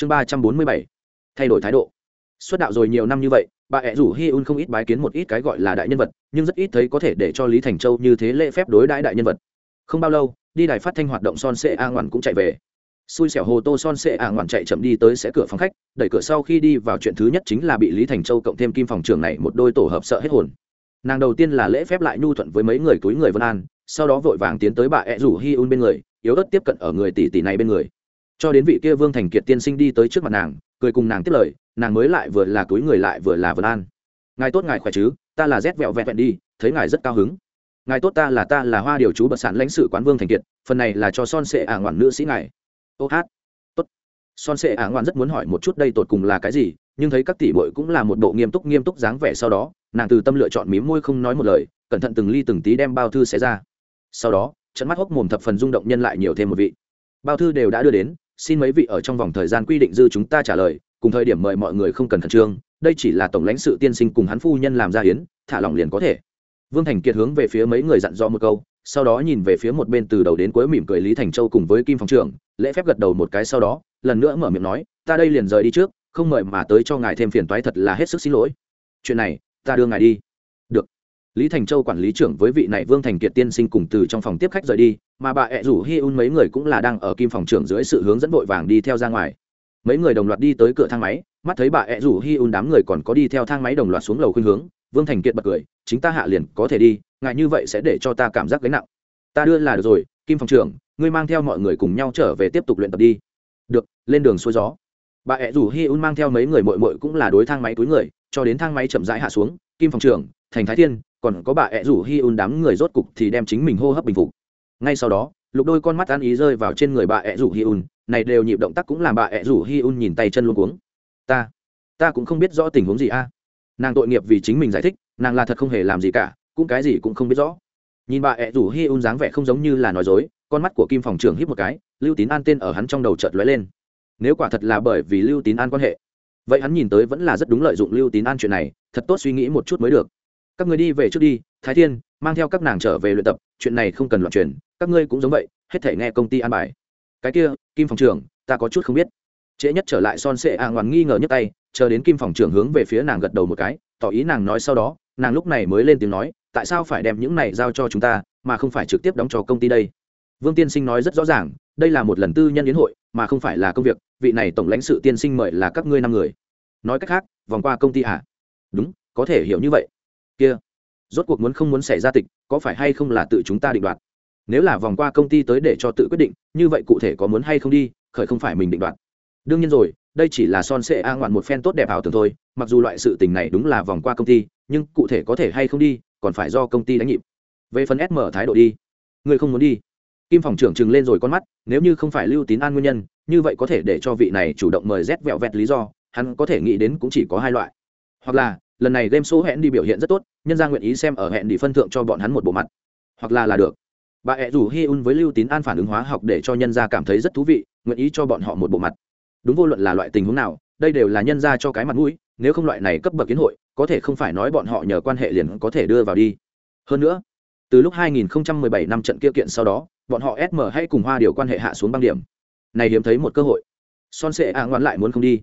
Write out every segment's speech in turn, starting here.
chương ba trăm bốn mươi bảy. Thay đổi thái độ. Xuất đạo rồi nhiều năm như vậy, bà ẹ rủ hi un không ít bái kiến một ít cái gọi là đại nhân vật, nhưng rất ít thấy có thể để cho lý thành châu như thế lễ phép đối đãi đại nhân vật. Không bao lâu, đi đài phát thanh hoạt động son sệ a ngoằn cũng chạy về. Xui xẻo hồ tô son sệ a ngoằn chạy chậm đi tới sẽ cửa phòng khách, đẩy cửa sau khi đi vào chuyện thứ nhất chính là bị lý thành châu cộng thêm kim phòng trường này một đôi tổ hợp sợ hết hồn. Nàng đầu tiên là lễ phép lại nhu thuận với mấy người túi người vân an, sau đó vội vàng tiến tới bà ẹ rủ hi un bên người, yếu ớt tiếp cận ở người tỷ tỷ này bên người cho đến vị kia vương thành kiệt tiên sinh đi tới trước mặt nàng, cười cùng nàng tiếp lời, nàng mới lại vừa là túi người lại vừa là vân an. Ngài tốt ngài khỏe chứ, ta là rét vẹo vẹn vẹn đi, thấy ngài rất cao hứng. Ngài tốt ta là ta là hoa điều chú bật sản lãnh sự quán vương thành kiệt, phần này là cho son sệ ả ngoạn nữ sĩ ngài. Ô hát, tốt. Son sệ ả ngoạn rất muốn hỏi một chút đây tột cùng là cái gì, nhưng thấy các tỷ bội cũng là một bộ nghiêm túc nghiêm túc dáng vẻ sau đó, nàng từ tâm lựa chọn mím môi không nói một lời, cẩn thận từng ly từng tí đem bao thư xé ra. Sau đó, trận mắt hốc mồm thập phần rung động nhân lại nhiều thêm một vị. Bao thư đều đã đưa đến xin mấy vị ở trong vòng thời gian quy định dư chúng ta trả lời, cùng thời điểm mời mọi người không cần khẩn trương, đây chỉ là tổng lãnh sự tiên sinh cùng hắn phu nhân làm ra hiến, thả lỏng liền có thể. Vương thành kiệt hướng về phía mấy người dặn dò một câu, sau đó nhìn về phía một bên từ đầu đến cuối mỉm cười lý thành châu cùng với kim phòng trưởng, lễ phép gật đầu một cái sau đó, lần nữa mở miệng nói, ta đây liền rời đi trước, không mời mà tới cho ngài thêm phiền toái thật là hết sức xin lỗi. Chuyện này, ta đưa ngài đi lý thành châu quản lý trưởng với vị này vương thành kiệt tiên sinh cùng từ trong phòng tiếp khách rời đi, mà bà ẹ rủ hi un mấy người cũng là đang ở kim phòng trưởng dưới sự hướng dẫn vội vàng đi theo ra ngoài. Mấy người đồng loạt đi tới cửa thang máy, mắt thấy bà ẹ rủ hi un đám người còn có đi theo thang máy đồng loạt xuống lầu khuyên hướng, vương thành kiệt bật cười, chính ta hạ liền có thể đi, ngại như vậy sẽ để cho ta cảm giác gánh nặng. Ta đưa là được rồi, kim phòng trưởng, ngươi mang theo mọi người cùng nhau trở về tiếp tục luyện tập đi. Được, lên đường xuôi gió. Bà ẹ rủ hi un mang theo mấy người mội mội cũng là đối thang máy túi người, cho đến thang máy chậm rãi hạ xuống, kim phòng trưởng, thành thái thiên còn có bà ẹ rủ hi un đám người rốt cục thì đem chính mình hô hấp bình phục. Ngay sau đó, lục đôi con mắt ăn ý rơi vào trên người bà ẹ rủ hi un, này đều nhịp động tác cũng làm bà ẹ rủ hi un nhìn tay chân luôn cuống. Ta ta cũng không biết rõ tình huống gì a. Nàng tội nghiệp vì chính mình giải thích, nàng là thật không hề làm gì cả, cũng cái gì cũng không biết rõ. Nhìn bà ẹ rủ hi un dáng vẻ không giống như là nói dối, con mắt của kim phòng trưởng hít một cái, lưu tín an tên ở hắn trong đầu chợt lóe lên. Nếu quả thật là bởi vì lưu tín an quan hệ, vậy hắn nhìn tới vẫn là rất đúng lợi dụng lưu tín an chuyện này, thật tốt suy nghĩ một chút mới được các người đi về trước đi, thái thiên, mang theo các nàng trở về luyện tập, chuyện này không cần loạn truyền, các ngươi cũng giống vậy, hết thể nghe công ty an bài. Cái kia, kim phòng trưởng, ta có chút không biết. Trễ nhất trở lại son sệ a ngoằn nghi ngờ nhấc tay, chờ đến kim phòng trưởng hướng về phía nàng gật đầu một cái, tỏ ý nàng nói sau đó, nàng lúc này mới lên tiếng nói, tại sao phải đem những này giao cho chúng ta, mà không phải trực tiếp đóng cho công ty đây? Vương tiên sinh nói rất rõ ràng, đây là một lần tư nhân yến hội, mà không phải là công việc, vị này tổng lãnh sự tiên sinh mời là các ngươi năm người. Nói cách khác, vòng qua công ty à đúng, có thể hiểu như vậy kia, rốt cuộc muốn không muốn xảy ra tịch, có phải hay không là tự chúng ta định đoạt? Nếu là vòng qua công ty tới để cho tự quyết định, như vậy cụ thể có muốn hay không đi, khởi không phải mình định đoạt. Đương nhiên rồi, đây chỉ là son sệ a ngoạn một phen tốt đẹp ảo tưởng thôi, mặc dù loại sự tình này đúng là vòng qua công ty, nhưng cụ thể có thể hay không đi, còn phải do công ty đánh nhịp. Về phần sm thái độ đi. Người không muốn đi. Kim phòng trưởng chừng lên rồi con mắt, nếu như không phải lưu tín an nguyên nhân, như vậy có thể để cho vị này chủ động mời rét vẹo vẹt lý do, hắn có thể nghĩ đến cũng chỉ có hai loại. Hoặc là lần này game số hẹn đi biểu hiện rất tốt, nhân ra nguyện ý xem ở hẹn đi phân thượng cho bọn hắn một bộ mặt. Hoặc là là được. Bà ẹ rủ hi un với lưu tín an phản ứng hóa học để cho nhân gia cảm thấy rất thú vị, nguyện ý cho bọn họ một bộ mặt. Đúng vô luận là loại tình huống nào, đây đều là nhân ra cho cái mặt mũi, nếu không loại này cấp bậc kiến hội, có thể không phải nói bọn họ nhờ quan hệ liền có thể đưa vào đi. Hơn nữa, từ lúc 2017 năm trận kia kiện sau đó, bọn họ sm hay cùng hoa điều quan hệ hạ xuống băng điểm. Này hiếm thấy một cơ hội. Son sệ a ngoan lại muốn không đi.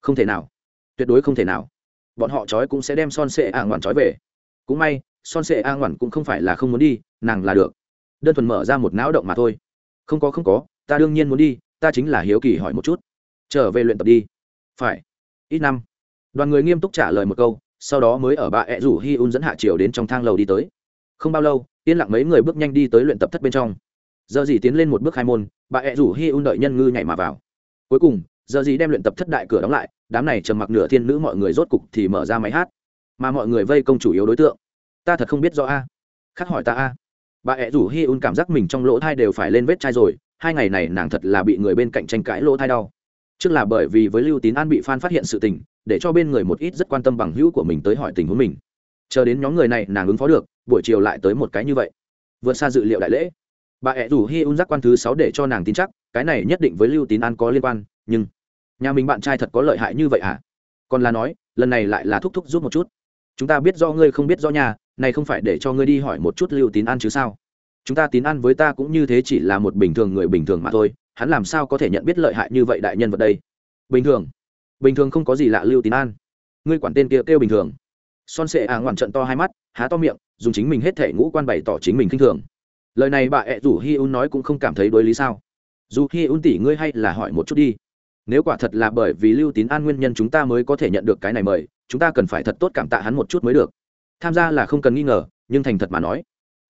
Không thể nào. Tuyệt đối không thể nào bọn họ trói cũng sẽ đem son sệ a ngoan trói về. Cũng may, son sệ a ngoan cũng không phải là không muốn đi, nàng là được. Đơn thuần mở ra một não động mà thôi. Không có không có, ta đương nhiên muốn đi, ta chính là hiếu kỳ hỏi một chút. Trở về luyện tập đi. Phải. Ít năm. Đoàn người nghiêm túc trả lời một câu, sau đó mới ở bà ẹ rủ hi un dẫn hạ triều đến trong thang lầu đi tới. Không bao lâu, yên lặng mấy người bước nhanh đi tới luyện tập thất bên trong. Giờ gì tiến lên một bước hai môn bà ẹ rủ hi un đợi nhân ngư nhảy mà vào. Cuối cùng, giờ gì đem luyện tập thất đại cửa đóng lại đám này trầm mặc nửa thiên nữ mọi người rốt cục thì mở ra máy hát. Mà mọi người vây công chủ yếu đối tượng. Ta thật không biết rõ a. À. khắc hỏi ta a. Bà ẹ rủ hi un cảm giác mình trong lỗ thai đều phải lên vết chai rồi, hai ngày này nàng thật là bị người bên cạnh tranh cãi lỗ thai đau. Trước là bởi vì với lưu tín an bị phan phát hiện sự tình, để cho bên người một ít rất quan tâm bằng hữu của mình tới hỏi tình huống mình. Chờ đến nhóm người này nàng ứng phó được, buổi chiều lại tới một cái như vậy. Vượt xa dự liệu đại lễ. Bà ẹ rủ hi un giác quan thứ sáu để cho nàng tin chắc, cái này nhất định với lưu tín an có liên quan, nhưng nhà mình bạn trai thật có lợi hại như vậy à? Còn là nói, lần này lại là thúc thúc rút một chút. Chúng ta biết do ngươi không biết do nhà, này không phải để cho ngươi đi hỏi một chút lưu tín an chứ sao? Chúng ta tín ăn với ta cũng như thế chỉ là một bình thường người bình thường mà thôi, hắn làm sao có thể nhận biết lợi hại như vậy đại nhân vật đây? Bình thường. Bình thường không có gì lạ lưu tín an. Ngươi quản tên kia kêu bình thường. Son sệ à ngoằn trận to hai mắt, há to miệng, dùng chính mình hết thể ngũ quan bày tỏ chính mình khinh thường. Lời này bà ẹ rủ hi un nói cũng không cảm thấy đối lý sao. Dù hi un tỷ ngươi hay là hỏi một chút đi nếu quả thật là bởi vì lưu tín an nguyên nhân chúng ta mới có thể nhận được cái này mời, chúng ta cần phải thật tốt cảm tạ hắn một chút mới được. Tham gia là không cần nghi ngờ, nhưng thành thật mà nói,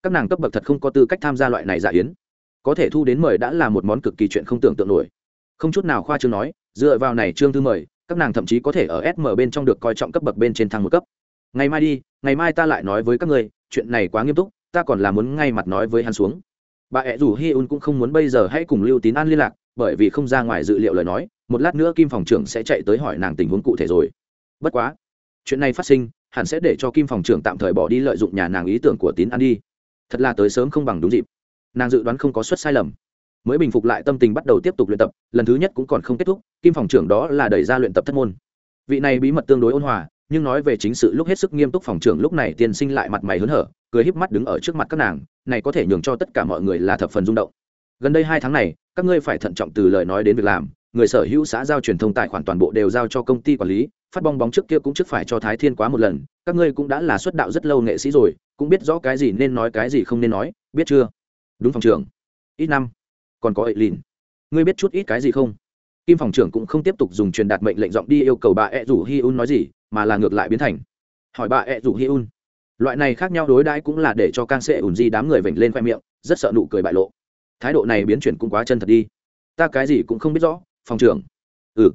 các nàng cấp bậc thật không có tư cách tham gia loại này giả yến. Có thể thu đến mời đã là một món cực kỳ chuyện không tưởng tượng nổi. Không chút nào khoa chương nói, dựa vào này trương thư mời, các nàng thậm chí có thể ở sm bên trong được coi trọng cấp bậc bên trên thang một cấp. Ngày mai đi, ngày mai ta lại nói với các người chuyện này quá nghiêm túc, ta còn là muốn ngay mặt nói với hắn xuống. Bà ẹ rủ hi un cũng không muốn bây giờ hãy cùng lưu tín an liên lạc, bởi vì không ra ngoài dự liệu lời nói một lát nữa kim phòng trưởng sẽ chạy tới hỏi nàng tình huống cụ thể rồi. Bất quá, chuyện này phát sinh, hẳn sẽ để cho kim phòng trưởng tạm thời bỏ đi lợi dụng nhà nàng ý tưởng của tín ăn đi. Thật là tới sớm không bằng đúng dịp. Nàng dự đoán không có suất sai lầm. Mới bình phục lại tâm tình bắt đầu tiếp tục luyện tập, lần thứ nhất cũng còn không kết thúc, kim phòng trưởng đó là đẩy ra luyện tập thất môn. Vị này bí mật tương đối ôn hòa, nhưng nói về chính sự lúc hết sức nghiêm túc phòng trưởng lúc này tiên sinh lại mặt mày hớn hở, cười híp mắt đứng ở trước mặt các nàng, này có thể nhường cho tất cả mọi người là thập phần rung động. Gần đây hai tháng này, các ngươi phải thận trọng từ lời nói đến việc làm người sở hữu xã giao truyền thông tài khoản toàn bộ đều giao cho công ty quản lý, phát bong bóng trước kia cũng trước phải cho thái thiên quá một lần, các ngươi cũng đã là xuất đạo rất lâu nghệ sĩ rồi, cũng biết rõ cái gì nên nói cái gì không nên nói, biết chưa? Đúng phòng trưởng. Ít năm. Còn có ấy lìn ngươi biết chút ít cái gì không? Kim phòng trưởng cũng không tiếp tục dùng truyền đạt mệnh lệnh giọng đi yêu cầu bà ẹ rủ hi un nói gì, mà là ngược lại biến thành. Hỏi bà ẹ rủ hi un loại này khác nhau đối đãi cũng là để cho can sệ ùn di đám người vểnh lên khoe miệng, rất sợ nụ cười bại lộ. Thái độ này biến chuyển cũng quá chân thật đi. Ta cái gì cũng không biết rõ phòng trưởng ừ.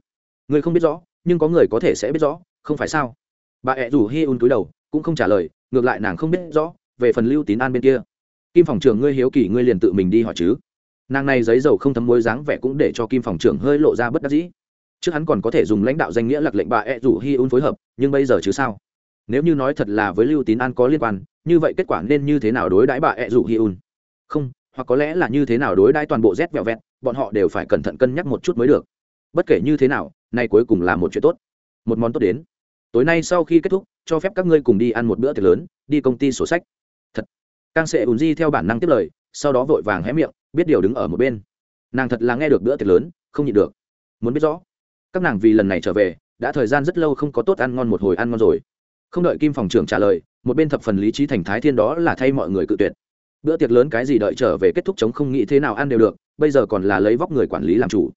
Người không biết rõ, nhưng có người có thể sẽ biết rõ, không phải sao? Bà ẹ rủ hi un cúi đầu, cũng không trả lời, ngược lại nàng không biết rõ, về phần lưu tín an bên kia. Kim phòng trưởng ngươi hiếu kỳ ngươi liền tự mình đi hỏi chứ. Nàng này giấy dầu không thấm mối dáng vẻ cũng để cho kim phòng trưởng hơi lộ ra bất đắc dĩ. Trước hắn còn có thể dùng lãnh đạo danh nghĩa lạc lệnh bà ẹ rủ hi un phối hợp, nhưng bây giờ chứ sao? Nếu như nói thật là với lưu tín an có liên quan, như vậy kết quả nên như thế nào đối đãi bà ẹ rủ hi un? Không hoặc có lẽ là như thế nào đối đãi toàn bộ rét vẹo vẹt, bọn họ đều phải cẩn thận cân nhắc một chút mới được. Bất kể như thế nào, nay cuối cùng là một chuyện tốt. Một món tốt đến. Tối nay sau khi kết thúc, cho phép các ngươi cùng đi ăn một bữa tiệc lớn, đi công ty sổ sách. Thật. Càng sẽ ùn di theo bản năng tiếp lời, sau đó vội vàng hé miệng, biết điều đứng ở một bên. Nàng thật là nghe được bữa tiệc lớn, không nhịn được. Muốn biết rõ, các nàng vì lần này trở về, đã thời gian rất lâu không có tốt ăn ngon một hồi ăn ngon rồi. Không đợi kim phòng trưởng trả lời, một bên thập phần lý trí thành thái thiên đó là thay mọi người cự tuyệt bữa tiệc lớn cái gì đợi trở về kết thúc chống không nghĩ thế nào ăn đều được, bây giờ còn là lấy vóc người quản lý làm chủ.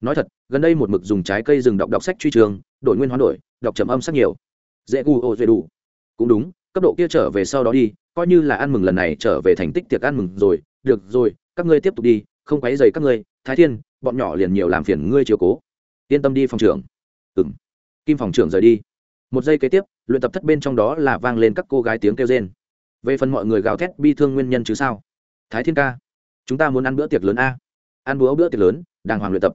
Nói thật, gần đây một mực dùng trái cây rừng đọc đọc sách truy trường, đổi nguyên hoán đổi, đọc trầm âm sắc nhiều. Dễ gu ô dễ đủ. Cũng đúng, cấp độ kia trở về sau đó đi, coi như là ăn mừng lần này trở về thành tích tiệc ăn mừng rồi, được rồi, các ngươi tiếp tục đi, không quấy dày các ngươi, thái thiên, bọn nhỏ liền nhiều làm phiền ngươi chiều cố. Yên tâm đi phòng trưởng. Ừ m kim phòng trưởng rời đi. Một giây kế tiếp, luyện tập thất bên trong đó là vang lên các cô gái tiếng kêu rên về phần mọi người gào thét bi thương nguyên nhân chứ sao? Thái thiên ca, chúng ta muốn ăn bữa tiệc lớn a. Ăn bữa bữa tiệc lớn, đàng hoàng luyện tập.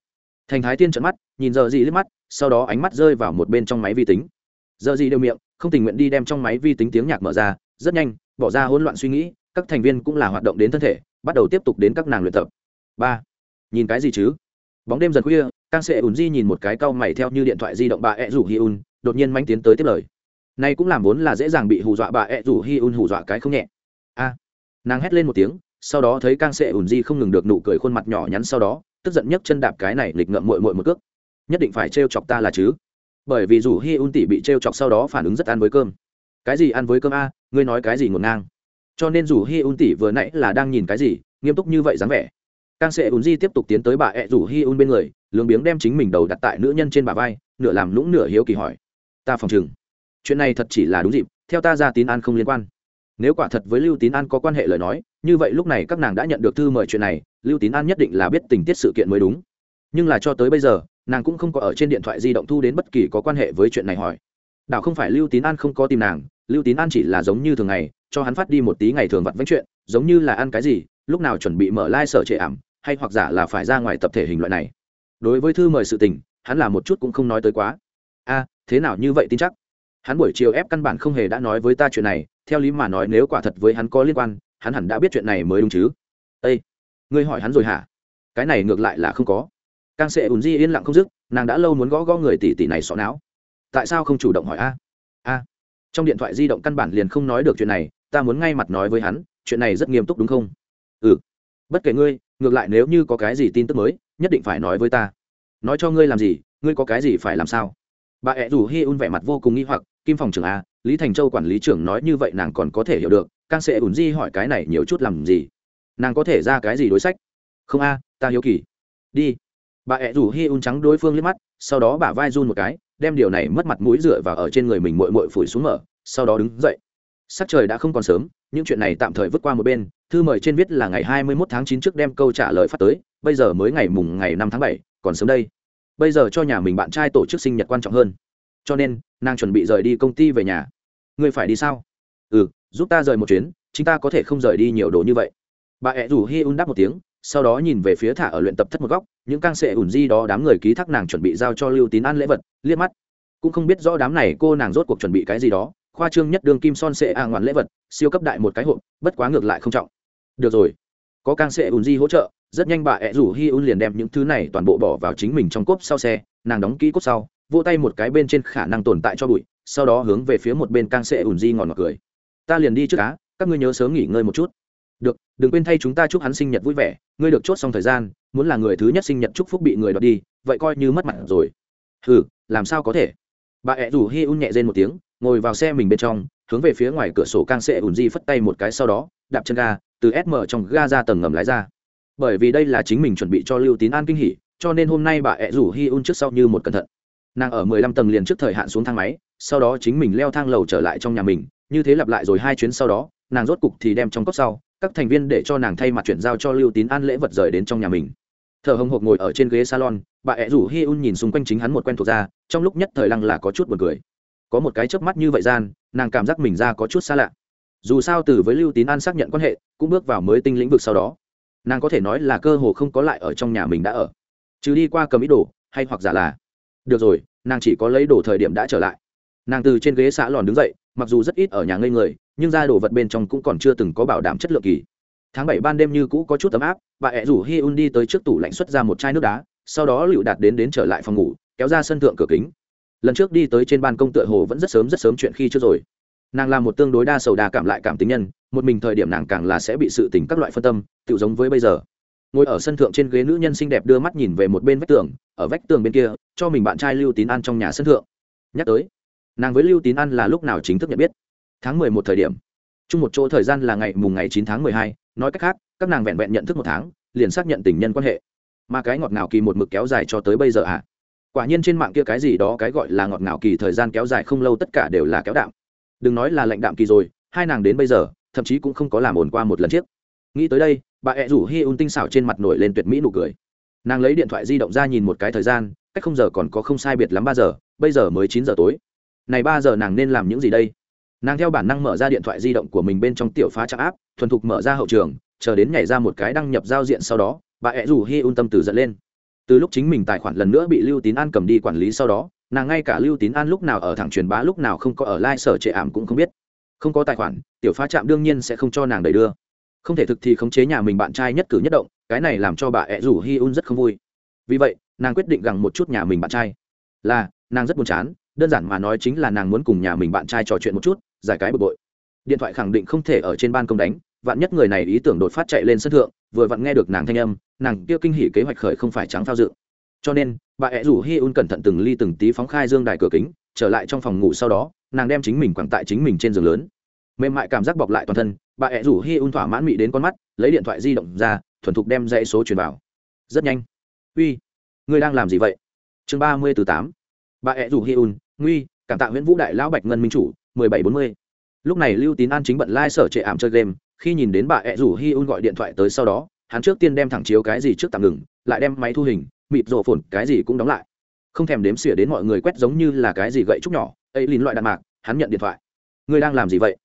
Thành thái thiên trận mắt, nhìn giờ gì liếc mắt, sau đó ánh mắt rơi vào một bên trong máy vi tính. Giờ gì đều miệng, không tình nguyện đi đem trong máy vi tính tiếng nhạc mở ra, rất nhanh, bỏ ra hỗn loạn suy nghĩ, các thành viên cũng là hoạt động đến thân thể, bắt đầu tiếp tục đến các nàng luyện tập. Ba, nhìn cái gì chứ? Bóng đêm dần khuya càng sẽ ùn di nhìn một cái cau mày theo như điện thoại di động bà ẹ rủ hi un, đột nhiên manh tiến tới tiếp lời này cũng làm vốn là dễ dàng bị hù dọa bà ẹ rủ hi un hù dọa cái không nhẹ. A. Nàng hét lên một tiếng, sau đó thấy càng sẽ ùn di không ngừng được nụ cười khuôn mặt nhỏ nhắn sau đó, tức giận nhấc chân đạp cái này lịch ngậm muội muội một cước. Nhất định phải trêu chọc ta là chứ? Bởi vì rủ hi un tỷ bị trêu chọc sau đó phản ứng rất ăn với cơm. Cái gì ăn với cơm a? Ngươi nói cái gì ngổn ngang? Cho nên rủ hi un tỷ vừa nãy là đang nhìn cái gì, nghiêm túc như vậy dáng vẻ. Càng sẽ ùn di tiếp tục tiến tới bà ẹ rủ hi un bên người lường biếng đem chính mình đầu đặt tại nữ nhân trên bà vai, nửa làm lũng nửa hiếu kỳ hỏi. Ta phòng chừng chuyện này thật chỉ là đúng dịp, theo ta ra tín an không liên quan. Nếu quả thật với lưu tín an có quan hệ lời nói, như vậy lúc này các nàng đã nhận được thư mời chuyện này, lưu tín an nhất định là biết tình tiết sự kiện mới đúng. Nhưng là cho tới bây giờ, nàng cũng không có ở trên điện thoại di động thu đến bất kỳ có quan hệ với chuyện này hỏi. Đảo không phải lưu tín an không có tìm nàng, lưu tín an chỉ là giống như thường ngày, cho hắn phát đi một tí ngày thường vặt vánh chuyện, giống như là ăn cái gì, lúc nào chuẩn bị mở lai、like、sở trệ ảm, hay hoặc giả là phải ra ngoài tập thể hình loại này. Đối với thư mời sự tình, hắn là một chút cũng không nói tới quá. A, thế nào như vậy tin chắc? Hắn buổi chiều ép căn bản không hề đã nói với ta chuyện này, theo lý mà nói nếu quả thật với hắn có liên quan, hắn hẳn đã biết chuyện này mới đúng chứ. Â ngươi hỏi hắn rồi hả? Cái này ngược lại là không có. Càng sẽ ùn di yên lặng không dứt, nàng đã lâu muốn gõ gõ người tỷ tỷ này sọ não. Tại sao không chủ động hỏi a? A. Trong điện thoại di động căn bản liền không nói được chuyện này, ta muốn ngay mặt nói với hắn, chuyện này rất nghiêm túc đúng không? Ừ. Bất kể ngươi, ngược lại nếu như có cái gì tin tức mới, nhất định phải nói với ta. Nói cho ngươi làm gì, ngươi có cái gì phải làm sao? Bà ẹ rủ hi un vẻ mặt vô cùng nghi hoặc kim phòng trưởng a, lý thành châu quản lý trưởng nói như vậy nàng còn có thể hiểu được càng sẽ ủn di hỏi cái này nhiều chút làm gì? Nàng có thể ra cái gì đối sách? Không a, ta hiếu kỳ. Đi. Bà ẹ rủ hi un trắng đối phương liếc mắt, sau đó bà vai run một cái, đem điều này mất mặt mũi dựa vào ở trên người mình mội mội phủi xuống mở, sau đó đứng dậy. Sắc trời đã không còn sớm, những chuyện này tạm thời vứt qua một bên, thư mời trên viết là ngày hai mươi 21 tháng chín trước đem câu trả lời phát tới, bây giờ mới ngày mùng ngày năm tháng bảy, còn sớm đây. Bây giờ cho nhà mình bạn trai tổ chức sinh nhật quan trọng hơn cho nên, nàng chuẩn bị rời đi công ty về nhà. Ngươi phải đi sao? Ừ giúp ta rời một chuyến chúng ta có thể không rời đi nhiều đồ như vậy. Bà ẹ rủ hi un đáp một tiếng, sau đó nhìn về phía thả ở luyện tập thất một góc, những cang sệ ủn di đó đám người ký thác nàng chuẩn bị giao cho lưu tín ăn lễ vật, liếc mắt. Cũng không biết rõ đám này cô nàng rốt cuộc chuẩn bị cái gì đó, khoa trương nhất đường kim son sệ a ngoạn lễ vật, siêu cấp đại một cái hộp, bất quá ngược lại không trọng. Được rồi, có cang sệ ủn di hỗ trợ, rất nhanh bà ẹ rủ hi un liền đem những thứ này toàn bộ bỏ vào chính mình trong cốp sau xe, nàng đóng kỹ cốp sau vô tay một cái bên trên khả năng tồn tại cho bụi, sau đó hướng về phía một bên càng sẽ ủn di ngòn ngọt cười. Ta liền đi trước cá các ngươi nhớ sớm nghỉ ngơi một chút. Được, đừng quên thay chúng ta chúc hắn sinh nhật vui vẻ, ngươi được chốt xong thời gian, muốn là người thứ nhất sinh nhật chúc phúc bị người đoạt đi, vậy coi như mất mặt rồi. Ừ làm sao có thể? Bà ẹ rủ hi un nhẹ rên một tiếng, ngồi vào xe mình bên trong, hướng về phía ngoài cửa sổ càng sẽ ùn di phất tay một cái sau đó, đạp chân ga, từ sm trong ga ra tầng ngầm lái ra. Bởi vì đây là chính mình chuẩn bị cho lưu tín an kinh hỉ, cho nên hôm nay bà ẹ rủ hi un trước sau như một cẩn thận nàng ở mười lăm tầng liền trước thời hạn xuống thang máy, sau đó chính mình leo thang lầu trở lại trong nhà mình, như thế lặp lại rồi hai chuyến sau đó, nàng rốt cục thì đem trong cốc sau, các thành viên để cho nàng thay mặt chuyển giao cho lưu tín an lễ vật rời đến trong nhà mình. Thở hồng hộc ngồi ở trên ghế salon, bà ẹ rủ hi un nhìn xung quanh chính hắn một quen thuộc ra, trong lúc nhất thời lăng là có chút buồn cười. Có một cái chớp mắt như vậy gian, nàng cảm giác mình ra có chút xa lạ. Dù sao từ với lưu tín an xác nhận quan hệ, cũng bước vào mới tinh lĩnh vực sau đó. Nàng có thể nói là cơ hồ không có lại ở trong nhà mình đã ở. Chứ đi qua cầm ý đồ, hay hoặc giả là được rồi, nàng chỉ có lấy đồ thời điểm đã trở lại. Nàng từ trên ghế xã lòn đứng dậy, mặc dù rất ít ở nhà ngây người, nhưng ra đồ vật bên trong cũng còn chưa từng có bảo đảm chất lượng kỳ. Tháng bảy ban đêm như cũ có chút ấm áp, bà ẹ rủ hi un đi tới trước tủ lạnh xuất ra một chai nước đá, sau đó lựu đạt đến đến trở lại phòng ngủ, kéo ra sân thượng cửa kính. Lần trước đi tới trên ban công tựa hồ vẫn rất sớm rất sớm chuyện khi trước rồi. Nàng là một tương đối đa sầu đa cảm lại cảm tính nhân, một mình thời điểm nàng càng là sẽ bị sự tình các loại phân tâm tự giống với bây giờ ngồi ở sân thượng trên ghế nữ nhân xinh đẹp đưa mắt nhìn về một bên vách tường, ở vách tường bên kia, cho mình bạn trai lưu tín an trong nhà sân thượng. Nhắc tới, nàng với lưu tín an là lúc nào chính thức nhận biết? Tháng mười một thời điểm. Chung một chỗ thời gian là ngày mùng ngày chín tháng mười hai, nói cách khác, các nàng vẹn vẹn nhận thức một tháng, liền xác nhận tình nhân quan hệ. Mà cái ngọt ngào kỳ một mực kéo dài cho tới bây giờ ạ à? quả nhiên trên mạng kia cái gì đó cái gọi là ngọt ngào kỳ thời gian kéo dài không lâu tất cả đều là kéo đạm. Đừng nói là lạnh đạm kỳ rồi, hai nàng đến bây giờ, thậm chí cũng không có làm ổn qua một lần trước. Nghĩ tới đây bà ẹ rủ hi un tinh xảo trên mặt nổi lên tuyệt mỹ nụ cười. Nàng lấy điện thoại di động ra nhìn một cái thời gian, cách không giờ còn có không sai biệt lắm ba giờ, bây giờ mới chín giờ tối. Này ba giờ nàng nên làm những gì đây? Nàng theo bản năng mở ra điện thoại di động của mình bên trong tiểu phá trạng áp thuần thục mở ra hậu trường, chờ đến nhảy ra một cái đăng nhập giao diện sau đó, bà ẹ rủ hi un tâm từ dẫn lên. Từ lúc chính mình tài khoản lần nữa bị lưu tín an cầm đi quản lý sau đó, nàng ngay cả lưu tín an lúc nào ở thẳng truyền bá lúc nào không có ở lai、like、sở trệ ảm cũng không biết. Không có tài khoản, tiểu phá trạm đương nhiên sẽ không cho nàng đầy đưa không thể thực thì khống chế nhà mình bạn trai nhất cử nhất động, cái này làm cho bà ẹ rủ hi un rất không vui. Vì vậy, nàng quyết định gẳng một chút nhà mình bạn trai. Là, nàng rất buồn chán, đơn giản mà nói chính là nàng muốn cùng nhà mình bạn trai trò chuyện một chút, giải cái bực bội. Điện thoại khẳng định không thể ở trên ban công đánh, vạn nhất người này ý tưởng đột phát chạy lên sân thượng, vừa vặn nghe được nàng thanh âm, nàng kia kinh hỉ kế hoạch khởi không phải trắng phao dự. Cho nên, bà ẹ rủ hi un cẩn thận từng ly từng tí phóng khai dương đài cửa kính, trở lại trong phòng ngủ sau đó, nàng đem chính mình quẳng tại chính mình trên giường lớn mềm mại cảm giác bọc lại toàn thân, bà ẹ rủ hi un thỏa mãn mị đến con mắt, lấy điện thoại di động ra, thuần thục đem dãy số truyền vào. Rất nhanh. Uy, ngươi đang làm gì vậy? Chương ba mươi từ tám. Bà ẹ rủ hi un, nguy, cảm tạ nguyễn vũ đại lão bạch ngân minh chủ, mười bảy bốn mươi. Lúc này lưu tín an chính bận lai、like、sở trệ ảm chơi game, khi nhìn đến bà ẹ rủ hi un gọi điện thoại tới sau đó, hắn trước tiên đem thẳng chiếu cái gì trước tạm ngừng, lại đem máy thu hình, mịt rổ phồn, cái gì cũng đóng lại. Không thèm đếm xỉa đến mọi người quét giống như là cái gì gậy trúc nhỏ, ấy lìn loại đạn mạc, hắn nhận điện thoại. Ngươi đang làm gì vậy?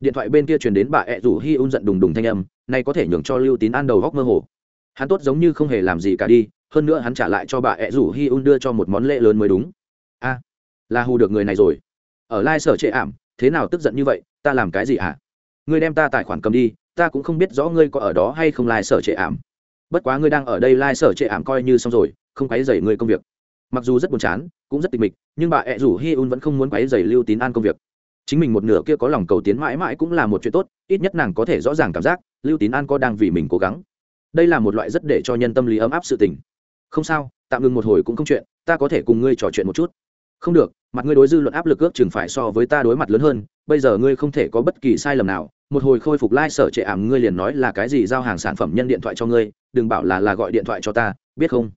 Điện thoại bên kia truyền đến bà ẹ rủ hi un giận đùng đùng thanh âm nay có thể nhường cho lưu tín an đầu góc mơ hồ. Hắn tốt giống như không hề làm gì cả đi, hơn nữa hắn trả lại cho bà ẹ rủ hi un đưa cho một món lễ lớn mới đúng. A, là hù được người này rồi. Ở lai sở trệ ảm, thế nào tức giận như vậy, ta làm cái gì hả? Ngươi đem ta tài khoản cầm đi, ta cũng không biết rõ ngươi có ở đó hay không lai sở trệ ảm. Bất quá ngươi đang ở đây lai sở trệ ảm coi như xong rồi, không quấy dày ngươi công việc. Mặc dù rất buồn chán, cũng rất tịch mịch, nhưng bà ẹ rủ hi un vẫn không muốn quấy dày lưu tín an công việc chính mình một nửa kia có lòng cầu tiến mãi mãi cũng là một chuyện tốt, ít nhất nàng có thể rõ ràng cảm giác, lưu tín an có đang vì mình cố gắng. Đây là một loại rất để cho nhân tâm lý ấm áp sự tình. Không sao, tạm ngừng một hồi cũng không chuyện, ta có thể cùng ngươi trò chuyện một chút. Không được, mặt ngươi đối dư luận áp lực ước chừng phải so với ta đối mặt lớn hơn, bây giờ ngươi không thể có bất kỳ sai lầm nào. Một hồi khôi phục lai、like、sở trệ ảm ngươi liền nói là cái gì giao hàng sản phẩm nhân điện thoại cho ngươi, đừng bảo là là gọi điện thoại cho ta, biết không?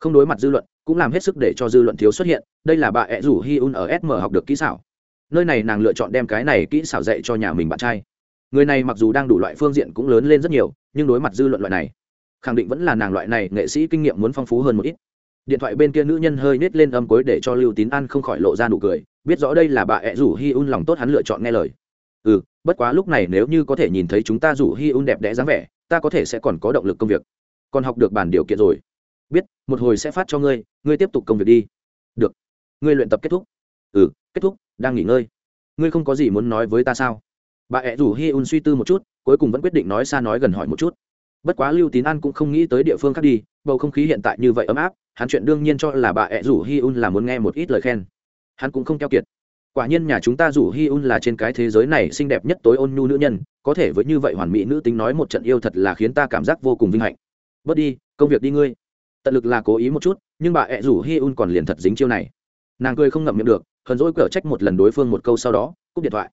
Không đối mặt dư luận, cũng làm hết sức để cho dư luận thiếu xuất hiện. Đây là bà ẹ rủ hi un ở sm học được kỹ xảo nơi này nàng lựa chọn đem cái này kỹ xảo dạy cho nhà mình bạn trai. Người này mặc dù đang đủ loại phương diện cũng lớn lên rất nhiều, nhưng đối mặt dư luận loại này, khẳng định vẫn là nàng loại này nghệ sĩ kinh nghiệm muốn phong phú hơn một ít. Điện thoại bên kia nữ nhân hơi nết lên âm cuối để cho lưu tín an không khỏi lộ ra nụ cười, biết rõ đây là bà ẹ rủ hi un lòng tốt hắn lựa chọn nghe lời. Ừ bất quá lúc này nếu như có thể nhìn thấy chúng ta rủ hi un đẹp đẽ dáng vẻ, ta có thể sẽ còn có động lực công việc. Còn học được bản điều kiện rồi. Biết, một hồi sẽ phát cho ngươi ngươi tiếp tục công việc đi. Được. Ngươi luyện tập kết thúc. Ừ kết thúc đang nghỉ ngơi. Ngươi không có gì muốn nói với ta sao? Bà ẹ rủ hi un suy tư một chút, cuối cùng vẫn quyết định nói xa nói gần hỏi một chút. Bất quá lưu tín an cũng không nghĩ tới địa phương khác đi, bầu không khí hiện tại như vậy ấm áp, hắn chuyện đương nhiên cho là bà ẹ rủ hi un là muốn nghe một ít lời khen. Hắn cũng không keo kiệt. Quả nhiên nhà chúng ta rủ hi un là trên cái thế giới này xinh đẹp nhất tối ôn nhu nữ nhân, có thể với như vậy hoàn mỹ nữ tính nói một trận yêu thật là khiến ta cảm giác vô cùng vinh hạnh. Bớt đi, công việc đi ngươi. Tận lực là cố ý một chút, nhưng bà ẹ rủ hi un còn liền thật dính chiêu này. Nàng cười không ngậm miệng được hờn dỗi cở trách một lần đối phương một câu sau đó, cúp điện thoại.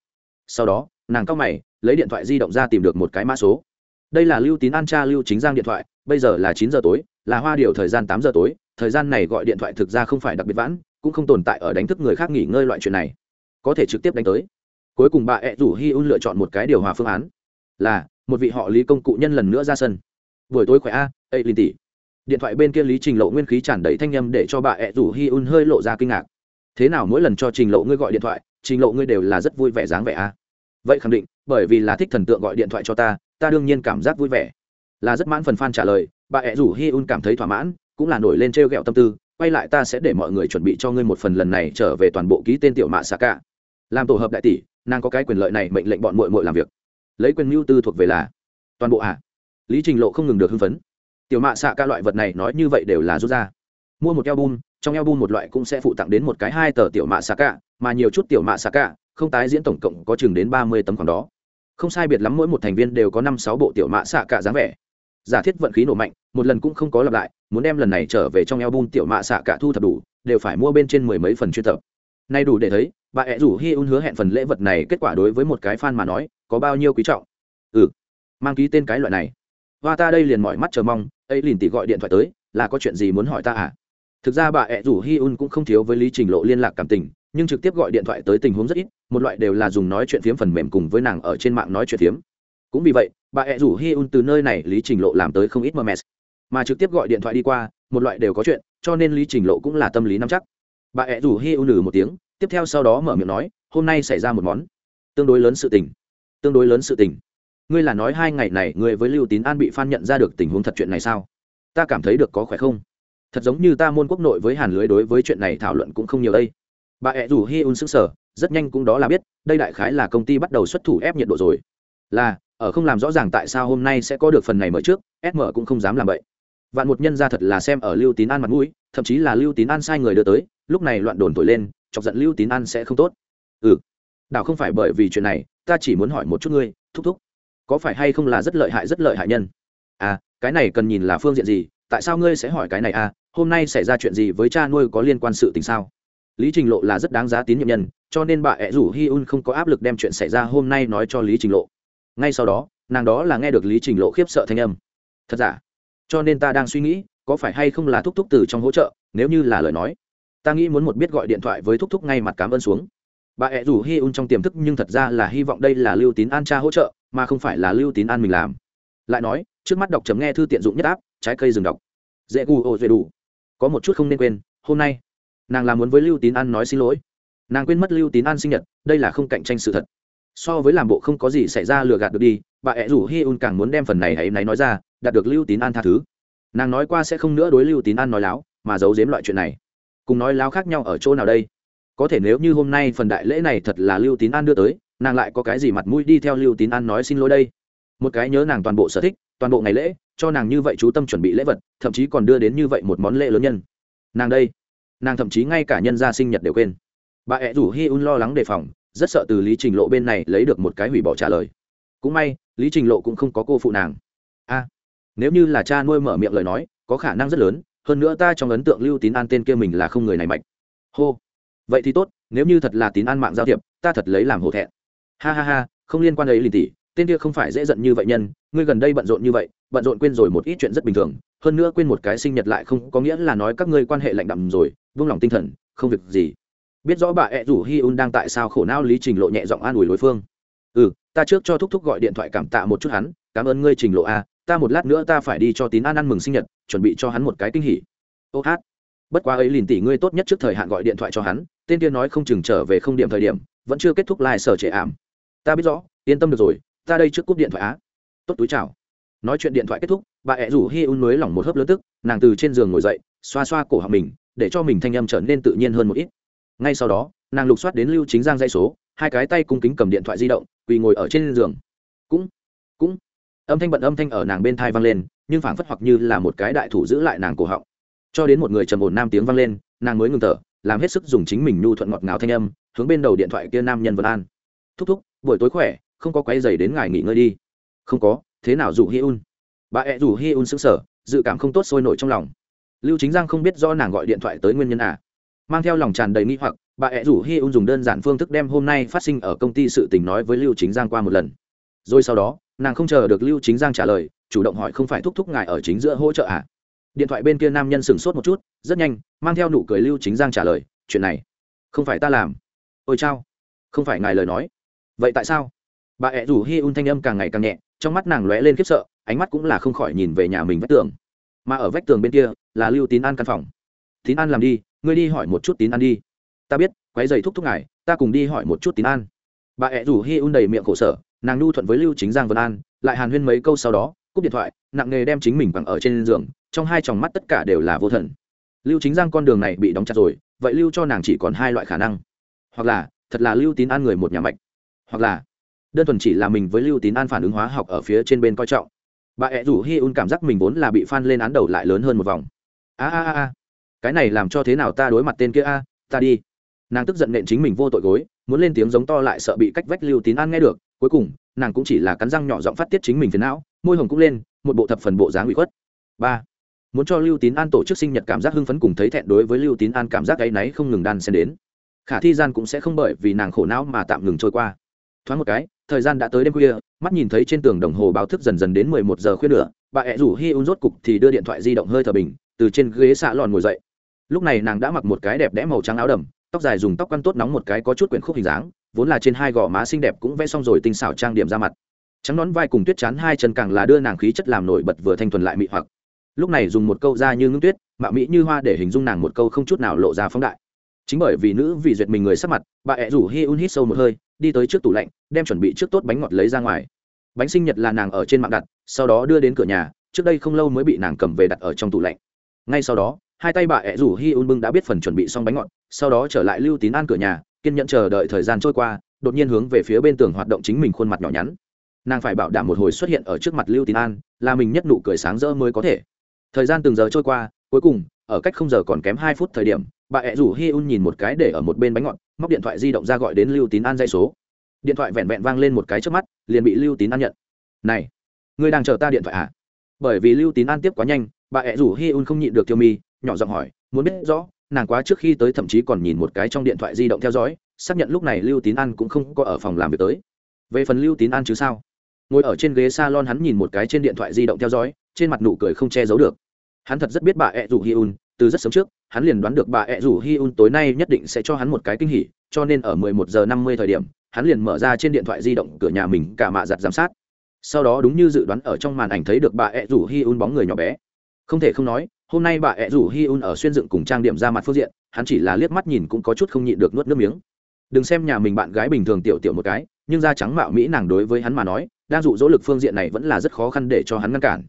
Sau đó, nàng cao mày, lấy điện thoại di động ra tìm được một cái mã số. Đây là lưu tín an cha lưu chính giang điện thoại, bây giờ là chín giờ tối, là hoa điều thời gian tám giờ tối, thời gian này gọi điện thoại thực ra không phải đặc biệt vãn, cũng không tồn tại ở đánh thức người khác nghỉ ngơi loại chuyện này. Có thể trực tiếp đánh tới. Cuối cùng bà ẹ rủ hi un lựa chọn một cái điều hòa phương án. Là, một vị họ lý công cụ nhân lần nữa ra sân. Buổi tối khỏe a ây linh tỷ. Điện thoại bên kia lý trình lộ nguyên khí tràn đầy thanh â m để cho bà ẹ rủ hi un hơi lộ ra kinh ngạc thế nào mỗi lần cho trình lộ ngươi gọi điện thoại, trình lộ ngươi đều là rất vui vẻ dáng vẻ a vậy khẳng định, bởi vì là thích thần tượng gọi điện thoại cho ta ta đương nhiên cảm giác vui vẻ. Là rất mãn phần f trả lời, bà ẹ rủ hi un cảm thấy thỏa mãn, cũng là nổi lên t r e o g ẹ o tâm tư, quay lại ta sẽ để mọi người chuẩn bị cho ngươi một phần lần này trở về toàn bộ ký tên tiểu mạ xạ cả làm tổ hợp đại tỷ, nàng có cái quyền lợi này mệnh lệnh bọn mội mội làm việc. Lấy quyền mưu tư thuộc về là toàn bộ ạ à. lý trình lộ không ngừng được hưng phấn. Tiểu mạ xạ ca loại vật này nói như vậy đều là rút ra. Mua một album trong album một loại cũng sẽ phụ tặng đến một cái hai tờ tiểu mạ xạ cả, mà nhiều chút tiểu mạ xạ cả, không tái diễn tổng cộng có chừng đến ba mươi tấm khoảng đó. Không sai biệt lắm mỗi một thành viên đều có năm sáu bộ tiểu mạ xạ cả dáng vẻ. Giả thiết vận khí nổ mạnh, một lần cũng không có lặp lại, muốn đem lần này trở về trong album tiểu mạ xạ cả thu thập đủ, đều phải mua bên trên mười mấy phần chuyên tập. Nay đủ để thấy, bà ẹ rủ hi un hứa hẹn phần lễ vật này kết quả đối với một cái fan mà nói, có bao nhiêu quý trọng. Ừ mang ký tên cái loại này. Và ta đây liền mọi mắt chờ mong, ấy liền tỷ gọi điện thoại tới, là có chuyện gì muốn hỏi ta à? Thực ra bà ẹ rủ hi un cũng không thiếu với lý trình lộ liên lạc cảm tình, nhưng trực tiếp gọi điện thoại tới tình huống rất ít, một loại đều là dùng nói chuyện phiếm phần mềm cùng với nàng ở trên mạng nói chuyện phiếm. Cũng vì vậy, bà ẹ rủ hi un từ nơi này lý trình lộ làm tới không ít mms mà trực tiếp gọi điện thoại đi qua, một loại đều có chuyện, cho nên lý trình lộ cũng là tâm lý nắm chắc. Bà ẹ rủ hi un lử một tiếng, tiếp theo sau đó mở miệng nói, hôm nay xảy ra một món tương đối lớn sự tình, tương đối lớn sự tình. Ngươi là nói hai ngày này ngươi với lưu tín an bị phan nhận ra được tình huống thật chuyện này sao? Ta cảm thấy được có khỏe không? Thật giống như ta môn quốc nội với hàn lưới đối với chuyện này thảo luận cũng không nhiều đây. Bà ẹ rủ hi un sức sở rất nhanh cũng đó là biết, đây đại khái là công ty bắt đầu xuất thủ ép nhiệt độ rồi. Là, ở không làm rõ ràng tại sao hôm nay sẽ có được phần này mở trước sm cũng không dám làm vậy. Vạn một nhân ra thật là xem ở lưu tín an mặt mũi, thậm chí là lưu tín an sai người đưa tới, lúc này loạn đồn thổi lên, chọc giận lưu tín an sẽ không tốt. Ừ đảo không phải bởi vì chuyện này, ta chỉ muốn hỏi một chút ngươi, thúc thúc, có phải hay không là rất lợi hại, rất lợi hại nhân? À cái này cần nhìn là phương diện gì, tại sao ngươi sẽ hỏi cái này à? Hôm nay xảy ra chuyện gì với cha nuôi có liên quan sự tình sao? Lý trình lộ là rất đáng giá tín nhiệm nhân, cho nên bà ẹ rủ hi un không có áp lực đem chuyện xảy ra hôm nay nói cho lý trình lộ. Ngay sau đó, nàng đó là nghe được lý trình lộ khiếp sợ thanh âm. Thật giả? Cho nên ta đang suy nghĩ, có phải hay không là thúc thúc từ trong hỗ trợ, nếu như là lời nói. Ta nghĩ muốn một biết gọi điện thoại với thúc thúc ngay mặt cảm ơn xuống. Bà ẹ rủ hi un trong tiềm thức nhưng thật ra là hy vọng đây là lưu tín an cha hỗ trợ, mà không phải là lưu tín an mình làm. Lại nói, trước mắt đọc chấm nghe thư tiện dụng nhất áp trái cây rừng đọc. Dễ gu ô dễ đủ có một chút không nên quên, hôm nay, nàng làm muốn với lưu tín an nói xin lỗi. Nàng quên mất lưu tín an sinh nhật, đây là không cạnh tranh sự thật. So với làm bộ không có gì xảy ra lừa gạt được đi, bà ẹ rủ hi un càng muốn đem phần này hãy náy nói ra, đạt được lưu tín an tha thứ. Nàng nói qua sẽ không nữa đối lưu tín an nói láo, mà giấu giếm loại chuyện này. Cùng nói láo khác nhau ở chỗ nào đây? Có thể nếu như hôm nay phần đại lễ này thật là lưu tín an đưa tới, nàng lại có cái gì mặt mũi đi theo lưu tín an nói xin lỗi đây? Một cái nhớ nàng toàn bộ sở thích, toàn bộ ngày lễ, cho nàng như vậy chú tâm chuẩn bị lễ vật, thậm chí còn đưa đến như vậy một món lễ lớn nhân. Nàng đây, nàng thậm chí ngay cả nhân gia sinh nhật đều quên. Bà ẹ rủ hi un lo lắng đề phòng, rất sợ từ lý trình lộ bên này lấy được một cái hủy bỏ trả lời. Cũng may, lý trình lộ cũng không có cô phụ nàng. A, nếu như là cha nuôi mở miệng lời nói, có khả năng rất lớn, hơn nữa ta trong ấn tượng lưu tín an tên kia mình là không người này mạnh. Hô, vậy thì tốt, nếu như thật là tín an mạng giao thiệp, ta thật lấy làm hổ thẹn. Ha ha ha, không liên quan ấy lì tỷ tên kia không phải dễ giận như vậy nhân, ngươi gần đây bận rộn như vậy, bận rộn quên rồi một ít chuyện rất bình thường, hơn nữa quên một cái sinh nhật lại không có nghĩa là nói các ngươi quan hệ lạnh đậm rồi, vung lòng tinh thần, không việc gì. Biết rõ bà ẹ rủ hi un đang tại sao khổ não lý trình lộ nhẹ giọng an ủi đối phương. Ừ ta trước cho thúc thúc gọi điện thoại cảm tạ một chút hắn, cảm ơn ngươi trình lộ a ta một lát nữa ta phải đi cho tín an ăn mừng sinh nhật, chuẩn bị cho hắn một cái kinh hỉ. Ô hát. Bất quá ấy liền tỷ ngươi tốt nhất trước thời hạn gọi điện thoại cho hắn, tên kia nói không chừng trở về không điểm thời điểm, vẫn chưa kết thúc lai、like、sở trệ ảm. Ta biết rõ, yên tâm được rồi ta đây trước cúp điện thoại á. Tốt, túi chào. Nói chuyện điện thoại kết thúc, bà ẹ rủ hi un nới lỏng một hớp lớn tức, nàng từ trên giường ngồi dậy, xoa xoa cổ họng mình, để cho mình thanh âm trở nên tự nhiên hơn một ít. Ngay sau đó, nàng lục soát đến lưu chính giang dây số, hai cái tay cung kính cầm điện thoại di động, quỳ ngồi ở trên giường. Cũng cũng. Âm thanh bận âm thanh ở nàng bên thai vang lên, nhưng phảng phất hoặc như là một cái đại thủ giữ lại nàng cổ họng. Cho đến một người trầm ổn nam tiếng vang lên, nàng mới ngừng thở, làm hết sức dùng chính mình nhu thuận ngọt ngào thanh âm, hướng bên đầu điện thoại kia nam nhân vân an. Thúc thúc, buổi tối khỏe? Không có quay dày đến ngài nghỉ ngơi đi. Không có, thế nào dù hi un? Bà ẹ rủ hi un xứng sở dự cảm không tốt sôi nổi trong lòng. Lưu chính giang không biết do nàng gọi điện thoại tới nguyên nhân à. Mang theo lòng tràn đầy nghi hoặc, bà ẹ rủ hi un dùng đơn giản phương thức đem hôm nay phát sinh ở công ty sự tình nói với lưu chính giang qua một lần. Rồi sau đó, nàng không chờ được lưu chính giang trả lời, chủ động hỏi không phải thúc thúc ngài ở chính giữa hỗ trợ à. Điện thoại bên kia nam nhân sửng sốt một chút, rất nhanh, mang theo nụ cười lưu chính giang trả lời, chuyện này không phải ta làm. Ôi chao, không phải ngài lời nói. Vậy tại sao? Bà ẹ rủ hi un thanh âm càng ngày càng nhẹ, trong mắt nàng lóe lên khiếp sợ, ánh mắt cũng là không khỏi nhìn về nhà mình vách tường. Mà ở vách tường bên kia, là lưu tín an căn phòng. Tín an làm đi, ngươi đi hỏi một chút tín an đi. Ta biết quái dày thúc thúc ngài, ta cùng đi hỏi một chút tín an. Bà ẹ rủ hi un đầy miệng khổ sở, nàng nhu thuận với lưu chính giang vân an, lại hàn huyên mấy câu sau đó, cúp điện thoại, nặng nghề đem chính mình bằng ở trên giường, trong hai tròng mắt tất cả đều là vô thần. Lưu chính giang con đường này bị đóng chặt rồi, vậy lưu cho nàng chỉ còn hai loại khả năng. Hoặc là, thật là lưu tín an người một nhà mạch. Hoặc là đơn thuần chỉ là mình với lưu tín an phản ứng hóa học ở phía trên bên coi trọng. Bà ẹ rủ hi un cảm giác mình vốn là bị phan lên án đầu lại lớn hơn một vòng. A a a a. Cái này làm cho thế nào ta đối mặt tên kia a? Ta đi. Nàng tức giận nện chính mình vô tội gối, muốn lên tiếng giống to lại sợ bị cách vách lưu tín an nghe được. Cuối cùng, nàng cũng chỉ là cắn răng nhỏ giọng phát tiết chính mình phiền não, môi hồng cũng lên, một bộ thập phần bộ dáng bị khuất. Ba. Muốn cho lưu tín an tổ chức sinh nhật cảm giác hưng phấn cùng thấy thẹn đối với lưu tín an cảm giác áy náy không ngừng đan xen đến. Khả thi gian cũng sẽ không bởi vì nàng khổ não mà tạm ngừng trôi qua. Thoáng một cái thời gian đã tới đêm khuya, mắt nhìn thấy trên tường đồng hồ báo thức dần dần đến mười một giờ khuya nữa, bà ẹ rủ hi un rốt cục thì đưa điện thoại di động hơi thờ bình, từ trên ghế xạ lòn ngồi dậy. Lúc này nàng đã mặc một cái đẹp đẽ màu trắng áo đầm, tóc dài dùng tóc quăn tốt nóng một cái có chút quyển khúc hình dáng, vốn là trên hai gò má xinh đẹp cũng vẽ xong rồi tinh xảo trang điểm ra mặt. Trắng nón vai cùng tuyết chán hai chân càng là đưa nàng khí chất làm nổi bật vừa thanh thuần lại mị hoặc. Lúc này dùng một câu ra như ngưng tuyết mạ mỹ như hoa để hình dung nàng một câu không chút nào lộ ra phóng đại chính bởi vì nữ vì duyệt mình người sắp mặt, bà ẹ rủ hi un hít sâu một hơi, đi tới trước tủ lạnh, đem chuẩn bị trước tốt bánh ngọt lấy ra ngoài. Bánh sinh nhật là nàng ở trên mạng đặt, sau đó đưa đến cửa nhà, trước đây không lâu mới bị nàng cầm về đặt ở trong tủ lạnh. Ngay sau đó, hai tay bà ẹ rủ hi un bưng đã biết phần chuẩn bị xong bánh ngọt, sau đó trở lại lưu tín an cửa nhà, kiên nhẫn chờ đợi thời gian trôi qua, đột nhiên hướng về phía bên tường hoạt động chính mình khuôn mặt nhỏ nhắn. Nàng phải bảo đảm một hồi xuất hiện ở trước mặt lưu tín an, là mình nhất nụ cười sáng rỡ mới có thể. Thời gian từng giờ trôi qua, cuối cùng, ở cách không giờ còn kém hai phút thời điểm bà ẹ rủ hi un nhìn một cái để ở một bên bánh ngọt, móc điện thoại di động ra gọi đến lưu tín an dây số. Điện thoại vẹn vẹn vang lên một cái trước mắt, liền bị lưu tín an nhận. Này, ngươi đang chờ ta điện thoại à? Bởi vì lưu tín an tiếp quá nhanh, bà ẹ rủ hi un không nhịn được tiêu mi, nhỏ giọng hỏi, muốn biết rõ, nàng quá trước khi tới thậm chí còn nhìn một cái trong điện thoại di động theo dõi, xác nhận lúc này lưu tín an cũng không có ở phòng làm việc tới. Về phần lưu tín an chứ sao? Ngồi ở trên ghế s a lon hắn nhìn một cái trên điện thoại di động theo dõi, trên mặt nụ cười không che giấu được. Hắn thật rất biết bà ẹ rủ hi un từ rất sớm trước, hắn liền đoán được bà ẹ rủ hi un tối nay nhất định sẽ cho hắn một cái kinh hỉ, cho nên ở 11 giờ 50 thời điểm, hắn liền mở ra trên điện thoại di động cửa nhà mình cả mạ giặt giám sát. Sau đó đúng như dự đoán ở trong màn ảnh thấy được bà ẹ rủ hi un bóng người nhỏ bé. Không thể không nói, hôm nay bà ẹ rủ hi un ở xuyên dựng cùng trang điểm ra mặt phương diện, hắn chỉ là liếc mắt nhìn cũng có chút không nhịn được nuốt nước miếng. Đừng xem nhà mình bạn gái bình thường tiểu tiểu một cái, nhưng da trắng mạo mỹ nàng đối với hắn mà nói đang dụ dỗ lực phương diện này vẫn là rất khó khăn để cho hắn ngăn cản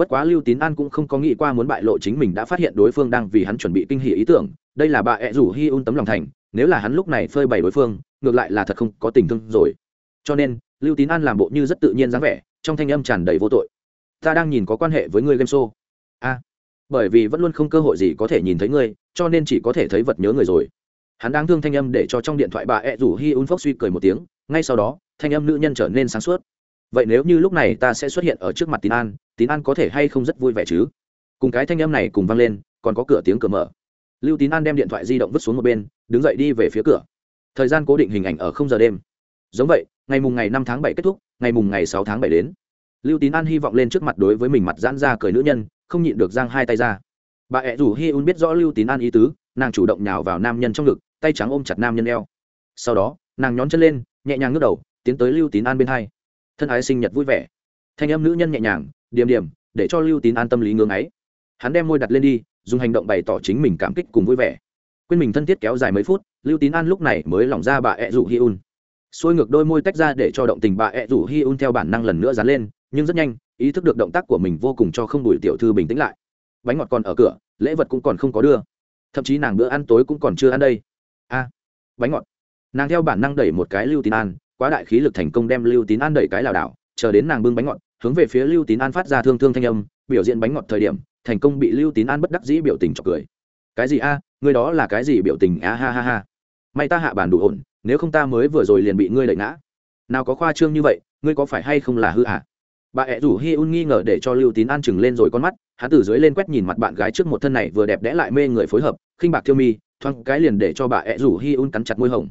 bất quá lưu tín an cũng không có nghĩ qua muốn bại lộ chính mình đã phát hiện đối phương đang vì hắn chuẩn bị kinh hỉ ý tưởng, đây là bà ẹ rủ hi un tấm lòng thành, nếu là hắn lúc này phơi bày đối phương, ngược lại là thật không có tình thương rồi. Cho nên, lưu tín an làm bộ như rất tự nhiên dáng vẻ, trong thanh âm tràn đầy vô tội. Ta đang nhìn có quan hệ với ngươi game show. A, bởi vì vẫn luôn không cơ hội gì có thể nhìn thấy ngươi, cho nên chỉ có thể thấy vật nhớ người rồi. Hắn đang thương thanh âm để cho trong điện thoại bà ẹ rủ hi un phốc suy cười một tiếng, ngay sau đó, thanh âm nữ nhân trở nên sáng suốt vậy nếu như lúc này ta sẽ xuất hiện ở trước mặt tín an tín an có thể hay không rất vui vẻ chứ? Cùng cái thanh âm này cùng vang lên, còn có cửa tiếng cửa mở. Lưu tín an đem điện thoại di động vứt xuống một bên, đứng dậy đi về phía cửa. Thời gian cố định hình ảnh ở không giờ đêm. Giống vậy, ngày mùng ngày năm tháng bảy kết thúc, ngày mùng ngày sáu tháng bảy đến. Lưu tín an hy vọng lên trước mặt đối với mình mặt giãn ra cười nữ nhân, không nhịn được giang hai tay ra. Bà ẹ rủ hi un biết rõ lưu tín an ý tứ, nàng chủ động nhào vào nam nhân trong ngực, tay trắng ôm chặt nam nhân eo. Sau đó, nàng nhón chân lên, nhẹ nhàng ngước đầu, tiến tới lưu tín an bên hai thân ái sinh nhật vui vẻ. Thanh âm nữ nhân nhẹ nhàng, điềm điềm, để cho lưu tín an tâm lý ngưng ấy. Hắn đem môi đặt lên đi, dùng hành động bày tỏ chính mình cảm kích cùng vui vẻ. Quên mình thân thiết kéo dài mấy phút, lưu tín an lúc này mới lỏng ra bà ẹ rủ hi un. Xuôi ngược đôi môi tách ra để cho động tình bà ẹ rủ hi un theo bản năng lần nữa dán lên, nhưng rất nhanh, ý thức được động tác của mình vô cùng cho không đuổi tiểu thư bình tĩnh lại. Bánh ngọt còn ở cửa, lễ vật cũng còn không có đưa. Thậm chí nàng bữa ăn tối cũng còn chưa ăn đây. A, bánh ngọt. Nàng theo bản năng đẩy một cái lưu tín an quá đại khí lực thành công đem lưu tín an đẩy cái lảo đảo, chờ đến nàng bưng bánh ngọt, hướng về phía lưu tín an phát ra thương thương thanh âm, biểu diễn bánh ngọt thời điểm, thành công bị lưu tín an bất đắc dĩ biểu tình chọc cười. Cái gì a? Người đó là cái gì biểu tình? A ha ha ha. May ta hạ bản đủ ổn, nếu không ta mới vừa rồi liền bị ngươi đẩy ngã. Nào có khoa trương như vậy, ngươi có phải hay không là hư hả? Bà ẹ rủ hi un nghi ngờ để cho lưu tín an chừng lên rồi con mắt, hắn từ dưới lên quét nhìn mặt bạn gái trước một thân này vừa đẹp đẽ lại mê người phối hợp, khinh bạc thiêu mi, thoáng cái liền để cho bà ẹ rủ hi un cắn chặt môi hồng.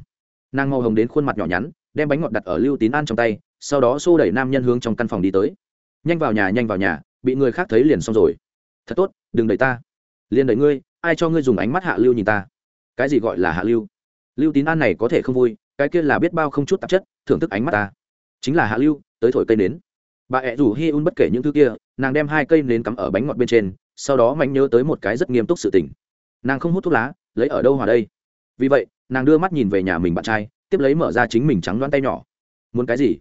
Nàng màu hồng đến khuôn mặt nhỏ nhắn đem bánh ngọt đặt ở lưu tín an trong tay, sau đó xô đẩy nam nhân hướng trong căn phòng đi tới. Nhanh vào nhà, nhanh vào nhà, bị người khác thấy liền xong rồi. Thật tốt, đừng đẩy ta. Liền đẩy ngươi, ai cho ngươi dùng ánh mắt hạ lưu nhìn ta? Cái gì gọi là hạ lưu? Lưu tín an này có thể không vui, cái kia là biết bao không chút tạp chất, thưởng thức ánh mắt ta. Chính là hạ lưu, tới thổi cây nến. Bà ẹ rủ hi un bất kể những thứ kia, nàng đem hai cây nến cắm ở bánh ngọt bên trên, sau đó mạnh nhớ tới một cái rất nghiêm túc sự tình. Nàng không hút thuốc lá, lấy ở đâu hòa đây? Vì vậy, nàng đưa mắt nhìn về nhà mình bạn trai tiếp lấy mở ra chính mình trắng loan tay nhỏ. Muốn cái gì?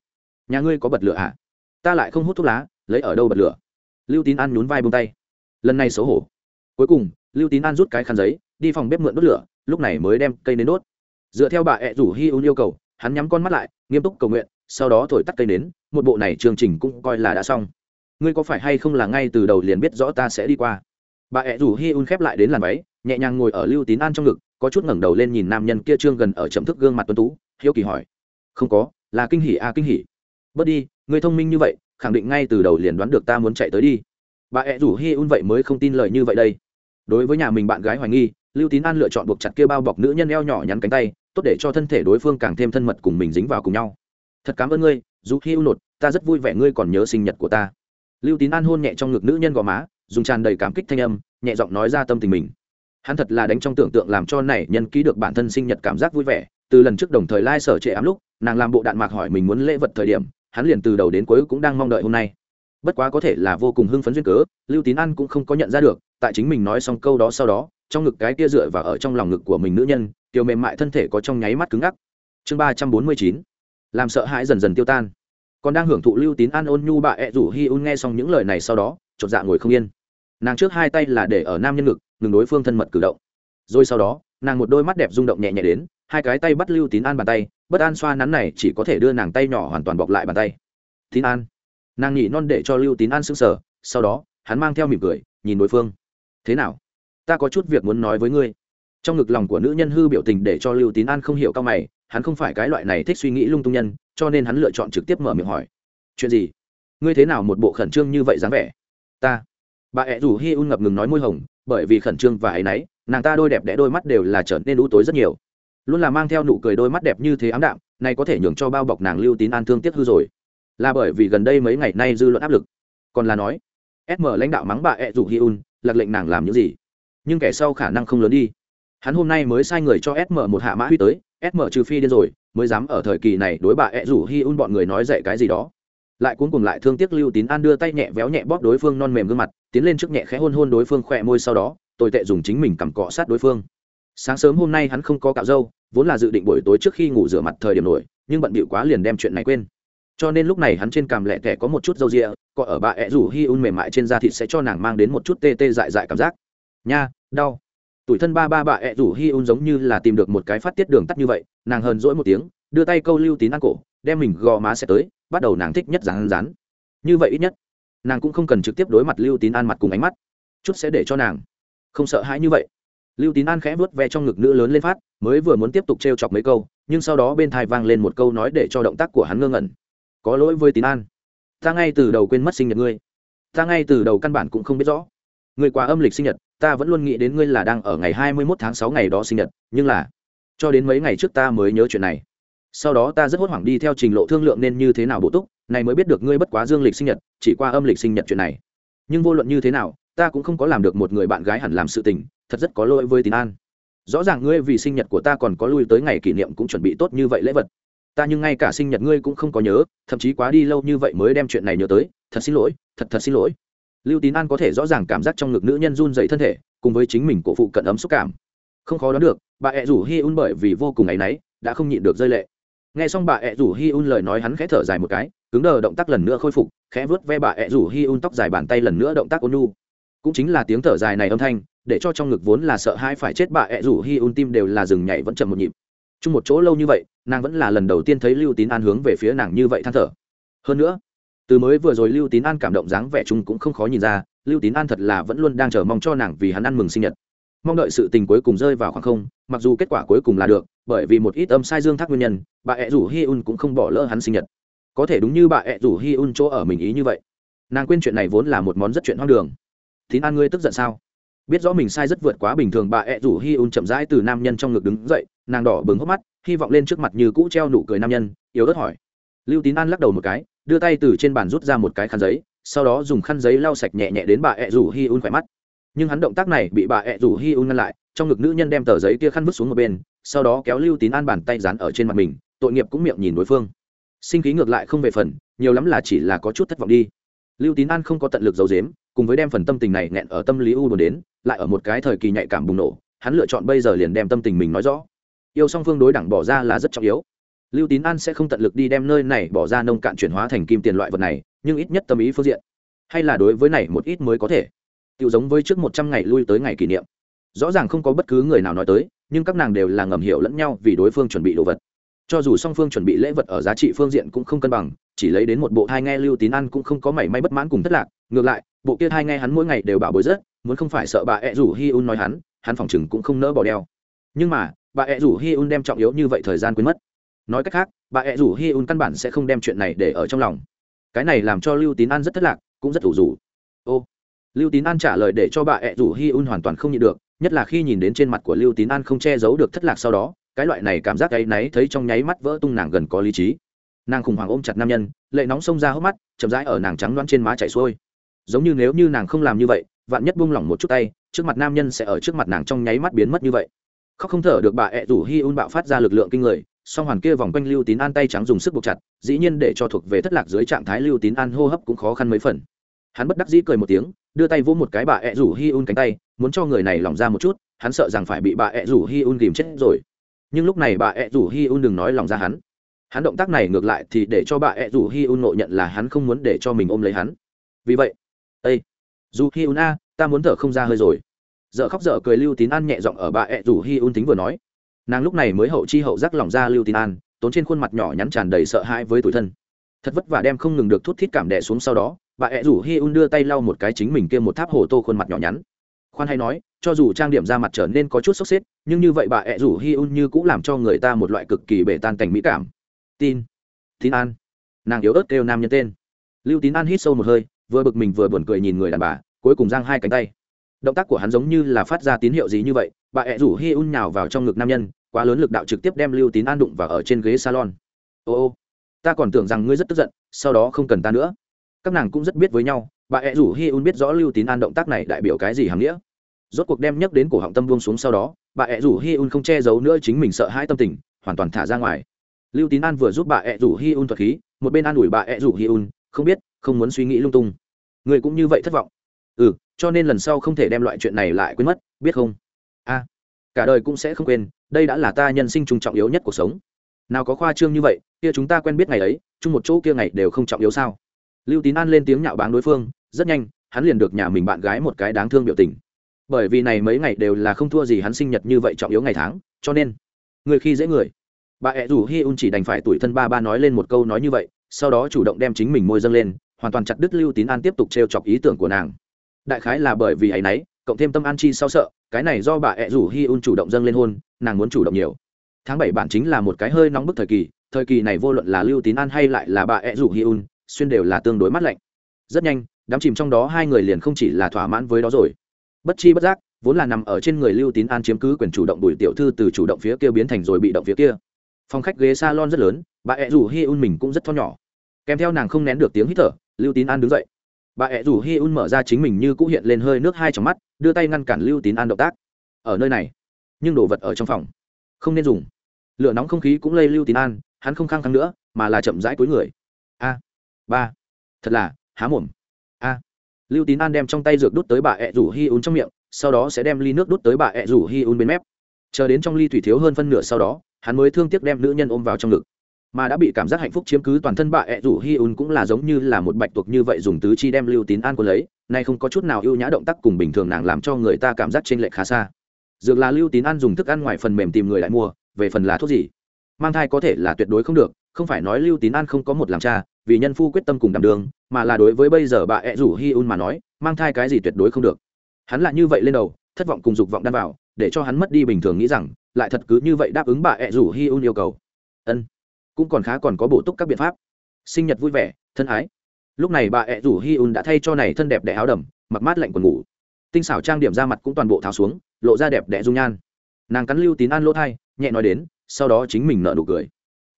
Nhà ngươi có bật lửa à? Ta lại không hút thuốc lá, lấy ở đâu bật lửa? Lưu tín an nhún vai bông tay. Lần này xấu hổ. Cuối cùng, lưu tín an rút cái khăn giấy, đi phòng bếp mượn đốt lửa, lúc này mới đem cây nến đốt. Dựa theo bà ẹ rủ hi un yêu cầu, hắn nhắm con mắt lại, nghiêm túc cầu nguyện, sau đó thổi tắt cây nến, một bộ này chương trình cũng coi là đã xong. Ngươi có phải hay không là ngay từ đầu liền biết rõ ta sẽ đi qua? Bà ẹ rủ hi un khép lại đến làn váy nhẹ nhàng ngồi ở lưu tín an trong ngực có chút ngẩng đầu lên nhìn nam nhân kia trương gần ở chậm thức gương mặt tuấn tú hiếu kỳ hỏi. Không có là kinh hỉ a à, kinh hỉ. Bớt đi người thông minh như vậy khẳng định ngay từ đầu liền đoán được ta muốn chạy tới đi. Bà ẹ rủ hi un vậy mới không tin lời như vậy đây. Đối với nhà mình bạn gái hoài nghi lưu tín an lựa chọn buộc chặt kia bao bọc nữ nhân eo nhỏ nhắn cánh tay tốt để cho thân thể đối phương càng thêm thân mật cùng mình dính vào cùng nhau. Thật cảm ơn ngươi dù hi un nột ta rất vui vẻ ngươi còn nhớ sinh nhật của ta. Lưu tín an hôn nhẹ trong ngực nữ nhân gò má dùng tràn đầy cảm kích thanh âm nhẹ giọng nói ra tâm tình mình hắn thật là đánh trong tưởng tượng làm cho này nhân ký được bản thân sinh nhật cảm giác vui vẻ. Từ lần trước đồng thời lai、like、sở trệ ám lúc, nàng làm bộ đạn mạc hỏi mình muốn lễ vật thời điểm, hắn liền từ đầu đến cuối cũng đang mong đợi hôm nay. Bất quá có thể là vô cùng hưng phấn duyên cớ, lưu tín an cũng không có nhận ra được, tại chính mình nói xong câu đó sau đó, trong ngực cái kia dựa và ở trong lòng ngực của mình nữ nhân tiểu mềm mại thân thể có trong nháy mắt cứng ngắc. Chương ba trăm bốn mươi chín. Làm sợ hãi dần dần tiêu tan. Còn đang hưởng thụ lưu tín an ôn nhu bà ẹ rủ hi un nghe xong những lời này sau đó, chột dạ ngồi không yên nàng trước hai tay là để ở nam nhân ngực, ngừng đối phương thân mật cử động. Rồi sau đó, nàng một đôi mắt đẹp rung động nhẹ nhẹ đến, hai cái tay bắt lưu tín an bàn tay, bất an xoa nắn này chỉ có thể đưa nàng tay nhỏ hoàn toàn bọc lại bàn tay. Tín an. Nàng nhỉ non để cho lưu tín an sững sờ, sau đó, hắn mang theo mỉm cười, nhìn đối phương. Thế nào? Ta có chút việc muốn nói với ngươi. Trong ngực lòng của nữ nhân hư biểu tình để cho lưu tín an không hiểu cao mày, hắn không phải cái loại này thích suy nghĩ lung tung nhân, cho nên hắn lựa chọn trực tiếp mở miệng hỏi. Chuyện gì? Ngươi thế nào một bộ khẩn trương như vậy dáng vẻ? Ta bà ẹ rủ hi un ngập ngừng nói môi hồng, bởi vì khẩn trương và áy náy, nàng ta đôi đẹp đẽ đôi mắt đều là trở nên u tối rất nhiều. Luôn là mang theo nụ cười đôi mắt đẹp như thế ám đạm này có thể nhường cho bao bọc nàng lưu tín an thương tiếc hư rồi. Là bởi vì gần đây mấy ngày nay dư luận áp lực. Còn là nói sm lãnh đạo mắng bà ẹ rủ hi un, lạc lệnh nàng làm những gì? Nhưng kẻ sau khả năng không lớn đi. Hắn hôm nay mới sai người cho sm một hạ mã huy tới sm trừ phi điên rồi, mới dám ở thời kỳ này đối bà ẹ rủ hi un bọn người nói dạy cái gì đó lại cuốn cùng lại thương tiếc lưu tín an đưa tay nhẹ véo nhẹ bóp đối phương non mềm gương mặt, tiến lên trước nhẹ khẽ hôn hôn đối phương khỏe môi sau đó, tồi tệ dùng chính mình cầm cọ sát đối phương. Sáng sớm hôm nay hắn không có cạo râu, vốn là dự định buổi tối trước khi ngủ rửa mặt thời điểm nổi, nhưng bận bịu quá liền đem chuyện này quên. Cho nên lúc này hắn trên cằm lẹ tẻ có một chút râu rịa cọ ở bà ẹ rủ hi un mềm mại trên da thịt sẽ cho nàng mang đến một chút tê tê dại dại cảm giác. Nha, đau. Tuổi thân ba ba bà ẹ rủ hi un giống như là tìm được một cái phát tiết đường tắt như vậy, nàng hờn dỗi một tiếng, đưa tay câu lưu tín ăn cổ, đem mình gò má sẽ tới bắt đầu nàng thích nhất rán rán như vậy ít nhất, nàng cũng không cần trực tiếp đối mặt lưu tín an mặt cùng ánh mắt. Chút sẽ để cho nàng không sợ hãi như vậy. Lưu tín an khẽ vớt ve trong ngực nữ lớn lên phát, mới vừa muốn tiếp tục t r e o chọc mấy câu, nhưng sau đó bên thai vang lên một câu nói để cho động tác của hắn ngơ ngẩn. Có lỗi với tín an. Ta ngay từ đầu quên mất sinh nhật ngươi. Ta ngay từ đầu căn bản cũng không biết rõ. Ngươi quá âm lịch sinh nhật, ta vẫn luôn nghĩ đến ngươi là đang ở ngày hai mươi mốt tháng sáu ngày đó sinh nhật, nhưng là cho đến mấy ngày trước ta mới nhớ chuyện này sau đó ta rất hốt hoảng đi theo trình lộ thương lượng nên như thế nào bổ túc, này mới biết được ngươi bất quá dương lịch sinh nhật, chỉ qua âm lịch sinh nhật chuyện này. Nhưng vô luận như thế nào, ta cũng không có làm được một người bạn gái hẳn làm sự tình, thật rất có lỗi với tín an. Rõ ràng ngươi vì sinh nhật của ta còn có lui tới ngày kỷ niệm cũng chuẩn bị tốt như vậy lễ vật. Ta nhưng ngay cả sinh nhật ngươi cũng không có nhớ, thậm chí quá đi lâu như vậy mới đem chuyện này nhớ tới. Thật xin lỗi, thật thật xin lỗi. Lưu tín an có thể rõ ràng cảm giác trong ngực nữ nhân run dậy thân thể, cùng với chính mình cổ phụ cận ấm xúc cảm. Không khó đoán được, bà ẹ rủ hi un bởi vì vô cùng áy náy, đã không nhịn được rơi lệ nghe xong bà ẹ rủ hi un lời nói hắn khẽ thở dài một cái, cứng đờ động tác lần nữa khôi phục, khẽ vớt ve bà ẹ rủ hi un tóc dài bàn tay lần nữa động tác ôn nu cũng chính là tiếng thở dài này âm thanh, để cho trong ngực vốn là sợ hai phải chết bà ẹ rủ hi un tim đều là dừng nhảy vẫn chậm một nhịp. Chung một chỗ lâu như vậy, nàng vẫn là lần đầu tiên thấy lưu tín an hướng về phía nàng như vậy than thở. Hơn nữa, từ mới vừa rồi lưu tín an cảm động dáng vẻ chung cũng không khó nhìn ra, lưu tín an thật là vẫn luôn đang chờ mong cho nàng vì hắn ăn mừng sinh nhật. Mong đợi sự tình cuối cùng rơi vào khoảng không, mặc dù kết quả cuối cùng là được bởi vì một ít âm sai dương thác nguyên nhân, bà ẹ rủ hi un cũng không bỏ lỡ hắn sinh nhật. Có thể đúng như bà ẹ rủ hi un chỗ ở mình ý như vậy. Nàng quên chuyện này vốn là một món rất chuyện hoang đường. Tín an ngươi tức giận sao? Biết rõ mình sai rất vượt quá bình thường, bà ẹ rủ hi un chậm rãi từ nam nhân trong ngực đứng dậy, nàng đỏ bừng hốc mắt, hy vọng lên trước mặt như cũ treo nụ cười nam nhân, yếu ớt hỏi. Lưu tín an lắc đầu một cái, đưa tay từ trên bàn rút ra một cái khăn giấy, sau đó dùng khăn giấy lau sạch nhẹ nhẹ đến bà ẹ rủ hi un khỏe mắt. Nhưng hắn động tác này bị bà ẹ rủ hi un ngăn lại, trong ngực nữ nhân đem tờ giấy kia khăn vứt xuống một bên sau đó kéo lưu tín an bàn tay dán ở trên mặt mình, tội nghiệp cũng miệng nhìn đối phương. Sinh khí ngược lại không về phần, nhiều lắm là chỉ là có chút thất vọng đi. Lưu tín an không có tận lực giấu dếm cùng với đem phần tâm tình này nghẹn ở tâm lý u buồn đến, lại ở một cái thời kỳ nhạy cảm bùng nổ, hắn lựa chọn bây giờ liền đem tâm tình mình nói rõ. Yêu song phương đối đẳng bỏ ra là rất trọng yếu. Lưu tín an sẽ không tận lực đi đem nơi này bỏ ra nông cạn chuyển hóa thành kim tiền loại vật này, nhưng ít nhất tâm ý phương diện. Hay là đối với này một ít mới có thể. Tự giống với trước một trăm ngày lui tới ngày kỷ niệm. Rõ ràng không có bất cứ người nào nói tới nhưng các nàng đều là ngầm hiểu lẫn nhau vì đối phương chuẩn bị đồ vật. Cho dù song phương chuẩn bị lễ vật ở giá trị phương diện cũng không cân bằng, chỉ lấy đến một bộ thai nghe lưu tín ăn cũng không có mảy may bất mãn cùng thất lạc. Ngược lại, bộ kia thai nghe hắn mỗi ngày đều bảo bối rất, muốn không phải sợ bà ẹ rủ hi un nói hắn hắn phòng chừng cũng không nỡ bỏ đeo. Nhưng mà, bà ẹ rủ hi un đem trọng yếu như vậy thời gian quên mất. Nói cách khác, bà ẹ rủ hi un căn bản sẽ không đem chuyện này để ở trong lòng. Cái này làm cho lưu tín an rất thất lạc, cũng rất thủ rủ ô, lưu tín an trả lời để cho bà ẹ rủ hi un hoàn toàn không nhịn được nhất là khi nhìn đến trên mặt của lưu tín an không che giấu được thất lạc sau đó, cái loại này cảm giác áy náy thấy trong nháy mắt vỡ tung nàng gần có lý trí. Nàng khủng hoảng ôm chặt nam nhân, lệ nóng xông ra hốc mắt, chậm rãi ở nàng trắng đoán trên má chảy xuôi. Giống như nếu như nàng không làm như vậy, vạn nhất buông lỏng một chút tay, trước mặt nam nhân sẽ ở trước mặt nàng trong nháy mắt biến mất như vậy. Khóc không thở được bà ẹ rủ hi un bạo phát ra lực lượng kinh người, song hoàn kia vòng quanh lưu tín an tay trắng dùng sức buộc chặt, dĩ nhiên để cho thuộc về thất lạc dưới trạng thái lưu tín an hô hấp cũng khó khăn mấy phần hắn bất đắc dĩ cười một tiếng, đưa tay vỗ một cái bà ẹ rủ hi un cánh tay, muốn cho người này lỏng ra một chút, hắn sợ rằng phải bị bà ẹ rủ hi un ghìm chết rồi. Nhưng lúc này bà ẹ rủ hi un đừng nói lòng ra hắn. Hắn động tác này ngược lại thì để cho bà ẹ rủ hi un ngộ nhận là hắn không muốn để cho mình ôm lấy hắn. Vì vậy ây dù hi un a, ta muốn thở không ra hơi rồi. Dợ khóc dợ cười lưu tín an nhẹ giọng ở bà ẹ rủ hi un tính vừa nói. Nàng lúc này mới hậu chi hậu giác lòng ra lưu tín an, tốn trên khuôn mặt nhỏ nhắn tràn đầy sợ hãi với tuổi thân. Thật vất vả đem không ngừng được thút thít cảm đẻ xuống sau đó bà ẹ rủ hi un đưa tay lau một cái chính mình kia một tháp hồ tô khuôn mặt nhỏ nhắn. Khoan hay nói, cho dù trang điểm ra mặt trở nên có chút sốc xếp, nhưng như vậy bà ẹ rủ hi un như cũng làm cho người ta một loại cực kỳ bể tan cảnh mỹ cảm. Tin. Tín an. Nàng yếu ớt kêu nam nhân tên. Lưu tín an hít sâu một hơi, vừa bực mình vừa buồn cười nhìn người đàn bà, cuối cùng giang hai cánh tay. Động tác của hắn giống như là phát ra tín hiệu gì như vậy, bà ẹ rủ hi un nhào vào trong ngực nam nhân, quá lớn lực đạo trực tiếp đem lưu tín an đụng vào ở trên ghế salon. Ô ô, ta còn tưởng rằng ngươi rất tức giận, sau đó không cần ta nữa các nàng cũng rất biết với nhau, bà ẹ rủ hi un biết rõ lưu tín an động tác này đại biểu cái gì hàm nghĩa. Rốt cuộc đem nhắc đến cổ họng tâm buông xuống sau đó, bà ẹ rủ hi un không che giấu nữa chính mình sợ hãi tâm tình, hoàn toàn thả ra ngoài. Lưu tín an vừa giúp bà ẹ rủ hi un thuật khí, một bên an ủi bà ẹ rủ hi un, không biết, không muốn suy nghĩ lung tung. Người cũng như vậy thất vọng. Ừ cho nên lần sau không thể đem loại chuyện này lại quên mất, biết không? A, cả đời cũng sẽ không quên, đây đã là ta nhân sinh trung trọng yếu nhất cuộc sống. Nào có khoa trương như vậy, kia chúng ta quen biết ngày ấy, chung một chỗ kia ngày đều không trọng yếu sao? Lưu tín an lên tiếng nhạo báng đối phương, rất nhanh, hắn liền được nhà mình bạn gái một cái đáng thương biểu tình. Bởi vì này mấy ngày đều là không thua gì hắn sinh nhật như vậy trọng yếu ngày tháng, cho nên, người khi dễ người. Bà ẹ rủ hi un chỉ đành phải tuổi thân ba ba nói lên một câu nói như vậy, sau đó chủ động đem chính mình môi dâng lên, hoàn toàn chặt đứt lưu tín an tiếp tục t r e o chọc ý tưởng của nàng. Đại khái là bởi vì ấ y n ấ y cộng thêm tâm an chi sau sợ, cái này do bà ẹ rủ hi un chủ động dâng lên hôn, nàng muốn chủ động nhiều. Tháng bảy bản chính là một cái hơi nóng bức thời kỳ thời kỳ này vô luận là lưu tín an hay lại là bà ẹ rủ hi un xuyên đều là tương đối mát lạnh. Rất nhanh, đám chìm trong đó hai người liền không chỉ là thỏa mãn với đó rồi. Bất chi bất giác, vốn là nằm ở trên người lưu tín an chiếm cứ quyền chủ động đuổi tiểu thư từ chủ động phía kia biến thành rồi bị động phía kia. Phòng khách ghế salon rất lớn, bà ẹ rủ hi un mình cũng rất thon nhỏ. Kèm theo nàng không nén được tiếng hít thở, lưu tín an đứng dậy. Bà ẹ rủ hi un mở ra chính mình như cũ hiện lên hơi nước hai trong mắt, đưa tay ngăn cản lưu tín an động tác. Ở nơi này, nhưng đồ vật ở trong phòng, không nên dùng. Lửa nóng không khí cũng lây lưu tín an, hắn không khăng khăng nữa, mà là chậm rãi cuối người. A ba. Thật là, há mồm. A. Lưu tín an đem trong tay dược đút tới bà ẹ rủ hi un trong miệng, sau đó sẽ đem ly nước đút tới bà ẹ rủ hi un bên mép. Chờ đến trong ly thủy thiếu hơn phân nửa sau đó, hắn mới thương tiếc đem nữ nhân ôm vào trong ngực. Mà đã bị cảm giác hạnh phúc chiếm cứ toàn thân bà ẹ rủ hi un cũng là giống như là một bạch tuộc như vậy dùng tứ chi đem lưu tín an quân lấy, nay không có chút nào ưu nhã động tác cùng bình thường nàng làm cho người ta cảm giác t r ê n lệch khá xa. Dược là lưu tín an dùng thức ăn ngoài phần mềm tìm người lại mua, về phần là thuốc gì? Mang thai có thể là tuyệt đối không được không phải nói lưu tín an không có một làm cha, vì nhân phu quyết tâm cùng đảm đường, mà là đối với bây giờ bà ẹ rủ hi un mà nói, mang thai cái gì tuyệt đối không được. Hắn lại như vậy lên đầu, thất vọng cùng dục vọng đan vào, để cho hắn mất đi bình thường nghĩ rằng, lại thật cứ như vậy đáp ứng bà ẹ rủ hi un yêu cầu. Ân, cũng còn khá còn có bổ túc các biện pháp. Sinh nhật vui vẻ, thân ái. Lúc này bà ẹ rủ hi un đã thay cho này thân đẹp đẽ áo đầm, mặc mát lạnh quần ngủ. Tinh xảo trang điểm ra mặt cũng toàn bộ tháo xuống, lộ ra đẹp đẽ dung nhan. Nàng cắn lưu tín an lỗ thai, nhẹ nói đến, sau đó chính mình nợ nụ cười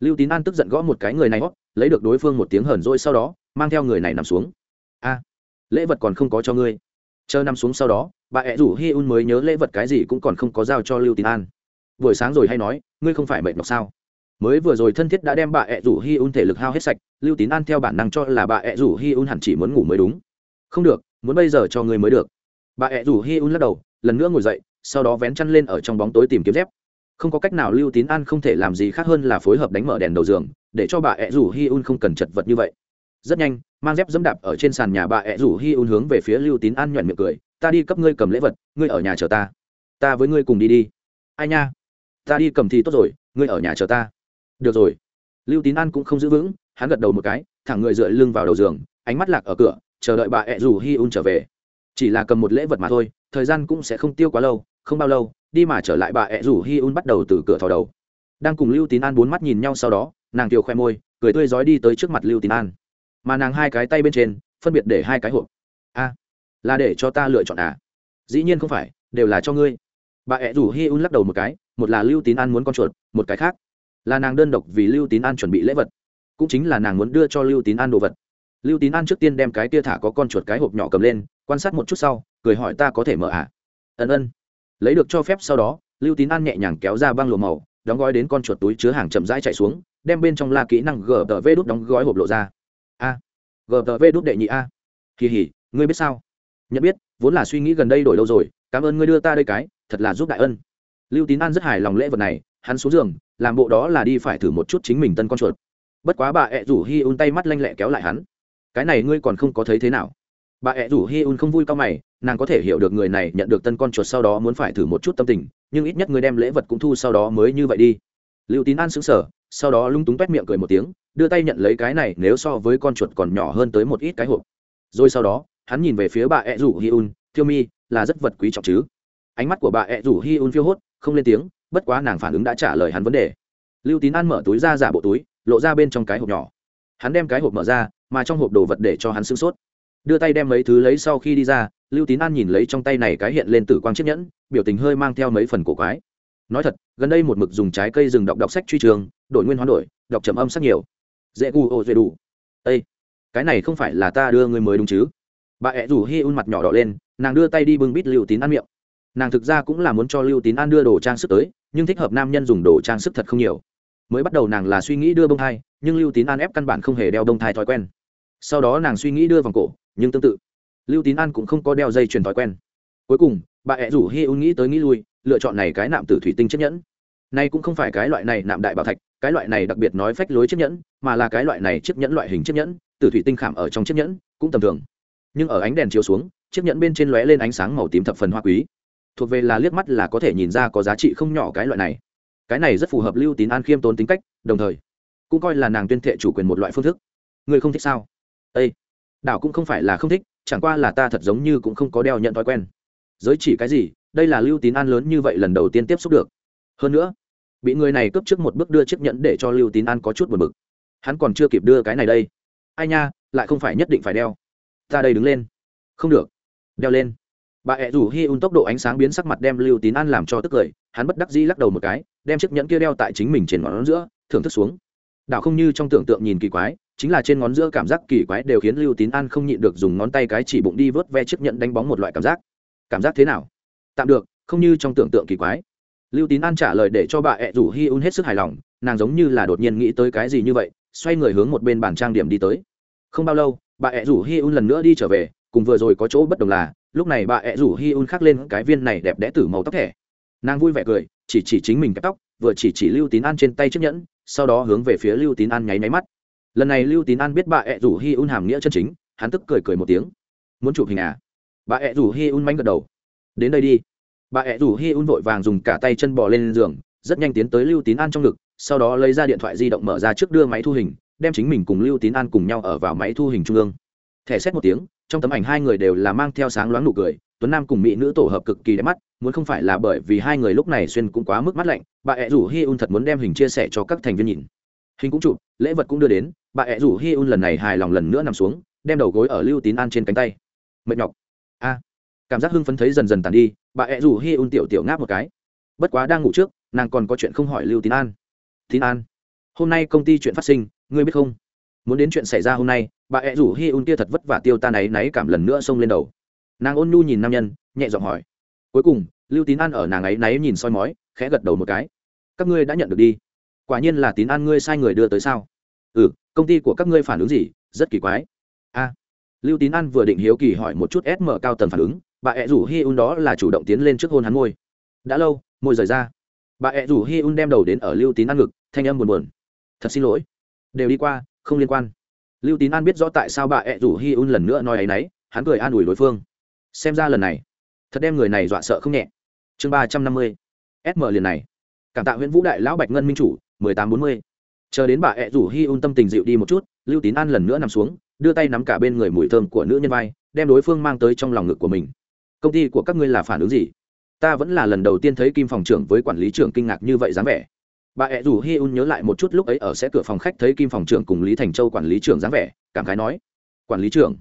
lưu tín an tức giận gõ một cái người này hót lấy được đối phương một tiếng hờn dỗi sau đó, mang theo người này nằm xuống. A, lễ vật còn không có cho ngươi. Chờ nằm xuống sau đó, bà ẹ rủ hi un mới nhớ lễ vật cái gì cũng còn không có giao cho lưu tín an. Buổi sáng rồi hay nói, ngươi không phải mệt mọc sao? Mới vừa rồi thân thiết đã đem bà ẹ rủ hi un thể lực hao hết sạch, lưu tín an theo bản năng cho là bà ẹ rủ hi un hẳn chỉ muốn ngủ mới đúng. Không được, muốn bây giờ cho ngươi mới được. Bà ẹ rủ hi un lắc đầu, lần nữa ngồi dậy, sau đó vén chăn lên ở trong bóng tối tìm kiếm dép không có cách nào lưu tín an không thể làm gì khác hơn là phối hợp đánh mở đèn đầu giường, để cho bà ẹ rủ hi un không cần chật vật như vậy. Rất nhanh, mang dép dẫm đạp ở trên sàn nhà bà ẹ rủ hi un hướng về phía lưu tín an nhuận miệng cười, ta đi cấp ngươi cầm lễ vật, ngươi ở nhà chờ ta. Ta với ngươi cùng đi đi. Ai nha, ta đi cầm thì tốt rồi, ngươi ở nhà chờ ta. Được rồi. Lưu tín an cũng không giữ vững, hắn gật đầu một cái, thẳng người dựa lưng vào đầu giường, ánh mắt lạc ở cửa, chờ đợi bà ẹ rủ hi un trở về. Chỉ là cầm một lễ vật mà thôi, thời gian cũng sẽ không tiêu quá lâu, không bao lâu đi mà trở lại bà ẹ rủ hi un bắt đầu từ cửa thò đầu. Đang cùng lưu tín an bốn mắt nhìn nhau sau đó, nàng kiều khoe môi, cười tươi rói đi tới trước mặt lưu tín an. Mà nàng hai cái tay bên trên, phân biệt để hai cái hộp. A, là để cho ta lựa chọn à? Dĩ nhiên không phải, đều là cho ngươi. Bà ẹ rủ hi un lắc đầu một cái, một là lưu tín an muốn con chuột, một cái khác là nàng đơn độc vì lưu tín an chuẩn bị lễ vật. Cũng chính là nàng muốn đưa cho lưu tín an đồ vật. Lưu tín an trước tiên đem cái tia thả có con chuột cái hộp nhỏ cầm lên, quan sát một chút sau, cười hỏi ta có thể mở ạ à? ân ân lấy được cho phép sau đó, lưu tín an nhẹ nhàng kéo ra băng lùa màu, đóng gói đến con chuột túi chứa hàng chậm rãi chạy xuống, đem bên trong la kỹ năng gtv đút đóng gói hộp lộ ra. A gtv đút đệ nhị a. Kỳ hỉ, ngươi biết sao? Nhận biết, vốn là suy nghĩ gần đây đổi lâu rồi, cảm ơn ngươi đưa ta đây cái, thật là giúp đại ân. Lưu tín an rất hài lòng lễ vật này, hắn xuống giường, làm bộ đó là đi phải thử một chút chính mình tân con chuột. Bất quá bà ẹ rủ hi un tay mắt lanh lẹ kéo lại hắn. Cái này ngươi còn không có thấy thế nào. Bà ẹ rủ hi un không vui cao mày nàng có thể hiểu được người này nhận được tân con chuột sau đó muốn phải thử một chút tâm tình, nhưng ít nhất người đem lễ vật cũng thu sau đó mới như vậy đi. Liệu tín an xứng sở sau đó lung túng t miệng cười một tiếng, đưa tay nhận lấy cái này nếu so với con chuột còn nhỏ hơn tới một ít cái hộp. Rồi sau đó, hắn nhìn về phía bà ẹ rủ hi un, thiêu mi, là rất vật quý trọng chứ? Ánh mắt của bà ẹ rủ hi un phiêu hốt, không lên tiếng, bất quá nàng phản ứng đã trả lời hắn vấn đề. Lưu tín an mở túi ra giả bộ túi, lộ ra bên trong cái hộp nhỏ. Hắn đem cái hộp mở ra, mà trong hộp đồ vật để cho hắn sửng sốt. Đưa tay đem mấy thứ lấy sau khi đi ra lưu tín an nhìn lấy trong tay này cái hiện lên tử quang chiếc nhẫn, biểu tình hơi mang theo mấy phần cổ quái. Nói thật, gần đây một mực dùng trái cây rừng đọc đọc sách truy trường, đổi nguyên hoán đổi, đọc trầm âm sắc nhiều. Dễ gu ô dễ đủ. Ây cái này không phải là ta đưa người mới đúng chứ? Bà ẹ rủ hi un mặt nhỏ đỏ lên, nàng đưa tay đi bưng bít lưu tín ăn miệng. Nàng thực ra cũng là muốn cho lưu tín an đưa đồ trang sức tới, nhưng thích hợp nam nhân dùng đồ trang sức thật không nhiều. Mới bắt đầu nàng là suy nghĩ đưa bông thai, nhưng lưu tín an ép căn bản không hề đeo bông thai thói quen. Sau đó nàng suy nghĩ đưa vòng cổ, nhưng tương tự lưu tín an cũng không có đeo dây chuyền thói quen. Cuối cùng, bà ẹ rủ hi un nghĩ tới nghĩ lui, lựa chọn này cái nạm tử thủy tinh chiếc nhẫn. Nay cũng không phải cái loại này nạm đại bảo thạch, cái loại này đặc biệt nói phách lối chiếc nhẫn, mà là cái loại này chiếc nhẫn loại hình chiếc nhẫn, tử thủy tinh khảm ở trong chiếc nhẫn, cũng tầm thường. Nhưng ở ánh đèn chiếu xuống, chiếc nhẫn bên trên lóe lên ánh sáng màu tím thập phần hoa quý. Thuộc về là liếc mắt là có thể nhìn ra có giá trị không nhỏ cái loại này. Cái này rất phù hợp lưu tín an khiêm tốn tính cách, đồng thời, cũng coi là nàng tuyên thệ chủ quyền một loại phương thức. Người không thích sao? Ây đảo cũng không phải là không thích chẳng qua là ta thật giống như cũng không có đeo nhận thói quen. Giới chỉ cái gì, đây là lưu tín an lớn như vậy lần đầu tiên tiếp xúc được. Hơn nữa, bị người này cướp trước một bước đưa chiếc nhẫn để cho lưu tín an có chút buồn bực. Hắn còn chưa kịp đưa cái này đây. Ai nha, lại không phải nhất định phải đeo. Ta đây đứng lên. Không được. Đeo lên. Bà ẹ rủ hi un tốc độ ánh sáng biến sắc mặt đem lưu tín an làm cho tức cười, hắn bất đắc dĩ lắc đầu một cái, đem chiếc nhẫn kia đeo tại chính mình trên ngón giữa, thưởng thức xuống. Đảo không như trong tưởng tượng nhìn kỳ quái chính là trên ngón giữa cảm giác kỳ quái đều khiến lưu tín an không nhịn được dùng ngón tay cái chỉ bụng đi vớt ve chiếc nhẫn đánh bóng một loại cảm giác. Cảm giác thế nào? Tạm được, không như trong tưởng tượng kỳ quái. Lưu tín an trả lời để cho bà ẹ rủ hi un hết sức hài lòng, nàng giống như là đột nhiên nghĩ tới cái gì như vậy, xoay người hướng một bên bàn trang điểm đi tới. Không bao lâu, bà ẹ rủ hi un lần nữa đi trở về, cùng vừa rồi có chỗ bất đồng là, lúc này bà ẹ rủ hi un khắc lên cái viên này đẹp đẽ tử màu tóc thẻ. Nàng vui vẻ cười, chỉ chỉ chính mình cái tóc, vừa chỉ chỉ lưu tín an trên tay chiếc nhẫn, sau đó hướng về phía lưu tín an nháy máy mắt lần này lưu tín an biết bà ẹ rủ hi un hàm nghĩa chân chính, hắn tức cười cười một tiếng. Muốn chụp hình à? Bà ẹ rủ hi un manh gật đầu. Đến đây đi. Bà ẹ rủ hi un vội vàng dùng cả tay chân bò lên giường, rất nhanh tiến tới lưu tín an trong ngực, sau đó lấy ra điện thoại di động mở ra trước đưa máy thu hình, đem chính mình cùng lưu tín an cùng nhau ở vào máy thu hình trung ương. Thẻ xét một tiếng, trong tấm ảnh hai người đều là mang theo sáng loáng nụ cười, tuấn nam cùng mỹ nữ tổ hợp cực kỳ đẹp mắt, muốn không phải là bởi vì hai người lúc này xuyên cũng quá mức mắt lạnh, bà ẹ rủ hi un thật muốn đem hình chia sẻ cho các thành viên nhìn hình cũng chụp, lễ vật cũng đưa đến, bà ẹ rủ hi un lần này hài lòng lần nữa nằm xuống, đem đầu gối ở lưu tín an trên cánh tay. Mệt nhọc. A. Cảm giác hưng phấn thấy dần dần tàn đi, bà ẹ rủ hi un tiểu tiểu ngáp một cái. Bất quá đang ngủ trước, nàng còn có chuyện không hỏi lưu tín an. Tín an, hôm nay công ty chuyện phát sinh, ngươi biết không? Muốn đến chuyện xảy ra hôm nay, bà ẹ rủ hi un kia thật vất vả tiêu ta náy náy cảm lần nữa xông lên đầu. Nàng ôn nhu nhìn nam nhân, nhẹ giọng hỏi. Cuối cùng, lưu tín an ở nàng ấy náy nhìn soi mói, khẽ gật đầu một cái. Các ngươi đã nhận được đi quả nhiên là tín an ngươi sai người đưa tới sao? Ừ công ty của các ngươi phản ứng gì? Rất kỳ quái. A. Lưu tín an vừa định hiếu kỳ hỏi một chút sm cao tầng phản ứng, bà ẹ rủ hi un đó là chủ động tiến lên trước hôn hắn môi. Đã lâu, môi rời ra. Bà ẹ rủ hi un đem đầu đến ở lưu tín an ngực, thanh âm buồn buồn. Thật xin lỗi. Đều đi qua, không liên quan. Lưu tín an biết rõ tại sao bà ẹ rủ hi un lần nữa nói ấ y n ấ y hắn cười an ủi đối phương. Xem ra lần này, thật đem người này dọa sợ không nhẹ. Chương ba trăm năm mươi sm liền này. Cảm tạ huyện vũ đại lão bạch ngân minh chủ mười tám bốn mươi. Chờ đến bà ẹ rủ hi un tâm tình dịu đi một chút, lưu tín an lần nữa nằm xuống, đưa tay nắm cả bên người mùi thơm của nữ nhân vai, đem đối phương mang tới trong lòng ngực của mình. Công ty của các ngươi là phản ứng gì? Ta vẫn là lần đầu tiên thấy kim phòng trưởng với quản lý trưởng kinh ngạc như vậy dáng vẻ. Bà ẹ rủ hi un nhớ lại một chút lúc ấy ở sẽ cửa phòng khách thấy kim phòng trưởng cùng lý thành châu quản lý trưởng dáng vẻ, cảm khái nói, quản lý trưởng?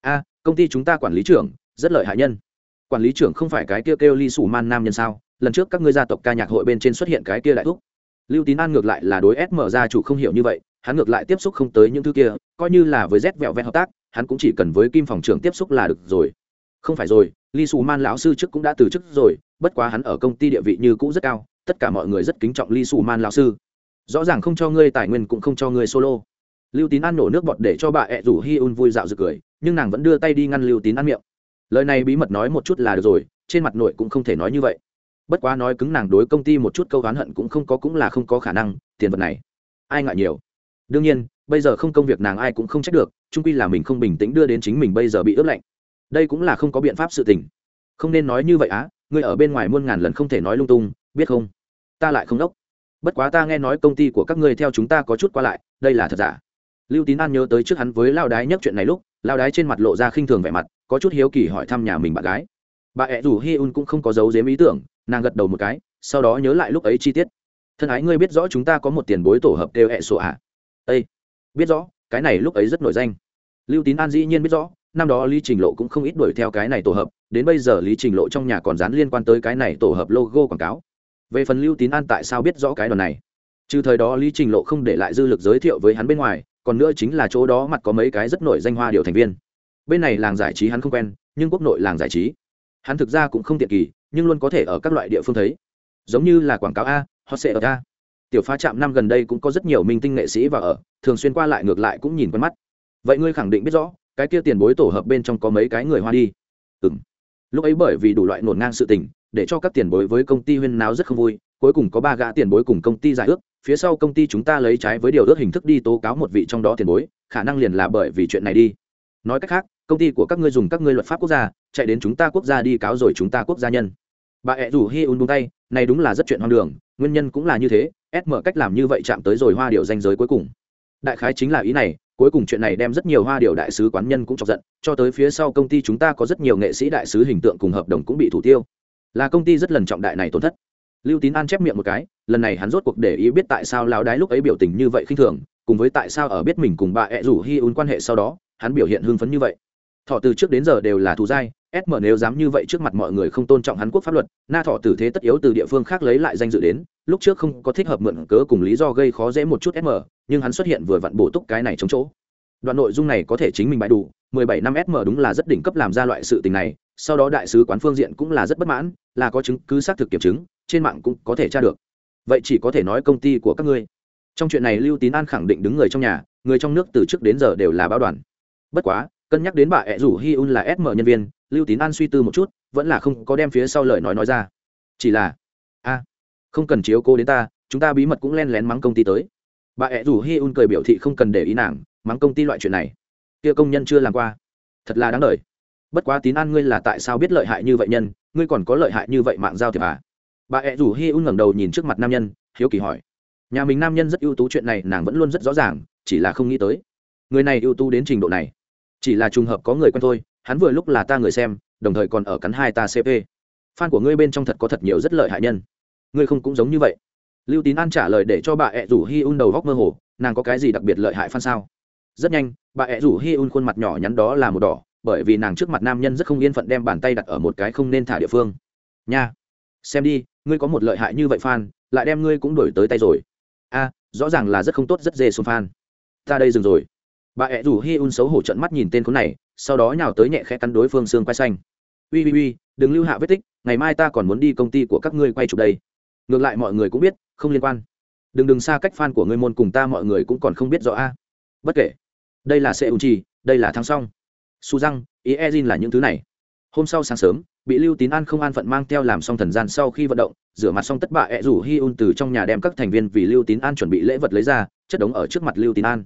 A, công ty chúng ta quản lý trưởng, rất lợi hại nhân. Quản lý trưởng không phải cái kia kêu ly sủ man nam nhân sao? Lần trước các ngươi gia tộc ca nhạc hội bên trên xuất hiện cái kia đại thúc lưu tín an ngược lại là đối ém mở ra chủ không hiểu như vậy, hắn ngược lại tiếp xúc không tới những thứ kia, coi như là với z vẹo vẹn hợp tác, hắn cũng chỉ cần với kim phòng trưởng tiếp xúc là được rồi. Không phải rồi li su man lão sư trước cũng đã từ chức rồi, bất quá hắn ở công ty địa vị như cũ rất cao, tất cả mọi người rất kính trọng li su man lão sư. Rõ ràng không cho ngươi tài nguyên cũng không cho ngươi solo. Lưu tín an nổ nước bọt để cho bà ẹ rủ hi un vui dạo rực cười, nhưng nàng vẫn đưa tay đi ngăn lưu tín an miệng. Lời này bí mật nói một chút là được rồi, trên mặt nội cũng không thể nói như vậy bất quá nói cứng nàng đối công ty một chút câu oán hận cũng không có cũng là không có khả năng, tiền vật này, ai ngại nhiều. Đương nhiên, bây giờ không công việc nàng ai cũng không trách được trung quy là mình không bình tĩnh đưa đến chính mình bây giờ bị ướp lạnh. Đây cũng là không có biện pháp sự tình. Không nên nói như vậy á ngươi ở bên ngoài muôn ngàn lần không thể nói lung tung, biết không? Ta lại không đốc. Bất quá ta nghe nói công ty của các ngươi theo chúng ta có chút qua lại, đây là thật giả. Lưu tín an nhớ tới trước hắn với lao đái nhắc chuyện này lúc, lao đái trên mặt lộ ra khinh thường vẻ mặt, có chút hiếu kỳ hỏi thăm nhà mình bạn gái. Bà ẹ rủ hi un cũng không có dấu dếm ý tưởng nàng gật đầu một cái, sau đó nhớ lại lúc ấy chi tiết. Thân ái ngươi biết rõ chúng ta có một tiền bối tổ hợp đều hẹ sổ ạ. À? ây biết rõ, cái này lúc ấy rất nổi danh. Lưu tín an dĩ nhiên biết rõ, năm đó lý trình lộ cũng không ít đuổi theo cái này tổ hợp, đến bây giờ lý trình lộ trong nhà còn dán liên quan tới cái này tổ hợp logo quảng cáo. Về phần lưu tín an tại sao biết rõ cái đoàn này? Trừ thời đó lý trình lộ không để lại dư lực giới thiệu với hắn bên ngoài, còn nữa chính là chỗ đó mặt có mấy cái rất nổi danh hoa điều thành viên. Bên này làng giải trí hắn không quen, nhưng quốc nội làng giải trí. Hắn thực ra cũng không tiện kỳ nhưng luôn có thể ở các loại địa phương thấy. Giống như là quảng cáo a họ sẽ ở a. Tiểu phá trạm năm gần đây cũng có rất nhiều minh tinh nghệ sĩ và ở, thường xuyên qua lại ngược lại cũng nhìn quen mắt. Vậy ngươi khẳng định biết rõ, cái kia tiền bối tổ hợp bên trong có mấy cái người hoa đi? Ừ m lúc ấy bởi vì đủ loại nổn ngang sự tình, để cho các tiền bối với công ty huyên náo rất không vui, cuối cùng có ba gã tiền bối cùng công ty giải ước, phía sau công ty chúng ta lấy trái với điều ước hình thức đi tố cáo một vị trong đó tiền bối, khả năng liền là bởi vì chuyện này đi. Nói cách khác, công ty của các ngươi dùng các ngươi luật pháp quốc gia, chạy đến chúng ta quốc gia đi cáo rồi chúng ta quốc gia nhân bà ẹ rủ hi un buông tay, này đúng là rất chuyện hoang đường, nguyên nhân cũng là như thế ép mở cách làm như vậy chạm tới rồi hoa điệu danh giới cuối cùng. Đại khái chính là ý này, cuối cùng chuyện này đem rất nhiều hoa điệu đại sứ quán nhân cũng chọc giận, cho tới phía sau công ty chúng ta có rất nhiều nghệ sĩ đại sứ hình tượng cùng hợp đồng cũng bị thủ tiêu. Là công ty rất lần trọng đại này tổn thất. Lưu tín an chép miệng một cái, lần này hắn rốt cuộc để ý biết tại sao lão đái lúc ấy biểu tình như vậy khinh thường, cùng với tại sao ở biết mình cùng bà ẹ rủ hi un quan hệ sau đó, hắn biểu hiện hưng phấn như vậy thọ từ trước đến giờ đều là thù dai sm nếu dám như vậy trước mặt mọi người không tôn trọng hắn quốc pháp luật, na thọ tử thế tất yếu từ địa phương khác lấy lại danh dự đến, lúc trước không có thích hợp mượn cớ cùng lý do gây khó dễ một chút sm nhưng hắn xuất hiện vừa vặn bổ túc cái này chống chỗ. Đoạn nội dung này có thể chính mình bãi đủ 17 năm sm đúng là rất đỉnh cấp làm ra loại sự tình này, sau đó đại sứ quán phương diện cũng là rất bất mãn, là có chứng cứ xác thực kiểm chứng, trên mạng cũng có thể tra được. Vậy chỉ có thể nói công ty của các ngươi. Trong chuyện này lưu tín an khẳng định đứng người trong nhà, người trong nước từ trước đến giờ đều là báo đoàn. Bất quá cân nhắc đến bà ẹ rủ hi un là sm nhân viên, lưu tín an suy tư một chút, vẫn là không có đem phía sau lời nói nói ra. Chỉ là, a, không cần chiếu cô đến ta, chúng ta bí mật cũng len lén mắng công ty tới. Bà ẹ rủ hi un cười biểu thị không cần để ý nàng, mắng công ty loại chuyện này. Kia công nhân chưa làm qua. Thật là đáng đời. Bất quá tín an ngươi là tại sao biết lợi hại như vậy nhân, ngươi còn có lợi hại như vậy mạng giao thiệp à? Bà ẹ rủ hi un ngẩng đầu nhìn trước mặt nam nhân, hiếu kỳ hỏi. Nhà mình nam nhân rất ưu tú chuyện này nàng vẫn luôn rất rõ ràng, chỉ là không nghĩ tới. Người này ưu tú đến trình độ này chỉ là trùng hợp có người quen thôi, hắn vừa lúc là ta người xem, đồng thời còn ở cắn hai ta cp fan của ngươi bên trong thật có thật nhiều rất lợi hại nhân. Ngươi không cũng giống như vậy. Lưu tín an trả lời để cho bà ẹ rủ hi un đầu góc mơ hồ, nàng có cái gì đặc biệt lợi hại fan sao? Rất nhanh, bà ẹ rủ hi un khuôn mặt nhỏ nhắn đó là một đỏ, bởi vì nàng trước mặt nam nhân rất không yên phận đem bàn tay đặt ở một cái không nên thả địa phương. Nha, xem đi, ngươi có một lợi hại như vậy fan, lại đem ngươi cũng đổi tới tay rồi. A, rõ ràng là rất không tốt, rất dê xôn fan. Ta đây dừng rồi bà ẹ rủ hi un xấu hổ trận mắt nhìn tên khốn này, sau đó nhào tới nhẹ khẽ cắn đối phương xương quay xanh. Ui ui ui, đừng lưu hạ vết tích, ngày mai ta còn muốn đi công ty của các ngươi quay chụp đây. Ngược lại mọi người cũng biết, không liên quan. Đừng đừng xa cách fan của ngươi môn cùng ta, mọi người cũng còn không biết rõ a. Bất kể. Đây là xe ung trì đây là thăng song. Su răng ý e là những thứ này. Hôm sau sáng sớm, bị lưu tín an không an phận mang theo làm xong thần gian sau khi vận động, rửa mặt xong tất bạ ẹ rủ hi un từ trong nhà đem các thành viên vì lưu tín an chuẩn bị lễ vật lấy ra, chất đống ở trước mặt lưu tín an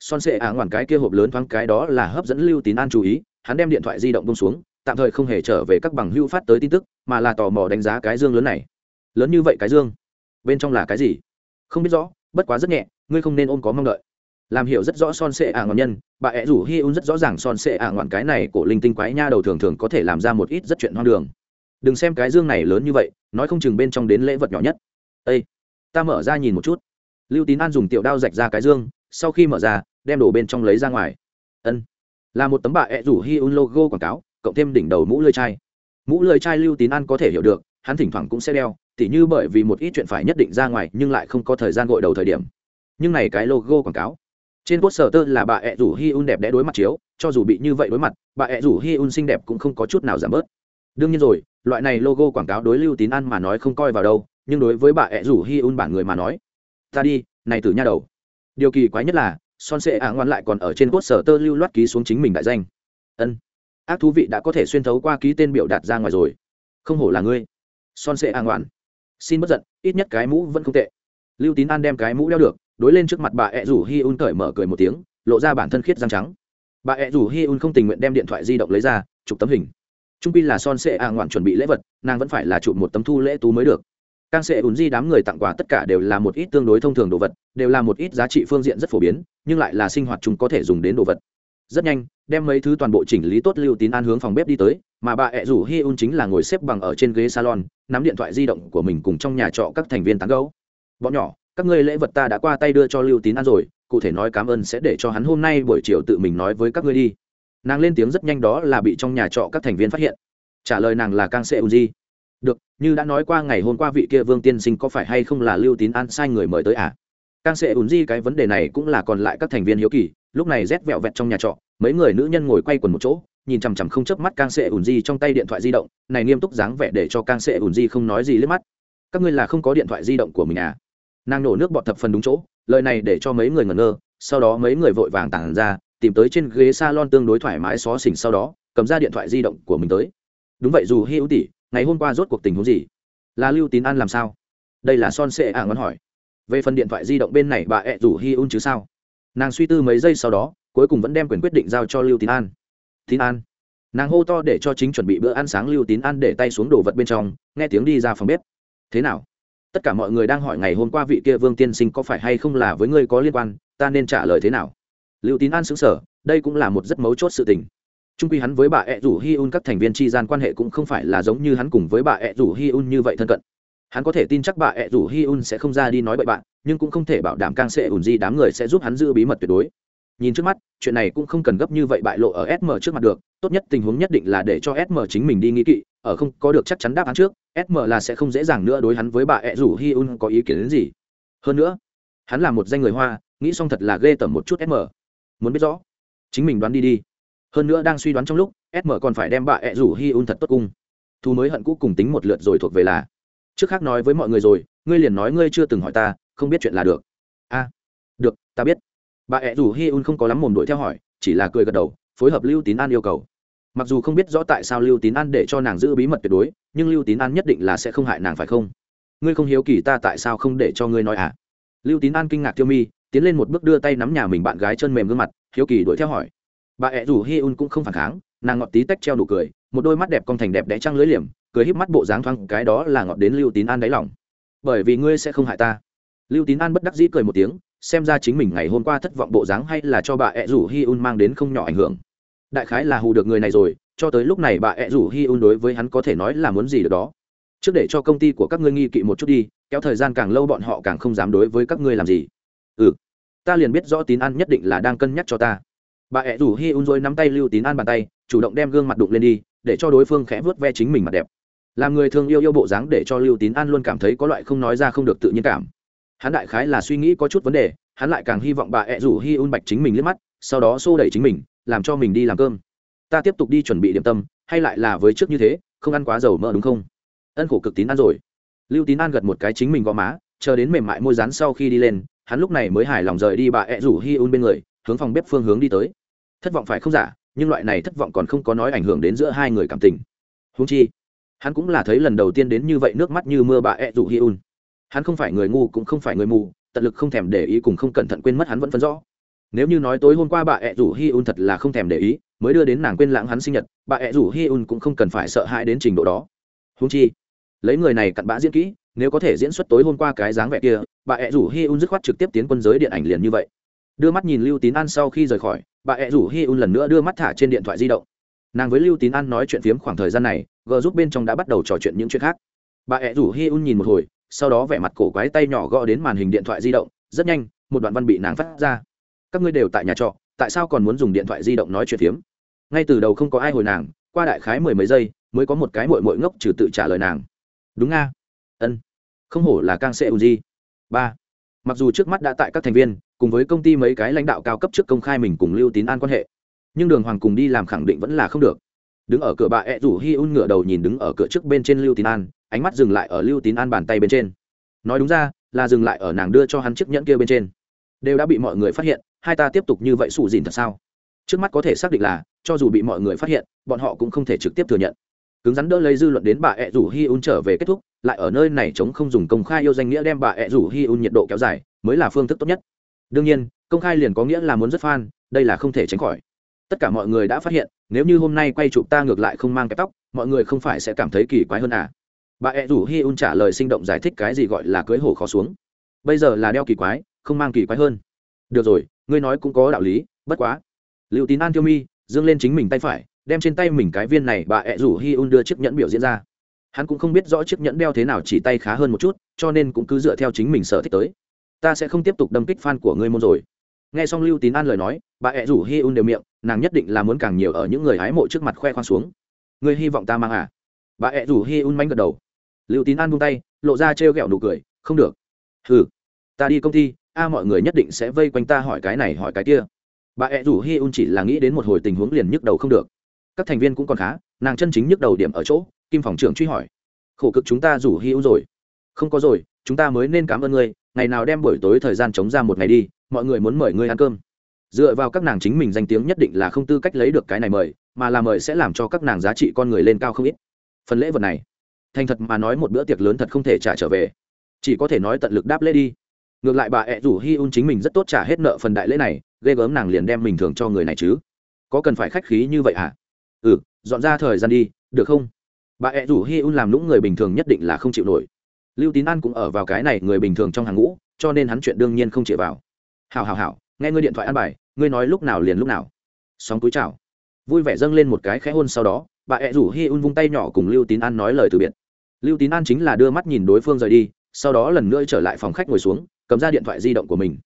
son sệ ả ngoản cái kia hộp lớn thoáng cái đó là hấp dẫn lưu tín an chú ý, hắn đem điện thoại di động bông xuống, tạm thời không hề trở về các bằng hưu phát tới tin tức, mà là tò mò đánh giá cái dương lớn này. Lớn như vậy cái dương? Bên trong là cái gì? Không biết rõ, bất quá rất nhẹ, ngươi không nên ôm có mong đợi. Làm hiểu rất rõ son sệ ả ngọn nhân, bà ẹ rủ hi un rất rõ ràng son sệ ả ngọn cái này của linh tinh quái nha đầu thường thường có thể làm ra một ít rất chuyện hoang đường. Đừng xem cái dương này lớn như vậy, nói không chừng bên trong đến lễ vật nhỏ nhất. Ây ta mở ra nhìn một chút. Lưu tín an dùng tiểu đao rạch ra cái dương sau khi mở ra, đem đồ bên trong lấy ra ngoài. Ân, là một tấm bạ ẹ rủ hi un logo quảng cáo, cộng thêm đỉnh đầu mũ lơi chai. Mũ lơi chai lưu tín an có thể hiểu được, hắn thỉnh thoảng cũng sẽ đeo, tỉ như bởi vì một ít chuyện phải nhất định ra ngoài nhưng lại không có thời gian gội đầu thời điểm. Nhưng này cái logo quảng cáo, trên poster sở tơ là bà ẹ rủ hi un đẹp đẽ đối mặt chiếu, cho dù bị như vậy đối mặt bà ẹ rủ hi un xinh đẹp cũng không có chút nào giảm bớt. Đương nhiên rồi, loại này logo quảng cáo đối lưu tín ăn mà nói không coi vào đâu, nhưng đối với bà ẹ rủ hi un bản người mà nói, ta đi, này từ nha đầu điều kỳ quái nhất là, son sệ ả ngoan lại còn ở trên cốt sở tơ lưu loát ký xuống chính mình đại danh. Ân, ác thú vị đã có thể xuyên thấu qua ký tên biểu đạt ra ngoài rồi. Không hổ là ngươi. Son sệ ả ngoan. Xin bất giận, ít nhất cái mũ vẫn không tệ. Lưu tín an đem cái mũ đeo được, đối lên trước mặt bà ẹ rủ hi un cởi mở cười một tiếng, lộ ra bản thân khiết răng trắng. Bà ẹ rủ hi un không tình nguyện đem điện thoại di động lấy ra, chụp tấm hình. Trung pi là son sệ ả ngoạn chuẩn bị lễ vật, nàng vẫn phải là chụp một tấm thu lễ tú mới được càng sẽ ùn di đám người tặng quà tất cả đều là một ít tương đối thông thường đồ vật, đều là một ít giá trị phương diện rất phổ biến, nhưng lại là sinh hoạt chúng có thể dùng đến đồ vật. Rất nhanh, đem mấy thứ toàn bộ chỉnh lý tốt lưu tín an hướng phòng bếp đi tới, mà bà ẹ rủ hi un chính là ngồi xếp bằng ở trên ghế salon, nắm điện thoại di động của mình cùng trong nhà trọ các thành viên tán gấu bọn nhỏ, các ngươi lễ vật ta đã qua tay đưa cho lưu tín An rồi, cụ thể nói cảm ơn sẽ để cho hắn hôm nay buổi chiều tự mình nói với các ngươi đi. Nàng lên tiếng rất nhanh đó là bị trong nhà trọ các thành viên phát hiện. Trả lời nàng là kang sệ Un di được, như đã nói qua ngày hôm qua vị kia vương tiên sinh có phải hay không là lưu tín an sai người mời tới à? Càng sệ ùn di, cái vấn đề này cũng là còn lại các thành viên hiếu kỳ, lúc này rét vẹo vẹt trong nhà trọ, mấy người nữ nhân ngồi quay quần một chỗ, nhìn chằm chằm không chớp mắt càng sệ ùn di trong tay điện thoại di động, này nghiêm túc dáng vẻ để cho càng sệ ùn di không nói gì liếc mắt. Các ngươi là không có điện thoại di động của mình à? Nàng nổ nước bọt thập phần đúng chỗ, lời này để cho mấy người ngẩn ngơ, sau đó mấy người vội vàng tản ra, tìm tới trên ghế salon tương đối thoải mái xó xỉnh sau đó, cầm ra điện thoại di động của mình tới. Đúng vậy, dù hi ưu tỷ ngày hôm qua rốt cuộc tình huống gì? Là lưu tín an làm sao? Đây là son sệ ả ngón hỏi. Về phần điện thoại di động bên này bà ẹ rủ hi un chứ sao? Nàng suy tư mấy giây sau đó, cuối cùng vẫn đem quyền quyết định giao cho lưu tín an. Tín an. Nàng hô to để cho chính chuẩn bị bữa ăn sáng lưu tín an để tay xuống đồ vật bên trong, nghe tiếng đi ra phòng bếp. Thế nào? Tất cả mọi người đang hỏi ngày hôm qua vị kia vương tiên sinh có phải hay không là với ngươi có liên quan, ta nên trả lời thế nào? Lưu tín an xứng sở đây cũng là một rất mấu chốt sự tình trung quy hắn với bà ẹ rủ hi un các thành viên tri gian quan hệ cũng không phải là giống như hắn cùng với bà ẹ rủ hi un như vậy thân cận. Hắn có thể tin chắc bà ẹ rủ hi un sẽ không ra đi nói bậy bạn, nhưng cũng không thể bảo đảm càng sẽ ủn di đám người sẽ giúp hắn giữ bí mật tuyệt đối. Nhìn trước mắt, chuyện này cũng không cần gấp như vậy bại lộ ở sm trước mặt được, tốt nhất tình huống nhất định là để cho sm chính mình đi nghĩ kỵ, ở không có được chắc chắn đáp án trước sm là sẽ không dễ dàng nữa đối hắn với bà ẹ rủ hi un có ý kiến đến gì. Hơn nữa, hắn là một danh người hoa, nghĩ xong thật là ghê tởm một chút sm muốn biết rõ, chính mình đoán đi đi hơn nữa đang suy đoán trong lúc sm còn phải đem bà ẹ rủ hi un thật tốt cung. Thu mới hận cũ cùng tính một lượt rồi thuộc về là, trước khác nói với mọi người rồi, ngươi liền nói ngươi chưa từng hỏi ta, không biết chuyện là được. A, được, ta biết. Bà ẹ rủ hi un không có lắm mồm đuổi theo hỏi, chỉ là cười gật đầu, phối hợp lưu tín an yêu cầu. Mặc dù không biết rõ tại sao lưu tín an để cho nàng giữ bí mật tuyệt đối, nhưng lưu tín an nhất định là sẽ không hại nàng phải không? Ngươi không hiếu kỳ ta tại sao không để cho ngươi nói à? Lưu tín an kinh ngạc tiêu mi, tiến lên một bước đưa tay nắm nhà mình bạn gái chân mềm gương mặt, hiếu kỳ đuổi theo hỏi bà ẹ rủ hi un cũng không phản kháng, nàng ngọt tí tách treo nụ cười, một đôi mắt đẹp con thành đẹp đẽ trăng lưới liềm, cười híp mắt bộ dáng thoáng, cái đó là ngọt đến lưu tín an đáy lòng. Bởi vì ngươi sẽ không hại ta. Lưu tín an bất đắc dĩ cười một tiếng, xem ra chính mình ngày hôm qua thất vọng bộ dáng hay là cho bà ẹ rủ hi un mang đến không nhỏ ảnh hưởng. Đại khái là hù được người này rồi, cho tới lúc này bà ẹ rủ hi un đối với hắn có thể nói là muốn gì được đó. Trước để cho công ty của các ngươi nghi kỵ một chút đi, kéo thời gian càng lâu bọn họ càng không dám đối với các ngươi làm gì. Ừ ta liền biết rõ tín an nhất định là đang cân nhắc cho ta bà ẹ rủ hi un rồi nắm tay lưu tín an bàn tay, chủ động đem gương mặt đụng lên đi, để cho đối phương khẽ vớt ve chính mình mặt đẹp. Làm người thường yêu yêu bộ dáng để cho lưu tín an luôn cảm thấy có loại không nói ra không được tự nhiên cảm. Hắn đại khái là suy nghĩ có chút vấn đề, hắn lại càng hy vọng bà ẹ rủ hi un bạch chính mình liếc mắt, sau đó xô đẩy chính mình, làm cho mình đi làm cơm. Ta tiếp tục đi chuẩn bị điểm tâm, hay lại là với trước như thế, không ăn quá dầu mỡ đúng không? Ân khổ cực tín ăn rồi. Lưu tín an gật một cái chính mình gò má, chờ đến mềm mại môi rán sau khi đi lên, hắn lúc này mới hài lòng rời đi bà ẹ rủ hi un bên người hướng phòng bếp phương hướng đi tới. Thất vọng phải không giả, nhưng loại này thất vọng còn không có nói ảnh hưởng đến giữa hai người cảm tình. Húng chi, hắn cũng là thấy lần đầu tiên đến như vậy nước mắt như mưa bà ẹ rủ hi un. Hắn không phải người ngu cũng không phải người mù, tận lực không thèm để ý cùng không cẩn thận quên mất hắn vẫn phân rõ. Nếu như nói tối hôm qua bà ẹ rủ hi un thật là không thèm để ý, mới đưa đến nàng quên lãng hắn sinh nhật, bà ẹ rủ hi un cũng không cần phải sợ hãi đến trình độ đó. Húng chi, lấy người này cặn bã diễn kỹ, nếu có thể diễn xuất tối hôm qua cái dáng vẻ kia, bà ẹ rủ hi un dứt khoát trực tiếp tiến quân giới điện ảnh liền như vậy đưa mắt nhìn lưu tín an sau khi rời khỏi, bà ẹ rủ hi un lần nữa đưa mắt thả trên điện thoại di động. Nàng với lưu tín an nói chuyện phiếm khoảng thời gian này, g giúp bên trong đã bắt đầu trò chuyện những chuyện khác. Bà ẹ rủ hi un nhìn một hồi, sau đó vẻ mặt cổ quái tay nhỏ gõ đến màn hình điện thoại di động, rất nhanh, một đoạn văn bị nàng phát ra. Các ngươi đều tại nhà trọ, tại sao còn muốn dùng điện thoại di động nói chuyện phiếm? Ngay từ đầu không có ai hồi nàng, qua đại khái mười mấy giây, mới có một cái mội mội ngốc trừ tự trả lời nàng. Đúng nga. Ân, không hổ là càng sẽ u di ba mặc dù trước mắt đã tại các thành viên, cùng với công ty mấy cái lãnh đạo cao cấp trước công khai mình cùng lưu tín an quan hệ, nhưng đường hoàng cùng đi làm khẳng định vẫn là không được. Đứng ở cửa bà ẹ rủ hi un ngửa đầu nhìn đứng ở cửa trước bên trên lưu tín an, ánh mắt dừng lại ở lưu tín an bàn tay bên trên. Nói đúng ra, là dừng lại ở nàng đưa cho hắn chiếc nhẫn kia bên trên. Đều đã bị mọi người phát hiện, hai ta tiếp tục như vậy xù dìn thật sao? Trước mắt có thể xác định là, cho dù bị mọi người phát hiện, bọn họ cũng không thể trực tiếp thừa nhận cứng rắn đỡ lấy dư luận đến bà ẹ rủ hi un trở về kết thúc, lại ở nơi này chống không dùng công khai yêu danh nghĩa đem bà ẹ rủ hi un nhiệt độ kéo dài, mới là phương thức tốt nhất. Đương nhiên, công khai liền có nghĩa là muốn rất fan, đây là không thể tránh khỏi. Tất cả mọi người đã phát hiện, nếu như hôm nay quay chụp ta ngược lại không mang cái tóc, mọi người không phải sẽ cảm thấy kỳ quái hơn à? Bà ẹ rủ hi un trả lời sinh động giải thích cái gì gọi là cưới hổ khó xuống. Bây giờ là đeo kỳ quái, không mang kỳ quái hơn. Được rồi, ngươi nói cũng có đạo lý, bất quá. Liệu tín an tiêu mi, dương lên chính mình tay phải đem trên tay mình cái viên này bà ẹ rủ hi un đưa chiếc nhẫn biểu diễn ra. Hắn cũng không biết rõ chiếc nhẫn đeo thế nào chỉ tay khá hơn một chút, cho nên cũng cứ dựa theo chính mình sở thích tới. Ta sẽ không tiếp tục đâm kích fan của ngươi môn rồi. Nghe xong lưu tín an lời nói, bà ẹ rủ hi un đều miệng, nàng nhất định là muốn càng nhiều ở những người hái mộ trước mặt khoe khoang xuống. Ngươi hy vọng ta mang à? Bà ẹ rủ hi un mánh gật đầu. Lưu tín an buông tay, lộ ra trêu ghẹo nụ cười, không được. Ừ ta đi công ty, a, mọi người nhất định sẽ vây quanh ta hỏi cái này hỏi cái kia. Bà ẹ rủ hi un chỉ là nghĩ đến một hồi tình huống liền nhức đầu không được các thành viên cũng còn khá, nàng chân chính nhức đầu điểm ở chỗ, kim phòng trưởng truy hỏi. Khổ cực chúng ta rủ hy un rồi. Không có rồi, chúng ta mới nên cảm ơn ngươi, ngày nào đem buổi tối thời gian chống ra một ngày đi, mọi người muốn mời ngươi ăn cơm. Dựa vào các nàng chính mình danh tiếng nhất định là không tư cách lấy được cái này mời, mà là mời sẽ làm cho các nàng giá trị con người lên cao không ít. Phần lễ vật này, thành thật mà nói một bữa tiệc lớn thật không thể trả trở về. Chỉ có thể nói tận lực đáp lễ đi. Ngược lại bà ẹ rủ hi un chính mình rất tốt trả hết nợ phần đại lễ này, ghê gớm nàng liền đem mình thường cho người này chứ. Có cần phải khách khí như vậy hả? Ừ dọn ra thời gian đi, được không? Bà ẹ rủ hi un làm lũng người bình thường nhất định là không chịu nổi. Lưu tín an cũng ở vào cái này người bình thường trong hàng ngũ, cho nên hắn chuyện đương nhiên không chịu vào. Hào hào hào nghe ngươi điện thoại ăn bài, ngươi nói lúc nào liền lúc nào. Sóng túi chào. Vui vẻ dâng lên một cái khẽ hôn sau đó, bà ẹ rủ hi un vung tay nhỏ cùng lưu tín an nói lời từ biệt. Lưu tín an chính là đưa mắt nhìn đối phương rời đi, sau đó lần nữa trở lại phòng khách ngồi xuống, cầm ra điện thoại di động của mình.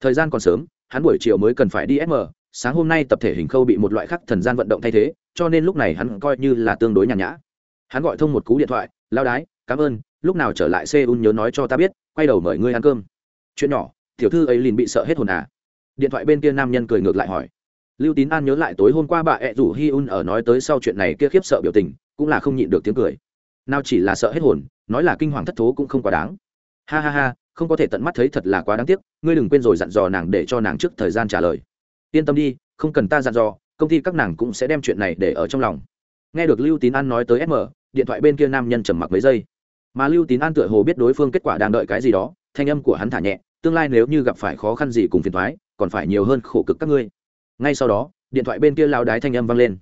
Thời gian còn sớm, hắn buổi chiều mới cần phải đi sm sáng hôm nay tập thể hình khâu bị một loại khắc thần gian vận động thay thế cho nên lúc này hắn coi như là tương đối nhàn nhã. Hắn gọi thông một cú điện thoại lao đái, cảm ơn, lúc nào trở lại seoul nhớ nói cho ta biết, quay đầu mời ngươi ăn cơm. Chuyện nhỏ, tiểu thư ấy liền bị sợ hết hồn à? Điện thoại bên kia nam nhân cười ngược lại hỏi. Lưu tín an nhớ lại tối hôm qua bà ẹ rủ hi un ở nói tới sau chuyện này kia khiếp sợ biểu tình, cũng là không nhịn được tiếng cười. Nào chỉ là sợ hết hồn, nói là kinh hoàng thất thố cũng không quá đáng. Ha ha ha, không có thể tận mắt thấy thật là quá đáng tiếc, ngươi đừng quên rồi dặn dò nàng để cho nàng trước thời gian trả lời. Yên tâm đi, không cần ta dặn dò công ty các nàng cũng sẽ đem chuyện này để ở trong lòng. Nghe được lưu tín an nói tới sm điện thoại bên kia nam nhân trầm mặc mấy giây. Mà lưu tín an tựa hồ biết đối phương kết quả đang đợi cái gì đó, thanh âm của hắn thả nhẹ, tương lai nếu như gặp phải khó khăn gì cùng phiền thoái còn phải nhiều hơn khổ cực các ngươi. Ngay sau đó, điện thoại bên kia lao đái thanh âm vang lên.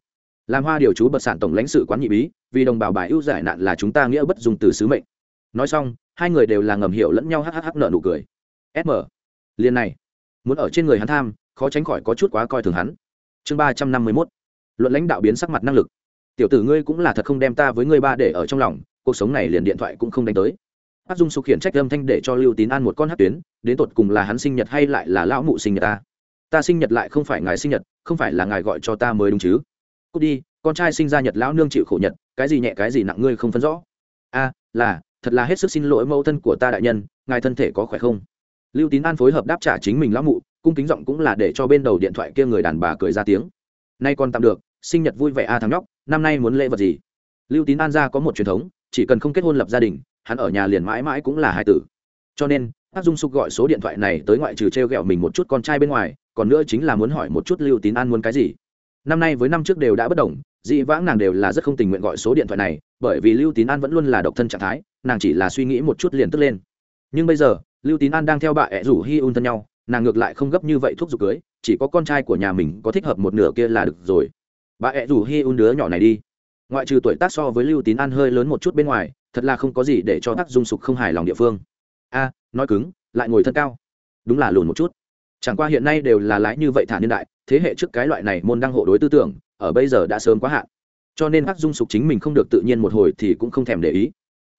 Làm hoa điều chú bật sản tổng lãnh sự quán nhị bí, vì đồng bào bài ưu giải nạn là chúng ta nghĩa bất dùng từ sứ mệnh. Nói xong, hai người đều là ngầm hiểu lẫn nhau hhh nợ nụ cười. Sm liền này. Muốn ở trên người hắn tham, khó tránh khỏi có chút quá coi thường hắn chương ba trăm năm mươi mốt. Luận lãnh đạo biến sắc mặt năng lực. Tiểu tử ngươi cũng là thật không đem ta với ngươi ba để ở trong lòng, cuộc sống này liền điện thoại cũng không đánh tới. Áp dung sục khiển trách âm thanh để cho lưu tín an một con hát tuyến, đến tột cùng là hắn sinh nhật hay lại là lão mụ sinh nhật ta? Ta sinh nhật lại không phải ngài sinh nhật, không phải là ngài gọi cho ta mới đúng chứ? Cút đi, con trai sinh ra nhật lão nương chịu khổ nhật, cái gì nhẹ cái gì nặng ngươi không phân rõ. A, là, thật là hết sức xin lỗi mẫu thân của ta đại nhân, ngài thân thể có khỏe không? Lưu tín an phối hợp đáp trả chính mình lão mụ cung kính giọng cũng là để cho bên đầu điện thoại kia người đàn bà cười ra tiếng. Nay còn tạm được, sinh nhật vui vẻ a thằng nhóc, năm nay muốn lễ vật gì? Lưu tín an gia có một truyền thống, chỉ cần không kết hôn lập gia đình, hắn ở nhà liền mãi mãi cũng là hai tử. Cho nên ác dung sục gọi số điện thoại này tới ngoại trừ t r e o g ẹ o mình một chút con trai bên ngoài, còn nữa chính là muốn hỏi một chút lưu tín an muốn cái gì. Năm nay với năm trước đều đã bất đồng, dị vãng nàng đều là rất không tình nguyện gọi số điện thoại này, bởi vì lưu tín an vẫn luôn là độc thân trạng thái, nàng chỉ là suy nghĩ một chút liền tức lên. Nhưng bây giờ, lưu tín an đang theo bà ẹ rủ hi un thân nhau nàng ngược lại không gấp như vậy thuốc giục cưới, chỉ có con trai của nhà mình có thích hợp một nửa kia là được rồi. Bà ẹ rủ hi un đứa nhỏ này đi. Ngoại trừ tuổi tác so với lưu tín an hơi lớn một chút bên ngoài, thật là không có gì để cho tác dung sục không hài lòng địa phương. A, nói cứng, lại ngồi thân cao. Đúng là lùn một chút. Chẳng qua hiện nay đều là lái như vậy thả niên đại, thế hệ trước cái loại này môn đăng hộ đối tư tưởng, ở bây giờ đã sớm quá hạn. Cho nên tác dung sục chính mình không được tự nhiên một hồi thì cũng không thèm để ý.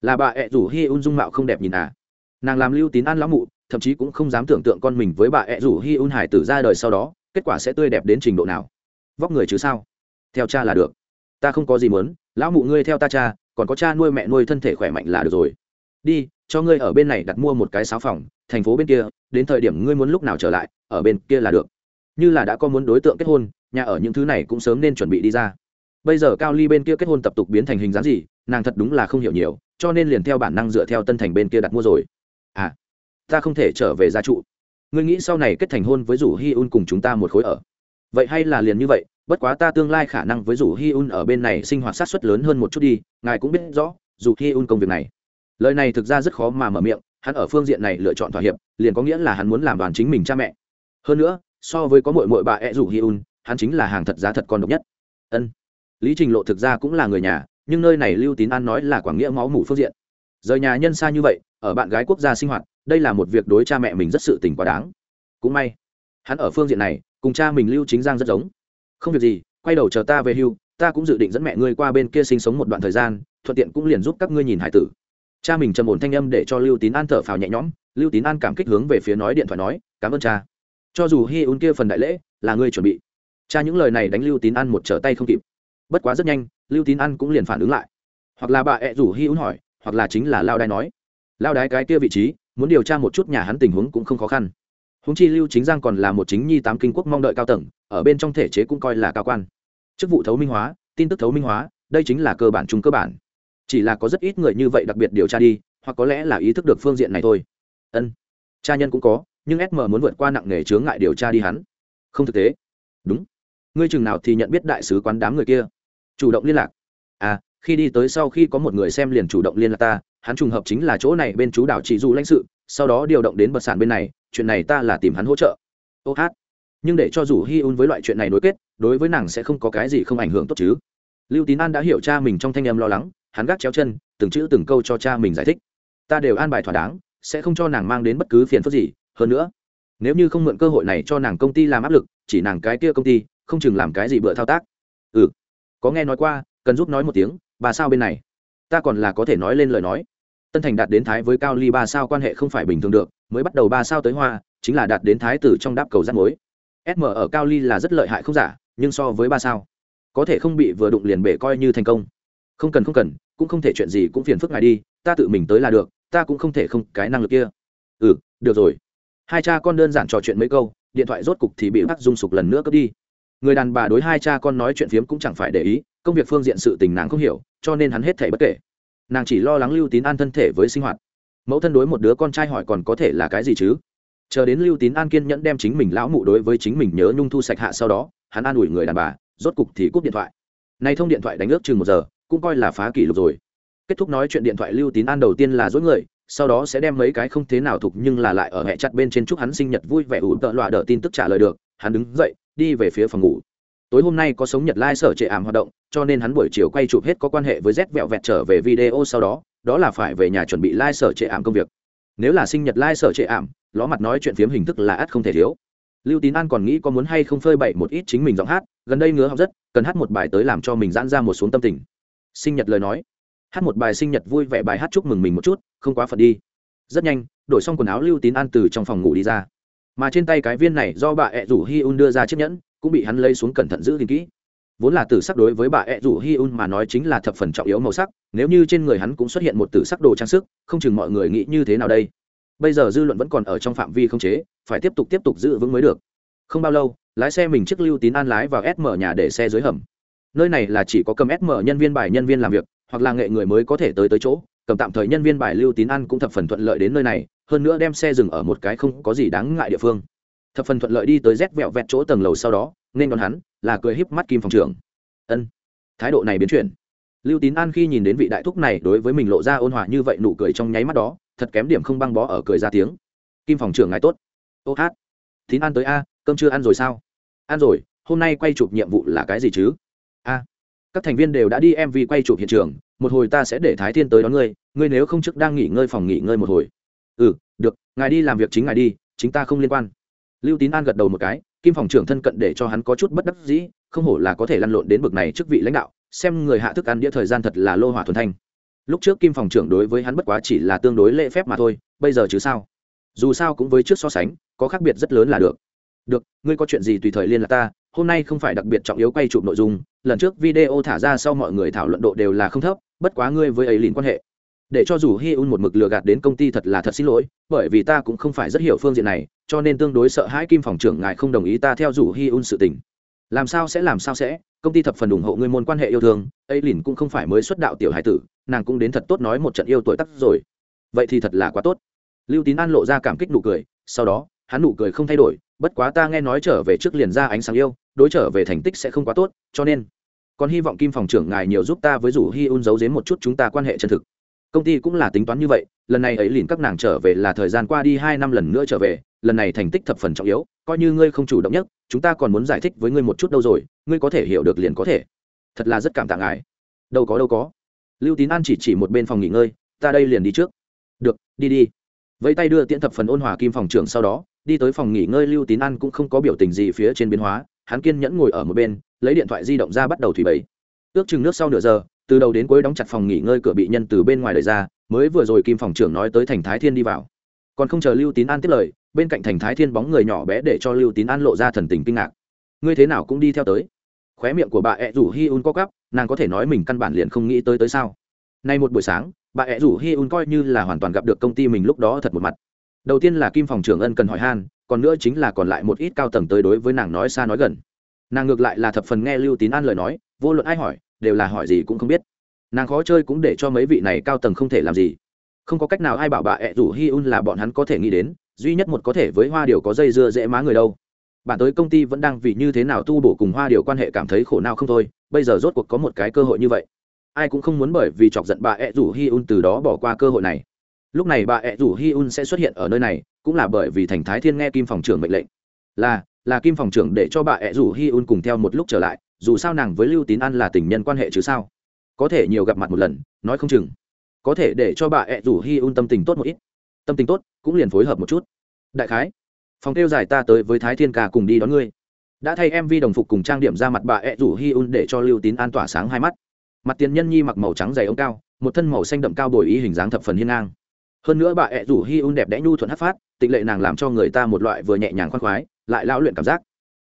Là bà ẹ rủ hi un dung mạo không đẹp nhìn à. Nàng làm lưu tín an lão mụ thậm chí cũng không dám tưởng tượng con mình với bà ẹ rủ hi un hải tử ra đời sau đó, kết quả sẽ tươi đẹp đến trình độ nào. Vóc người chứ sao? Theo cha là được. Ta không có gì muốn, lão mụ ngươi theo ta cha, còn có cha nuôi mẹ nuôi thân thể khỏe mạnh là được rồi. Đi, cho ngươi ở bên này đặt mua một cái sáo phòng, thành phố bên kia, đến thời điểm ngươi muốn lúc nào trở lại, ở bên kia là được. Như là đã có muốn đối tượng kết hôn, nhà ở những thứ này cũng sớm nên chuẩn bị đi ra. Bây giờ cao ly bên kia kết hôn tập tục biến thành hình dáng gì, nàng thật đúng là không hiểu nhiều, cho nên liền theo bản năng dựa theo tân thành bên kia đặt mua rồi. À ta không thể trở về gia trụ. Ngươi nghĩ sau này kết thành hôn với rủ hi un cùng chúng ta một khối ở? Vậy hay là liền như vậy, bất quá ta tương lai khả năng với rủ hi un ở bên này sinh hoạt sát xuất lớn hơn một chút đi, ngài cũng biết rõ dù hi un công việc này. Lời này thực ra rất khó mà mở miệng, hắn ở phương diện này lựa chọn thỏa hiệp, liền có nghĩa là hắn muốn làm đoàn chính mình cha mẹ. Hơn nữa, so với có mội mội bà ẹ rủ hi un, hắn chính là hàng thật giá thật con độc nhất. Ân. Lý trình lộ thực ra cũng là người nhà, nhưng nơi này lưu tín an nói là quảng nghĩa máu mủ phương diện. Rời nhà nhân xa như vậy, ở bạn gái quốc gia sinh hoạt đây là một việc đối cha mẹ mình rất sự tình quá đáng. Cũng may, hắn ở phương diện này, cùng cha mình lưu chính giang rất giống. Không việc gì, quay đầu chờ ta về hưu, ta cũng dự định dẫn mẹ ngươi qua bên kia sinh sống một đoạn thời gian, thuận tiện cũng liền giúp các ngươi nhìn hải tử. Cha mình trầm ổn thanh âm để cho lưu tín an thở phào nhẹ nhõm, lưu tín an cảm kích hướng về phía nói điện thoại nói, cảm ơn cha. Cho dù hi un kia phần đại lễ, là ngươi chuẩn bị. Cha những lời này đánh lưu tín an một trở tay không kịp. Bất quá rất nhanh, lưu tín an cũng liền phản ứng lại. Hoặc là bà ẹ rủ hi un hỏi, hoặc là chính là lao đai nói. Lao đái cái kia vị trí muốn điều tra một chút nhà hắn tình huống cũng không khó khăn. Húng chi lưu chính giang còn là một chính nhi tám kinh quốc mong đợi cao tầng, ở bên trong thể chế cũng coi là cao quan. Chức vụ thấu minh hóa, tin tức thấu minh hóa, đây chính là cơ bản chung cơ bản. Chỉ là có rất ít người như vậy đặc biệt điều tra đi, hoặc có lẽ là ý thức được phương diện này thôi. Ân, cha nhân cũng có, nhưng sm muốn vượt qua nặng nghề chướng ngại điều tra đi hắn. Không thực tế. Đúng. Ngươi chừng nào thì nhận biết đại sứ quán đám người kia? Chủ động liên lạc. À khi đi tới sau khi có một người xem liền chủ động liên lạc ta hắn trùng hợp chính là chỗ này bên chú đảo chỉ du lãnh sự, sau đó điều động đến bật sản bên này, chuyện này ta là tìm hắn hỗ trợ. Ô hát. Nhưng để cho dù hi un với loại chuyện này nối kết, đối với nàng sẽ không có cái gì không ảnh hưởng tốt chứ. Lưu tín an đã hiểu cha mình trong thanh em lo lắng, hắn gác chéo chân, từng chữ từng câu cho cha mình giải thích. Ta đều an bài thỏa đáng, sẽ không cho nàng mang đến bất cứ phiền phức gì. Hơn nữa, nếu như không mượn cơ hội này cho nàng công ty làm áp lực, chỉ nàng cái kia công ty, không chừng làm cái gì bựa thao tác. Ừ. Có nghe nói qua, cần giúp nói một tiếng, bà sao bên này? Ta còn là có thể nói lên lời nói tân thành đạt đến thái với cao ly ba sao quan hệ không phải bình thường được, mới bắt đầu ba sao tới hoa, chính là đạt đến thái tử trong đáp cầu rắt mối. Sm ở cao ly là rất lợi hại không giả, nhưng so với ba sao, có thể không bị vừa đụng liền bể coi như thành công. Không cần không cần, cũng không thể chuyện gì cũng phiền phức ngài đi, ta tự mình tới là được, ta cũng không thể không cái năng lực kia. Ừ được rồi. Hai cha con đơn giản trò chuyện mấy câu, điện thoại rốt cục thì bị bắt dung sục lần nữa cướp đi. Người đàn bà đối hai cha con nói chuyện phiếm cũng chẳng phải để ý, công việc phương diện sự tình nàng không hiểu, cho nên hắn hết thể bất kể nàng chỉ lo lắng lưu tín an thân thể với sinh hoạt. Mẫu thân đối một đứa con trai hỏi còn có thể là cái gì chứ? Chờ đến lưu tín an kiên nhẫn đem chính mình lão mụ đối với chính mình nhớ nhung thu sạch hạ sau đó, hắn an ủi người đàn bà, rốt cục thì cúp điện thoại. Nay thông điện thoại đánh ước chừng một giờ, cũng coi là phá kỷ lục rồi. Kết thúc nói chuyện điện thoại lưu tín an đầu tiên là dối người, sau đó sẽ đem mấy cái không thế nào thục nhưng là lại ở hẹ chặt bên trên chúc hắn sinh nhật vui vẻ ủ tợ loạ đỡ tin tức trả lời được, hắn đứng dậy, đi về phía phòng ngủ tối hôm nay có sống nhật lai、like、sở trệ ảm hoạt động, cho nên hắn buổi chiều quay chụp hết có quan hệ với z vẹo vẹt trở về video sau đó đó là phải về nhà chuẩn bị lai、like、sở trệ ảm công việc. Nếu là sinh nhật lai、like、sở trệ ảm, ló mặt nói chuyện phiếm hình thức là ắt không thể thiếu. Lưu tín an còn nghĩ có muốn hay không phơi bậy một ít chính mình giọng hát, gần đây ngứa học rất, cần hát một bài tới làm cho mình giãn ra một xuống tâm tình. Sinh nhật lời nói. Hát một bài sinh nhật vui vẻ bài hát chúc mừng mình một chút, không quá phật đi. Rất nhanh, đổi xong quần áo lưu tín an từ trong phòng ngủ đi ra. Mà trên tay cái viên này do bà ẹ rủ hi un đưa ra chiếc nhẫn cũng bị hắn lấy xuống cẩn thận giữ gìn kỹ. Vốn là tử sắc đối với bà ed rủ hi un mà nói chính là thập phần trọng yếu màu sắc, nếu như trên người hắn cũng xuất hiện một tử sắc đồ trang sức, không chừng mọi người nghĩ như thế nào đây? Bây giờ dư luận vẫn còn ở trong phạm vi không chế, phải tiếp tục tiếp tục giữ vững mới được. Không bao lâu, lái xe mình trước lưu tín an lái vào sm nhà để xe dưới hầm. Nơi này là chỉ có cầm sm nhân viên bài nhân viên làm việc, hoặc là nghệ người mới có thể tới tới chỗ, cầm tạm thời nhân viên bài lưu tín an cũng thập phần thuận lợi đến nơi này, hơn nữa đem xe dừng ở một cái không có gì đáng ngại địa phương thập phần thuận lợi đi tới rét vẹo vẹt chỗ tầng lầu sau đó, nên đón hắn là cười híp mắt kim phòng trưởng. Ân, thái độ này biến chuyển. Lưu tín an khi nhìn đến vị đại thúc này đối với mình lộ ra ôn hòa như vậy nụ cười trong nháy mắt đó, thật kém điểm không băng bó ở cười ra tiếng. Kim phòng trưởng ngài tốt. Ô hát. Tín an tới a, cơm chưa ăn rồi sao? Ăn rồi, hôm nay quay chụp nhiệm vụ là cái gì chứ? A. Các thành viên đều đã đi mv quay chụp hiện trường, một hồi ta sẽ để thái thiên tới đón ngươi ngươi nếu không trước đang nghỉ ngơi phòng nghỉ ngơi một hồi. Ừ được, ngài đi làm việc chính ngài đi, chính ta không liên quan lưu tín an gật đầu một cái, kim phòng trưởng thân cận để cho hắn có chút bất đắc dĩ, không hổ là có thể lăn lộn đến bực này trước vị lãnh đạo, xem người hạ thức ăn đĩa thời gian thật là lô hỏa thuần thanh. Lúc trước kim phòng trưởng đối với hắn bất quá chỉ là tương đối lễ phép mà thôi, bây giờ chứ sao? Dù sao cũng với trước so sánh, có khác biệt rất lớn là được. Được, ngươi có chuyện gì tùy thời liên lạc ta, hôm nay không phải đặc biệt trọng yếu quay chụp nội dung, lần trước video thả ra sau mọi người thảo luận độ đều là không thấp, bất quá ngươi với ấy liền quan hệ để cho dù hi un một mực lừa gạt đến công ty thật là thật xin lỗi, bởi vì ta cũng không phải rất hiểu phương diện này, cho nên tương đối sợ hãi kim phòng trưởng ngài không đồng ý ta theo dù hi un sự tình. Làm sao sẽ, làm sao sẽ? Công ty thập phần ủng hộ ngươi môn quan hệ yêu thương ấy lìn cũng không phải mới xuất đạo tiểu hải tử, nàng cũng đến thật tốt nói một trận yêu tuổi tắc rồi. Vậy thì thật là quá tốt. Lưu tín an lộ ra cảm kích nụ cười, sau đó, hắn nụ cười không thay đổi, bất quá ta nghe nói trở về trước liền ra ánh sáng yêu, đối trở về thành tích sẽ không quá tốt, cho nên, còn hy vọng kim phòng trưởng ngài nhiều giúp ta với rủ hi un giấu giếm một chút chúng ta quan hệ chân thực công ty cũng là tính toán như vậy, lần này ấy liền các nàng trở về là thời gian qua đi hai năm lần nữa trở về, lần này thành tích thập phần trọng yếu, coi như ngươi không chủ động nhất, chúng ta còn muốn giải thích với ngươi một chút đâu rồi, ngươi có thể hiểu được liền có thể. Thật là rất cảm tạ ngài. Đâu có đâu có. Lưu tín an chỉ chỉ một bên phòng nghỉ ngơi, ta đây liền đi trước. Được, đi đi. Vẫy tay đưa tiễn thập phần ôn hòa kim phòng trưởng sau đó, đi tới phòng nghỉ ngơi lưu tín an cũng không có biểu tình gì phía trên biến hóa, hắn kiên nhẫn ngồi ở một bên, lấy điện thoại di động ra bắt đầu thủy bẫy ước chừng nước sau nửa giờ từ đầu đến cuối đóng chặt phòng nghỉ ngơi cửa bị nhân từ bên ngoài đời ra, mới vừa rồi kim phòng trưởng nói tới thành thái thiên đi vào. Còn không chờ lưu tín an tiếp lời, bên cạnh thành thái thiên bóng người nhỏ bé để cho lưu tín an lộ ra thần tình kinh ngạc. Ngươi thế nào cũng đi theo tới. Khóe miệng của bà ẹ rủ hi un có gắp nàng có thể nói mình căn bản liền không nghĩ tới tới sao. Nay một buổi sáng, bà ẹ rủ hi un coi như là hoàn toàn gặp được công ty mình lúc đó thật một mặt. Đầu tiên là kim phòng trưởng ân cần hỏi han, còn nữa chính là còn lại một ít cao tầng tới đối với nàng nói xa nói gần. Nàng ngược lại là thập phần nghe lưu tín an lời nói, vô luận ai hỏi đều là hỏi gì cũng không biết. Nàng khó chơi cũng để cho mấy vị này cao tầng không thể làm gì. Không có cách nào ai bảo bà ẹ rủ hi un là bọn hắn có thể nghĩ đến, duy nhất một có thể với hoa điều có dây dưa dễ má người đâu. Bản tới công ty vẫn đang vì như thế nào tu bổ cùng hoa điều quan hệ cảm thấy khổ não không thôi, bây giờ rốt cuộc có một cái cơ hội như vậy. Ai cũng không muốn bởi vì chọc giận bà ẹ rủ hi un từ đó bỏ qua cơ hội này. Lúc này bà ẹ rủ hi un sẽ xuất hiện ở nơi này, cũng là bởi vì thành thái thiên nghe kim phòng trưởng mệnh lệnh. Là là kim phòng trưởng để cho bà ẹ rủ hi un cùng theo một lúc trở lại dù sao nàng với lưu tín an là tình nhân quan hệ chứ sao? Có thể nhiều gặp mặt một lần, nói không chừng. Có thể để cho bà ẹ rủ hi un tâm tình tốt một ít. Tâm tình tốt, cũng liền phối hợp một chút. Đại khái, phòng tiêu giải ta tới với thái thiên ca cùng đi đón ngươi. Đã thay em Vi đồng phục cùng trang điểm ra mặt bà ẹ rủ hi un để cho lưu tín an tỏa sáng hai mắt. Mặt tiền nhân nhi mặc màu trắng dày ống cao, một thân màu xanh đậm cao bồi ý hình dáng thập phần hiên ngang. Hơn nữa bà ẹ rủ hi un đẹp đẽ nhu thuận hát phát tịnh lệ nàng làm cho người ta một loại vừa nhẹ nhàng khoan khoái, lại lão luyện cảm giác.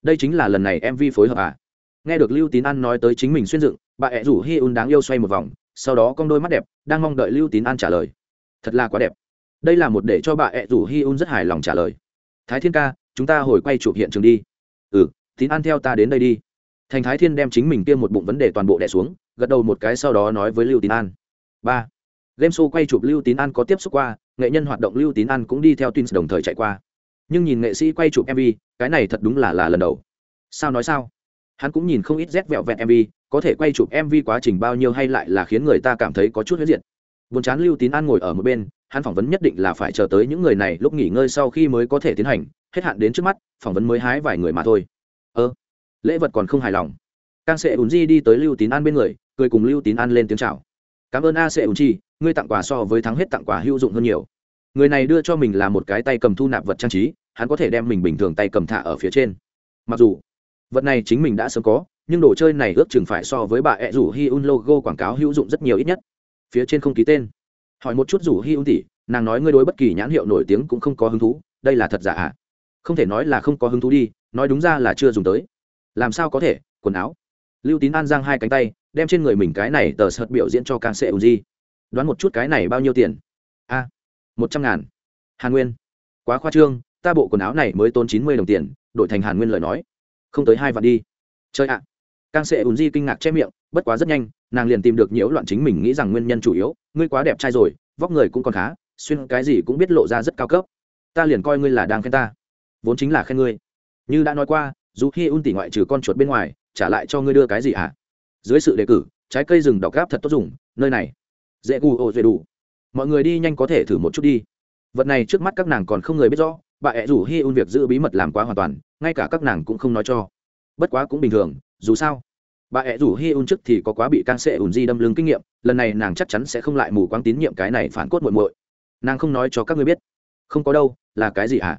Đây chính là lần này em Vi phối hợp à? Nghe được lưu tín an nói tới chính mình xuyên dựng, bà ẹ rủ hi un đáng yêu xoay một vòng, sau đó con đôi mắt đẹp, đang mong đợi lưu tín an trả lời. Thật là quá đẹp. Đây là một để cho bà ẹ rủ hi un rất hài lòng trả lời. Thái thiên ca, chúng ta hồi quay chụp hiện trường đi. Ừ tín an theo ta đến đây đi. Thành thái thiên đem chính mình tiêm một bụng vấn đề toàn bộ đẻ xuống, gật đầu một cái sau đó nói với lưu tín an. Ba, game show quay chụp lưu tín an có tiếp xúc qua, nghệ nhân hoạt động lưu tín an cũng đi theo twins đồng thời chạy qua. Nhưng nhìn nghệ sĩ quay chụp mv cái này thật đúng là là lần đầu. Sao nói sao? Hắn cũng nhìn không ít rét vẹo vẹn mv có thể quay chụp mv quá trình bao nhiêu hay lại là khiến người ta cảm thấy có chút huyết diện buồn chán lưu tín an ngồi ở một bên, hắn phỏng vấn nhất định là phải chờ tới những người này lúc nghỉ ngơi sau khi mới có thể tiến hành, hết hạn đến trước mắt, phỏng vấn mới hái vài người mà thôi. Ơ, lễ vật còn không hài lòng. Càng sẽ ùn di đi tới lưu tín an bên người, cười cùng lưu tín an lên tiếng chào. Cảm ơn a sẽ ùn chi, ngươi tặng quà so với thắng hết tặng quà hữu dụng hơn nhiều. Người này đưa cho mình là một cái tay cầm thu nạp vật trang trí, hắn có thể đem mình bình thường tay cầm thả ở phía trên. Mặc dù vật này chính mình đã sớm có, nhưng đồ chơi này ước chừng phải so với bà ẹ rủ hi un logo quảng cáo hữu dụng rất nhiều ít nhất. Phía trên không ký tên. Hỏi một chút rủ hi un tỉ nàng nói ngươi đối bất kỳ nhãn hiệu nổi tiếng cũng không có hứng thú, đây là thật giả ạ à? không thể nói là không có hứng thú đi, nói đúng ra là chưa dùng tới. Làm sao có thể, quần áo. Lưu tín an giang hai cánh tay, đem trên người mình cái này tờ sợt biểu diễn cho càng sệ ùn di. Đoán một chút cái này bao nhiêu tiền? A, một trăm ngàn. Hàn nguyên. Quá khoa trương, ta bộ quần áo này mới tốn chín mươi đồng tiền, đổi thành hàn nguyên lời nói không tới hai vạn đi. Chơi ạ. À. càng sệ ùn di kinh ngạc che miệng, bất quá rất nhanh, nàng liền tìm được nhiễu loạn chính mình nghĩ rằng nguyên nhân chủ yếu, ngươi quá đẹp trai rồi, vóc người cũng còn khá, xuyên cái gì cũng biết lộ ra rất cao cấp. Ta liền coi ngươi là đang khen ta. Vốn chính là khen ngươi. Như đã nói qua, dù khi un tỷ ngoại trừ con chuột bên ngoài, trả lại cho ngươi đưa cái gì à? dưới sự đề cử, trái cây rừng đọc gáp thật tốt dùng, nơi này. Dễ gu ô dễ đủ. Mọi người đi nhanh có thể thử một chút đi. Vật này trước mắt các nàng còn không người biết rõ bà ẹ rủ hi un việc giữ bí mật làm quá hoàn toàn, ngay cả các nàng cũng không nói cho. Bất quá cũng bình thường, dù sao, bà ẹ rủ hi un trước thì có quá bị can sệ ùn di đâm lưng kinh nghiệm, lần này nàng chắc chắn sẽ không lại mù quáng tín nhiệm cái này phản cốt muội muội. Nàng không nói cho các người biết. Không có đâu, là cái gì hả? À?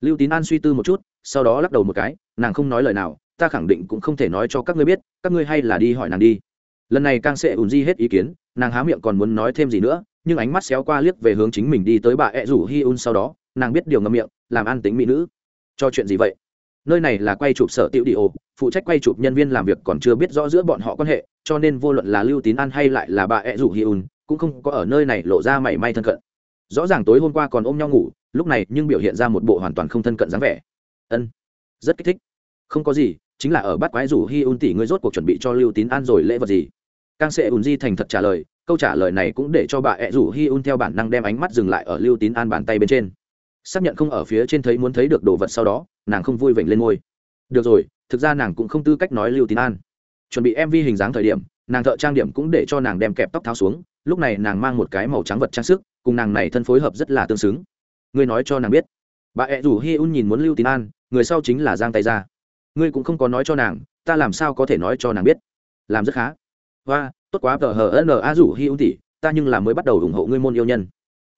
lưu tín an suy tư một chút, sau đó lắc đầu một cái, nàng không nói lời nào, ta khẳng định cũng không thể nói cho các ngươi biết, các ngươi hay là đi hỏi nàng đi. Lần này càng sẽ ùn di hết ý kiến, nàng há miệng còn muốn nói thêm gì nữa, nhưng ánh mắt xéo qua liếc về hướng chính mình đi tới bà ẹ rủ hi un sau đó nàng biết điều ngâm miệng, làm an tính mỹ nữ. Cho chuyện gì vậy? Nơi này là quay chụp sở tiêu đi ô phụ trách quay chụp nhân viên làm việc còn chưa biết rõ giữa bọn họ quan hệ, cho nên vô luận là lưu tín an hay lại là bà ẹ rủ hi un, cũng không có ở nơi này lộ ra mảy may thân cận. Rõ ràng tối hôm qua còn ôm nhau ngủ, lúc này nhưng biểu hiện ra một bộ hoàn toàn không thân cận dáng vẻ. Ân, rất kích thích. Không có gì, chính là ở bắt quái rủ hi un tỷ ngươi rốt cuộc chuẩn bị cho lưu tín an rồi lễ vật gì? Càng sẽ ùn di thành thật trả lời, câu trả lời này cũng để cho bà ẹ rủ hi un theo bản năng đem ánh mắt dừng lại ở lưu tín an bàn tay bên trên xác nhận không ở phía trên thấy muốn thấy được đồ vật sau đó, nàng không vui vểnh lên ngôi được rồi, thực ra nàng cũng không tư cách nói lưu tín an. Chuẩn bị mv hình dáng thời điểm, nàng thợ trang điểm cũng để cho nàng đem kẹp tóc tháo xuống, lúc này nàng mang một cái màu trắng vật trang sức, cùng nàng này thân phối hợp rất là tương xứng. Ngươi nói cho nàng biết. Bà ẹ rủ hi un nhìn muốn lưu tín an, người sau chính là giang tay ra ngươi cũng không có nói cho nàng, ta làm sao có thể nói cho nàng biết? Làm rất khá. Và tốt quá, tờ hờ n a rủ hi un tỉ ta nhưng là mới bắt đầu ủng hộ ngươi môn yêu nhân.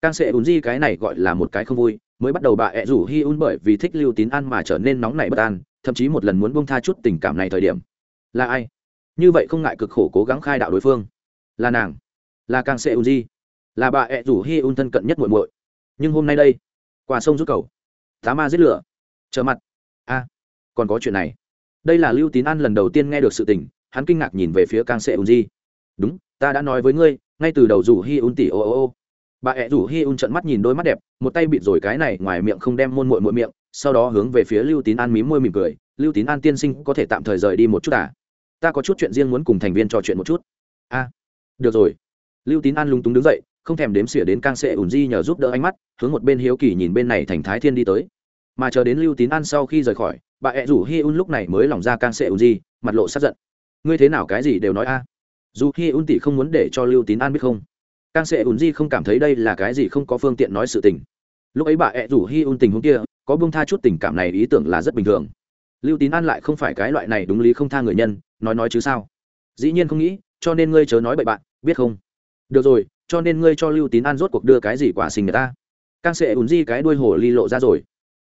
Càng sẽ ùn di cái này gọi là một cái không vui mới bắt đầu bà ẹ rủ hi un bởi vì thích lưu tín an mà trở nên nóng nảy bất an, thậm chí một lần muốn bông tha chút tình cảm này thời điểm. Là ai? Như vậy không ngại cực khổ cố gắng khai đạo đối phương. Là nàng. Là càng sệ un di là bà ẹ rủ hi un thân cận nhất muội muội. Nhưng hôm nay đây, qua sông rút cầu. Tá ma giết lửa. Trở mặt. A, còn có chuyện này. Đây là lưu tín an lần đầu tiên nghe được sự tình, hắn kinh ngạc nhìn về phía càng sệ un di đúng, ta đã nói với ngươi, ngay từ đầu rủ hi un tỷ ô ô ô bà ẹ rủ hi un trận mắt nhìn đôi mắt đẹp, một tay bịt rồi cái này ngoài miệng không đem môn mội mội miệng, sau đó hướng về phía lưu tín an mím môi mỉm cười, lưu tín an tiên sinh có thể tạm thời rời đi một chút à? Ta có chút chuyện riêng muốn cùng thành viên trò chuyện một chút. A, được rồi. Lưu tín an lúng túng đứng dậy, không thèm đếm xỉa đến càng sệ ùn di nhờ giúp đỡ ánh mắt, hướng một bên hiếu kỳ nhìn bên này thành thái thiên đi tới. Mà chờ đến lưu tín an sau khi rời khỏi, bà ẹ rủ hi un lúc này mới lỏng ra càng sệ ùn di, mặt lộ sát giận. Ngươi thế nào cái gì đều nói a? Dù hi un tỷ không muốn để cho lưu tín an biết không? Càng sẽ ùn di không cảm thấy đây là cái gì không có phương tiện nói sự tình. Lúc ấy bà ẹ rủ hi un tình huống kia, có bông tha chút tình cảm này ý tưởng là rất bình thường. Lưu tín an lại không phải cái loại này đúng lý không tha người nhân, nói nói chứ sao? Dĩ nhiên không nghĩ, cho nên ngươi chớ nói bậy bạn, biết không? Được rồi, cho nên ngươi cho lưu tín an rốt cuộc đưa cái gì quả sinh người ta? Càng sẽ ùn di cái đuôi hồ ly lộ ra rồi.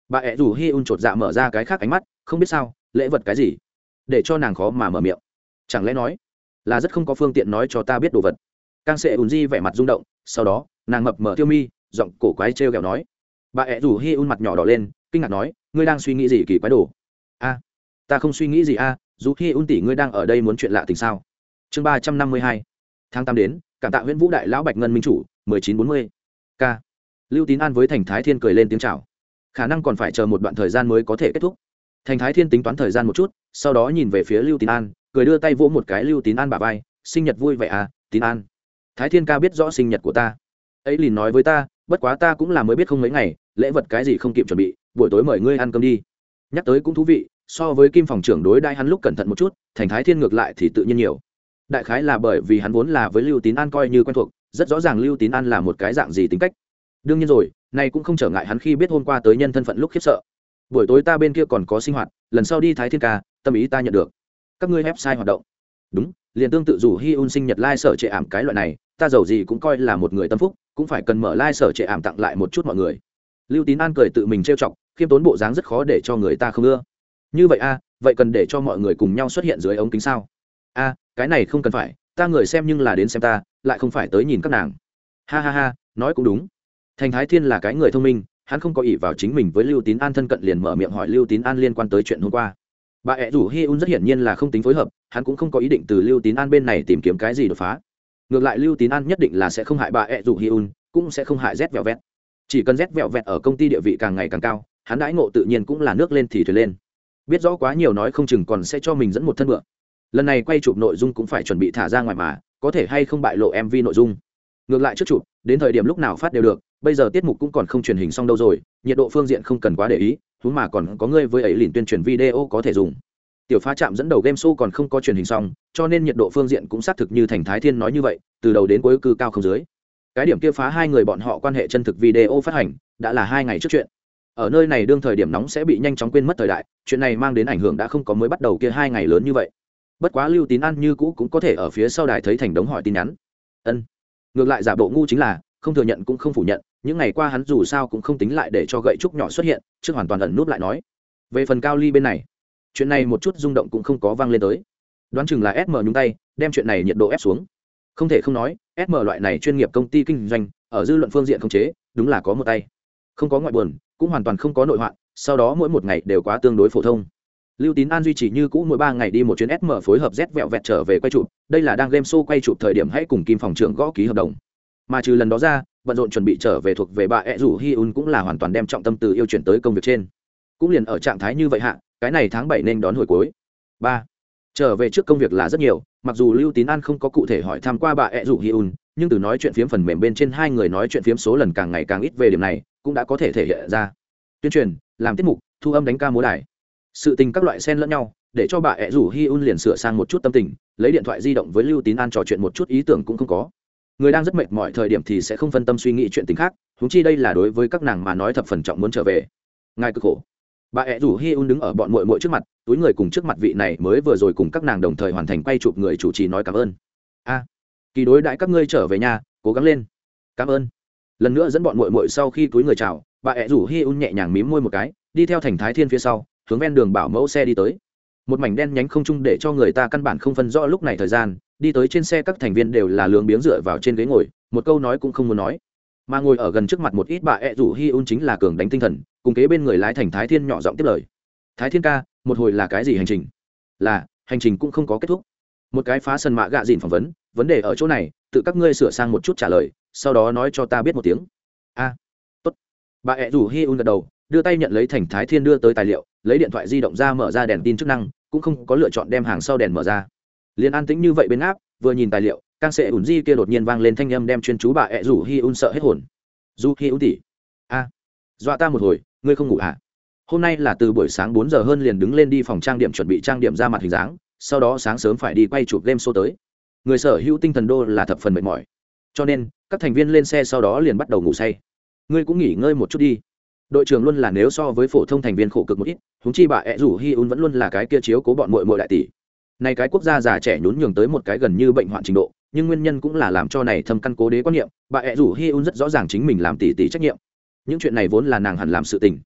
Bà ẹ rủ hi un chột dạ mở ra cái khác ánh mắt, không biết sao, lễ vật cái gì? Để cho nàng khó mà mở miệng. Chẳng lẽ nói là rất không có phương tiện nói cho ta biết đồ vật? Càng Sệ ùn di vẻ mặt rung động, sau đó, nàng mập mở tiêu mi, giọng cổ quái trêu ghẹo kẹo nói. Bà ẹ rủ hi un mặt nhỏ đỏ lên, kinh ngạc nói, ngươi đang suy nghĩ gì kỳ quái đồ? A, ta không suy nghĩ gì a, dù hi un tỷ ngươi đang ở đây muốn chuyện lạ tình sao? Chương ba trăm năm mươi hai, tháng tám đến, cảm tạ nguyễn vũ đại lão bạch ngân minh chủ, mười chín bốn mươi. K. Lưu tín an với thành thái thiên cười lên tiếng c h à o khả năng còn phải chờ một đoạn thời gian mới có thể kết thúc. Thành thái thiên tính toán thời gian một chút, sau đó nhìn về phía lưu tín an, cười đưa tay vỗ một cái lưu tín an bà vai, sinh nhật vui vẻ à tín an thái thiên ca biết rõ sinh nhật của ta. Ấy liền nói với ta, bất quá ta cũng là mới biết không mấy ngày, lễ vật cái gì không kịp chuẩn bị, buổi tối mời ngươi ăn cơm đi. Nhắc tới cũng thú vị, so với kim phòng trưởng đối đai hắn lúc cẩn thận một chút, thành thái thiên ngược lại thì tự nhiên nhiều. Đại khái là bởi vì hắn vốn là với lưu tín an coi như quen thuộc, rất rõ ràng lưu tín an là một cái dạng gì tính cách. Đương nhiên rồi, nay cũng không trở ngại hắn khi biết hôm qua tới nhân thân phận lúc khiếp sợ. Buổi tối ta bên kia còn có sinh hoạt, lần sau đi thái thiên ca, tâm ý ta nhận được. Các ngươi sai hoạt động. Đúng, liền tương tự dù hi un sinh nhật lai、like、sở trệ ảm cái loại này ta giàu gì cũng coi là một người tâm phúc, cũng phải cần mở lai、like、sở trệ ảm tặng lại một chút mọi người. Lưu tín an cười tự mình trêu chọc, khiêm tốn bộ dáng rất khó để cho người ta không ưa. Như vậy a vậy cần để cho mọi người cùng nhau xuất hiện dưới ống kính sao? A cái này không cần phải, ta người xem nhưng là đến xem ta, lại không phải tới nhìn các nàng. Ha ha ha, nói cũng đúng. Thành thái thiên là cái người thông minh, hắn không có ỷ vào chính mình với lưu tín an thân cận liền mở miệng hỏi lưu tín an liên quan tới chuyện hôm qua. Bà ẹ rủ hi un rất hiển nhiên là không tính phối hợp, hắn cũng không có ý định từ lưu tín an bên này tìm kiếm cái gì đột phá ngược lại lưu tín an nhất định là sẽ không hại bà ẹ rủ hi un, cũng sẽ không hại z vẹo vẹt chỉ cần z vẹo vẹt ở công ty địa vị càng ngày càng cao, hắn đãi ngộ tự nhiên cũng là nước lên thì thuyền lên. Biết rõ quá nhiều nói không chừng còn sẽ cho mình dẫn một thân bựa. Lần này quay chụp nội dung cũng phải chuẩn bị thả ra ngoài mà, có thể hay không bại lộ mv nội dung. Ngược lại trước chụp, đến thời điểm lúc nào phát đều được, bây giờ tiết mục cũng còn không truyền hình xong đâu rồi, nhiệt độ phương diện không cần quá để ý thú mà còn có ngươi với ấy liền tuyên truyền video có thể dùng tiểu phá trạm dẫn đầu game show còn không có truyền hình xong, cho nên nhiệt độ phương diện cũng xác thực như thành thái thiên nói như vậy, từ đầu đến cuối cư cao không dưới. Cái điểm kia phá hai người bọn họ quan hệ chân thực video phát hành, đã là hai ngày trước chuyện. Ở nơi này đương thời điểm nóng sẽ bị nhanh chóng quên mất thời đại, chuyện này mang đến ảnh hưởng đã không có mới bắt đầu kia hai ngày lớn như vậy. Bất quá lưu tín ăn như cũ cũng có thể ở phía sau đài thấy thành đống hỏi tin nhắn. Ân. Ngược lại giả bộ ngu chính là, không thừa nhận cũng không phủ nhận, những ngày qua hắn dù sao cũng không tính lại để cho gậy trúc nhỏ xuất hiện, chứ hoàn toàn ẩn nút lại nói. Về phần cao ly bên này chuyện này một chút rung động cũng không có vang lên tới. Đoán chừng là sm nhúng tay, đem chuyện này nhiệt độ ép xuống. Không thể không nói sm loại này chuyên nghiệp công ty kinh doanh, ở dư luận phương diện không chế, đúng là có một tay. Không có ngoại buồn, cũng hoàn toàn không có nội hoạn, sau đó mỗi một ngày đều quá tương đối phổ thông. Lưu tín an duy trì như cũ mỗi ba ngày đi một chuyến sm phối hợp z vẹo vẹt trở về quay chụp, đây là đang game show quay chụp thời điểm hãy cùng kim phòng trưởng gõ ký hợp đồng. Mà trừ lần đó ra bận rộn chuẩn bị trở về thuộc về bà ed rủ hi un cũng là hoàn toàn đem trọng tâm từ yêu chuyển tới công việc trên cũng liền ở trạng thái như vậy hạ, cái này tháng bảy nên đón hồi cuối. Ba, trở về trước công việc là rất nhiều, mặc dù lưu tín an không có cụ thể hỏi tham q u a bà ẹ rủ hi un, nhưng từ nói chuyện phiếm phần mềm bên trên hai người nói chuyện phiếm số lần càng ngày càng ít về điểm này, cũng đã có thể thể hiện ra. Tuyên truyền, làm tiết mục, thu âm đánh ca múa đài. Sự tình các loại sen lẫn nhau, để cho bà ẹ rủ hi un liền sửa sang một chút tâm tình, lấy điện thoại di động với lưu tín an trò chuyện một chút ý tưởng cũng không có. Người đang rất mệt mọi thời điểm thì sẽ không phân tâm suy nghĩ chuyện tính khác húng chi đây là đối với các nàng mà nói thập phần trọng muốn trở về. Ngài cực khổ bà ẹ rủ hi un đứng ở bọn mội mội trước mặt, túi người cùng trước mặt vị này mới vừa rồi cùng các nàng đồng thời hoàn thành quay chụp người chủ trì nói cảm ơn. A, kỳ đối đãi các ngươi trở về nhà, cố gắng lên. Cảm ơn. Lần nữa dẫn bọn mội mội sau khi túi người chào, bà ẹ rủ hi un nhẹ nhàng mím môi một cái, đi theo thành thái thiên phía sau, hướng ven đường bảo mẫu xe đi tới. Một mảnh đen nhánh không chung để cho người ta căn bản không phân rõ lúc này thời gian, đi tới trên xe các thành viên đều là lường biếng dựa vào trên ghế ngồi, một câu nói cũng không muốn nói mà ngồi ở gần trước mặt một ít bà ẹ rủ hi un chính là cường đánh tinh thần, cùng kế bên người lái thành thái thiên nhỏ giọng tiếp lời. Thái thiên ca, một hồi là cái gì hành trình? Là, hành trình cũng không có kết thúc. Một cái phá sân mạ gạ dìn phỏng vấn vấn đề ở chỗ này, tự các ngươi sửa sang một chút trả lời, sau đó nói cho ta biết một tiếng. A, tốt. Bà ẹ rủ hi un gật đầu, đưa tay nhận lấy thành thái thiên đưa tới tài liệu, lấy điện thoại di động ra mở ra đèn tin chức năng, cũng không có lựa chọn đem hàng sau đèn mở ra. Liền an tĩnh như vậy bên áp, vừa nhìn tài liệu càng sẽ ủn di kia đột nhiên vang lên thanh âm đem chuyên chú bà ẹ rủ hi un sợ hết hồn. Du hi un tỉ a. Dọa ta một hồi, ngươi không ngủ à? hôm nay là từ buổi sáng bốn giờ hơn liền đứng lên đi phòng trang điểm chuẩn bị trang điểm ra mặt hình dáng, sau đó sáng sớm phải đi quay chụp game show tới. Người sở hữu tinh thần đô là thập phần mệt mỏi. Cho nên, các thành viên lên xe sau đó liền bắt đầu ngủ say. Ngươi cũng nghỉ ngơi một chút đi. Đội trưởng luôn là nếu so với phổ thông thành viên khổ cực một ít húng chi bà ẹ rủ hi un vẫn luôn là cái kia chiếu cố bọn mội mội đại tỷ. Này cái quốc gia già trẻ nhún nhường tới một cái gần như bệnh hoạn trình độ nhưng nguyên nhân cũng là làm cho này thâm căn cố đế quan niệm, bà ẹ rủ hi un rất rõ ràng chính mình làm tỷ tỷ trách nhiệm. Những chuyện này vốn là nàng hẳn làm sự tình.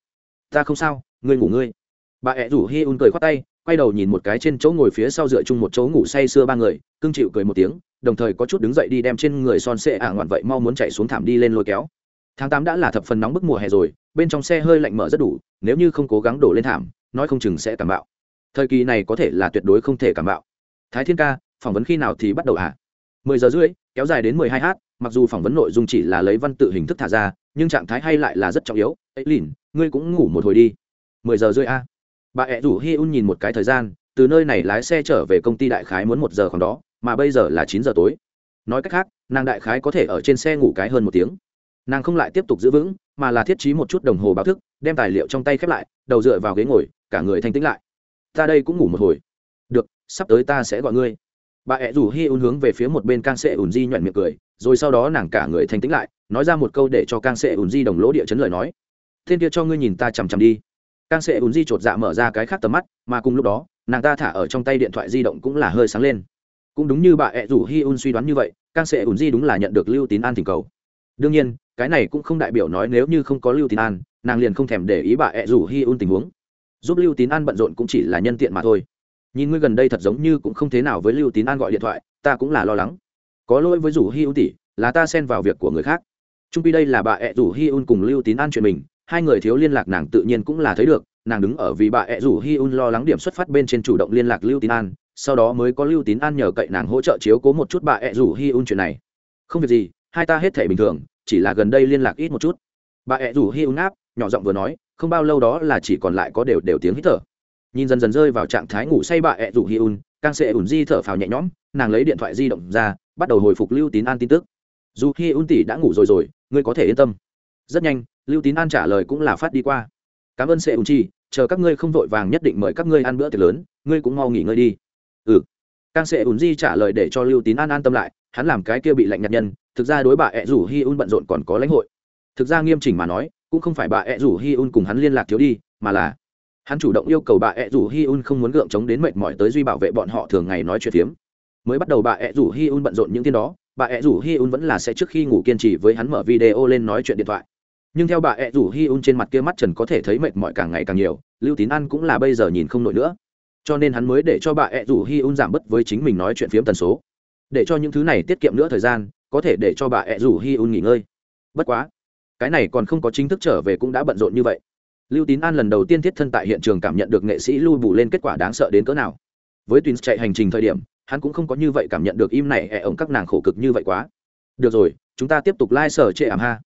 Ta không sao, ngươi ngủ ngươi. Bà ẹ rủ hi un cười khoát tay, quay đầu nhìn một cái trên chỗ ngồi phía sau dựa chung một chỗ ngủ say sưa ba người, cưng chịu cười một tiếng, đồng thời có chút đứng dậy đi đem trên người son sệ ả ngoạn vậy mau muốn chạy xuống thảm đi lên lôi kéo. Tháng tám đã là thập phần nóng bức mùa hè rồi, bên trong xe hơi lạnh mở rất đủ, nếu như không cố gắng đổ lên thảm, nói không chừng sẽ cảm bạo. Thời kỳ này có thể là tuyệt đối không thể cảm bạo. Thái thiên ca, phỏng vấn khi nào thì bắt đầu ạ à? Mười giờ rưỡi, kéo dài đến mười hai h mặc dù phỏng vấn nội dung chỉ là lấy văn tự hình thức thả ra, nhưng trạng thái hay lại là rất trọng yếu. Ấy lìn, ngươi cũng ngủ một hồi đi. Mười giờ rưỡi a. Bà ẹ rủ hi un nhìn một cái thời gian, từ nơi này lái xe trở về công ty đại khái muốn một giờ khoảng đó, mà bây giờ là chín giờ tối. Nói cách khác, nàng đại khái có thể ở trên xe ngủ cái hơn một tiếng. Nàng không lại tiếp tục giữ vững, mà là thiết trí một chút đồng hồ báo thức, đem tài liệu trong tay khép lại, đầu dựa vào ghế ngồi, cả người thanh tĩnh lại. Ta đây cũng ngủ một hồi. Được, sắp tới ta sẽ gọi ngươi bà ẹ rủ hi un hướng về phía một bên càng sệ ùn di nhoẹn miệng cười, rồi sau đó nàng cả người thanh tĩnh lại, nói ra một câu để cho càng sệ ùn di đồng lỗ địa chấn lời nói. Thiên kia cho ngươi nhìn ta chằm chằm đi. Càng sệ ùn di chột dạ mở ra cái khác tầm mắt, mà cùng lúc đó, nàng ta thả ở trong tay điện thoại di động cũng là hơi sáng lên. Cũng đúng như bà ẹ rủ hi un suy đoán như vậy càng sệ ùn di đúng là nhận được lưu tín an thỉnh cầu. Đương nhiên, cái này cũng không đại biểu nói nếu như không có lưu tín an, nàng liền không thèm để ý bà ẹ rủ hi un tình huống. Giúp lưu tín an bận rộn cũng chỉ là nhân tiện mà thôi nhìn ngươi gần đây thật giống như cũng không thế nào với lưu tín an gọi điện thoại, ta cũng là lo lắng. Có lỗi với rủ hi un tỷ, là ta xen vào việc của người khác. Trung pi đây là bà ẹ rủ hi un cùng lưu tín an chuyện mình, hai người thiếu liên lạc nàng tự nhiên cũng là thấy được, nàng đứng ở vì bà ẹ rủ hi un lo lắng điểm xuất phát bên trên chủ động liên lạc lưu tín an, sau đó mới có lưu tín an nhờ cậy nàng hỗ trợ chiếu cố một chút bà ẹ rủ hi un chuyện này. Không việc gì, hai ta hết thể bình thường, chỉ là gần đây liên lạc ít một chút. Bà ẹ rủ hi un áp nhỏ giọng vừa nói, không bao lâu đó là chỉ còn lại có đều đều tiếng hít thở nhìn dần dần rơi vào trạng thái ngủ say bà ẹ rủ hi un càng sẽ ủn di thở phào nhẹ nhõm, nàng lấy điện thoại di động ra, bắt đầu hồi phục lưu tín an tin tức. Dù hi un tỷ đã ngủ rồi rồi, ngươi có thể yên tâm. Rất nhanh, lưu tín an trả lời cũng là phát đi qua. Cảm ơn sẽ ủn chi, chờ các ngươi không vội vàng nhất định mời các ngươi ăn bữa tiệc lớn, ngươi cũng mau nghỉ ngơi đi. Ừ. Càng sẽ ủn di trả lời để cho lưu tín an an tâm lại, hắn làm cái kia bị lạnh nhạt nhân, thực ra đối bà ẹ rủ hi un bận rộn còn có lãnh hội. Thực ra nghiêm chỉnh mà nói, cũng không phải bà ẹ rủ hi un cùng hắn liên lạc thiếu đi, mà là hắn chủ động yêu cầu bà ẹ rủ hi un không muốn gượng chống đến mệt mỏi tới duy bảo vệ bọn họ thường ngày nói chuyện phiếm. Mới bắt đầu bà ẹ rủ hi un bận rộn những thiên đó, bà ẹ rủ hi un vẫn là sẽ trước khi ngủ kiên trì với hắn mở video lên nói chuyện điện thoại. Nhưng theo bà ẹ rủ hi un trên mặt kia mắt trần có thể thấy mệt mỏi càng ngày càng nhiều, lưu tín ăn cũng là bây giờ nhìn không nổi nữa. Cho nên hắn mới để cho bà ẹ rủ hi un giảm bớt với chính mình nói chuyện phiếm tần số. Để cho những thứ này tiết kiệm nữa thời gian, có thể để cho bà ẹ rủ hi un nghỉ ngơi. Bất quá, cái này còn không có chính thức trở về cũng đã bận rộn như vậy lưu tín an lần đầu tiên thiết thân tại hiện trường cảm nhận được nghệ sĩ lui bù lên kết quả đáng sợ đến cỡ nào. Với tuyến chạy hành trình thời điểm, hắn cũng không có như vậy cảm nhận được im này ẹ ổng các nàng khổ cực như vậy quá. Được rồi, chúng ta tiếp tục lai、like、sở trệ ảm ha.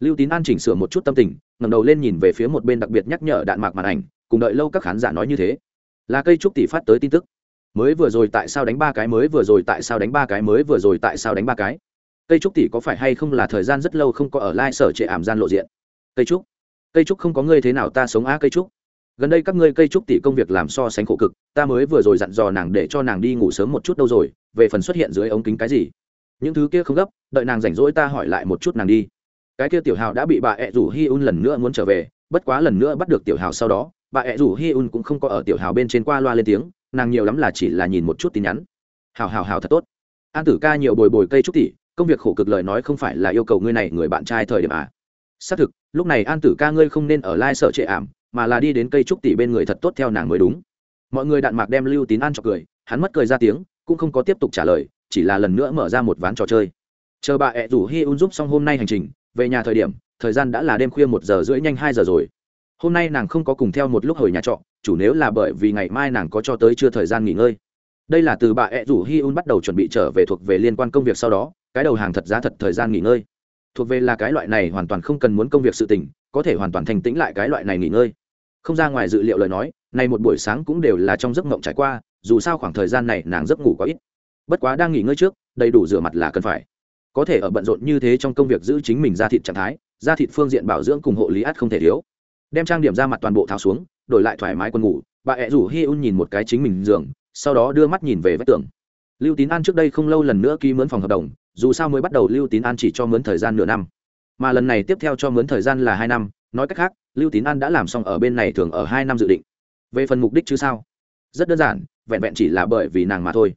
Lưu tín an chỉnh sửa một chút tâm tình, ngẩng đầu lên nhìn về phía một bên đặc biệt nhắc nhở đạn mạc màn ảnh, cùng đợi lâu các khán giả nói như thế. Là cây trúc tỷ phát tới tin tức. Mới vừa rồi tại sao đánh ba cái, mới vừa rồi tại sao đánh ba cái, mới vừa rồi tại sao đánh ba cái? Cây trúc tỷ có phải hay không là thời gian rất lâu không có ở lai、like、sở sở trệ ảm gian lộ diện? Cây trúc cây trúc không có ngươi thế nào ta sống á cây trúc. Gần đây các ngươi cây trúc tỷ công việc làm so sánh khổ cực, ta mới vừa rồi dặn dò nàng để cho nàng đi ngủ sớm một chút đâu rồi, về phần xuất hiện dưới ống kính cái gì? Những thứ kia không gấp, đợi nàng rảnh rỗi ta hỏi lại một chút nàng đi. Cái kia tiểu hào đã bị bà ẹ rủ hi un lần nữa muốn trở về, bất quá lần nữa bắt được tiểu hào sau đó, bà ẹ rủ hi un cũng không có ở tiểu hào bên trên qua loa lên tiếng, nàng nhiều lắm là chỉ là nhìn một chút tin nhắn. Hào hào hào thật tốt. An tử ca nhiều bồi bồi cây trúc tỷ, công việc khổ cực lời nói không phải là yêu cầu ngươi này người bạn trai thời điểm à xác thực, lúc này an tử ca ngươi không nên ở lai sợ trệ ảm, mà là đi đến cây trúc tỷ bên người thật tốt theo nàng mới đúng. Mọi người đạn mạc đem lưu tín an cho cười, hắn mất cười ra tiếng, cũng không có tiếp tục trả lời, chỉ là lần nữa mở ra một ván trò chơi. Chờ bà ẹ rủ hi un giúp xong hôm nay hành trình, về nhà thời điểm, thời gian đã là đêm khuya một giờ rưỡi nhanh hai giờ rồi. Hôm nay nàng không có cùng theo một lúc hồi nhà trọ, chủ nếu là bởi vì ngày mai nàng có cho tới chưa thời gian nghỉ ngơi. Đây là từ bà ẹ rủ hi un bắt đầu chuẩn bị trở về thuộc về liên quan công việc sau đó, cái đầu hàng thật giá thật thời gian nghỉ ngơi thuộc về là cái loại này hoàn toàn không cần muốn công việc sự tình, có thể hoàn toàn thành tĩnh lại cái loại này nghỉ ngơi. Không ra ngoài dự liệu lời nói, này một buổi sáng cũng đều là trong giấc mộng trải qua, dù sao khoảng thời gian này nàng giấc ngủ có ít. Bất quá đang nghỉ ngơi trước, đầy đủ rửa mặt là cần phải. Có thể ở bận rộn như thế trong công việc giữ chính mình ra thịt trạng thái, ra thịt phương diện bảo dưỡng cùng hộ lý át không thể thiếu. Đem trang điểm ra mặt toàn bộ tháo xuống, đổi lại thoải mái quần ngủ, bà ẹ rủ hi un nhìn một cái chính mình giường, sau đó đưa mắt nhìn về vách tường. Lưu tín an trước đây không lâu lần nữa ký mướn phòng hợp đồng dù sao mới bắt đầu lưu tín an chỉ cho mướn thời gian nửa năm. Mà lần này tiếp theo cho mướn thời gian là hai năm, nói cách khác, lưu tín an đã làm xong ở bên này thường ở hai năm dự định. Về phần mục đích chứ sao? Rất đơn giản, vẹn vẹn chỉ là bởi vì nàng mà thôi.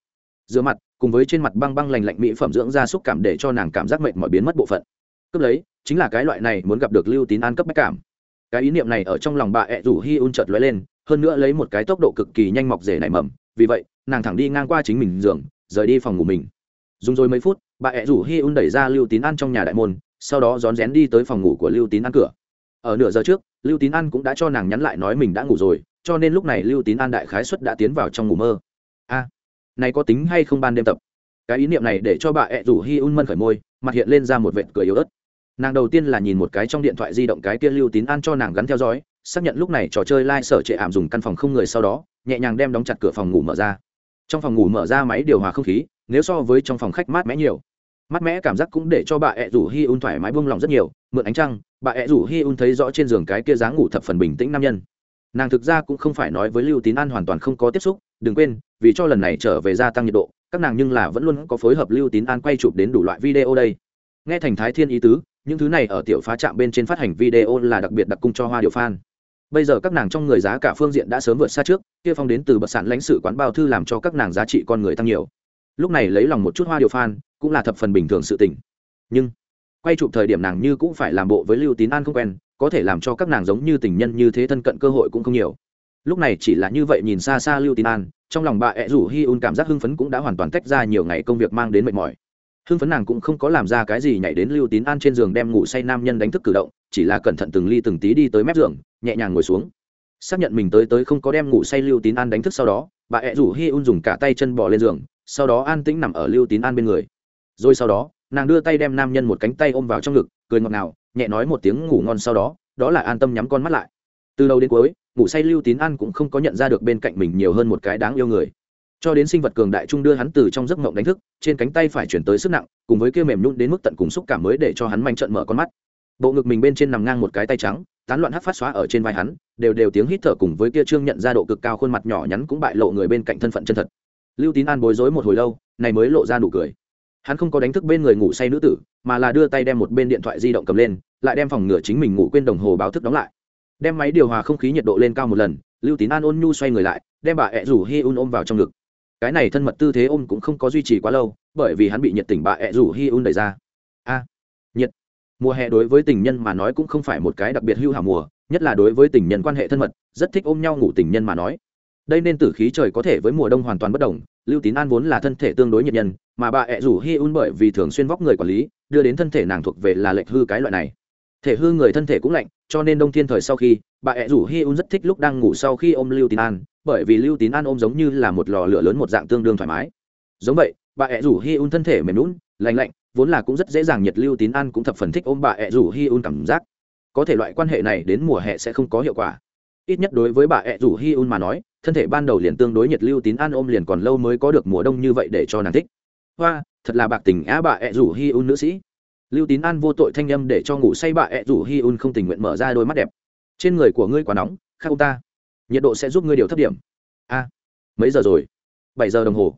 Giữa mặt, cùng với trên mặt băng băng lành lạnh mỹ phẩm dưỡng da xúc cảm để cho nàng cảm giác mệt mỏi biến mất bộ phận. Cướp lấy, chính là cái loại này muốn gặp được lưu tín an cấp bách cảm. Cái ý niệm này ở trong lòng bà ẹ rủ hi un chợt lóe lên, hơn nữa lấy một cái tốc độ cực kỳ nhanh mọc rể nảy mầm. Vì vậy, nàng thẳng đi ngang qua chính mình giường, rời đi phòng ngủ mình dùng rồi mấy phút, bà ẹ rủ hi un đẩy ra lưu tín an trong nhà đại môn, sau đó rón rén đi tới phòng ngủ của lưu tín an cửa. Ở nửa giờ trước, lưu tín an cũng đã cho nàng nhắn lại nói mình đã ngủ rồi, cho nên lúc này lưu tín an đại khái xuất đã tiến vào trong ngủ mơ. A, này có tính hay không ban đêm tập? Cái ý niệm này để cho bà ẹ rủ hi un mân khởi môi, mặt hiện lên ra một vệt cười yếu ớt. Nàng đầu tiên là nhìn một cái trong điện thoại di động cái kia lưu tín an cho nàng gắn theo dõi, xác nhận lúc này trò chơi lai、like、sở trệ ảm dùng căn phòng không người sau đó, nhẹ nhàng đem đóng chặt cửa phòng ngủ mở ra. Trong phòng ngủ mở ra máy điều hòa không khí nếu so với trong phòng khách mát mẻ nhiều. Mát mẻ cảm giác cũng để cho bà ẹ rủ hi un thoải mái buông lòng rất nhiều mượn ánh trăng bà ẹ rủ hi un thấy rõ trên giường cái kia dáng ngủ thập phần bình tĩnh nam nhân. Nàng thực ra cũng không phải nói với lưu tín an hoàn toàn không có tiếp xúc đừng quên vì cho lần này trở về gia tăng nhiệt độ các nàng nhưng là vẫn luôn có phối hợp lưu tín an quay chụp đến đủ loại video đây. Nghe thành thái thiên ý tứ những thứ này ở tiểu phá trạm bên trên phát hành video là đặc biệt đặc cung cho hoa điệu Phan, bây giờ các nàng trong người giá cả phương diện đã sớm vượt xa trước kia phong đến từ bậc sản lãnh sự quán bao thư làm cho các nàng giá trị con người tăng nhiều lúc này lấy lòng một chút hoa điều phan, cũng là thập phần bình thường sự tình. Nhưng, quay chụp thời điểm nàng như cũng phải làm bộ với lưu tín an không quen, có thể làm cho các nàng giống như tình nhân như thế thân cận cơ hội cũng không nhiều. Lúc này chỉ là như vậy nhìn xa xa lưu tín an, trong lòng bà ẹ rủ hi un cảm giác hưng phấn cũng đã hoàn toàn tách ra nhiều ngày công việc mang đến mệt mỏi. Hưng phấn nàng cũng không có làm ra cái gì nhảy đến lưu tín an trên giường đem ngủ say nam nhân đánh thức cử động, chỉ là cẩn thận từng ly từng tí đi tới mép giường, nhẹ nhàng ngồi xuống. Xác nhận mình tới tới không có đem ngủ say lưu tín an đánh thức sau đó, bà ẹ rủ hi un dùng cả tay chân bỏ lên giường sau đó an tĩnh nằm ở lưu tín an bên người. Rồi sau đó, nàng đưa tay đem nam nhân một cánh tay ôm vào trong ngực, cười ngọt ngào, nhẹ nói một tiếng ngủ ngon sau đó đó là an tâm nhắm con mắt lại. Từ đầu đến cuối, ngủ say lưu tín an cũng không có nhận ra được bên cạnh mình nhiều hơn một cái đáng yêu người. Cho đến sinh vật cường đại trung đưa hắn từ trong giấc mộng đánh thức, trên cánh tay phải chuyển tới sức nặng, cùng với kia mềm nhún đến mức tận cùng xúc cảm mới để cho hắn manh trận mở con mắt. Bộ ngực mình bên trên nằm ngang một cái tay trắng, tán loạn hát phát xóa ở trên vai hắn, đều đều tiếng hít thở cùng với kia trương nhận ra độ cực cao khuôn mặt nhỏ nhắn cũng bại lộ người bên cạnh thân phận chân thật lưu tín an bối rối một hồi lâu, này mới lộ ra nụ cười. Hắn không có đánh thức bên người ngủ say nữ tử, mà là đưa tay đem một bên điện thoại di động cầm lên, lại đem phòng ngửa chính mình ngủ quên đồng hồ báo thức đóng lại. Đem máy điều hòa không khí nhiệt độ lên cao một lần, lưu tín an ôn nhu xoay người lại, đem bà ẹ rủ hi un ôm vào trong ngực. Cái này thân mật tư thế ôm cũng không có duy trì quá lâu, bởi vì hắn bị nhiệt tình bà ẹ rủ hi un đẩy ra. A, nhiệt. Mùa hè đối với tình nhân mà nói cũng không phải một cái đặc biệt hưu hảo mùa, nhất là đối với tình nhân quan hệ thân mật, rất thích ôm nhau ngủ tình nhân mà nói đây nên tử khí trời có thể với mùa đông hoàn toàn bất đồng, lưu tín an vốn là thân thể tương đối nhiệt nhân, mà bà ẹ rủ hi un bởi vì thường xuyên vóc người quản lý, đưa đến thân thể nàng thuộc về là lệch hư cái loại này. Thể hư người thân thể cũng lạnh, cho nên đông thiên thời sau khi, bà ẹ rủ hi un rất thích lúc đang ngủ sau khi ôm lưu tín an, bởi vì lưu tín an ôm giống như là một lò lửa lớn một dạng tương đương thoải mái. Giống vậy, bà ẹ rủ hi un thân thể mềm lún lạnh lạnh, vốn là cũng rất dễ dàng nhiệt lưu tín an cũng thập phần thích ôm bà ẹ rủ hi un cảm giác. Có thể loại quan hệ này đến mùa hè sẽ không có hiệu quả. Ít nhất đối với bà ẹ rủ hi un mà nói thân thể ban đầu liền tương đối nhiệt lưu tín an ôm liền còn lâu mới có được mùa đông như vậy để cho nàng thích. Hoa, thật là bạc tình á bà ẹ rủ hi un nữ sĩ. Lưu tín an vô tội thanh â m để cho ngủ say bà ẹ rủ hi un không tình nguyện mở ra đôi mắt đẹp. Trên người của ngươi quá nóng, khác ông ta. Nhiệt độ sẽ giúp ngươi điều thấp điểm. A, mấy giờ rồi? Bảy giờ đồng hồ.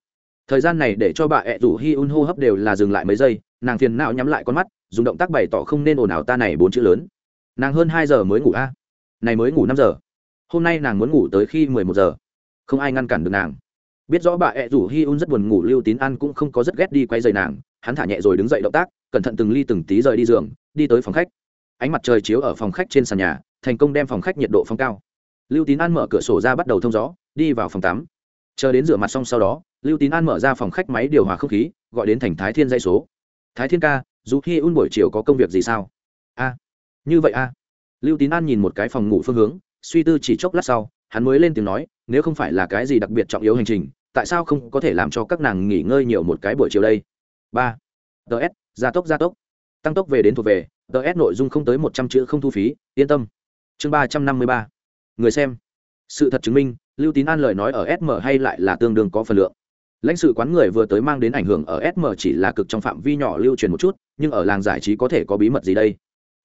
Thời gian này để cho bà ẹ rủ hi un hô hấp đều là dừng lại mấy giây, nàng phiền não nhắm lại con mắt, dùng động tác bày tỏ không nên ồn ào ta này bốn chữ lớn. Nàng hơn hai giờ mới ngủ a. Này mới ngủ năm giờ hôm nay nàng muốn ngủ tới khi mười một giờ. Không ai ngăn cản được nàng. Biết rõ bà ẹ rủ hi un rất buồn ngủ, lưu tín ăn cũng không có rất ghét đi quay dày nàng. Hắn thả nhẹ rồi đứng dậy động tác, cẩn thận từng ly từng tí rời đi giường, đi tới phòng khách. Ánh mặt trời chiếu ở phòng khách trên sàn nhà, thành công đem phòng khách nhiệt độ phong cao. Lưu tín an mở cửa sổ ra bắt đầu thông gió, đi vào phòng tắm. Chờ đến rửa mặt xong sau đó, lưu tín an mở ra phòng khách máy điều hòa không khí, gọi đến thành thái thiên dây số. Thái thiên ca, dù hi un buổi chiều có công việc gì sao? A, như vậy a. Lưu tín an nhìn một cái phòng ngủ phương hướng suy tư chỉ chốc lát sau, hắn mới lên tiếng nói, nếu không phải là cái gì đặc biệt trọng yếu hành trình, tại sao không có thể làm cho các nàng nghỉ ngơi nhiều một cái buổi chiều đây? Ba. Ts gia tốc gia tốc. Tăng tốc về đến thuộc về ts nội dung không tới một trăm chữ không thu phí, yên tâm. Chương ba trăm năm mươi ba. Người xem. Sự thật chứng minh, lưu tín an lời nói ở sm hay lại là tương đương có phần lượng. Lãnh sự quán người vừa tới mang đến ảnh hưởng ở sm chỉ là cực trong phạm vi nhỏ lưu truyền một chút, nhưng ở làng giải trí có thể có bí mật gì đây?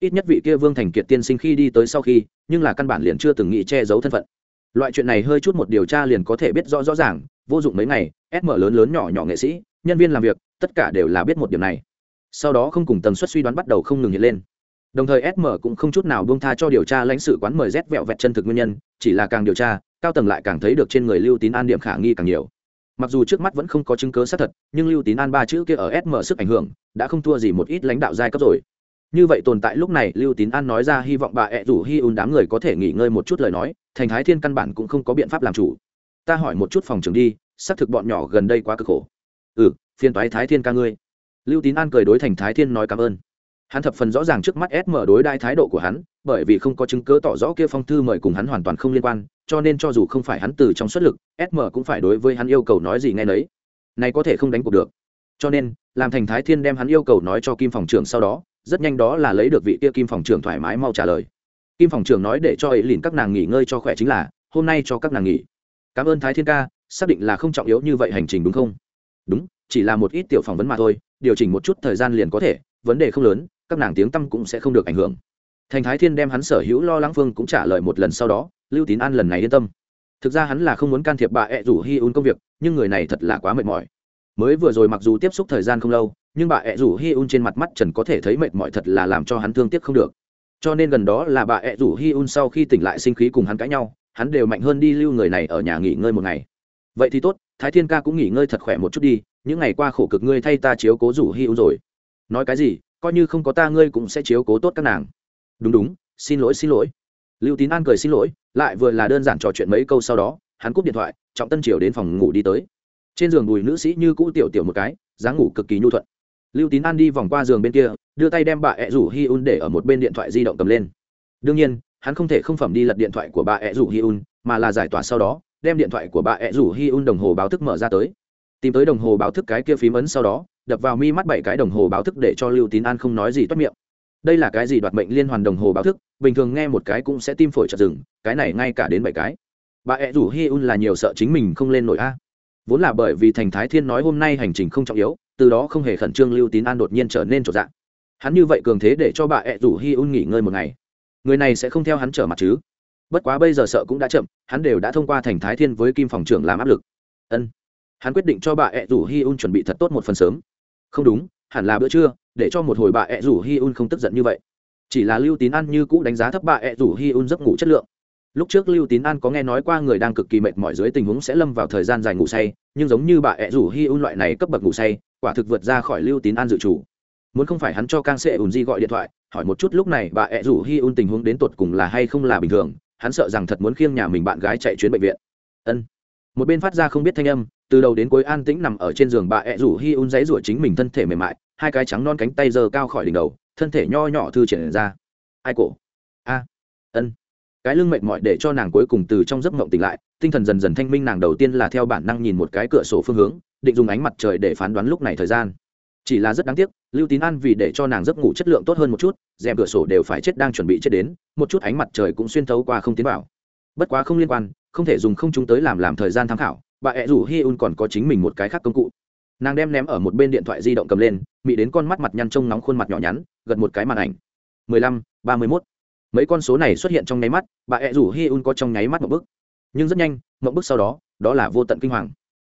Ít nhất vị kia vương thành kiệt tiên sinh khi đi tới sau khi, nhưng là căn bản liền chưa từng nghĩ che giấu thân phận. Loại chuyện này hơi chút một điều tra liền có thể biết rõ rõ ràng, vô dụng mấy ngày sm lớn lớn nhỏ nhỏ nghệ sĩ, nhân viên làm việc, tất cả đều là biết một điều này. Sau đó không cùng tần suất suy đoán bắt đầu không ngừng hiện lên. Đồng thời sm cũng không chút nào buông tha cho điều tra lãnh sự quán mời rét vẹo vẹt chân thực nguyên nhân, chỉ là càng điều tra, cao tầng lại càng thấy được trên người lưu tín an điểm khả nghi càng nhiều. Mặc dù trước mắt vẫn không có chứng cớ xác thật, nhưng lưu tín an ba chữ kia ở sm sức ảnh hưởng, đã không thua gì một ít lãnh đạo giai cấp rồi như vậy tồn tại lúc này, lưu tín an nói ra hy vọng bà ẹ rủ hi un đám người có thể nghỉ ngơi một chút lời nói, thành thái thiên căn bản cũng không có biện pháp làm chủ. Ta hỏi một chút phòng trường đi, xác thực bọn nhỏ gần đây quá cực khổ. Ừ phiên toái thái thiên ca ngươi. Lưu tín an cười đối thành thái thiên nói cảm ơn. Hắn thập phần rõ ràng trước mắt sm đối đai thái độ của hắn, bởi vì không có chứng cớ tỏ rõ kia phong thư mời cùng hắn hoàn toàn không liên quan, cho nên cho dù không phải hắn từ trong xuất lực sm cũng phải đối với hắn yêu cầu nói gì ngay nấy. Này có thể không đánh cuộc được. Cho nên, làm thành thái thiên đem hắn yêu cầu nói cho kim phòng trưởng sau đó rất nhanh đó là lấy được vị kia kim phòng trưởng thoải mái mau trả lời. Kim phòng trưởng nói để cho ấy lìn các nàng nghỉ ngơi cho khỏe chính là, hôm nay cho các nàng nghỉ. Cảm ơn thái thiên ca, xác định là không trọng yếu như vậy hành trình đúng không? Đúng, chỉ là một ít tiểu phỏng vấn mà thôi, điều chỉnh một chút thời gian liền có thể, vấn đề không lớn, các nàng tiếng tăm cũng sẽ không được ảnh hưởng. Thành thái thiên đem hắn sở hữu lo lắng phương cũng trả lời một lần sau đó, lưu tín an lần này yên tâm. Thực ra hắn là không muốn can thiệp bà ẹ rủ hi un công việc, nhưng người này thật là quá mệt mỏi mới vừa rồi mặc dù tiếp xúc thời gian không lâu, nhưng bà ẹ rủ hi un trên mặt mắt trần có thể thấy mệt mỏi thật là làm cho hắn thương tiếc không được. Cho nên gần đó là bà ẹ rủ hi un sau khi tỉnh lại sinh khí cùng hắn cãi nhau, hắn đều mạnh hơn đi lưu người này ở nhà nghỉ ngơi một ngày. Vậy thì tốt, thái thiên ca cũng nghỉ ngơi thật khỏe một chút đi, những ngày qua khổ cực ngươi thay ta chiếu cố rủ hi un rồi. Nói cái gì, coi như không có ta ngươi cũng sẽ chiếu cố tốt các nàng. Đúng đúng, xin lỗi xin lỗi. Lưu tín an cười xin lỗi, lại vừa là đơn giản trò chuyện mấy câu sau đó, hắn cúp điện thoại, trọng tân triều đến phòng ngủ đi tới trên giường đùi nữ sĩ như cũ tiểu tiểu một cái, dáng ngủ cực kỳ nhu thuận. Lưu tín an đi vòng qua giường bên kia, đưa tay đem bà ẹ rủ hi un để ở một bên điện thoại di động cầm lên. Đương nhiên, hắn không thể không phẩm đi lật điện thoại của bà ẹ rủ hi un, mà là giải tỏa sau đó, đem điện thoại của bà ẹ rủ hi un đồng hồ báo thức mở ra tới. Tìm tới đồng hồ báo thức cái kia phím ấn sau đó, đập vào mi mắt bảy cái đồng hồ báo thức để cho lưu tín an không nói gì toát miệng. Đây là cái gì đoạt mệnh liên hoàn đồng hồ báo thức, bình thường nghe một cái cũng sẽ tim phổi chợt rừng cái này ngay cả đến bảy cái. Bà ẹ rủ hi un là nhiều sợ chính mình không lên nổi a vốn là bởi vì thành thái thiên nói hôm nay hành trình không trọng yếu, từ đó không hề khẩn trương lưu tín an đột nhiên trở nên trộn dạng. Hắn như vậy cường thế để cho bà ẹ rủ hi un nghỉ ngơi một ngày. Người này sẽ không theo hắn trở mặt chứ? Bất quá bây giờ sợ cũng đã chậm, hắn đều đã thông qua thành thái thiên với kim phòng trưởng làm áp lực. Ân. Hắn quyết định cho bà ẹ rủ hi un chuẩn bị thật tốt một phần sớm. Không đúng, hẳn là bữa trưa, để cho một hồi bà ẹ rủ hi un không tức giận như vậy. Chỉ là lưu tín an như cũ đánh giá thấp bà ẹ rủ hi un giấc ngủ chất lượng lúc trước lưu tín an có nghe nói qua người đang cực kỳ mệt mỏi dưới tình huống sẽ lâm vào thời gian dài ngủ say, nhưng giống như bà ẹ rủ hi un loại này cấp bậc ngủ say, quả thực vượt ra khỏi lưu tín an dự chủ muốn không phải hắn cho càng sệ ùn di gọi điện thoại, hỏi một chút lúc này bà ẹ rủ hi un tình huống đến tột cùng là hay không là bình thường, hắn sợ rằng thật muốn khiêng nhà mình bạn gái chạy chuyến bệnh viện. Ân. Một bên phát ra không biết thanh âm, từ đầu đến cuối an tĩnh nằm ở trên giường bà ẹ rủ hi un dãy rủa chính mình thân thể mềm mại, hai cái trắng non cánh tay giơ cao khỏi đỉnh đầu, thân thể nho nhỏ thư triển ra. Ai cổ? A. Ân cái lưng mệt mỏi để cho nàng cuối cùng từ trong giấc mộng tỉnh lại, tinh thần dần dần thanh minh nàng đầu tiên là theo bản năng nhìn một cái cửa sổ phương hướng, định dùng ánh mặt trời để phán đoán lúc này thời gian. Chỉ là rất đáng tiếc, lưu tín an vì để cho nàng giấc ngủ chất lượng tốt hơn một chút, rèm cửa sổ đều phải chết đang chuẩn bị chết đến, một chút ánh mặt trời cũng xuyên thấu qua không tiến vào. Bất quá không liên quan, không thể dùng không chúng tới làm làm thời gian tham khảo, bà ẹ rủ hi un còn có chính mình một cái khác công cụ. Nàng đem ném ở một bên điện thoại di động cầm lên, mị đến con mắt mặt nhăn trông nóng khuôn mặt nhỏ nhắn, gật một cái màn ảnh. mười lăm, ba mươi mốt mấy con số này xuất hiện trong nháy mắt, bà ẹ rủ hi un có trong nháy mắt một bức nhưng rất nhanh, một bức sau đó đó là vô tận kinh hoàng.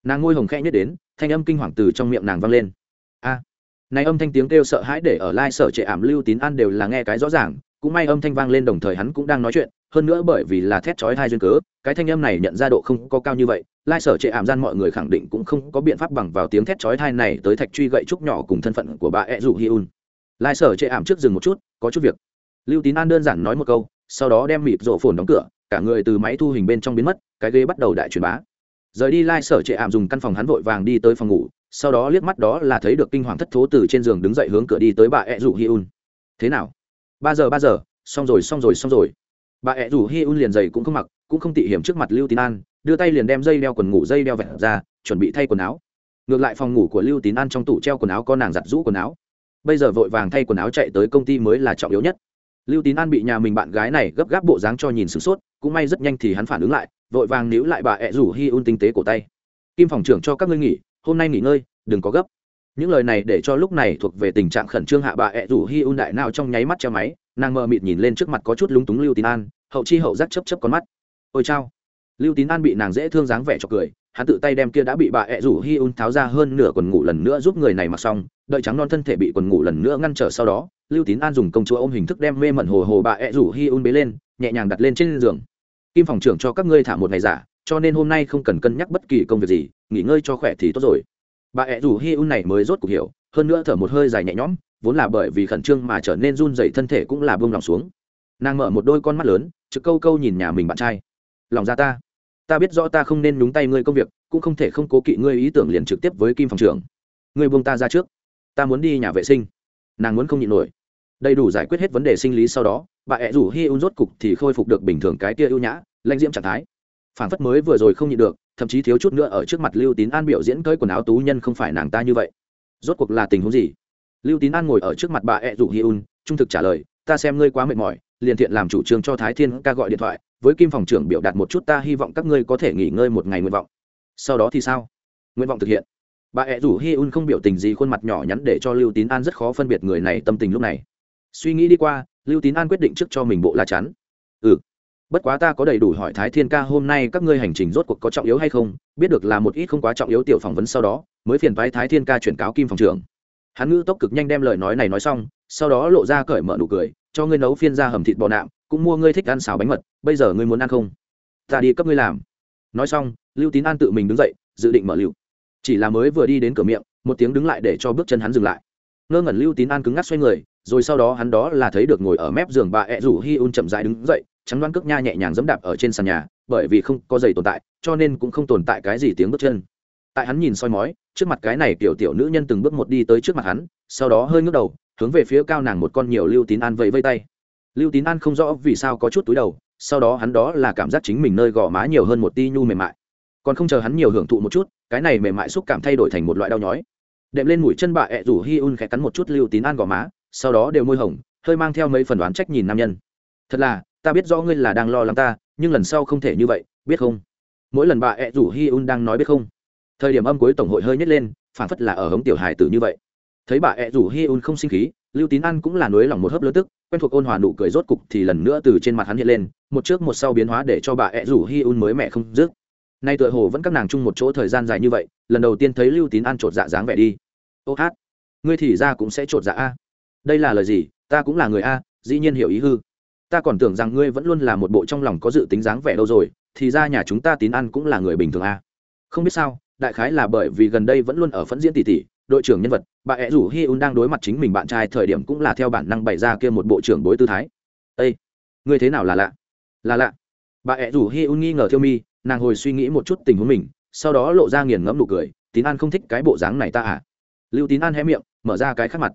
Nàng ngôi hồng khẽ nhất đến, thanh âm kinh hoàng từ trong miệng nàng vang lên. A! Này âm thanh tiếng kêu sợ hãi để ở lai sở trệ ảm lưu tín an đều là nghe cái rõ ràng, cũng may âm thanh vang lên đồng thời hắn cũng đang nói chuyện, hơn nữa bởi vì là thét chói hai duyên cớ, cái thanh âm này nhận ra độ không có cao như vậy, lai sở trệ ảm gian mọi người khẳng định cũng không có biện pháp bằng vào tiếng thét chói thai này tới thạch truy gậy trúc nhỏ cùng thân phận của bà ẹ rủ hi un. Lai sở trệ ảm trước dừng một chút, có chút việc lưu tín an đơn giản nói một câu, sau đó đem mịp rộ phồn đóng cửa, cả người từ máy thu hình bên trong biến mất, cái ghế bắt đầu đại truyền bá. Rời đi lai sở trệ ảm dùng căn phòng hắn vội vàng đi tới phòng ngủ, sau đó liếc mắt đó là thấy được kinh hoàng thất thố từ trên giường đứng dậy hướng cửa đi tới bà ẹ rủ hi un. Thế nào? Ba giờ ba giờ, xong rồi xong rồi xong rồi. Bà ẹ rủ hi un liền giày cũng không mặc, cũng không tị hiểm trước mặt lưu tín an, đưa tay liền đem dây đeo quần ngủ dây đeo vẹt ra, chuẩn bị thay quần áo. Ngược lại phòng ngủ của lưu tín an trong tủ treo quần áo có nàng giặt rũ quần áo. Bây giờ vội vàng thay quần áo chạy tới công ty mới là trọng yếu nhất lưu tín an bị nhà mình bạn gái này gấp gáp bộ dáng cho nhìn sửng sốt, cũng may rất nhanh thì hắn phản ứng lại, vội vàng níu lại bà ẹ rủ hi un tinh tế cổ tay. Kim phòng trưởng cho các ngươi nghỉ, hôm nay nghỉ ngơi, đừng có gấp. Những lời này để cho lúc này thuộc về tình trạng khẩn trương hạ bà ẹ rủ hi un đại nào trong nháy mắt che máy, nàng mờ mịt nhìn lên trước mặt có chút lúng túng lưu tín an, hậu chi hậu giác chấp chấp con mắt. Ôi chao lưu tín an bị nàng dễ thương dáng vẻ cho cười, hắn tự tay đem kia đã bị bà ẹ rủ hi un tháo ra hơn nửa quần ngủ lần nữa giúp người này mặc xong, đợi trắng non thân thể bị quần ngủ lần nữa ngăn trở sau đó, lưu tín an dùng công chúa ôm hình thức đem mê mẩn hồ hồ bà ẹ rủ hi un bế lên, nhẹ nhàng đặt lên trên giường. Kim phòng trưởng cho các ngươi thả một ngày giả, cho nên hôm nay không cần cân nhắc bất kỳ công việc gì, nghỉ ngơi cho khỏe thì tốt rồi. Bà ẹ rủ hi un này mới rốt cuộc hiểu, hơn nữa thở một hơi dài nhẹ nhõm, vốn là bởi vì khẩn trương mà trở nên run dậy thân thể cũng là buông lòng xuống. Nàng mở một đôi con mắt lớn, trực câu câu nhìn nhà mình bạn trai lòng ra ta. Ta biết rõ ta không nên nhúng tay ngươi công việc, cũng không thể không cố kỵ ngươi ý tưởng liền trực tiếp với kim phòng trưởng ngươi buông ta ra trước. Ta muốn đi nhà vệ sinh. Nàng muốn không nhịn nổi. Đầy đủ giải quyết hết vấn đề sinh lý sau đó, bà ẹ rủ hi un rốt cục thì khôi phục được bình thường cái tia ưu nhã, lãnh diễm trạng thái. Phản phất mới vừa rồi không nhịn được, thậm chí thiếu chút nữa ở trước mặt lưu tín an biểu diễn cơi quần áo tú nhân không phải nàng ta như vậy. Rốt cuộc là tình huống gì? Lưu tín an ngồi ở trước mặt bà ẹ rủ hi un, trung thực trả lời, ta xem ngươi quá mệt mỏi, liền thiện làm chủ trương cho thái thiên ca gọi điện thoại với kim phòng trưởng biểu đạt một chút ta hy vọng các ngươi có thể nghỉ ngơi một ngày nguyện vọng. Sau đó thì sao? Nguyện vọng thực hiện. Bà ẹ rủ hi un không biểu tình gì khuôn mặt nhỏ nhắn để cho lưu tín an rất khó phân biệt người này tâm tình lúc này. Suy nghĩ đi qua, lưu tín an quyết định trước cho mình bộ la chắn. Ừ. Bất quá ta có đầy đủ hỏi thái thiên ca hôm nay các ngươi hành trình rốt cuộc có trọng yếu hay không? Biết được là một ít không quá trọng yếu tiểu phỏng vấn sau đó, mới phiền phái thái thiên ca chuyển cáo kim phòng trưởng. Hắn ngữ tốc cực nhanh đem lời nói này nói xong, sau đó lộ ra cởi mở nụ cười, cho ngươi nấu phiên ra hầm thịt bò nạm cũng mua ngươi thích ăn xào bánh mật, bây giờ ngươi muốn ăn không? Ta đi cấp ngươi làm. Nói xong, lưu tín an tự mình đứng dậy, dự định mở lưu chỉ là mới vừa đi đến cửa miệng, một tiếng đứng lại để cho bước chân hắn dừng lại. Ngơ ngẩn lưu tín an cứng ngắc xoay người, rồi sau đó hắn đó là thấy được ngồi ở mép giường bà ẹ rủ hi un chậm dại đứng dậy, trắng đoán cước nha nhẹ nhàng dẫm đạp ở trên sàn nhà, bởi vì không có giày tồn tại, cho nên cũng không tồn tại cái gì tiếng bước chân. Tại hắn nhìn soi mói, trước mặt cái này tiểu tiểu nữ nhân từng bước một đi tới trước mặt hắn, sau đó hơi ngước đầu, hướng về phía cao nàng một con nhiều lưu tín an vẫy vây tay lưu tín an không rõ vì sao có chút túi đầu, sau đó hắn đó là cảm giác chính mình nơi gò má nhiều hơn một ti nhu mềm mại. Còn không chờ hắn nhiều hưởng thụ một chút, cái này mềm mại xúc cảm thay đổi thành một loại đau nhói. Đệm lên mũi chân bà ẹ rủ hi un khẽ cắn một chút lưu tín an gò má, sau đó đều môi hồng, hơi mang theo mấy phần đoán trách nhìn nam nhân. Thật là, ta biết rõ ngươi là đang lo lắng ta, nhưng lần sau không thể như vậy, biết không? Mỗi lần bà ẹ rủ hi un đang nói biết không, thời điểm âm cuối tổng hội hơi nhét lên phản phất là ở hống tiểu hài tử như vậy. Thấy bà ẹ rủ hi un không sinh khí, lưu tín An cũng là nới lòng một hớp lớn tức quen thuộc ôn hòa nụ cười rốt cục thì lần nữa từ trên mặt hắn hiện lên, một trước một sau biến hóa để cho bà ẹ rủ hi un mới mẹ không dứt. Nay tựa hồ vẫn các nàng chung một chỗ thời gian dài như vậy, lần đầu tiên thấy lưu tín ăn chột dạ dáng vẻ đi. Ô hát, ngươi thì ra cũng sẽ chột dạ a. Đây là lời gì, ta cũng là người a, dĩ nhiên hiểu ý hư. Ta còn tưởng rằng ngươi vẫn luôn là một bộ trong lòng có dự tính dáng vẻ đâu rồi, thì ra nhà chúng ta tín ăn cũng là người bình thường a. Không biết sao, đại khái là bởi vì gần đây vẫn luôn ở phẫn diễn tỷ tỷ đội trưởng nhân vật, bà ẹ rủ hi un đang đối mặt chính mình bạn trai thời điểm cũng là theo bản năng bày ra kia một bộ trưởng bối tư thái. Ây ngươi thế nào là lạ? Là lạ. Bà ẹ rủ hi un nghi ngờ thiêu mi, nàng hồi suy nghĩ một chút tình huống mình, sau đó lộ ra nghiền ngẫm nụ cười, tín an không thích cái bộ dáng này ta à? Lưu tín an hé miệng, mở ra cái khác mặt.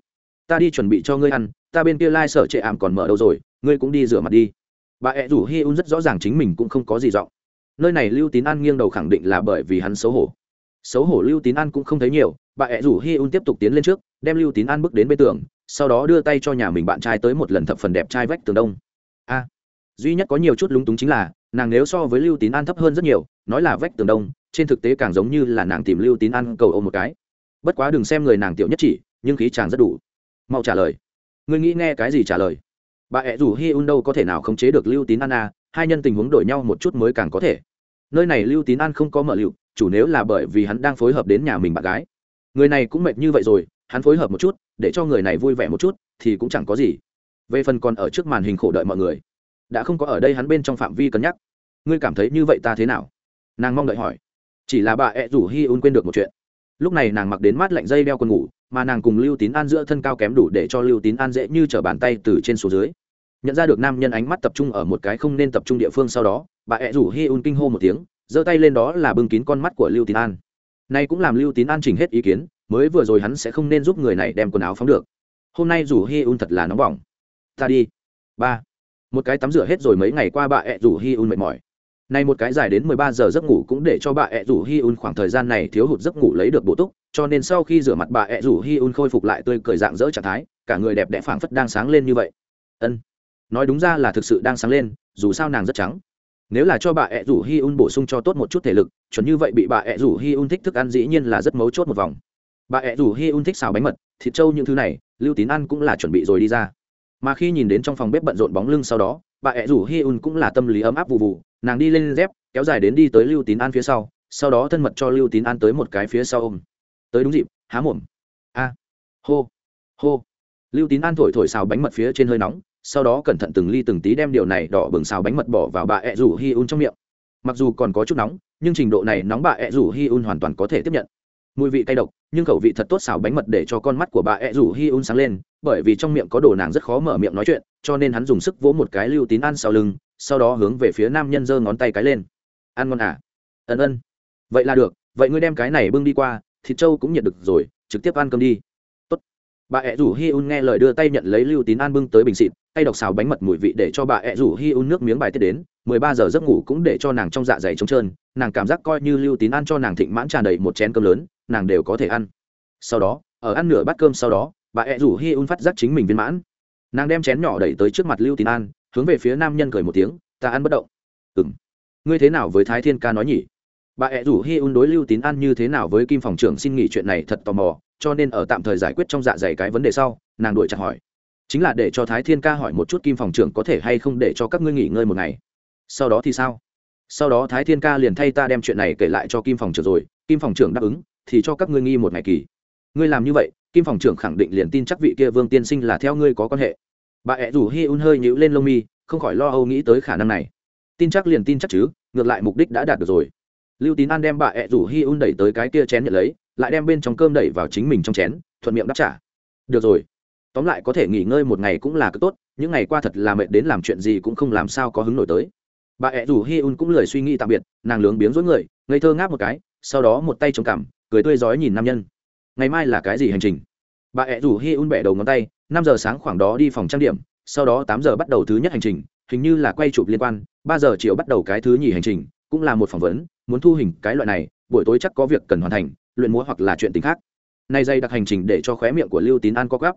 Ta đi chuẩn bị cho ngươi ăn, ta bên kia lai、like、sở trệ ảm còn mở đâu rồi, ngươi cũng đi rửa mặt đi. Bà ẹ rủ hi un rất rõ ràng chính mình cũng không có gì giọng. Nơi này lưu tín an nghiêng đầu khẳng định là bởi vì hắn xấu hổ xấu hổ lưu tín an cũng không thấy nhiều, bà ẹ rủ hi un tiếp tục tiến lên trước, đem lưu tín an bước đến bên tường, sau đó đưa tay cho nhà mình bạn trai tới một lần thập phần đẹp trai vách tường đông. A, duy nhất có nhiều chút lúng túng chính là, nàng nếu so với lưu tín an thấp hơn rất nhiều, nói là vách tường đông, trên thực tế càng giống như là nàng tìm lưu tín an cầu ôm một cái. Bất quá đừng xem người nàng tiểu nhất chỉ, nhưng khí chàng rất đủ. Mau trả lời. Người nghĩ nghe cái gì trả lời? Bà ẹ rủ hi un đâu có thể nào khống chế được lưu tín an à hai nhân tình huống đổi nhau một chút mới càng có thể. Nơi này lưu tín an không có mở liệu chủ nếu là bởi vì hắn đang phối hợp đến nhà mình bạn gái. Người này cũng mệt như vậy rồi, hắn phối hợp một chút, để cho người này vui vẻ một chút, thì cũng chẳng có gì. Về phần còn ở trước màn hình khổ đợi mọi người. Đã không có ở đây hắn bên trong phạm vi cân nhắc. Ngươi cảm thấy như vậy ta thế nào? Nàng mong đợi hỏi. Chỉ là bà ẹ rủ hi un quên được một chuyện. Lúc này nàng mặc đến mát lạnh dây đeo quần ngủ, mà nàng cùng lưu tín an giữa thân cao kém đủ để cho lưu tín an dễ như t r ở bàn tay từ trên xuống dưới. Nhận ra được nam nhân ánh mắt tập trung ở một cái không nên tập trung địa phương sau đó, bà ẹ rủ hi un kinh hô một tiếng giơ tay lên đó là bưng kín con mắt của lưu tín an. Nay cũng làm lưu tín an chỉnh hết ý kiến, mới vừa rồi hắn sẽ không nên giúp người này đem quần áo phóng được. Hôm nay rủ hi un thật là nóng bỏng. Ta đi. Ba. Một cái tắm rửa hết rồi mấy ngày qua bà ẹ rủ hi un mệt mỏi. Nay một cái dài đến mười ba giờ giấc ngủ cũng để cho bà ẹ rủ hi un khoảng thời gian này thiếu hụt giấc ngủ lấy được bổ túc, cho nên sau khi rửa mặt bà ẹ rủ hi un khôi phục lại tươi cười dạng dỡ trạng thái, cả người đẹp đẽ phảng phất đang sáng lên như vậy. Ân. Nói đúng ra là thực sự đang sáng lên, dù sao nàng rất trắng nếu là cho bà ẹ rủ hi un bổ sung cho tốt một chút thể lực, chuẩn như vậy bị bà ẹ rủ hi un thích thức ăn dĩ nhiên là rất mấu chốt một vòng. Bà ẹ rủ hi un thích xào bánh mật, thịt trâu những thứ này, lưu tín ăn cũng là chuẩn bị rồi đi ra. Mà khi nhìn đến trong phòng bếp bận rộn bóng lưng sau đó, bà ẹ rủ hi un cũng là tâm lý ấm áp vụ vụ nàng đi lên dép, kéo dài đến đi tới lưu tín an phía sau sau đó thân mật cho lưu tín an tới một cái phía sau ôm. Tới đúng dịp, há mồm. A. Hô. Hô. Lưu tín an thổi thổi xào bánh mật phía trên hơi nóng sau đó cẩn thận từng ly từng tí đem điều này đỏ bừng xào bánh mật bỏ vào bà ẹ rủ hi un trong miệng. Mặc dù còn có chút nóng, nhưng trình độ này nóng bà ẹ rủ hi un hoàn toàn có thể tiếp nhận. Mùi vị cay độc, nhưng khẩu vị thật tốt xào bánh mật để cho con mắt của bà ẹ rủ hi un sáng lên, bởi vì trong miệng có đồ nàng rất khó mở miệng nói chuyện, cho nên hắn dùng sức vỗ một cái lưu tín ăn sau lưng, sau đó hướng về phía nam nhân giơ ngón tay cái lên. Ăn ngon à? Ân ân. Vậy là được, vậy ngươi đem cái này bưng đi qua, thịt trâu cũng nhiệt được rồi, trực tiếp ăn cơm đi. Tốt. bà ẹ rủ hi un nghe lời đưa tay nhận lấy lưu tín an bưng tới bình xịt tay độc xào bánh mật mùi vị để cho bà ẹ rủ hi un nước miếng bài tiết đến, mười ba giờ giấc ngủ cũng để cho nàng trong dạ dày trống trơn, nàng cảm giác coi như lưu tín ăn cho nàng thịnh mãn tràn đầy một chén cơm lớn, nàng đều có thể ăn. Sau đó, ở ăn nửa bát cơm sau đó, bà ẹ rủ hi un phát giác chính mình viên mãn. Nàng đem chén nhỏ đẩy tới trước mặt lưu tín an, hướng về phía nam nhân cười một tiếng, ta ăn bất động. Ừng ngươi thế nào với thái thiên ca nói nhỉ? Bà ẹ rủ hi un đối lưu tín an như thế nào với kim phòng trưởng xin nghỉ chuyện này thật tò mò, cho nên ở tạm thời giải quyết trong dạ dày cái vấn đề sau, nàng đuổi chặt hỏi chính là để cho thái thiên ca hỏi một chút kim phòng trưởng có thể hay không để cho các ngươi nghỉ ngơi một ngày. Sau đó thì sao? Sau đó thái thiên ca liền thay ta đem chuyện này kể lại cho kim phòng trưởng rồi. Kim phòng trưởng đáp ứng, thì cho các ngươi nghi một ngày kỳ. Ngươi làm như vậy, kim phòng trưởng khẳng định liền tin chắc vị kia vương tiên sinh là theo ngươi có quan hệ. Bà ẹ rủ hi un hơi nhữ lên lông mi, không khỏi lo âu nghĩ tới khả năng này. Tin chắc liền tin chắc chứ, ngược lại mục đích đã đạt được rồi. Lưu tín an đem bà ẹ rủ hi un đẩy tới cái kia chén nhận lấy, lại đem bên trong cơm đẩy vào chính mình trong chén, thuận miệng đáp trả. Được rồi tóm lại có thể nghỉ ngơi một ngày cũng là cực tốt, những ngày qua thật là mệt đến làm chuyện gì cũng không làm sao có hứng nổi tới. Bà ẹ rủ hi un cũng lười suy nghĩ tạm biệt, nàng lướng biếng rối người, ngây thơ ngáp một cái, sau đó một tay trầm cảm cười tươi rói nhìn nam nhân. Ngày mai là cái gì hành trình? Bà ẹ rủ hi un bẻ đầu ngón tay, năm giờ sáng khoảng đó đi phòng trang điểm, sau đó tám giờ bắt đầu thứ nhất hành trình, hình như là quay chụp liên quan, ba giờ chiều bắt đầu cái thứ nhì hành trình, cũng là một phỏng vấn, muốn thu hình cái loại này, buổi tối chắc có việc cần hoàn thành, luyện múa hoặc là chuyện tình khác. Nay dây đặc hành trình để cho khóe miệng của lưu tín an có gắp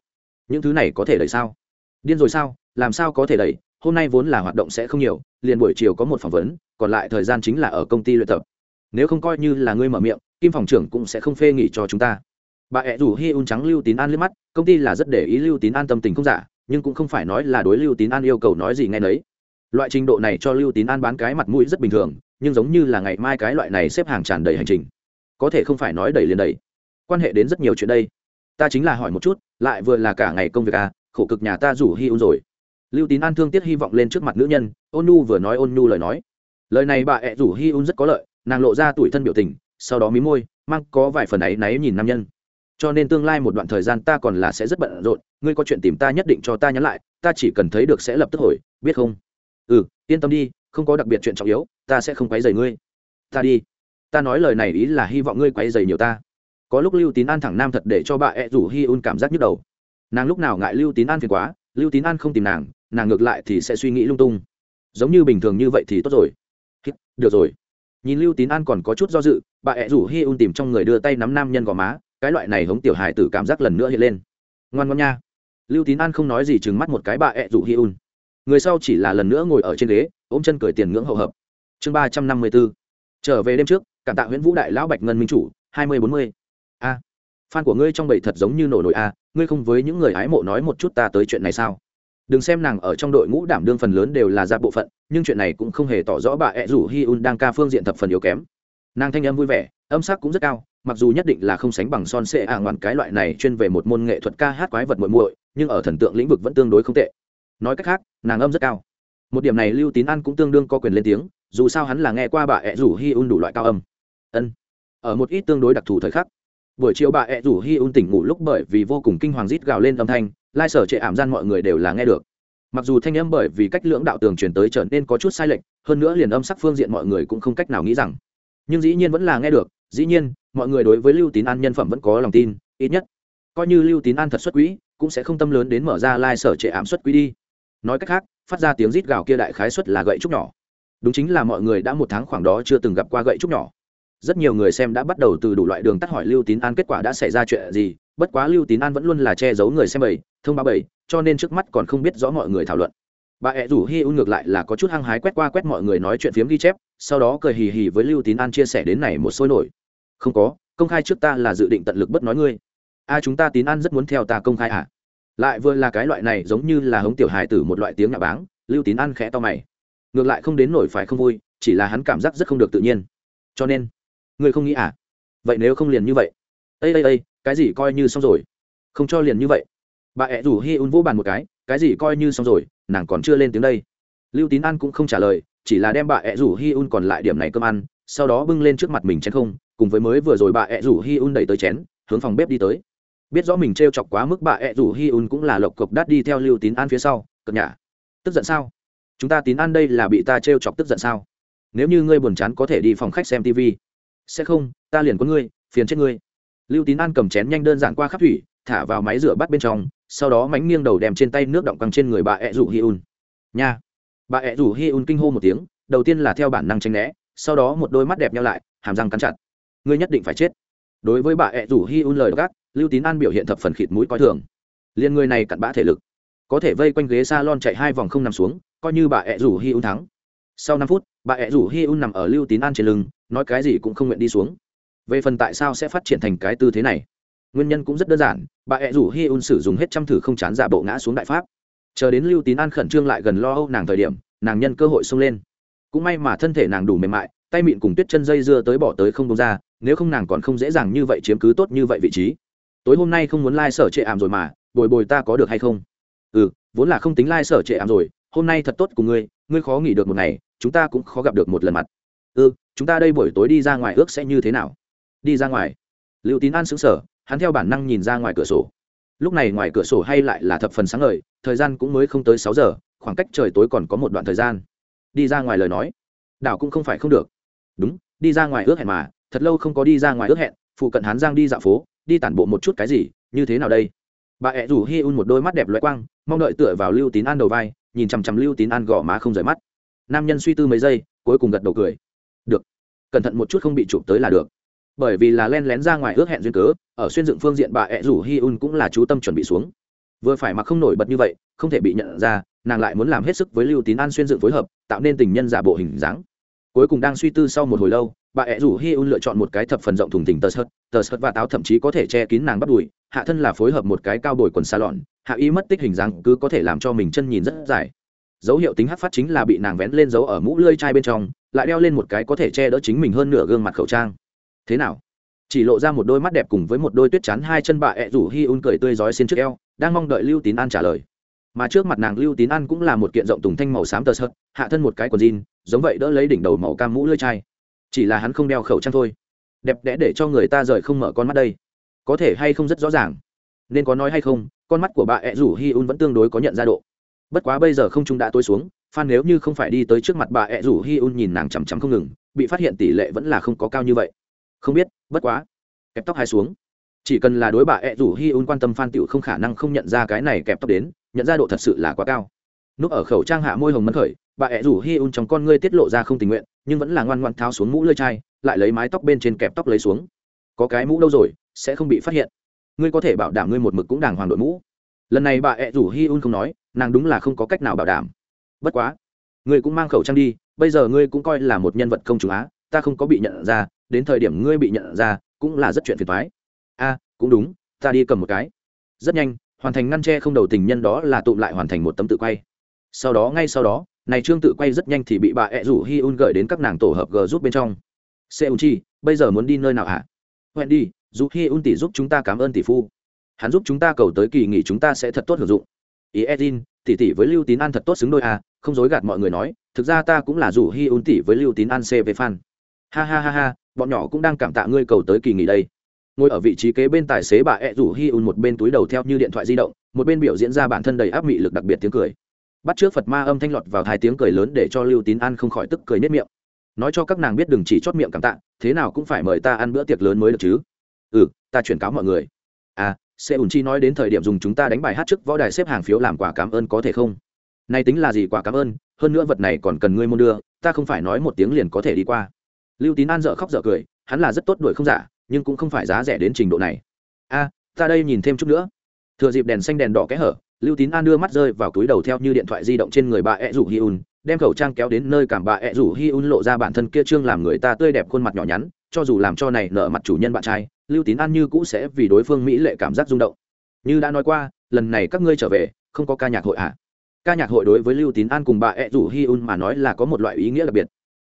những thứ này có thể đẩy sao? Điên rồi sao? Làm sao có thể đẩy? Hôm nay vốn là hoạt động sẽ không nhiều, liền buổi chiều có một phỏng vấn, còn lại thời gian chính là ở công ty luyện tập. Nếu không coi như là ngươi mở miệng, kim phòng trưởng cũng sẽ không phê nghỉ cho chúng ta. Bà ẹ rủ hi un trắng lưu tín an liếc mắt, công ty là rất để ý lưu tín an tâm tình không giả, nhưng cũng không phải nói là đối lưu tín an yêu cầu nói gì nghe nấy. Loại trình độ này cho lưu tín an bán cái mặt mũi rất bình thường, nhưng giống như là ngày mai cái loại này xếp hàng tràn đầy hành trình. Có thể không phải nói đầy liền đầy quan hệ đến rất nhiều chuyện đây ta chính là hỏi một chút, lại vừa là cả ngày công việc à khổ cực nhà ta rủ hi un rồi. Lưu tín an thương tiếc hy vọng lên trước mặt nữ nhân, ôn nu vừa nói ôn nu lời nói. Lời này bà ẹ rủ hi un rất có lợi, nàng lộ ra tuổi thân biểu tình, sau đó mí môi, mang có vài phần ấy náy nhìn nam nhân. Cho nên tương lai một đoạn thời gian ta còn là sẽ rất bận rộn, ngươi có chuyện tìm ta nhất định cho ta nhắn lại, ta chỉ cần thấy được sẽ lập tức hồi, biết không? Ừ yên tâm đi, không có đặc biệt chuyện trọng yếu, ta sẽ không quấy rầy ngươi. Ta đi. Ta nói lời này ý là hy vọng ngươi quấy rầy nhiều ta có lúc lưu tín an thẳng nam thật để cho bà ẹ rủ hi un cảm giác nhức đầu. Nàng lúc nào ngại lưu tín an phiền quá, lưu tín an không tìm nàng nàng ngược lại thì sẽ suy nghĩ lung tung. Giống như bình thường như vậy thì tốt rồi. Được rồi. Nhìn lưu tín an còn có chút do dự, bà ẹ rủ hi un tìm trong người đưa tay nắm nam nhân gò má, cái loại này hống tiểu hài tử cảm giác lần nữa hiện lên. Ngoan ngoan nha. Lưu tín an không nói gì chừng mắt một cái bà ẹ rủ hi un. Người sau chỉ là lần nữa ngồi ở trên ghế, ôm chân cười tiền ngưỡng hậu hợp. Chương ba trăm năm mươi b ố trở về đêm trước, cảm tạ nguyễn vũ đại lão bạch ngân minh chủ, hai mươi bốn mươi fan của ngươi trong bầy thật giống như nổ nổi a, ngươi không với những người hái mộ nói một chút ta tới chuyện này sao? Đừng xem nàng ở trong đội ngũ đảm đương phần lớn đều là ra bộ phận, nhưng chuyện này cũng không hề tỏ rõ bà ẹ rủ hi un đang ca phương diện thập phần yếu kém. Nàng thanh âm vui vẻ, âm sắc cũng rất cao, mặc dù nhất định là không sánh bằng son sệ ả ngoạn cái loại này chuyên về một môn nghệ thuật ca hát quái vật muội muội, nhưng ở thần tượng lĩnh vực vẫn tương đối không tệ. Nói cách khác, nàng âm rất cao. Một điểm này lưu tín an cũng tương đương có quyền lên tiếng, dù sao hắn là nghe qua bà ẹ rủ hi un đủ loại cao âm. Ân. Ở một ít tương đối đặc thù thời khắc buổi chiều bà ẹ rủ hi un tỉnh ngủ lúc bởi vì vô cùng kinh hoàng rít gào lên âm thanh, lai sở trệ ảm gian mọi người đều là nghe được. Mặc dù thanh âm bởi vì cách lưỡng đạo tường truyền tới trở nên có chút sai lệch, hơn nữa liền âm sắc phương diện mọi người cũng không cách nào nghĩ rằng. Nhưng dĩ nhiên vẫn là nghe được, dĩ nhiên, mọi người đối với lưu tín an nhân phẩm vẫn có lòng tin, ít nhất, coi như lưu tín an thật xuất quỹ, cũng sẽ không tâm lớn đến mở ra lai sở trệ ảm xuất quỹ đi. Nói cách khác, phát ra tiếng rít gào kia đại khái xuất là gậy trúc nhỏ. Đúng chính là mọi người đã một tháng khoảng đó chưa từng gặp qua gậy trúc nhỏ rất nhiều người xem đã bắt đầu từ đủ loại đường tắt hỏi lưu tín an kết quả đã xảy ra chuyện gì, bất quá lưu tín an vẫn luôn là che giấu người xem bảy, thông báo bảy, cho nên trước mắt còn không biết rõ mọi người thảo luận. Bà ẹ rủ hi un ngược lại là có chút hăng hái quét qua quét mọi người nói chuyện phiếm ghi chép, sau đó cười hì hì với lưu tín an chia sẻ đến này một sôi nổi. Không có, công khai trước ta là dự định tận lực bất nói ngươi. A, chúng ta tín an rất muốn theo ta công khai à? Lại vừa là cái loại này giống như là hống tiểu hài tử một loại tiếng nhà báng, lưu tín an khẽ to mày. Ngược lại không đến nổi phải không vui, chỉ là hắn cảm giác rất không được tự nhiên. Cho nên ngươi không nghĩ à? Vậy nếu không liền như vậy. Ây ây ây cái gì coi như xong rồi? Không cho liền như vậy. Bà ẹ rủ hi un vỗ bàn một cái cái gì coi như xong rồi, nàng còn chưa lên tiếng đây. Lưu tín an cũng không trả lời, chỉ là đem bà ẹ rủ hi un còn lại điểm này cơm ăn, sau đó bưng lên trước mặt mình chén không, cùng với mới vừa rồi bà ẹ rủ hi un đẩy tới chén, hướng phòng bếp đi tới. Biết rõ mình t r e o chọc quá mức bà ẹ rủ hi un cũng là lộc cộc đắt đi theo lưu tín an phía sau cập nhà tức giận sao? Chúng ta tín an đây là bị ta t r e o chọc tức giận sao? Nếu như ngươi buồn chán có thể đi phòng khách xem tv sẽ không, ta liền có ngươi, phiền chết ngươi. Lưu tín an cầm chén nhanh đơn giản qua khắp thủy, thả vào máy rửa bát bên trong, sau đó mánh nghiêng đầu đem trên tay nước động căng trên người bà ẹ rủ hi un. Nha. Bà ẹ rủ hi un kinh hô một tiếng, đầu tiên là theo bản năng tranh né, sau đó một đôi mắt đẹp nhau lại, hàm răng cắn chặt. Ngươi nhất định phải chết. Đối với bà ẹ rủ hi un lời gác, lưu tín an biểu hiện thập phần khịt mũi coi thường. Liền người này cặn bã thể lực, có thể vây quanh ghế s a lon chạy hai vòng không nằm xuống, coi như bà ẹ rủ hi un thắng sau năm phút, bà ẹ rủ hi un nằm ở lưu tín an trên lưng, nói cái gì cũng không nguyện đi xuống. Về phần tại sao sẽ phát triển thành cái tư thế này? Nguyên nhân cũng rất đơn giản, bà ẹ rủ hi un sử dụng hết trăm thử không chán giả bộ ngã xuống đại pháp. Chờ đến lưu tín an khẩn trương lại gần lo âu nàng thời điểm, nàng nhân cơ hội xông lên. Cũng may mà thân thể nàng đủ mềm mại, tay mịn cùng tuyết chân dây dưa tới bỏ tới không đông ra, nếu không nàng còn không dễ dàng như vậy chiếm cứ tốt như vậy vị trí. Tối hôm nay không muốn lai、like、sở trệ ảm rồi mà, bồi bồi ta có được hay không? Ừ vốn là không tính lai、like、sở trệ ảm rồi, hôm nay thật tốt của ngươi ngươi khó nghỉ được một ngày, chúng ta cũng khó gặp được một lần mặt. Ừ chúng ta đây buổi tối đi ra ngoài ước sẽ như thế nào? Đi ra ngoài. Lưu tín an xứng sở hắn theo bản năng nhìn ra ngoài cửa sổ. Lúc này ngoài cửa sổ hay lại là thập phần sáng ngời, thời gian cũng mới không tới sáu giờ, khoảng cách trời tối còn có một đoạn thời gian. Đi ra ngoài lời nói. Đảo cũng không phải không được. Đúng, đi ra ngoài ước hẹn mà, thật lâu không có đi ra ngoài ước hẹn, phụ cận hán giang đi dạo phố, đi tản bộ một chút cái gì, như thế nào đây? Bà ẹ rủ hi un một đôi mắt đẹp loại quang, mong đợi tựa vào lưu tín an đầu vai nhìn chằm chằm lưu tín an gõ má không rời mắt. Nam nhân suy tư mấy giây, cuối cùng gật đầu cười. Được. Cẩn thận một chút không bị chụp tới là được. Bởi vì là len lén ra ngoài ước hẹn duyên cớ, ở xuyên dựng phương diện bà ẹ rủ hi un cũng là chú tâm chuẩn bị xuống. Vừa phải mặc không nổi bật như vậy, không thể bị nhận ra, nàng lại muốn làm hết sức với lưu tín an xuyên dựng phối hợp, tạo nên tình nhân giả bộ hình dáng cuối cùng đang suy tư sau một hồi lâu, bà ẹ rủ hi un lựa chọn một cái thập phần rộng thùng thình tờ sợt tờ sợt và táo thậm chí có thể che kín nàng bắt đùi, hạ thân là phối hợp một cái cao bồi quần xa lọn, hạ y mất tích hình dáng cứ có thể làm cho mình chân nhìn rất dài. Dấu hiệu tính hát phát chính là bị nàng vén lên dấu ở mũ lơi chai bên trong, lại đeo lên một cái có thể che đỡ chính mình hơn nửa gương mặt khẩu trang. Thế nào? Chỉ lộ ra một đôi mắt đẹp cùng với một đôi tuyết chắn hai chân bà ẹ rủ hi un cười tươi rói xin trước eo, đang mong đợi lưu tín an trả lời. Mà trước mặt nàng lưu tín an cũng là một kiện rộng tùng thanh màu xám tờ sợt, hạ thân một cái quần jean giống vậy đỡ lấy đỉnh đầu màu cam mũ lưỡi chai. Chỉ là hắn không đeo khẩu trang thôi. Đẹp đẽ để cho người ta rời không mở con mắt đây. Có thể hay không rất rõ ràng. Nên có nói hay không, con mắt của bà ẹ rủ hi un vẫn tương đối có nhận ra độ. Bất quá bây giờ không trung đã tối xuống, phan nếu như không phải đi tới trước mặt bà ẹ rủ hi un nhìn nàng chằm chằm không ngừng, bị phát hiện tỷ lệ vẫn là không có cao như vậy. Không biết, bất quá. Kẹp tóc hai xuống. Chỉ cần là đối bà ẹ rủ hi un quan tâm phan tiểu không khả năng không nhận ra cái này kẹp tóc đến, nhận ra độ thật sự là quá cao. Núp ở khẩu trang hạ môi hồng mân khởi bà ẹ rủ hi un trong con ngươi tiết lộ ra không tình nguyện, nhưng vẫn là ngoan ngoan tháo xuống mũ lơi chai, lại lấy mái tóc bên trên kẹp tóc lấy xuống. Có cái mũ đâu rồi, sẽ không bị phát hiện. Ngươi có thể bảo đảm ngươi một mực cũng đàng hoàng đội mũ. Lần này bà ẹ rủ hi un không nói, nàng đúng là không có cách nào bảo đảm. Bất quá, ngươi cũng mang khẩu trang đi, bây giờ ngươi cũng coi là một nhân vật công chúng á, ta không có bị nhận ra, đến thời điểm ngươi bị nhận ra, cũng là rất chuyện phiền thoái a, cũng đúng, ta đi cầm một cái. Rất nhanh, hoàn thành ngăn tre không đầu tình nhân đó là tụm lại hoàn thành một tấm tự quay. Sau đó, ngay sau đó này trương tự quay rất nhanh thì bị bà ẹ rủ hi un gửi đến các nàng tổ hợp g giúp bên trong. Seun chi, bây giờ muốn đi nơi nào hả? À? hẹn đi dù hi un tỷ giúp chúng ta cảm ơn tỷ phu. Hắn giúp chúng ta cầu tới kỳ nghỉ chúng ta sẽ thật tốt hưởng dụng. Ý edin tỷ tỷ với lưu tín an thật tốt xứng đôi à không dối gạt mọi người nói, thực ra ta cũng là rủ hi un tỷ với lưu tín an cv fan. Ha ha ha ha, bọn nhỏ cũng đang cảm tạ ngươi cầu tới kỳ nghỉ đây. Ngồi ở vị trí kế bên tài xế bà ẹ rủ hi un một bên túi đầu theo như điện thoại di động, một bên biểu diễn ra bản thân đầy áp mị lực đặc biệt tiếng cười bắt trước phật ma âm thanh lọt vào thái tiếng cười lớn để cho lưu tín an không khỏi tức cười nết miệng. Nói cho các nàng biết đừng chỉ chót miệng cảm tạ, thế nào cũng phải mời ta ăn bữa tiệc lớn mới được chứ. Ừ ta chuyển cáo mọi người. À sẽ ủn chi nói đến thời điểm dùng chúng ta đánh bài hát trước võ đài xếp hàng phiếu làm quà cảm ơn có thể không? Nay tính là gì quà cảm ơn, hơn nữa vật này còn cần ngươi mua đưa, ta không phải nói một tiếng liền có thể đi qua. Lưu tín an dợ khóc dợ cười, hắn là rất tốt đuổi không giả, nhưng cũng không phải giá rẻ đến trình độ này. A ta đây nhìn thêm chút nữa. Thừa dịp đèn xanh đèn đỏ kẽ hở lưu tín an đưa mắt rơi vào túi đầu theo như điện thoại di động trên người bà ẹ rủ hi un, đem khẩu trang kéo đến nơi cảm bà ẹ rủ hi un lộ ra bản thân kia trương làm người ta tươi đẹp khuôn mặt nhỏ nhắn, cho dù làm cho này nợ mặt chủ nhân bạn trai, lưu tín an như cũ sẽ vì đối phương mỹ lệ cảm giác rung động. Như đã nói qua, lần này các ngươi trở về, không có ca nhạc hội à ca nhạc hội đối với lưu tín an cùng bà ẹ rủ hi un mà nói là có một loại ý nghĩa đặc biệt.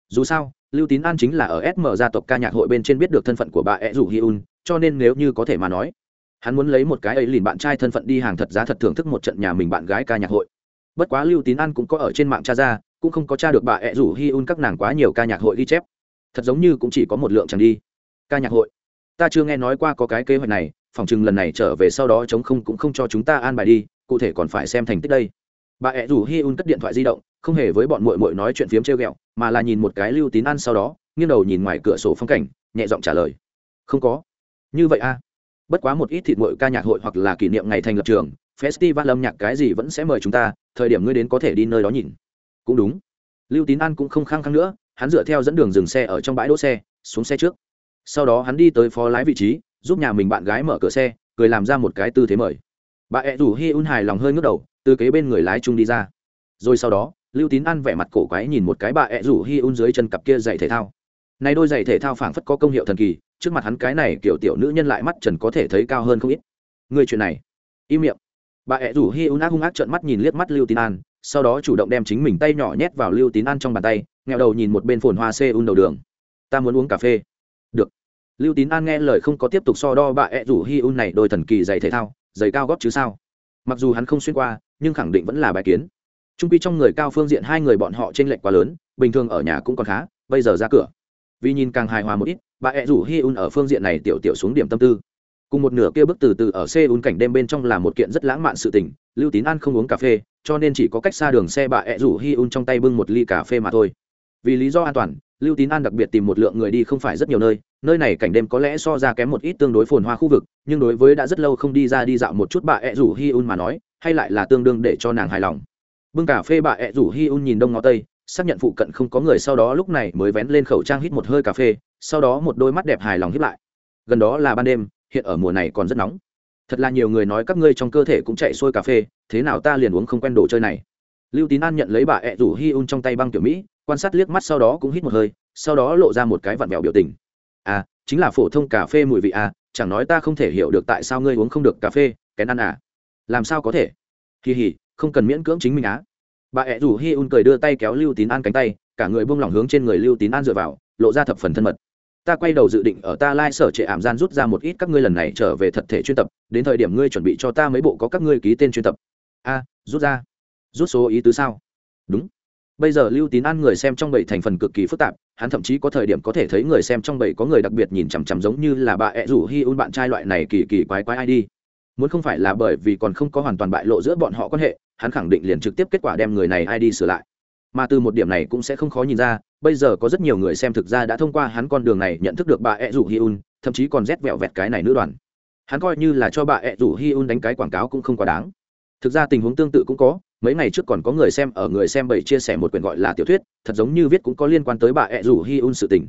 Dù sao, lưu tín an chính là ở sm gia tộc ca nhạc hội bên trên biết được thân phận của bà ẹ rủ hi un, cho nên nếu như có thể mà nói hắn muốn lấy một cái ấy liền bạn trai thân phận đi hàng thật giá thật thưởng thức một trận nhà mình bạn gái ca nhạc hội. Bất quá lưu tín an cũng có ở trên mạng cha ra, cũng không có cha được bà ẹ rủ hi un các nàng quá nhiều ca nhạc hội ghi chép. Thật giống như cũng chỉ có một lượng chẳng đi. Ca nhạc hội. Ta chưa nghe nói qua có cái kế hoạch này, phòng chừng lần này trở về sau đó chống không cũng không cho chúng ta an bài đi, cụ thể còn phải xem thành tích đây. Bà ẹ rủ hi un cất điện thoại di động, không hề với bọn mội mội nói chuyện phiếm treo ghẹo, mà là nhìn một cái lưu tín ăn sau đó, nghiêng đầu nhìn ngoài cửa sổ phong cảnh, nhẹ giọng trả lời. Không có. Như vậy a bất quá một ít thịt mội ca nhạc hội hoặc là kỷ niệm ngày thành lập trường, festival âm nhạc cái gì vẫn sẽ mời chúng ta, thời điểm ngươi đến có thể đi nơi đó nhìn. Cũng đúng. Lưu tín an cũng không khăng khăng nữa, hắn dựa theo dẫn đường dừng xe ở trong bãi đỗ xe, xuống xe trước. Sau đó hắn đi tới phó lái vị trí, giúp nhà mình bạn gái mở cửa xe, cười làm ra một cái tư thế mời. Bà ẹ rủ hi un hài lòng hơi ngước đầu, từ kế bên người lái chung đi ra. Rồi sau đó, lưu tín ăn vẻ mặt cổ quái nhìn một cái bà ẹ rủ hi un dưới chân cặp kia giày thể thao. Này đôi giày thể thao phảng phất có công hiệu thần kỳ trước mặt hắn cái này kiểu tiểu nữ nhân lại mắt trần có thể thấy cao hơn không ít. Người chuyện này. Im miệng. Bà ẹ rủ hi un ác hung ác trợn mắt nhìn liếc mắt lưu tín an, sau đó chủ động đem chính mình tay nhỏ nhét vào lưu tín an trong bàn tay nghèo đầu nhìn một bên phồn hoa xê un đầu đường. Ta muốn uống cà phê. Được. Lưu tín an nghe lời không có tiếp tục so đo bà ẹ rủ hi un này đôi thần kỳ giày thể thao, giày cao góp chứ sao? Mặc dù hắn không xuyên qua, nhưng khẳng định vẫn là bài kiến. Trung pi trong người cao phương diện hai người bọn họ t r ê n lệch quá lớn, bình thường ở nhà cũng còn khá, bây giờ ra cửa vì nhìn càng hài hòa một ít, bà ẹ rủ hi un ở phương diện này tiểu tiểu xuống điểm tâm tư. Cùng một nửa kia bước từ từ ở xe un cảnh đêm bên trong là một kiện rất lãng mạn sự tình, lưu tín an không uống cà phê, cho nên chỉ có cách xa đường xe bà ẹ rủ hi un trong tay bưng một ly cà phê mà thôi. Vì lý do an toàn, lưu tín an đặc biệt tìm một lượng người đi không phải rất nhiều nơi nơi này cảnh đêm có lẽ so ra kém một ít tương đối phồn hoa khu vực, nhưng đối với đã rất lâu không đi ra đi dạo một chút bà ẹ rủ hi un mà nói, hay lại là tương đương để cho nàng hài lòng. Bưng cà phê bà ẹ rủ hi un nhìn đông ngó tây xác nhận phụ cận không có người sau đó lúc này mới vén lên khẩu trang hít một hơi cà phê, sau đó một đôi mắt đẹp hài lòng hít lại. Gần đó là ban đêm, hiện ở mùa này còn rất nóng. Thật là nhiều người nói các ngươi trong cơ thể cũng chạy sôi cà phê, thế nào ta liền uống không quen đồ chơi này. Lưu tín an nhận lấy bà ẹ rủ hi un trong tay băng kiểu mỹ, quan sát liếc mắt sau đó cũng hít một hơi, sau đó lộ ra một cái vặn vẹo biểu tình. À chính là phổ thông cà phê mùi vị à chẳng nói ta không thể hiểu được tại sao ngươi uống không được cà phê, kén ăn à. Làm sao có thể? Kỳ hỉ không cần miễn cưỡng chính mình á bà ẹ rủ hi un cười đưa tay kéo lưu tín an cánh tay, cả người buông lỏng hướng trên người lưu tín an dựa vào, lộ ra thập phần thân mật. Ta quay đầu dự định ở ta lai、like、sở trệ ảm gian rút ra một ít các ngươi lần này trở về thật thể chuyên tập, đến thời điểm ngươi chuẩn bị cho ta mấy bộ có các ngươi ký tên chuyên tập. A, rút ra. Rút số ý tứ sao? Đúng. Bây giờ lưu tín an người xem trong bảy thành phần cực kỳ phức tạp, hắn thậm chí có thời điểm có thể thấy người xem trong bảy có người đặc biệt nhìn chằm chằm giống như là bà ẹ rủ hi un bạn trai loại này kỳ kỳ quái quái ai đi muốn không phải là bởi vì còn không có hoàn toàn bại lộ giữa bọn họ quan hệ, hắn khẳng định liền trực tiếp kết quả đem người này ai đi sửa lại. Mà từ một điểm này cũng sẽ không khó nhìn ra, bây giờ có rất nhiều người xem thực ra đã thông qua hắn con đường này nhận thức được bà ẹ rủ hi un thậm chí còn rét vẹo vẹt cái này nữ đoàn. Hắn coi như là cho bà ẹ rủ hi un đánh cái quảng cáo cũng không quá đáng. Thực ra tình huống tương tự cũng có, mấy ngày trước còn có người xem ở người xem bảy chia sẻ một quyển gọi là tiểu thuyết, thật giống như viết cũng có liên quan tới bà ẹ rủ hi un sự tình.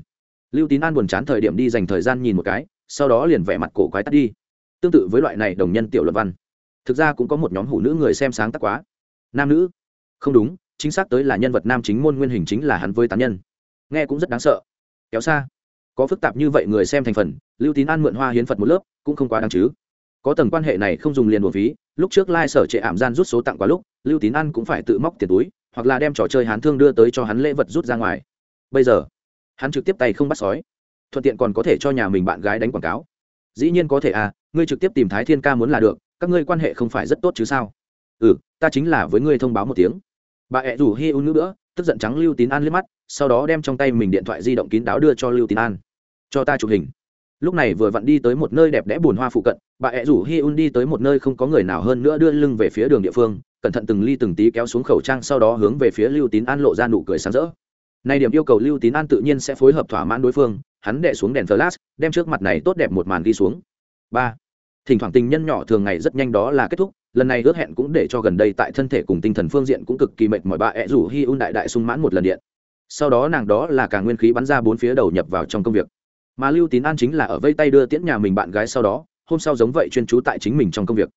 Lưu tín an buồn chán thời điểm đi dành thời gian nhìn một cái, sau đó liền vẻ mặt cổ quái tắt đi tương tự với loại này đồng nhân tiểu luận văn. Thực ra cũng có một nhóm hủ nữ người xem sáng tác quá. Nam nữ? Không đúng, chính xác tới là nhân vật nam chính môn nguyên hình chính là hắn với tán nhân. Nghe cũng rất đáng sợ. Kéo xa. Có phức tạp như vậy người xem thành phần, lưu tín an mượn hoa hiến phật một lớp, cũng không quá đáng chứ. Có tầng quan hệ này không dùng liền buồn phí, lúc trước lai、like、sở trệ ảm gian rút số tặng quá lúc, lưu tín an cũng phải tự móc tiền túi, hoặc là đem trò chơi hán thương đưa tới cho hắn lễ vật rút ra ngoài. Bây giờ, hắn trực tiếp tay không bắt sói. Thuận tiện còn có thể cho nhà mình bạn gái đánh quảng cáo dĩ nhiên có thể à ngươi trực tiếp tìm thái thiên ca muốn là được, các ngươi quan hệ không phải rất tốt chứ sao? Ừ ta chính là với ngươi thông báo một tiếng. Bà ẹ rủ hi un nữa nữa tức giận trắng lưu tín an liếc mắt, sau đó đem trong tay mình điện thoại di động kín đáo đưa cho lưu tín an. Cho ta chụp hình. Lúc này vừa vặn đi tới một nơi đẹp đẽ bùn hoa phụ cận, bà ẹ rủ hi un đi tới một nơi không có người nào hơn nữa đưa lưng về phía đường địa phương, cẩn thận từng ly từng tí kéo xuống khẩu trang sau đó hướng về phía lưu tín an lộ ra nụ cười sáng rỡ. Này điểm yêu cầu lưu tín an tự nhiên sẽ phối hợp thỏa mãn đối phương hắn đệ xuống đèn flash, đem trước mặt này tốt đẹp một màn đi xuống. Ba. Thỉnh thoảng tình nhân nhỏ thường ngày rất nhanh đó là kết thúc, lần này ước hẹn cũng để cho gần đây tại thân thể cùng tinh thần phương diện cũng cực kỳ mệt mỏi bà ẹ rủ hi un đại đại sung mãn một lần điện. Sau đó nàng đó là cả nguyên khí bắn ra bốn phía đầu nhập vào trong công việc. Mà lưu tín an chính là ở vây tay đưa tiễn nhà mình bạn gái sau đó, hôm sau giống vậy chuyên trú tại chính mình trong công việc.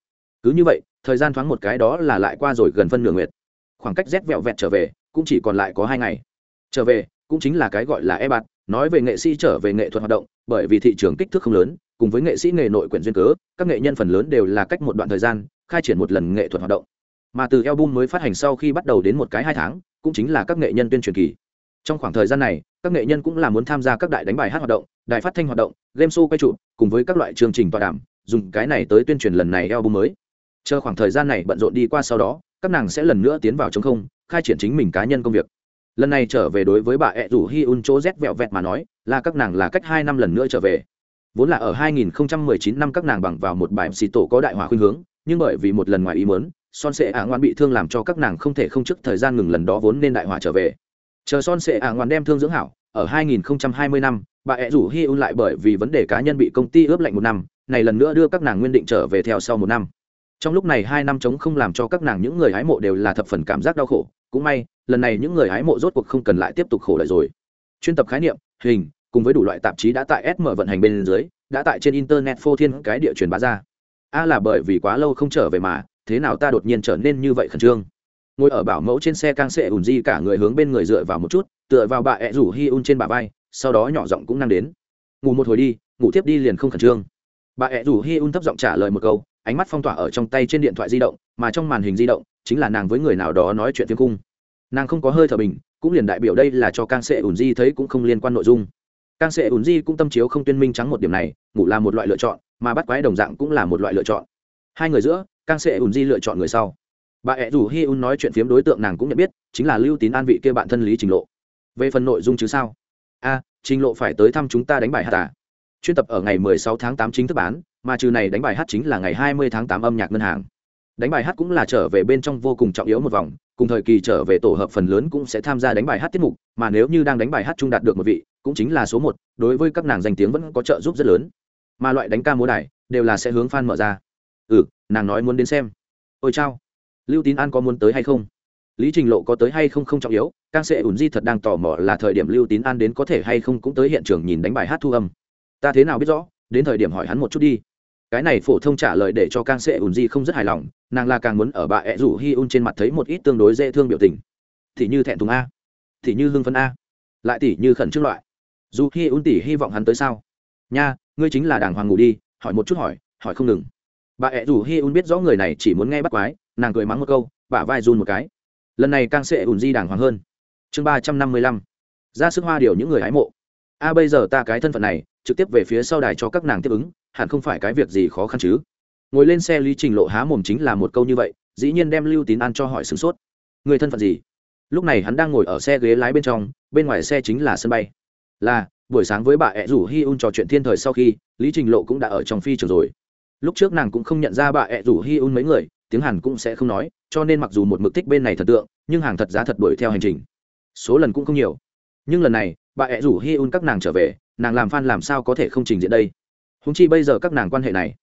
Cứ như vậy, thời gian thoáng một cái đó là lại qua rồi gần phân nửa nguyệt. Khoảng cách rét vẹo vẹt trở về, cũng chỉ còn lại có hai ngày. Trở về, cũng chính là cái gọi là e bạt nói về nghệ sĩ trở về nghệ thuật hoạt động, bởi vì thị trường kích thước không lớn, cùng với nghệ sĩ nghề nội quyển duyên cớ, các nghệ nhân phần lớn đều là cách một đoạn thời gian, khai triển một lần nghệ thuật hoạt động. Mà từ album mới phát hành sau khi bắt đầu đến một cái hai tháng, cũng chính là các nghệ nhân tuyên truyền kỳ. Trong khoảng thời gian này, các nghệ nhân cũng là muốn tham gia các đại đánh bài hát hoạt động, đài phát thanh hoạt động, game show quay trụ, cùng với các loại chương trình tọa đàm, dùng cái này tới tuyên truyền lần này album mới. Chờ khoảng thời gian này bận rộn đi qua sau đó, các nàng sẽ lần nữa tiến vào chống không, khai triển chính mình cá nhân công việc lần này trở về đối với bà ẹ rủ hi un chỗ rét vẹo vẹt mà nói, là các nàng là cách hai năm lần nữa trở về. Vốn là ở 2019 năm các nàng bằng vào một bài xì tổ có đại hỏa khuynh hướng, nhưng bởi vì một lần ngoài ý mớn son sệ ả ngoan bị thương làm cho các nàng không thể không trước thời gian ngừng lần đó vốn nên đại hỏa trở về. Chờ son sệ ả ngoan đem thương dưỡng hảo, ở 2020 năm, bà ẹ rủ hi un lại bởi vì vấn đề cá nhân bị công ty ướp lạnh một năm, này lần nữa đưa các nàng nguyên định trở về theo sau một năm. Trong lúc này hai năm chống không làm cho các nàng những người hái mộ đều là thập phần cảm giác đau khổ cũng may, lần này những người hái mộ rốt cuộc không cần lại tiếp tục khổ lợi rồi. Chuyên tập khái niệm, hình, cùng với đủ loại tạp chí đã tại sm vận hành bên dưới, đã tại trên internet phô thiên cái địa truyền bá ra. A là bởi vì quá lâu không trở về mà, thế nào ta đột nhiên trở nên như vậy khẩn trương? Ngồi ở bảo mẫu trên xe càng sệ ùn di cả người hướng bên người dựa vào một chút, tựa vào bà ẹ rủ hi un trên bà vai, sau đó nhỏ giọng cũng năng đến. Ngủ một hồi đi, ngủ tiếp đi liền không khẩn trương. Bà ẹ rủ hi un thấp giọng trả lời một câu, ánh mắt phong tỏa ở trong tay trên điện thoại di động, mà trong màn hình di động, chính là nàng với người nào đó nói chuyện phiếm cung nàng không có hơi thở bình, cũng liền đại biểu đây là cho càng sệ ùn di thấy cũng không liên quan nội dung. Càng sệ ùn di cũng tâm chiếu không tuyên minh trắng một điểm này, ngủ là một loại lựa chọn, mà bắt quái đồng dạng cũng là một loại lựa chọn. Hai người giữa càng sệ ùn di lựa chọn người sau. Bà ẹ rủ hi un nói chuyện phiếm đối tượng nàng cũng nhận biết, chính là lưu tín an vị kia bạn thân lý trình lộ. Về phần nội dung chứ sao? A, trình lộ phải tới thăm chúng ta đánh bài hát à? Chuyên tập ở ngày 16 tháng 8 chính thức bán, mà trừ này đánh bài hát chính là ngày 20 tháng 8 âm nhạc ngân hàng đánh bài hát cũng là trở về bên trong vô cùng trọng yếu một vòng, cùng thời kỳ trở về tổ hợp phần lớn cũng sẽ tham gia đánh bài hát tiết mục, mà nếu như đang đánh bài hát trung đạt được một vị, cũng chính là số một, đối với các nàng danh tiếng vẫn có trợ giúp rất lớn. Mà loại đánh ca múa đài, đều là sẽ hướng fan mở ra. Ừ nàng nói muốn đến xem. Ôi chao. Lưu tín an có muốn tới hay không? Lý trình lộ có tới hay không không trọng yếu càng sẽ ủn di thật đang tò mò là thời điểm lưu tín an đến có thể hay không cũng tới hiện trường nhìn đánh bài hát thu âm. Ta thế nào biết rõ, đến thời điểm hỏi hắn một chút đi cái này phổ thông trả lời để cho càng sẽ ủn di không rất hài lòng, nàng là càng muốn ở bà ẹ rủ hi un trên mặt thấy một ít tương đối dễ thương biểu tình. Thì như thẹn thùng a, thì như hưng phấn a, lại tỉ như khẩn trương loại. Dù hi un tỉ hy vọng hắn tới sao? Nha, ngươi chính là đàng hoàng ngủ đi, hỏi một chút hỏi hỏi không ngừng. Bà ẹ rủ hi un biết rõ người này chỉ muốn nghe bắt quái, nàng cười mắng một câu, bả vai run một cái. Lần này càng sẽ ủn di đàng hoàng hơn. Chương ba trăm năm mươi lăm. Ra sức hoa điều những người hái mộ. A, bây giờ ta cái thân phận này, trực tiếp về phía sau đài cho các nàng tiếp ứng hẳn không phải cái việc gì khó khăn chứ. Ngồi lên xe lý trình lộ há mồm chính là một câu như vậy, dĩ nhiên đem lưu tín an cho hỏi sửng sốt. Người thân phận gì? Lúc này hắn đang ngồi ở xe ghế lái bên trong, bên ngoài xe chính là sân bay. Là, buổi sáng với bà ẹ rủ hi un trò chuyện thiên thời sau khi, lý trình lộ cũng đã ở trong phi trường rồi. Lúc trước nàng cũng không nhận ra bà ẹ rủ hi un mấy người, tiếng hàn cũng sẽ không nói, cho nên mặc dù một mực thích bên này thật tượng, nhưng hàng thật giá thật đuổi theo hành trình. Số lần cũng không nhiều. Nhưng lần này, bà ẹ rủ hi un các nàng trở về, nàng làm f a n làm sao có thể không trình diện đây? Húng chi bây giờ các nàng quan hệ này,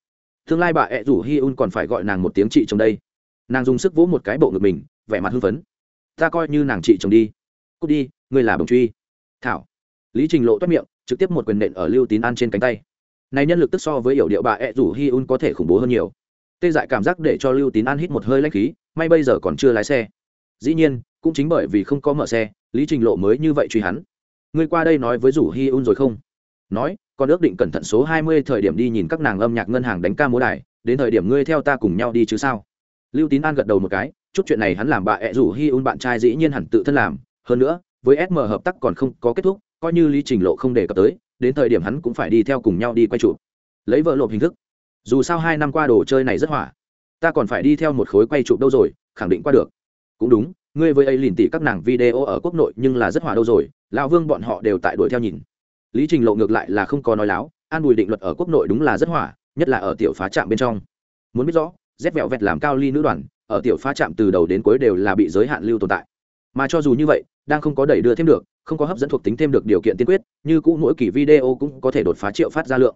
tương lai bà ẹ rủ hi un còn phải gọi nàng một tiếng chị chồng đây. Nàng dùng sức vỗ một cái bộ ngực mình, vẻ mặt hưng phấn. Ta coi như nàng chị chồng đi. Cút đi, ngươi là bồng truy. Thảo. Lý trình lộ toát miệng, trực tiếp một quyền nện ở lưu tín an trên cánh tay. Này nhân lực tức so với hiểu điệu bà ẹ rủ hi un có thể khủng bố hơn nhiều. Tê dại cảm giác để cho lưu tín an hít một hơi lách khí, may bây giờ còn chưa lái xe. Dĩ nhiên, cũng chính bởi vì không có mở xe, lý trình lộ mới như vậy truy hắn. Ngươi qua đây nói với rủ hi un rồi không? Nói còn ước định cẩn thận số hai mươi thời điểm đi nhìn các nàng âm nhạc ngân hàng đánh ca múa đài, đến thời điểm ngươi theo ta cùng nhau đi chứ sao? Lưu tín an gật đầu một cái, chút chuyện này hắn làm bà ẹ rủ hi un bạn trai dĩ nhiên hẳn tự thân làm, hơn nữa, với sm hợp tác còn không có kết thúc, coi như lý trình lộ không đề cập tới, đến thời điểm hắn cũng phải đi theo cùng nhau đi quay chụp. Lấy vợ lộp hình thức, dù sao hai năm qua đồ chơi này rất hỏa, ta còn phải đi theo một khối quay chụp đâu rồi, khẳng định qua được. Cũng đúng, ngươi với ấy lìn tỉ các nàng video ở quốc nội nhưng là rất hỏa đâu rồi, lão vương bọn họ đều tại đuổi theo nhìn lý trình lộ ngược lại là không có nói láo, an bùi định luật ở quốc nội đúng là rất hỏa, nhất là ở tiểu phá trạm bên trong. Muốn biết rõ rét vẹo vẹt làm cao ly nữ đoàn, ở tiểu phá trạm từ đầu đến cuối đều là bị giới hạn lưu tồn tại. Mà cho dù như vậy, đang không có đẩy đưa thêm được, không có hấp dẫn thuộc tính thêm được điều kiện tiên quyết, như cũ mỗi kỳ video cũng có thể đột phá triệu phát ra lượng.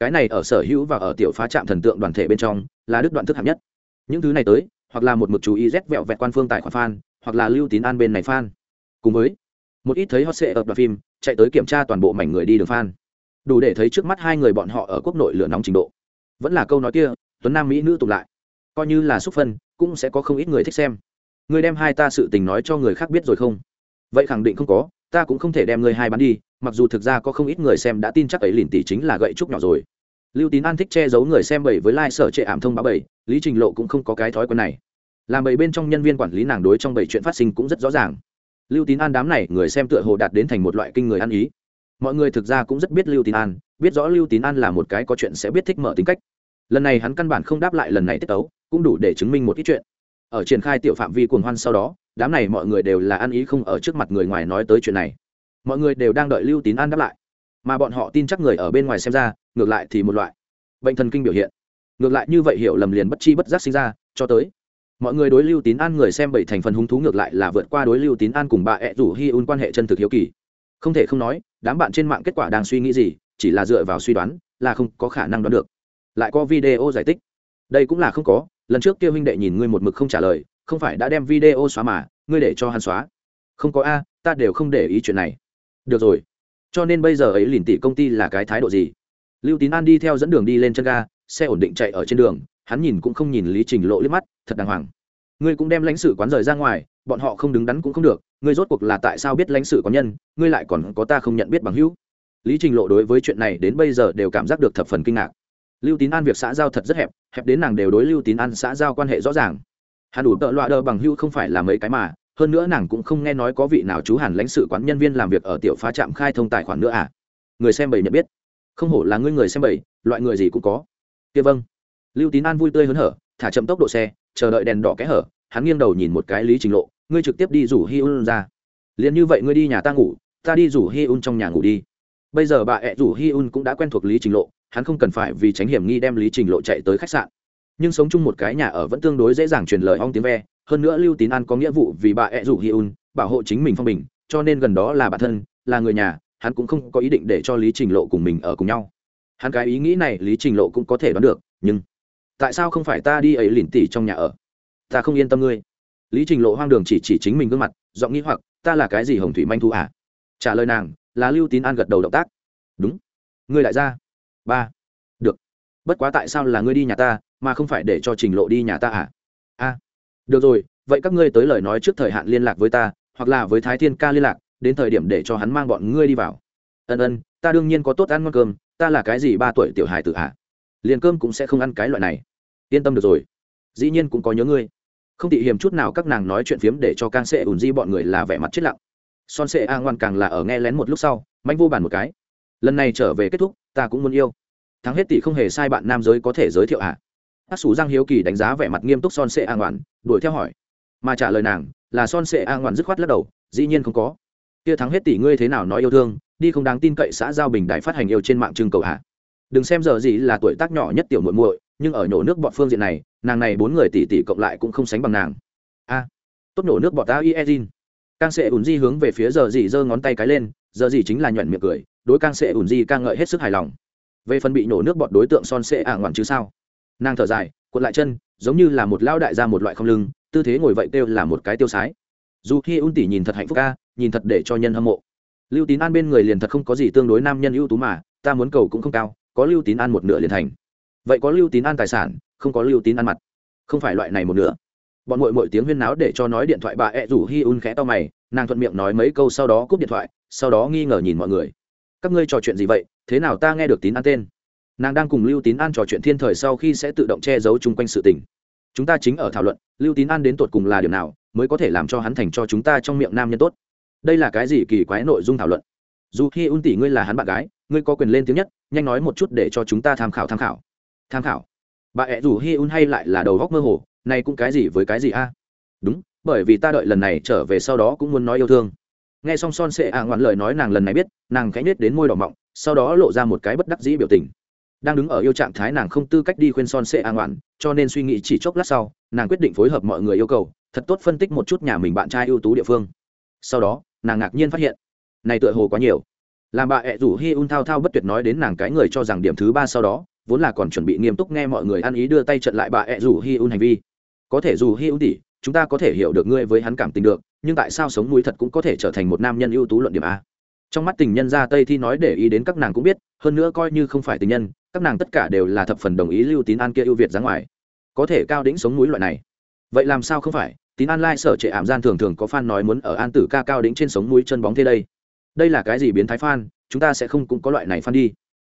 Cái này ở sở hữu và ở tiểu phá trạm thần tượng đoàn thể bên trong, là đứt đoạn thức hạng nhất. Những thứ này tới, hoặc là một mực chú ý rét vẹo vẹt quan phương tài khoản fan, hoặc là lưu tín an bên này fan. Cùng với một ít thấy hot sệ ở đoạn phim, chạy tới kiểm tra toàn bộ mảnh người đi đường fan. Đủ để thấy trước mắt hai người bọn họ ở quốc nội lửa nóng trình độ. Vẫn là câu nói kia, tuấn nam mỹ nữ tụng lại. Coi như là xúc phân, cũng sẽ có không ít người thích xem. Người đem hai ta sự tình nói cho người khác biết rồi không? Vậy khẳng định không có, ta cũng không thể đem người hai bán đi, mặc dù thực ra có không ít người xem đã tin chắc ấy lìn tỷ chính là gậy trúc nhỏ rồi. Lưu tín an thích che giấu người xem bảy với lai、like、sở trệ ảm thông báo bảy, lý trình lộ cũng không có cái thói quen này. Làm bảy bên trong nhân viên quản lý nàng đối trong bảy chuyện phát sinh cũng rất rõ ràng lưu tín an đám này, người xem tựa hồ đạt đến thành một loại kinh người ăn ý. Mọi người thực ra cũng rất biết lưu tín an, biết rõ lưu tín an là một cái có chuyện sẽ biết thích mở tính cách. Lần này hắn căn bản không đáp lại lần này tiết tấu, cũng đủ để chứng minh một ít chuyện. Ở triển khai tiểu phạm vi cuồng hoan sau đó, đám này mọi người đều là ăn ý không ở trước mặt người ngoài nói tới chuyện này. Mọi người đều đang đợi lưu tín an đáp lại. Mà bọn họ tin chắc người ở bên ngoài xem ra, ngược lại thì một loại bệnh thần kinh biểu hiện. Ngược lại như vậy hiểu lầm liền bất chi bất giác sinh ra, cho tới mọi người đối lưu tín an người xem bảy thành phần hứng thú ngược lại là vượt qua đối lưu tín an cùng bà ẹ rủ hi un quan hệ chân thực hiếu kỳ. Không thể không nói, đám bạn trên mạng kết quả đang suy nghĩ gì, chỉ là dựa vào suy đoán, là không có khả năng đoán được. Lại có video giải thích. Đây cũng là không có, lần trước kia huynh đệ nhìn ngươi một mực không trả lời, không phải đã đem video xóa mà, ngươi để cho hắn xóa. Không có a, ta đều không để ý chuyện này. Được rồi. Cho nên bây giờ ấy lìn tỷ công ty là cái thái độ gì? Lưu tín an đi theo dẫn đường đi lên chân ga, xe ổn định chạy ở trên đường hắn nhìn cũng không nhìn lý trình lộ liếc mắt, thật đàng hoàng. Ngươi cũng đem lãnh sự quán rời ra ngoài, bọn họ không đứng đắn cũng không được, ngươi rốt cuộc là tại sao biết lãnh sự quán nhân, ngươi lại còn có ta không nhận biết bằng hữu? Lý trình lộ đối với chuyện này đến bây giờ đều cảm giác được thập phần kinh ngạc. Lưu tín an việc xã giao thật rất hẹp hẹp đến nàng đều đối lưu tín an xã giao quan hệ rõ ràng. Hắn đủ tợ loạ đờ bằng hữu không phải là mấy cái mà, hơn nữa nàng cũng không nghe nói có vị nào chú hàn lãnh sự quán nhân viên làm việc ở tiểu phá trạm khai thông tài khoản nữa à? Người xem bảy nhận biết. Không hổ là ngươi người xem bảy, loại người gì cũng có. Kia vâng lưu tín an vui tươi hớn hở, thả chậm tốc độ xe, chờ đợi đèn đỏ kẽ hở, hắn nghiêng đầu nhìn một cái lý trình lộ, ngươi trực tiếp đi rủ hi un ra. Liền như vậy ngươi đi nhà ta ngủ, ta đi rủ hi un trong nhà ngủ đi. Bây giờ bà ẹ rủ hi un cũng đã quen thuộc lý trình lộ, hắn không cần phải vì tránh hiểm nghi đem lý trình lộ chạy tới khách sạn. Nhưng sống chung một cái nhà ở vẫn tương đối dễ dàng truyền lời ong tiếng ve, hơn nữa lưu tín an có nghĩa vụ vì bà ẹ rủ hi un bảo hộ chính mình phong bình, cho nên gần đó là bản thân, là người nhà, hắn cũng không có ý định để cho lý trình lộ cùng mình ở cùng nhau. Hắn cái ý nghĩ này lý trình lộ cũng có thể đoán được, nhưng tại sao không phải ta đi ấy lìn tỉ trong nhà ở? Ta không yên tâm ngươi. Lý trình lộ hoang đường chỉ chỉ chính mình gương mặt, giọng nghĩ hoặc, ta là cái gì hồng thủy manh thu à? Trả lời nàng, là lưu tín an gật đầu động tác. Đúng. Ngươi lại ra. Ba. Được. Bất quá tại sao là ngươi đi nhà ta, mà không phải để cho trình lộ đi nhà ta à? A. Được rồi, vậy các ngươi tới lời nói trước thời hạn liên lạc với ta, hoặc là với thái thiên ca liên lạc, đến thời điểm để cho hắn mang bọn ngươi đi vào. Ân ân, ta đương nhiên có tốt ăn ngon cơm, ta là cái gì ba tuổi tiểu hài tự hạ à? liền cơm cũng sẽ không ăn cái loại này yên tâm được rồi. Dĩ nhiên cũng có nhớ ngươi. Không tị hiềm chút nào các nàng nói chuyện phiếm để cho can sệ ùn di bọn người là vẻ mặt chết lặng. Son sệ a ngoan càng là ở nghe lén một lúc sau, manh vô bàn một cái. Lần này trở về kết thúc, ta cũng muốn yêu. Thắng hết tỷ không hề sai bạn nam giới có thể giới thiệu ạ. À. hát Sủ giang hiếu kỳ đánh giá vẻ mặt nghiêm túc son sệ a ngoan, đuổi theo hỏi. Mà trả lời nàng, là son sệ a ngoan dứt khoát lắc đầu, dĩ nhiên không có. Kia thắng hết tỷ ngươi thế nào nói yêu thương, đi không đáng tin cậy xã giao bình đại phát hành yêu trên mạng trưng cầu à? đừng xem giờ gì là tuổi tác nhỏ nhất tiểu muội muội nhưng ở nhổ nước bọt phương diện này, nàng này bốn người tỷ tỷ cộng lại cũng không sánh bằng nàng. A, tốt nhổ nước bọt ta iezin càng sẽ ủn di hướng về phía giờ gì giơ ngón tay cái lên, giờ gì chính là nhuận miệng cười, đối càng sẽ ủn di ca ngợi hết sức hài lòng. Về phần bị nhổ nước bọt đối tượng son sẽ ả à ngoằn chứ sao? Nàng thở dài, cuộn lại chân, giống như là một lao đại ra một loại không lưng, tư thế ngồi vậy kêu là một cái tiêu sái. Dù khi ùn tỷ nhìn thật hạnh phúc ca nhìn thật để cho nhân hâm mộ. Lưu tín an bên người liền thật không có gì tương đối nam nhân ưu tú mà, ta muốn cầu cũng không cao, có lưu tín an một nửa liền thành vậy có lưu tín an tài sản, không có lưu tín an mặt. Không phải loại này một nửa. Bọn mội mội tiếng huyên náo để cho nói điện thoại bà ẹ rủ hi un khẽ to mày, nàng thuận miệng nói mấy câu sau đó cúp điện thoại, sau đó nghi ngờ nhìn mọi người. Các ngươi trò chuyện gì vậy? Thế nào ta nghe được tín an tên? Nàng đang cùng lưu tín an trò chuyện thiên thời sau khi sẽ tự động che giấu chung quanh sự tình. Chúng ta chính ở thảo luận, lưu tín an đến tột cùng là điều nào, mới có thể làm cho hắn thành cho chúng ta trong miệng nam nhân tốt. Đây là cái gì kỳ quái nội dung thảo luận? Dù khi un tỷ ngươi là hắn bạn gái, ngươi có quyền lên tiếng nhất, nhanh nói một chút để cho chúng ta tham khảo tham khảo tham khảo. Bà ẹ rủ hi un hay lại là đầu góc mơ hồ này cũng cái gì với cái gì a? Đúng, bởi vì ta đợi lần này trở về sau đó cũng muốn nói yêu thương. Nghe xong son sệ ạ à ngoạn lời nói nàng lần này biết, nàng khẽ nhết đến môi đỏ mọng, sau đó lộ ra một cái bất đắc dĩ biểu tình. Đang đứng ở yêu trạng thái nàng không tư cách đi khuyên son sệ ạ à ngoạn, cho nên suy nghĩ chỉ chốc lát sau, nàng quyết định phối hợp mọi người yêu cầu, thật tốt phân tích một chút nhà mình bạn trai ưu tú địa phương. Sau đó, nàng ngạc nhiên phát hiện, này tựa hồ quá nhiều. Làm bà ẹ rủ hi un thao thao bất tuyệt nói đến nàng cái người cho rằng điểm thứ ba sau đó vốn là còn chuẩn bị nghiêm túc nghe mọi người ăn ý đưa tay trận lại bà ẹ rủ hi un hành vi. Có thể dù hi un tỉ chúng ta có thể hiểu được ngươi với hắn cảm tình được, nhưng tại sao sống núi thật cũng có thể trở thành một nam nhân ưu tú luận điểm a? Trong mắt tình nhân ra tây thi nói để ý đến các nàng cũng biết, hơn nữa coi như không phải tình nhân, các nàng tất cả đều là thập phần đồng ý lưu tín an kia ưu việt ra ngoài. Có thể cao đĩnh sống núi loại này. Vậy làm sao không phải? Tín an lai sở trệ ảm gian thường thường có fan nói muốn ở an tử ca cao đĩnh trên sống núi chân bóng thế đây. Đây là cái gì biến thái fan? Chúng ta sẽ không cũng có loại này fan đi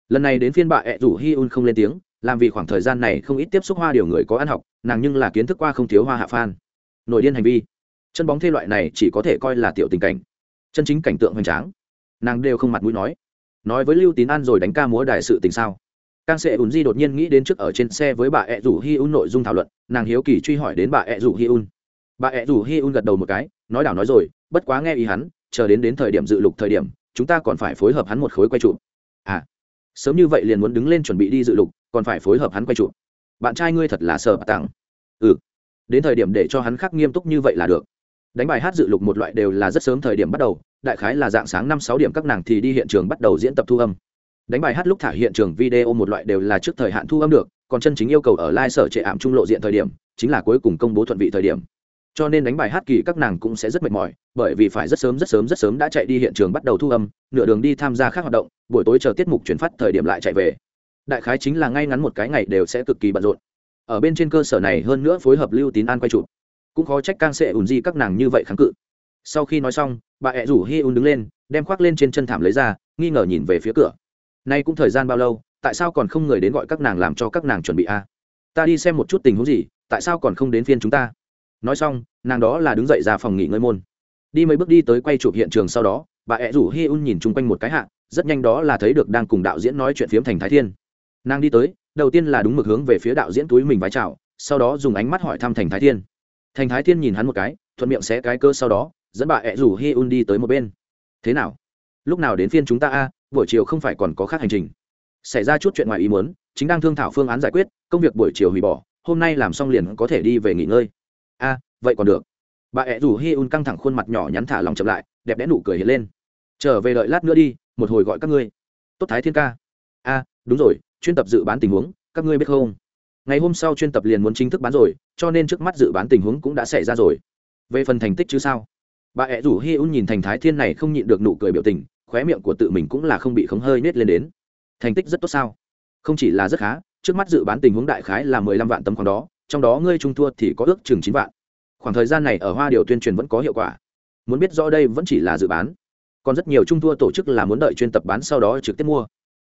lần này đến phiên bà ẹ rủ hi un không lên tiếng, làm vì khoảng thời gian này không ít tiếp xúc hoa điều người có ăn học, nàng nhưng là kiến thức qua không thiếu hoa hạ Phan. nội điên hành vi. Chân bóng thế loại này chỉ có thể coi là tiểu tình cảnh. Chân chính cảnh tượng hoành tráng. Nàng đều không mặt mũi nói. Nói với lưu tín an rồi đánh ca múa đại sự tình sao? Càng sẽ ùn di đột nhiên nghĩ đến trước ở trên xe với bà ẹ rủ hi un nội dung thảo luận, nàng hiếu kỳ truy hỏi đến bà ẹ rủ hi un. Bà ẹ rủ hi un gật đầu một cái, nói đảo nói rồi, bất quá nghe ý hắn, chờ đến đến thời điểm dự lục thời điểm, chúng ta còn phải phối hợp hắn một khối quay trụ. À sớm như vậy liền muốn đứng lên chuẩn bị đi dự lục, còn phải phối hợp hắn quay trụ. Bạn trai ngươi thật là sợ bà tặng. Ừ. Đến thời điểm để cho hắn khắc nghiêm túc như vậy là được. Đánh bài hát dự lục một loại đều là rất sớm thời điểm bắt đầu, đại khái là dạng sáng năm sáu điểm các nàng thì đi hiện trường bắt đầu diễn tập thu âm. Đánh bài hát lúc thả hiện trường video một loại đều là trước thời hạn thu âm được, còn chân chính yêu cầu ở lai sở trệ ảm trung lộ diện thời điểm, chính là cuối cùng công bố thuận vị thời điểm cho nên đánh bài hát kỳ các nàng cũng sẽ rất mệt mỏi, bởi vì phải rất sớm rất sớm rất sớm đã chạy đi hiện trường bắt đầu thu âm, nửa đường đi tham gia các hoạt động, buổi tối chờ tiết mục chuyển phát thời điểm lại chạy về. Đại khái chính là ngay ngắn một cái ngày đều sẽ cực kỳ bận rộn. Ở bên trên cơ sở này hơn nữa phối hợp lưu tín an quay chụp. Cũng khó trách càng sẽ ủn di các nàng như vậy kháng cự. Sau khi nói xong, bà ẹ rủ hi un đứng lên, đem khoác lên trên chân thảm lấy ra, nghi ngờ nhìn về phía cửa. Nay cũng thời gian bao lâu, tại sao còn không người đến gọi các nàng làm cho các nàng chuẩn bị a? Ta đi xem một chút tình huống gì, tại sao còn không đến phiên chúng ta? Nói xong, nàng đó là đứng dậy ra phòng nghỉ ngơi môn. Đi mấy bước đi tới quay chụp hiện trường sau đó, bà ẹ rủ hi un nhìn chung quanh một cái hạ, rất nhanh đó là thấy được đang cùng đạo diễn nói chuyện phiếm thành thái thiên. Nàng đi tới, đầu tiên là đúng mực hướng về phía đạo diễn túi mình vái chào, sau đó dùng ánh mắt hỏi thăm thành thái thiên. Thành thái thiên nhìn hắn một cái, thuận miệng xé cái cơ sau đó, dẫn bà ẹ rủ hi un đi tới một bên. Thế nào? Lúc nào đến phiên chúng ta a? Buổi chiều không phải còn có khác hành trình. Xảy ra chút chuyện ngoài ý muốn, chính đang thương thảo phương án giải quyết, công việc buổi chiều hủy bỏ, hôm nay làm xong liền có thể đi về nghỉ ngơi a, vậy còn được. Bà ẹ rủ hi un căng thẳng khuôn mặt nhỏ nhắn thả lòng chậm lại, đẹp đẽ nụ cười hiện lên. Trở về đợi lát nữa đi, một hồi gọi các ngươi. Tốt thái thiên ca. A, đúng rồi, chuyên tập dự bán tình huống, các ngươi biết không? Ngày hôm sau chuyên tập liền muốn chính thức bán rồi, cho nên trước mắt dự bán tình huống cũng đã xảy ra rồi. Về phần thành tích chứ sao? Bà ẹ rủ hi un nhìn thành thái thiên này không nhịn được nụ cười biểu tình, khóe miệng của tự mình cũng là không bị khống hơi nết lên đến. Thành tích rất tốt sao? Không chỉ là rất khá, trước mắt dự bán tình huống đại khái là mười lăm vạn tấm khoảng đó trong đó ngươi trung thua thì có ước chừng chín vạn. Khoảng thời gian này ở hoa điều tuyên truyền vẫn có hiệu quả. Muốn biết rõ đây vẫn chỉ là dự bán. Còn rất nhiều trung thua tổ chức là muốn đợi chuyên tập bán sau đó trực tiếp mua.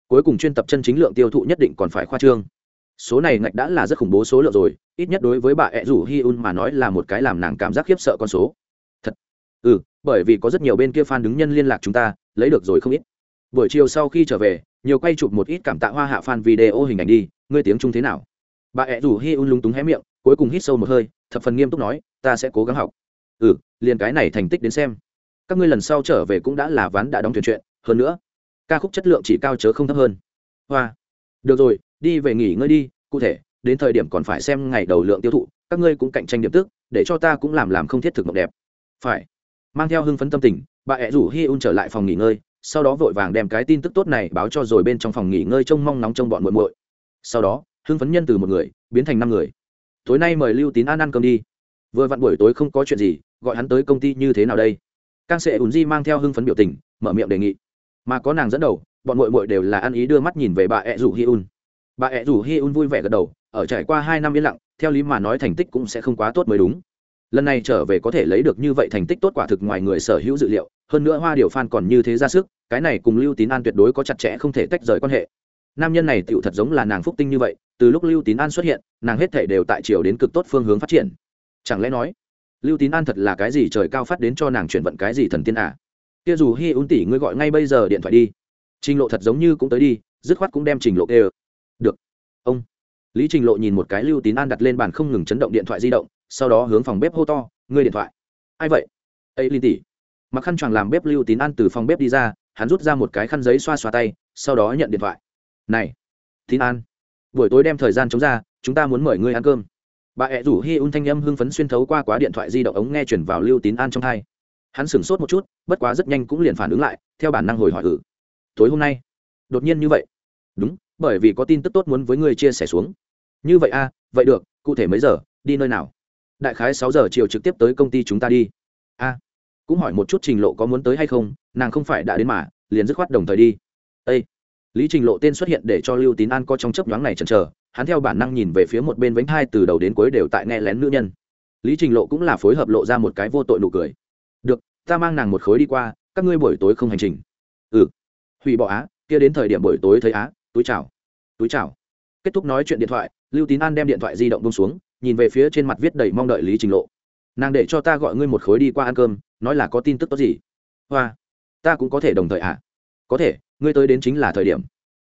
Cuối cùng chuyên tập chân chính lượng tiêu thụ nhất định còn phải khoa trương. Số này ngạch đã là rất khủng bố số lượng rồi, ít nhất đối với bà ẹ rủ hi un mà nói là một cái làm nàng cảm giác khiếp sợ con số. Thật. Ừ bởi vì có rất nhiều bên kia fan đứng nhân liên lạc chúng ta, lấy được rồi không ít. Buổi chiều sau khi trở về, nhiều quay chụp một ít cảm tạ hoa hạ fan video hình ảnh đi, ngươi tiếng trung thế nào? Bà ẹ rủ hi un lúng túng hé miệng, cuối cùng hít sâu một hơi, thập phần nghiêm túc nói, ta sẽ cố gắng học. Ừ liền cái này thành tích đến xem. Các ngươi lần sau trở về cũng đã là ván đã đóng thuyền chuyện, hơn nữa, ca khúc chất lượng chỉ cao chớ không thấp hơn. Hoa, được rồi, đi về nghỉ ngơi đi, cụ thể, đến thời điểm còn phải xem ngày đầu lượng tiêu thụ, các ngươi cũng cạnh tranh điểm tức, để cho ta cũng làm làm không thiết thực mộng đẹp. Phải. Mang theo hưng phấn tâm tình, bà ẹ rủ hi un trở lại phòng nghỉ ngơi, sau đó vội vàng đem cái tin tức tốt này báo cho rồi bên trong phòng nghỉ ngơi trông mong nóng trông bọn muội muội. Sau đó hưng phấn nhân từ một người, biến thành năm người. Tối nay mời lưu tín an ăn cơm đi. Vừa vặn buổi tối không có chuyện gì, gọi hắn tới công ty như thế nào đây? Càng sẽ ùn di mang theo hưng phấn biểu tình, mở miệng đề nghị. Mà có nàng dẫn đầu, bọn mội mội đều là ăn ý đưa mắt nhìn về bà ẹ rủ hi un. Bà ẹ rủ hi un vui vẻ gật đầu, ở trải qua hai năm yên lặng, theo lý mà nói thành tích cũng sẽ không quá tốt mới đúng. Lần này trở về có thể lấy được như vậy thành tích tốt quả thực ngoài người sở hữu dự liệu, hơn nữa hoa điều phan còn như thế ra sức, cái này cùng lưu tín an tuyệt đối có chặt chẽ không thể tách rời quan hệ. Nam nhân này tựu thật giống là nàng phúc tinh như vậy từ lúc lưu tín an xuất hiện, nàng hết thể đều tại chiều đến cực tốt phương hướng phát triển. Chẳng lẽ nói, lưu tín an thật là cái gì trời cao phát đến cho nàng chuyển vận cái gì thần tiên à? Kia dù hi un tỷ ngươi gọi ngay bây giờ điện thoại đi. Trình lộ thật giống như cũng tới đi, dứt khoát cũng đem trình lộ kê được. Ông. Lý trình lộ nhìn một cái lưu tín an đặt lên bàn không ngừng chấn động điện thoại di động, sau đó hướng phòng bếp hô to, ngươi điện thoại. Ai vậy? Ấy linh tỷ. Mặc khăn choàng làm bếp lưu tín an từ phòng bếp đi ra, hắn rút ra một cái khăn giấy xoa xoa tay, sau đó nhận điện thoại. Này, tín an buổi tối đem thời gian chống ra chúng ta muốn mời ngươi ăn cơm. Bà ẹ rủ hi un thanh âm hưng phấn xuyên thấu qua quá điện thoại di động ống nghe chuyển vào lưu tín an trong thai. Hắn sửng sốt một chút bất quá rất nhanh cũng liền phản ứng lại theo bản năng hồi hỏi ử tối hôm nay? Đột nhiên như vậy. Đúng bởi vì có tin tức tốt muốn với ngươi chia sẻ xuống. Như vậy a à, vậy được cụ thể mấy giờ đi nơi nào? Đại khái sáu giờ chiều trực tiếp tới công ty chúng ta đi. A cũng hỏi một chút trình lộ có muốn tới hay không nàng không phải đã đến mà liền dứt khoát đồng thời đi. Ây lý trình lộ tên xuất hiện để cho lưu tín an có trong chấp nhoáng này chần chờ, hắn theo bản năng nhìn về phía một bên vánh hai từ đầu đến cuối đều tại nghe lén nữ nhân. Lý trình lộ cũng là phối hợp lộ ra một cái vô tội nụ cười. Được, ta mang nàng một khối đi qua, các ngươi buổi tối không hành trình. Ừ. Hủy bỏ á, kia đến thời điểm buổi tối thấy á, túi chào. Túi chào. Kết thúc nói chuyện điện thoại, lưu tín an đem điện thoại di động bông xuống, nhìn về phía trên mặt viết đầy mong đợi lý trình lộ. Nàng để cho ta gọi ngươi một khối đi qua ăn cơm, nói là có tin tức tốt gì? Hoa, ta cũng có thể đồng thời ạ. à? Có thể, ngươi tới đến chính là thời điểm.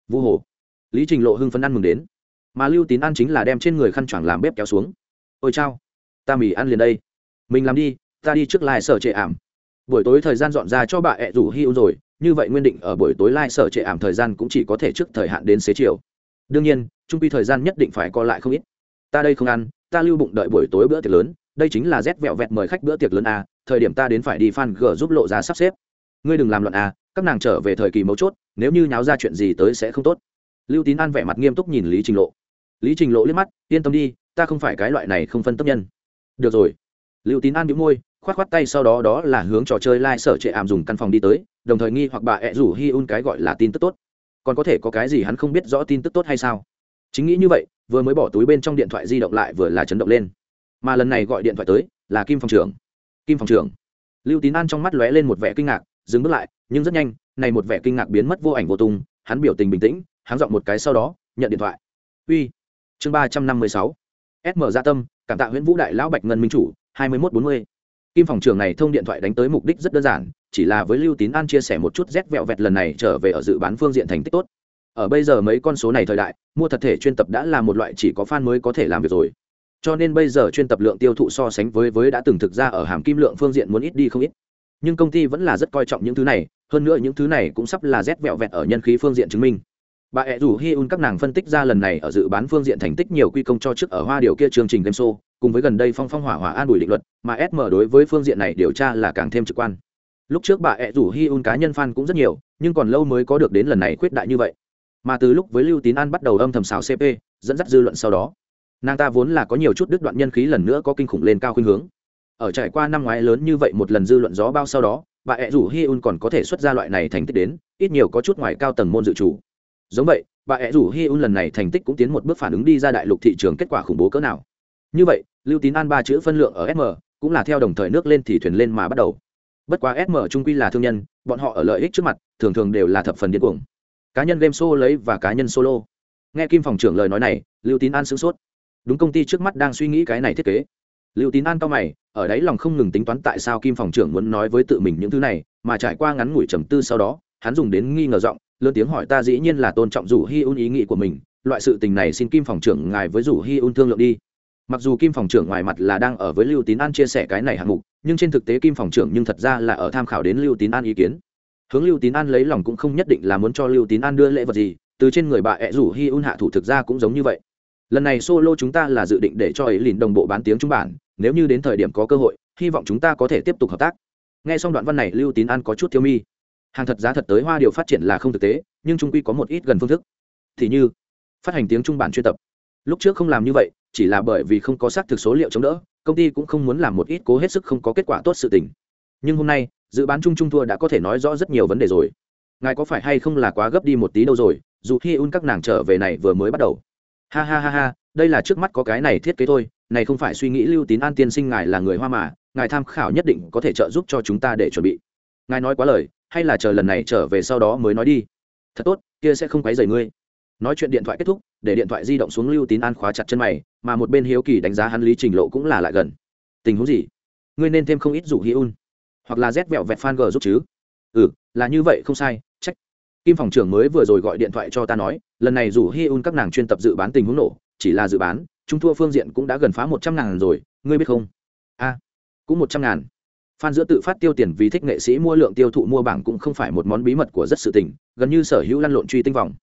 Vu hồ. Lý trình lộ hưng phấn ăn mừng đến. Mà lưu tín ăn chính là đem trên người khăn choàng làm bếp kéo xuống. Ôi chao, ta mì ăn liền đây. Mình làm đi, ta đi trước lai sở trệ ảm. Buổi tối thời gian dọn ra cho bà ẹ rủ hi u rồi, như vậy nguyên định ở buổi tối lai sở trệ ảm thời gian cũng chỉ có thể trước thời hạn đến xế chiều. Đương nhiên, trung pi thời gian nhất định phải co lại không ít. Ta đây không ăn, ta lưu bụng đợi buổi tối bữa tiệc lớn, đây chính là rét vẹo vẹt mời khách bữa tiệc lớn à. thời điểm ta đến phải đi phan g giúp lộ ra sắp xếp ngươi đừng làm loạn à. các nàng trở về thời kỳ mấu chốt, nếu như nháo ra chuyện gì tới sẽ không tốt. Lưu tín an vẻ mặt nghiêm túc nhìn lý trình lộ. Lý trình lộ liếc mắt, yên tâm đi, ta không phải cái loại này không phân tâm nhân. Được rồi. Lưu tín an bị môi k h o á t k h o á t tay sau đó đó là hướng trò chơi lai、like、sở trệ ảm dùng căn phòng đi tới, đồng thời nghi hoặc bà ẹ rủ hi un cái gọi là tin tức tốt. Còn có thể có cái gì hắn không biết rõ tin tức tốt hay sao? Chính nghĩ như vậy, vừa mới bỏ túi bên trong điện thoại di động lại vừa là chấn động lên. Mà lần này gọi điện thoại tới là kim phòng trưởng. Kim phòng trưởng. Lưu tín an trong mắt lóe lên một vẻ kinh ngạc dừng bước lại, nhưng rất nhanh, này một vẻ kinh ngạc biến mất vô ảnh vô tung, hắn biểu tình bình tĩnh, hắn dọn một cái sau đó, nhận điện thoại. Uy, chương ba trăm năm mươi sáu. Sm gia tâm, cảm tạ nguyễn vũ đại lão bạch ngân minh chủ, hai mươi một bốn mươi. Kim phòng trường này thông điện thoại đánh tới mục đích rất đơn giản, chỉ là với lưu tín an chia sẻ một chút rét vẹo vẹt lần này trở về ở dự bán phương diện thành tích tốt. Ở bây giờ mấy con số này thời đại, mua thật thể chuyên tập đã là một loại chỉ có fan mới có thể làm việc rồi. Cho nên bây giờ chuyên tập lượng tiêu thụ so sánh với với đã từng thực ra ở hàm kim lượng phương diện muốn ít đi không ít nhưng công ty vẫn là rất coi trọng những thứ này, hơn nữa những thứ này cũng sắp là rét vẹo vẹt ở nhân khí phương diện chứng minh. Bà ẹ rủ hi un các nàng phân tích ra lần này ở dự bán phương diện thành tích nhiều quy công cho trước ở hoa điều kia chương trình game show, cùng với gần đây phong phong hỏa hỏa an bùi định luật, mà sm đối với phương diện này điều tra là càng thêm trực quan. Lúc trước bà ẹ rủ hi un cá nhân fan cũng rất nhiều, nhưng còn lâu mới có được đến lần này khuyết đại như vậy. Mà từ lúc với lưu tín an bắt đầu âm thầm xào cp dẫn dắt dư luận sau đó, nàng ta vốn là có nhiều chút đứt đoạn nhân khí lần nữa có kinh khủng lên cao khuynh hướng ở trải qua năm ngoái lớn như vậy một lần dư luận gió bao sau đó, bà ẹ rủ hi un còn có thể xuất ra loại này thành tích đến, ít nhiều có chút ngoài cao tầng môn dự chủ. Giống vậy, bà ẹ rủ hi un lần này thành tích cũng tiến một bước phản ứng đi ra đại lục thị trường kết quả khủng bố cỡ nào. Như vậy, lưu tín an ba chữ phân lượng ở sm cũng là theo đồng thời nước lên thì thuyền lên mà bắt đầu. Bất quá sm trung quy là thương nhân, bọn họ ở lợi ích trước mặt, thường thường đều là thập phần điên cuồng. Cá nhân game show lấy và cá nhân solo. Nghe kim phòng trưởng lời nói này, lưu tín an sửng sốt. Đúng công ty trước mắt đang suy nghĩ cái này thiết kế lưu tín an cao mày, ở đấy lòng không ngừng tính toán tại sao kim phòng trưởng muốn nói với tự mình những thứ này, mà trải qua ngắn ngủi trầm tư sau đó, hắn dùng đến nghi ngờ giọng, lớn tiếng hỏi ta dĩ nhiên là tôn trọng rủ hi un ý nghĩ của mình, loại sự tình này xin kim phòng trưởng ngài với rủ hi un thương lượng đi. Mặc dù kim phòng trưởng ngoài mặt là đang ở với lưu tín an chia sẻ cái này hạng mục, nhưng trên thực tế kim phòng trưởng nhưng thật ra là ở tham khảo đến lưu tín an ý kiến. Hướng lưu tín an lấy lòng cũng không nhất định là muốn cho lưu tín an đưa lễ vật gì, từ trên người bà ẹ rủ hi un hạ thủ thực ra cũng giống như vậy. Lần này solo chúng ta là dự định để cho ấy lìn đồng bộ bán tiếng trung bản nếu như đến thời điểm có cơ hội, hy vọng chúng ta có thể tiếp tục hợp tác. Nghe xong đoạn văn này, lưu tín an có chút thiếu mi. Hàng thật giá thật tới hoa điều phát triển là không thực tế, nhưng trung quy có một ít gần phương thức. Thì như, phát hành tiếng trung bản chuyên tập. Lúc trước không làm như vậy, chỉ là bởi vì không có xác thực số liệu chống đỡ, công ty cũng không muốn làm một ít cố hết sức không có kết quả tốt sự tình. Nhưng hôm nay, dự bán chung trung thua đã có thể nói rõ rất nhiều vấn đề rồi. Ngài có phải hay không là quá gấp đi một tí đâu rồi, dù khi un các nàng trở về này vừa mới bắt đầu. Ha ha ha ha, đây là trước mắt có cái này thiết kế thôi này không phải suy nghĩ lưu tín an tiên sinh ngài là người hoa mà, ngài tham khảo nhất định có thể trợ giúp cho chúng ta để chuẩn bị. Ngài nói quá lời, hay là chờ lần này trở về sau đó mới nói đi. Thật tốt, kia sẽ không quấy rầy ngươi. Nói chuyện điện thoại kết thúc, để điện thoại di động xuống lưu tín an khóa chặt chân mày, mà một bên hiếu kỳ đánh giá hắn lý trình lộ cũng là lại gần. Tình huống gì? Ngươi nên thêm không ít rủ hi un hoặc là rét vẹo vẹt fan g giúp chứ. Ừ là như vậy không sai trách kim phòng trưởng mới vừa rồi gọi điện thoại cho ta nói, lần này rủ hi un các nàng chuyên tập dự bán tình huống nổ, chỉ là dự bán trung thua phương diện cũng đã gần phá một trăm ngàn rồi ngươi biết không a cũng một trăm ngàn Fan giữa tự phát tiêu tiền vì thích nghệ sĩ mua lượng tiêu thụ mua bảng cũng không phải một món bí mật của rất sự tình, gần như sở hữu lăn lộn truy tinh vòng.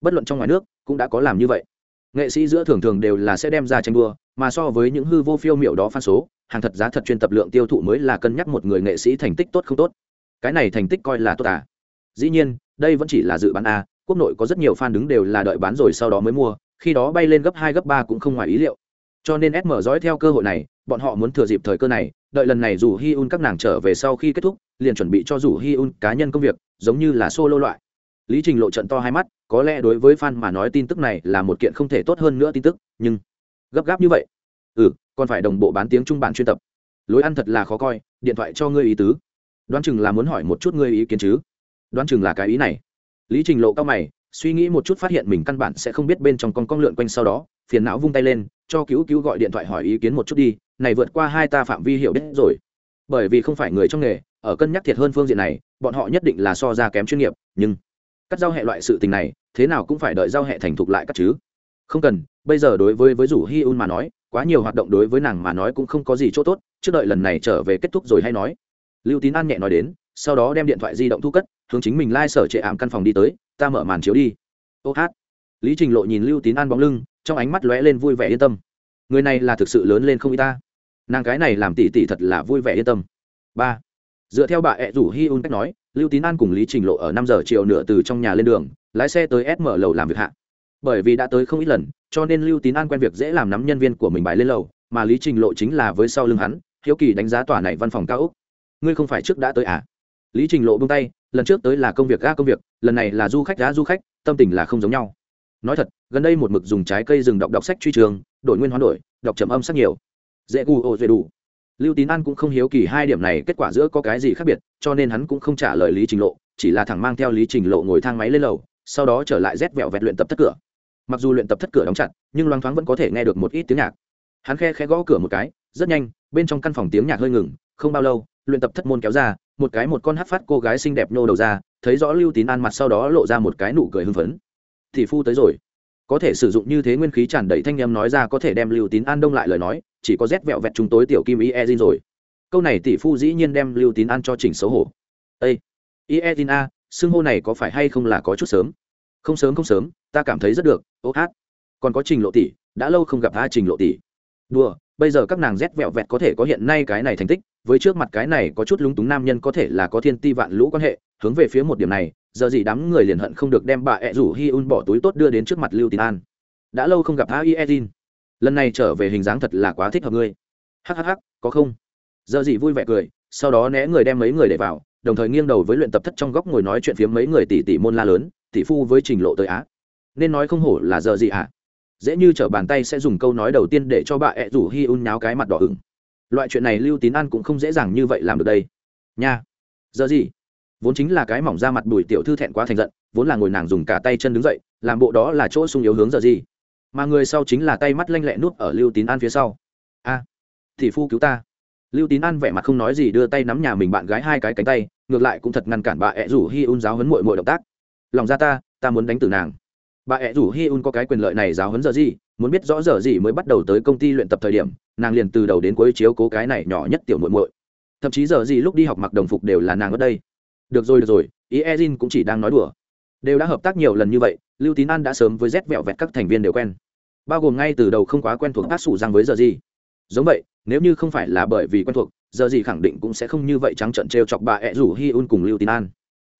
Bất luận trong ngoài nước, cũng đã có làm như vậy. Nghệ sĩ giữa thường thường đều là sẽ đem ra tranh đua, mà so với những hư vô phiêu miểu đó fan số, hàng thật giá thật chuyên tập lượng tiêu thụ mới là cân nhắc một người nghệ sĩ thành tích tốt không tốt. Cái này thành tích coi là tốt à? Dĩ nhiên, đây vẫn chỉ là dự bán a, quốc nội có rất nhiều fan đứng đều là đợi bán rồi sau đó mới mua, khi đó bay lên gấp hai gấp ba cũng không ngoài ý liệu. Cho nên SM dõi theo cơ hội này, bọn họ muốn thừa dịp thời cơ này, đợi lần này rủ hi un các nàng trở về sau khi kết thúc liền chuẩn bị cho rủ hi un cá nhân công việc giống như là solo loại. Lý trình lộ trận to hai mắt có lẽ đối với fan mà nói tin tức này là một kiện không thể tốt hơn nữa tin tức nhưng gấp gáp như vậy. Ừ còn phải đồng bộ bán tiếng trung bản chuyên tập. Lối ăn thật là khó coi điện thoại cho ngươi ý tứ. Đoán chừng là muốn hỏi một chút ngươi ý kiến chứ. Đoán chừng là cái ý này. Lý trình lộ cao mày suy nghĩ một chút phát hiện mình căn bản sẽ không biết bên trong con con lượn quanh sau đó, phiền não vung tay lên, cho cứu cứu gọi điện thoại hỏi ý kiến một chút đi, này vượt qua hai ta phạm vi hiểu biết rồi. Bởi vì không phải người trong nghề, ở cân nhắc thiệt hơn phương diện này, bọn họ nhất định là so ra kém chuyên nghiệp, nhưng cắt giao hệ loại sự tình này, thế nào cũng phải đợi giao hệ thành thục lại cắt chứ. Không cần, bây giờ đối với với rủ hi un mà nói, quá nhiều hoạt động đối với nàng mà nói cũng không có gì chỗ tốt, trước đợi lần này trở về kết thúc rồi hay nói. Lưu tín an nhẹ nói đến, sau đó đem điện thoại di động thu cất, hướng chính mình lai、like、sở trệ ảm căn phòng đi tới ta mở màn chiếu đi. Ô hát. Lý trình lộ nhìn lưu tín an bóng lưng, trong ánh mắt lóe lên vui vẻ yên tâm. Người này là thực sự lớn lên không y ta. Nàng cái này làm tỷ tỷ thật là vui vẻ yên tâm. Ba. Dựa theo bà ẹ rủ hi un cách nói, lưu tín an cùng lý trình lộ ở năm giờ chiều nửa từ trong nhà lên đường, lái xe tới sm lầu làm việc hạ. Bởi vì đã tới không ít lần, cho nên lưu tín an quen việc dễ làm nắm nhân viên của mình bài lên lầu, mà lý trình lộ chính là với sau lưng hắn, hiếu kỳ đánh giá tòa này văn phòng cao úc. Ngươi không phải trước đã tới à? Lý trình lộ bông tay lần trước tới là công việc ga công việc, lần này là du khách ga du khách, tâm tình là không giống nhau. Nói thật, gần đây một mực dùng trái cây rừng đọc đọc sách truy trường, đổi nguyên hoán đổi, đọc trầm âm sắc nhiều. Dễ gu ô dễ đủ. Lưu tín an cũng không hiếu kỳ hai điểm này, kết quả giữa có cái gì khác biệt, cho nên hắn cũng không trả lời lý trình lộ, chỉ là thẳng mang theo lý trình lộ ngồi thang máy lên lầu, sau đó trở lại rét vẹo vẹt luyện tập thất cửa. Mặc dù luyện tập thất cửa đóng chặt, nhưng loang thoáng vẫn có thể nghe được một ít tiếng nhạc. Hắn khe khe gõ cửa một cái, rất nhanh, bên trong căn phòng tiếng nhạc hơi ngừng, không bao lâu, luyện tập thất môn kéo ra một cái một con hát phát cô gái xinh đẹp nhô đầu ra, thấy rõ lưu tín an mặt sau đó lộ ra một cái nụ cười hưng phấn. Thì phu tới rồi. Có thể sử dụng như thế nguyên khí tràn đầy thanh em nói ra có thể đem lưu tín an đông lại lời nói, chỉ có rét vẹo vẹt chúng tối tiểu kim ý e rồi. Câu này tỷ phu dĩ nhiên đem lưu tín an cho chỉnh xấu hổ. Ây ý e a, xưng hô này có phải hay không là có chút sớm? Không sớm không sớm, ta cảm thấy rất được. Ô hát. Còn có trình lộ tỷ, đã lâu không gặp a trình lộ tỷ. Đùa bây giờ các nàng rét vẹo vẹt có thể có hiện nay cái này thành tích, với trước mặt cái này có chút lúng túng nam nhân có thể là có thiên ti vạn lũ quan hệ, hướng về phía một điểm này, giờ gì đám người liền hận không được đem bà ẹ rủ hi un bỏ túi tốt đưa đến trước mặt lưu tín an. Đã lâu không gặp a i edin lần này trở về hình dáng thật là quá thích hợp ngươi. Hhh có không? Giờ gì vui vẻ cười, sau đó né người đem mấy người để vào, đồng thời nghiêng đầu với luyện tập thất trong góc ngồi nói chuyện phía mấy người tỷ tỷ môn la lớn tỷ phu với trình lộ tới á. Nên nói không hổ là giờ gì ạ à? Dễ như t bàn tay sẽ dùng câu nói đầu tiên để cho bà ẹ rủ hi un nháo cái mặt đỏ ửng. Loại chuyện này lưu tín an cũng không dễ dàng như vậy làm được đây. Nha. Giờ gì? Vốn chính là cái mỏng ra mặt bùi tiểu thư thẹn quá thành giận vốn là ngồi nàng dùng cả tay chân đứng dậy làm bộ đó là chỗ sung yếu hướng giờ gì? Mà người sau chính là tay mắt lanh lẹ nuốt ở lưu tín an phía sau. A à, thì phu cứu ta. Lưu tín an vẻ mặt không nói gì đưa tay nắm nhà mình bạn gái hai cái cánh tay ngược lại cũng thật ngăn cản bà ẹ rủ hi un giáo hấn mội mội động tác. Lòng ra ta ta muốn đánh tử nàng bà ẹ rủ hi un có cái quyền lợi này giáo hấn giờ gì, muốn biết rõ giờ gì mới bắt đầu tới công ty luyện tập thời điểm, nàng liền từ đầu đến cuối chiếu cố cái này nhỏ nhất tiểu muội muội. Thậm chí giờ gì lúc đi học mặc đồng phục đều là nàng ở đây. Được rồi được rồi, ý ezin cũng chỉ đang nói đùa. Đều đã hợp tác nhiều lần như vậy, lưu tín an đã sớm với rét vẹo vẹt các thành viên đều quen. Bao gồm ngay từ đầu không quá quen thuộc tác sủ răng với giờ gì. Giống vậy, nếu như không phải là bởi vì quen thuộc, giờ gì khẳng định cũng sẽ không như vậy trắng trợn t chọc bà ẹ rủ hi un cùng lưu tín an.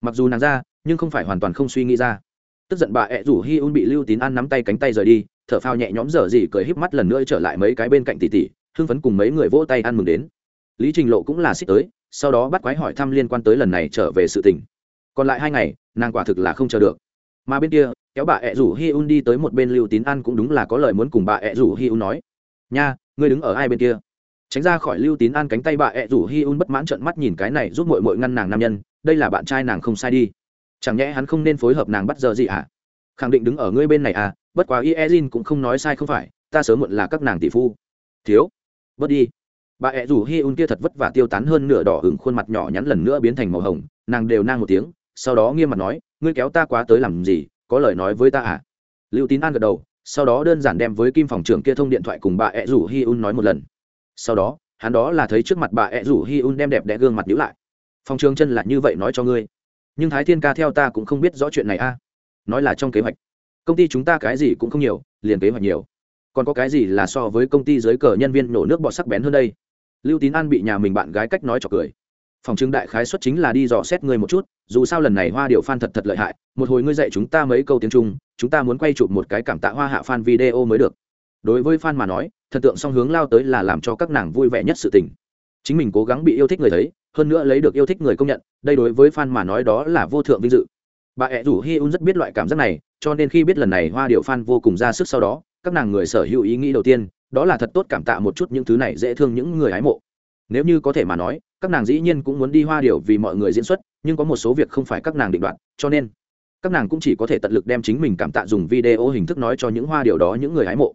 Mặc dù nàng ra, nhưng không phải hoàn toàn không suy nghĩ ra tức giận bà ẹ rủ hi un bị lưu tín an nắm tay cánh tay rời đi, thở phao nhẹ nhõm dở gì cười híp mắt lần nữa trở lại mấy cái bên cạnh tỷ tỷ hưng phấn cùng mấy người vỗ tay ăn mừng đến. Lý trình lộ cũng là xích tới, sau đó bắt quái hỏi thăm liên quan tới lần này trở về sự tình. Còn lại hai ngày, nàng quả thực là không chờ được. Mà bên kia, kéo bà ẹ rủ hi un đi tới một bên lưu tín an cũng đúng là có lời muốn cùng bà ẹ rủ hi un nói. Nha, ngươi đứng ở ai bên kia? Tránh ra khỏi lưu tín an cánh tay bà ẹ rủ hi un bất mãn trợn mắt nhìn cái này giúp mội mội ngăn nàng nam nhân, đây là bạn trai nàng không sai đi chẳng nhẽ hắn không nên phối hợp nàng bắt giờ gì à khẳng định đứng ở ngươi bên này à bất quá y cũng không nói sai không phải, ta sớm muộn là các nàng tỷ phu. Thiếu, bớt đi. Bà ẹ rủ hi un kia thật vất vả tiêu tán hơn nửa đỏ hừng khuôn mặt nhỏ nhắn lần nữa biến thành màu hồng, nàng đều nang một tiếng, sau đó nghiêm mặt nói, ngươi kéo ta quá tới làm gì, có lời nói với ta à? Lưu tín an gật đầu, sau đó đơn giản đem với kim phòng trưởng kia thông điện thoại cùng bà ẹ rủ hi un nói một lần. Sau đó, hắn đó là thấy trước mặt bà ẹ rủ hi un đem đẹp đẽ gương mặt nhữ lại. Phòng trường chân là như vậy nói cho ngươi nhưng thái thiên ca theo ta cũng không biết rõ chuyện này a. À. nói là trong kế hoạch. Công ty chúng ta cái gì cũng không nhiều, liền kế hoạch nhiều. Còn có cái gì là so với công ty dưới cờ nhân viên nổ nước bọt sắc bén hơn đây? Lưu tín an bị nhà mình bạn gái cách nói trọc cười. Phòng chứng đại khái xuất chính là đi dò xét ngươi một chút, dù sao lần này hoa điệu f thật thật lợi hại, một hồi ngươi dạy chúng ta mấy câu tiếng trung, chúng ta muốn quay chụp một cái cảm tạ hoa hạ f video mới được. Đối với f mà nói, thần tượng song hướng lao tới là làm cho các nàng vui vẻ nhất sự tình. Chính mình cố gắng bị yêu thích người thấy hơn nữa lấy được yêu thích người công nhận đây đối với f mà nói đó là vô thượng vinh dự. Bà ẹ rủ hi un rất biết loại cảm giác này cho nên khi biết lần này hoa điệu f vô cùng ra sức sau đó các nàng người sở hữu ý nghĩ đầu tiên đó là thật tốt cảm tạ một chút những thứ này dễ thương những người hái mộ. Nếu như có thể mà nói các nàng dĩ nhiên cũng muốn đi hoa điệu vì mọi người diễn xuất nhưng có một số việc không phải các nàng định đoạt cho nên các nàng cũng chỉ có thể tận lực đem chính mình cảm tạ dùng video hình thức nói cho những hoa điệu đó những người hái mộ.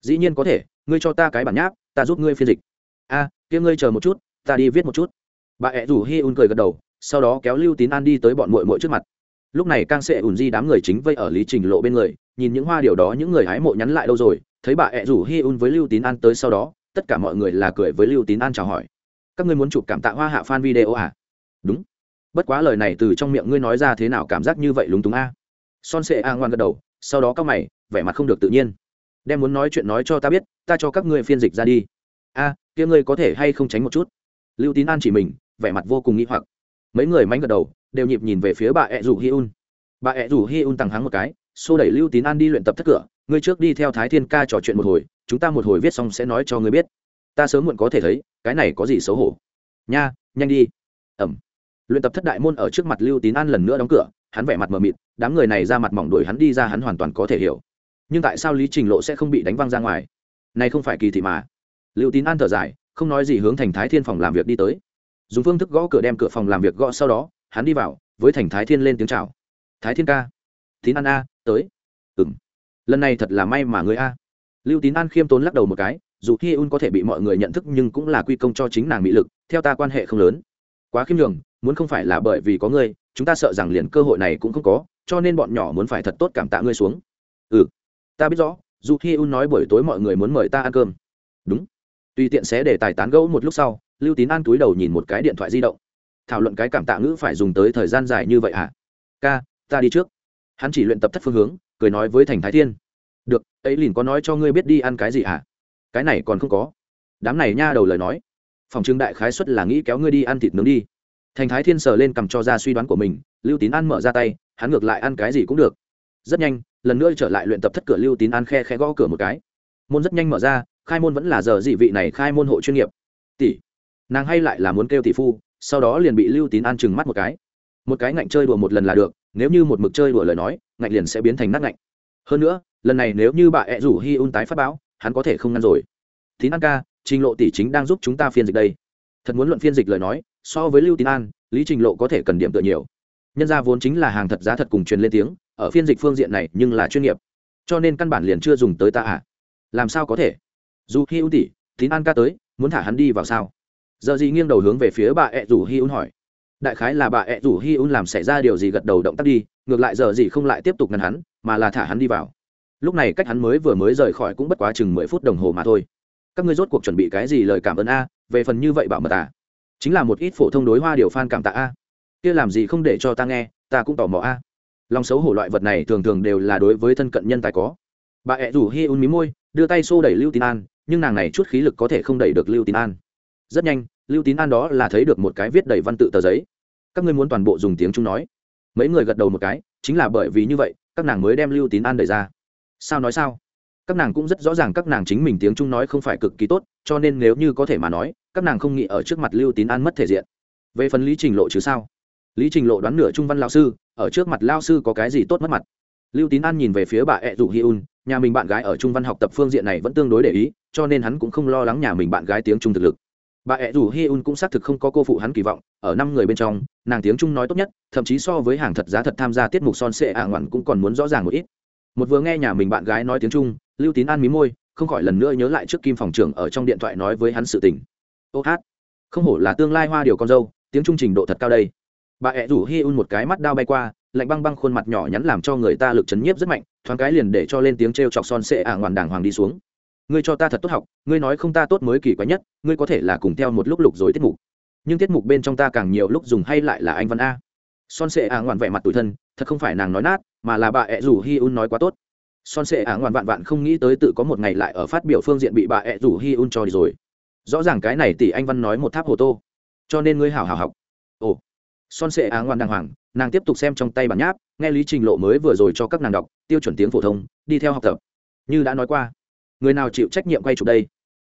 Dĩ nhiên có thể ngươi cho ta cái bản nháp ta giúp ngươi phiên dịch. A à, kia ngươi chờ một chút ta đi viết một chút bà ẹ rủ hi un cười gật đầu, sau đó kéo lưu tín an đi tới bọn mội mội trước mặt. Lúc này càng sẽ ùn di đám người chính vây ở lý trình lộ bên người, nhìn những hoa điều đó những người hái mộ nhắn lại đâu rồi, thấy bà ẹ rủ hi un với lưu tín an tới sau đó, tất cả mọi người là cười với lưu tín an chào hỏi. Các ngươi muốn chụp cảm tạ hoa hạ fan video à? Đúng. Bất quá lời này từ trong miệng ngươi nói ra thế nào cảm giác như vậy lúng túng a? Son sệ a ngoan gật đầu, sau đó các mày, vẻ mặt không được tự nhiên. Đem muốn nói chuyện nói cho ta biết, ta cho các ngươi phiên dịch ra đi. A, kia ngươi có thể hay không tránh một chút? Lưu tín an chỉ mình vẻ mặt vô cùng nghi hoặc. Mấy người mánh gật đầu, đều nhịp nhìn về phía bà ẹ rủ hi un bà ẹ rủ hi un tăng hắng một cái, xô đẩy lưu tín an đi luyện tập thất cửa, ngươi trước đi theo thái thiên ca trò chuyện một hồi, chúng ta một hồi viết xong sẽ nói cho ngươi biết. Ta sớm muộn có thể thấy, cái này có gì xấu hổ. Nha, nhanh đi. Ẩm. Luyện tập thất đại môn ở trước mặt lưu tín an lần nữa đóng cửa, hắn vẻ mặt mờ mịt, đám người này ra mặt mỏng đuổi hắn đi ra hắn hoàn toàn có thể hiểu. Nhưng tại sao lý trình lộ sẽ không bị đánh văng ra ngoài? Này không phải kỳ thị mà. Lưu tín an thở dài, không nói gì hướng thành thái thiên phòng làm việc đi tới dùng phương thức gõ cửa đem cửa phòng làm việc gõ sau đó, hắn đi vào, với thành thái thiên lên tiếng chào. Thái thiên ca, tín an a, tới. Ừ m lần này thật là may mà người a. Lưu tín an khiêm tốn lắc đầu một cái, dù hi un có thể bị mọi người nhận thức nhưng cũng là quy công cho chính nàng mỹ lực, theo ta quan hệ không lớn. Quá khiêm nhường, muốn không phải là bởi vì có ngươi, chúng ta sợ rằng liền cơ hội này cũng không có, cho nên bọn nhỏ muốn phải thật tốt cảm tạ ngươi xuống. Ừ ta biết rõ, dù hi un nói buổi tối mọi người muốn mời ta ăn cơm. Đúng. Tùy tiện sẽ để tài tán gẫu một lúc sau lưu tín an túi đầu nhìn một cái điện thoại di động. Thảo luận cái cảm tạ ngữ phải dùng tới thời gian dài như vậy hả? À? ca, ta đi trước. Hắn chỉ luyện tập thất phương hướng, cười nói với thành thái thiên. Được, ấy liền có nói cho ngươi biết đi ăn cái gì hả? À? cái này còn không có. Đám này nha đầu lời nói. Phòng trưng đại khái xuất là nghĩ kéo ngươi đi ăn thịt nướng đi. Thành thái thiên sờ lên cầm cho ra suy đoán của mình, lưu tín an mở ra tay, hắn ngược lại ăn cái gì cũng được. Rất nhanh, lần nữa trở lại luyện tập thất cửa lưu tín an khe khe gõ cửa một cái. Môn rất nhanh mở ra, khai môn vẫn là giờ dị vị này khai môn hộ chuyên nghiệp. Tỷ nàng hay lại là muốn kêu tỷ phu, sau đó liền bị lưu tín an chừng mắt một cái. Một cái ngạnh chơi đùa một lần là được, nếu như một mực chơi đùa lời nói, ngạnh liền sẽ biến thành nát ngạnh. Hơn nữa, lần này nếu như bà ẹ rủ hi un tái phát báo, hắn có thể không ngăn rồi. Tín an ca, trình lộ tỷ chính đang giúp chúng ta phiên dịch đây. Thật muốn luận phiên dịch lời nói, so với lưu tín an, lý trình lộ có thể cần điểm tựa nhiều. Nhân ra vốn chính là hàng thật giá thật cùng truyền lên tiếng, ở phiên dịch phương diện này nhưng là chuyên nghiệp. Cho nên căn bản liền chưa dùng tới ta ạ à. làm sao có thể? Dù hi un tỷ, tín an ca tới, muốn thả hắn đi vào sao? Giờ gì nghiêng đầu hướng về phía bà ẹ rủ hi un hỏi. Đại khái là bà ẹ rủ hi un làm xảy ra điều gì gật đầu động tác đi, ngược lại giờ gì không lại tiếp tục ngăn hắn, mà là thả hắn đi vào. Lúc này cách hắn mới vừa mới rời khỏi cũng bất quá chừng mười phút đồng hồ mà thôi. Các ngươi rốt cuộc chuẩn bị cái gì lời cảm ơn a, về phần như vậy bảo mật à? Chính là một ít phổ thông đối hoa điều phan cảm tạ a. Kia làm gì không để cho ta nghe, ta cũng tò mò a. Lòng xấu hổ loại vật này thường thường đều là đối với thân cận nhân tài có. Bà ẹ rủ hi un mí môi, đưa tay xô đẩy lưu tín an, nhưng nàng này chút khí lực có thể không đẩy được lưu tín an rất nhanh, lưu tín an đó là thấy được một cái viết đầy văn tự tờ giấy. Các ngươi muốn toàn bộ dùng tiếng trung nói. Mấy người gật đầu một cái, chính là bởi vì như vậy, các nàng mới đem lưu tín an đẩy ra. Sao nói sao? Các nàng cũng rất rõ ràng các nàng chính mình tiếng trung nói không phải cực kỳ tốt, cho nên nếu như có thể mà nói, các nàng không nghĩ ở trước mặt lưu tín an mất thể diện. Về phần lý trình lộ chứ sao? Lý trình lộ đoán nửa trung văn lao sư, ở trước mặt lao sư có cái gì tốt mất mặt? Lưu tín an nhìn về phía bà ed rủ hi un, nhà mình bạn gái ở trung văn học tập phương diện này vẫn tương đối để ý, cho nên hắn cũng không lo lắng nhà mình bạn gái tiếng trung thực lực bà ẹ rủ hi un cũng xác thực không có cô phụ hắn kỳ vọng, ở năm người bên trong, nàng tiếng trung nói tốt nhất, thậm chí so với hàng thật giá thật tham gia tiết mục son sệ ả ngoạn cũng còn muốn rõ ràng một ít. Một vừa nghe nhà mình bạn gái nói tiếng trung, lưu tín an mí môi, không khỏi lần nữa nhớ lại trước kim phòng trưởng ở trong điện thoại nói với hắn sự tình. Ô hát, không hổ là tương lai hoa điều con dâu, tiếng trung trình độ thật cao đây. Bà ẹ rủ hi un một cái mắt đao bay qua, lạnh băng băng khuôn mặt nhỏ nhắn làm cho người ta lực chấn nhiếp rất mạnh, thoáng cái liền để cho lên tiếng t r e o chọc son sệ ả ngoạn đàng hoàng đi xuống ngươi cho ta thật tốt học, ngươi nói không ta tốt mới kỳ quái nhất, ngươi có thể là cùng theo một lúc lục rồi tiết mục. Nhưng tiết mục bên trong ta càng nhiều lúc dùng hay lại là anh văn a. Son sệ ả ngoạn vẻ mặt tủi thân, thật không phải nàng nói nát, mà là bà ẹ rủ hi un nói quá tốt. Son sệ ả ngoạn vạn vạn không nghĩ tới tự có một ngày lại ở phát biểu phương diện bị bà ẹ rủ hi un cho đi rồi. Rõ ràng cái này tỷ anh văn nói một tháp hồ tô. Cho nên ngươi hảo hảo học. Ồ. Son sệ ả ngoạn đàng hoàng, nàng tiếp tục xem trong tay bản nháp, nghe lý trình lộ mới vừa rồi cho các nàng đọc, tiêu chuẩn tiếng phổ thông, đi theo học tập. Như đã nói qua người nào chịu trách nhiệm quay chụp đây?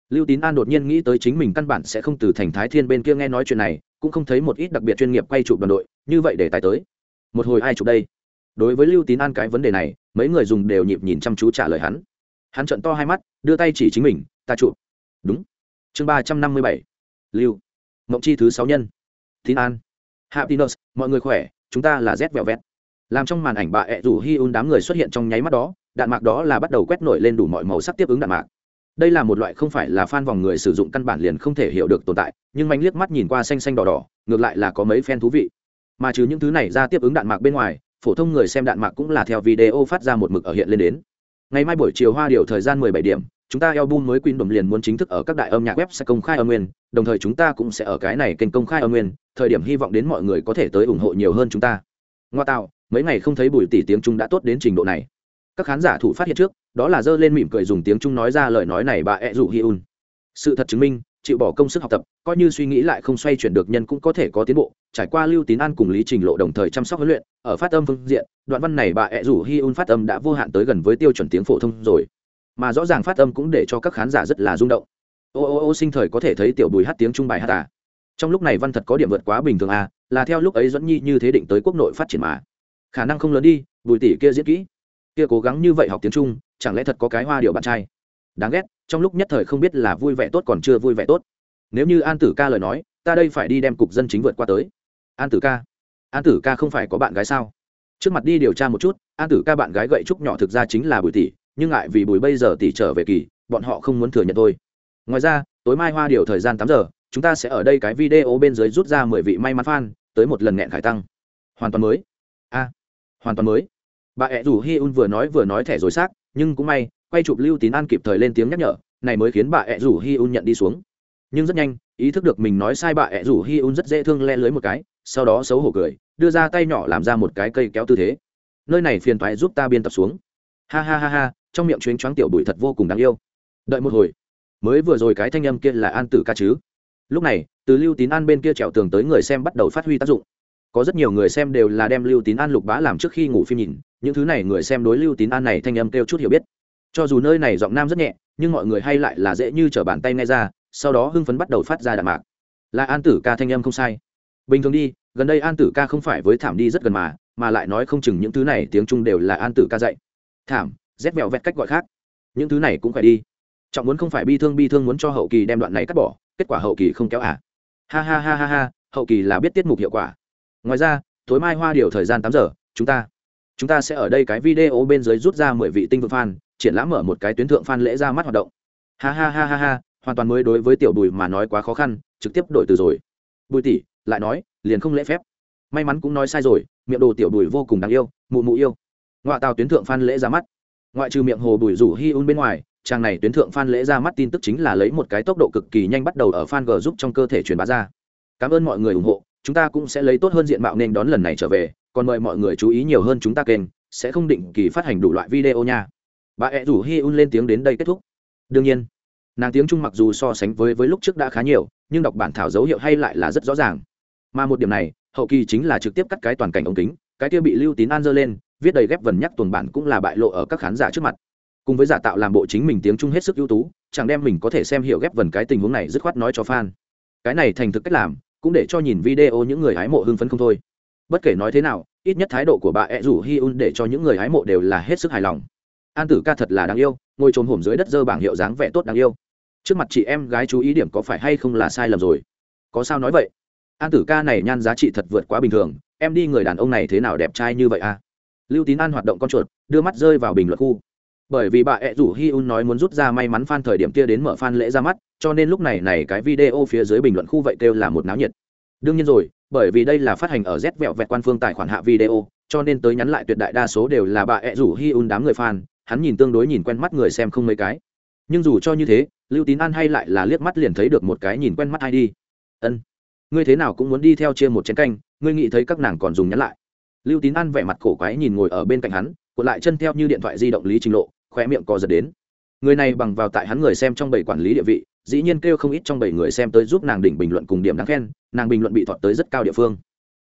Lưu tín an đột nhiên nghĩ tới chính mình căn bản sẽ không từ thành thái thiên bên kia nghe nói chuyện này, cũng không thấy một ít đặc biệt chuyên nghiệp quay chụp đoàn đội, như vậy để tài tới. Một hồi ai chụp đây? Đối với lưu tín an cái vấn đề này, mấy người dùng đều nhịp nhìn chăm chú trả lời hắn. Hắn trận to hai mắt, đưa tay chỉ chính mình, ta chụp. Đúng. Chương ba trăm năm mươi bảy. Lưu. Mộng chi thứ sáu nhân. Tín an. Happiness mọi người khỏe, chúng ta là z vẹo vẹt. Làm trong màn ảnh bà ẹ rủ hi un đám người xuất hiện trong nháy mắt đó đạn mạc đó là bắt đầu quét nổi lên đủ mọi màu sắc tiếp ứng đạn mạc đây là một loại không phải là fan vòng người sử dụng căn bản liền không thể hiểu được tồn tại nhưng manh liếc mắt nhìn qua xanh xanh đỏ đỏ ngược lại là có mấy fan thú vị mà trừ những thứ này ra tiếp ứng đạn mạc bên ngoài phổ thông người xem đạn mạc cũng là theo video phát ra một mực ở hiện lên đến ngày mai buổi chiều hoa điều thời gian 17 điểm chúng ta album mới Queen Đầm liền muốn chính thức ở các đại âm nhạc web sẽ công khai âm nguyên, đồng thời chúng ta cũng sẽ ở cái này kênh công khai âm nguyên, thời điểm hy vọng đến mọi người có thể tới ủng hộ nhiều hơn chúng ta. Ngoa tạo, mấy ngày không thấy bùi tỷ tiếng Trung đã tốt đến trình độ này. Các khán giả thủ phát hiện trước, đó là dơ lên mỉm cười dùng tiếng Trung nói ra lời nói này bà ẹ rủ hi un. Sự thật chứng minh, chịu bỏ công sức học tập coi như suy nghĩ lại không xoay chuyển được nhân cũng có thể có tiến bộ trải qua lưu tín an cùng lý trình lộ đồng thời chăm sóc huấn luyện ở phát âm phương diện đoạn văn này bà ẹ rủ hi un phát âm đã vô hạn tới gần với tiêu chuẩn tiếng phổ thông rồi. Mà rõ ràng phát âm cũng để cho các khán giả rất là rung động. Ô ô ô sinh thời có thể thấy tiểu bùi hát tiếng trung bài hát à? Trong lúc này văn thật có điểm vượt quá bình thường à là theo lúc ấy dẫn nhi như thế định tới quốc nội phát triển mà. Khả năng không lớn đi bùi tỷ kia diễn kỹ kia cố gắng như vậy học tiếng trung, chẳng lẽ thật có cái hoa điệu bạn trai? Đáng ghét, trong lúc nhất thời không biết là vui vẻ tốt còn chưa vui vẻ tốt. Nếu như an tử ca lời nói, ta đây phải đi đem cục dân chính vượt qua tới. An tử ca, an tử ca không phải có bạn gái sao? Trước mặt đi điều tra một chút, an tử ca bạn gái gậy trúc nhỏ thực ra chính là bùi tỷ, nhưng ngại vì bùi bây giờ tỷ trở về kỳ, bọn họ không muốn thừa nhận thôi. Ngoài ra, tối mai hoa điều thời gian tám giờ, chúng ta sẽ ở đây cái video bên dưới rút ra mười vị may mắn fan, tới một lần nghẹn khải tăng. Hoàn toàn mới. A, hoàn toàn mới bà ẹ rủ hi un vừa nói vừa nói thẻ rồi xác, nhưng cũng may, quay chụp lưu tín an kịp thời lên tiếng nhắc nhở, này mới khiến bà ẹ rủ hi un nhận đi xuống. Nhưng rất nhanh, ý thức được mình nói sai bà ẹ rủ hi un rất dễ thương le lưới một cái, sau đó xấu hổ cười, đưa ra tay nhỏ làm ra một cái cây kéo tư thế. Nơi này phiền thoái giúp ta biên tập xuống. Ha ha ha ha, trong miệng chuyến choáng tiểu bụi thật vô cùng đáng yêu. Đợi một hồi. Mới vừa rồi cái thanh âm kia là an tử ca chứ. Lúc này, từ lưu tín an bên kia trèo tường tới người xem bắt đầu phát huy tác dụng. Có rất nhiều người xem đều là đem lưu tín an lục bá làm trước khi ngủ phim nhìn những thứ này người xem đối lưu tín an này thanh âm kêu chút hiểu biết. Cho dù nơi này giọng nam rất nhẹ, nhưng mọi người hay lại là dễ như t r ở bàn tay nghe ra, sau đó hưng phấn bắt đầu phát ra đạn mạc. Là an tử ca thanh âm không sai. Bình thường đi, gần đây an tử ca không phải với thảm đi rất gần mà mà lại nói không chừng những thứ này tiếng trung đều là an tử ca dạy. Thảm rét vẹo vẹt cách gọi khác. Những thứ này cũng phải đi. Trọng muốn không phải bi thương bi thương muốn cho hậu kỳ đem đoạn này cắt bỏ, kết quả hậu kỳ không kéo à. Ha ha ha ha ha, hậu kỳ là biết tiết mục hiệu quả. Ngoài ra, tối mai hoa điều thời gian tám giờ, chúng ta chúng ta sẽ ở đây cái video bên dưới rút ra mười vị tinh vực fan, triển lãm mở một cái tuyến thượng fan lễ ra mắt hoạt động. Ha ha ha ha ha, hoàn toàn mới đối với tiểu bùi mà nói quá khó khăn, trực tiếp đổi từ rồi. Bùi tỷ, lại nói, liền không lễ phép. May mắn cũng nói sai rồi, miệng đồ tiểu bùi vô cùng đáng yêu, mụ mụ yêu. Ngoại tàu tuyến thượng fan lễ ra mắt. Ngoại trừ miệng hồ bùi rủ hi un bên ngoài trang này tuyến thượng fan lễ ra mắt tin tức chính là lấy một cái tốc độ cực kỳ nhanh bắt đầu ở fan g giúp trong cơ thể truyền bá ra. Cảm ơn mọi người ủng hộ, chúng ta cũng sẽ lấy tốt hơn diện mạo nên đón lần này trở về còn mời mọi người chú ý nhiều hơn chúng ta kênh, sẽ không định kỳ phát hành đủ loại video nha. Bà ẹ rủ hi un lên tiếng đến đây kết thúc. Đương nhiên, nàng tiếng trung mặc dù so sánh với với lúc trước đã khá nhiều, nhưng đọc bản thảo dấu hiệu hay lại là rất rõ ràng. Mà một điểm này, hậu kỳ chính là trực tiếp cắt cái toàn cảnh ống kính, cái kia bị lưu tín an dơ lên, viết đầy ghép vần nhắc tuần bản cũng là bại lộ ở các khán giả trước mặt. Cùng với giả tạo làm bộ chính mình tiếng trung hết sức ưu tú, chẳng đem mình có thể xem hiểu ghép vần cái tình huống này dứt khoát nói cho fan. Cái này thành thực cách làm, cũng để cho nhìn video những người hái mộ hưng phấn không thôi bất kể nói thế nào, ít nhất thái độ của bà ẹ rủ hi un để cho những người hái mộ đều là hết sức hài lòng. An tử ca thật là đáng yêu, ngồi trồm hổm dưới đất dơ bảng hiệu dáng vẻ tốt đáng yêu. Trước mặt chị em gái chú ý điểm có phải hay không là sai lầm rồi? Có sao nói vậy? An tử ca này nhan giá trị thật vượt quá bình thường, em đi người đàn ông này thế nào đẹp trai như vậy à? Lưu tín an hoạt động con chuột, đưa mắt rơi vào bình luận khu. Bởi vì bà ẹ rủ hi un nói muốn rút ra may mắn f thời điểm kia đến mở f lễ ra mắt, cho nên lúc này này cái video phía dưới bình luận khu vậy kêu là một náo nhiệt. Đương nhiên rồi bởi vì đây là phát hành ở z vẹo vẹt quan phương tài khoản hạ video, cho nên tới nhắn lại tuyệt đại đa số đều là bà ẹ rủ hi un đám người fan, hắn nhìn tương đối nhìn quen mắt người xem không mấy cái. Nhưng dù cho như thế, lưu tín an hay lại là liếc mắt liền thấy được một cái nhìn quen mắt ai đi. Ân. Ngươi thế nào cũng muốn đi theo chia một chén canh, ngươi nghĩ thấy các nàng còn dùng nhắn lại. Lưu tín an vẻ mặt cổ quái nhìn ngồi ở bên cạnh hắn, cuộn lại chân theo như điện thoại di động lý trình lộ khoe miệng co giật đến. Người này bằng vào tại hắn người xem trong bảy quản lý địa vị dĩ nhiên kêu không ít trong bảy người xem tới giúp nàng đỉnh bình luận cùng điểm đáng khen, nàng bình luận bị thọt tới rất cao địa phương.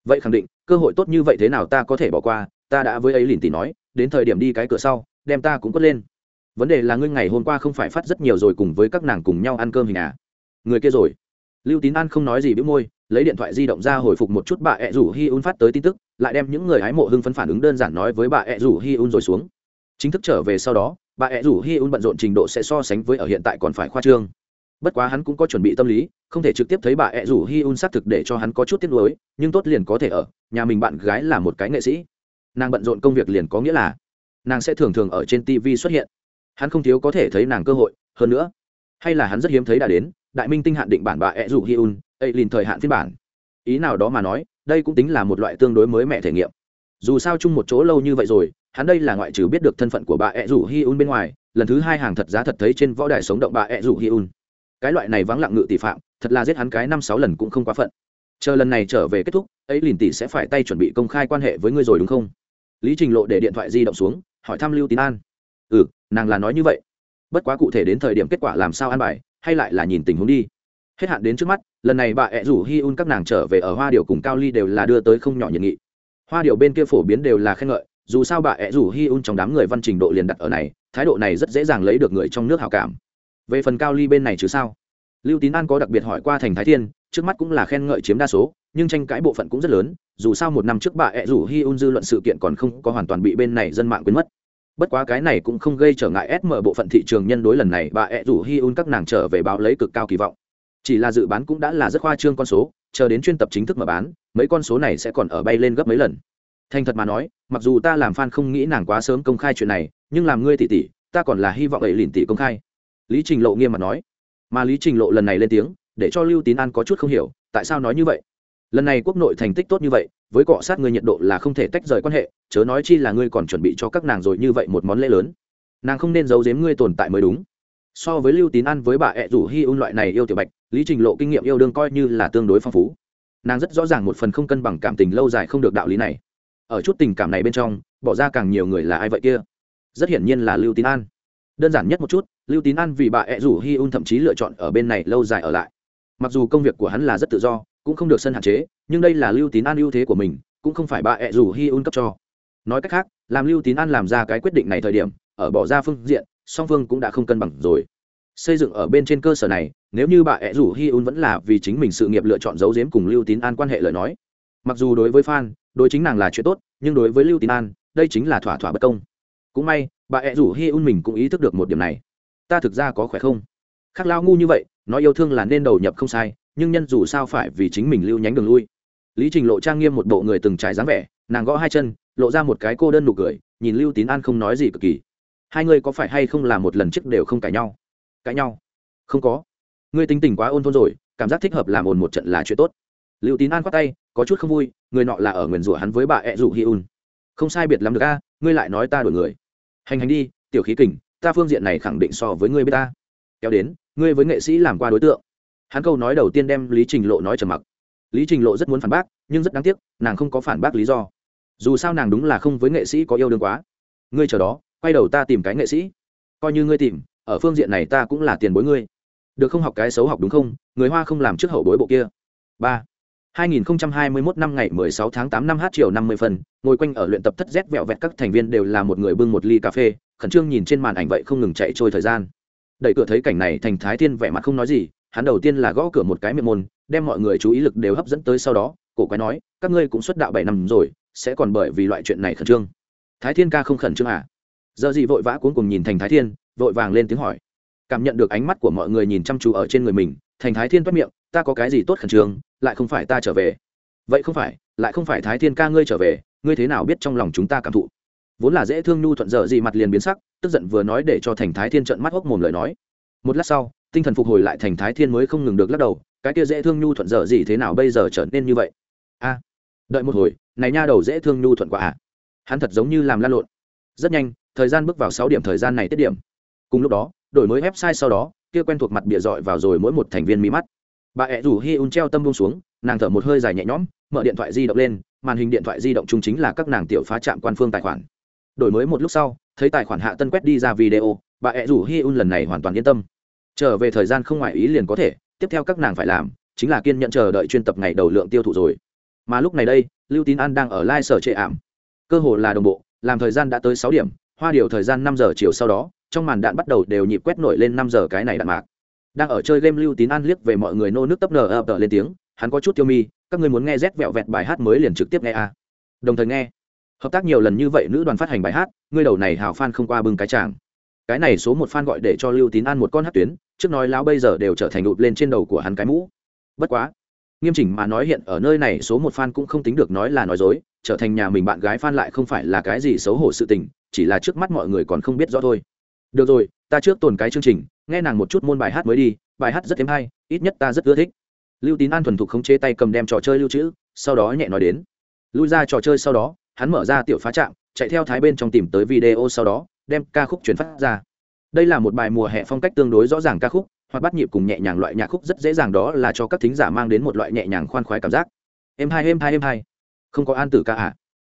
Vậy khẳng định, cơ hội tốt như vậy thế nào ta có thể bỏ qua, ta đã với ấy lìn tỷ nói, đến thời điểm đi cái cửa sau, đem ta cũng cất lên. Vấn đề là ngươi ngày hôm qua không phải phát rất nhiều rồi cùng với các nàng cùng nhau ăn cơm hình à? Người kia rồi. Lưu tín an không nói gì bĩu môi, lấy điện thoại di động ra hồi phục một chút bà ẹ rủ hi un phát tới tin tức, lại đem những người hái mộ hưng phấn phản ứng đơn giản nói với bà ẹ rủ hi un rồi xuống. Chính thức trở về sau đó, bà ẹ rủ hi un bận rộn trình độ sẽ so sánh với ở hiện tại còn phải khoa trương bất quá hắn cũng có chuẩn bị tâm lý, không thể trực tiếp thấy bà ẹ rủ hi un xác thực để cho hắn có chút tiếc nuối, nhưng tốt liền có thể ở, nhà mình bạn gái là một cái nghệ sĩ. Nàng bận rộn công việc liền có nghĩa là nàng sẽ thường thường ở trên tv xuất hiện. Hắn không thiếu có thể thấy nàng cơ hội, hơn nữa, hay là hắn rất hiếm thấy đã đến, đại minh tinh hạn định bản bà ẹ rủ hi un, ấy liền thời hạn phiên bản. Ý nào đó mà nói, đây cũng tính là một loại tương đối mới mẹ thể nghiệm. Dù sao chung một chỗ lâu như vậy rồi, hắn đây là ngoại trừ biết được thân phận của bà ẹ rủ hi un bên ngoài, lần thứ hai hàng thật giá thật thấy trên võ đài sống động bà ẹ rủ hi un cái loại này vắng lặng ngự tỷ phạm, thật là giết hắn cái năm sáu lần cũng không quá phận. Chờ lần này trở về kết thúc, ấy liền tỷ sẽ phải tay chuẩn bị công khai quan hệ với ngươi rồi đúng không? Lý trình lộ để điện thoại di động xuống, hỏi thăm lưu tín an. Ừ nàng là nói như vậy. Bất quá cụ thể đến thời điểm kết quả làm sao an bài, hay lại là nhìn tình huống đi. Hết hạn đến trước mắt, lần này bà ẹ rủ hi un các nàng trở về ở hoa điệu cùng cao ly đều là đưa tới không nhỏ nhiệt nghị. Hoa điệu bên kia phổ biến đều là khen ngợi, dù sao bà ẹ rủ hi un trong đám người văn trình độ liền đặt ở này, thái độ này rất dễ dàng lấy được người trong nước hào cảm về phần cao ly bên này chứ sao? Lưu tín an có đặc biệt hỏi qua thành thái thiên, trước mắt cũng là khen ngợi chiếm đa số, nhưng tranh cãi bộ phận cũng rất lớn, dù sao một năm trước bà ẹ rủ hi un dư luận sự kiện còn không có hoàn toàn bị bên này dân mạng quên mất. Bất quá cái này cũng không gây trở ngại sm bộ phận thị trường nhân đối lần này bà ẹ rủ hi un các nàng trở về báo lấy cực cao kỳ vọng. Chỉ là dự bán cũng đã là rất khoa trương con số, chờ đến chuyên tập chính thức mở bán, mấy con số này sẽ còn ở bay lên gấp mấy lần. Thành thật mà nói, mặc dù ta làm fan không nghĩ nàng quá sớm công khai chuyện này, nhưng làm ngươi tỷ tỷ ta còn là hy vọng ấy lìn tỷ công khai lý trình lộ nghiêm mặt nói. Mà lý trình lộ lần này lên tiếng, để cho lưu tín an có chút không hiểu, tại sao nói như vậy? Lần này quốc nội thành tích tốt như vậy, với cọ sát người nhiệt độ là không thể tách rời quan hệ, chớ nói chi là ngươi còn chuẩn bị cho các nàng rồi như vậy một món lễ lớn. Nàng không nên giấu giếm ngươi tồn tại mới đúng. So với lưu tín ăn với bà ẹ rủ hi un loại này yêu tiểu bạch, lý trình lộ kinh nghiệm yêu đương coi như là tương đối phong phú. Nàng rất rõ ràng một phần không cân bằng cảm tình lâu dài không được đạo lý này. Ở chút tình cảm này bên trong, bỏ ra càng nhiều người là ai vậy kia? Rất hiển nhiên là lưu tín an đơn giản nhất một chút, lưu tín an vì bà ẹ rủ hi un thậm chí lựa chọn ở bên này lâu dài ở lại. Mặc dù công việc của hắn là rất tự do, cũng không được sân hạn chế, nhưng đây là lưu tín an ưu thế của mình, cũng không phải bà ẹ rủ hi un cấp cho. Nói cách khác, làm lưu tín an làm ra cái quyết định này thời điểm, ở bỏ ra phương diện, song phương cũng đã không cân bằng rồi. Xây dựng ở bên trên cơ sở này, nếu như bà ẹ rủ hi un vẫn là vì chính mình sự nghiệp lựa chọn giấu giếm cùng lưu tín an quan hệ lời nói. Mặc dù đối với fan, đối chính nàng là chuyện tốt, nhưng đối với lưu tín an, đây chính là thỏa thỏa bất công. Cũng may bà ẹ rủ hi un mình cũng ý thức được một điểm này. Ta thực ra có khỏe không? Khác lao ngu như vậy, nói yêu thương là nên đầu nhập không sai, nhưng nhân dù sao phải vì chính mình lưu nhánh đường lui. Lý trình lộ trang nghiêm một bộ người từng trải dáng vẻ, nàng gõ hai chân, lộ ra một cái cô đơn nụ cười, nhìn lưu tín an không nói gì cực kỳ. Hai người có phải hay không là một lần trước đều không cãi nhau? Cãi nhau? Không có. Ngươi tính tình quá ôn thôn rồi, cảm giác thích hợp làm ồn một trận là chuyện tốt. Lưu tín an khoát tay, có chút không vui, người nọ là ở nguyền rủa hắn với bà ẹ rủ hi un. Không sai biệt lắm được a, ngươi lại nói ta đổi người hành hành đi, tiểu khí kình, ta phương diện này khẳng định so với ngươi b i ế ta. Kéo đến, ngươi với nghệ sĩ làm qua đối tượng. Hắn câu nói đầu tiên đem lý trình lộ nói trầm mặc. Lý trình lộ rất muốn phản bác, nhưng rất đáng tiếc, nàng không có phản bác lý do. Dù sao nàng đúng là không với nghệ sĩ có yêu đương quá. Ngươi chờ đó, quay đầu ta tìm cái nghệ sĩ. Coi như ngươi tìm, ở phương diện này ta cũng là tiền bối ngươi. Được không học cái xấu học đúng không? Người hoa không làm trước hậu bối bộ kia. Ba. 2021 năm ngày 16 tháng 8 năm h chiều 50 phần, ngồi quanh ở luyện tập thất rét vẹo vẹt các thành viên đều là một người bưng một ly cà phê, khẩn trương nhìn trên màn ảnh vậy không ngừng chạy trôi thời gian. Đẩy cửa thấy cảnh này, Thành Thái Thiên vẻ mặt không nói gì, hắn đầu tiên là gõ cửa một cái miệng môn, đem mọi người chú ý lực đều hấp dẫn tới sau đó, cổ quái nói, các ngươi cũng xuất đạo 7 năm rồi, sẽ còn bởi vì loại chuyện này khẩn trương. Thái Thiên ca không khẩn trương à? Giờ gì vội vã cuống cùng nhìn Thành Thái Thiên, vội vàng lên tiếng hỏi. Cảm nhận được ánh mắt của mọi người nhìn chăm chú ở trên người mình, Thành Thái Thiên toát miệng, ta có cái gì tốt khẩn trương, lại không phải ta trở về. Vậy không phải, lại không phải thái thiên ca ngươi trở về, ngươi thế nào biết trong lòng chúng ta cảm thụ? Vốn là dễ thương nhu thuận dở gì mặt liền biến sắc, tức giận vừa nói để cho thành thái thiên trợn mắt hốc mồm lời nói. Một lát sau, tinh thần phục hồi lại thành thái thiên mới không ngừng được lắc đầu, cái kia dễ thương nhu thuận dở gì thế nào bây giờ trở nên như vậy? A, đợi một hồi, này nha đầu dễ thương nhu thuận quả à. Hắn thật giống như làm lan lộn. Rất nhanh, thời gian bước vào sáu điểm thời gian này tiết điểm. Cùng lúc đó, đổi mới website sau đó, kia quen thuộc mặt bịa dọi vào rồi mỗi một thành viên mi mắt bà ẹ rủ hi un treo tâm buông xuống, nàng thở một hơi dài nhẹ nhõm, mở điện thoại di động lên, màn hình điện thoại di động chung chính là các nàng tiểu phá trạm quan phương tài khoản. Đổi mới một lúc sau, thấy tài khoản hạ tân quét đi ra video, bà ẹ rủ hi un lần này hoàn toàn yên tâm. Trở về thời gian không ngoài ý liền có thể, tiếp theo các nàng phải làm, chính là kiên nhận chờ đợi chuyên tập ngày đầu lượng tiêu thụ rồi. Mà lúc này đây, lưu tín an đang ở lai sở trệ ảm. Cơ hồ là đồng bộ, làm thời gian đã tới sáu điểm, hoa điều thời gian năm giờ chiều sau đó, trong màn đạn bắt đầu đều nhịp quét nổi lên năm giờ cái này đạn mạc đang ở chơi game lưu tín an liếc về mọi người nô nước tấp nở, ập lên tiếng, hắn có chút tiêu mi, các người muốn nghe rét vẹo vẹt bài hát mới liền trực tiếp nghe a à. đồng thời nghe, hợp tác nhiều lần như vậy nữ đoàn phát hành bài hát, ngươi đầu này hào fan không qua bưng cái chàng. Cái này số một fan gọi để cho lưu tín an một con hát tuyến, trước nói láo bây giờ đều trở thành đụt lên trên đầu của hắn cái mũ. Bất quá, nghiêm chỉnh mà nói hiện ở nơi này số một fan cũng không tính được nói là nói dối, trở thành nhà mình bạn gái fan lại không phải là cái gì xấu hổ sự tình, chỉ là trước mắt mọi người còn không biết rõ thôi. Được rồi ta trước tồn cái chương trình, nghe nàng một chút môn bài hát mới đi, bài hát rất thêm hay, ít nhất ta rất ưa thích. Lưu tín an thuần thục khống chế tay cầm đem trò chơi lưu trữ, sau đó nhẹ nói đến. Lui ra trò chơi sau đó, hắn mở ra tiểu phá trạm, chạy theo thái bên trong tìm tới video sau đó, đem ca khúc chuyển phát ra. Đây là một bài mùa hè phong cách tương đối rõ ràng ca khúc, hoặc bắt nhịp cùng nhẹ nhàng loại nhạc khúc rất dễ dàng đó là cho các thính giả mang đến một loại nhẹ nhàng khoan khoái cảm giác. Em hai em hai em hai không có an tử ca à?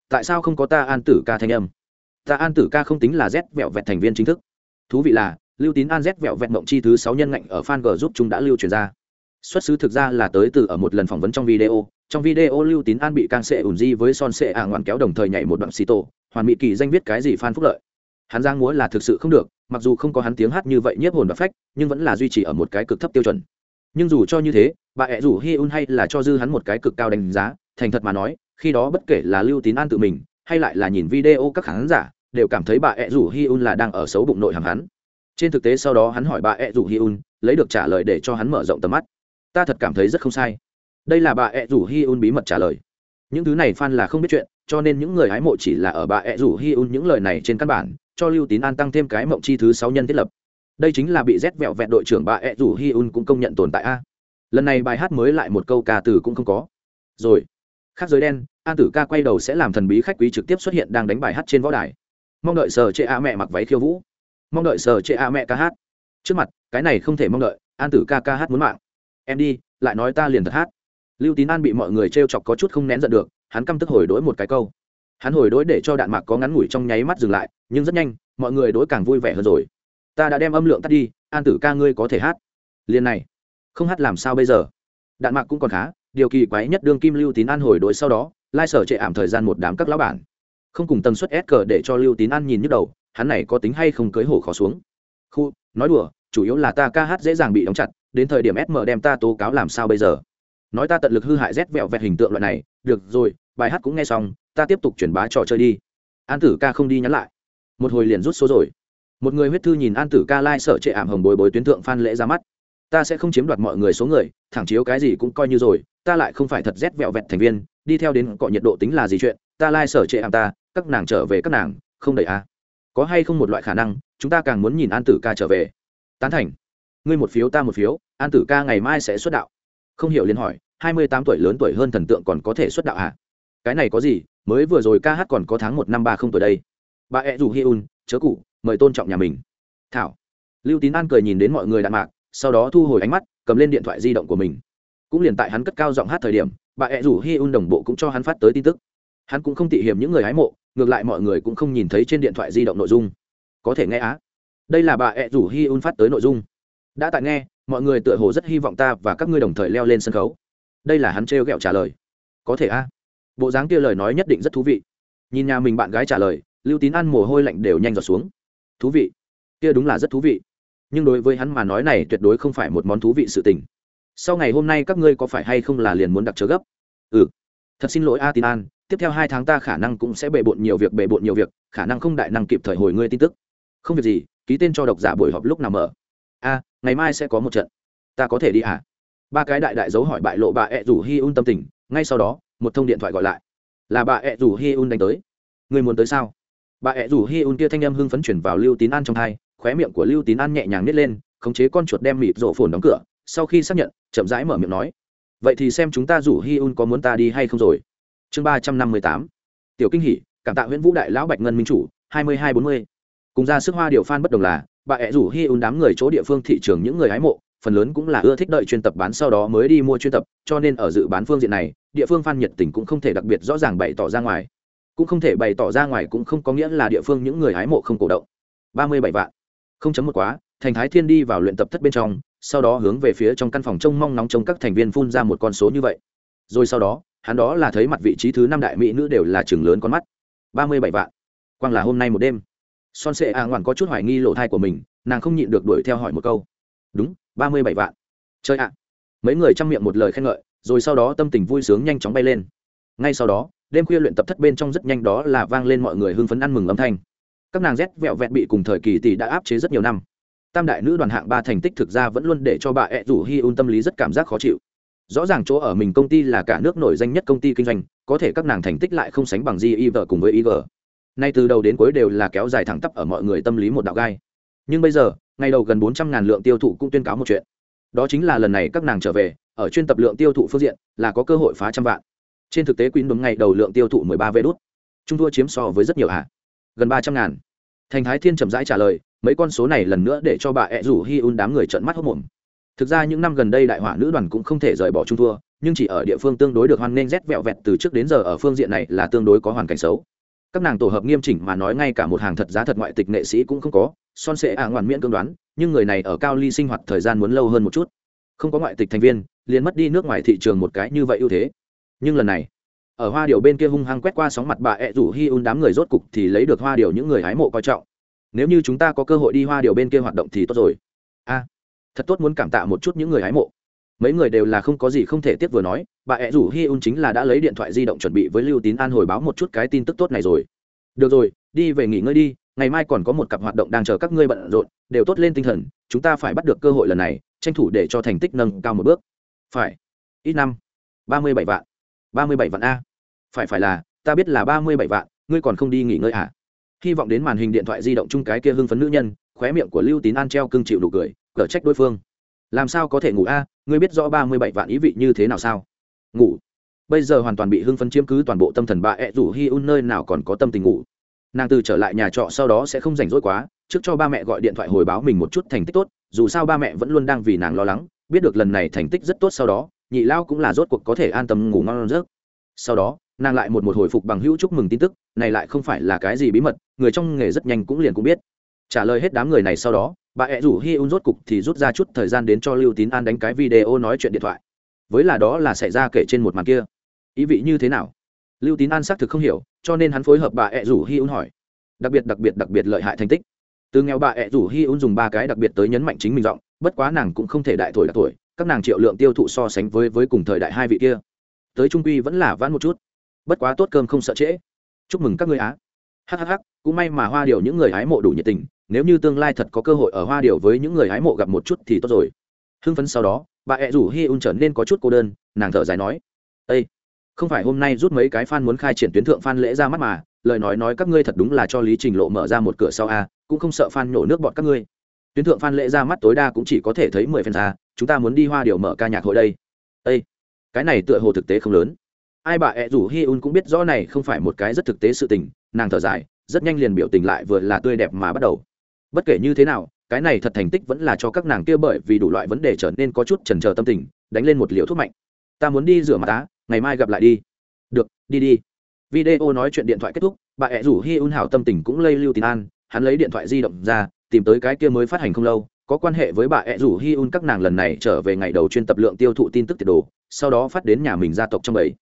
Tại sao không có ta an tử ca thanh âm? Ta an tử ca không tính là rét vẹo vẹt thành viên chính thức thú vị là, lưu tín an z vẹo vẹn mộng chi thứ sáu nhân ngạnh ở fan g giúp chúng đã lưu truyền ra. Xuất xứ thực ra là tới từ ở một lần phỏng vấn trong video. Trong video, lưu tín an bị càng sệ ủn di với son sệ ả ngoạn kéo đồng thời nhảy một đoạn xì tổ. Hoàn mỹ kỳ danh viết cái gì phan phúc lợi? Hắn giang múa là thực sự không được, mặc dù không có hắn tiếng hát như vậy nhiếp hồn và phách, nhưng vẫn là duy trì ở một cái cực thấp tiêu chuẩn. Nhưng dù cho như thế, bà ẹ rủ hi un hay là cho dư hắn một cái cực cao đánh giá, thành thật mà nói, khi đó bất kể là lưu tín an tự mình, hay lại là nhìn video các khán giả đều cảm thấy bà ẹ rủ hi un là đang ở xấu bụng nội hàm hắn. Trên thực tế sau đó hắn hỏi bà ẹ rủ hi un, lấy được trả lời để cho hắn mở rộng tầm mắt. Ta thật cảm thấy rất không sai. Đây là bà ẹ rủ hi un bí mật trả lời. Những thứ này fan là không biết chuyện, cho nên những người hái mộ chỉ là ở bà ẹ rủ hi un những lời này trên căn bản, cho lưu tín an tăng thêm cái mộng chi thứ sáu nhân thiết lập. Đây chính là bị rét vẹo vẹn đội trưởng bà ẹ rủ hi un cũng công nhận tồn tại a. Lần này bài hát mới lại một câu ca từ cũng không có. Rồi. Khác giới đen, an tử ca quay đầu sẽ làm thần bí khách quý trực tiếp xuất hiện đang đánh bài hát trên võ đài mong đợi sở chệ a mẹ mặc váy khiêu vũ. Mong đợi sở chệ a mẹ ca hát. Trước mặt, cái này không thể mong đợi, an tử ca ca hát muốn mạng. Em đi, lại nói ta liền thật hát. Lưu tín an bị mọi người t r e o chọc có chút không nén giận được, hắn căm tức hồi đ ố i một cái câu. Hắn hồi đ ố i để cho đạn mạc có ngắn ngủi trong nháy mắt dừng lại, nhưng rất nhanh, mọi người đối càng vui vẻ hơn rồi. Ta đã đem âm lượng tắt đi, an tử ca ngươi có thể hát. Liền này, không hát làm sao bây giờ? Đạn mạc cũng còn khá, điều kỳ quái nhất đương kim lưu tín an hồi đ sau đó, lai sở trệ ảm thời gian một đám các lão bản không cùng tần suất s cờ để cho lưu tín an nhìn nhức đầu, hắn này có tính hay không cưới hổ khó xuống. Khu, nói đùa, chủ yếu là ta ca hát dễ dàng bị đóng chặt, đến thời điểm sm đem ta tố cáo làm sao bây giờ? Nói ta tận lực hư hại rét vẹo vẹt hình tượng loại này, được rồi, bài hát cũng nghe xong, ta tiếp tục truyền bá trò chơi đi. An tử ca không đi nhắn lại. Một hồi liền rút số rồi. Một người huyết thư nhìn an tử ca lai、like、sợ trệ ảm hồng bồi bồi tuyến thượng phan lễ ra mắt. Ta sẽ không chiếm đoạt mọi người số người, thẳng chiếu cái gì cũng coi như rồi, ta lại không phải thật rét vẹo vẹt thành viên, đi theo đến cọ nhiệt độ tính là gì chuyện ta lai sở trệ ảm ta, các nàng trở về các nàng, không đẩy a. Có hay không một loại khả năng, chúng ta càng muốn nhìn an tử ca trở về. Tán thành. Ngươi một phiếu ta một phiếu, an tử ca ngày mai sẽ xuất đạo. Không hiểu liền hỏi, hai mươi tám tuổi lớn tuổi hơn thần tượng còn có thể xuất đạo à? cái này có gì, mới vừa rồi ca hát còn có tháng một năm ba không tuổi đây. Bà ẹ rủ hi un, chớ cụ, mời tôn trọng nhà mình. Thảo. Lưu tín an cười nhìn đến mọi người đạn mạc, sau đó thu hồi ánh mắt, cầm lên điện thoại di động của mình. Cũng liền tại hắn cất cao giọng hát thời điểm, bà ẹ rủ hi un đồng bộ cũng cho hắn phát tới tin tức hắn cũng không tỉ hiểm những người hái mộ, ngược lại mọi người cũng không nhìn thấy trên điện thoại di động nội dung. Có thể nghe á. Đây là bà ẹ rủ hi un phát tới nội dung. Đã tại nghe, mọi người tựa hồ rất hy vọng ta và các ngươi đồng thời leo lên sân khấu. Đây là hắn trêu ghẹo trả lời. Có thể a bộ dáng kia lời nói nhất định rất thú vị. Nhìn nhà mình bạn gái trả lời, lưu tín ăn mồ hôi lạnh đều nhanh giọt xuống. Thú vị. Kia đúng là rất thú vị. Nhưng đối với hắn mà nói này tuyệt đối không phải một món thú vị sự tình. Sau ngày hôm nay các ngươi có phải hay không là liền muốn đặc chớ gấp? Ừ. Thật xin lỗi a tín an tiếp theo hai tháng ta khả năng cũng sẽ bề bộn nhiều việc, bề bộn nhiều việc, khả năng không đại năng kịp thời hồi ngươi tin tức. Không việc gì, ký tên cho độc giả buổi họp lúc nào mở. A, ngày mai sẽ có một trận. Ta có thể đi à? Ba cái đại đại dấu hỏi bại lộ bà ẹ rủ hi un tâm tình, ngay sau đó, một thông điện thoại gọi lại. Là bà ẹ rủ hi un đánh tới. Người muốn tới sao? Bà ẹ rủ hi un kia thanh âm hưng phấn chuyển vào lưu tín an trong thai khóe miệng của lưu tín an nhẹ nhàng nít lên, khống chế con chuột đem mịt rổ phồn đóng cửa, sau khi xác nhận, chậm rãi mở miệng nói. Vậy thì xem chúng ta rủ hi un có muốn ta đi hay không rồi chương ba trăm năm mươi tám. Tiểu kinh hỷ cảm tạ nguyễn vũ đại lão bạch ngân minh chủ, hai mươi hai bốn mươi. Cùng ra sức hoa điều phan bất đồng là, bà ẹ rủ hi un đám người chỗ địa phương thị trường những người hái mộ, phần lớn cũng là ưa thích đợi chuyên tập bán sau đó mới đi mua chuyên tập, cho nên ở dự bán phương diện này, địa phương phan nhiệt tình cũng không thể đặc biệt rõ ràng bày tỏ ra ngoài. Cũng không thể bày tỏ ra ngoài cũng không có nghĩa là địa phương những người hái mộ không cổ động. Ba mươi bảy vạn. Không chấm một quá, thành thái thiên đi vào luyện tập thất bên trong, sau đó hướng về phía trong căn phòng trông mong nóng trông các thành viên phun ra một con số như vậy. Rồi sau đó hắn đó là thấy mặt vị trí thứ năm đại mỹ nữ đều là chừng lớn con mắt. Ba mươi bảy vạn. Quang là hôm nay một đêm. Son sệ a ngoạn có chút hoài nghi lộ thai của mình, nàng không nhịn được đuổi theo hỏi một câu. Đúng, ba mươi bảy vạn. Chơi ạ. Mấy người chăm miệng một lời khen ngợi, rồi sau đó tâm tình vui sướng nhanh chóng bay lên. Ngay sau đó, đêm khuya luyện tập thất bên trong rất nhanh đó là vang lên mọi người hưng phấn ăn mừng âm thanh. Các nàng rét vẹo vẹn bị cùng thời kỳ tỷ đã áp chế rất nhiều năm. Tam đại nữ đoàn hạng ba thành tích thực ra vẫn luôn để cho bà ẹ rủ hi un tâm lý rất cảm giác khó chịu rõ ràng chỗ ở mình công ty là cả nước nổi danh nhất công ty kinh doanh, có thể các nàng thành tích lại không sánh bằng gi cùng với ig nay từ đầu đến cuối đều là kéo dài thẳng tắp ở mọi người tâm lý một đạo gai. Nhưng bây giờ, ngày đầu gần bốn trăm ngàn lượng tiêu thụ cũng tuyên cáo một chuyện. Đó chính là lần này các nàng trở về, ở chuyên tập lượng tiêu thụ phương diện, là có cơ hội phá trăm vạn. Trên thực tế quý đúng ngày đầu lượng tiêu thụ mười ba vé đốt trung thua chiếm so với rất nhiều hạ gần ba trăm ngàn. Thành thái thiên chậm rãi trả lời, mấy con số này lần nữa để cho bà ẹ rủ hi un đám người trợn mắt hốc mồm thực ra những năm gần đây đại họa nữ đoàn cũng không thể rời bỏ trung thua, nhưng chỉ ở địa phương tương đối được hoan nghênh rét vẹo vẹt từ trước đến giờ ở phương diện này là tương đối có hoàn cảnh xấu. Các nàng tổ hợp nghiêm chỉnh mà nói ngay cả một hàng thật giá thật ngoại tịch nghệ sĩ cũng không có, son sệ ạ ngoạn miễn cương đoán, nhưng người này ở cao ly sinh hoạt thời gian muốn lâu hơn một chút. Không có ngoại tịch thành viên, liền mất đi nước ngoài thị trường một cái như vậy ưu thế. Nhưng lần này, ở hoa điều bên kia hung hăng quét qua sóng mặt bà ẹ rủ hi un đám người rốt cục thì lấy được hoa điều những người hái mộ coi trọng. Nếu như chúng ta có cơ hội đi hoa điều bên kia hoạt động thì tốt rồi. A thật tốt muốn cảm tạ một chút những người hái mộ. Mấy người đều là không có gì không thể tiếp vừa nói, bà ẹ rủ hi un chính là đã lấy điện thoại di động chuẩn bị với lưu tín an hồi báo một chút cái tin tức tốt này rồi. Được rồi, đi về nghỉ ngơi đi, ngày mai còn có một cặp hoạt động đang chờ các ngươi bận rộn, đều tốt lên tinh thần, chúng ta phải bắt được cơ hội lần này, tranh thủ để cho thành tích nâng cao một bước. Phải. Ít năm. Ba mươi bảy vạn. Ba mươi bảy vạn a. Phải phải là, ta biết là ba mươi bảy vạn, ngươi còn không đi nghỉ ngơi à? Hy vọng đến màn hình điện thoại di động chung cái kia hưng phấn nữ nhân, khóe miệng của lưu tín an treo cưng chịu đủ cười cở trách đối phương. Làm sao có thể ngủ a? Ngươi biết rõ ba mươi bảy vạn ý vị như thế nào sao? Ngủ. Bây giờ hoàn toàn bị hưng phấn chiếm cứ toàn bộ tâm thần bà ẹ rủ hi un nơi nào còn có tâm tình ngủ. Nàng từ trở lại nhà trọ sau đó sẽ không rảnh rỗi quá, trước cho ba mẹ gọi điện thoại hồi báo mình một chút thành tích tốt, dù sao ba mẹ vẫn luôn đang vì nàng lo lắng, biết được lần này thành tích rất tốt sau đó, nhị lao cũng là rốt cuộc có thể an tâm ngủ ngon giấc. Sau đó, nàng lại một một hồi phục bằng hữu chúc mừng tin tức, này lại không phải là cái gì bí mật, người trong nghề rất nhanh cũng liền cũng biết. Trả lời hết đám người này sau đó bà ẹ rủ hi un rốt cục thì rút ra chút thời gian đến cho lưu tín an đánh cái video nói chuyện điện thoại. Với là đó là xảy ra kể trên một màn kia. Ý vị như thế nào? Lưu tín an xác thực không hiểu, cho nên hắn phối hợp bà ẹ rủ hi un hỏi. Đặc biệt đặc biệt đặc biệt lợi hại thành tích. Từ nghèo bà ẹ rủ hi un dùng ba cái đặc biệt tới nhấn mạnh chính mình giọng, bất quá nàng cũng không thể đại thổi đặc tuổi các nàng triệu lượng tiêu thụ so sánh với với cùng thời đại hai vị kia. Tới trung quy vẫn là vãn một chút. Bất quá tốt cơm không sợ trễ. Chúc mừng các người á. Hhh cũng may mà hoa điều những người hái mộ đủ nhiệt tình nếu như tương lai thật có cơ hội ở hoa điều với những người hái mộ gặp một chút thì tốt rồi. Hưng phấn sau đó, bà ẹ rủ hi un trở nên có chút cô đơn, nàng thở dài nói ây không phải hôm nay rút mấy cái fan muốn khai triển tuyến thượng fan lễ ra mắt mà, lời nói nói các ngươi thật đúng là cho lý trình lộ mở ra một cửa sau a, cũng không sợ fan nhổ nước bọt các ngươi. Tuyến thượng fan lễ ra mắt tối đa cũng chỉ có thể thấy mười phần ra chúng ta muốn đi hoa điều mở ca nhạc hội đây. Ây cái này tựa hồ thực tế không lớn. Ai bà ẹ rủ hi un cũng biết rõ này không phải một cái rất thực tế sự tình, nàng thở dài, rất nhanh liền biểu tình lại vừa là tươi đẹp mà bắt đầu bất kể như thế nào, cái này thật thành tích vẫn là cho các nàng kia bởi vì đủ loại vấn đề trở nên có chút trần trờ tâm tình, đánh lên một liều thuốc mạnh. Ta muốn đi rửa mặt tá ngày mai gặp lại đi. Được, đi đi. Video nói chuyện điện thoại kết thúc, bà ẹ rủ hi un hảo tâm tình cũng lây lưu tín an, hắn lấy điện thoại di động ra, tìm tới cái kia mới phát hành không lâu, có quan hệ với bà ẹ rủ hi un các nàng lần này trở về ngày đầu chuyên tập lượng tiêu thụ tin tức tiệt đồ, sau đó phát đến nhà mình gia tộc trong bảy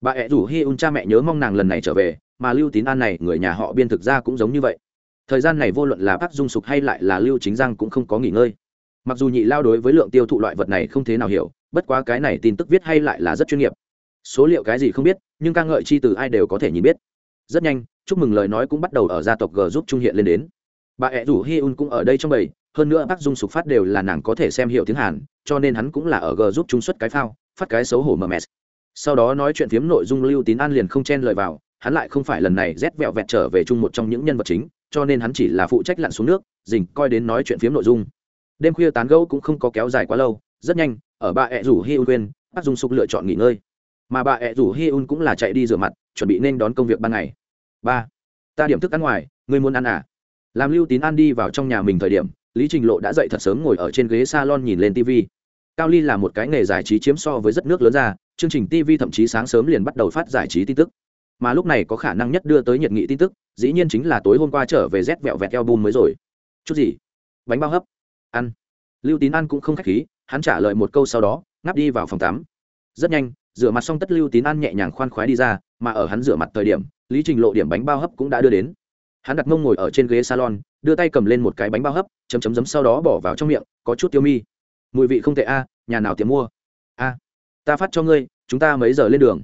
bà ẹ rủ hi un cha mẹ nhớ mong nàng lần này trở về, mà lưu tín an này, người nhà họ biên thực ra cũng giống như vậy thời gian này vô luận là bác dung sục hay lại là lưu chính giang cũng không có nghỉ ngơi. Mặc dù nhị lao đối với lượng tiêu thụ loại vật này không thế nào hiểu, bất quá cái này tin tức viết hay lại là rất chuyên nghiệp. Số liệu cái gì không biết, nhưng ca ngợi chi từ ai đều có thể nhìn biết. Rất nhanh, chúc mừng lời nói cũng bắt đầu ở gia tộc g giúp trung hiện lên đến. Bà ẹ rủ hi un cũng ở đây trong bầy, hơn nữa bác dung sục phát đều là nàng có thể xem hiểu tiếng hàn, cho nên hắn cũng là ở g giúp trung xuất cái phao, phát cái xấu hổ mờ mờ sau đó nói chuyện phiếm nội dung lưu tín an liền không chen lời vào, hắn lại không phải lần này rét vẹo vẹt trở về chung một trong những nhân vật chính cho nên hắn chỉ là phụ trách lặn xuống nước, dình coi đến nói chuyện phiếm nội dung. Đêm khuya tán gẫu cũng không có kéo dài quá lâu, rất nhanh, ở bà ẹ rủ hi un quên bác dung sục lựa chọn nghỉ ngơi. Mà bà ẹ rủ hi un cũng là chạy đi rửa mặt, chuẩn bị nên đón công việc ban ngày. Ba, ta điểm thức ăn ngoài, ngươi muốn ăn à? Làm lưu tín ăn đi vào trong nhà mình thời điểm, lý trình lộ đã dậy thật sớm ngồi ở trên ghế salon nhìn lên tv cao ly là một cái nghề giải trí chiếm so với rất nước lớn ra, chương trình tv thậm chí sáng sớm liền bắt đầu phát giải trí tin tức mà lúc này có khả năng nhất đưa tới nhiệt nghị tin tức, dĩ nhiên chính là tối hôm qua trở về rét vẹo vẹt album mới rồi. Chút gì? Bánh bao hấp. Ăn. Lưu tín ăn cũng không k h á c h khí, hắn trả lời một câu sau đó, ngáp đi vào phòng tắm. Rất nhanh, rửa mặt xong tất lưu tín ăn nhẹ nhàng khoan khoái đi ra, mà ở hắn rửa mặt thời điểm, lý trình lộ điểm bánh bao hấp cũng đã đưa đến. Hắn đặt mông ngồi ở trên ghế salon, đưa tay cầm lên một cái bánh bao hấp, chấm chấm giấm sau đó bỏ vào trong miệng, có chút tiêu mi. Mùi vị không tệ a, nhà nào tiệm mua? A, ta phát cho ngươi, chúng ta mấy giờ lên đường?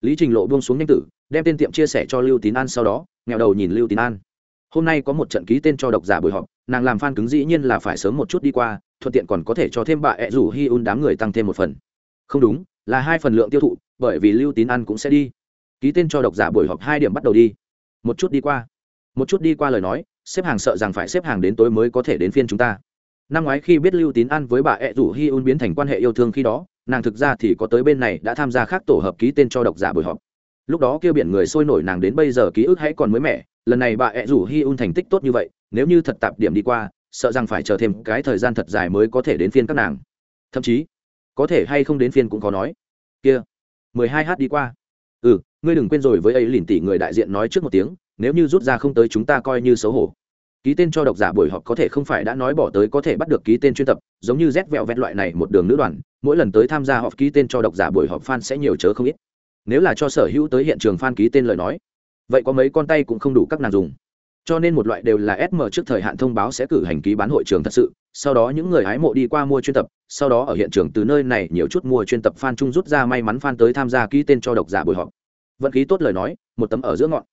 Lý trình lộ buông xuống nhanh tử đem tên tiệm chia sẻ cho lưu tín an sau đó, nghèo đầu nhìn lưu tín an. Hôm nay có một trận ký tên cho độc giả buổi họp, nàng làm f cứng dĩ nhiên là phải sớm một chút đi qua, thuận tiện còn có thể cho thêm bà ẹ rủ hi un đám người tăng thêm một phần. Không đúng, là hai phần lượng tiêu thụ, bởi vì lưu tín ăn cũng sẽ đi. Ký tên cho độc giả buổi họp hai điểm bắt đầu đi. Một chút đi qua. Một chút đi qua lời nói, xếp hàng sợ rằng phải xếp hàng đến tối mới có thể đến phiên chúng ta. Năm ngoái khi biết lưu tín ăn với bà ẹ rủ hi un biến thành quan hệ yêu thương khi đó, nàng thực ra thì có tới bên này đã tham gia khác tổ hợp ký tên cho độc giả buổi họp lúc đó kia biển người sôi nổi nàng đến bây giờ ký ức hãy còn mới mẻ, lần này bà ẹ rủ hi un thành tích tốt như vậy, nếu như thật tạp điểm đi qua, sợ rằng phải chờ thêm cái thời gian thật dài mới có thể đến phiên các nàng. Thậm chí, có thể hay không đến phiên cũng có nói. Kia, mười hai h đi qua. Ừ ngươi đừng quên rồi với ấy lìn tỷ người đại diện nói trước một tiếng, nếu như rút ra không tới chúng ta coi như xấu hổ. Ký tên cho độc giả buổi họp có thể không phải đã nói bỏ tới có thể bắt được ký tên chuyên tập, giống như rét vẹo vẹt loại này một đường nữ đoàn, mỗi lần tới tham gia họp ký tên cho độc giả buổi họp fan sẽ nhiều chớ không ít nếu là cho sở hữu tới hiện trường phan ký tên lời nói, vậy có mấy con tay cũng không đủ các nàng dùng. Cho nên một loại đều là sm trước thời hạn thông báo sẽ cử hành ký bán hội trường thật sự, sau đó những người hái mộ đi qua mua chuyên tập, sau đó ở hiện trường từ nơi này nhiều chút mua chuyên tập fan trung rút ra may mắn fan tới tham gia ký tên cho độc giả buổi họp. Vận khí tốt lời nói, một tấm ở giữa ngọn.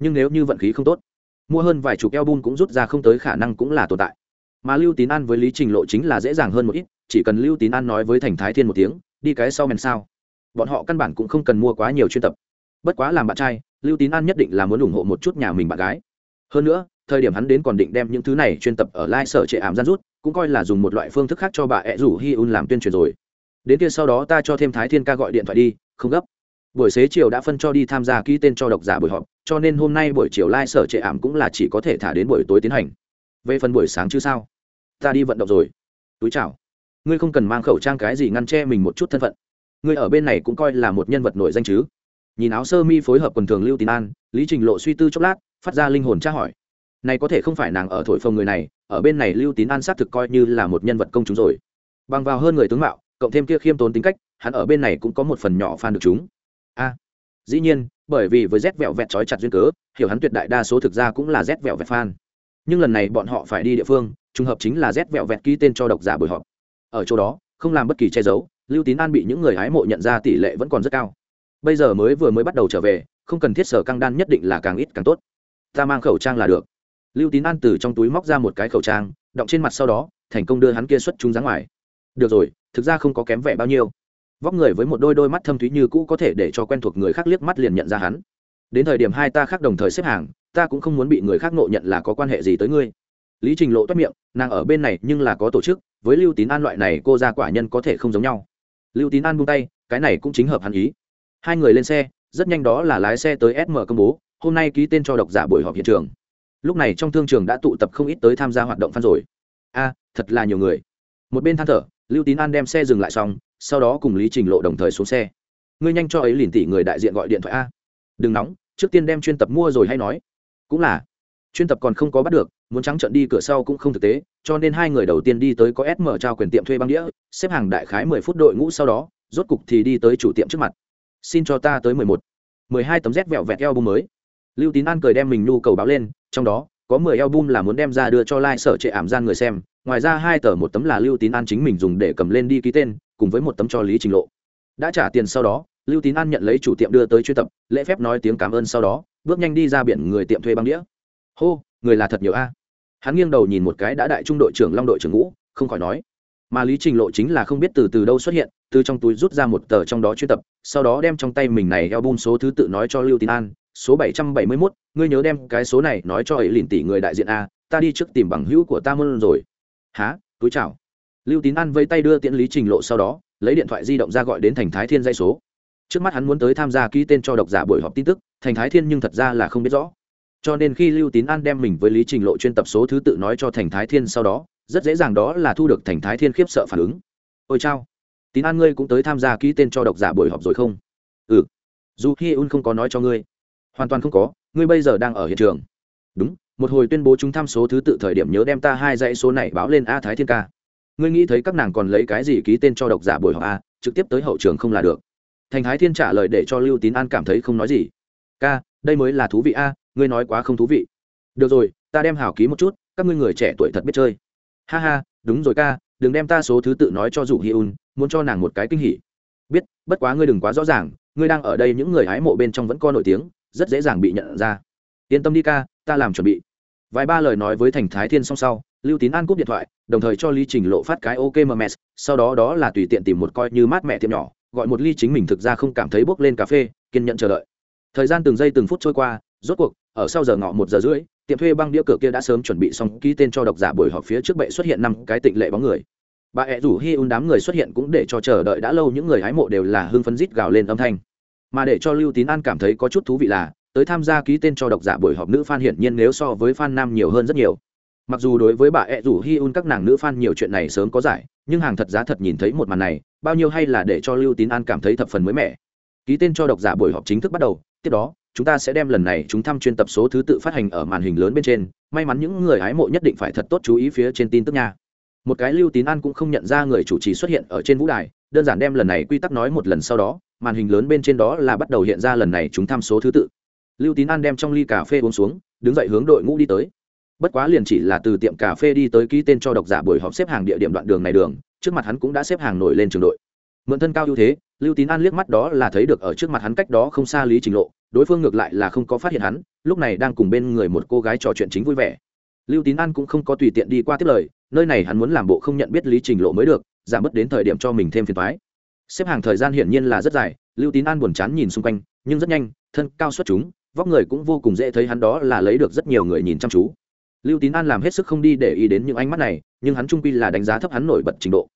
Nhưng nếu như vận khí không tốt, mua hơn vài chục album cũng rút ra không tới khả năng cũng là tồn tại. Mà lưu tín an với lý trình lộ chính là dễ dàng hơn một ít, chỉ cần lưu tín an nói với thành thái thiên một tiếng, đi cái sau men sao bọn họ căn bản cũng không cần mua quá nhiều chuyên tập. Bất quá làm bạn trai, lưu tín an nhất định là muốn ủng hộ một chút nhà mình bạn gái. Hơn nữa, thời điểm hắn đến còn định đem những thứ này chuyên tập ở lai sở trệ ảm gian rút, cũng coi là dùng một loại phương thức khác cho bà ẹ rủ hi un làm tuyên truyền rồi. Đến kia sau đó ta cho thêm thái thiên ca gọi điện thoại đi, không gấp. Buổi xế chiều đã phân cho đi tham gia ký tên cho độc giả buổi họp, cho nên hôm nay buổi chiều lai sở trệ ảm cũng là chỉ có thể thả đến buổi tối tiến hành. Về phần buổi sáng chứ sao? Ta đi vận động rồi. Túi chào. Ngươi không cần mang khẩu trang cái gì ngăn che mình một chút thân phận ngươi ở bên này cũng coi là một nhân vật nổi danh chứ. Nhìn áo sơ mi phối hợp quần thường lưu tín an, lý trình lộ suy tư chốc lát, phát ra linh hồn tra hỏi. Này có thể không phải nàng ở thổi phồng người này, ở bên này lưu tín an xác thực coi như là một nhân vật công chúng rồi. Bằng vào hơn người tướng mạo, cộng thêm kia khiêm tốn tính cách, hắn ở bên này cũng có một phần nhỏ fan được chúng. A, dĩ nhiên, bởi vì với rét vẹo vẹt trói chặt duyên cớ, hiểu hắn tuyệt đại đa số thực ra cũng là rét vẹo vẹt fan. Nhưng lần này bọn họ phải đi địa phương, trùng hợp chính là rét vẹo vẹt ký tên cho độc giả buổi họp. Ở chỗ đó, không làm bất kỳ che giấu lưu tín an bị những người hái mộ nhận ra tỷ lệ vẫn còn rất cao. Bây giờ mới vừa mới bắt đầu trở về, không cần thiết sở căng đan nhất định là càng ít càng tốt. Ta mang khẩu trang là được. Lưu tín an từ trong túi móc ra một cái khẩu trang, đọng trên mặt sau đó, thành công đưa hắn kia xuất chúng ra ngoài. Được rồi, thực ra không có kém vẻ bao nhiêu. Vóc người với một đôi đôi mắt thâm thúy như cũ có thể để cho quen thuộc người khác liếc mắt liền nhận ra hắn. Đến thời điểm hai ta khác đồng thời xếp hàng, ta cũng không muốn bị người khác nộ nhận là có quan hệ gì tới ngươi. Lý trình lộ toát miệng, nàng ở bên này nhưng là có tổ chức, với lưu tín an loại này, cô ra quả nhân có thể không giống nhau lưu tín an buông tay, cái này cũng chính hợp hắn ý. Hai người lên xe, rất nhanh đó là lái xe tới sm công bố, hôm nay ký tên cho độc giả buổi họp hiện trường. Lúc này trong thương trường đã tụ tập không ít tới tham gia hoạt động phan rồi. A, thật là nhiều người. Một bên than thở, lưu tín an đem xe dừng lại xong, sau đó cùng lý trình lộ đồng thời xuống xe. Ngươi nhanh cho ấy liền tỷ người đại diện gọi điện thoại a. Đừng nóng, trước tiên đem chuyên tập mua rồi hay nói. Cũng là chuyên tập còn không có bắt được, muốn trắng trận đi cửa sau cũng không thực tế, cho nên hai người đầu tiên đi tới có sm trao quyền tiệm thuê băng đĩa, xếp hàng đại khái mười phút đội ngũ sau đó, rốt cục thì đi tới chủ tiệm trước mặt. Xin cho ta tới mười một. mười hai tấm rét vẹo vẹt eo bung mới. Lưu tín an cười đem mình nhu cầu báo lên, trong đó, có mười album là muốn đem ra đưa cho lai、like、sở trệ ảm gian người xem, ngoài ra hai tờ một tấm là lưu tín an chính mình dùng để cầm lên đi ký tên, cùng với một tấm cho lý trình lộ. Đã trả tiền sau đó, lưu tín an nhận lấy chủ tiệm đưa tới chuyên tập, lễ phép nói tiếng cảm ơn sau đó, bước nhanh đi ra biển người tiệm thuê băng đĩa hô, người là thật nhiều a. Hắn nghiêng đầu nhìn một cái đã đại trung đội trưởng long đội trưởng ngũ, không khỏi nói. Mà lý trình lộ chính là không biết từ từ đâu xuất hiện, từ trong túi rút ra một tờ trong đó chuyên tập, sau đó đem trong tay mình này eo bum số thứ tự nói cho lưu tín an, số bảy trăm bảy mươi mốt, ngươi nhớ đem cái số này nói cho ấy lìn tỷ người đại diện a, ta đi trước tìm bằng hữu của ta mơn rồi. Há túi chào. Lưu tín an vây tay đưa tiễn lý trình lộ sau đó, lấy điện thoại di động ra gọi đến thành thái thiên dây số. Trước mắt hắn muốn tới tham gia ký tên cho độc giả buổi họp tin tức, thành thái thiên nhưng thật ra là không biết rõ cho nên khi lưu tín an đem mình với lý trình lộ chuyên tập số thứ tự nói cho thành thái thiên sau đó, rất dễ dàng đó là thu được thành thái thiên khiếp sợ phản ứng. Ôi chao, tín an ngươi cũng tới tham gia ký tên cho độc giả buổi họp rồi không? Ừ dù hi un không có nói cho ngươi, hoàn toàn không có, ngươi bây giờ đang ở hiện trường. Đúng, một hồi tuyên bố chúng tham số thứ tự thời điểm nhớ đem ta hai dãy số này báo lên a thái thiên ca. Ngươi nghĩ thấy các nàng còn lấy cái gì ký tên cho độc giả buổi họp a, trực tiếp tới hậu trường không là được. Thành thái thiên trả lời để cho lưu tín an cảm thấy không nói gì. Ca, đây mới là thú vị a ngươi nói quá không thú vị. Được rồi, ta đem hào ký một chút, các ngươi người trẻ tuổi thật biết chơi. Ha ha, đúng rồi ca, đừng đem ta số thứ tự nói cho dù hi un, muốn cho nàng một cái kinh hỉ. Biết, bất quá ngươi đừng quá rõ ràng, ngươi đang ở đây những người hái mộ bên trong vẫn có nổi tiếng, rất dễ dàng bị nhận ra. Yên tâm đi ca, ta làm chuẩn bị. Vài ba lời nói với thành thái thiên song sau, lưu tín an cúp điện thoại, đồng thời cho ly trình lộ phát cái ok mms sau đó đó là tùy tiện tìm một coi như mát mẹ tiệm nhỏ, gọi một ly chính mình thực ra không cảm thấy bốc lên cà phê, kiên nhận chờ đợi. Thời gian từng giây từng phút trôi qua, rốt cuộc ở sau giờ ngọ một giờ rưỡi, tiệm thuê băng đĩa cửa kia đã sớm chuẩn bị xong, ký tên cho độc giả buổi họp phía trước bệ xuất hiện năm cái tịnh lệ bóng người. Bà ẹ rủ hi un đám người xuất hiện cũng để cho chờ đợi đã lâu những người hái mộ đều là hưng phấn rít gào lên âm thanh. Mà để cho lưu tín an cảm thấy có chút thú vị là, tới tham gia ký tên cho độc giả buổi họp nữ fan hiển nhiên nếu so với fan nam nhiều hơn rất nhiều. Mặc dù đối với bà ẹ rủ hi un các nàng nữ fan nhiều chuyện này sớm có giải, nhưng hàng thật giá thật nhìn thấy một màn này, bao nhiêu hay là để cho lưu tín an cảm thấy thập phần mới mẻ. Ký tên cho độc giả buổi họp chính thức bắt đầu, tiếp đó chúng ta sẽ đem lần này chúng thăm chuyên tập số thứ tự phát hành ở màn hình lớn bên trên. May mắn những người hái mộ nhất định phải thật tốt chú ý phía trên tin tức nha. Một cái lưu tín an cũng không nhận ra người chủ trì xuất hiện ở trên vũ đài, đơn giản đem lần này quy tắc nói một lần sau đó, màn hình lớn bên trên đó là bắt đầu hiện ra lần này chúng tham số thứ tự. Lưu tín an đem trong ly cà phê uống xuống, đứng dậy hướng đội ngũ đi tới. Bất quá liền chỉ là từ tiệm cà phê đi tới ký tên cho độc giả buổi họp xếp hàng địa điểm đoạn đường này đường, trước mặt hắn cũng đã xếp hàng nổi lên trường đội. Mượn thân cao ưu thế, lưu tín an liếc mắt đó là thấy được ở trước mặt hắn cách đó không xa lý trình lộ đối phương ngược lại là không có phát hiện hắn lúc này đang cùng bên người một cô gái trò chuyện chính vui vẻ. Lưu tín an cũng không có tùy tiện đi qua tiếp lời nơi này hắn muốn làm bộ không nhận biết lý trình lộ mới được giảm bớt đến thời điểm cho mình thêm phiền thoái xếp hàng thời gian hiển nhiên là rất dài lưu tín an buồn chán nhìn xung quanh nhưng rất nhanh thân cao xuất chúng vóc người cũng vô cùng dễ thấy hắn đó là lấy được rất nhiều người nhìn chăm chú. Lưu tín an làm hết sức không đi để ý đến những ánh mắt này nhưng hắn trung quy là đánh giá thấp hắn nổi bật trình độ.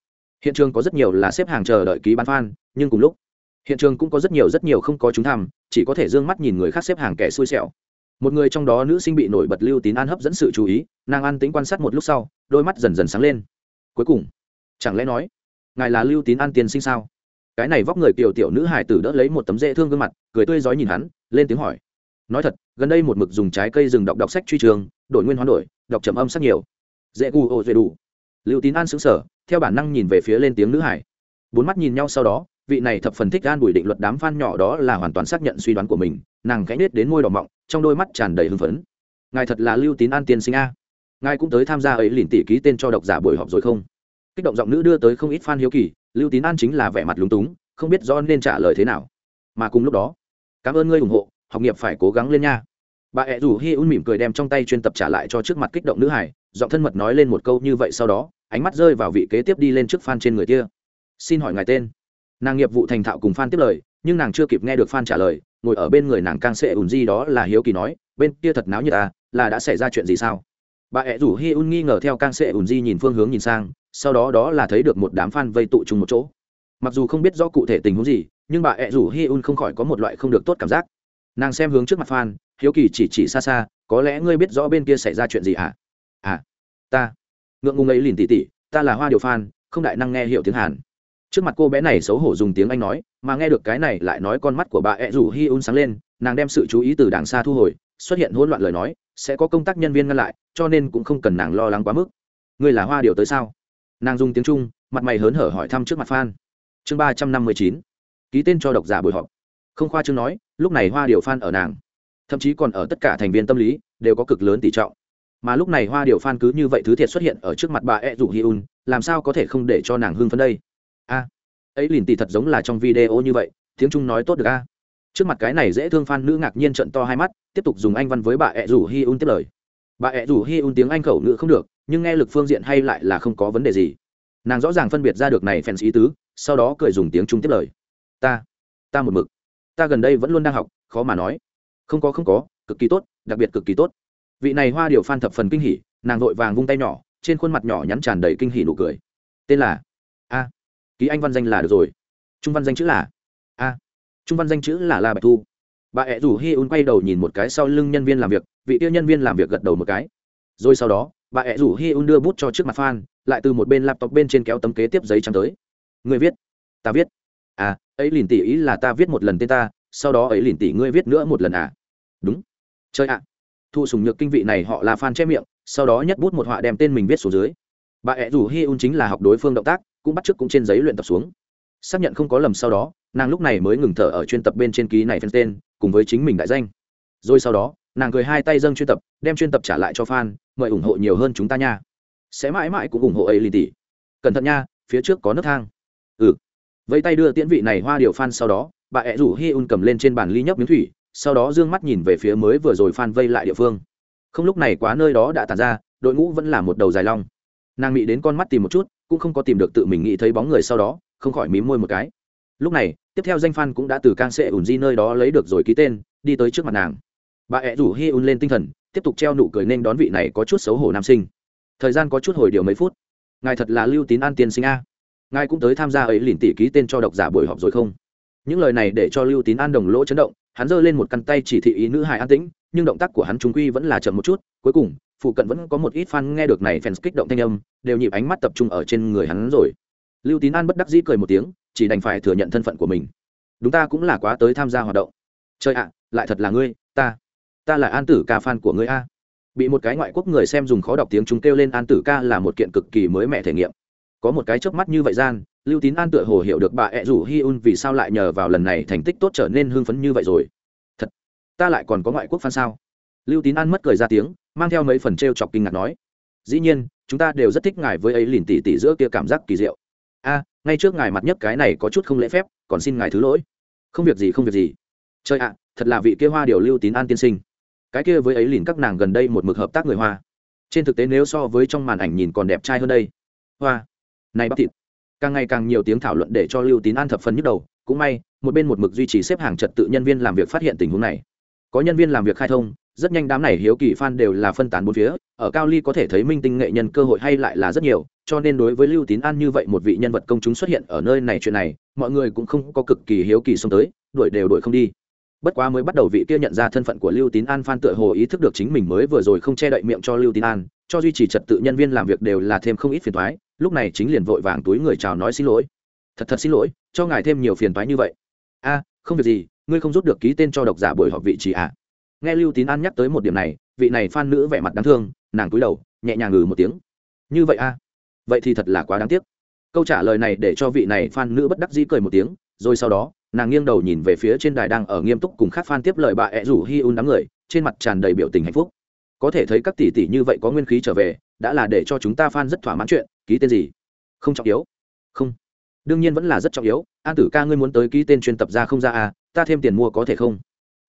Hiện trường có rất nhiều là xếp hàng chờ đợi ký bán phan, nhưng cùng lúc hiện trường cũng có rất nhiều rất nhiều không có chúng tham, chỉ có thể d ư ơ n g mắt nhìn người khác xếp hàng kẻ xui xẻo. Một người trong đó nữ sinh bị nổi bật lưu tín an hấp dẫn sự chú ý, nàng an tính quan sát một lúc sau, đôi mắt dần dần sáng lên. Cuối cùng, chẳng lẽ nói, ngài là lưu tín an tiên sinh sao? Cái này vóc người kiều tiểu nữ hải tử đỡ lấy một tấm dễ thương gương mặt, cười tươi rói nhìn hắn, lên tiếng hỏi. Nói thật, gần đây một mực dùng trái cây rừng đọc đọc sách truy trường, đổi nguyên hoán đổi, đọc trầm âm sắc nhiều. Dễ gu ô dễ đủ. Lưu tín an xứng sở theo bản năng nhìn về phía lên tiếng nữ hải bốn mắt nhìn nhau sau đó vị này thập phần thích an bùi định luật đám f nhỏ đó là hoàn toàn xác nhận suy đoán của mình, nàng cánh nết đến môi đỏ mọng, trong đôi mắt tràn đầy hưng phấn. Ngài thật là lưu tín an tiên sinh a. Ngài cũng tới tham gia ấy liền tỷ ký tên cho độc giả buổi họp rồi không? Kích động giọng nữ đưa tới không ít fan hiếu kỳ, lưu tín an chính là vẻ mặt lúng túng, không biết do nên trả lời thế nào. Mà cùng lúc đó, cảm ơn ngươi ủng hộ, học nghiệp phải cố gắng lên nha. Bà ẹ rủ hi un mỉm cười đem trong tay chuyên tập trả lại cho trước mặt kích động nữ hải giọng thân mật nói lên một câu như vậy sau đó, ánh mắt rơi vào vị kế tiếp đi lên trước f trên người kia. Xin hỏi ngài tên? Nàng nghiệp vụ thành thạo cùng phan tiếp lời, nhưng nàng chưa kịp nghe được phan trả lời, ngồi ở bên người nàng càng sệ ùn di đó là hiếu kỳ nói, bên kia thật náo như ta à, là đã xảy ra chuyện gì sao? Bà ẹ rủ hi un nghi ngờ theo càng sệ ùn di nhìn phương hướng nhìn sang, sau đó đó là thấy được một đám f vây tụ chung một chỗ. Mặc dù không biết rõ cụ thể tình huống gì, nhưng bà ẹ rủ hi un không khỏi có một loại không được tốt cảm giác. Nàng xem hướng trước mặt f hiếu kỳ chỉ chỉ xa xa, có lẽ ngươi biết rõ bên kia xảy ra chuyện gì hả à ta. Ngượng ngùng ấy lìn tỉ tỉ, ta là hoa điều phan không đại năng nghe hiểu tiếng hàn trước mặt cô bé này xấu hổ dùng tiếng anh nói, mà nghe được cái này lại nói con mắt của bà ẹ rủ hi un sáng lên, nàng đem sự chú ý từ đàng xa thu hồi, xuất hiện hỗn loạn lời nói, sẽ có công tác nhân viên ngăn lại, cho nên cũng không cần nàng lo lắng quá mức. Ngươi là hoa điều tới sao? Nàng dùng tiếng trung, mặt mày hớn hở hỏi thăm trước mặt phan chương ba trăm năm mươi chín. Ký tên cho độc giả buổi họp. Không khoa chương nói, lúc này hoa điều phan ở nàng. Thậm chí còn ở tất cả thành viên tâm lý, đều có cực lớn tỷ trọng. Mà lúc này hoa điều phan cứ như vậy thứ thiệt xuất hiện ở trước mặt bà ed rủ hi un, làm sao có thể không để cho nàng hưng phấn đây? A. Ấy liền tỷ thật giống là trong video như vậy, tiếng trung nói tốt được a. Trước mặt cái này dễ thương phan nữ ngạc nhiên trận to hai mắt, tiếp tục dùng anh văn với bà ẹ rủ hi un tiếp lời. Bà ẹ rủ hi un tiếng anh khẩu ngữ không được, nhưng nghe lực phương diện hay lại là không có vấn đề gì. Nàng rõ ràng phân biệt ra được này phèn sĩ tứ, sau đó cười dùng tiếng trung tiếp lời. Ta ta một mực. Ta gần đây vẫn luôn đang học, khó mà nói. Không có không có, cực kỳ tốt, đặc biệt cực kỳ tốt. Vị này hoa điều phan thập phần kinh hỉ, nàng vội vàng vung tay nhỏ, trên khuôn mặt nhỏ nhắn tràn đầy kinh hỉ nụ cười. Tên là a ký anh văn danh là được rồi. Trung văn danh chữ là? A. Trung văn danh chữ là la bạch thu. Bà ẹ rủ hi un quay đầu nhìn một cái sau lưng nhân viên làm việc, vị tiêu nhân viên làm việc gật đầu một cái. Rồi sau đó, bà ẹ rủ hi un đưa bút cho trước mặt phan lại từ một bên laptop bên trên kéo tấm kế tiếp giấy trắng tới. Người viết. Ta viết. À ấy liền tỉ ý là ta viết một lần tên ta, sau đó ấy liền tỉ ngươi viết nữa một lần à? Đúng. Chơi ạ. Thu sùng nhược kinh vị này họ là phan che miệng, sau đó nhất bút một họa đem tên mình viết xuống dưới. Bà ẹ rủ hi un chính là học đối phương động tác cũng bắt chước cũng trên giấy luyện tập xuống. Xác nhận không có lầm sau đó, nàng lúc này mới ngừng thở ở chuyên tập bên trên ký này phân tên, cùng với chính mình đại danh. Rồi sau đó, nàng cười hai tay dâng chuyên tập, đem chuyên tập trả lại cho fan, mời ủng hộ nhiều hơn chúng ta nha. Sẽ mãi mãi cũng ủng hộ ấy lì tỷ cẩn thận nha, phía trước có nấc thang. Ừ. Vẫy tay đưa tiễn vị này hoa điều fan sau đó, bà ẹ rủ hi un cầm lên trên bàn ly nhấp miếng thủy, sau đó dương mắt nhìn về phía mới vừa rồi fan vây lại địa phương. Không lúc này quá nơi đó đã tàn ra, đội ngũ vẫn là một đầu dài long nàng bị đến con mắt tìm một chút, cũng không có tìm được tự mình nghĩ thấy bóng người sau đó, không khỏi mím môi một cái. Lúc này, tiếp theo danh phan cũng đã từ can sệ ủn di nơi đó lấy được rồi ký tên, đi tới trước mặt nàng. Bà ẹ rủ hi un lên tinh thần, tiếp tục treo nụ cười nên đón vị này có chút xấu hổ nam sinh. Thời gian có chút hồi điều mấy phút. Ngài thật là lưu tín an tiên sinh a. Ngài cũng tới tham gia ấy liền tỷ ký tên cho độc giả buổi họp rồi không? Những lời này để cho lưu tín an đồng lỗ chấn động, hắn giơ lên một căn tay chỉ thị ý nữ hài an tĩnh, nhưng động tác của hắn trung quy vẫn là chậm một chút, cuối cùng phụ cận vẫn có một ít fan nghe được này fans kích động thanh âm, đều nhịp ánh mắt tập trung ở trên người hắn rồi. Lưu tín an bất đắc dĩ cười một tiếng, chỉ đành phải thừa nhận thân phận của mình. Đúng ta cũng là quá tới tham gia hoạt động. Trời ạ, lại thật là ngươi, ta ta là an tử ca fan của ngươi a. Bị một cái ngoại quốc người xem dùng khó đọc tiếng chúng kêu lên an tử ca là một kiện cực kỳ mới mẻ thể nghiệm. Có một cái chớp mắt như vậy gian, lưu tín an tựa hồ hiểu được bà ẹ rủ Hyun vì sao lại nhờ vào lần này thành tích tốt trở nên hưng phấn như vậy rồi. Thật, ta lại còn có ngoại quốc fan sao? Lưu tín an mất cười ra tiếng, mang theo mấy phần t r e o chọc kinh ngạc nói, dĩ nhiên, chúng ta đều rất thích ngài với ấy lìn tỉ tỉ giữa kia cảm giác kỳ diệu. A, ngay trước ngài mặt nhất cái này có chút không lễ phép, còn xin ngài thứ lỗi. Không việc gì, không việc gì. Chơi ạ, thật là vị kia hoa điều lưu tín an tiên sinh. Cái kia với ấy lìn các nàng gần đây một mực hợp tác người hoa. Trên thực tế nếu so với trong màn ảnh nhìn còn đẹp trai hơn đây. Hoa, này bắp thịt. Càng ngày càng nhiều tiếng thảo luận để cho lưu tín an thập phần nhức đầu. Cũng may, một bên một mực duy trì xếp hàng trật tự nhân viên làm việc phát hiện tình huống này. Có nhân viên làm việc khai thông rất nhanh đám này hiếu kỳ fan đều là phân tán bốn phía, ở cao ly có thể thấy minh tinh nghệ nhân cơ hội hay lại là rất nhiều, cho nên đối với lưu tín an như vậy một vị nhân vật công chúng xuất hiện ở nơi này chuyện này, mọi người cũng không có cực kỳ hiếu kỳ xông tới, đuổi đều đuổi không đi. Bất quá mới bắt đầu vị kia nhận ra thân phận của lưu tín an fan tựa hồ ý thức được chính mình mới vừa rồi không che đậy miệng cho lưu tín an, cho duy trì trật tự nhân viên làm việc đều là thêm không ít phiền toái, lúc này chính liền vội vàng túi người chào nói xin lỗi. Thật thật xin lỗi, cho ngài thêm nhiều phiền toái như vậy. A, không việc gì, ngươi không rút được ký tên cho độc giả buổi họp vị trí à? Nghe lưu tín an nhắc tới một điểm này, vị này phan nữ vẻ mặt đáng thương, nàng cúi đầu, nhẹ nhàng ngừ một tiếng. Như vậy a vậy thì thật là quá đáng tiếc. Câu trả lời này để cho vị này phan nữ bất đắc dĩ cười một tiếng, rồi sau đó, nàng nghiêng đầu nhìn về phía trên đài đang ở nghiêm túc cùng khác fan tiếp lời bà ẹ rủ hi un đám người, trên mặt tràn đầy biểu tình hạnh phúc. Có thể thấy các tỷ tỷ như vậy có nguyên khí trở về, đã là để cho chúng ta fan rất thỏa mãn chuyện, ký tên gì? Không trọng yếu. Không. Đương nhiên vẫn là rất trọng yếu. An tử ca, ngươi muốn tới ký tên chuyên tập ra không ra à? Ta thêm tiền mua có thể không?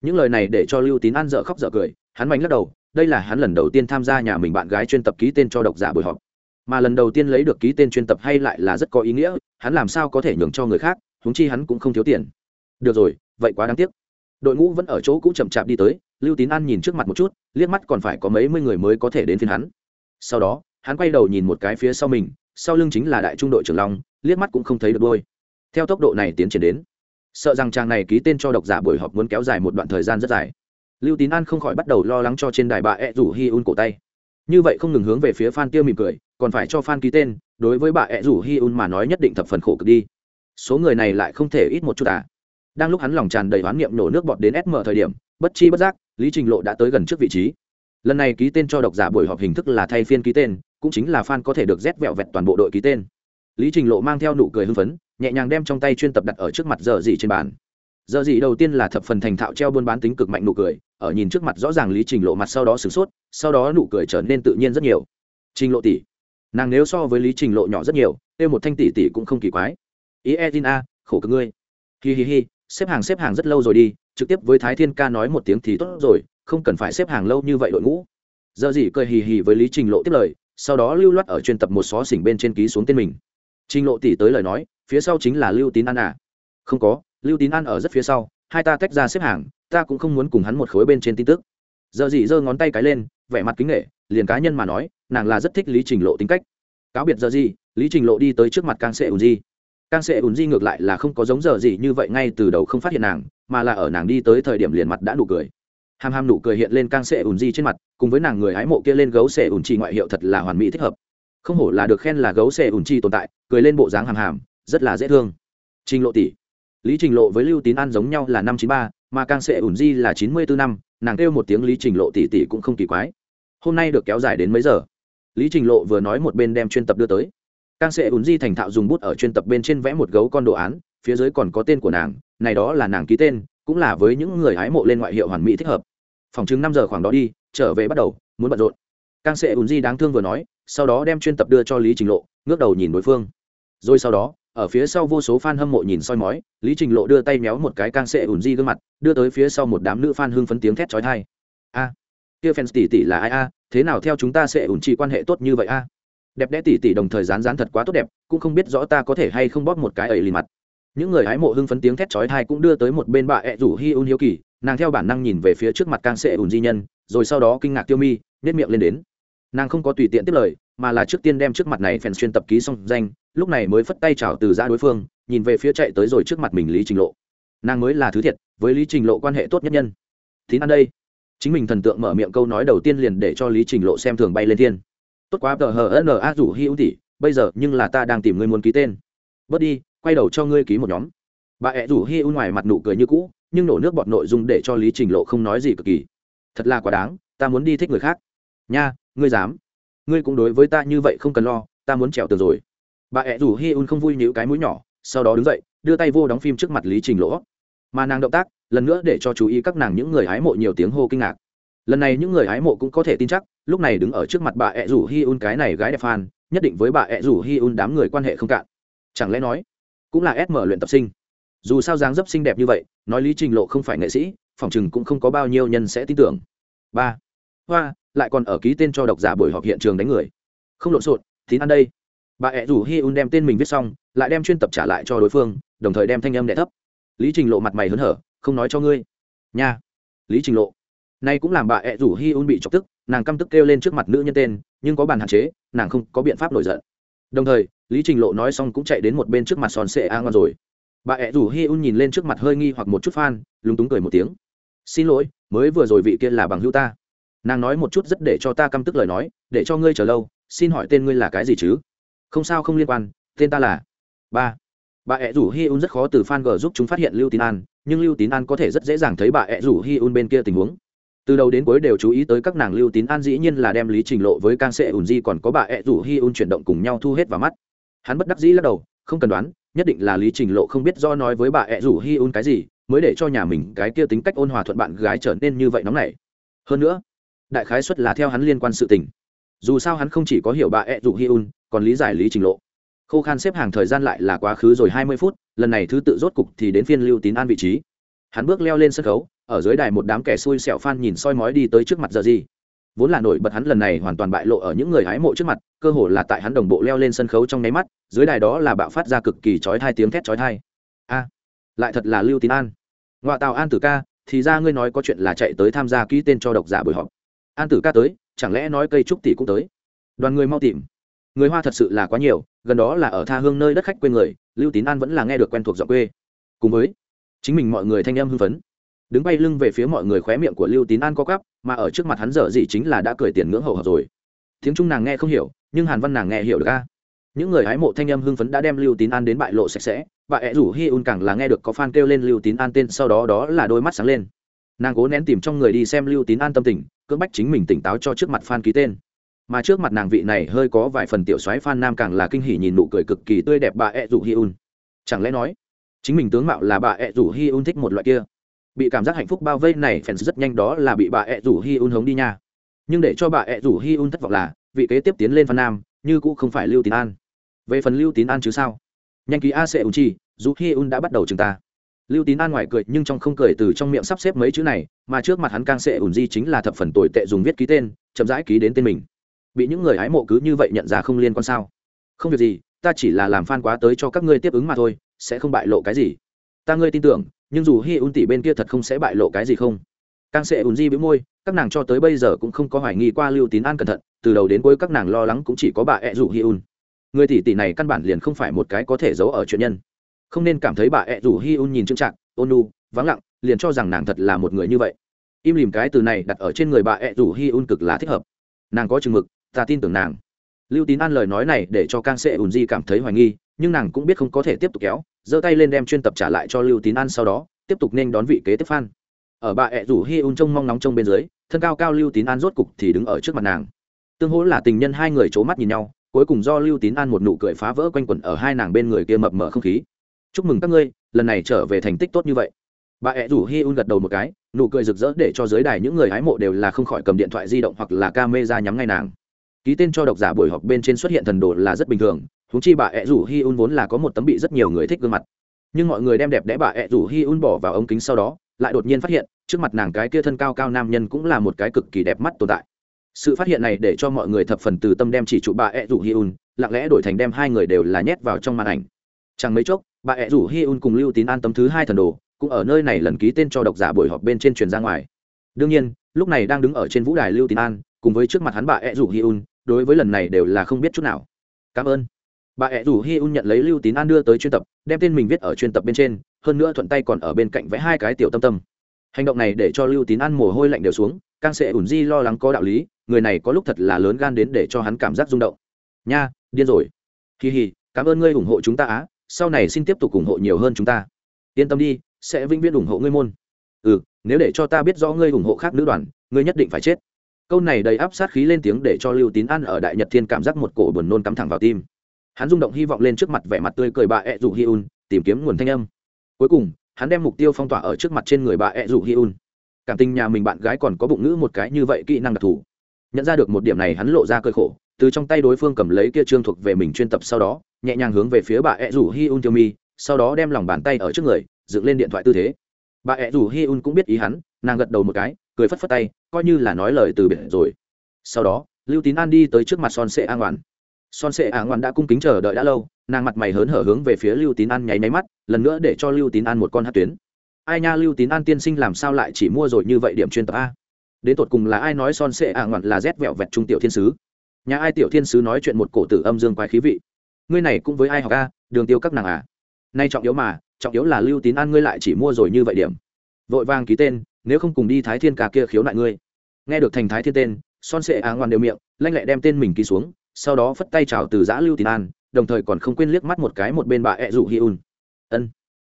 Những lời này để cho lưu tín an dở khóc dở cười, hắn mạnh lắc đầu, đây là hắn lần đầu tiên tham gia nhà mình bạn gái chuyên tập ký tên cho độc giả buổi họp. Mà lần đầu tiên lấy được ký tên chuyên tập hay lại là rất có ý nghĩa, hắn làm sao có thể nhường cho người khác húng chi hắn cũng không thiếu tiền. Được rồi, vậy quá đáng tiếc. Đội ngũ vẫn ở chỗ cũ chậm chạp đi tới, lưu tín an nhìn trước mặt một chút, liếc mắt còn phải có mấy mươi người mới có thể đến phiên hắn. Sau đó, hắn quay đầu nhìn một cái phía sau mình, sau lưng chính là đại trung đội trưởng long, liếc mắt cũng không thấy được đôi. Theo tốc độ này tiến triển đến sợ rằng chàng này ký tên cho độc giả buổi họp muốn kéo dài một đoạn thời gian rất dài. Lưu tín an không khỏi bắt đầu lo lắng cho trên đài bà ẹ rủ hi un cổ tay. Như vậy không ngừng hướng về phía f a n tiêu mỉm cười, còn phải cho f a n ký tên, đối với bà ẹ rủ hi un mà nói nhất định thập phần khổ cực đi. Số người này lại không thể ít một chút à? Đang lúc hắn lòng tràn đầy hoán niệm nổ nước bọt đến sm thời điểm, bất chi bất giác, lý trình lộ đã tới gần trước vị trí. Lần này ký tên cho độc giả buổi họp hình thức là thay phiên ký tên, cũng chính là fan có thể được rét vẹo vẹt toàn bộ đội ký tên. Lý trình lộ mang theo nụ cười hưng phấn nhẹ nhàng đem trong tay chuyên tập đặt ở trước mặt giờ gì trên bàn. Giờ gì đầu tiên là thập phần thành thạo treo buôn bán tính cực mạnh nụ cười, ở nhìn trước mặt rõ ràng lý trình lộ mặt sau đó sửng sốt, sau đó nụ cười trở nên tự nhiên rất nhiều. Trình lộ tỷ, nàng nếu so với lý trình lộ nhỏ rất nhiều tiêu một thanh tỷ tỷ cũng không kỳ quái. Ý e a, khổ cực ngươi. Hi hi hi, xếp hàng xếp hàng rất lâu rồi đi, trực tiếp với thái thiên ca nói một tiếng thì tốt rồi, không cần phải xếp hàng lâu như vậy đội ngũ. Giờ gì cười hì hì với lý trình lộ tiếp lời, sau đó lưu loát ở chuyên tập một xó xỉnh bên trên ký xuống tên mình. Trình lộ tỷ tới lời nói phía sau chính là lưu tín an à? Không có, lưu tín an ở rất phía sau, hai ta tách ra xếp hàng, ta cũng không muốn cùng hắn một khối bên trên tin tức. Giờ gì giơ ngón tay cái lên, vẻ mặt kính nghệ liền cá nhân mà nói, nàng là rất thích lý trình lộ tính cách. Cáo biệt giờ gì lý trình lộ đi tới trước mặt càng sệ ùn di. Càng sệ ùn di ngược lại là không có giống giờ gì như vậy ngay từ đầu không phát hiện nàng, mà là ở nàng đi tới thời điểm liền mặt đã nụ cười. Hàm hàm nụ cười hiện lên càng sệ ùn di trên mặt, cùng với nàng người hái mộ kia lên gấu sệ ùn chi ngoại hiệu thật là hoàn mỹ thích hợp. Không hổ là được khen là gấu sệ ùn chi tồn tại, cười lên bộ dáng hàm hàm rất là dễ thương. Trình lộ tỷ, lý trình lộ với lưu tín an giống nhau là năm chín ba, mà càng sệ ủn di là chín mươi bốn năm, nàng kêu một tiếng lý trình lộ tỷ tỷ cũng không kỳ quái. Hôm nay được kéo dài đến mấy giờ? Lý trình lộ vừa nói một bên đem chuyên tập đưa tới. Càng sệ ủn di thành thạo dùng bút ở chuyên tập bên trên vẽ một gấu con đồ án, phía dưới còn có tên của nàng, này đó là nàng ký tên, cũng là với những người hái mộ lên ngoại hiệu hoàn mỹ thích hợp. Phòng chứng năm giờ khoảng đó đi, trở về bắt đầu, muốn bận rộn. Càng sệ ủn di đáng thương vừa nói, sau đó đem chuyên tập đưa cho lý trình lộ, ngước đầu nhìn đối phương. Rồi sau đó ở phía sau vô số fan hâm mộ nhìn soi mói, lý trình lộ đưa tay méo một cái càng sệ ùn di gương mặt, đưa tới phía sau một đám nữ fan hưng phấn tiếng thét trói thai a, kia fans tỷ tỷ là ai a? Thế nào theo chúng ta sẽ ủn trị quan hệ tốt như vậy a? Đẹp đẽ tỷ tỷ đồng thời rán rán thật quá tốt đẹp, cũng không biết rõ ta có thể hay không bóp một cái ấy lì mặt. Những người hái mộ hưng phấn tiếng thét chói tai cũng đưa tới một bên bà ẹ rủ hi un hiếu kỳ, nàng theo bản năng nhìn về phía trước mặt càng sệ ùn di nhân, rồi sau đó kinh ngạc tiêu mi nếp miệng lên đến. Nàng không có tùy tiện tiếp lời mà là trước tiên đem trước mặt này phèn xuyên tập ký xong danh, lúc này mới phất tay chào từ ra đối phương, nhìn về phía chạy tới rồi trước mặt mình lý trình lộ. Nàng mới là thứ thiệt, với lý trình lộ quan hệ tốt nhất nhân. Tín ăn đây. Chính mình thần tượng mở miệng câu nói đầu tiên liền để cho lý trình lộ xem thường bay lên thiên. Tốt quá, tờ hờ n a rủ hi ưu tỷ bây giờ nhưng là ta đang tìm người muốn ký tên. Bớt đi, quay đầu cho ngươi ký một nhóm. Bà ẹ rủ hi ưu ngoài mặt nụ cười như cũ, nhưng nổ nước bọt nội dung để cho lý trình lộ không nói gì cực kỳ. Thật là quá đáng, ta muốn đi thích người khác. Nha, ngươi dám ngươi cũng đối với ta như vậy không cần lo, ta muốn trèo tường rồi. Bà ẹ rủ hi un không vui níu cái mũi nhỏ, sau đó đứng dậy, đưa tay vô đóng phim trước mặt lý trình lỗ. Mà nàng động tác, lần nữa để cho chú ý các nàng những người hái mộ nhiều tiếng hô kinh ngạc. Lần này những người hái mộ cũng có thể tin chắc, lúc này đứng ở trước mặt bà ẹ rủ hi un cái này gái đẹp phan nhất định với bà ẹ rủ hi un đám người quan hệ không cạn. Chẳng lẽ nói, cũng là sm luyện tập sinh? Dù sao dáng dấp xinh đẹp như vậy, nói lý trình lộ không phải nghệ sĩ phỏng chừng cũng không có bao nhiêu nhân sẽ tin tưởng. Ba. Hoa lại còn ở ký tên cho độc giả buổi họp hiện trường đánh người. Không lộn xộn, tín ăn đây. Bà ẹ rủ hi un đem tên mình viết xong, lại đem chuyên tập trả lại cho đối phương, đồng thời đem thanh âm đẻ thấp. Lý trình lộ mặt mày hớn hở, không nói cho ngươi. Nha. Lý trình lộ. Nay cũng làm bà ẹ rủ hi un bị chọc tức, nàng căm tức kêu lên trước mặt nữ nhân tên, nhưng có bàn hạn chế, nàng không có biện pháp nổi giận. Đồng thời, lý trình lộ nói xong cũng chạy đến một bên trước mặt sòn sệ a ngon rồi. Bà ẹ rủ hi un nhìn lên trước mặt hơi nghi hoặc một chút phan lúng túng cười một tiếng. Xin lỗi, mới vừa rồi vị kia là bằng hữu ta nàng nói một chút rất để cho ta căm tức lời nói, để cho ngươi chờ lâu, xin hỏi tên ngươi là cái gì chứ? Không sao không liên quan, tên ta là ba. Bà ẹ rủ hi un rất khó từ fan g giúp chúng phát hiện lưu tín an, nhưng lưu tín an có thể rất dễ dàng thấy bà ẹ rủ hi un bên kia tình huống. Từ đầu đến cuối đều chú ý tới các nàng lưu tín an dĩ nhiên là đem lý trình lộ với can sệ ùn di, còn có bà ẹ rủ hi un chuyển động cùng nhau thu hết vào mắt. Hắn bất đắc dĩ lắc đầu, không cần đoán, nhất định là lý trình lộ không biết do nói với bà ẹ rủ hi un cái gì, mới để cho nhà mình cái kia tính cách ôn hòa thuận bạn gái trở nên như vậy nóng này hơn nữa đại khái xuất là theo hắn liên quan sự tình. Dù sao hắn không chỉ có hiểu bà ẹ dụ hi un, còn lý giải lý trình lộ. Khô khan xếp hàng thời gian lại là quá khứ rồi hai mươi phút, lần này thứ tự rốt cục thì đến phiên lưu tín an vị trí. Hắn bước leo lên sân khấu, ở dưới đài một đám kẻ xui xẻo phan nhìn soi mói đi tới trước mặt giờ gì. Vốn là nổi bật hắn lần này hoàn toàn bại lộ ở những người hái mộ trước mặt, cơ hồ là tại hắn đồng bộ leo lên sân khấu trong nháy mắt, dưới đài đó là bạo phát ra cực kỳ chói thai tiếng thét chói thai a, lại thật là lưu tín an. Ngoại tào an tử ca, thì ra ngươi nói có chuyện là chạy tới tham gia ký tên cho độc giả buổi họp an tử ca tới, chẳng lẽ nói cây trúc tỷ cũng tới? Đoàn người mau tìm. Người hoa thật sự là quá nhiều, gần đó là ở tha hương nơi đất khách quê người, lưu tín an vẫn là nghe được quen thuộc giọng quê. Cùng với chính mình mọi người thanh em hưng phấn. Đứng bay lưng về phía mọi người khóe miệng của lưu tín an co cắp mà ở trước mặt hắn dở gì chính là đã cười tiền ngưỡng hậu hợp rồi. Tiếng trung nàng nghe không hiểu, nhưng hàn văn nàng nghe hiểu được ca những người hái mộ thanh em hưng phấn đã đem lưu tín an đến bại lộ sạch sẽ, và ẹ rủ hi un càng là nghe được có fan kêu lên lưu tín an tên sau đó đó là đôi mắt sáng lên. Nàng cố nén tìm trong người đi xem lưu tín an tâm tình cưỡng bách chính mình tỉnh táo cho trước mặt fan ký tên. Mà trước mặt nàng vị này hơi có vài phần tiểu soái fan nam càng là kinh hỉ nhìn nụ cười cực kỳ tươi đẹp bà ẹ rủ hi un. Chẳng lẽ nói, chính mình tướng mạo là bà ẹ rủ hi un thích một loại kia? Bị cảm giác hạnh phúc bao vây này phèn rất nhanh đó là bị bà ẹ rủ hi un hống đi nha. Nhưng để cho bà ẹ rủ hi un thất vọng là, vị kế tiếp tiến lên fan nam, như cũng không phải lưu tín an. Về phần lưu tín an chứ sao? Nhanh ký a sẽ ùn chi dù hi un đã bắt đầu chừng ta lưu tín an ngoài cười, nhưng trong không cười từ trong miệng sắp xếp mấy chữ này, mà trước mặt hắn càng sẽ ủn di chính là thập phần tồi tệ dùng viết ký tên, chậm rãi ký đến tên mình. Bị những người hái mộ cứ như vậy nhận ra không liên quan sao? Không việc gì, ta chỉ là làm fan quá tới cho các ngươi tiếp ứng mà thôi, sẽ không bại lộ cái gì. Ta ngươi tin tưởng, nhưng dù hi un tỷ bên kia thật không sẽ bại lộ cái gì không? Càng sẽ ủn di bĩu môi, các nàng cho tới bây giờ cũng không có hoài nghi qua lưu tín an cẩn thận, từ đầu đến cuối các nàng lo lắng cũng chỉ có bà ẹ rủ hi un. Người tỷ tỷ này căn bản liền không phải một cái có thể giấu ở chuyện nhân không nên cảm thấy bà ẹ rủ hi un nhìn trưng trạng ôn nu vắng lặng, liền cho rằng nàng thật là một người như vậy. Im lìm cái từ này đặt ở trên người bà ẹ rủ hi un cực là thích hợp. Nàng có chừng mực, ta tin tưởng nàng. Lưu tín an lời nói này để cho càng sệ ùn di cảm thấy hoài nghi, nhưng nàng cũng biết không có thể tiếp tục kéo, giơ tay lên đem chuyên tập trả lại cho lưu tín an sau đó, tiếp tục nên đón vị kế tiếp phan ở bà ẹ rủ hi un trông mong nóng trông bên dưới, thân cao cao lưu tín an rốt cục thì đứng ở trước mặt nàng. Tương hỗ là tình nhân hai người c h ố mắt nhìn nhau, cuối cùng do lưu tín an một nụ cười phá vỡ quanh quẩn ở hai nàng bên người kia mập mở không khí chúc mừng các ngươi, lần này trở về thành tích tốt như vậy. Bà ẹ rủ hi un gật đầu một cái, nụ cười rực rỡ để cho giới đài những người hái mộ đều là không khỏi cầm điện thoại di động hoặc là ca mê ra nhắm ngay nàng. Ký tên cho độc giả buổi họp bên trên xuất hiện thần đồ là rất bình thường húng chi bà ẹ rủ hi un vốn là có một tấm bị rất nhiều người thích gương mặt. Nhưng mọi người đem đẹp đẽ bà ẹ rủ hi un bỏ vào ống kính sau đó, lại đột nhiên phát hiện, trước mặt nàng cái kia thân cao cao nam nhân cũng là một cái cực kỳ đẹp mắt tồn tại. Sự phát hiện này để cho mọi người thập phần từ tâm đem chỉ trụ bà ẹ rủ hi un, lặng lẽ đổi thành đem hai người đều là nhét vào trong màn ảnh. Chẳng mấy chốc bà ẹ rủ hi un cùng lưu tín an tấm thứ hai thần đồ, cũng ở nơi này lần ký tên cho độc giả buổi họp bên trên truyền ra ngoài. Đương nhiên, lúc này đang đứng ở trên vũ đài lưu tín an, cùng với trước mặt hắn bà ẹ rủ hi un đối với lần này đều là không biết chút nào. Cảm ơn. Bà ẹ rủ hi un nhận lấy lưu tín an đưa tới chuyên tập, đem tên mình viết ở chuyên tập bên trên, hơn nữa thuận tay còn ở bên cạnh vẽ hai cái tiểu tâm tâm. Hành động này để cho lưu tín an mồ hôi lạnh đều xuống càng sẽ ủn di lo lắng có đạo lý, người này có lúc thật là lớn gan đến để cho hắn cảm giác rung động. Nha, điên rồi. Kỳ hì cảm ơn ngươi ủng hộ chúng ta á sau này xin tiếp tục ủng hộ nhiều hơn chúng ta. Yên tâm đi, sẽ vĩnh viễn ủng hộ ngươi môn. Ừ nếu để cho ta biết rõ ngươi ủng hộ khác nữ đoàn, ngươi nhất định phải chết. Câu này đầy áp sát khí lên tiếng để cho lưu tín an ở đại nhật thiên cảm giác một cổ buồn nôn cắm thẳng vào tim. Hắn rung động hy vọng lên trước mặt vẻ mặt tươi cười bà ẹ rủ hi un, tìm kiếm nguồn thanh âm. Cuối cùng, hắn đem mục tiêu phong tỏa ở trước mặt trên người bà ẹ rủ hi un. Cảm tình nhà mình bạn gái còn có bụng ngữ một cái như vậy kỹ năng đặc thù nhận ra được một điểm này hắn lộ ra cơi khổ, từ trong tay đối phương cầm lấy kia trương thuộc về mình chuyên tập sau đó, nhẹ nhàng hướng về phía bà ẹ rủ hi un tiêu mi, sau đó đem lòng bàn tay ở trước người, dựng lên điện thoại tư thế. Bà ẹ rủ hi un cũng biết ý hắn, nàng gật đầu một cái, cười phất phất tay, coi như là nói lời từ biệt rồi. Sau đó, lưu tín an đi tới trước mặt son sệ an ngoan. son sệ an ngoan đã cung kính chờ đợi đã lâu, nàng mặt mày hớn hở hướng về phía lưu tín an nháy máy mắt, lần nữa để cho lưu tín an một con hát tuyến. Ai nha, lưu tín an tiên sinh làm sao lại chỉ mua rồi như vậy điểm chuyên tập a? Đến tột cùng là ai nói son sệ an ngoạn là rét vẹo vẹt trung tiểu thiên sứ? Nhà ai tiểu thiên sứ nói chuyện một cổ tử âm dương quái khí vị? Ngươi này cũng với ai học a, đường tiêu các nàng à? Nay trọng yếu mà, trọng yếu là lưu tín an ngươi lại chỉ mua rồi như vậy điểm. Vội vàng ký tên, nếu không cùng đi thái thiên ca kia khiếu nại ngươi. Nghe được thành thái thiên tên, son sệ à á ngoan đều miệng, lanh lẹ đem tên mình ký xuống, sau đó phất tay chào từ giã lưu tín an, đồng thời còn không quên liếc mắt một cái một bên bà ẹ rủ hi un. Ân.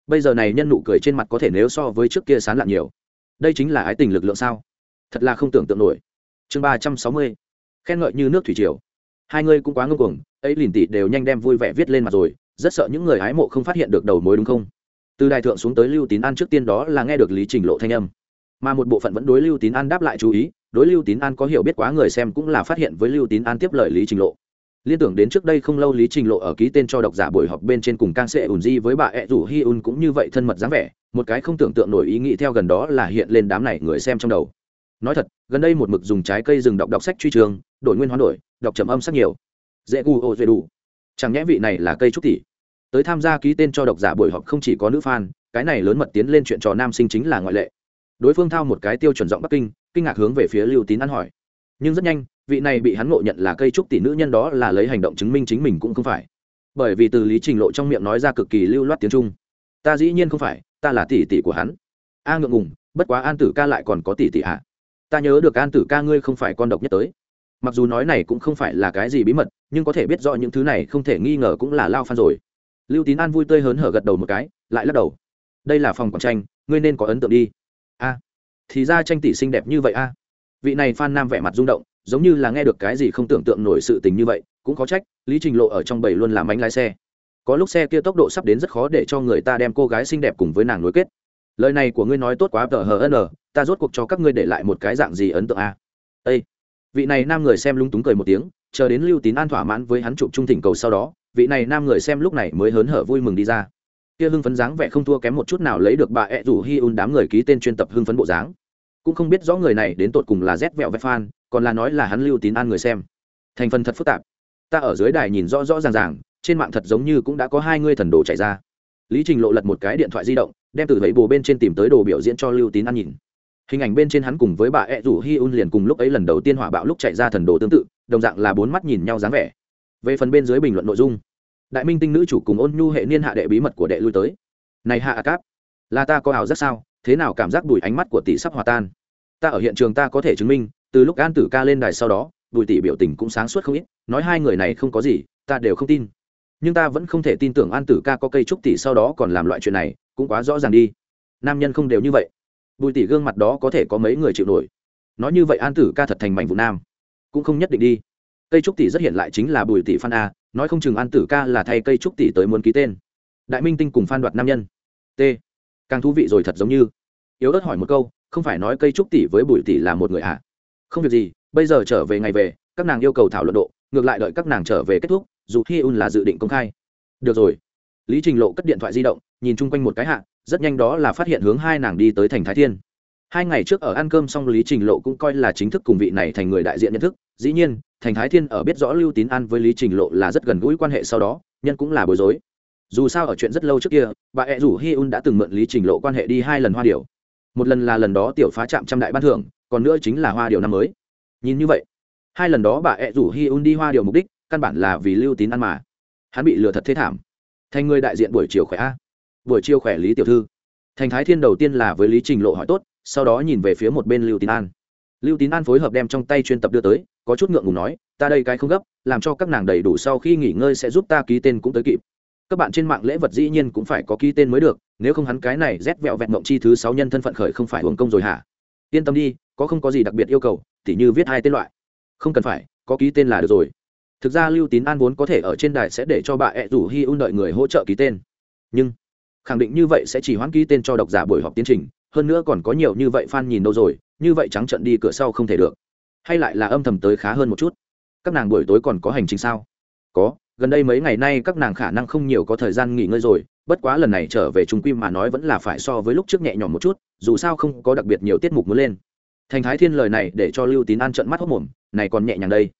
Bây giờ này nhân nụ cười trên mặt có thể nếu so với trước kia sán lạn nhiều. Đây chính là ái tình lực lượng sao? Thật là không tưởng tượng nổi. Chương ba trăm sáu mươi, khen ngợi như nước thủy triều. Hai ngươi cũng quá ngưng cuồng, ấy lìn tỷ đều nhanh đem vui vẻ viết lên mặt rồi, rất sợ những người hái mộ không phát hiện được đầu mối đúng không? Từ đài thượng xuống tới lưu tín an trước tiên đó là nghe được lý trình lộ thanh âm. Mà một bộ phận vẫn đối lưu tín an đáp lại chú ý, đối lưu tín an có hiểu biết quá người xem cũng là phát hiện với lưu tín an tiếp lời lý trình lộ. Liên tưởng đến trước đây không lâu lý trình lộ ở ký tên cho độc giả buổi họp bên trên cùng can sệ ùn di với bà ẹ rủ hi un cũng như vậy thân mật dáng vẻ, một cái không tưởng tượng nổi ý nghĩ theo gần đó là hiện lên đám này người xem trong đầu nói thật, gần đây một mực dùng trái cây rừng đọc đọc sách truy trường, đổi nguyên hoán đổi, đọc trầm âm sắc nhiều. Dễ gu ô dễ đủ. Chẳng nhẽ vị này là cây trúc tỷ? Tới tham gia ký tên cho độc giả buổi họp không chỉ có nữ fan, cái này lớn mật tiến lên chuyện trò nam sinh chính là ngoại lệ. Đối phương thao một cái tiêu chuẩn giọng bắc kinh kinh ngạc hướng về phía lưu tín ăn hỏi. Nhưng rất nhanh, vị này bị hắn ngộ nhận là cây trúc tỷ nữ nhân đó là lấy hành động chứng minh chính mình cũng không phải. Bởi vì từ lý trình lộ trong miệng nói ra cực kỳ lưu loát tiếng trung. Ta dĩ nhiên không phải, ta là tỷ tỷ của hắn. A ngượng ngùng, bất quá an tử ca lại còn có tỷ tỷ ạ. à ta nhớ được an tử ca ngươi không phải con độc nhất tới. Mặc dù nói này cũng không phải là cái gì bí mật, nhưng có thể biết rõ những thứ này không thể nghi ngờ cũng là lao phan rồi. Lưu tín an vui tươi hớn hở gật đầu một cái, lại lắc đầu. Đây là phòng quảng tranh, ngươi nên có ấn tượng đi. A, thì ra tranh tỷ xinh đẹp như vậy a. Vị này phan nam vẻ mặt rung động, giống như là nghe được cái gì không tưởng tượng nổi sự tình như vậy, cũng có trách, lý trình lộ ở trong bầy luôn làm bánh lái xe. Có lúc xe kia tốc độ sắp đến rất khó để cho người ta đem cô gái xinh đẹp cùng với nàng nối kết. Lời này của ngươi nói tốt quá tờ hờ n ta rốt cuộc cho các ngươi để lại một cái dạng gì ấn tượng a? Â vị này nam người xem lung túng cười một tiếng, chờ đến lưu tín an thỏa mãn với hắn chụp trung thỉnh cầu sau đó, vị này nam người xem lúc này mới hớn hở vui mừng đi ra. Kia hưng phấn dáng vẻ không thua kém một chút nào lấy được bà ẹ rủ hi un đám người ký tên chuyên tập hưng phấn bộ dáng. Cũng không biết rõ người này đến tột cùng là rét vẹo vẹt fan, còn là nói là hắn lưu tín an người xem. Thành phần thật phức tạp. Ta ở dưới đài nhìn rõ rõ ràng ràng, trên mạng thật giống như cũng đã có hai người thần đồ chạy ra. Lý trình lộ lật một cái điện thoại di động, đem từ vẫy bồ bên trên tìm tới đồ biểu diễn cho lưu tín an nhìn hình ảnh bên trên hắn cùng với bà ẹ rủ hi un liền cùng lúc ấy lần đầu tiên hỏa bạo lúc chạy ra thần đồ tương tự, đồng dạng là bốn mắt nhìn nhau dáng vẻ. Về phần bên dưới bình luận nội dung, đại minh tinh nữ chủ cùng ôn nhu hệ niên hạ đệ bí mật của đệ lui tới. Này hạ cáp, là ta có ảo rất sao? Thế nào cảm giác đùi ánh mắt của tỷ sắp hòa tan? Ta ở hiện trường ta có thể chứng minh, từ lúc an tử ca lên đài sau đó đùi tỷ biểu tình cũng sáng suốt không ít, nói hai người này không có gì, ta đều không tin. Nhưng ta vẫn không thể tin tưởng an tử ca có cây trúc tỷ sau đó còn làm loại chuyện này, cũng quá rõ ràng đi. Nam nhân không đều như vậy bùi tỷ gương mặt đó có thể có mấy người chịu nổi. Nói như vậy an tử ca thật thành mảnh vụ nam. Cũng không nhất định đi. Cây trúc tỷ rất hiện lại chính là bùi tỷ phan a, nói không chừng an tử ca là thay cây trúc tỷ tới muốn ký tên. Đại minh tinh cùng phan đoạt nam nhân. T. Càng thú vị rồi thật giống như. Yếu ớt hỏi một câu, không phải nói cây trúc tỷ với bùi tỷ là một người ạ à? không việc gì, bây giờ trở về ngày về, các nàng yêu cầu thảo luận độ, ngược lại đợi các nàng trở về kết thúc, dù hi un là dự định công khai. Được rồi. Lý trình lộ cất điện thoại di động, nhìn chung quanh một cái hạ rất nhanh đó là phát hiện hướng hai nàng đi tới thành thái thiên. Hai ngày trước ở ăn cơm xong, lý trình lộ cũng coi là chính thức cùng vị này thành người đại diện nhận thức. Dĩ nhiên, thành thái thiên ở biết rõ lưu tín an với lý trình lộ là rất gần gũi quan hệ sau đó, nhân cũng là bối rối. Dù sao ở chuyện rất lâu trước kia, bà ẹ rủ hi un đã từng mượn lý trình lộ quan hệ đi hai lần hoa điều một lần là lần đó tiểu phá trạm trăm đại ban thưởng, còn nữa chính là hoa điều năm mới. Nhìn như vậy, hai lần đó bà ẹ rủ hi un đi hoa điều mục đích, căn bản là vì lưu tín ăn mà. Hắn bị lừa thật thế thảm. Thành người đại diện buổi chiều khỏe a buổi chiều khỏe lý tiểu thư. Thành thái thiên đầu tiên là với lý trình lộ hỏi tốt, sau đó nhìn về phía một bên lưu tín an. Lưu tín an phối hợp đem trong tay chuyên tập đưa tới, có chút ngượng ngùng nói, ta đây cái không gấp, làm cho các nàng đầy đủ sau khi nghỉ ngơi sẽ giúp ta ký tên cũng tới kịp. Các bạn trên mạng lễ vật dĩ nhiên cũng phải có ký tên mới được, nếu không hắn cái này rét vẹo vẹn mộng chi thứ sáu nhân thân phận khởi không phải hưởng công rồi hả? Yên tâm đi, có không có gì đặc biệt yêu cầu, tỉ như viết hai tên loại. Không cần phải, có ký tên là được rồi. Thực ra lưu tín an vốn có thể ở trên đài sẽ để cho bà ẹ rủ hi un đợi người hỗ trợ ký tên. Nhưng khẳng định như vậy sẽ chỉ hoãn ký tên cho độc giả buổi họp tiến trình, hơn nữa còn có nhiều như vậy fan nhìn đâu rồi, như vậy trắng trận đi cửa sau không thể được. Hay lại là âm thầm tới khá hơn một chút. Các nàng buổi tối còn có hành trình sao? Có, gần đây mấy ngày nay các nàng khả năng không nhiều có thời gian nghỉ ngơi rồi, bất quá lần này trở về trung quy mà nói vẫn là phải so với lúc trước nhẹ nhõm một chút, dù sao không có đặc biệt nhiều tiết mục muốn lên. Thành thái thiên lời này để cho lưu tín an trận mắt hốc mồm, này còn nhẹ nhàng đây.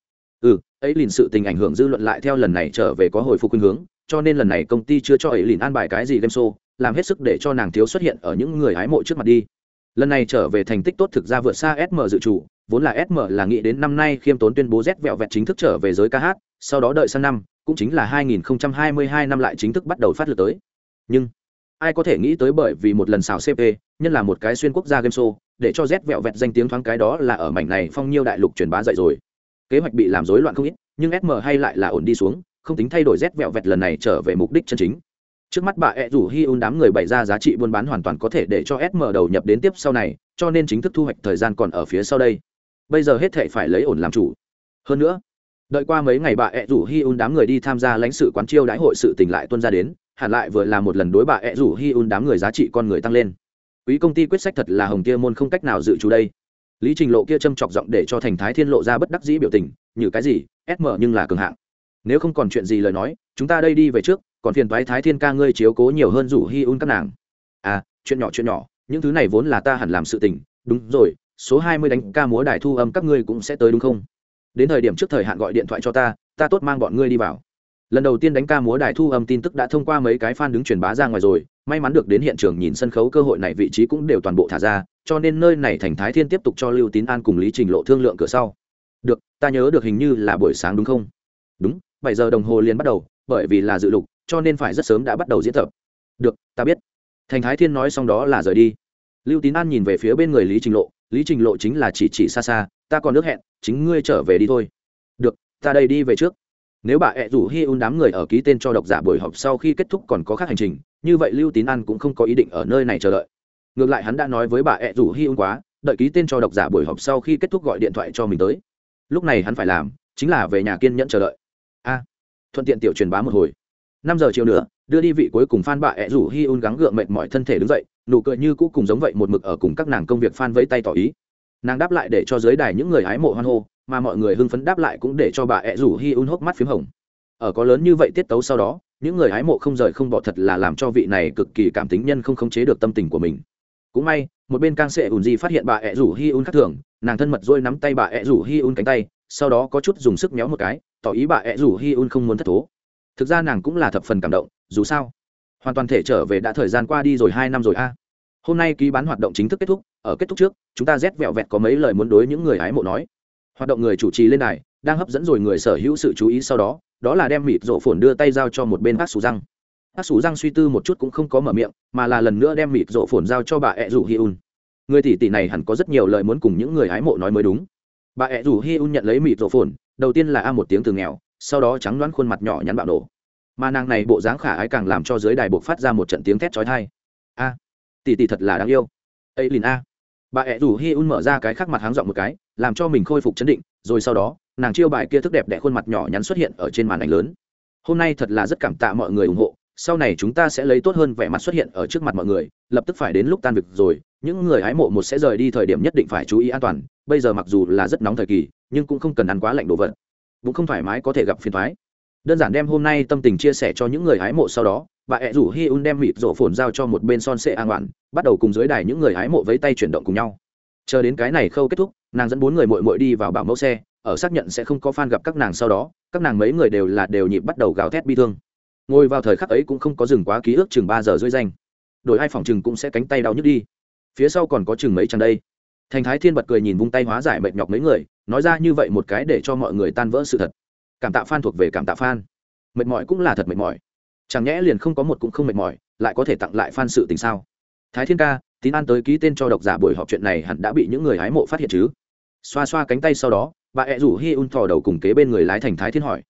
Ừ ấy liền sự tình ảnh hưởng dư luận lại theo lần này trở về có hồi phục khuynh hướng cho nên lần này công ty chưa cho ấy liền an bài cái gì game show, làm hết sức để cho nàng thiếu xuất hiện ở những người hái mộ trước mặt đi. Lần này trở về thành tích tốt thực ra vượt xa sm dự chủ vốn là sm là nghĩ đến năm nay khiêm tốn tuyên bố z vẹo vẹt chính thức trở về giới ca hát, sau đó đợi sang năm, cũng chính là 2022 năm lại chính thức bắt đầu phát lực tới. Nhưng, ai có thể nghĩ tới bởi vì một lần xào cp nhân là một cái xuyên quốc gia game show, để cho z vẹo vẹt danh tiếng thoáng cái đó là ở mảnh này phong nhiêu đại lục truyền bá dậy rồi. Kế hoạch bị làm rối loạn không ít, nhưng sm hay lại là ổn đi xuống không tính thay đổi rét vẹo vẹt lần này trở về mục đích chân chính. Trước mắt bà ẹ rủ hi un đám người bày ra giá trị buôn bán hoàn toàn có thể để cho sm đầu nhập đến tiếp sau này, cho nên chính thức thu hoạch thời gian còn ở phía sau đây. Bây giờ hết thể phải lấy ổn làm chủ. Hơn nữa, đợi qua mấy ngày bà ẹ rủ hi un đám người đi tham gia lãnh sự quán chiêu đãi hội sự tỉnh lại tuân ra đến, hẳn lại vừa là một lần đối bà ẹ rủ hi un đám người giá trị con người tăng lên. Quý công ty quyết sách thật là hồng kia môn không cách nào dự trù đây. Lý trình lộ kia châm chọc giọng để cho thành thái thiên lộ ra bất đắc dĩ biểu tình như cái gì sm nhưng là cường hạng nếu không còn chuyện gì lời nói, chúng ta đây đi về trước, còn phiền thoái thái thiên ca ngươi chiếu cố nhiều hơn rủ hi un các nàng. À chuyện nhỏ chuyện nhỏ, những thứ này vốn là ta hẳn làm sự tình. Đúng rồi, số hai mươi đánh ca múa đài thu âm các ngươi cũng sẽ tới đúng không? Đến thời điểm trước thời hạn gọi điện thoại cho ta ta tốt mang bọn ngươi đi vào. Lần đầu tiên đánh ca múa đài thu âm tin tức đã thông qua mấy cái fan đứng truyền bá ra ngoài rồi, may mắn được đến hiện trường nhìn sân khấu cơ hội này vị trí cũng đều toàn bộ thả ra, cho nên nơi này thành thái thiên tiếp tục cho lưu tín an cùng lý trình lộ thương lượng cửa sau. Được, ta nhớ được hình như là buổi sáng đúng không? Đúng bảy giờ đồng hồ liền bắt đầu, bởi vì là dự lục, cho nên phải rất sớm đã bắt đầu diễn tập. Được, ta biết. Thành thái thiên nói xong đó là rời đi. Lưu tín an nhìn về phía bên người lý trình lộ, lý trình lộ chính là chỉ chỉ xa xa, ta còn nước hẹn, chính ngươi trở về đi thôi. Được, ta đây đi về trước. Nếu bà ẹ rủ hi un đám người ở ký tên cho độc giả buổi họp sau khi kết thúc còn có khác hành trình, như vậy lưu tín an cũng không có ý định ở nơi này chờ đợi. Ngược lại hắn đã nói với bà ẹ rủ hi un quá, đợi ký tên cho độc giả buổi họp sau khi kết thúc gọi điện thoại cho mình tới. Lúc này hắn phải làm, chính là về nhà kiên nhẫn chờ đợi thuận tiện tiểu truyền bá một hồi. Năm giờ chiều nữa, đưa đi vị cuối cùng phan bạ ẹ rủ hi un gắng gượng mệt mỏi thân thể đứng dậy, nụ cười như cũ cùng giống vậy một mực ở cùng các nàng công việc phan vẫy tay tỏ ý. Nàng đáp lại để cho giới đài những người hái mộ hoan hô, mà mọi người hưng phấn đáp lại cũng để cho bà ẹ rủ hi un hốc mắt p h í m hồng. Ở có lớn như vậy tiết tấu sau đó, những người hái mộ không rời không bỏ thật là làm cho vị này cực kỳ cảm tính nhân không khống chế được tâm tình của mình. Cũng may, một bên càng sệ ùn di phát hiện bà ẹ rủ hi un khác thường, nàng thân mật dôi nắm tay bà ẹ rủ hi un cánh tay sau đó có chút dùng sức méo một cái, tỏ ý bà ẹ rủ hi un không muốn thất thố. Thực ra nàng cũng là thập phần cảm động, dù sao, hoàn toàn thể trở về đã thời gian qua đi rồi hai năm rồi a. Hôm nay ký bán hoạt động chính thức kết thúc, ở kết thúc trước, chúng ta rét vẹo vẹt có mấy lời muốn đối những người hái mộ nói. Hoạt động người chủ trì lên này đang hấp dẫn rồi người sở hữu sự chú ý sau đó đó là đem mịt rổ phồn đưa tay giao cho một bên bác sủ răng. Bác sủ răng suy tư một chút cũng không có mở miệng, mà là lần nữa đem mịt rổ phồn giao cho bà ẹ rủ hi un. Người tỷ tỷ này hẳn có rất nhiều lời muốn cùng những người hái mộ nói mới đúng bà ẹ rủ hi un nhận lấy mịt rổ phồn, đầu tiên là a một tiếng từ nghèo, sau đó trắng đoán khuôn mặt nhỏ nhắn bạo nổ. Mà nàng này bộ dáng khả ái càng làm cho dưới đài buộc phát ra một trận tiếng thét trói thai a, tỷ tỷ thật là đáng yêu. Ấy lìn a. Bà ẹ rủ hi un mở ra cái khác mặt háng dọn một cái, làm cho mình khôi phục chấn định, rồi sau đó, nàng chiêu bài kia thức đẹp đẽ khuôn mặt nhỏ nhắn xuất hiện ở trên màn ảnh lớn. Hôm nay thật là rất cảm tạ mọi người ủng hộ, sau này chúng ta sẽ lấy tốt hơn vẻ mặt xuất hiện ở trước mặt mọi người, lập tức phải đến lúc tan việc rồi, những người hái mộ một sẽ rời đi thời điểm nhất định phải chú ý an toàn bây giờ mặc dù là rất nóng thời kỳ, nhưng cũng không cần ăn quá lạnh đồ vật. Cũng không thoải mái có thể gặp phiền thoái đơn giản đem hôm nay tâm tình chia sẻ cho những người hái mộ sau đó, bà ẹ rủ hi un đem mịt rổ phồn giao cho một bên son sệ an oản bắt đầu cùng dưới đài những người hái mộ với tay chuyển động cùng nhau. Chờ đến cái này khâu kết thúc, nàng dẫn bốn người mội mội đi vào bảo mẫu xe, ở xác nhận sẽ không có f a n gặp các nàng sau đó, các nàng mấy người đều là đều nhịp bắt đầu gào thét bi thương. Ngồi vào thời khắc ấy cũng không có dừng quá ký ức chừng ba giờ rưỡi danh. Đổi hai phòng chừng cũng sẽ cánh tay đau nhức đi. Phía sau còn có chừng mấy chẳng đây thành thái thiên bật cười nhìn vung tay hóa giải mệt nhọc mấy người, nói ra như vậy một cái để cho mọi người tan vỡ sự thật. Cảm tạ phan thuộc về cảm tạ phan. Mệt mỏi cũng là thật mệt mỏi. Chẳng nhẽ liền không có một cũng không mệt mỏi, lại có thể tặng lại phan sự tình sao? Thái thiên ca, tín an tới ký tên cho độc giả buổi họp chuyện này hẳn đã bị những người hái mộ phát hiện chứ? Xoa xoa cánh tay sau đó, bà ẹ rủ hi un thò đầu cùng kế bên người lái thành thái thiên hỏi.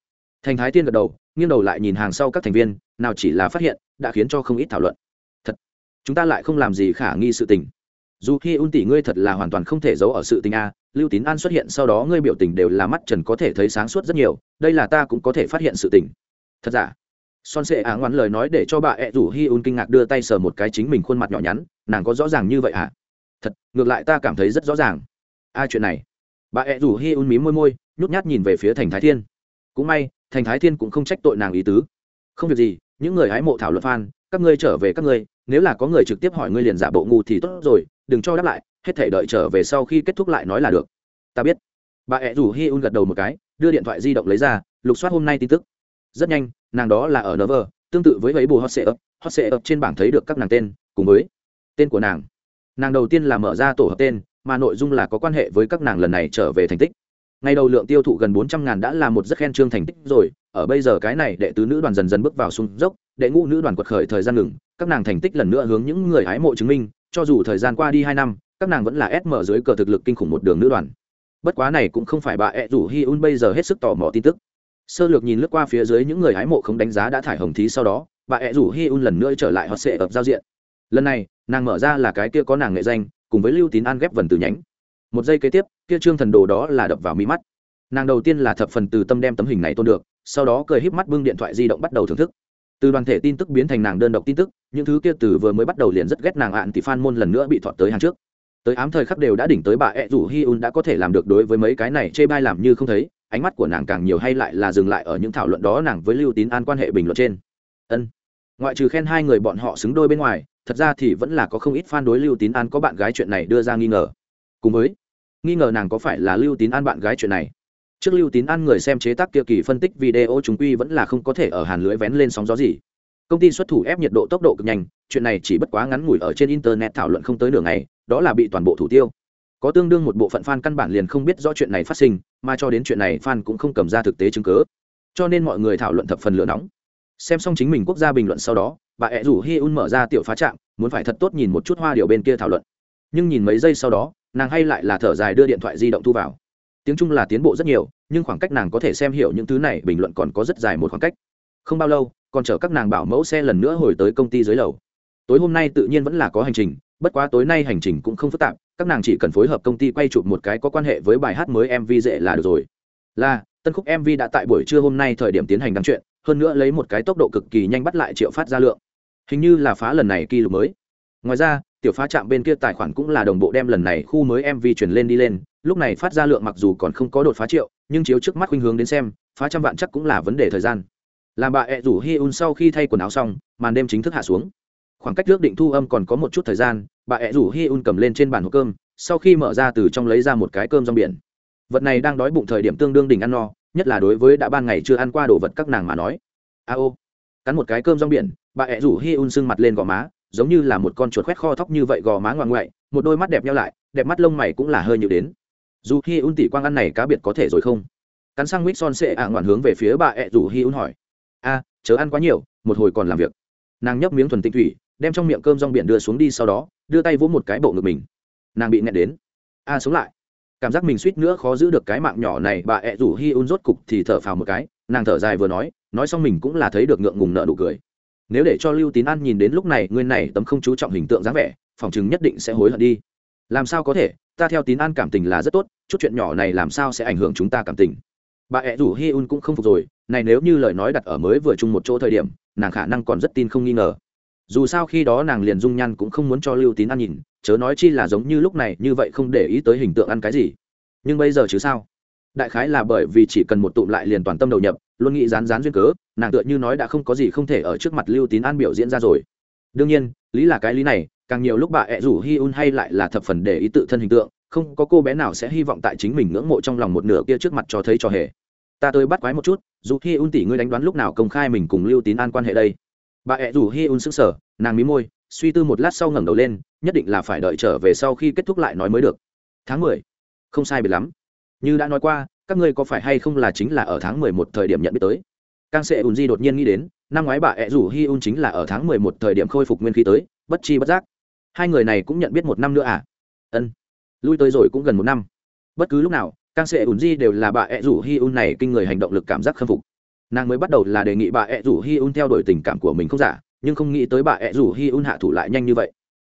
Thành thái thiên gật đầu, nghiêng đầu lại nhìn hàng sau các thành viên, nào chỉ là phát hiện, đã khiến cho không ít thảo luận. Thật, chúng ta lại không làm gì khả nghi sự tình dù khi un tỷ ngươi thật là hoàn toàn không thể giấu ở sự tình a, lưu tín an xuất hiện sau đó ngươi biểu tình đều là mắt trần có thể thấy sáng suốt rất nhiều, đây là ta cũng có thể phát hiện sự tình. Thật giả? Son sệ á ngoan lời nói để cho bà ẹ rủ hi un kinh ngạc đưa tay sờ một cái chính mình khuôn mặt nhỏ nhắn, nàng có rõ ràng như vậy à? Thật, ngược lại ta cảm thấy rất rõ ràng. A chuyện này. Bà ẹ rủ hi un mím môi môi, nhút nhát nhìn về phía thành thái thiên. Cũng may, thành thái thiên cũng không trách tội nàng ý tứ. Không việc gì, những người hái mộ thảo luận phan các ngươi trở về các ngươi, nếu là có người trực tiếp hỏi ngươi liền giả bộ ngu thì tốt rồi đừng cho đáp lại, hết thể đợi trở về sau khi kết thúc lại nói là được. Ta biết. Bà ẹ rủ hi un gật đầu một cái, đưa điện thoại di động lấy ra, lục soát hôm nay tin tức. Rất nhanh, nàng đó là ở nơ tương tự với ấy bù hot sệ ấp hot sệ ấp trên bảng thấy được các nàng tên, cùng với tên của nàng. Nàng đầu tiên là mở ra tổ hợp tên, mà nội dung là có quan hệ với các nàng lần này trở về thành tích. Ngày đầu lượng tiêu thụ gần bốn trăm ngàn đã là một rất khen trương thành tích rồi, ở bây giờ cái này đệ tứ nữ đoàn dần dần bước vào sung dốc, đệ ngũ nữ đoàn quật khởi thời gian ngừng, các nàng thành tích lần nữa hướng những người hái mộ chứng minh cho dù thời gian qua đi hai năm, các nàng vẫn là sm dưới cờ thực lực kinh khủng một đường nữ đoàn. Bất quá này cũng không phải bà ẹ rủ hi un bây giờ hết sức tò mò tin tức. Sơ lược nhìn lướt qua phía dưới những người hái mộ không đánh giá đã thải hồng thí sau đó, bà ẹ rủ hi un lần nữa trở lại họ sệ ập giao diện. Lần này, nàng mở ra là cái kia có nàng nghệ danh, cùng với lưu tín an ghép vần từ nhánh. Một giây kế tiếp, kia trương thần đồ đó là đập vào mi mắt. Nàng đầu tiên là thập phần từ tâm đem tấm hình này tôn được, sau đó cười híp mắt bưng điện thoại di động bắt đầu thưởng thức từ đoàn thể tin tức biến thành nàng đơn độc tin tức, những thứ kia từ vừa mới bắt đầu liền rất ghét nàng ạn thì fan môn lần nữa bị thọt tới hàng trước. Tới ám thời khắc đều đã đỉnh tới bà ẹ rủ hi un đã có thể làm được đối với mấy cái này chê bai làm như không thấy, ánh mắt của nàng càng nhiều hay lại là dừng lại ở những thảo luận đó nàng với lưu tín an quan hệ bình luận trên. Ân. Ngoại trừ khen hai người bọn họ xứng đôi bên ngoài, thật ra thì vẫn là có không ít fan đối lưu tín an có bạn gái chuyện này đưa ra nghi ngờ. Cùng với, nghi ngờ nàng có phải là lưu tín an bạn gái chuyện này? Trước lưu tín ăn người xem chế tác kia kỳ phân tích video chúng quy vẫn là không có thể ở hàn lưới vén lên sóng gió gì. Công ty xuất thủ ép nhiệt độ tốc độ cực nhanh, chuyện này chỉ bất quá ngắn ngủi ở trên internet thảo luận không tới nửa ngày, đó là bị toàn bộ thủ tiêu. Có tương đương một bộ phận fan căn bản liền không biết rõ chuyện này phát sinh, mà cho đến chuyện này fan cũng không cầm ra thực tế chứng cứ. Cho nên mọi người thảo luận thập phần lửa nóng. Xem xong chính mình quốc gia bình luận sau đó, bà ẹ rủ hi un mở ra tiểu phá trạm, muốn phải thật tốt nhìn một chút hoa điều bên kia thảo luận. Nhưng nhìn mấy giây sau đó, nàng hay lại là thở dài đưa điện thoại di động thu vào tiếng trung là tiến bộ rất nhiều, nhưng khoảng cách nàng có thể xem hiểu những thứ này bình luận còn có rất dài một khoảng cách. Không bao lâu, còn chở các nàng bảo mẫu xe lần nữa hồi tới công ty dưới lầu. Tối hôm nay tự nhiên vẫn là có hành trình, bất quá tối nay hành trình cũng không phức tạp, các nàng chỉ cần phối hợp công ty quay chụp một cái có quan hệ với bài hát mới mv dễ là được rồi. Là, tân khúc mv đã tại buổi trưa hôm nay thời điểm tiến hành đăng chuyện, hơn nữa lấy một cái tốc độ cực kỳ nhanh bắt lại triệu phát ra lượng. Hình như là phá lần này kỷ lục mới. Ngoài ra, tiểu phá trạm bên kia tài khoản cũng là đồng bộ đem lần này khu mới mv truyền lên đi lên lúc này phát ra lượng mặc dù còn không có đột phá triệu, nhưng chiếu trước mắt khuynh hướng đến xem, phá trăm vạn chắc cũng là vấn đề thời gian. Làm bà ẹ rủ hi un sau khi thay quần áo xong, màn đêm chính thức hạ xuống. Khoảng cách ước định thu âm còn có một chút thời gian, bà ẹ rủ hi un cầm lên trên bàn hộp cơm, sau khi mở ra từ trong lấy ra một cái cơm rong biển. Vật này đang đói bụng thời điểm tương đương đỉnh ăn no, nhất là đối với đã ban ngày chưa ăn qua đồ vật các nàng mà nói. A ô. Cắn một cái cơm rong biển, bà ẹ rủ hi un sưng mặt lên gò má, giống như là một con chuột khoét kho thóc như vậy gò má ngoan ngoại, một đôi mắt đẹp nhau lại, đẹp mắt lông mày cũng là hơi nhịu đến dù hi un tỷ quang ăn này cá biệt có thể rồi không? Cắn sang mít son sệ ạ ngoạn hướng về phía bà ẹ rủ hi un hỏi. A, chớ ăn quá nhiều, một hồi còn làm việc. Nàng nhấp miếng thuần tinh thủy, đem trong miệng cơm rong biển đưa xuống đi sau đó, đưa tay vỗ một cái bộ ngực mình. Nàng bị nghẹn đến. A, sống lại. Cảm giác mình suýt nữa khó giữ được cái mạng nhỏ này, bà ẹ rủ hi un rốt cục thì thở phào một cái. Nàng thở dài vừa nói nói xong mình cũng là thấy được ngượng ngùng nợ nụ cười. Nếu để cho lưu tín an nhìn đến lúc này ngươi này tấm không chú trọng hình tượng dáng vẻ, phòng chừng nhất định sẽ hối hận đi làm sao có thể? Ta theo tín an cảm tình là rất tốt, chút chuyện nhỏ này làm sao sẽ ảnh hưởng chúng ta cảm tình? Bà ẹ rủ hi un cũng không phục rồi, này nếu như lời nói đặt ở mới vừa chung một chỗ thời điểm, nàng khả năng còn rất tin không nghi ngờ. Dù sao khi đó nàng liền dung nhan cũng không muốn cho lưu tín ăn nhìn, chớ nói chi là giống như lúc này, như vậy không để ý tới hình tượng ăn cái gì. Nhưng bây giờ chứ sao? Đại khái là bởi vì chỉ cần một tụm lại liền toàn tâm đầu nhập, luôn nghĩ rán rán duyên cớ, nàng tựa như nói đã không có gì không thể ở trước mặt lưu tín an biểu diễn ra rồi. Đương nhiên, lý là cái lý này càng nhiều lúc bà ẹ rủ hi un hay lại là thập phần để ý tự thân hình tượng, không có cô bé nào sẽ hy vọng tại chính mình ngưỡng mộ trong lòng một nửa kia trước mặt cho thấy cho hề. Ta tới bắt quái một chút, dù hi un tỷ ngươi đánh đoán lúc nào công khai mình cùng lưu tín an quan hệ đây. Bà ẹ rủ hi un sững sờ, nàng mí môi, suy tư một lát sau ngẩng đầu lên, nhất định là phải đợi trở về sau khi kết thúc lại nói mới được. Tháng mười. Không sai biệt lắm. Như đã nói qua, các ngươi có phải hay không là chính là ở tháng mười một thời điểm nhận biết tới? Càng sẽ ùn di đột nhiên nghĩ đến, năm ngoái bà ẹ rủ hi un chính là ở tháng mười một thời điểm khôi phục nguyên khí tới, bất chi bất giác hai người này cũng nhận biết một năm nữa à? Ân. Lui tới rồi cũng gần một năm. Bất cứ lúc nào càng sẽ ùn di đều là bà ẹ rủ hi un này kinh người hành động lực cảm giác khâm phục. Nàng mới bắt đầu là đề nghị bà ẹ rủ hi un theo đuổi tình cảm của mình không giả, nhưng không nghĩ tới bà ẹ rủ hi un hạ thủ lại nhanh như vậy.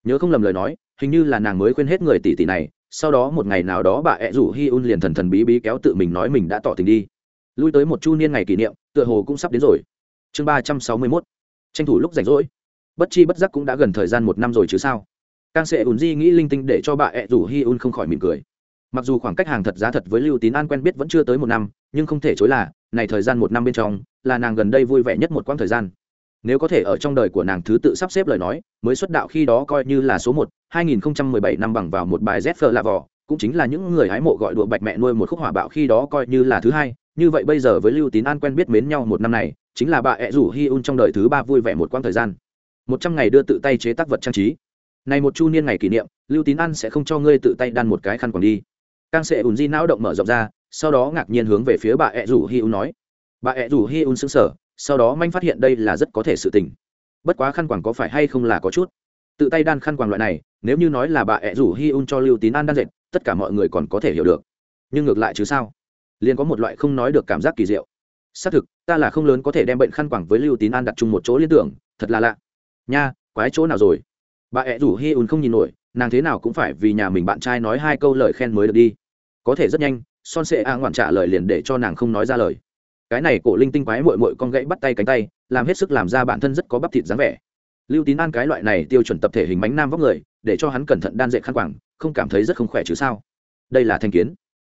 Nhớ không lầm lời nói, hình như là nàng mới khuyên hết người tỷ tỷ này, sau đó một ngày nào đó bà ẹ rủ hi un liền thần thần bí bí kéo tự mình nói mình đã tỏ tình đi. Lui tới một chu niên ngày kỷ niệm, tựa hồ cũng sắp đến rồi. Chương ba trăm sáu mươi mốt. Tranh thủ lúc rảnh rỗi bất chi bất giác cũng đã gần thời gian một năm rồi chứ sao? Càng sẽ ùn di nghĩ linh tinh để cho bà ẹ rủ hi un không khỏi mỉm cười. Mặc dù khoảng cách hàng thật giá thật với lưu tín an quen biết vẫn chưa tới một năm, nhưng không thể chối là, này thời gian một năm bên trong, là nàng gần đây vui vẻ nhất một quãng thời gian. Nếu có thể ở trong đời của nàng thứ tự sắp xếp lời nói, mới xuất đạo khi đó coi như là số một 2017 năm bằng vào một bài z là vỏ cũng chính là những người hái mộ gọi đùa bạch mẹ nuôi một khúc hỏa bạo khi đó coi như là thứ hai. Như vậy bây giờ với lưu tín an quen biết mến nhau một năm này, chính là bà ẹ rủ hi un trong đời thứ ba vui vẻ một quãng thời gian một trăm ngày đưa tự tay chế tác vật trang trí. Này một chu niên ngày kỷ niệm, lưu tín an sẽ không cho ngươi tự tay đan một cái khăn quàng đi. Càng sẽ ùn di não động mở rộng ra, sau đó ngạc nhiên hướng về phía bà ẹ rủ hi un nói. Bà ẹ rủ hi un xứng sở sau đó manh phát hiện đây là rất có thể sự tình. Bất quá khăn quàng có phải hay không là có chút. Tự tay đan khăn quàng loại này, nếu như nói là bà ẹ rủ hi un cho lưu tín an đan dệt, tất cả mọi người còn có thể hiểu được. Nhưng ngược lại chứ sao? Liền có một loại không nói được cảm giác kỳ diệu. Xác thực, ta là không lớn có thể đem bệnh khăn quàng với lưu tín an đặt chung một chỗ liên tưởng, thật là lạ nha, quái chỗ nào rồi? Bà ẹ rủ hi un không nhìn nổi, nàng thế nào cũng phải vì nhà mình bạn trai nói hai câu lời khen mới được đi. Có thể rất nhanh, son sệ a ngoạn trả lời liền để cho nàng không nói ra lời. Cái này cổ linh tinh quái mội mội con gãy bắt tay cánh tay, làm hết sức làm ra bản thân rất có bắp thịt dáng vẻ. Lưu tín an cái loại này tiêu chuẩn tập thể hình bánh nam vóc người, để cho hắn cẩn thận đan dệt khăn quảng không cảm thấy rất không khỏe chứ sao? Đây là thanh kiến.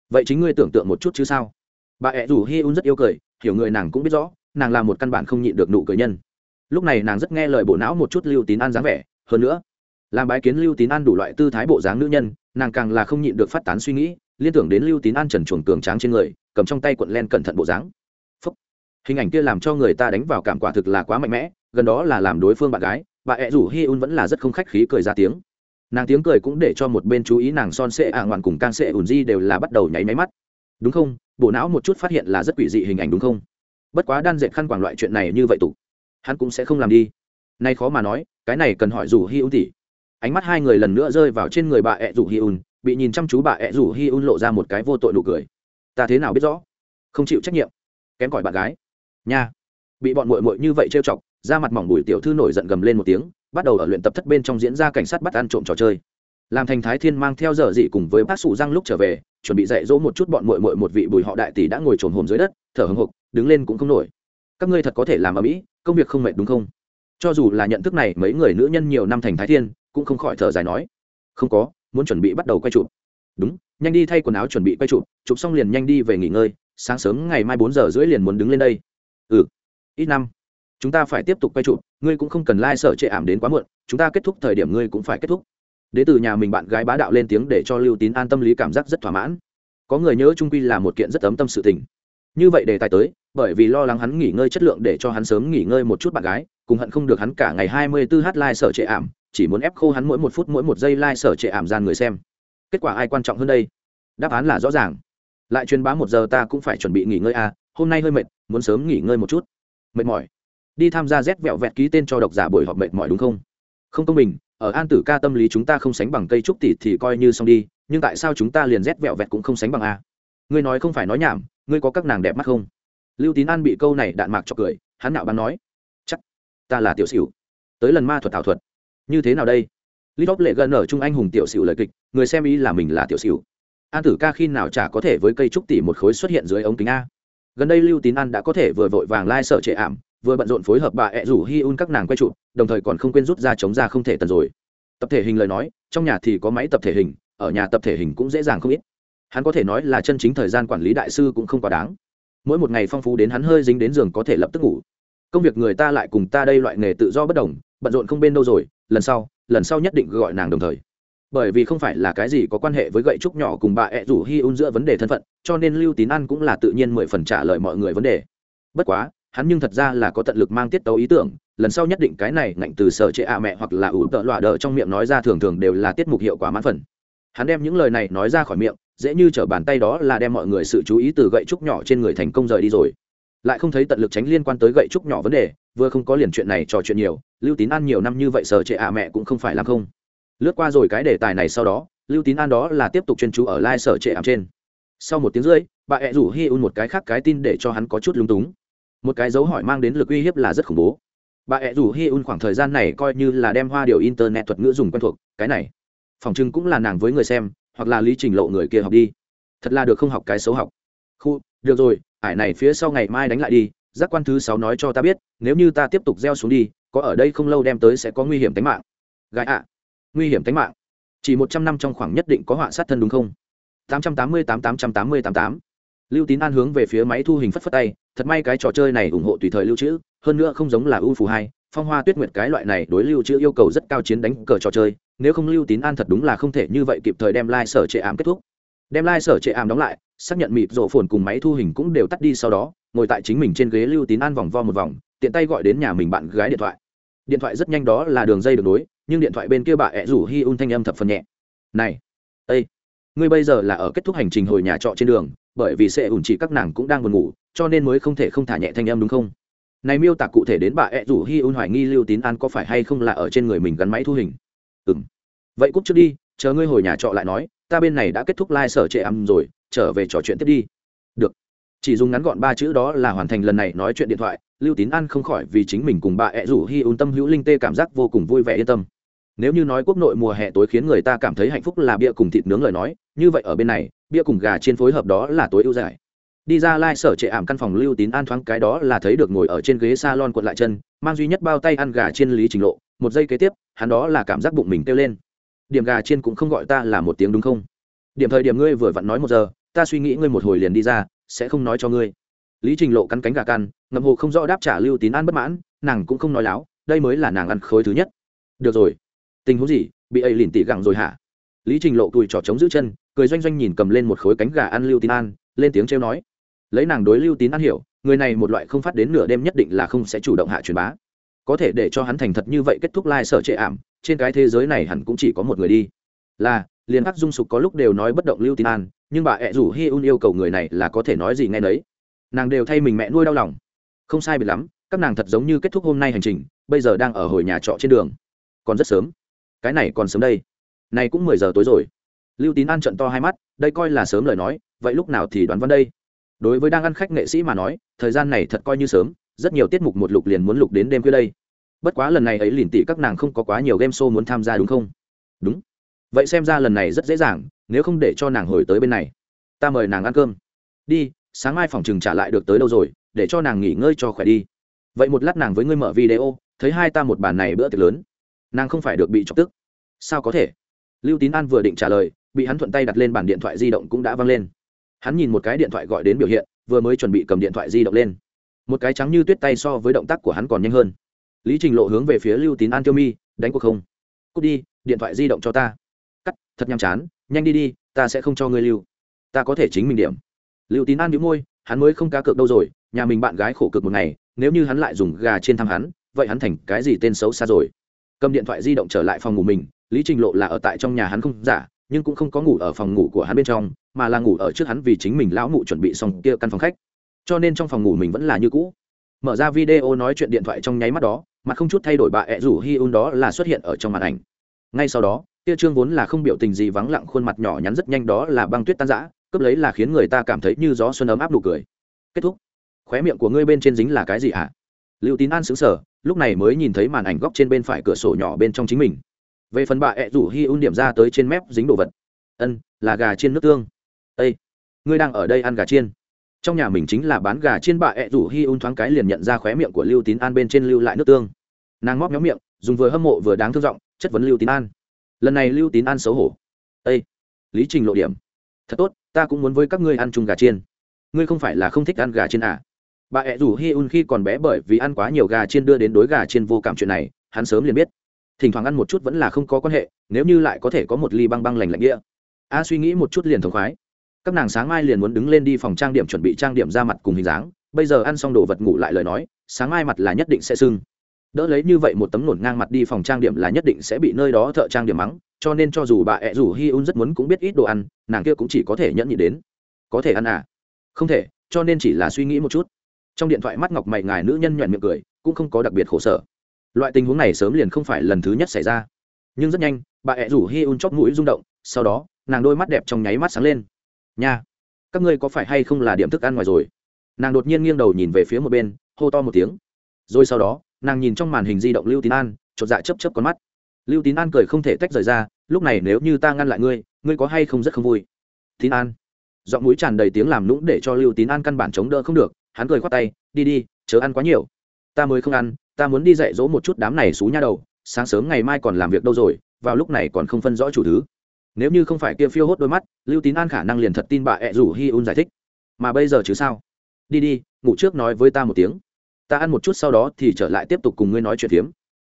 Vậy chính ngươi tưởng tượng một chút chứ sao? Bà ẹ rủ hi un rất yêu cười, hiểu người nàng cũng biết rõ, nàng là một căn bản không nhịn được nụ cười nhân lúc này nàng rất nghe lời bộ não một chút lưu tín an dáng vẻ, hơn nữa, làm bái kiến lưu tín an đủ loại tư thái bộ dáng nữ nhân, nàng càng là không nhịn được phát tán suy nghĩ, liên tưởng đến lưu tín an trần chuồng cường tráng trên người, cầm trong tay cuộn len cẩn thận bộ dáng. Hình ảnh kia làm cho người ta đánh vào cảm quả thực là quá mạnh mẽ, gần đó là làm đối phương bạn gái, bà ẹ rủ hi un vẫn là rất không khách khí cười ra tiếng. Nàng tiếng cười cũng để cho một bên chú ý nàng son sệ ạ ngoạn cùng càng sệ ùn di đều là bắt đầu nháy máy mắt. Đúng không? Bộ não một chút phát hiện là rất quỷ dị hình ảnh đúng không? Bất quá đan dệt khăn quảng loại chuyện này như vậy tục hắn cũng sẽ không làm đi. Nay khó mà nói, cái này cần hỏi rủ hi un tỉ ánh mắt hai người lần nữa rơi vào trên người bà ẹ rủ hi un, bị nhìn chăm chú bà ẹ rủ hi un lộ ra một cái vô tội nụ cười. Ta thế nào biết rõ? Không chịu trách nhiệm. Kém cỏi bạn gái. Nha. Bị bọn mội mội như vậy trêu chọc ra mặt mỏng bùi tiểu thư nổi giận gầm lên một tiếng, bắt đầu ở luyện tập thất bên trong diễn ra cảnh sát bắt ăn trộm trò chơi. Làm thành thái thiên mang theo giờ dị cùng với bác sủ răng lúc trở về, chuẩn bị dạy dỗ một chút bọn mội mội một vị bùi họ đại tỷ đã ngồi trồn hồn dưới đất, thở hồng hộc, đứng lên cũng không nổi. Các ngươi thật có thể làm ở mỹ công việc không mệt đúng không? Cho dù là nhận thức này, mấy người nữ nhân nhiều năm thành thái thiên, cũng không khỏi thở dài nói, không có, muốn chuẩn bị bắt đầu quay chụp. Đúng, nhanh đi thay quần áo chuẩn bị quay chụp chụp xong liền nhanh đi về nghỉ ngơi, sáng sớm ngày mai bốn giờ rưỡi liền muốn đứng lên đây. Ừ ít năm, chúng ta phải tiếp tục quay chụp, ngươi cũng không cần lai、like、sở trệ ảm đến quá muộn, chúng ta kết thúc thời điểm ngươi cũng phải kết thúc. Đ ế từ nhà mình bạn gái bá đạo lên tiếng để cho lưu tín an tâm lý cảm giác rất thỏa mãn. Có người nhớ trung quy là một kiện rất ấm tâm sự tình. Như vậy đề tài tới bởi vì lo lắng hắn nghỉ ngơi chất lượng để cho hắn sớm nghỉ ngơi một chút bạn gái, cùng hận không được hắn cả ngày 24 h lai sở trệ ảm, chỉ muốn ép khô hắn mỗi một phút mỗi một giây lai sở trệ ảm gian người xem. Kết quả ai quan trọng hơn đây? Đáp án là rõ ràng. Lại truyền bá một giờ ta cũng phải chuẩn bị nghỉ ngơi à hôm nay hơi mệt, muốn sớm nghỉ ngơi một chút. Mệt mỏi. Đi tham gia rét vẹo vẹt ký tên cho độc giả buổi họp mệt mỏi đúng không? Không công bình, ở an tử ca tâm lý chúng ta không sánh bằng cây trúc tỷ thì coi như xong đi, nhưng tại sao chúng ta liền rét vẹo vẹt cũng không sánh bằng a? Ngươi nói không phải nói nhảm, ngươi có các nàng đẹp mắt không? Lưu tín an bị câu này đạn mạc cho cười, hắn nạo bắn nói, chắc ta là tiểu xỉu. Tới lần ma thuật thảo thuật. Như thế nào đây? Lít lệ gần ở trung anh hùng tiểu xỉu lời kịch, người xem ý là mình là tiểu xỉu. An tử ca khi nào chả có thể với cây trúc tỷ một khối xuất hiện dưới ống kính a. Gần đây lưu tín an đã có thể vừa vội vàng lai、like、sợ trệ ảm, vừa bận rộn phối hợp bà ẹ rủ hi un các nàng quay trụ đồng thời còn không quên rút ra chống ra không thể tần rồi. Tập thể hình lời nói, trong nhà thì có máy tập thể hình, ở nhà tập thể hình cũng dễ dàng không ít. Hắn có thể nói là chân chính thời gian quản lý đại sư cũng không quá đáng mỗi một ngày phong phú đến hắn hơi dính đến giường có thể lập tức ngủ. Công việc người ta lại cùng ta đây loại nghề tự do bất đồng, bận rộn không bên đâu rồi, lần sau lần sau nhất định gọi nàng đồng thời. Bởi vì không phải là cái gì có quan hệ với gậy trúc nhỏ cùng bà ẹ rủ hi un giữa vấn đề thân phận, cho nên lưu tín ăn cũng là tự nhiên mười phần trả lời mọi người vấn đề. Bất quá, hắn nhưng thật ra là có tận lực mang tiết tấu ý tưởng, lần sau nhất định cái này ngạnh từ sở trệ ạ mẹ hoặc là ủ tợ loạ đờ trong miệng nói ra thường thường đều là tiết mục hiệu quả mãn phần. Hắn đem những lời này nói ra khỏi miệng dễ như t bàn tay đó là đem mọi người sự chú ý từ gậy trúc nhỏ trên người thành công rời đi rồi. Lại không thấy tận lực tránh liên quan tới gậy trúc nhỏ vấn đề, vừa không có liền chuyện này trò chuyện nhiều, lưu tín ăn nhiều năm như vậy sở trệ ạ mẹ cũng không phải làm không. Lướt qua rồi cái đề tài này sau đó, lưu tín an đó là tiếp tục chuyên chú ở lai、like、sở trệ ảm trên. Sau một tiếng rưỡi, bà hẹ rủ hi un một cái khác cái tin để cho hắn có chút lung túng. Một cái dấu hỏi mang đến lực uy hiếp là rất khủng bố. Bà hẹ rủ hi un khoảng thời gian này coi như là đem hoa điều internet thuật ngữ dùng quen thuộc, cái này. Phòng trưng cũng là nàng với người xem hoặc là lý trình lộ người kia học đi. Thật là được không học cái xấu học. Khu, được rồi, ải này phía sau ngày mai đánh lại đi, giác quan thứ sáu nói cho ta biết, nếu như ta tiếp tục gieo xuống đi, có ở đây không lâu đem tới sẽ có nguy hiểm tính mạng. Gái ạ, nguy hiểm tính mạng. Chỉ một trăm năm trong khoảng nhất định có họa sát thân đúng không? tám trăm tám mươi tám tám trăm tám mươi tám tám. Lưu tín an hướng về phía máy thu hình phất phất tay, thật may cái trò chơi này ủng hộ tùy thời lưu trữ, hơn nữa không giống là ưu phù hai phong hoa tuyết nguyệt cái loại này đối lưu trữ yêu cầu rất cao chiến đánh cờ trò chơi, nếu không lưu tín an thật đúng là không thể như vậy kịp thời đem lai、like、sở trệ ảm kết thúc. Đem lai、like、sở trệ ảm đóng lại, xác nhận mịp rộ phồn cùng máy thu hình cũng đều tắt đi sau đó, ngồi tại chính mình trên ghế lưu tín an vòng vo một vòng, tiện tay gọi đến nhà mình bạn gái điện thoại. Điện thoại rất nhanh đó là đường dây được nối, nhưng điện thoại bên kia bà ẹ rủ hi un thanh âm thập phần nhẹ. Này ây ngươi bây giờ là ở kết thúc hành trình hồi nhà trọ trên đường, bởi vì sẽ ủn chỉ các nàng cũng đang buồn ngủ, cho nên mới không thể không thả nhẹ thanh âm đúng không? Này miêu tả cụ thể đến bà ẹ rủ hi un hoài nghi lưu tín an có phải hay không là ở trên người mình gắn máy thu hình? Ừ m vậy cúc trước đi, chờ ngươi hồi nhà trọ lại nói, ta bên này đã kết thúc lai、like、sở trệ ầm rồi, trở về trò chuyện tiếp đi. Được. Chỉ dùng ngắn gọn ba chữ đó là hoàn thành lần này nói chuyện điện thoại, lưu tín an không khỏi vì chính mình cùng bà ẹ rủ hi un tâm hữu linh tê cảm giác vô cùng vui vẻ yên tâm. Nếu như nói quốc nội mùa hè tối khiến người ta cảm thấy hạnh phúc là bia cùng thịt nướng lời nói, như vậy ở bên này, bia cùng gà trên phối hợp đó là tối ưu giải đi ra lai、like、sở trệ ảm căn phòng lưu tín an thoáng cái đó là thấy được ngồi ở trên ghế s a lon quật lại chân, mang duy nhất bao tay ăn gà trên lý trình lộ, một giây kế tiếp, hắn đó là cảm giác bụng mình kêu lên. Điểm gà trên cũng không gọi ta là một tiếng đúng không? Điểm thời điểm ngươi vừa vặn nói một giờ, ta suy nghĩ ngươi một hồi liền đi ra, sẽ không nói cho ngươi. Lý trình lộ cắn cánh gà căn ngậm hồ không rõ đáp trả lưu tín an bất mãn, nàng cũng không nói láo, đây mới là nàng ăn khối thứ nhất. Được rồi. Tình huống gì? Bị ấy lìn tỉ gẳng rồi hả? Lý trình lộ cùi trỏ trống giữ chân, cười doanh doanh nhìn cầm lên một khối cánh gà ăn lưu tín an, lên tiếng trêu nói lấy nàng đối lưu tín an hiểu, người này một loại không phát đến nửa đêm nhất định là không sẽ chủ động hạ truyền bá. Có thể để cho hắn thành thật như vậy kết thúc lai、like、sở trệ ảm, trên cái thế giới này hẳn cũng chỉ có một người đi. Là, liền hắc dung sục có lúc đều nói bất động lưu tín an, nhưng bà ẹ rủ hi un yêu cầu người này là có thể nói gì ngay đấy nàng đều thay mình mẹ nuôi đau lòng. Không sai biệt lắm, các nàng thật giống như kết thúc hôm nay hành trình, bây giờ đang ở hồi nhà trọ trên đường. Còn rất sớm. Cái này còn sớm đây. Này cũng mười giờ tối rồi. Lưu tín an trận to hai mắt, đây coi là sớm lời nói, vậy lúc nào thì đoán văn đây? Đối với đang ăn khách nghệ sĩ mà nói, thời gian này thật coi như sớm, rất nhiều tiết mục một lục liền muốn lục đến đêm khuya đây. Bất quá lần này ấy liền tỷ các nàng không có quá nhiều game show muốn tham gia đúng không? Đúng. Vậy xem ra lần này rất dễ dàng, nếu không để cho nàng hồi tới bên này. Ta mời nàng ăn cơm. Đi, sáng mai phòng chừng trả lại được tới đâu rồi, để cho nàng nghỉ ngơi cho khỏe đi. Vậy một lát nàng với ngươi mở video, thấy hai ta một bàn này bữa tiệc lớn. Nàng không phải được bị chọc tức. Sao có thể? Lưu tín an vừa định trả lời, bị hắn thuận tay đặt lên bàn điện thoại di động cũng đã văng lên hắn nhìn một cái điện thoại gọi đến biểu hiện, vừa mới chuẩn bị cầm điện thoại di động lên. Một cái trắng như tuyết tay so với động tác của hắn còn nhanh hơn. Lý trình lộ hướng về phía lưu tín an tiêu mi, đánh cuộc không? Cút đi, điện thoại di động cho ta. Cắt, thật nhàm chán, nhanh đi đi, ta sẽ không cho ngươi lưu. Ta có thể chính mình điểm. Lưu tín an đĩu môi, hắn mới không cá cược đâu rồi, nhà mình bạn gái khổ cực một ngày, nếu như hắn lại dùng gà trên thăm hắn, vậy hắn thành cái gì tên xấu xa rồi? Cầm điện thoại di động trở lại phòng ngủ mình, lý trình lộ là ở tại trong nhà hắn không giả nhưng cũng không có ngủ ở phòng ngủ của hắn bên trong, mà là ngủ ở trước hắn vì chính mình lão mụ chuẩn bị xong kia căn phòng khách. Cho nên trong phòng ngủ mình vẫn là như cũ. Mở ra video nói chuyện điện thoại trong nháy mắt đó mà không chút thay đổi bà ẹ rủ hi un đó là xuất hiện ở trong màn ảnh. Ngay sau đó, kia trương vốn là không biểu tình gì vắng lặng, khuôn mặt nhỏ nhắn rất nhanh đó là băng tuyết tan rã, cướp lấy là khiến người ta cảm thấy như gió xuân ấm áp nụ cười. Kết thúc. Khóe miệng của ngươi bên trên dính là cái gì ạ? À? lưu tín an xứng sở lúc này mới nhìn thấy màn ảnh góc trên bên phải cửa sổ nhỏ bên trong chính mình về phần bà ẹ rủ hi un điểm ra tới trên mép dính đồ vật. Ân, là gà chiên nước tương. Ây ngươi đang ở đây ăn gà chiên. Trong nhà mình chính là bán gà chiên bà ẹ rủ hi un thoáng cái liền nhận ra khóe miệng của lưu tín an bên trên lưu lại nước tương. Nàng móc nhóm miệng, dùng vừa hâm mộ vừa đáng thương giọng, chất vấn lưu tín an. Lần này lưu tín an xấu hổ. Ây lý trình lộ điểm. Thật tốt, ta cũng muốn với các ngươi ăn chung gà chiên. Ngươi không phải là không thích ăn gà chiên à? Bà ẹ rủ hi un khi còn bé bởi vì ăn quá nhiều gà chiên đưa đến đối gà chiên vô cảm chuyện này, hắn sớm liền biết thỉnh thoảng ăn một chút vẫn là không có quan hệ, nếu như lại có thể có một ly băng băng lành lạnh nghĩa a, suy nghĩ một chút liền thống khoái. Các nàng sáng mai liền muốn đứng lên đi phòng trang điểm chuẩn bị trang điểm ra mặt cùng hình dáng, bây giờ ăn xong đồ vật ngủ lại lời nói, sáng mai mặt là nhất định sẽ sưng. Đỡ lấy như vậy một tấm nổn ngang mặt đi phòng trang điểm là nhất định sẽ bị nơi đó thợ trang điểm mắng, cho nên cho dù bà ẹ rủ hi un rất muốn cũng biết ít đồ ăn, nàng kia cũng chỉ có thể nhẫn nhị đến. Có thể ăn à? Không thể, cho nên chỉ là suy nghĩ một chút. Trong điện thoại mắt ngọc mày ngài nữ nhân nhoẹn miệng cười, cũng không có đặc biệt khổ sở loại tình huống này sớm liền không phải lần thứ nhất xảy ra. Nhưng rất nhanh, bà ẹ rủ hi un chóp mũi rung động, sau đó, nàng đôi mắt đẹp trong nháy mắt sáng lên. Nha, các ngươi có phải hay không là điểm thức ăn ngoài rồi? Nàng đột nhiên nghiêng đầu nhìn về phía một bên, hô to một tiếng. Rồi sau đó, nàng nhìn trong màn hình di động lưu tín an, chột dạ chấp chấp con mắt. Lưu tín an cười không thể tách rời ra, lúc này nếu như ta ngăn lại ngươi ngươi có hay không rất không vui? Tín an. Giọng mũi tràn đầy tiếng làm lũng để cho lưu tín an căn bản chống đỡ không được, hắn cười khoát tay, đi đi, chớ ăn quá nhiều. Ta mới không ăn ta muốn đi dạy dỗ một chút đám này xú nha đầu, sáng sớm ngày mai còn làm việc đâu rồi, vào lúc này còn không phân rõ chủ thứ. Nếu như không phải kia phiêu hốt đôi mắt, lưu tín an khả năng liền thật tin bà ẹ rủ hi un giải thích. Mà bây giờ chứ sao? Đi đi, ngủ trước nói với ta một tiếng. Ta ăn một chút sau đó thì trở lại tiếp tục cùng ngươi nói chuyện phiếm.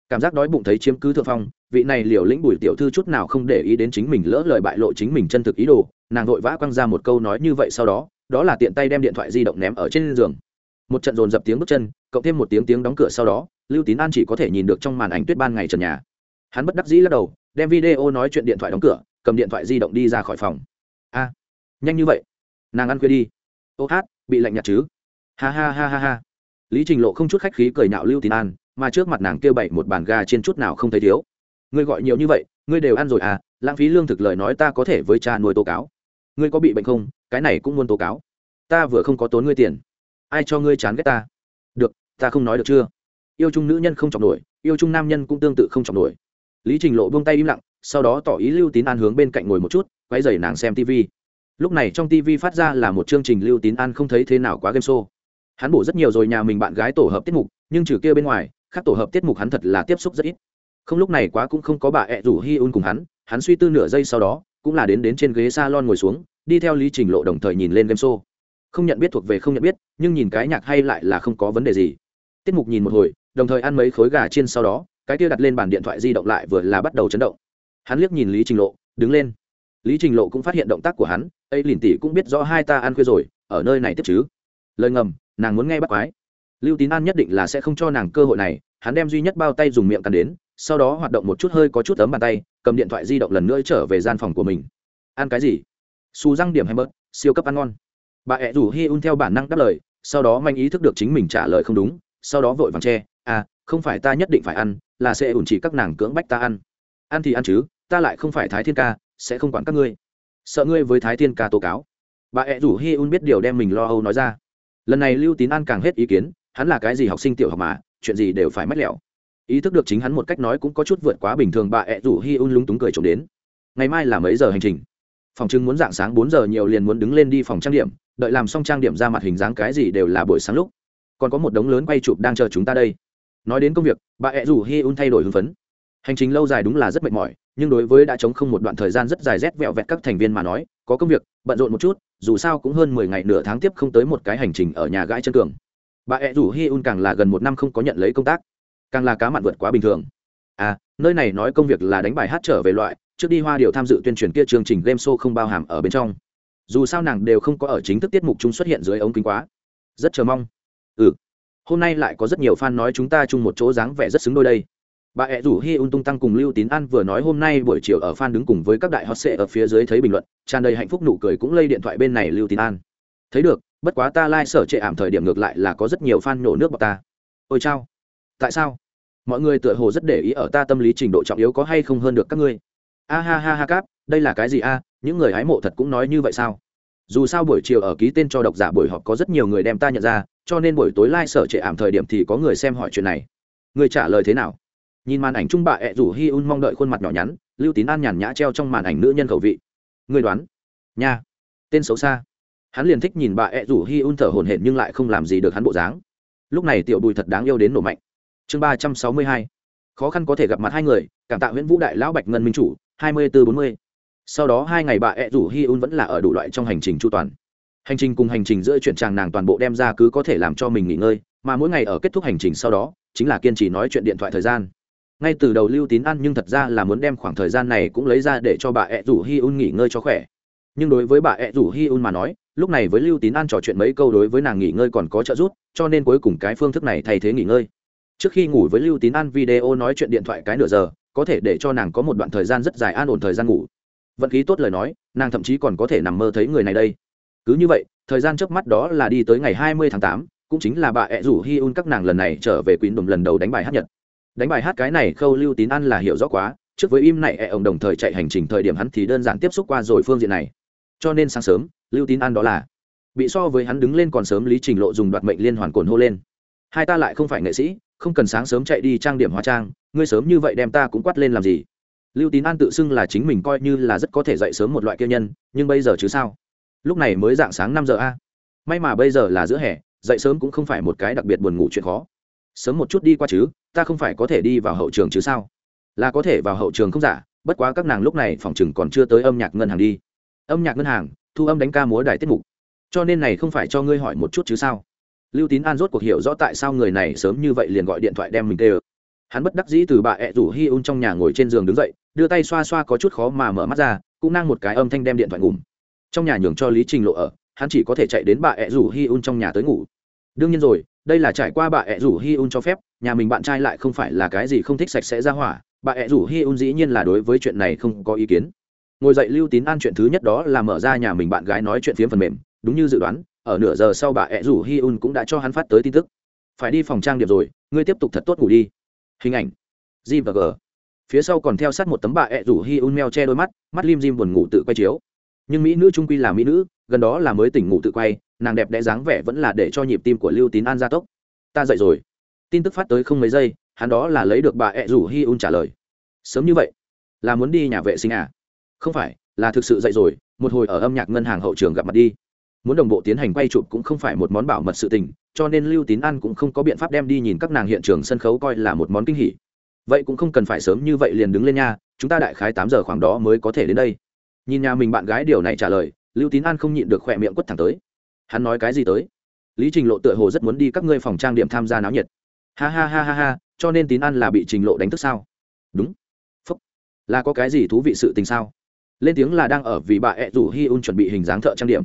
Cảm giác đói bụng thấy chiếm cứ thượng phong, vị này liều lĩnh bùi tiểu thư chút nào không để ý đến chính mình lỡ lời bại lộ chính mình chân thực ý đồ, nàng vội vã quăng ra một câu nói như vậy sau đó đó là tiện tay đem điện thoại di động ném ở trên giường. Một trận dồn dập tiếng bước chân, cộng thêm một tiếng tiếng đóng cửa sau đó lưu tín an chỉ có thể nhìn được trong màn ảnh tuyết ban ngày trần nhà. Hắn bất đắc dĩ lắc đầu, đem video nói chuyện điện thoại đóng cửa, cầm điện thoại di động đi ra khỏi phòng. A, nhanh như vậy? Nàng ăn khuya đi. Ô hát, bị lạnh nhạt chứ? Ha ha ha ha ha. Lý trình lộ không chút khách khí cười nhạo lưu tín an, mà trước mặt nàng kêu bậy một bàn gà trên chút nào không thấy thiếu. Ngươi gọi nhiều như vậy, ngươi đều ăn rồi à lãng phí lương thực lời nói ta có thể với cha nuôi tố cáo. Ngươi có bị bệnh không? Cái này cũng muốn tố cáo. Ta vừa không có tốn ngươi tiền. Ai cho ngươi chán ghét ta? Được, ta không nói được chưa? Yêu chung nữ nhân không chọc nổi, yêu chung nam nhân cũng tương tự không chọc nổi. Lý trình lộ buông tay im lặng, sau đó tỏ ý lưu tín an hướng bên cạnh ngồi một chút quay dày nàng xem tv lúc này trong tv phát ra là một chương trình lưu tín an không thấy thế nào quá game show. Hắn bổ rất nhiều rồi, nhà mình bạn gái tổ hợp tiết mục, nhưng trừ kia bên ngoài, khác tổ hợp tiết mục hắn thật là tiếp xúc rất ít. Không lúc này quá cũng không có bà ẹ rủ hi un cùng hắn hắn suy tư nửa giây sau đó, cũng là đến đến trên ghế s a lon ngồi xuống, đi theo lý trình lộ đồng thời nhìn lên game show. Không nhận biết thuộc về không nhận biết, nhưng nhìn cái nhạc hay lại là không có vấn đề gì. Tiết mục nhìn một hồi đồng thời ăn mấy khối gà chiên sau đó, cái kia đặt lên bàn điện thoại di động lại vừa là bắt đầu chấn động. Hắn liếc nhìn lý trình lộ, đứng lên. Lý trình lộ cũng phát hiện động tác của hắn ấy lìn tỉ cũng biết rõ hai ta ăn khuya rồi, ở nơi này tiếp chứ? Lời ngầm, nàng muốn nghe bắt quái. Lưu tín an nhất định là sẽ không cho nàng cơ hội này, hắn đem duy nhất bao tay dùng miệng cắn đến, sau đó hoạt động một chút hơi có chút ấm bàn tay, cầm điện thoại di động lần nữa trở về gian phòng của mình. Ăn cái gì? Xù răng điểm hay bớt siêu cấp ăn ngon. Bà ẹ rủ hi un theo bản năng đáp lời, sau đó manh ý thức được chính mình trả lời không đúng, sau đó vội vàng che à không phải ta nhất định phải ăn, là sẽ ủn chỉ các nàng cưỡng bách ta ăn. Ăn thì ăn chứ, ta lại không phải thái thiên ca, sẽ không quản các ngươi. Sợ ngươi với thái thiên ca tố cáo. Bà ẹ rủ hi un biết điều đem mình lo âu nói ra. Lần này lưu tín an càng hết ý kiến, hắn là cái gì học sinh tiểu học mà, chuyện gì đều phải mách lẹo ý thức được chính hắn một cách nói cũng có chút vượt quá bình thường, bà ẹ rủ hi un lúng túng cười trộm đến. Ngày mai là mấy giờ hành trình? Phòng trưng muốn dạng sáng bốn giờ nhiều liền muốn đứng lên đi phòng trang điểm, đợi làm xong trang điểm ra mặt hình dáng cái gì đều là buổi sáng lúc. Còn có một đống lớn quay chụp đang chờ chúng ta đây nói đến công việc, bà ẹ rủ hi un thay đổi hưng phấn. Hành trình lâu dài đúng là rất mệt mỏi, nhưng đối với đã chống không một đoạn thời gian rất dài rét vẹo vẹt các thành viên mà nói, có công việc, bận rộn một chút, dù sao cũng hơn mười ngày nửa tháng tiếp không tới một cái hành trình ở nhà gãi chân cường. Bà ẹ rủ hi un càng là gần một năm không có nhận lấy công tác, càng là cá mặn vượt quá bình thường. À nơi này nói công việc là đánh bài hát trở về loại, trước đi hoa điều tham dự tuyên truyền kia chương trình game show không bao hàm ở bên trong. Dù sao nàng đều không có ở chính thức tiết mục chúng xuất hiện dưới ống kính quá. Rất chờ mong hôm nay lại có rất nhiều fan nói chúng ta chung một chỗ dáng vẻ rất xứng đôi đây. Bà ẹ rủ hi un tung tăng cùng lưu tín an vừa nói hôm nay buổi chiều ở fan đứng cùng với các đại hot sệ ở phía dưới thấy bình luận, tràn đầy hạnh phúc nụ cười cũng lây điện thoại bên này lưu tín an. Thấy được, bất quá ta lai、like、sở trệ ảm thời điểm ngược lại là có rất nhiều fan nổ nước bọc ta. Ôi chao. Tại sao? Mọi người tựa hồ rất để ý ở ta tâm lý trình độ trọng yếu có hay không hơn được các ngươi. A ha ha ha cáp, đây là cái gì a? Những người hái mộ thật cũng nói như vậy sao? Dù sao buổi chiều ở ký tên cho độc giả buổi họp có rất nhiều người đem ta nhận ra cho nên buổi tối lai、like、sở trệ ảm thời điểm thì có người xem hỏi chuyện này. Người trả lời thế nào? Nhìn màn ảnh trung bạ ẹ rủ hi un mong đợi khuôn mặt nhỏ nhắn, lưu tín an nhàn nhã treo trong màn ảnh nữ nhân khẩu vị. Người đoán? Nha. Tên xấu xa. Hắn liền thích nhìn bà ẹ rủ hi un thở hồn hển nhưng lại không làm gì được hắn bộ dáng. Lúc này tiểu bùi thật đáng yêu đến nổ mạnh. Chương ba trăm sáu mươi hai. Khó khăn có thể gặp mặt hai người, cảm tạ nguyễn vũ đại lão bạch ngân minh chủ, hai mươi bốn bốn mươi. Sau đó hai ngày bà ẹ rủ hi un vẫn là ở đủ loại trong hành trình chu toàn hành trình cùng hành trình giữa chuyện chàng nàng toàn bộ đem ra cứ có thể làm cho mình nghỉ ngơi, mà mỗi ngày ở kết thúc hành trình sau đó, chính là kiên trì nói chuyện điện thoại thời gian. Ngay từ đầu lưu tín ăn nhưng thật ra là muốn đem khoảng thời gian này cũng lấy ra để cho bà ẹ rủ hi un nghỉ ngơi cho khỏe. Nhưng đối với bà ẹ rủ hi un mà nói, lúc này với lưu tín an trò chuyện mấy câu đối với nàng nghỉ ngơi còn có trợ giúp, cho nên cuối cùng cái phương thức này thay thế nghỉ ngơi. Trước khi ngủ với lưu tín an video nói chuyện điện thoại cái nửa giờ, có thể để cho nàng có một đoạn thời gian rất dài an ổn thời gian ngủ. Vận khí tốt lời nói, nàng thậm chí còn có thể nằm mơ thấy người này đây cứ như vậy, thời gian trước mắt đó là đi tới ngày hai mươi tháng tám, cũng chính là bà ẹ rủ hi un các nàng lần này trở về quýn đùm lần đầu đánh bài hát nhật. Đánh bài hát cái này khâu lưu tín ăn là hiểu rõ quá, trước với im này ẹ ông đồng thời chạy hành trình thời điểm hắn thì đơn giản tiếp xúc qua rồi phương diện này. Cho nên sáng sớm, lưu tín ăn đó là bị so với hắn đứng lên còn sớm lý trình lộ dùng đoạt mệnh liên hoàn cồn hô lên. Hai ta lại không phải nghệ sĩ, không cần sáng sớm chạy đi trang điểm hóa trang, ngươi sớm như vậy đem ta cũng quát lên làm gì? Lưu tín an tự xưng là chính mình coi như là rất có thể dậy sớm một loại kia nhân, nhưng bây giờ chứ sao? Lúc này mới dạng sáng năm giờ a. May mà bây giờ là giữa hè, dậy sớm cũng không phải một cái đặc biệt buồn ngủ chuyện khó. Sớm một chút đi qua chứ, ta không phải có thể đi vào hậu trường chứ sao? Là có thể vào hậu trường không giả, bất quá các nàng lúc này phòng chừng còn chưa tới âm nhạc ngân hàng đi. Âm nhạc ngân hàng, thu âm đánh ca múa đài tiết mục. Cho nên này không phải cho ngươi hỏi một chút chứ sao? Lưu tín an rốt cuộc hiểu rõ tại sao người này sớm như vậy liền gọi điện thoại đem mình tê ơ hắn bất đắc dĩ từ bà ẹ rủ hi un trong nhà ngồi trên giường đứng dậy, đưa tay xoa xoa có chút khó mà mở mắt ra, cũng nang một cái âm thanh đem điện thoại ngủm trong nhà nhường cho lý trình lộ ở, hắn chỉ có thể chạy đến bà ẹ rủ hi un trong nhà tới ngủ. Đương nhiên rồi, đây là trải qua bà ẹ rủ hi un cho phép, nhà mình bạn trai lại không phải là cái gì không thích sạch sẽ ra hỏa, bà ẹ rủ hi un dĩ nhiên là đối với chuyện này không có ý kiến. Ngồi dậy lưu tín an chuyện thứ nhất đó là mở ra nhà mình bạn gái nói chuyện phiếm phần mềm, đúng như dự đoán, ở nửa giờ sau bà ẹ rủ hi un cũng đã cho hắn phát tới tin tức. Phải đi phòng trang điểm rồi, ngươi tiếp tục thật tốt ngủ đi. Hình ảnh. G và g. Phía sau còn theo sát một tấm bà ẹ rủ hi un meo che đôi mắt mắt lim dim buồn ngủ tự quay chiếu nhưng mỹ nữ trung quy là mỹ nữ, gần đó là mới tỉnh ngủ tự quay, nàng đẹp đẽ dáng vẻ vẫn là để cho nhịp tim của lưu tín an gia tốc. Ta dậy rồi. Tin tức phát tới không mấy giây, hắn đó là lấy được bà ẹ rủ hi un trả lời. Sớm như vậy, là muốn đi nhà vệ sinh à? Không phải, là thực sự dậy rồi, một hồi ở âm nhạc ngân hàng hậu trường gặp mặt đi. Muốn đồng bộ tiến hành quay chụp cũng không phải một món bảo mật sự tình, cho nên lưu tín an cũng không có biện pháp đem đi nhìn các nàng hiện trường sân khấu coi là một món kinh hỉ. Vậy cũng không cần phải sớm như vậy liền đứng lên nha, chúng ta đại khái tám giờ khoảng đó mới có thể đến đây nhìn nhà mình bạn gái điều này trả lời, lưu tín an không nhịn được khỏe miệng quất thẳng tới. Hắn nói cái gì tới? Lý trình lộ tựa hồ rất muốn đi các ngươi phòng trang điểm tham gia náo nhiệt. Ha ha ha ha ha, cho nên tín an là bị trình lộ đánh thức sao? Đúng. Phúc. Là có cái gì thú vị sự tình sao? Lên tiếng là đang ở vì bà ẹ rủ hi un chuẩn bị hình dáng thợ trang điểm.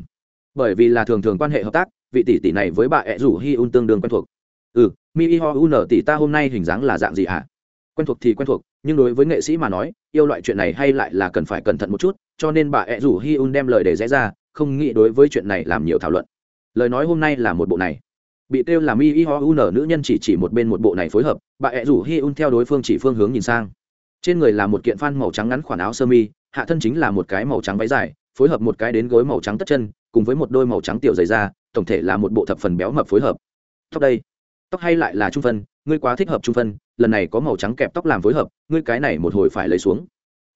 Bởi vì là thường thường quan hệ hợp tác, vị tỷ tỷ này với bà ẹ rủ hi un tương đương quen thuộc. Ừ mi y ho un tỷ ta hôm nay hình dáng là dạng gì hả? Quen thuộc thì quen thuộc, nhưng đối với nghệ sĩ mà nói, yêu loại chuyện này hay lại là cần phải cẩn thận một chút cho nên bà ẹ rủ hi un đem lời để rẽ ra, không nghĩ đối với chuyện này làm nhiều thảo luận. Lời nói hôm nay là một bộ này. Bị kêu là mi y ho un nữ nhân chỉ chỉ một bên một bộ này phối hợp, bà ẹ rủ hi un theo đối phương chỉ phương hướng nhìn sang. Trên người là một kiện phan màu trắng ngắn khoản áo sơ mi, hạ thân chính là một cái màu trắng váy dài, phối hợp một cái đến gối màu trắng tất chân, cùng với một đôi màu trắng tiểu dày da, tổng thể là một bộ thập phần béo mập phối hợp. Tóc đây. Tóc hay lại là trung phân, ngươi quá thích hợp trung phân, lần này có màu trắng kẹp tóc làm phối hợp, ngươi cái này một hồi phải lấy xuống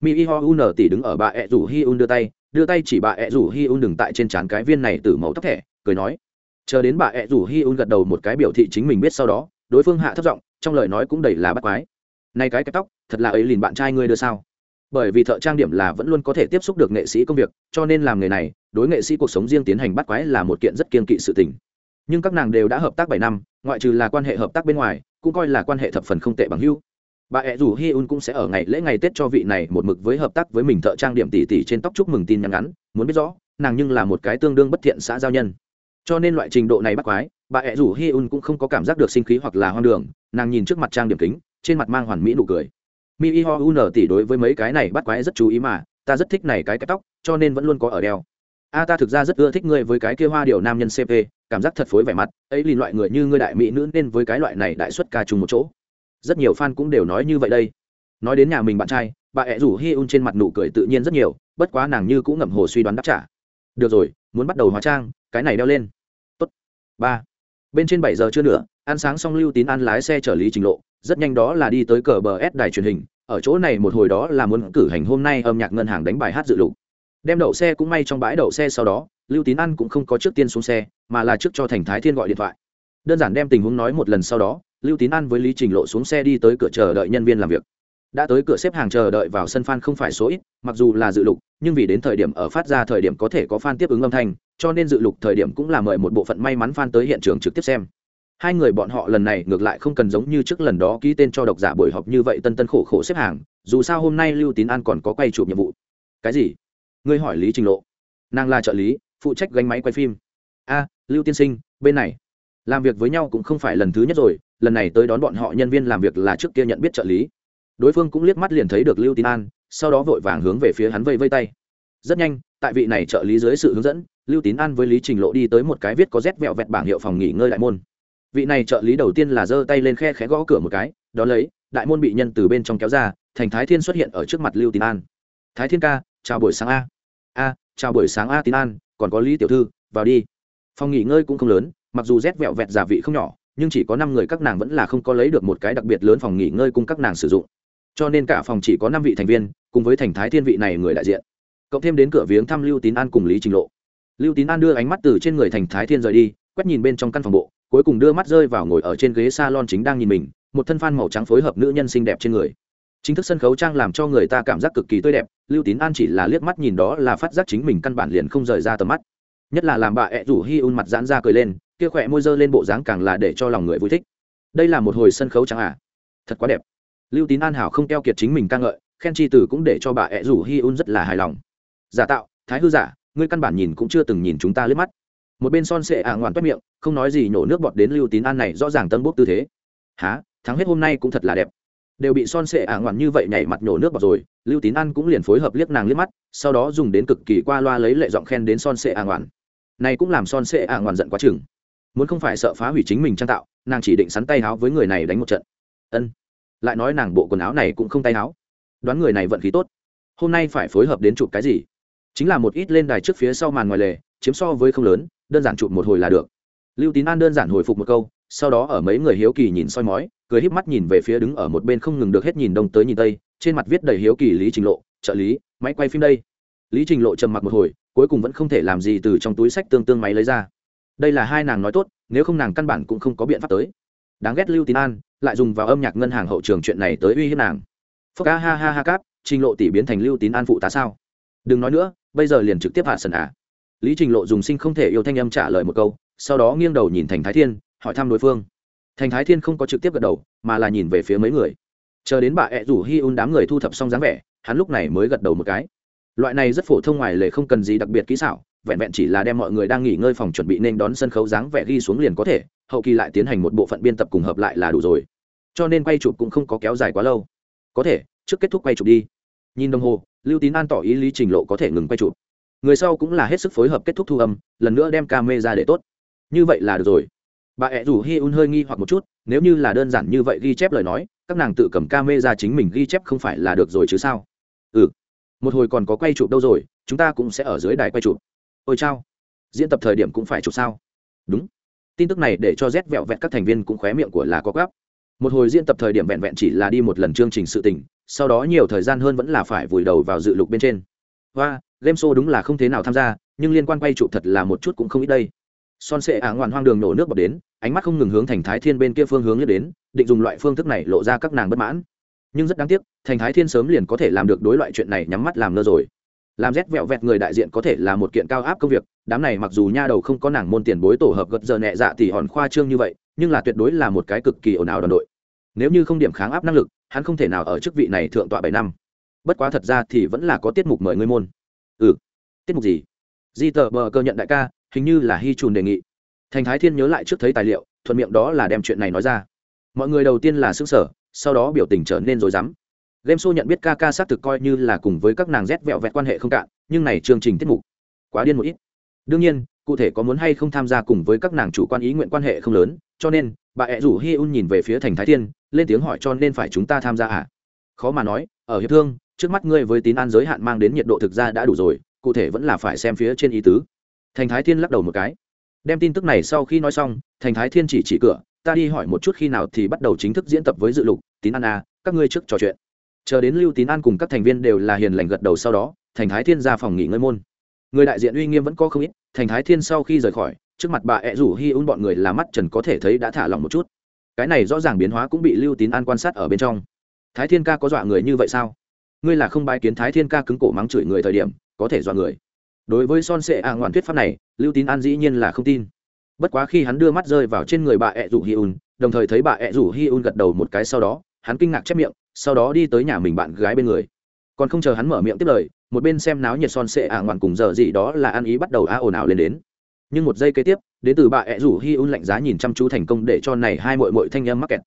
mi y ho un tỷ đứng ở bà ẹ rủ hi un đưa tay đưa tay chỉ bà ẹ rủ hi un đừng tại trên trán cái viên này từ màu tóc thẻ, cười nói. Chờ đến bà ẹ rủ hi un gật đầu một cái biểu thị chính mình biết sau đó, đối phương hạ thấp giọng, trong lời nói cũng đầy là bắt quái. Nay cái kẹp tóc, thật là ấy liền bạn trai ngươi đưa sao? Bởi vì thợ trang điểm là vẫn luôn có thể tiếp xúc được nghệ sĩ công việc, cho nên làm nghề này, đối nghệ sĩ cuộc sống riêng tiến hành bắt quái là một kiện rất kiên kỵ sự tình. Nhưng các nàng đều đã hợp tác bảy năm, ngoại trừ là quan hệ hợp tác bên ngoài, cũng coi là quan hệ thập phần không tệ bằng hữu bà ẹ rủ hi un cũng sẽ ở ngày lễ ngày tết cho vị này một mực với hợp tác với mình thợ trang điểm tỉ tỉ trên tóc chúc mừng tin nhắn ngắn. Muốn biết rõ, nàng nhưng là một cái tương đương bất thiện xã giao nhân. Cho nên loại trình độ này bắt quái, bà ẹ rủ hi un cũng không có cảm giác được sinh khí hoặc là hoang đường. Nàng nhìn trước mặt trang điểm kính, trên mặt mang hoàn mỹ nụ cười. Mi y ho un tỉ đối với mấy cái này bắt quái rất chú ý mà, ta rất thích này cái cái tóc, cho nên vẫn luôn có ở đeo. A, ta thực ra rất ưa thích ngươi với cái kia hoa điều nam nhân cp cảm giác thật phối vẻ mặt, ấy liền loại người như ngươi đại mỹ nữ nên với cái loại này đại xuất ca chung một chỗ rất nhiều fan cũng đều nói như vậy đây. Nói đến nhà mình bạn trai, bà ẹ rủ hi un trên mặt nụ cười tự nhiên rất nhiều, bất quá nàng như cũng ngậm hồ suy đoán đáp trả. Được rồi, muốn bắt đầu hóa trang, cái này đeo lên. Tốt. Ba. Bên trên bảy giờ chưa nữa, ăn sáng xong lưu tín ăn lái xe chở lý trình lộ, rất nhanh đó là đi tới cờ bờ s đài truyền hình, ở chỗ này một hồi đó là muốn cử hành hôm nay âm nhạc ngân hàng đánh bài hát dự lục. Đem đậu xe cũng may trong bãi đậu xe sau đó, lưu tín ăn cũng không có trước tiên xuống xe, mà là trước cho thành thái thiên gọi điện thoại. Đơn giản đem tình huống nói một lần sau đó lưu tín An với lý trình lộ xuống xe đi tới cửa chờ đợi nhân viên làm việc. Đã tới cửa xếp hàng chờ đợi vào sân f không phải số ít, mặc dù là dự lục, nhưng vì đến thời điểm ở phát ra thời điểm có thể có f a n tiếp ứng âm thanh, cho nên dự lục thời điểm cũng là mời một bộ phận may mắn f a n tới hiện trường trực tiếp xem. Hai người bọn họ lần này ngược lại không cần giống như trước lần đó ký tên cho độc giả buổi họp như vậy tân tân khổ khổ xếp hàng, dù sao hôm nay lưu tín an còn có quay chụp nhiệm vụ. Cái gì? Ngươi hỏi lý trình lộ. Nàng là trợ lý, phụ trách gánh máy quay phim. A, lưu tiên sinh, bên này. Làm việc với nhau cũng không phải lần thứ nhất rồi lần này tới đón bọn họ nhân viên làm việc là trước kia nhận biết trợ lý. Đối phương cũng liếc mắt liền thấy được lưu tín an, sau đó vội vàng hướng về phía hắn vây vây tay. Rất nhanh, tại vị này trợ lý dưới sự hướng dẫn, lưu tín an với lý trình lộ đi tới một cái viết có rét vẹo vẹt bảng hiệu phòng nghỉ ngơi đại môn. Vị này trợ lý đầu tiên là giơ tay lên khe khẽ gõ cửa một cái, đó lấy, đại môn bị nhân từ bên trong kéo ra, thành thái thiên xuất hiện ở trước mặt lưu tín an. Thái thiên ca, chào buổi sáng a. A, chào buổi sáng a tín an, còn có lý tiểu thư, vào đi. Phòng nghỉ ngơi cũng không lớn, mặc dù rét vẹo vẹt giả vị không nhỏ nhưng chỉ có năm người các nàng vẫn là không có lấy được một cái đặc biệt lớn phòng nghỉ ngơi cung các nàng sử dụng. Cho nên cả phòng chỉ có năm vị thành viên, cùng với thành thái thiên vị này người đại diện. Cộng thêm đến cửa viếng thăm lưu tín an cùng lý trình lộ. Lưu tín an đưa ánh mắt từ trên người thành thái thiên rời đi, quét nhìn bên trong căn phòng bộ, cuối cùng đưa mắt rơi vào ngồi ở trên ghế s a lon chính đang nhìn mình, một thân phan màu trắng phối hợp nữ nhân xinh đẹp trên người. Chính thức sân khấu trang làm cho người ta cảm giác cực kỳ tươi đẹp, lưu tín an chỉ là liếc mắt nhìn đó là phát giác chính mình căn bản liền không rời ra tầm mắt. Nhất là làm bà ẹ rủ hi un mặt giãn ra cười lên kia khỏe môi dơ lên bộ dáng càng là để cho lòng người vui thích. Đây là một hồi sân khấu chẳng à? Thật quá đẹp. Lưu tín an hảo không keo kiệt chính mình ca ngợi, khen chi từ cũng để cho bà ẹ rủ hi un rất là hài lòng. Giả tạo, thái hư giả, ngươi căn bản nhìn cũng chưa từng nhìn chúng ta liếc mắt. Một bên son sệ ả à ngoạn toét miệng, không nói gì nhổ nước bọt đến lưu tín an này rõ ràng tân bốc tư thế. Há thắng hết hôm nay cũng thật là đẹp. Đều bị son sệ ả à ngoạn như vậy nhảy mặt nhổ nước bọt rồi, lưu tín an cũng liền phối hợp liếc nàng liếc mắt, sau đó dùng đến cực kỳ qua loa lấy lệ giọng khen đến son sệ ả à ngoạn này cũng làm son sệ ả ngoạn giận quá chừng muốn không phải sợ phá hủy chính mình trang tạo, nàng chỉ định sắn tay áo với người này đánh một trận. Ân. Lại nói nàng bộ quần áo này cũng không tay áo đoán người này vận khí tốt. Hôm nay phải phối hợp đến chụp cái gì? Chính là một ít lên đài trước phía sau màn ngoài lề, chiếm so với không lớn, đơn giản chụp một hồi là được. Lưu tín an đơn giản hồi phục một câu, sau đó ở mấy người hiếu kỳ nhìn soi mói, cười híp mắt nhìn về phía đứng ở một bên không ngừng được hết nhìn đông tới nhìn tây, trên mặt viết đầy hiếu kỳ lý trình lộ, trợ lý, máy quay phim đây. Lý trình lộ trầm mặc một hồi, cuối cùng vẫn không thể làm gì từ trong túi sách tương tương máy lấy ra đây là hai nàng nói tốt, nếu không nàng căn bản cũng không có biện pháp tới. Đáng ghét lưu tín an, lại dùng vào âm nhạc ngân hàng hậu trường chuyện này tới uy hiếp nàng. Phúc ha ha ha ha cáp, trình lộ tỷ biến thành lưu tín an phụ tá sao? Đừng nói nữa, bây giờ liền trực tiếp hạ sần à. Lý trình lộ dùng sinh không thể yêu thanh âm trả lời một câu, sau đó nghiêng đầu nhìn thành thái thiên, hỏi thăm đối phương. Thành thái thiên không có trực tiếp gật đầu, mà là nhìn về phía mấy người. Chờ đến bà ẹ rủ hi un đám người thu thập xong dáng vẻ, hắn lúc này mới gật đầu một cái. Loại này rất phổ thông ngoài lề không cần gì đặc biệt kỹ xảo vẹn vẹn chỉ là đem mọi người đang nghỉ ngơi phòng chuẩn bị nên đón sân khấu dáng vẻ ghi xuống liền có thể, hậu kỳ lại tiến hành một bộ phận biên tập cùng hợp lại là đủ rồi. Cho nên quay chụp cũng không có kéo dài quá lâu. Có thể, trước kết thúc quay chụp đi. Nhìn đồng hồ, lưu tín an tỏ ý lý trình lộ có thể ngừng quay chụp. Người sau cũng là hết sức phối hợp kết thúc thu âm, lần nữa đem ca mê ra để tốt. Như vậy là được rồi. Bà ẹ rủ hi un hơi nghi hoặc một chút, nếu như là đơn giản như vậy ghi chép lời nói, các nàng tự cầm ca mê ra chính mình ghi chép không phải là được rồi chứ sao? Ừ. Một hồi còn có quay chụp đâu rồi, chúng ta cũng sẽ ở dưới đài quay chụp ôi chao, diễn tập thời điểm cũng phải chụp sao? Đúng. Tin tức này để cho rét vẹo vẹn các thành viên cũng khóe miệng của là có gấp một hồi diễn tập thời điểm vẹn vẹn chỉ là đi một lần chương trình sự tình, sau đó nhiều thời gian hơn vẫn là phải vùi đầu vào dự lục bên trên. Và game show đúng là không thế nào tham gia, nhưng liên quan quay trụ thật là một chút cũng không ít đây. Son sệ ả à ngoạn hoang đường nổ nước bọt đến, ánh mắt không ngừng hướng thành thái thiên bên kia phương hướng nhất đến, định dùng loại phương thức này lộ ra các nàng bất mãn. Nhưng rất đáng tiếc, thành thái thiên sớm liền có thể làm được đối loại chuyện này nhắm mắt làm lơ rồi làm rét vẹo vẹt người đại diện có thể là một kiện cao áp công việc, đám này mặc dù nha đầu không có nàng môn tiền bối tổ hợp gật giờ nhẹ dạ thì hòn khoa trương như vậy, nhưng là tuyệt đối là một cái cực kỳ ồn ào đoàn đội. Nếu như không điểm kháng áp năng lực, hắn không thể nào ở chức vị này thượng tọa bảy năm. Bất quá thật ra thì vẫn là có tiết mục mời ngươi môn. Ừ. Tiết mục gì? Di tờ bờ cơ nhận đại ca, hình như là hy trùn đề nghị. Thành thái thiên nhớ lại trước thấy tài liệu, thuận miệng đó là đem chuyện này nói ra. Mọi người đầu tiên là xứng sở sau đó biểu tình trở nên rối rắm game show nhận biết ca ca xác thực coi như là cùng với các nàng rét vẹo vẹt quan hệ không cạn, nhưng này chương trình tiết mục quá điên một ít. Đương nhiên, cụ thể có muốn hay không tham gia cùng với các nàng chủ quan ý nguyện quan hệ không lớn, cho nên, bà ẹ rủ hi un nhìn về phía thành thái thiên, lên tiếng hỏi cho nên phải chúng ta tham gia à? Khó mà nói, ở hiệp thương, trước mắt ngươi với tín an giới hạn mang đến nhiệt độ thực ra đã đủ rồi, cụ thể vẫn là phải xem phía trên ý tứ. Thành thái thiên lắc đầu một cái. Đem tin tức này sau khi nói xong, thành thái thiên chỉ chỉ cửa, ta đi hỏi một chút khi nào thì bắt đầu chính thức diễn tập với dự lục, tín an à các ngươi trước trò chuyện chờ đến lưu tín an cùng các thành viên đều là hiền lành gật đầu sau đó, thành thái thiên ra phòng nghỉ ngơi môn. Người đại diện uy nghiêm vẫn có không ít, thành thái thiên sau khi rời khỏi, trước mặt bà ẹ rủ hi un bọn người là mắt trần có thể thấy đã thả lỏng một chút. Cái này rõ ràng biến hóa cũng bị lưu tín an quan sát ở bên trong. Thái thiên ca có dọa người như vậy sao? Ngươi là không bái kiến thái thiên ca cứng cổ mắng chửi người thời điểm, có thể dọa người. Đối với son sệ ạ ngoạn thuyết pháp này, lưu tín an dĩ nhiên là không tin. Bất quá khi hắn đưa mắt rơi vào trên người bà ẹ rủ hi un, đồng thời thấy bà ẹ rủ hi un gật đầu một cái sau đó, hắn kinh ngạc chép miệng sau đó đi tới nhà mình bạn gái bên người. Còn không chờ hắn mở miệng tiếp lời, một bên xem náo nhiệt son sệ ả ngoạn cùng giờ gì đó là ăn ý bắt đầu a ồn ào lên đến. Nhưng một giây kế tiếp, đến từ bà ẹ rủ hi un lạnh giá nhìn chăm chú thành công để cho này hai mội mội thanh âm mắc kẹt.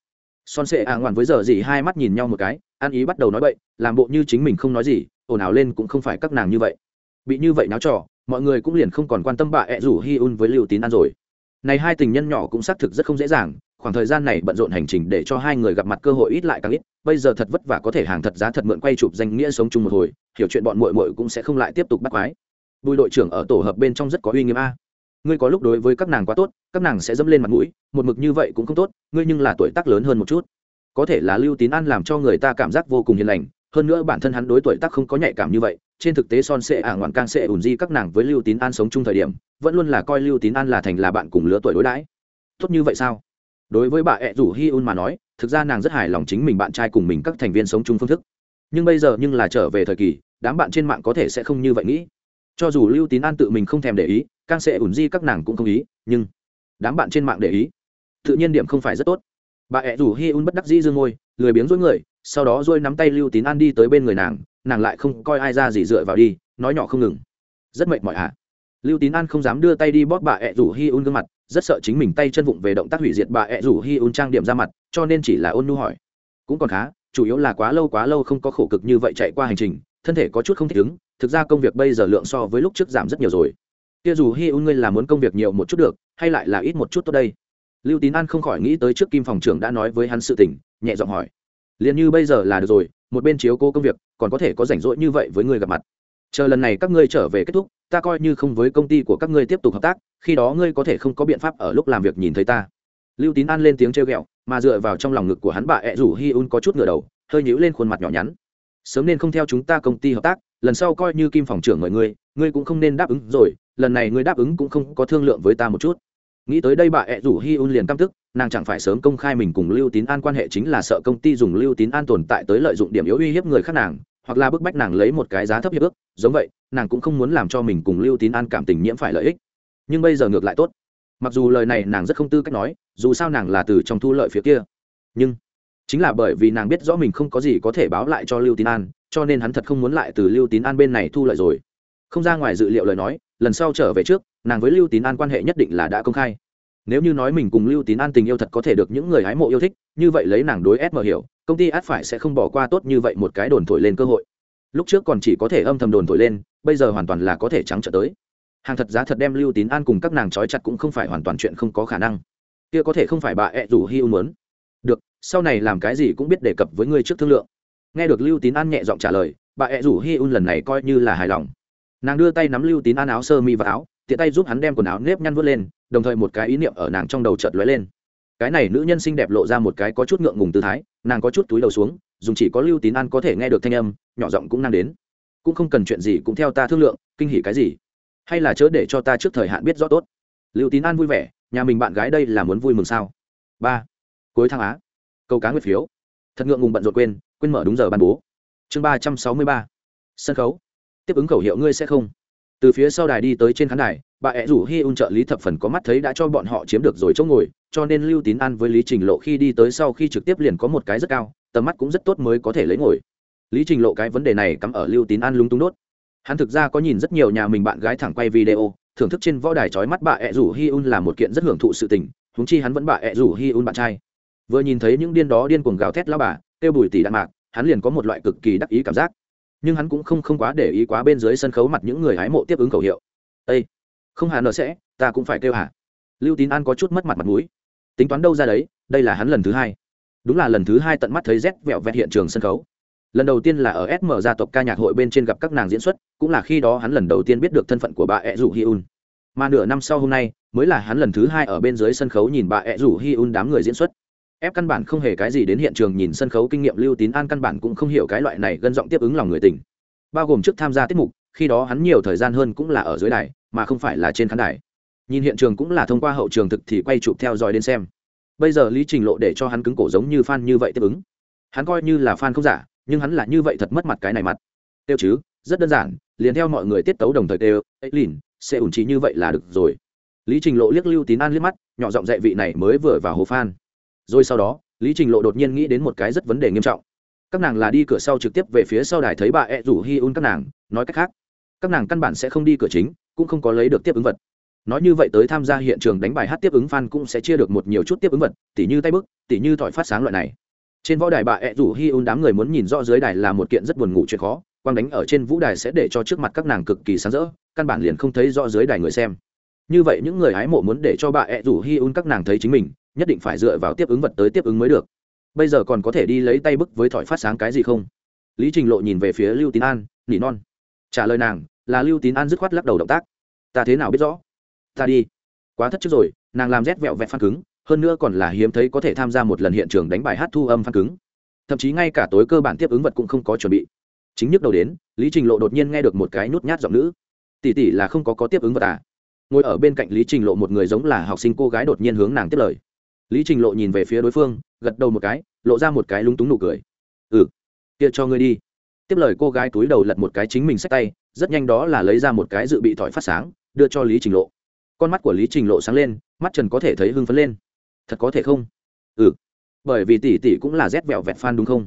Son sệ ả ngoạn với giờ gì hai mắt nhìn nhau một cái, ăn ý bắt đầu nói bậy, làm bộ như chính mình không nói gì, ồn ào lên cũng không phải các nàng như vậy. Bị như vậy náo trò, mọi người cũng liền không còn quan tâm bà ẹ rủ hi un với lưu tín ăn rồi này hai tình nhân nhỏ cũng xác thực rất không dễ dàng, khoảng thời gian này bận rộn hành trình để cho hai người gặp mặt cơ hội ít lại càng ít, bây giờ thật vất vả có thể hàng thật giá thật mượn quay chụp danh nghĩa sống chung một hồi, hiểu chuyện bọn mội mội cũng sẽ không lại tiếp tục bắt quái. Bùi đội trưởng ở tổ hợp bên trong rất có uy nghiêm a. Ngươi có lúc đối với các nàng quá tốt, các nàng sẽ dẫm lên mặt mũi, một mực như vậy cũng không tốt, ngươi nhưng là tuổi tác lớn hơn một chút. Có thể là lưu tín an làm cho người ta cảm giác vô cùng hiền lành hơn nữa bản thân hắn đối tuổi tác không có nhạy cảm như vậy, trên thực tế son sệ ả ngoạn càng sệ ủn di các nàng với lưu tín an sống chung thời điểm, vẫn luôn là coi lưu tín an là thành là bạn cùng lứa tuổi đối đãi. Tốt như vậy sao? Đối với bà ẹ rủ hi un mà nói, thực ra nàng rất hài lòng chính mình bạn trai cùng mình các thành viên sống chung phương thức. Nhưng bây giờ nhưng là trở về thời kỳ, đám bạn trên mạng có thể sẽ không như vậy nghĩ. Cho dù lưu tín an tự mình không thèm để ý càng sẽ ủn di các nàng cũng không ý, nhưng đám bạn trên mạng để ý, tự nhiên điểm không phải rất tốt. Bà ẹ rủ hi un bất đắc dĩ dương ngôi, lười biếng dối người sau đó dôi nắm tay lưu tín an đi tới bên người nàng nàng lại không coi ai ra gì dựa vào đi, nói nhỏ không ngừng. Rất mệt mỏi ạ à. lưu tín an không dám đưa tay đi bóp bà ẹ rủ hi un gương mặt, rất sợ chính mình tay chân vụng về động tác hủy diệt bà ẹ rủ hi un trang điểm ra mặt, cho nên chỉ là ôn nu hỏi. Cũng còn khá, chủ yếu là quá lâu quá lâu không có khổ cực như vậy chạy qua hành trình, thân thể có chút không thích ứng, thực ra công việc bây giờ lượng so với lúc trước giảm rất nhiều rồi. Kia dù hi un ngươi là muốn công việc nhiều một chút được, hay lại là ít một chút tốt đây? Lưu tín an không khỏi nghĩ tới trước kim phòng trưởng đã nói với hắn sự tình, nhẹ giọng hỏi liền như bây giờ là được rồi, một bên chiếu cố công việc, còn có thể có rảnh rỗi như vậy với người gặp mặt. Chờ lần này các ngươi trở về kết thúc, ta coi như không với công ty của các ngươi tiếp tục hợp tác, khi đó ngươi có thể không có biện pháp ở lúc làm việc nhìn thấy ta. Lưu tín an lên tiếng trêu ghẹo, mà dựa vào trong lòng ngực của hắn bà ẹ rủ hi un có chút ngửa đầu, hơi nhíu lên khuôn mặt nhỏ nhắn. Sớm nên không theo chúng ta công ty hợp tác, lần sau coi như kim phòng trưởng mời ngươi ngươi cũng không nên đáp ứng rồi, lần này ngươi đáp ứng cũng không có thương lượng với ta một chút. Nghĩ tới đây bà ẹ rủ hi un liền căm tức nàng chẳng phải sớm công khai mình cùng lưu tín an quan hệ chính là sợ công ty dùng lưu tín an tồn tại tới lợi dụng điểm yếu uy hiếp người khác nàng, hoặc là bức bách nàng lấy một cái giá thấp hiệp ước. Giống vậy, nàng cũng không muốn làm cho mình cùng lưu tín an cảm tình nhiễm phải lợi ích. Nhưng bây giờ ngược lại tốt. Mặc dù lời này nàng rất không tư cách nói, dù sao nàng là từ trong thu lợi phía kia. Nhưng, chính là bởi vì nàng biết rõ mình không có gì có thể báo lại cho lưu tín an, cho nên hắn thật không muốn lại từ lưu tín an bên này thu lợi rồi. Không ra ngoài dự liệu lời nói, lần sau trở về trước, nàng với lưu tín an quan hệ nhất định là đã công khai nếu như nói mình cùng lưu tín an tình yêu thật có thể được những người hái mộ yêu thích, như vậy lấy nàng đối sm hiểu, công ty át phải sẽ không bỏ qua tốt như vậy một cái đồn thổi lên cơ hội. Lúc trước còn chỉ có thể âm thầm đồn thổi lên, bây giờ hoàn toàn là có thể trắng trở tới. Hàng thật giá thật đem lưu tín an cùng các nàng trói chặt cũng không phải hoàn toàn chuyện không có khả năng. Kia có thể không phải bà ẹ rủ hi u muốn. Được, sau này làm cái gì cũng biết đề cập với ngươi trước thương lượng. Nghe được lưu tín an nhẹ giọng trả lời, bà ẹ rủ hi ưu lần này coi như là hài lòng. Nàng đưa tay nắm lưu tín an áo sơ mi và áo, tiện tay giúp hắn đem quần áo nếp nhăn vớt lên đồng thời một cái ý niệm ở nàng trong đầu chợt lóe lên. Cái này nữ nhân xinh đẹp lộ ra một cái có chút ngượng ngùng tư thái, nàng có chút túi đầu xuống, dùng chỉ có lưu tín an có thể nghe được thanh âm, nhỏ giọng cũng năng đến. Cũng không cần chuyện gì, cũng theo ta thương lượng, kinh hỉ cái gì? Hay là chớ để cho ta trước thời hạn biết rõ tốt. Lưu tín an vui vẻ, nhà mình bạn gái đây là muốn vui mừng sao? Ba. Cuối tháng á. Câu cá nguyệt phiếu. Thật ngượng ngùng bận rộn quên quên mở đúng giờ ban bố. Chương ba trăm sáu mươi ba. Sân khấu. Tiếp ứng khẩu hiệu ngươi sẽ không. Từ phía sau đài đi tới trên khán đài bà ẹ rủ hi un trợ lý thập phần có mắt thấy đã cho bọn họ chiếm được rồi chỗ ngồi, cho nên lưu tín an với lý trình lộ khi đi tới sau khi trực tiếp liền có một cái rất cao, tầm mắt cũng rất tốt mới có thể lấy ngồi. Lý trình lộ cái vấn đề này cắm ở lưu tín an lung tung đốt. Hắn thực ra có nhìn rất nhiều nhà mình bạn gái thẳng quay video, thưởng thức trên võ đài trói mắt bà ẹ rủ hi un là một kiện rất hưởng thụ sự tình húng chi hắn vẫn bà ẹ rủ hi un bạn trai. Vừa nhìn thấy những điên đó điên cuồng gào thét lao bà, kêu bùi tỷ đạn mạc, hắn liền có một loại cực kỳ đắc ý cảm giác. Nhưng hắn cũng không không quá để ý quá bên dưới sân khấu mặt những người hái mộ tiếp ứng khẩu hiệu. Ê! Không hà nợ sẽ, ta cũng phải kêu hà. Lưu tín an có chút mất mặt mặt mũi. Tính toán đâu ra đấy, đây là hắn lần thứ hai. Đúng là lần thứ hai tận mắt thấy rét vẹo vẹt hiện trường sân khấu. Lần đầu tiên là ở sm gia tộc ca nhạc hội bên trên gặp các nàng diễn xuất, cũng là khi đó hắn lần đầu tiên biết được thân phận của bà ẹ rủ hi un mà nửa năm sau hôm nay, mới là hắn lần thứ hai ở bên dưới sân khấu nhìn bà ẹ rủ hi un đám người diễn xuất. Ép căn bản không hề cái gì đến hiện trường nhìn sân khấu kinh nghiệm lưu tín an căn bản cũng không hiểu cái loại này gân giọng tiếp ứng lòng người tình. Bao gồm trước tham gia tiết mục, khi đó hắn nhiều thời gian hơn cũng là ở dưới đài mà không phải là trên khán đài. Nhìn hiện trường cũng là thông qua hậu trường thực thì quay chụp theo dõi đến xem. Bây giờ lý trình lộ để cho hắn cứng cổ giống như fan như vậy tiếp ứng. Hắn coi như là fan không giả, nhưng hắn là như vậy thật mất mặt cái này mặt. Tiêu chứ, rất đơn giản, liền theo mọi người tiết tấu đồng thời đều ấy lìn, sẽ ủn trí như vậy là được rồi. Lý trình lộ liếc lưu tín an liếc mắt, nhỏ giọng dạy vị này mới vừa vào hồ phan rồi sau đó, lý trình lộ đột nhiên nghĩ đến một cái rất vấn đề nghiêm trọng. Các nàng là đi cửa sau trực tiếp về phía sau đài thấy bà ẹ rủ hi un các nàng, nói cách khác, các nàng căn bản sẽ không đi cửa chính cũng không có lấy được tiếp ứng vật. Nói như vậy tới tham gia hiện trường đánh bài hát tiếp ứng fan cũng sẽ chia được một nhiều chút tiếp ứng vật, tỉ như tay bức, tỉ như thỏi phát sáng loại này. Trên võ đài bà ẹ rủ hi un đám người muốn nhìn rõ dưới đài là một kiện rất buồn ngủ chuyện khó, quang đánh ở trên vũ đài sẽ để cho trước mặt các nàng cực kỳ sáng rỡ, căn bản liền không thấy rõ dưới đài người xem. Như vậy những người hái mộ muốn để cho bà ẹ rủ hi un các nàng thấy chính mình, nhất định phải dựa vào tiếp ứng vật tới tiếp ứng mới được. Bây giờ còn có thể đi lấy tay bức với thỏi phát sáng cái gì không? Lý trình lộ nhìn về phía lưu tín an, nỉ non. Trả lời nàng là lưu tín an dứt khoát lắc đầu động tác. Ta thế nào biết rõ? Ta đi. Quá thất trước rồi, nàng làm rét vẹo vẹt phan cứng, hơn nữa còn là hiếm thấy có thể tham gia một lần hiện trường đánh bài hát thu âm phan cứng. Thậm chí ngay cả tối cơ bản tiếp ứng vật cũng không có chuẩn bị. Chính nhức đầu đến, lý trình lộ đột nhiên nghe được một cái nút nhát giọng nữ. Tỷ tỷ là không có có tiếp ứng vật à? Ngồi ở bên cạnh lý trình lộ một người giống là học sinh cô gái đột nhiên hướng nàng tiếp lời. Lý trình lộ nhìn về phía đối phương, gật đầu một cái, lộ ra một cái lúng túng nụ cười. Ừ kia cho ngươi đi tiếp lời cô gái túi đầu lật một cái chính mình xách tay, rất nhanh đó là lấy ra một cái dự bị thỏi phát sáng, đưa cho lý trình lộ. Con mắt của lý trình lộ sáng lên, mắt trần có thể thấy hưng phấn lên. Thật có thể không? Ừ. Bởi vì tỷ tỷ cũng là rét vẹo vẹt fan đúng không?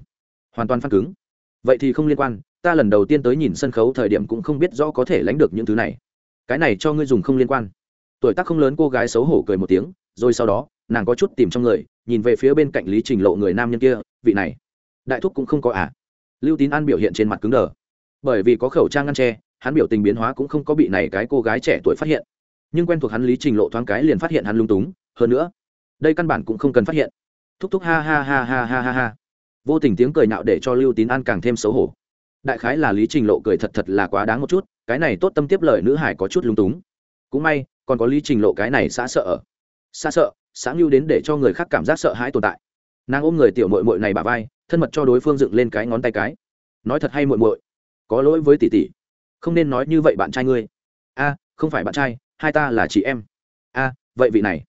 Hoàn toàn fan cứng. Vậy thì không liên quan, ta lần đầu tiên tới nhìn sân khấu thời điểm cũng không biết rõ có thể lánh được những thứ này. Cái này cho ngươi dùng không liên quan. Tuổi tác không lớn cô gái xấu hổ cười một tiếng, rồi sau đó, nàng có chút tìm trong người, nhìn về phía bên cạnh lý trình lộ người nam nhân kia, vị này, đại thúc cũng không có à? Lưu tín an biểu hiện trên mặt cứng đờ. Bởi vì có khẩu trang ngăn tre hắn biểu tình biến hóa cũng không có bị này cái cô gái trẻ tuổi phát hiện. Nhưng quen thuộc hắn lý trình lộ thoáng cái liền phát hiện hắn lung túng, hơn nữa, đây căn bản cũng không cần phát hiện. Thúc thúc ha ha ha ha ha ha ha. Vô tình tiếng cười nạo để cho lưu tín an càng thêm xấu hổ. Đại khái là lý trình lộ cười thật thật là quá đáng một chút, cái này tốt tâm tiếp lời nữ hải có chút lung túng. Cũng may, còn có lý trình lộ cái này xã sợ ở. Xa sợ sáng lưu đến để cho người khác cảm giác sợ hãi tồn tại. Nàng ôm người tiểu mội mội này bà vai thân mật cho đối phương dựng lên cái ngón tay cái. Nói thật hay muội muội? Có lỗi với tỷ tỷ. Không nên nói như vậy bạn trai ngươi. A, không phải bạn trai, hai ta là chị em. A, vậy vị này.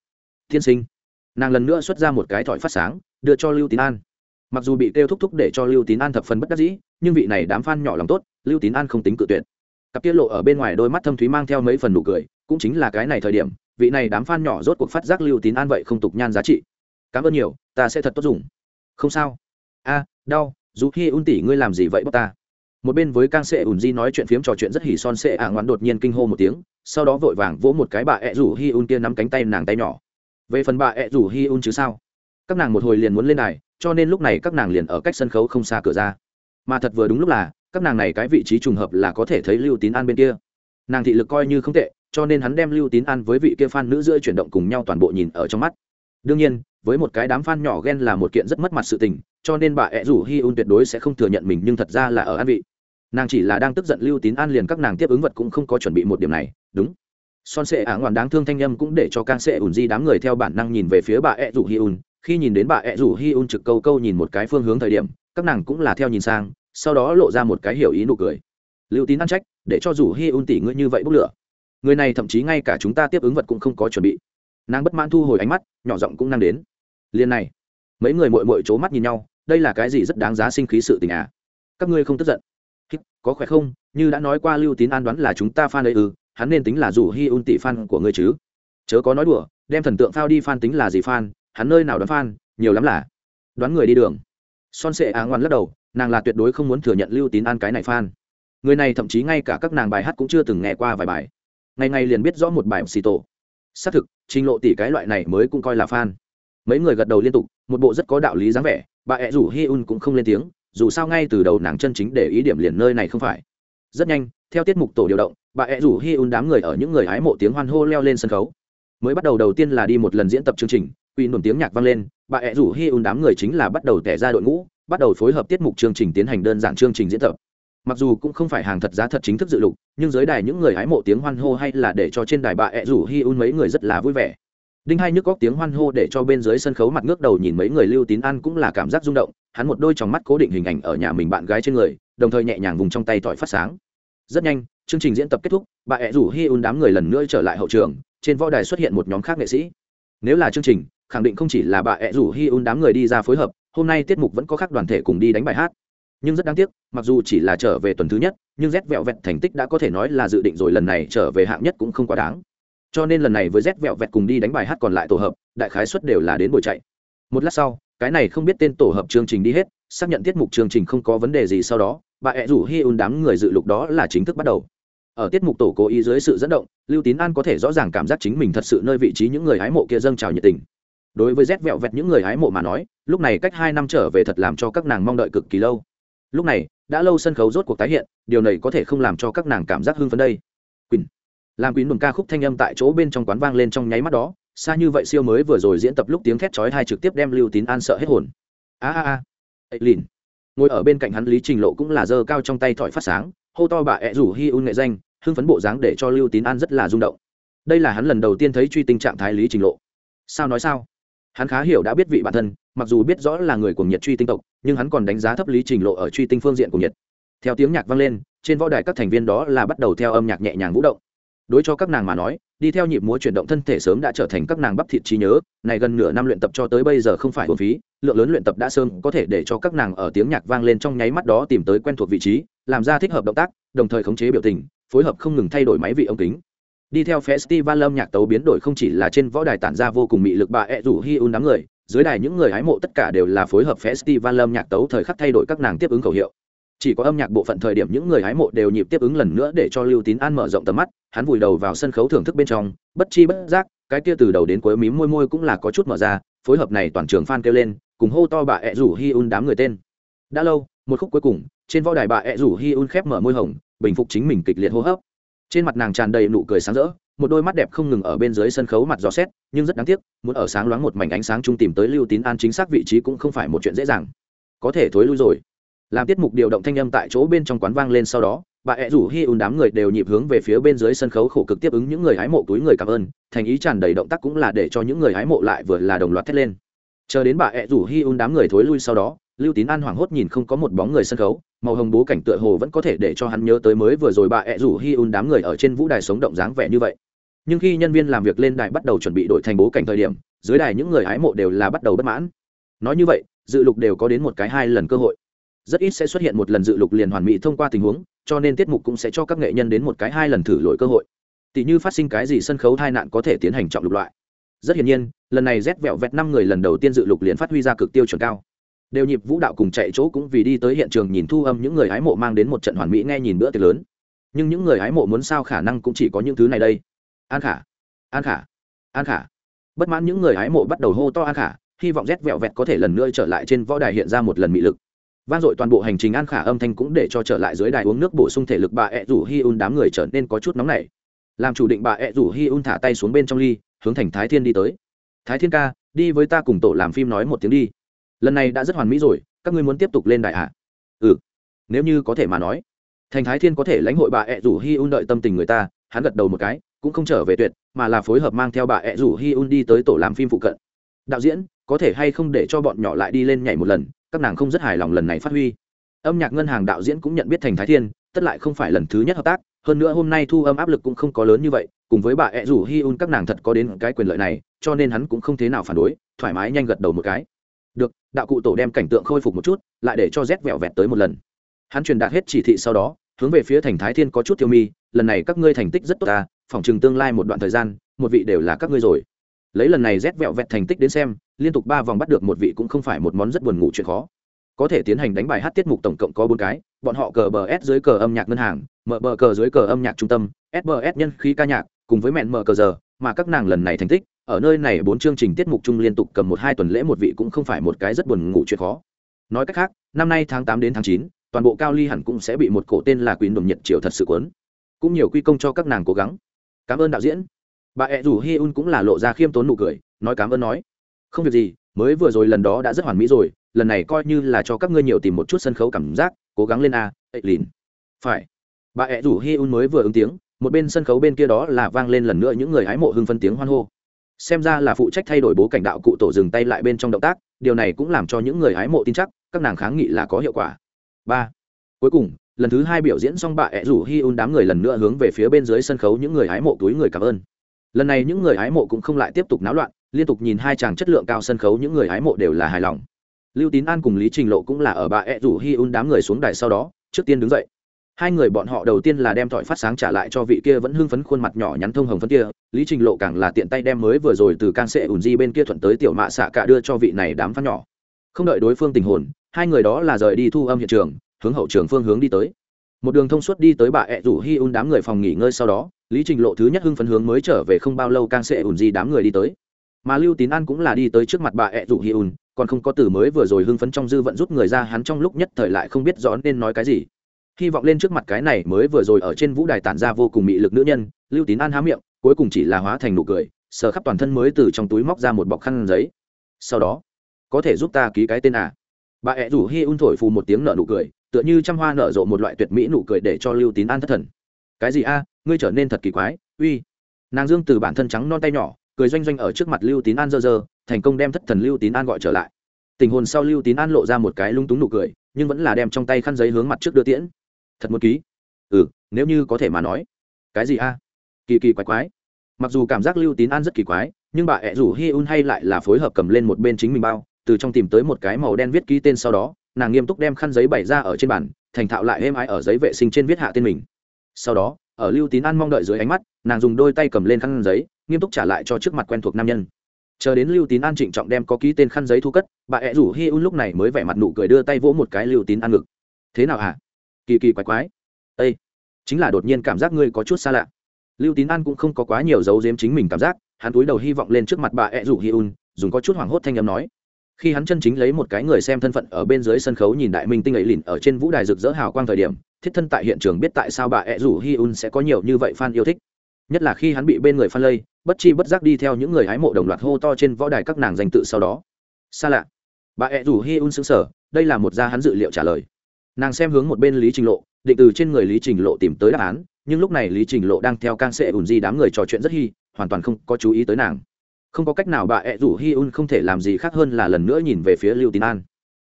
Tiên sinh. Nàng lần nữa xuất ra một cái thỏi phát sáng, đưa cho lưu tín an. Mặc dù bị kêu thúc thúc để cho lưu tín an thập phần bất đắc dĩ, nhưng vị này đám f a n nhỏ lòng tốt, lưu tín an không tính cự tuyệt. Cặp tiết lộ ở bên ngoài đôi mắt thâm thúy mang theo mấy phần nụ cười, cũng chính là cái này thời điểm, vị này đám f a n nhỏ rốt cuộc phát giác lưu tín an vậy không tục nhan giá trị. Cảm ơn nhiều, ta sẽ thật tốt dùng. Không sao a, đau, dù khi un tỷ ngươi làm gì vậy bóc ta? Một bên với cang sệ ùn di nói chuyện phiếm trò chuyện rất hỉ son sệ ả ngoan đột nhiên kinh hô một tiếng, sau đó vội vàng vỗ một cái bà ẹ rủ hi un kia nắm cánh tay nàng tay nhỏ. Về phần bà ẹ rủ hi un chứ sao? Các nàng một hồi liền muốn lên này cho nên lúc này các nàng liền ở cách sân khấu không xa cửa ra. Mà thật vừa đúng lúc là, các nàng này cái vị trí trùng hợp là có thể thấy lưu tín an bên kia. Nàng thị lực coi như không tệ, cho nên hắn đem lưu tín an với vị kia f nữ giữa chuyển động cùng nhau toàn bộ nhìn ở trong mắt. Đương nhiên với một cái đám f a n nhỏ ghen là một kiện rất mất mặt sự tình, cho nên bà ẹ rủ hi un tuyệt đối sẽ không thừa nhận mình nhưng thật ra là ở an vị. Nàng chỉ là đang tức giận lưu tín an liền các nàng tiếp ứng vật cũng không có chuẩn bị một điểm này, đúng. Son sệ ả ngoạn đáng thương thanh â m cũng để cho can sệ ùn di đám người theo bản năng nhìn về phía bà ẹ rủ hi un. Khi nhìn đến bà ẹ rủ hi un trực câu câu nhìn một cái phương hướng thời điểm, các nàng cũng là theo nhìn sang, sau đó lộ ra một cái hiểu ý nụ cười. Lưu tín ăn trách, để cho rủ hi un tỷ ngươi như vậy bốc lửa. Người này thậm chí ngay cả chúng ta tiếp ứng vật cũng không có chuẩn bị. Nàng bất mãn thu hồi ánh mắt, nhỏ giọng cũng năng đến liền này, mấy người mội mội c h ố mắt nhìn nhau, đây là cái gì rất đáng giá sinh khí sự tình à các ngươi không tức giận có khỏe không như đã nói qua lưu tín an đoán là chúng ta fan ấy ư hắn nên tính là rủ hi un tỷ phan của ngươi chứ chớ có nói đùa, đem thần tượng phao đi fan tính là gì fan? hắn nơi nào đoán fan? nhiều lắm là đoán người đi đường son sệ á ngoan lắc đầu, nàng là tuyệt đối không muốn thừa nhận lưu tín an cái này fan. người này thậm chí ngay cả các nàng bài hát cũng chưa từng nghe qua vài bài ngày ngày liền biết rõ một bài xì tổ xác thực, trình lộ tỷ cái loại này mới cũng coi là fan mấy người gật đầu liên tục, một bộ rất có đạo lý dáng vẻ, bà ẹ rủ hi un cũng không lên tiếng, dù sao ngay từ đầu nàng chân chính để ý điểm liền nơi này không phải. Rất nhanh, theo tiết mục tổ điều động, bà ẹ rủ hi un đám người ở những người hái mộ tiếng hoan hô leo lên sân khấu. Mới bắt đầu đầu tiên là đi một lần diễn tập chương trình, quy nổn tiếng nhạc vang lên, bà ẹ rủ hi un đám người chính là bắt đầu tẻ ra đội ngũ, bắt đầu phối hợp tiết mục chương trình tiến hành đơn giản chương trình diễn tập. Mặc dù cũng không phải hàng thật giá thật chính thức dự lục, nhưng dưới đài những người hái mộ tiếng hoan hô hay là để cho trên đài bà ẹ rủ hi un mấy người rất là vui vẻ đinh hai nhức góc tiếng hoan hô để cho bên dưới sân khấu mặt ngước đầu nhìn mấy người lưu tín ăn cũng là cảm giác rung động, hắn một đôi tròng mắt cố định hình ảnh ở nhà mình bạn gái trên người, đồng thời nhẹ nhàng vùng trong tay tỏi phát sáng. Rất nhanh, chương trình diễn tập kết thúc, bà ẹ rủ hi un đám người lần nữa trở lại hậu trường, trên võ đài xuất hiện một nhóm khác nghệ sĩ. Nếu là chương trình, khẳng định không chỉ là bà ẹ rủ hi un đám người đi ra phối hợp, hôm nay tiết mục vẫn có các đoàn thể cùng đi đánh bài hát. Nhưng rất đáng tiếc, mặc dù chỉ là trở về tuần thứ nhất, nhưng rét vẹo vẹt thành tích đã có thể nói là dự định rồi lần này trở về hạng nhất cũng không quá đáng cho nên lần này với rét vẹo vẹt cùng đi đánh bài hát còn lại tổ hợp, đại khái suất đều là đến buổi chạy. Một lát sau, cái này không biết tên tổ hợp chương trình đi hết, xác nhận tiết mục chương trình không có vấn đề gì sau đó, bà ẹ rủ hi un đám người dự lục đó là chính thức bắt đầu. Ở tiết mục tổ cố ý dưới sự dẫn động, lưu tín an có thể rõ ràng cảm giác chính mình thật sự nơi vị trí những người hái mộ kia dâng trào nhiệt tình. Đối với rét vẹo vẹt những người hái mộ mà nói, lúc này cách hai năm trở về thật làm cho các nàng mong đợi cực kỳ lâu. Lúc này, đã lâu sân khấu rốt cuộc tái hiện, điều này có thể không làm cho các nàng cảm giác hưng phấn đây. Quỳnh làm quý mừng ca khúc thanh âm tại chỗ bên trong quán vang lên trong nháy mắt đó, xa như vậy siêu mới vừa rồi diễn tập lúc tiếng thét chói hai trực tiếp đem lưu tín an sợ hết hồn. A a a. Ấy lìn. Ngồi ở bên cạnh hắn lý trình lộ cũng là giơ cao trong tay thỏi phát sáng, hô to bà ẹ rủ hi un nghệ danh, hưng phấn bộ dáng để cho lưu tín an rất là rung động. Đây là hắn lần đầu tiên thấy truy tình trạng thái lý trình lộ. Sao nói sao? Hắn khá hiểu đã biết vị bản thân, mặc dù biết rõ là người của nhiệt truy tinh tộc, nhưng hắn còn đánh giá thấp lý trình lộ ở truy tinh phương diện của nhiệt theo tiếng nhạc vang lên, trên võ đài các thành viên đó là bắt đầu theo âm nhạc nhẹ nhàng vũ động đối cho các nàng mà nói, đi theo nhịp múa chuyển động thân thể sớm đã trở thành các nàng bắp thịt trí nhớ, này gần nửa năm luyện tập cho tới bây giờ không phải hồn phí, lượng lớn luyện tập đã sơn có thể để cho các nàng ở tiếng nhạc vang lên trong nháy mắt đó tìm tới quen thuộc vị trí, làm ra thích hợp động tác, đồng thời khống chế biểu tình, phối hợp không ngừng thay đổi máy vị ống kính. Đi theo festival âm nhạc tấu biến đổi không chỉ là trên võ đài tản ra vô cùng mị lực bà ẹ rủ hi un đám người, dưới đài những người hái mộ tất cả đều là phối hợp festival âm nhạc tấu thời khắc thay đổi các nàng tiếp ứng khẩu hiệu chỉ có âm nhạc bộ phận thời điểm những người hái mộ đều nhịp tiếp ứng lần nữa để cho lưu tín an mở rộng tầm mắt, hắn vùi đầu vào sân khấu thưởng thức bên trong, bất chi bất giác, cái kia từ đầu đến cuối mím môi môi cũng là có chút mở ra, phối hợp này toàn trường fan kêu lên, cùng hô to bà ẹ rủ hi un đám người tên. Đã lâu, một khúc cuối cùng, trên võ đài bà ẹ rủ hi un khép mở môi hồng, bình phục chính mình kịch liệt hô hấp. Trên mặt nàng tràn đầy nụ cười sáng rỡ, một đôi mắt đẹp không ngừng ở bên dưới sân khấu mặt gió xét, nhưng rất đáng tiếc, muốn ở sáng loáng một mảnh ánh sáng chung tìm tới lưu tín an chính xác vị trí cũng không phải một chuyện dễ dàng. Có thể thối lui rồi làm tiết mục điều động thanh âm tại chỗ bên trong quán vang lên sau đó, bà ẹ rủ hi ùn đám người đều nhịp hướng về phía bên dưới sân khấu khổ cực tiếp ứng những người hái mộ túi người cảm ơn, thành ý tràn đầy động tác cũng là để cho những người hái mộ lại vừa là đồng loạt thét lên. Chờ đến bà ẹ rủ hi ùn đám người thối lui sau đó, lưu tín an hoảng hốt nhìn không có một bóng người sân khấu, màu hồng bố cảnh tựa hồ vẫn có thể để cho hắn nhớ tới mới vừa rồi bà ẹ rủ hi ùn đám người ở trên vũ đài sống động dáng vẻ như vậy. Nhưng khi nhân viên làm việc lên đài bắt đầu chuẩn bị đổi thành bố cảnh thời điểm, dưới đài những người hái mộ đều là bắt đầu bất mãn. Nói như vậy, dự lục đều có đến một cái hai lần cơ hội rất ít sẽ xuất hiện một lần dự lục liền hoàn mỹ thông qua tình huống, cho nên tiết mục cũng sẽ cho các nghệ nhân đến một cái hai lần thử lỗi cơ hội. Tỷ như phát sinh cái gì sân khấu tai nạn có thể tiến hành trọng lục loại. Rất hiển nhiên, lần này rét vẹo vẹt năm người lần đầu tiên dự lục liền phát huy ra cực tiêu chuẩn cao. Đều nhịp vũ đạo cùng chạy chỗ cũng vì đi tới hiện trường nhìn thu âm những người hái mộ mang đến một trận hoàn mỹ nghe nhìn bữa tiệc lớn. Nhưng những người hái mộ muốn sao khả năng cũng chỉ có những thứ này đây. An khả an khả an khả. Bất mãn những người hái mộ bắt đầu hô to an khả, hy vọng rét vẹo vẹt có thể lần nữa trở lại trên võ đài hiện ra một lần mị lực vang dội toàn bộ hành trình an khả âm thanh cũng để cho trở lại dưới đài uống nước bổ sung thể lực bà ẹ rủ hi un đám người trở nên có chút nóng nảy. Làm chủ định bà ẹ rủ hi un thả tay xuống bên trong ly, hướng thành thái thiên đi tới. Thái thiên ca, đi với ta cùng tổ làm phim nói một tiếng đi. Lần này đã rất hoàn mỹ rồi, các ngươi muốn tiếp tục lên đại ạ à? ừ nếu như có thể mà nói. Thành thái thiên có thể lãnh hội bà ẹ rủ hi un đợi tâm tình người ta, hắn gật đầu một cái, cũng không trở về tuyệt, mà là phối hợp mang theo bà ẹ rủ hi un đi tới tổ làm phim phụ cận. Đạo diễn, có thể hay không để cho bọn nhỏ lại đi lên nhảy một lần các nàng không rất hài lòng lần này phát huy. Âm nhạc ngân hàng đạo diễn cũng nhận biết thành thái thiên, tất lại không phải lần thứ nhất hợp tác, hơn nữa hôm nay thu âm áp lực cũng không có lớn như vậy, cùng với bà ẹ rủ hi un các nàng thật có đến cái quyền lợi này, cho nên hắn cũng không thế nào phản đối, thoải mái nhanh gật đầu một cái. Được, đạo cụ tổ đem cảnh tượng khôi phục một chút, lại để cho rét vẹo vẹt tới một lần. Hắn truyền đạt hết chỉ thị sau đó, hướng về phía thành thái thiên có chút tiêu mi, lần này các ngươi thành tích rất tốt ta phỏng chừng tương lai một đoạn thời gian, một vị đều là các ngươi rồi. Lấy lần này rét vẹo vẹt thành tích đến xem liên tục ba vòng bắt được một vị cũng không phải một món rất buồn ngủ chuyện khó. Có thể tiến hành đánh bài hát tiết mục tổng cộng có bốn cái, bọn họ cờ bờ s dưới cờ âm nhạc ngân hàng, mở bờ cờ dưới cờ âm nhạc trung tâm sbs nhân khí ca nhạc, cùng với mẹn mở cờ giờ, mà các nàng lần này thành tích, ở nơi này bốn chương trình tiết mục chung liên tục cầm một hai tuần lễ một vị cũng không phải một cái rất buồn ngủ chuyện khó. Nói cách khác, năm nay tháng tám đến tháng chín, toàn bộ cao ly hẳn cũng sẽ bị một cổ tên là quý đồng nhật triều thật sự quấn cũng nhiều quy công cho các nàng cố gắng. Cảm ơn đạo diễn. Bà ẹ rủ hi un cũng là lộ ra khiêm tốn nụ cười, nói cảm ơn nói không việc gì, mới vừa rồi lần đó đã rất hoàn mỹ rồi, lần này coi như là cho các ngươi nhiều tìm một chút sân khấu cảm giác, cố gắng lên a ệ lìn. Phải. Bà ẹ rủ hi un mới vừa ứng tiếng, một bên sân khấu bên kia đó là vang lên lần nữa những người hái mộ hưng phân tiếng hoan hô. Xem ra là phụ trách thay đổi bố cảnh đạo cụ tổ dừng tay lại bên trong động tác, điều này cũng làm cho những người hái mộ tin chắc, các nàng kháng nghị là có hiệu quả. Ba. Cuối cùng, lần thứ hai biểu diễn xong bà ẹ rủ hi un đám người lần nữa hướng về phía bên dưới sân khấu những người hái mộ túi người cảm ơn. Lần này những người hái mộ cũng không lại tiếp tục náo loạn liên tục nhìn hai chàng chất lượng cao sân khấu, những người hái mộ đều là hài lòng. Lưu tín an cùng lý trình lộ cũng là ở bà ẹ rủ hi un đám người xuống đài sau đó, trước tiên đứng dậy. Hai người bọn họ đầu tiên là đem thỏi phát sáng trả lại cho vị kia vẫn hưng phấn khuôn mặt nhỏ nhắn thông hồng phấn kia. Lý trình lộ càng là tiện tay đem mới vừa rồi từ can sệ ùn di bên kia thuận tới tiểu mạ xạ cả đưa cho vị này đám phát nhỏ. Không đợi đối phương tình hồn, hai người đó là rời đi thu âm hiện trường, hướng hậu trường phương hướng đi tới. Một đường thông suốt đi tới bà ẹ rủ hi un đám người phòng nghỉ ngơi sau đó, lý trình lộ thứ nhất hưng phấn hướng mới trở về không bao lâu can sệ ùn di đám người đi tới mà lưu tín an cũng là đi tới trước mặt bà ẹ rủ hi un, còn không có từ mới vừa rồi hưng phấn trong dư vận rút người ra, hắn trong lúc nhất thời lại không biết rõ nên nói cái gì. Hy vọng lên trước mặt cái này mới vừa rồi ở trên vũ đài tản ra vô cùng mị lực nữ nhân, lưu tín an há miệng, cuối cùng chỉ là hóa thành nụ cười, sờ khắp toàn thân mới từ trong túi móc ra một bọc khăn giấy. Sau đó, có thể giúp ta ký cái tên à? Bà ẹ rủ hi un thổi phù một tiếng nở nụ cười, tựa như trăm hoa nở rộ một loại tuyệt mỹ nụ cười để cho lưu tín an thất thần. Cái gì a? Ngươi trở nên thật kỳ quái. Uy. Nàng dương từ bản thân trắng non tay nhỏ cười doanh doanh ở trước mặt lưu tín an dơ dơ, thành công đem thất thần lưu tín an gọi trở lại. Tình hồn sau lưu tín an lộ ra một cái lung túng nụ cười, nhưng vẫn là đem trong tay khăn giấy hướng mặt trước đưa tiễn. Thật một ký? Ừ nếu như có thể mà nói. Cái gì a? Kỳ kỳ quái quái. Mặc dù cảm giác lưu tín an rất kỳ quái, nhưng bà ẹ rủ hi un hay lại là phối hợp cầm lên một bên chính mình bao, từ trong tìm tới một cái màu đen viết ký tên sau đó, nàng nghiêm túc đem khăn giấy bày ra ở trên bàn, thành thạo lại êm ái ở giấy vệ sinh trên viết hạ tên mình. Sau đó, ở lưu tín an mong đợi dưới ánh mắt, nàng dùng đôi tay cầm lên khăn giấy nghiêm túc trả lại cho trước mặt quen thuộc nam nhân. Chờ đến lưu tín an trịnh trọng đem có ký tên khăn giấy thu cất, bà ẹ rủ hi un lúc này mới vẻ mặt nụ cười đưa tay vỗ một cái lưu tín an ngực. Thế nào hả? Kỳ kỳ quái quái. Â chính là đột nhiên cảm giác ngươi có chút xa lạ. Lưu tín an cũng không có quá nhiều dấu diếm chính mình cảm giác, hắn túi đầu hy vọng lên trước mặt bà ẹ rủ hi un, dùng có chút hoảng hốt thanh âm nói. Khi hắn chân chính lấy một cái người xem thân phận ở bên dưới sân khấu nhìn đại minh tinh ấy lìn ở trên vũ đài rực rỡ hào quang thời điểm, thiết thân tại hiện trường biết tại sao bà ẹ rủ hi un sẽ có nhiều như vậy fan yêu thích nhất là khi hắn bị bên người fan lây, bất chi bất giác đi theo những người hái mộ đồng loạt hô to trên võ đài các nàng danh tự sau đó. Xa lạ. Bà ẹ rủ hi un xứng sở đây là một gia hắn dự liệu trả lời. Nàng xem hướng một bên lý trình lộ, định từ trên người lý trình lộ tìm tới đáp án, nhưng lúc này lý trình lộ đang theo can sệ ùn di đám người trò chuyện rất hy hoàn toàn không có chú ý tới nàng. Không có cách nào bà ẹ rủ hi un không thể làm gì khác hơn là lần nữa nhìn về phía lưu tín an.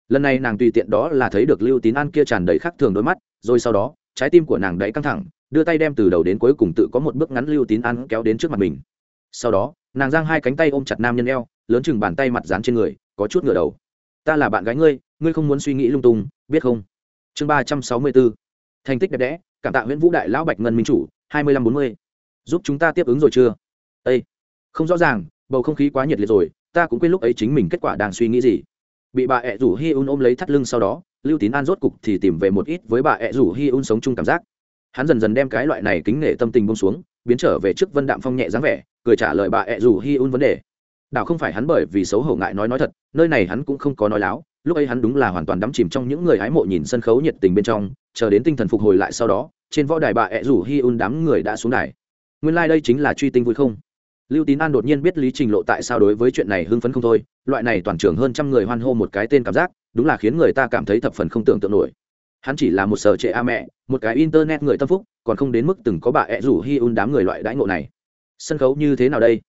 Lần này nàng tùy tiện đó là thấy được lưu tín an kia tràn đầy khác thường đôi mắt, rồi sau đó, trái tim của nàng đẩy căng thẳng đưa tay đem từ đầu đến cuối cùng tự có một bước ngắn lưu tín an kéo đến trước mặt mình. Sau đó, nàng giang hai cánh tay ôm chặt nam nhân eo, lớn chừng bàn tay mặt dán trên người, có chút ngửa đầu. Ta là bạn gái ngươi ngươi không muốn suy nghĩ lung tung, biết không? Chương ba trăm sáu mươi bốn. Thành tích đẹp đẽ, cảm tạ nguyễn vũ đại lão bạch ngân minh chủ, hai mươi lăm bốn mươi. Giúp chúng ta tiếp ứng rồi chưa? Â không rõ ràng, bầu không khí quá nhiệt liệt rồi, ta cũng quên lúc ấy chính mình kết quả đang suy nghĩ gì. Bị bà ẹ rủ hi un ôm lấy thắt lưng sau đó, lưu tín an rốt cục thì tìm về một ít với bà ẹ rủ hi un sống chung cảm giác hắn dần dần đem cái loại này kính nể tâm tình bông xuống, biến trở về trước vân đạm phong nhẹ dáng vẻ, cười trả lời bà ẹ rủ hi un vấn đề. Đảo không phải hắn bởi vì xấu hổ ngại nói nói thật, nơi này hắn cũng không có nói láo, lúc ấy hắn đúng là hoàn toàn đắm chìm trong những người hái mộ nhìn sân khấu nhiệt tình bên trong, chờ đến tinh thần phục hồi lại sau đó, trên võ đài bà ẹ rủ hi un đám người đã xuống đài. Nguyên lai、like、đây chính là truy tinh vui không? Lưu tín an đột nhiên biết lý trình lộ tại sao đối với chuyện này hưng phấn không thôi, loại này toàn trường hơn trăm người hoan hô một cái tên cảm giác, đúng là khiến người ta cảm thấy thập phần không tưởng tượng nổi hắn chỉ là một sở trệ a mẹ, một cái internet người tâm phúc, còn không đến mức từng có bà ẹ rủ hi un đám người loại đãi ngộ này. Sân khấu như thế nào đây?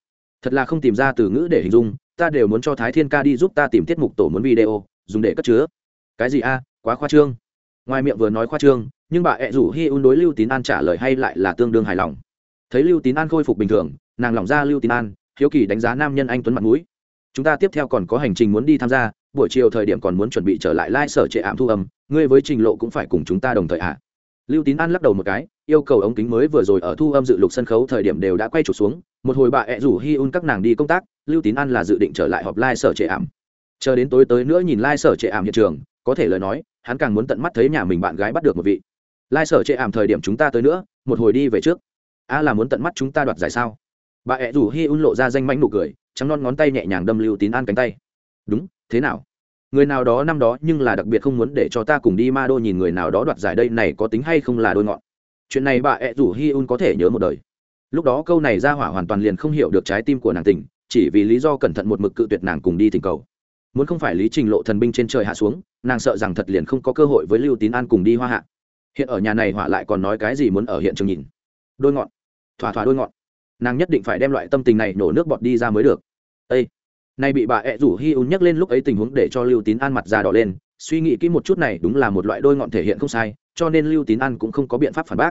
Thật là không tìm ra từ ngữ để hình dung, ta đều muốn cho thái thiên ca đi giúp ta tìm tiết mục tổ muốn video, dùng để cất chứa. Cái gì a? Quá khoa trương. Ngoài miệng vừa nói khoa trương, nhưng bà ẹ rủ hi un đối lưu tín an trả lời hay lại là tương đương hài lòng. Thấy lưu tín an khôi phục bình thường, nàng lỏng ra lưu tín an, hiếu kỳ đánh giá nam nhân anh tuấn mặt mũi. Chúng ta tiếp theo còn có hành trình muốn đi tham gia, buổi chiều thời điểm còn muốn chuẩn bị trở lại lai、like、sở trệ ảm thu âm ngươi với trình lộ cũng phải cùng chúng ta đồng thời ạ à. lưu tín an lắc đầu một cái, yêu cầu ống kính mới vừa rồi ở thu âm dự lục sân khấu thời điểm đều đã quay trục xuống, một hồi bà ẹ rủ hi un các nàng đi công tác, lưu tín an là dự định trở lại họp lai、like、sở trệ ảm. Chờ đến tối tới nữa nhìn lai、like、sở trệ ảm hiện trường, có thể lời nói, hắn càng muốn tận mắt thấy nhà mình bạn gái bắt được một vị. Lai、like、sở trệ ảm thời điểm chúng ta tới nữa, một hồi đi về trước. A là muốn tận mắt chúng ta đoạt giải sao? Bà ẹ rủ hi un lộ ra danh mánh nụ cười, trắng non ngón tay nhẹ nhàng đâm lưu tín an cánh tay. Đúng, thế nào? Người nào đó năm đó nhưng là đặc biệt không muốn để cho ta cùng đi ma đô nhìn người nào đó đoạt giải đây này có tính hay không là đôi ngọn. Chuyện này bà ẹ rủ hi un có thể nhớ một đời. Lúc đó câu này ra hỏa hoàn toàn liền không hiểu được trái tim của nàng tình, chỉ vì lý do cẩn thận một mực cự tuyệt nàng cùng đi tình cầu. Muốn không phải lý trình lộ thần binh trên trời hạ xuống, nàng sợ rằng thật liền không có cơ hội với lưu tín an cùng đi hoa hạ. Hiện ở nhà này hỏa lại còn nói cái gì muốn ở hiện trường nhìn. Đôi ngọn. Thỏa thỏa đôi ngọn. Nàng nhất định phải đem loại tâm tình này nổ nước bọt đi ra mới được. Ây nay bị bà ẹ rủ hi un nhắc lên lúc ấy tình huống để cho lưu tín an mặt già đỏ lên, suy nghĩ kỹ một chút này đúng là một loại đôi ngọn thể hiện không sai, cho nên lưu tín an cũng không có biện pháp phản bác.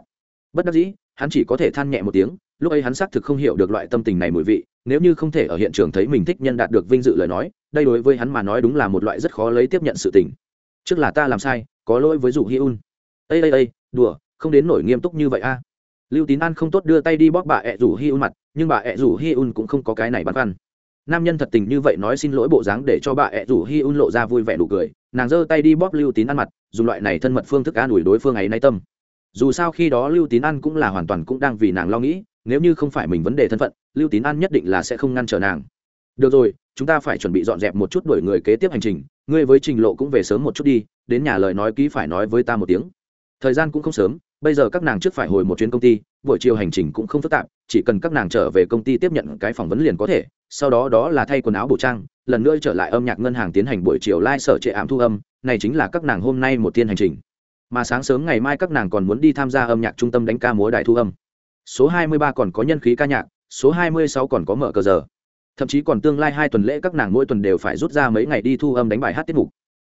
Bất đắc dĩ, hắn chỉ có thể than nhẹ một tiếng, lúc ấy hắn xác thực không hiểu được loại tâm tình này mùi vị, nếu như không thể ở hiện trường thấy mình thích nhân đạt được vinh dự lời nói, đây đối với hắn mà nói đúng là một loại rất khó lấy tiếp nhận sự tình. Trước là ta làm sai, có lỗi với dụ hi un. Ây ây ây đùa, không đến nổi nghiêm túc như vậy a. Lưu tín an không tốt đưa tay đi bóp bà ẹ rủ hi un mặt, nhưng bà ẹ rủ hi un cũng không có cái này băn khoăn nam nhân thật tình như vậy nói xin lỗi bộ dáng để cho bà ẹ rủ hi un lộ ra vui vẻ đủ cười, nàng giơ tay đi bóp lưu tín ăn mặt, dùng loại này thân mật phương thức an ủi đối phương ấy nay tâm. Dù sao khi đó lưu tín ăn cũng là hoàn toàn cũng đang vì nàng lo nghĩ, nếu như không phải mình vấn đề thân phận, lưu tín ăn nhất định là sẽ không ngăn trở nàng. Được rồi, chúng ta phải chuẩn bị dọn dẹp một chút đổi người kế tiếp hành trình, ngươi với trình lộ cũng về sớm một chút đi, đến nhà lời nói ký phải nói với ta một tiếng. Thời gian cũng không sớm bây giờ các nàng trước phải hồi một chuyến công ty, buổi chiều hành trình cũng không phức tạp, chỉ cần các nàng trở về công ty tiếp nhận cái phỏng vấn liền có thể. Sau đó đó là thay quần áo bổ trang, lần nữa trở lại âm nhạc ngân hàng tiến hành buổi chiều lai、like、sở trệ ảm thu âm, này chính là các nàng hôm nay một tiên hành trình. Mà sáng sớm ngày mai các nàng còn muốn đi tham gia âm nhạc trung tâm đánh ca múa đài thu âm. Số 23 còn có nhân khí ca nhạc, số 26 còn có mở cờ giờ. Thậm chí còn tương lai hai tuần lễ các nàng mỗi tuần đều phải rút ra mấy ngày đi thu âm đánh bài hát tiết mục.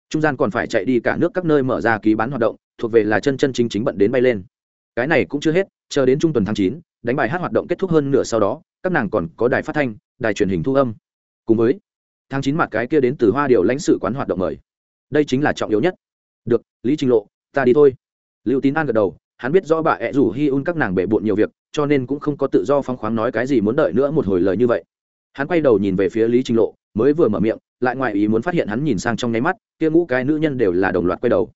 Trung gian còn phải chạy đi cả nước các nơi mở ra ký bán hoạt động thuộc về là chân chân chính chính bận đến bay lên. Cái này cũng chưa hết, chờ đến trung tuần tháng chín, đánh bài hát hoạt động kết thúc hơn nửa sau đó, các nàng còn có đài phát thanh, đài truyền hình thu âm. Cùng với, tháng chín mặt cái kia đến từ hoa điệu lãnh sự quán hoạt động mời. Đây chính là trọng yếu nhất. Được, lý trình lộ, ta đi thôi. Lưu tín an gật đầu, hắn biết do bà ẹ rủ hi un các nàng bể bộn nhiều việc, cho nên cũng không có tự do phóng khoáng nói cái gì muốn đợi nữa một hồi lời như vậy. Hắn quay đầu nhìn về phía lý trình lộ, mới vừa mở miệng, lại ngoài ý muốn phát hiện hắn nhìn sang trong nháy mắt, kia ngũ cái nữ nhân đều là đồng loạt quay đầu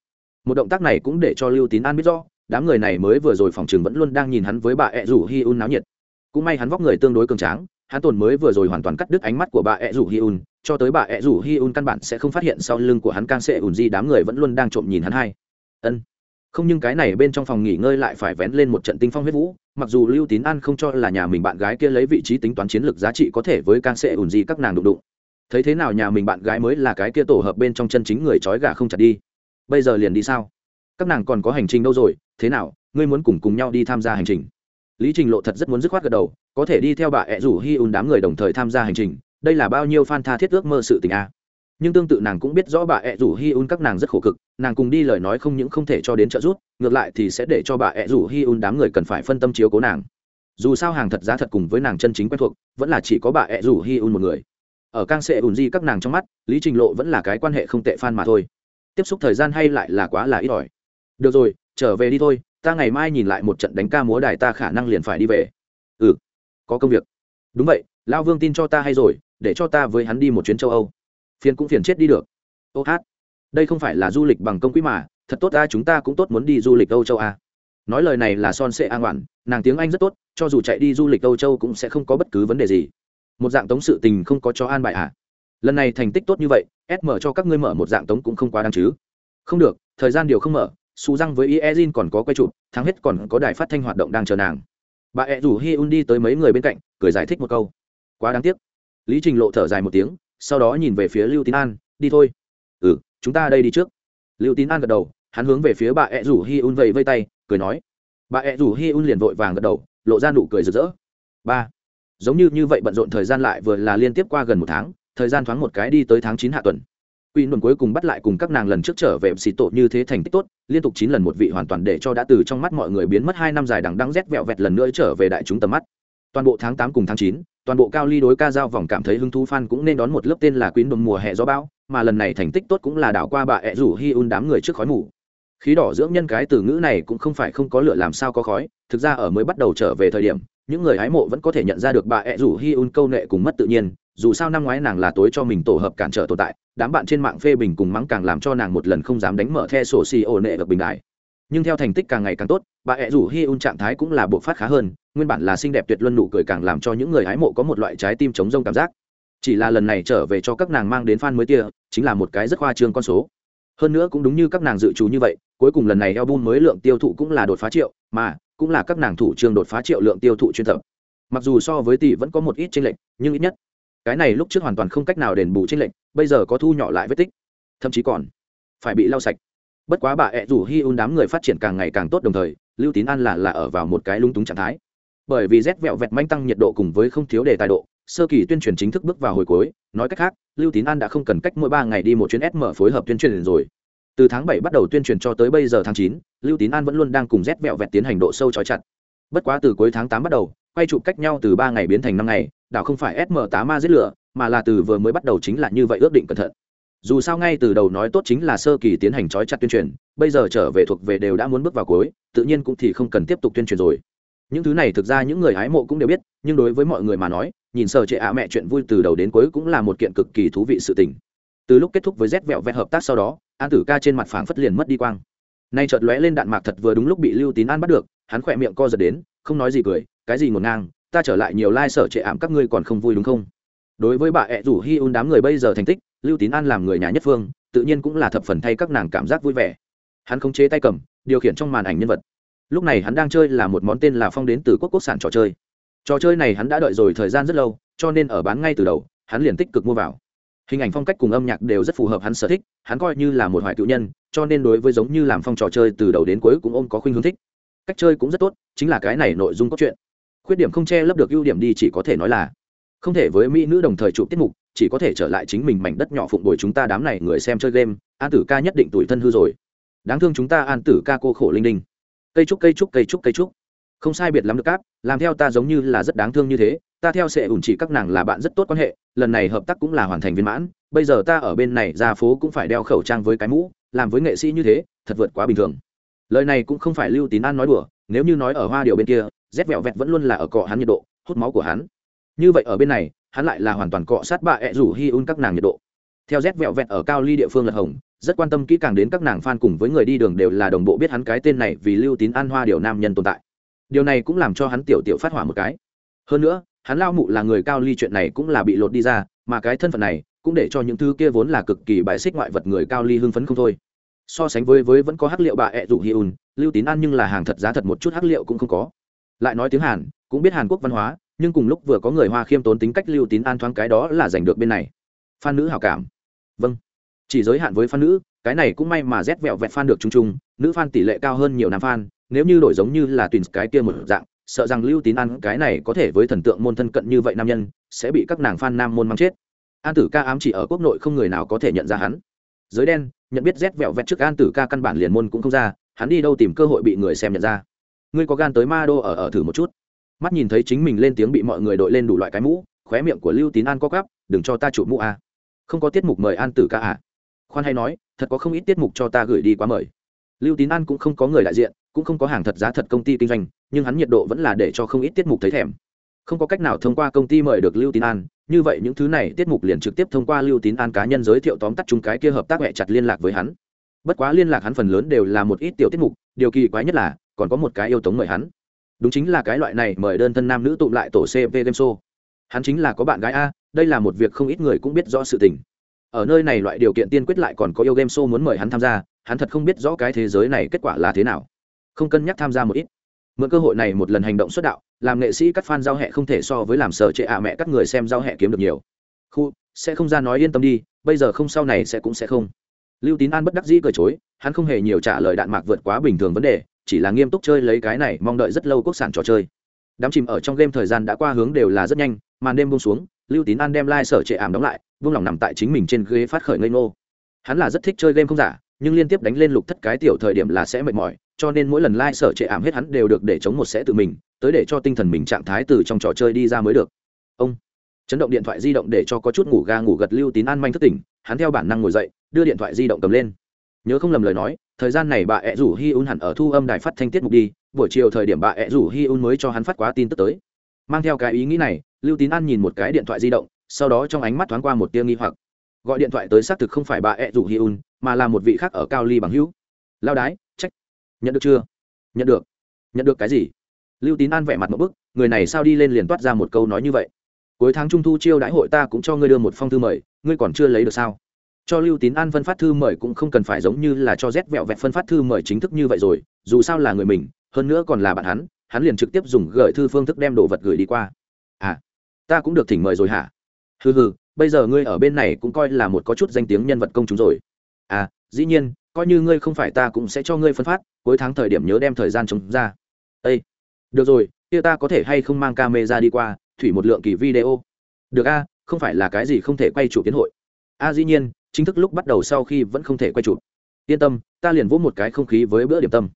một động tác này cũng để cho lưu tín an biết rõ, đám người này mới vừa rồi phòng trường vẫn luôn đang nhìn hắn với bà ẹ rủ hi un náo nhiệt. Cũng may hắn vóc người tương đối cường tráng, hắn tồn mới vừa rồi hoàn toàn cắt đứt ánh mắt của bà ẹ rủ hi un, cho tới bà ẹ rủ hi un căn bản sẽ không phát hiện sau lưng của hắn càng sẽ ủn di đám người vẫn luôn đang trộm nhìn hắn hai ân. Không nhưng cái này bên trong phòng nghỉ ngơi lại phải vén lên một trận tinh phong huyết vũ, mặc dù lưu tín an không cho là nhà mình bạn gái kia lấy vị trí tính toán chiến lược giá trị có thể với càng sẽ ủn di các nàng đụng đụng. Thấy thế nào nhà mình bạn gái mới là cái kia tổ hợp bên trong chân chính người trói gà không chặt đi bây giờ liền đi sao? Các nàng còn có hành trình đâu rồi? Thế nào? Ngươi muốn cùng cùng nhau đi tham gia hành trình? Lý trình lộ thật rất muốn dứt khoát gật đầu, có thể đi theo bà ẹ rủ hi un đám người đồng thời tham gia hành trình. Đây là bao nhiêu fan tha thiết ước mơ sự tình a à. nhưng tương tự nàng cũng biết rõ bà ẹ rủ hi un các nàng rất khổ cực, nàng cùng đi lời nói không những không thể cho đến trợ giúp, ngược lại thì sẽ để cho bà ẹ rủ hi un đám người cần phải phân tâm chiếu cố nàng. Dù sao hàng thật giá thật cùng với nàng chân chính quen thuộc, vẫn là chỉ có bà ẹ rủ hi un một người. Ở cang sệ ùn di các nàng trong mắt, lý trình lộ vẫn là cái quan hệ không tệ fan mà thôi tiếp xúc thời gian hay lại là quá là ít ỏi. Được rồi, trở về đi thôi, ta ngày mai nhìn lại một trận đánh ca múa đài ta khả năng liền phải đi về. Ừ có công việc. Đúng vậy lao vương tin cho ta hay rồi, để cho ta với hắn đi một chuyến châu âu. Phiền cũng phiền chết đi được. Ô hát, đây không phải là du lịch bằng công quỹ mà, thật tốt ta, chúng ta cũng tốt muốn đi du lịch âu châu a nói lời này là son sệ an oản, nàng tiếng anh rất tốt, cho dù chạy đi du lịch âu châu cũng sẽ không có bất cứ vấn đề gì. Một dạng tống sự tình không có cho an bài ạ à lần này thành tích tốt như vậy ép mở cho các ngươi mở một dạng tống cũng không quá đáng chứ. Không được, thời gian điều không mở xù răng với iezin còn có quay chụp, thắng hết còn có đài phát thanh hoạt động đang chờ nàng. Bà ẹ rủ hi un đi tới mấy người bên cạnh, cười giải thích một câu. Quá đáng tiếc. Lý trình lộ thở dài một tiếng, sau đó nhìn về phía lưu tín an, đi thôi. Ừ chúng ta đây đi trước. Lưu tín an gật đầu, hắn hướng về phía bà ẹ rủ hi un vầy vây tay, cười nói. Bà ẹ rủ hi un liền vội vàng gật đầu, lộ ra nụ cười rực rỡ. Ba, giống như như vậy bận rộn thời gian lại vừa là liên tiếp qua gần một tháng thời gian thoáng một cái đi tới tháng chín hạ tuần Quy luận cuối cùng bắt lại cùng các nàng lần trước trở về xì tổ như thế thành tích tốt, liên tục chín lần một vị hoàn toàn để cho đã từ trong mắt mọi người biến mất hai năm dài đằng đẵng rét vẹo vẹt lần nữa trở về đại chúng tầm mắt. Toàn bộ tháng tám cùng tháng chín, toàn bộ cao ly đối ca giao vòng cảm thấy hứng thú fan cũng nên đón một lớp tên là quý đồn mùa hè gió bão, mà lần này thành tích tốt cũng là đảo qua bà ẹ rủ Hyun đám người trước khói mù. Khí đỏ dưỡng nhân cái từ ngữ này cũng không phải không có lửa làm sao có khói, thực ra ở mới bắt đầu trở về thời điểm, những người hái mộ vẫn có thể nhận ra được bà ẹ rủ Hyun câu nệ cùng mất tự nhiên, dù sao năm ngoái nàng là tối cho mình tổ hợp cản trở tồn tại, đám bạn trên mạng phê bình cùng mắng càng làm cho nàng một lần không dám đánh mở the sổ xì ổ nệ được bình đại. Nhưng theo thành tích càng ngày càng tốt, bà ẹ rủ hi un trạng thái cũng là bộ phát khá hơn, nguyên bản là xinh đẹp tuyệt luân nụ cười càng làm cho những người hái mộ có một loại trái tim chống rông cảm giác. Chỉ là lần này trở về cho các nàng mang đến fan mới tia chính là một cái rất khoa trương con số. Hơn nữa cũng đúng như các nàng dự trù như vậy, cuối cùng lần này album mới lượng tiêu thụ cũng là đột phá triệu, mà, cũng là các nàng thủ trương đột phá triệu lượng tiêu thụ chuyên tập. Mặc dù so với tỷ vẫn có một ít chênh lệch, nhưng ít nhất cái này lúc trước hoàn toàn không cách nào đền bù tranh lệnh bây giờ có thu nhỏ lại vết tích. Thậm chí còn phải bị lau sạch. Bất quá bà ẹ rủ hi un đám người phát triển càng ngày càng tốt đồng thời, lưu tín an là là ở vào một cái lung túng trạng thái. Bởi vì rét vẹo vẹt manh tăng nhiệt độ cùng với không thiếu đề tài độ, sơ kỳ tuyên truyền chính thức bước vào hồi cuối, nói cách khác, lưu tín an đã không cần cách mỗi ba ngày đi một chuyến sm phối hợp tuyên truyền rồi. Từ tháng bảy bắt đầu tuyên truyền cho tới bây giờ tháng chín, lưu tín an vẫn luôn đang cùng rét vẹo vẹt tiến hành độ sâu trói chặt. Bất quá từ cuối tháng tám bắt đầu quay chụp cách nhau từ ba ngày biến thành năm ngày, đảo không phải sm tá ma giết lửa, mà là từ vừa mới bắt đầu chính là như vậy ước định cẩn thận. Dù sao ngay từ đầu nói tốt chính là sơ kỳ tiến hành trói chặt tuyên truyền, bây giờ trở về thuộc về đều đã muốn bước vào cuối, tự nhiên cũng thì không cần tiếp tục tuyên truyền rồi. Những thứ này thực ra những người hái mộ cũng đều biết, nhưng đối với mọi người mà nói, nhìn sở trệ ạ mẹ chuyện vui từ đầu đến cuối cũng là một kiện cực kỳ thú vị sự tình. Từ lúc kết thúc với rét vẹo vẹt hợp tác sau đó, an tử ca trên mặt phảng phất liền mất đi quang. Nay chợt lóe lên đạn mạc thật vừa đúng lúc bị lưu tín an bắt được, hắn khỏe miệng co giật đến không nói gì cười, cái gì ngổn ngang, ta trở lại nhiều lai、like、sở trệ ảm các ngươi còn không vui đúng không? Đối với bà ẹ rủ hi un đám người bây giờ thành tích, lưu tín an làm người nhà nhất phương, tự nhiên cũng là thập phần thay các nàng cảm giác vui vẻ. Hắn khống chế tay cầm, điều khiển trong màn ảnh nhân vật. Lúc này hắn đang chơi là một món tên là phong đến từ quốc quốc sản trò chơi. Trò chơi này hắn đã đợi rồi thời gian rất lâu, cho nên ở bán ngay từ đầu, hắn liền tích cực mua vào. Hình ảnh phong cách cùng âm nhạc đều rất phù hợp hắn sở thích, hắn coi như là một hoài cựu nhân, cho nên đối với giống như làm phong trò chơi từ đầu đến cuối cũng ôm có khuynh hướng thích cách chơi cũng rất tốt, chính là cái này nội dung cốt truyện. Khuyết điểm không che lấp được ưu điểm đi chỉ có thể nói là, không thể với mỹ nữ đồng thời chụp tiết mục, chỉ có thể trở lại chính mình mảnh đất nhỏ phụng bồi chúng ta đám này người xem chơi game, an tử ca nhất định tuổi thân hư rồi. Đáng thương chúng ta an tử ca cô khổ linh đinh cây trúc cây trúc cây trúc cây trúc. Không sai biệt lắm được cáp, làm theo ta giống như là rất đáng thương như thế, ta theo sẽ ủn chỉ các nàng là bạn rất tốt quan hệ, lần này hợp tác cũng là hoàn thành viên mãn, bây giờ ta ở bên này ra phố cũng phải đeo khẩu trang với cái mũ, làm với nghệ sĩ như thế, thật vượt quá bình thường lời này cũng không phải lưu tín an nói đùa, nếu như nói ở hoa điều bên kia rét vẹo vẹt vẫn luôn là ở cọ hắn nhiệt độ, hút máu của hắn. Như vậy ở bên này, hắn lại là hoàn toàn cọ sát bạ ẹ rủ hi un các nàng nhiệt độ. Theo rét vẹo vẹt ở cao ly địa phương lật hồng, rất quan tâm kỹ càng đến các nàng fan cùng với người đi đường đều là đồng bộ biết hắn cái tên này vì lưu tín an hoa điều nam nhân tồn tại. Điều này cũng làm cho hắn tiểu tiểu phát hỏa một cái. Hơn nữa, hắn lao mụ là người cao ly chuyện này cũng là bị lột đi ra, mà cái thân phận này cũng để cho những thứ kia vốn là cực kỳ bại xích ngoại vật người cao ly hưng phấn không thôi so sánh với với vẫn có hắc liệu bà ẹ dụ hi un, lưu tín an nhưng là hàng thật giá thật một chút hắc liệu cũng không có. Lại nói tiếng hàn, cũng biết hàn quốc văn hóa, nhưng cùng lúc vừa có người hoa khiêm tốn tính cách lưu tín an thoáng cái đó là giành được bên này. Phan nữ hảo cảm. Vâng. Chỉ giới hạn với phan nữ, cái này cũng may mà rét vẹo vẹt phan được chung chung, nữ phan tỷ lệ cao hơn nhiều nam phan, nếu như đổi giống như là tùy cái kia một dạng, sợ rằng lưu tín an cái này có thể với thần tượng môn thân cận như vậy nam nhân, sẽ bị các nàng phan nam môn mang chết. An tử ca ám chỉ ở quốc nội không người nào có thể nhận ra hắn. Giới đen nhận biết rét vẹo vẹt trước an tử ca căn bản liền môn cũng không ra, hắn đi đâu tìm cơ hội bị người xem nhận ra. Ngươi có gan tới ma đô ở ở thử một chút. Mắt nhìn thấy chính mình lên tiếng bị mọi người đội lên đủ loại cái mũ, khóe miệng của lưu tín an có gắp đừng cho ta chụp mũ a. À. không có tiết mục mời an tử ca à? Khoan hay nói, thật có không ít tiết mục cho ta gửi đi quá mời. Lưu tín an cũng không có người đại diện, cũng không có hàng thật giá thật công ty kinh doanh, nhưng hắn nhiệt độ vẫn là để cho không ít tiết mục thấy thèm. Không có cách nào thông qua công ty mời được lưu tín an như vậy những thứ này tiết mục liền trực tiếp thông qua lưu tín an cá nhân giới thiệu tóm tắt chung cái kia hợp tác hẹ chặt liên lạc với hắn. Bất quá liên lạc hắn phần lớn đều là một ít tiểu tiết mục, điều kỳ quái nhất là, còn có một cái yêu tống mời hắn. Đúng chính là cái loại này mời đơn thân nam nữ tụm lại tổ cv game show. Hắn chính là có bạn gái a, đây là một việc không ít người cũng biết rõ sự tình. Ở nơi này loại điều kiện tiên quyết lại còn có yêu game show muốn mời hắn tham gia, hắn thật không biết rõ cái thế giới này kết quả là thế nào. Không cân nhắc tham gia một ít mượn cơ hội này một lần hành động xuất đạo, làm nghệ sĩ cắt fan giao hẹ không thể so với làm sở trệ ạ mẹ các người xem giao hẹ kiếm được nhiều. Khu, sẽ không ra nói yên tâm đi, bây giờ không sau này sẽ cũng sẽ không. Lưu tín an bất đắc dĩ cười chối, hắn không hề nhiều trả lời đạn mạc vượt quá bình thường vấn đề, chỉ là nghiêm túc chơi lấy cái này, mong đợi rất lâu quốc sản trò chơi. Đám chìm ở trong game thời gian đã qua hướng đều là rất nhanh, màn đêm bông xuống, lưu tín an đem lai、like、sở trệ ảm đóng lại, vung lòng nằm tại chính mình trên ghế phát khởi ngây ngô. Hắn là rất thích chơi game không giả, nhưng liên tiếp đánh lên lục thất cái tiểu thời điểm là sẽ mệt mỏi cho nên mỗi lần lai、like、sở trệ ảm hết hắn đều được để chống một sẽ tự mình, tới để cho tinh thần mình trạng thái từ trong trò chơi đi ra mới được. Ông chấn động điện thoại di động để cho có chút ngủ ga ngủ gật lưu tín an manh thất tỉnh, hắn theo bản năng ngồi dậy, đưa điện thoại di động cầm lên. Nhớ không lầm lời nói, thời gian này bà ẹ rủ hi un hẳn ở thu âm đài phát thanh tiết mục đi, buổi chiều thời điểm bà ẹ rủ hi un mới cho hắn phát quá tin tức tới. Mang theo cái ý nghĩ này, lưu tín an nhìn một cái điện thoại di động, sau đó trong ánh mắt thoáng qua một tia nghi hoặc. Gọi điện thoại tới xác thực không phải bà ẹ rủ hi un, mà là một vị khác ở cao ly bằng hữu. Lao đái nhận được chưa? Nhận được. Nhận được cái gì? Lưu tín an vẻ mặt một bức, người này sao đi lên liền toát ra một câu nói như vậy? Cuối tháng trung thu chiêu đãi hội ta cũng cho ngươi đưa một phong thư mời, ngươi còn chưa lấy được sao? Cho lưu tín an phân phát thư mời cũng không cần phải giống như là cho rét vẹo vẹt phân phát thư mời chính thức như vậy rồi, dù sao là người mình, hơn nữa còn là bạn hắn hắn liền trực tiếp dùng gửi thư phương thức đem đồ vật gửi đi qua. À ta cũng được thỉnh mời rồi hả? Hừ hừ, bây giờ ngươi ở bên này cũng coi là một có chút danh tiếng nhân vật công chúng rồi. À dĩ nhiên coi như ngươi không phải ta cũng sẽ cho ngươi phân phát, cuối tháng thời điểm nhớ đem thời gian chống ra. Ây được rồi, kia ta có thể hay không mang ca mê ra đi qua, thủy một lượng kỳ video. Được a, không phải là cái gì không thể quay chủ tiến hội. A, dĩ nhiên, chính thức lúc bắt đầu sau khi vẫn không thể quay chụp. Yên tâm, ta liền vỗ một cái không khí với bữa điểm tâm.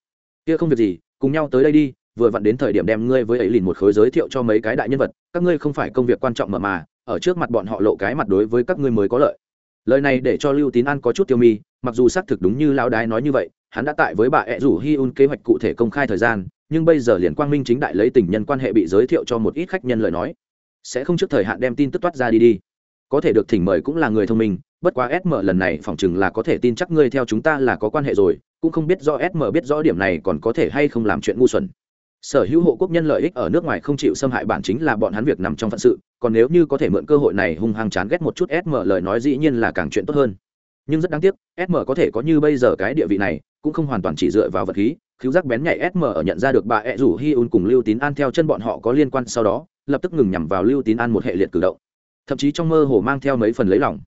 Kia không việc gì, cùng nhau tới đây đi, vừa vặn đến thời điểm đem ngươi với ấy lìn một khối giới thiệu cho mấy cái đại nhân vật, các ngươi không phải công việc quan trọng mà mà, ở trước mặt bọn họ lộ cái mặt đối với các ngươi mới có lợi. Lời này để cho lưu tín an có chút tiêu mi mặc dù xác thực đúng như lão đái nói như vậy, hắn đã tại với bà ẹ rủ hi un kế hoạch cụ thể công khai thời gian, nhưng bây giờ liền quang minh chính đại lấy tình nhân quan hệ bị giới thiệu cho một ít khách nhân lời nói, sẽ không trước thời hạn đem tin tức toát ra đi đi. Có thể được thỉnh mời cũng là người thông minh, bất quá sm lần này phỏng chừng là có thể tin chắc ngươi theo chúng ta là có quan hệ rồi, cũng không biết do sm biết rõ điểm này còn có thể hay không làm chuyện ngu xuẩn. Sở hữu hộ quốc nhân lợi ích ở nước ngoài không chịu xâm hại bản chính là bọn hắn việc nằm trong phận sự, còn nếu như có thể mượn cơ hội này hung hăng chán ghét một chút sm lời nói dĩ nhiên là càng chuyện tốt hơn nhưng rất đáng tiếc sm có thể có như bây giờ cái địa vị này, cũng không hoàn toàn chỉ dựa vào vật khí, khiếu giác bén nhạy sm ở nhận ra được bà ed rủ hi un cùng lưu tín an theo chân bọn họ có liên quan sau đó, lập tức ngừng nhằm vào lưu tín an một hệ liệt cử động. Thậm chí trong mơ hồ mang theo mấy phần lấy lòng.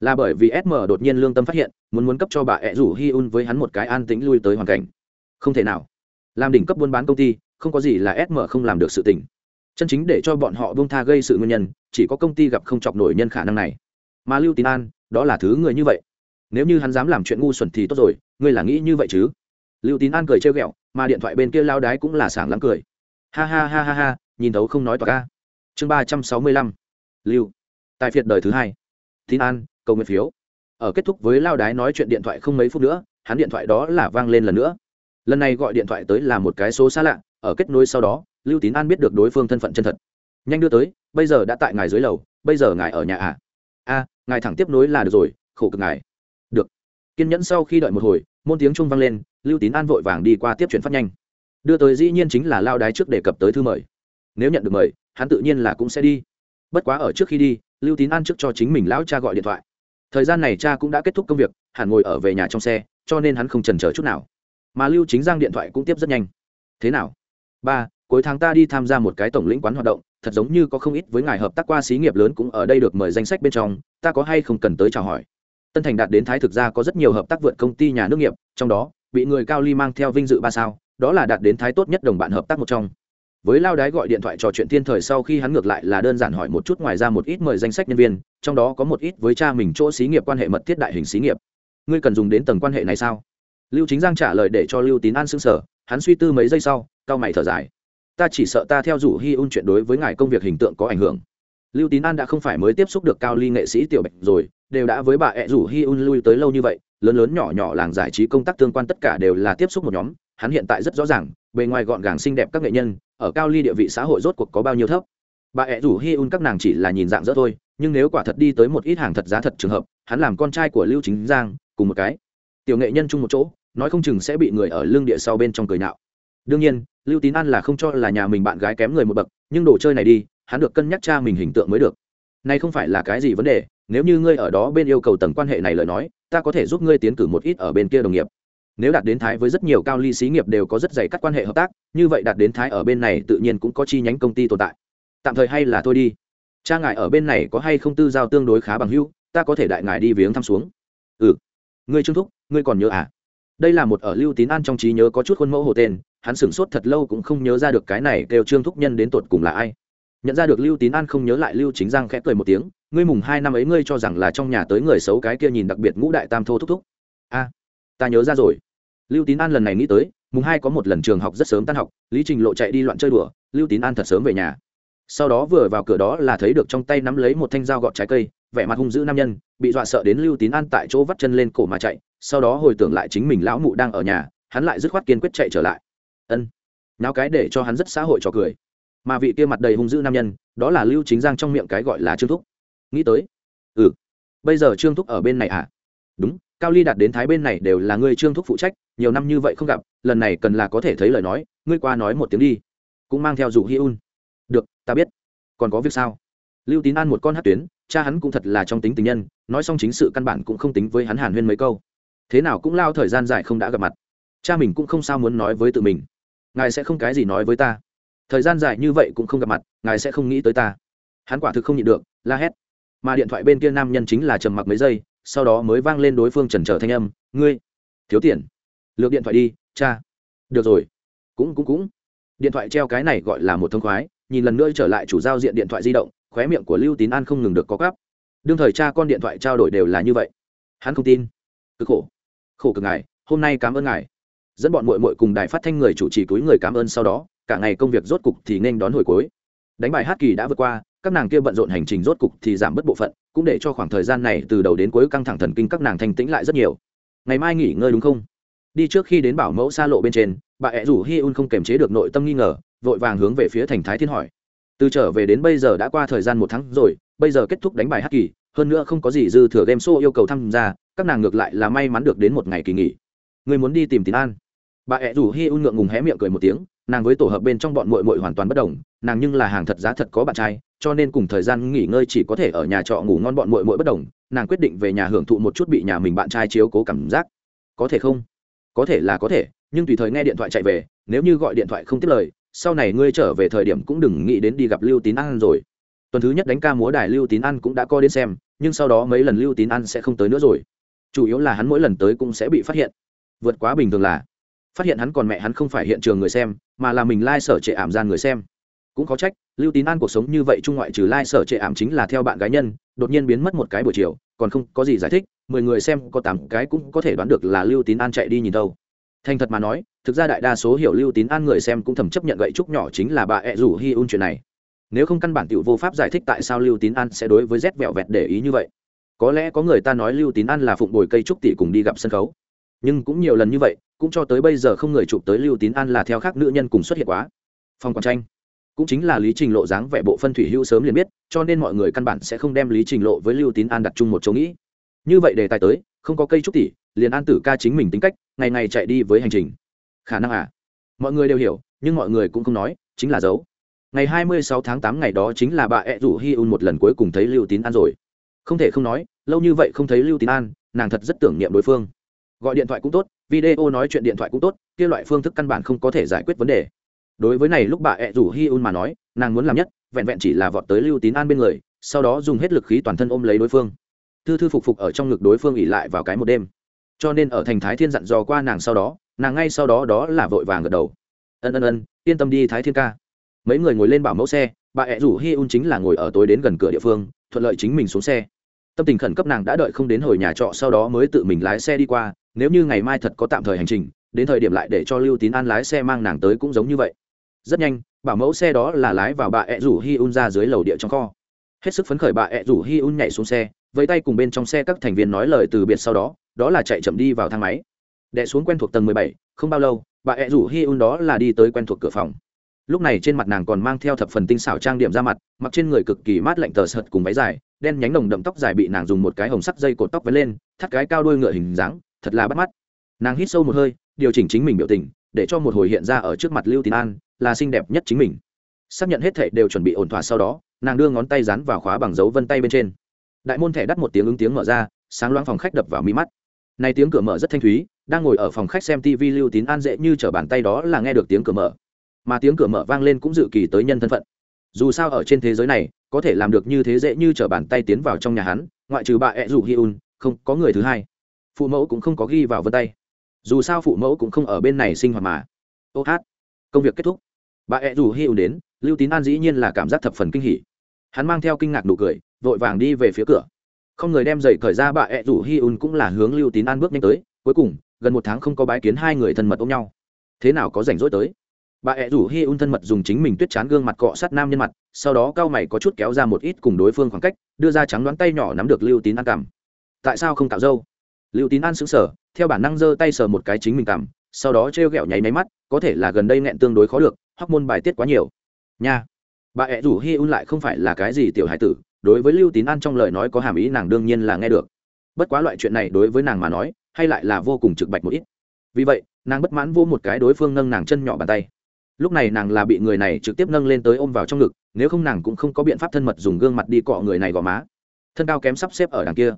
Là bởi vì sm đột nhiên lương tâm phát hiện, muốn muốn cấp cho bà ed rủ hi un với hắn một cái an tĩnh lui tới hoàn cảnh. Không thể nào. Làm đỉnh cấp buôn bán công ty, không có gì là sm không làm được sự tình. Chân chính để cho bọn họ bông tha gây sự nguyên nhân, chỉ có công ty gặp không chọc nổi nhân khả năng này. Mà lưu tín an, đó là thứ người như vậy nếu như hắn dám làm chuyện ngu xuẩn thì tốt rồi, ngươi là nghĩ như vậy chứ? Lưu tín an cười trêu ghẹo, mà điện thoại bên kia lao đái cũng là sảng lắm cười. Ha ha ha ha ha, nhìn thấu không nói tỏ ca chương ba trăm sáu mươi lăm. Lưu. Tại phiệt đời thứ hai. Tín an, cầu nguyện phiếu. Ở kết thúc với lao đái nói chuyện điện thoại không mấy phút nữa, hắn điện thoại đó là vang lên lần nữa. Lần này gọi điện thoại tới là một cái số xa lạ, ở kết nối sau đó, lưu tín an biết được đối phương thân phận chân thật. Nhanh đưa tới, bây giờ đã tại ngài dưới lầu, bây giờ ngài ở nhà à? A, ngài thẳng tiếp nối là được rồi, khổ cực ngài kiên nhẫn sau khi đợi một hồi, môn tiếng trung vang lên, lưu tín an vội vàng đi qua tiếp chuyển phát nhanh. Đưa tới dĩ nhiên chính là lao đái trước đề cập tới thư mời. Nếu nhận được mời, hắn tự nhiên là cũng sẽ đi. Bất quá ở trước khi đi, lưu tín an trước cho chính mình lão cha gọi điện thoại. Thời gian này cha cũng đã kết thúc công việc, hẳn ngồi ở về nhà trong xe, cho nên hắn không trần c chút nào. Mà lưu chính giang điện thoại cũng tiếp rất nhanh. Thế nào? Ba, cuối tháng ta đi tham gia một cái tổng lĩnh quán hoạt động, thật giống như có không ít với ngài hợp tác qua xí nghiệp lớn cũng ở đây được mời danh sách bên trong, ta có hay không cần tới chào hỏi? Tân thành đạt đến thái thực ra có rất nhiều hợp tác vượt công ty nhà nước nghiệp, trong đó, bị người cao ly mang theo vinh dự ba sao, đó là đạt đến thái tốt nhất đồng bạn hợp tác một trong. Với lao đái gọi điện thoại trò chuyện thiên thời sau khi hắn ngược lại là đơn giản hỏi một chút ngoài ra một ít mời danh sách nhân viên, trong đó có một ít với cha mình chỗ xí nghiệp quan hệ mật thiết đại hình xí nghiệp. Ngươi cần dùng đến tầng quan hệ này sao? Lưu chính giang trả lời để cho lưu tín an xưng sở hắn suy tư mấy giây sau, cao mày thở dài. Ta chỉ sợ ta theo rủ hi un chuyện đối với ngài công việc hình tượng có ảnh hưởng. Lưu tín an đã không phải mới tiếp xúc được cao ly nghệ sĩ tiểu bạch rồi đều đã với bà ẹ rủ hi un lui tới lâu như vậy, lớn lớn nhỏ nhỏ làng giải trí công tác tương quan tất cả đều là tiếp xúc một nhóm, hắn hiện tại rất rõ ràng, bề ngoài gọn gàng xinh đẹp các nghệ nhân, ở cao ly địa vị xã hội rốt cuộc có bao nhiêu thấp. Bà ẹ rủ hi un các nàng chỉ là nhìn dạng dỡ thôi, nhưng nếu quả thật đi tới một ít hàng thật giá thật trường hợp, hắn làm con trai của lưu chính giang, cùng một cái. Tiểu nghệ nhân chung một chỗ, nói không chừng sẽ bị người ở lương địa sau bên trong cười nạo đương nhiên, lưu tín an là không cho là nhà mình bạn gái kém người một bậc, nhưng đồ chơi này đi, hắn được cân nhắc cha mình hình tượng mới được. Này không phải là cái gì vấn đề nếu như ngươi ở đó bên yêu cầu tầng quan hệ này lời nói, ta có thể giúp ngươi tiến cử một ít ở bên kia đồng nghiệp. Nếu đạt đến thái với rất nhiều cao ly xí nghiệp đều có rất dày các quan hệ hợp tác, như vậy đạt đến thái ở bên này tự nhiên cũng có chi nhánh công ty tồn tại. Tạm thời hay là thôi đi. Cha ngài ở bên này có hay không tư giao tương đối khá bằng hữu, ta có thể đại ngài đi viếng thăm xuống. Ừ. Ngươi trương thúc, ngươi còn nhớ à? Đây là một ở lưu tín an trong trí nhớ có chút khuôn mẫu hồ tên, hắn sửng sốt thật lâu cũng không nhớ ra được cái này kêu trương thúc nhân đến tột cùng là ai. Nhận ra được lưu tín an không nhớ lại lưu chính giang khẽ cười một tiếng ngươi mùng hai năm ấy ngươi cho rằng là trong nhà tới người xấu cái kia nhìn đặc biệt ngũ đại tam thô thúc thúc. A, ta nhớ ra rồi. Lưu tín an lần này nghĩ tới, mùng hai có một lần trường học rất sớm tan học, lý trình lộ chạy đi loạn chơi đùa, lưu tín an thật sớm về nhà. Sau đó vừa vào cửa đó là thấy được trong tay nắm lấy một thanh dao gọt trái cây, vẻ mặt hung dữ nam nhân, bị dọa sợ đến lưu tín an tại chỗ vắt chân lên cổ mà chạy, sau đó hồi tưởng lại chính mình lão mụ đang ở nhà, hắn lại dứt khoát kiên quyết chạy trở lại. Ân nào cái để cho hắn rất xã hội cho cười. Mà vị kia mặt đầy hung dữ nam nhân, đó là lưu chính giang trong miệng cái gọi là trương thúc nghĩ tới. Ừ. Bây giờ trương thúc ở bên này à? Đúng, cao ly đạt đến thái bên này đều là ngươi trương thúc phụ trách, nhiều năm như vậy không gặp, lần này cần là có thể thấy lời nói, ngươi qua nói một tiếng đi. Cũng mang theo dù hi un. Được, ta biết. Còn có việc sao? Lưu tín an một con hát tuyến, cha hắn cũng thật là trong tính tình nhân, nói xong chính sự căn bản cũng không tính với hắn hàn huyên mấy câu. Thế nào cũng lao thời gian dài không đã gặp mặt. Cha mình cũng không sao muốn nói với tự mình. Ngài sẽ không cái gì nói với ta. Thời gian dài như vậy cũng không gặp mặt, ngài sẽ không nghĩ tới ta. Hắn quả thực không nhịn được, la hét mà điện thoại bên kia nam nhân chính là trầm mặc mấy giây, sau đó mới vang lên đối phương trần trở thanh âm, ngươi, thiếu tiền, lược điện thoại đi, cha. Được rồi. Cũng cũng cũng. Điện thoại treo cái này gọi là một thông khoái, nhìn lần nữa trở lại chủ giao diện điện thoại di động, khóe miệng của lưu tín an không ngừng được có gắp đương thời cha con điện thoại trao đổi đều là như vậy. Hắn không tin. Cực khổ khổ cực ngài, hôm nay cảm ơn ngài. Dẫn bọn mội mội cùng đài phát thanh người chủ trì túi người cảm ơn sau đó, cả ngày công việc rốt cục thì nên đón hồi cuối đánh bài hát kỳ đã vượt qua, các nàng kia bận rộn hành trình rốt cục thì giảm bớt bộ phận, cũng để cho khoảng thời gian này từ đầu đến cuối căng thẳng thần kinh các nàng thanh tĩnh lại rất nhiều. Ngày mai nghỉ ngơi đúng không? Đi trước khi đến bảo mẫu xa lộ bên trên, bà ẹ rủ hi un không kềm chế được nội tâm nghi ngờ, vội vàng hướng về phía thành thái thiên hỏi. Từ trở về đến bây giờ đã qua thời gian một tháng rồi, bây giờ kết thúc đánh bài hát kỳ, hơn nữa không có gì dư thừa game show yêu cầu tham gia, các nàng ngược lại là may mắn được đến một ngày kỳ nghỉ. Người muốn đi tìm tín an. Bà ẹ rủ hi un ngượng ngùng hé miệng cười một tiếng nàng với tổ hợp bên trong bọn mội mội hoàn toàn bất đồng, nàng nhưng là hàng thật giá thật có bạn trai, cho nên cùng thời gian nghỉ ngơi chỉ có thể ở nhà trọ ngủ ngon bọn mội mội bất đồng, nàng quyết định về nhà hưởng thụ một chút bị nhà mình bạn trai chiếu cố cảm giác. Có thể không? Có thể là có thể, nhưng tùy thời nghe điện thoại chạy về, nếu như gọi điện thoại không tiếp lời, sau này ngươi trở về thời điểm cũng đừng nghĩ đến đi gặp lưu tín an rồi. Tuần thứ nhất đánh ca múa đài lưu tín an cũng đã coi đến xem, nhưng sau đó mấy lần lưu tín an sẽ không tới nữa rồi. Chủ yếu là hắn mỗi lần tới cũng sẽ bị phát hiện. Vượt quá bình thường là phát hiện hắn còn mẹ hắn không phải hiện trường người xem, mà là mình lai、like、sở trệ ảm gian người xem. Cũng có trách, lưu tín an cuộc sống như vậy trung ngoại trừ lai、like、sở trệ ảm chính là theo bạn gái nhân, đột nhiên biến mất một cái buổi chiều, còn không có gì giải thích, mười người xem có tám cái cũng có thể đoán được là lưu tín an chạy đi nhìn đâu. Thành thật mà nói, thực ra đại đa số hiểu lưu tín an người xem cũng thầm chấp nhận gậy trúc nhỏ chính là bà ẹ rủ hi un chuyện này. Nếu không căn bản t vô pháp giải thích tại sao lưu tín an sẽ đối với rét vẹo vẹt để ý như vậy. Có lẽ có người ta nói lưu tín an là phụng bồi cây trúc tỷ cùng đi gặp sân khấu. Nhưng cũng nhiều lần như vậy cũng cho tới bây giờ không người chụp tới lưu tín an là theo khác nữ nhân cùng xuất hiện quá. Phong quản tranh cũng chính là lý trình lộ dáng vẻ bộ phân thủy hữu sớm liền biết, cho nên mọi người căn bản sẽ không đem lý trình lộ với lưu tín an đặt chung một chỗ nghĩ. Như vậy đề tài tới, không có cây trúc tỷ, liền an tử ca chính mình tính cách, ngày ngày chạy đi với hành trình. Khả năng à? Mọi người đều hiểu, nhưng mọi người cũng không nói, chính là dấu. Ngày hai mươi sáu tháng tám ngày đó chính là bà ẹ rủ hi un một lần cuối cùng thấy lưu tín an rồi. Không thể không nói, lâu như vậy không thấy lưu tín an, nàng thật rất tưởng niệm đối phương gọi điện thoại cũng tốt, video nói chuyện điện thoại cũng tốt, kia loại phương thức căn bản không có thể giải quyết vấn đề. Đối với này lúc bà ẹ rủ hi un mà nói, nàng muốn làm nhất, vẹn vẹn chỉ là vọt tới lưu tín an bên người, sau đó dùng hết lực khí toàn thân ôm lấy đối phương. Thư thư phục phục ở trong ngực đối phương ỉ lại vào cái một đêm. Cho nên ở thành thái thiên dặn dò qua nàng sau đó, nàng ngay sau đó đó là vội vàng gật đầu. Ân ân ân, yên tâm đi thái thiên ca. Mấy người ngồi lên bảo mẫu xe, bà ẹ rủ hi un chính là ngồi ở tối đến gần cửa địa phương, thuận lợi chính mình xuống xe. Tâm tình khẩn cấp nàng đã đợi không đến hồi nhà trọ sau đó mới tự mình lái xe đi qua nếu như ngày mai thật có tạm thời hành trình, đến thời điểm lại để cho lưu tín an lái xe mang nàng tới cũng giống như vậy. Rất nhanh, bảo mẫu xe đó là lái vào bà ẹ rủ hi un ra dưới lầu địa trong kho. Hết sức phấn khởi bà ẹ rủ hi un nhảy xuống xe với tay cùng bên trong xe các thành viên nói lời từ biệt sau đó đó là chạy chậm đi vào thang máy. Đệ xuống quen thuộc tầng mười bảy, không bao lâu bà ẹ rủ hi un đó là đi tới quen thuộc cửa phòng. Lúc này trên mặt nàng còn mang theo thập phần tinh xảo trang điểm ra mặt, mặc trên người cực kỳ mát lạnh tờ sợt cùng váy dài, đen nhánh nồng đậm tóc dài bị nàng dùng một cái hồng sắc dây cột tóc vấn lên, thắt cái cao đuôi ngựa hình dáng thật là bắt mắt. Nàng hít sâu một hơi, điều chỉnh chính mình biểu tình, để cho một hồi hiện ra ở trước mặt lưu tín an, là xinh đẹp nhất chính mình. Xác nhận hết thệ đều chuẩn bị ổn thỏa sau đó, nàng đưa ngón tay dán vào khóa bằng dấu vân tay bên trên. Đại môn thẻ đắt một tiếng ứng tiếng mở ra, sáng loáng phòng khách đập vào mi mắt. Nay tiếng cửa mở rất thanh thúy, đang ngồi ở phòng khách xem tv lưu tín an dễ như t bàn tay đó là nghe được tiếng cửa mở. Mà tiếng cửa mở vang lên cũng dự kỳ tới nhân thân phận. Dù sao ở trên thế giới này, có thể làm được như thế dễ như t bàn tay tiến vào trong nhà hắn, ngoại trừ bà ẹ rủ hi un, không có người thứ hai phụ mẫu cũng không có ghi vào vân tay. Dù sao phụ mẫu cũng không ở bên này sinh hoạt mà. Ô hát, công việc kết thúc. Bà ẹ rủ hi đến, lưu tín an dĩ nhiên là cảm giác thập phần kinh hỉ. Hắn mang theo kinh ngạc nụ cười, vội vàng đi về phía cửa. Không người đem giày cởi ra, bà ẹ rủ hi un cũng là hướng lưu tín an bước nhanh tới. Cuối cùng, gần một tháng không có bái kiến hai người thân mật ôm nhau. Thế nào có rảnh rỗi tới? Bà ẹ rủ hi un thân mật dùng chính mình tuyết chán gương mặt cọ sát nam nhân mặt, sau đó cao mày có chút kéo ra một ít cùng đối phương khoảng cách, đưa ra trắng đoán tay nhỏ nắm được lưu tín an cảm tại sao không cạo dâu lưu tín an sững sờ, theo bản năng giơ tay sờ một cái chính mình cảm sau đó t r e o g ẹ o nháy máy mắt, có thể là gần đây nghẹn tương đối khó được, hóc môn bài tiết quá nhiều. Nha, bà ẹ rủ hi un lại không phải là cái gì tiểu hải tử, đối với lưu tín an trong lời nói có hàm ý nàng đương nhiên là nghe được. Bất quá loại chuyện này đối với nàng mà nói, hay lại là vô cùng trực bạch một ít. Vì vậy, nàng bất mãn vô một cái đối phương nâng nàng chân nhỏ bàn tay. Lúc này nàng là bị người này trực tiếp nâng lên tới ôm vào trong ngực, nếu không nàng cũng không có biện pháp thân mật dùng gương mặt đi cọ người này gò má. Thân cao kém sắp xếp ở đằng kia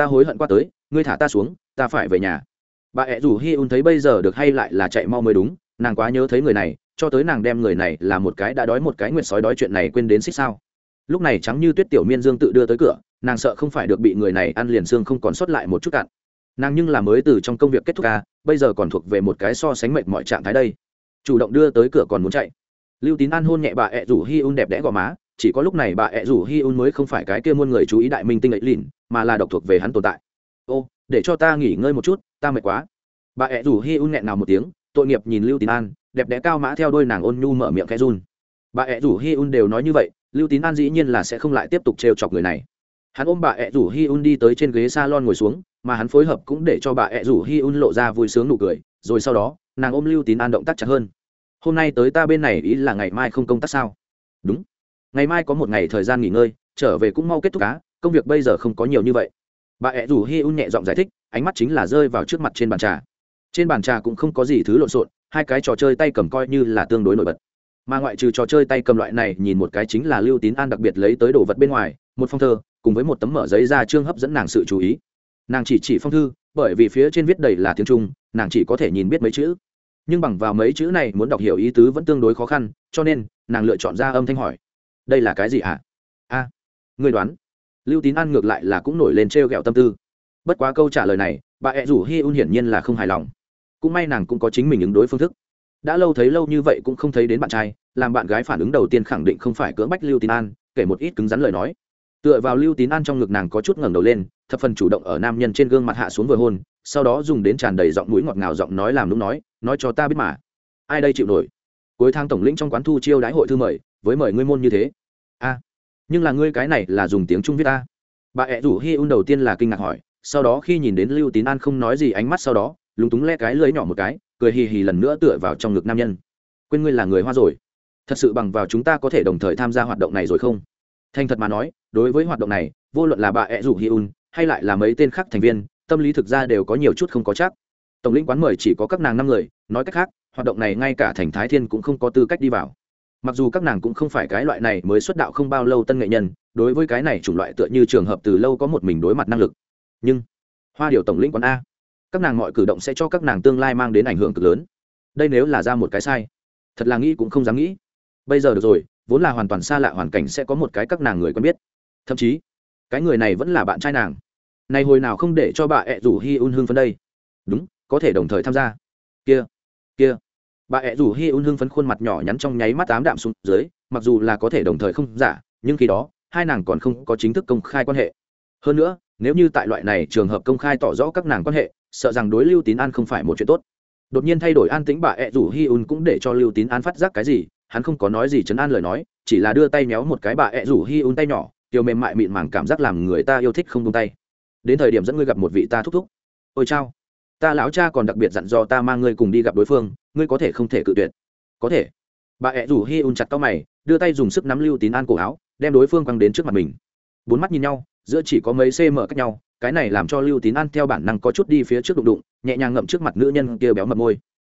ta hối hận qua tới, ngươi thả ta xuống, ta phải về nhà. Bà ẹ rủ hi un thấy bây giờ được hay lại là chạy mau mới đúng, nàng quá nhớ thấy người này, cho tới nàng đem người này là một cái đã đói một cái nguyệt sói đói chuyện này quên đến xích sao. Lúc này trắng như tuyết tiểu miên dương tự đưa tới cửa, nàng sợ không phải được bị người này ăn liền xương không còn sót lại một chút cạn. Nàng nhưng là mới từ trong công việc kết thúc ca, bây giờ còn thuộc về một cái so sánh mệt mọi trạng thái đây. Chủ động đưa tới cửa còn muốn chạy. Lưu tín an hôn nhẹ bà ẹ rủ hi un đẹp đẽ gò má chỉ có lúc này bà ẹ rủ hi un mới không phải cái kia muôn người chú ý đại minh tinh ấy lìn, mà là độc thuộc về hắn tồn tại. Ô, để cho ta nghỉ ngơi một chút, ta mệt quá. Bà ẹ rủ hi un nghẹn nào một tiếng, tội nghiệp nhìn lưu tín an, đẹp đẽ cao mã theo đôi nàng ôn nhu mở miệng khẽ run. Bà ẹ rủ hi un đều nói như vậy, lưu tín an dĩ nhiên là sẽ không lại tiếp tục trêu chọc người này. Hắn ôm bà ẹ rủ hi un đi tới trên ghế s a lon ngồi xuống, mà hắn phối hợp cũng để cho bà ẹ rủ hi un lộ ra vui sướng nụ cười, rồi sau đó, nàng ôm lưu tín an động tác chặt hơn. Hôm nay tới ta bên này ý là ngày mai không công tác sao? Đúng ngày mai có một ngày thời gian nghỉ ngơi, trở về cũng mau kết thúc cá công việc bây giờ không có nhiều như vậy. Bà ẹ rủ hi un nhẹ giọng giải thích, ánh mắt chính là rơi vào trước mặt trên bàn trà. Trên bàn trà cũng không có gì thứ lộn xộn, hai cái trò chơi tay cầm coi như là tương đối nổi bật. Mà ngoại trừ trò chơi tay cầm loại này, nhìn một cái chính là lưu tín an đặc biệt lấy tới đồ vật bên ngoài, một phong thơ, cùng với một tấm mở giấy ra chương hấp dẫn nàng sự chú ý. Nàng chỉ chỉ phong thư, bởi vì phía trên viết đầy là tiếng trung, nàng chỉ có thể nhìn biết mấy chữ. Nhưng bằng vào mấy chữ này muốn đọc hiểu ý tứ vẫn tương đối khó khăn, cho nên nàng lựa chọn ra âm thanh hỏi đây là cái gì ạ a à, người đoán. Lưu tín an ngược lại là cũng nổi lên t r e o g ẹ o tâm tư. Bất quá câu trả lời này bà ẹ rủ hi un hiển nhiên là không hài lòng. Cũng may nàng cũng có chính mình ứng đối phương thức. Đã lâu thấy lâu như vậy cũng không thấy đến bạn trai làm bạn gái phản ứng đầu tiên khẳng định không phải cưỡng bách lưu tín an kể một ít cứng rắn lời nói. Tựa vào lưu tín an trong ngực nàng có chút ngẩng đầu lên thập phần chủ động ở nam nhân trên gương mặt hạ xuống vừa hôn sau đó dùng đến tràn đầy giọng mũi ngọt ngào giọng nói làm đúng nói nói cho ta biết mà. Ai đây chịu nổi? Cuối thang tổng lĩnh trong quán thu chiêu đãi hội thư mời với mời ngươi môn như thế. A, nhưng là ngươi cái này là dùng tiếng trung viết ta. Bà ẹ rủ hi un đầu tiên là kinh ngạc hỏi, sau đó khi nhìn đến lưu tín an không nói gì ánh mắt sau đó, lúng túng le cái lưới nhỏ một cái, cười hì hì lần nữa tựa vào trong ngực nam nhân. Quên ngươi là người hoa rồi. Thật sự bằng vào chúng ta có thể đồng thời tham gia hoạt động này rồi không? Thành thật mà nói, đối với hoạt động này, vô luận là bà ẹ rủ hi un, hay lại là mấy tên khác thành viên, tâm lý thực ra đều có nhiều chút không có chắc. Tổng lĩnh quán mời chỉ có các nàng năm người, nói cách khác, hoạt động này ngay cả thành thái thiên cũng không có tư cách đi vào mặc dù các nàng cũng không phải cái loại này mới xuất đạo không bao lâu tân nghệ nhân, đối với cái này chủng loại tựa như trường hợp từ lâu có một mình đối mặt năng lực. Nhưng, hoa điều tổng lĩnh quán a, các nàng mọi cử động sẽ cho các nàng tương lai mang đến ảnh hưởng cực lớn. Đây nếu là ra một cái sai, thật là nghĩ cũng không dám nghĩ. Bây giờ được rồi, vốn là hoàn toàn xa lạ hoàn cảnh sẽ có một cái các nàng người quen biết. Thậm chí, cái người này vẫn là bạn trai nàng. Này hồi nào không để cho bà ẹ rủ hi un hương phân đây? Đúng, có thể đồng thời tham gia. Kia kia bà ẹ rủ hi un hưng phấn khuôn mặt nhỏ nhắn trong nháy mắt tám đạm xuống dưới, mặc dù là có thể đồng thời không giả, nhưng khi đó, hai nàng còn không có chính thức công khai quan hệ. Hơn nữa, nếu như tại loại này trường hợp công khai tỏ rõ các nàng quan hệ, sợ rằng đối lưu tín an không phải một chuyện tốt. Đột nhiên thay đổi an tính bà ẹ rủ hi un cũng để cho lưu tín an phát giác cái gì, hắn không có nói gì chấn an lời nói, chỉ là đưa tay méo một cái bà ẹ rủ hi un tay nhỏ, tiểu mềm mại mịn màng cảm giác làm người ta yêu thích không tung tay. Đến thời điểm dẫn ngươi gặp một vị ta thúc thúc. Ôi chao ta lão cha còn đặc biệt dặn dò ta mang ngươi cùng đi gặp đối phương, ngươi có thể không thể cự tuyệt. Có thể. Bà ẹ rủ hi un chặt tóc mày, đưa tay dùng sức nắm lưu tín an cổ áo, đem đối phương quăng đến trước mặt mình. Bốn mắt nhìn nhau, giữa chỉ có mấy cm cách nhau, cái này làm cho lưu tín an theo bản năng có chút đi phía trước đụng đụng, nhẹ nhàng ngậm trước mặt nữ nhân kia béo mập môi.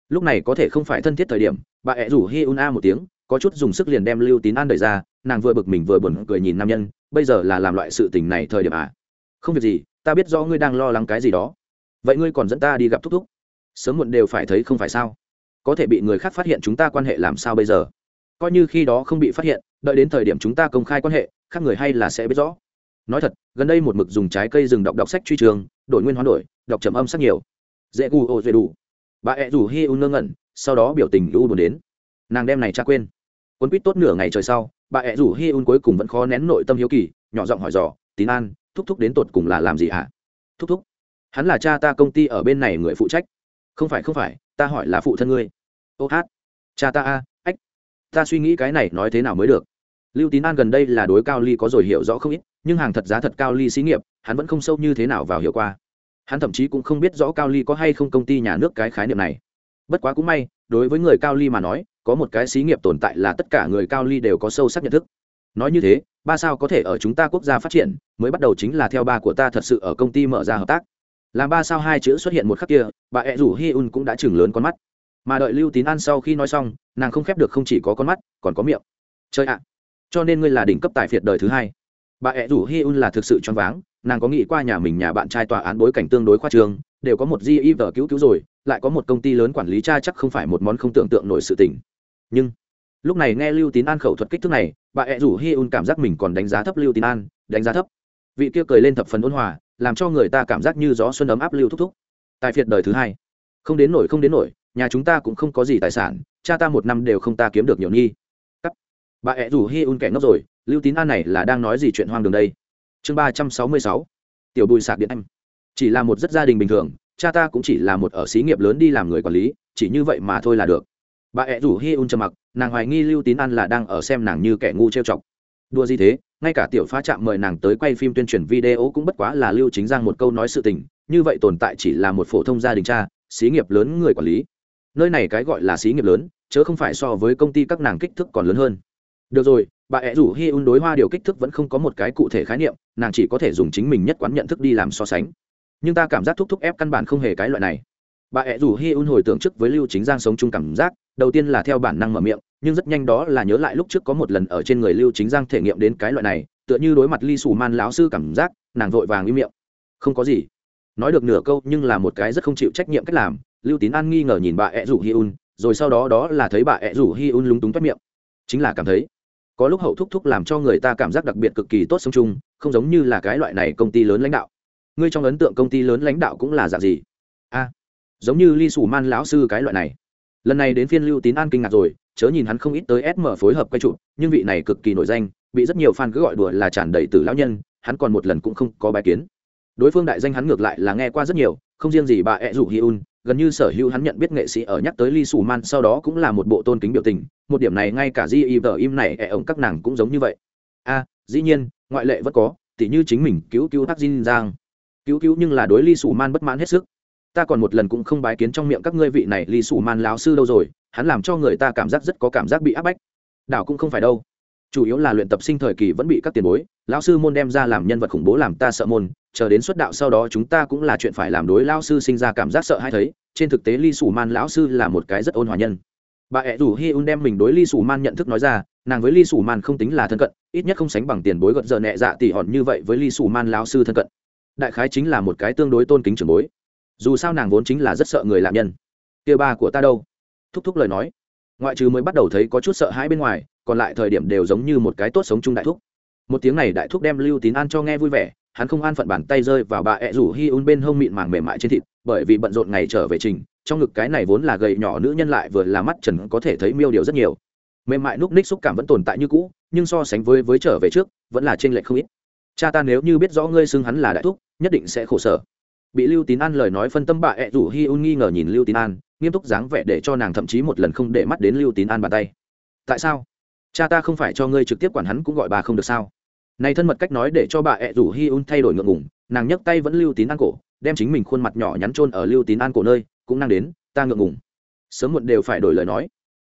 Lúc này có thể không phải thân thiết thời điểm, bà ẹ rủ hi un a một tiếng, có chút dùng sức liền đem lưu tín an đẩy ra, nàng vừa bực mình vừa buồn cười nhìn nam nhân, bây giờ là làm loại sự tình này thời điểm à? Không việc gì, ta biết rõ ngươi đang lo lắng cái gì đó vậy ngươi còn dẫn ta đi gặp thúc thúc? Sớm muộn đều phải thấy không phải sao? Có thể bị người khác phát hiện chúng ta quan hệ làm sao bây giờ? Coi như khi đó không bị phát hiện, đợi đến thời điểm chúng ta công khai quan hệ, khác người hay là sẽ biết rõ. Nói thật, gần đây một mực dùng trái cây rừng đọc đọc sách truy trường, đổi nguyên hoán đổi, đọc trầm âm sắc nhiều. Dễ gu ô dễ đủ. Bà ẹ rủ hi u ngơ ngẩn, sau đó biểu tình u buồn đến. Nàng đem này cha quên. Quân quýt tốt nửa ngày trời sau, bà ẹ rủ hi un cuối cùng vẫn khó nén nội tâm hiếu kỳ, nhỏ giọng hỏi dò, tín an, thúc thúc đến tột cùng là làm gì hả? Thúc thúc hắn là cha ta công ty ở bên này người phụ trách. Không phải không phải, ta hỏi là phụ thân ngươi. Ô hát. Cha ta a, ách. Ta suy nghĩ cái này nói thế nào mới được. Lưu tín an gần đây là đối cao ly có rồi hiểu rõ không ít, nhưng hàng thật giá thật cao ly xí nghiệp, hắn vẫn không sâu như thế nào vào hiệu qua. Hắn thậm chí cũng không biết rõ cao ly có hay không công ty nhà nước cái khái niệm này. Bất quá cũng may, đối với người cao ly mà nói, có một cái xí nghiệp tồn tại là tất cả người cao ly đều có sâu sắc nhận thức. Nói như thế, ba sao có thể ở chúng ta quốc gia phát triển, mới bắt đầu chính là theo ba của ta thật sự ở công ty mở ra hợp tác làm ba sao hai chữ xuất hiện một khắc kia, bà ẹ rủ hi un cũng đã chừng lớn con mắt. Mà đợi lưu tín an sau khi nói xong, nàng không khép được không chỉ có con mắt, còn có miệng. Chơi ạ! Cho nên ngươi là đỉnh cấp tài phiệt đời thứ hai. Bà ẹ rủ hi un là thực sự choáng váng, nàng có nghĩ qua nhà mình nhà bạn trai tòa án bối cảnh tương đối khoa trường đều có một di y cứu cứu rồi, lại có một công ty lớn quản lý cha chắc không phải một món không tưởng tượng nổi sự tình. Nhưng, lúc này nghe lưu tín an khẩu thuật kích thước này, bà ẹ rủ hi un cảm giác mình còn đánh giá thấp lưu tín an, đánh giá thấp. Vị kia cười lên thập phần ôn hòa làm cho người ta cảm giác như gió xuân ấm áp lưu thúc thúc. Tài phiệt đời thứ hai. Không đến nổi, không đến nổi, nhà chúng ta cũng không có gì tài sản, cha ta một năm đều không ta kiếm được nhiều nghi. Cắt. bà ẹ rủ hi un kẻ ngốc rồi, lưu tín an này là đang nói gì chuyện hoang đường đây? Chương ba trăm sáu mươi sáu. Tiểu bùi sạc điện anh. Chỉ là một rất gia đình bình thường, cha ta cũng chỉ là một ở xí nghiệp lớn đi làm người quản lý, chỉ như vậy mà thôi là được. Bà ẹ rủ hi un trầm mặc, nàng hoài nghi lưu tín an là đang ở xem nàng như kẻ ngu trêu chọc. Đua gì thế? Ngay cả tiểu phá trạm mời nàng tới quay phim tuyên truyền video cũng bất quá là lưu chính giang một câu nói sự tình, như vậy tồn tại chỉ là một phổ thông gia đình cha, xí nghiệp lớn người quản lý. Nơi này cái gọi là xí nghiệp lớn, chớ không phải so với công ty các nàng kích thước còn lớn hơn. Được rồi, bà ẹ rủ hi un đối hoa điều kích thước vẫn không có một cái cụ thể khái niệm, nàng chỉ có thể dùng chính mình nhất quán nhận thức đi làm so sánh. Nhưng ta cảm giác thúc thúc ép căn bản không hề cái loại này. Bà ẹ rủ hi un hồi tưởng trước với lưu chính giang sống chung cảm giác, đầu tiên là theo bản năng mở miệng nhưng rất nhanh đó là nhớ lại lúc trước có một lần ở trên người lưu chính giang thể nghiệm đến cái loại này, tựa như đối mặt ly Sủ man lão sư cảm giác, nàng vội vàng im miệng. Không có gì. Nói được nửa câu nhưng là một cái rất không chịu trách nhiệm cách làm, lưu tín an nghi ngờ nhìn bà ẹ rủ hi un, rồi sau đó đó là thấy bà ẹ rủ hi un lúng túng toét miệng. Chính là cảm thấy, có lúc hậu thúc thúc làm cho người ta cảm giác đặc biệt cực kỳ tốt sống chung, không giống như là cái loại này công ty lớn lãnh đạo. Ngươi trong ấn tượng công ty lớn lãnh đạo cũng là dạng gì? A, giống như ly sủ man lão sư cái loại này lần này đến phiên lưu tín an kinh ngạc rồi, chớ nhìn hắn không ít tới sm phối hợp quay trụ, nhưng vị này cực kỳ nổi danh, bị rất nhiều fan cứ gọi đùa là tràn đầy từ lão nhân, hắn còn một lần cũng không có bài kiến đối phương đại danh hắn ngược lại là nghe qua rất nhiều, không riêng gì bà ẹ rủ hi un, gần như sở hữu hắn nhận biết nghệ sĩ ở nhắc tới lee su man sau đó cũng là một bộ tôn kính biểu tình, một điểm này ngay cả di y vờ im này ẻ ổng các nàng cũng giống như vậy a, dĩ nhiên, ngoại lệ vẫn có, tỉ như chính mình cứu cứu tắc Jin Giang. Cứu cứu nhưng là đối lee Sủ Man bất mãn hết sức. Ta còn một lần cũng không bái kiến trong miệng các ngươi vị này Lý Sủ Man lão sư đâu rồi, hắn làm cho người ta cảm giác rất có cảm giác bị áp bách. Đảo cũng không phải đâu. Chủ yếu là luyện tập sinh thời kỳ vẫn bị các tiền bối, lão sư môn đem ra làm nhân vật khủng bố làm ta sợ môn, chờ đến xuất đạo sau đó chúng ta cũng là chuyện phải làm đối lão sư sinh ra cảm giác sợ hay thấy, trên thực tế Ly Sủ Man lão sư là một cái rất ôn hòa nhân bà ẹ rủ hi un đem mình đối ly sủ man nhận thức nói ra nàng với ly sủ man không tính là thân cận ít nhất không sánh bằng tiền bối gợt giờ nhẹ dạ tỉ hòn như vậy với ly sủ man lão sư thân cận đại khái chính là một cái tương đối tôn kính trưởng bối dù sao nàng vốn chính là rất sợ người làm nhân. Kia ba của ta đâu? Thúc thúc lời nói. Ngoại trừ mới bắt đầu thấy có chút sợ hãi bên ngoài, còn lại thời điểm đều giống như một cái tốt sống chung đại thúc. Một tiếng này đại thúc đem lưu tín an cho nghe vui vẻ, hắn không an phận bàn tay rơi vào bà ẹ rủ hi un bên hông mịn màng mềm mại trên thịt, bởi vì bận rộn ngày trở về trình, trong ngực cái này vốn là gầy nhỏ nữ nhân lại vừa là mắt trần có thể thấy miêu điều rất nhiều. Mềm mại núp ních xúc cảm vẫn tồn tại như cũ, nhưng so sánh với với trở về trước, vẫn là trên lệch không ít. Cha ta nếu như biết rõ ngươi xưng hắn là đại thúc, nhất định sẽ khổ sở bị lưu tín an lời nói phân tâm bà ẹ rủ hi un nghi ngờ nhìn lưu tín an, nghiêm túc dáng vẻ để cho nàng thậm chí một lần không để mắt đến lưu tín an bàn tay. Tại sao? Cha ta không phải cho ngươi trực tiếp quản hắn cũng gọi bà không được sao? Này thân mật cách nói để cho bà ẹ rủ hi un thay đổi ngượng ngùng, nàng nhấc tay vẫn lưu tín an cổ, đem chính mình khuôn mặt nhỏ nhắn trôn ở lưu tín an cổ nơi, cũng năng đến, ta ngượng ngùng. Sớm muộn đều phải đổi lời nói.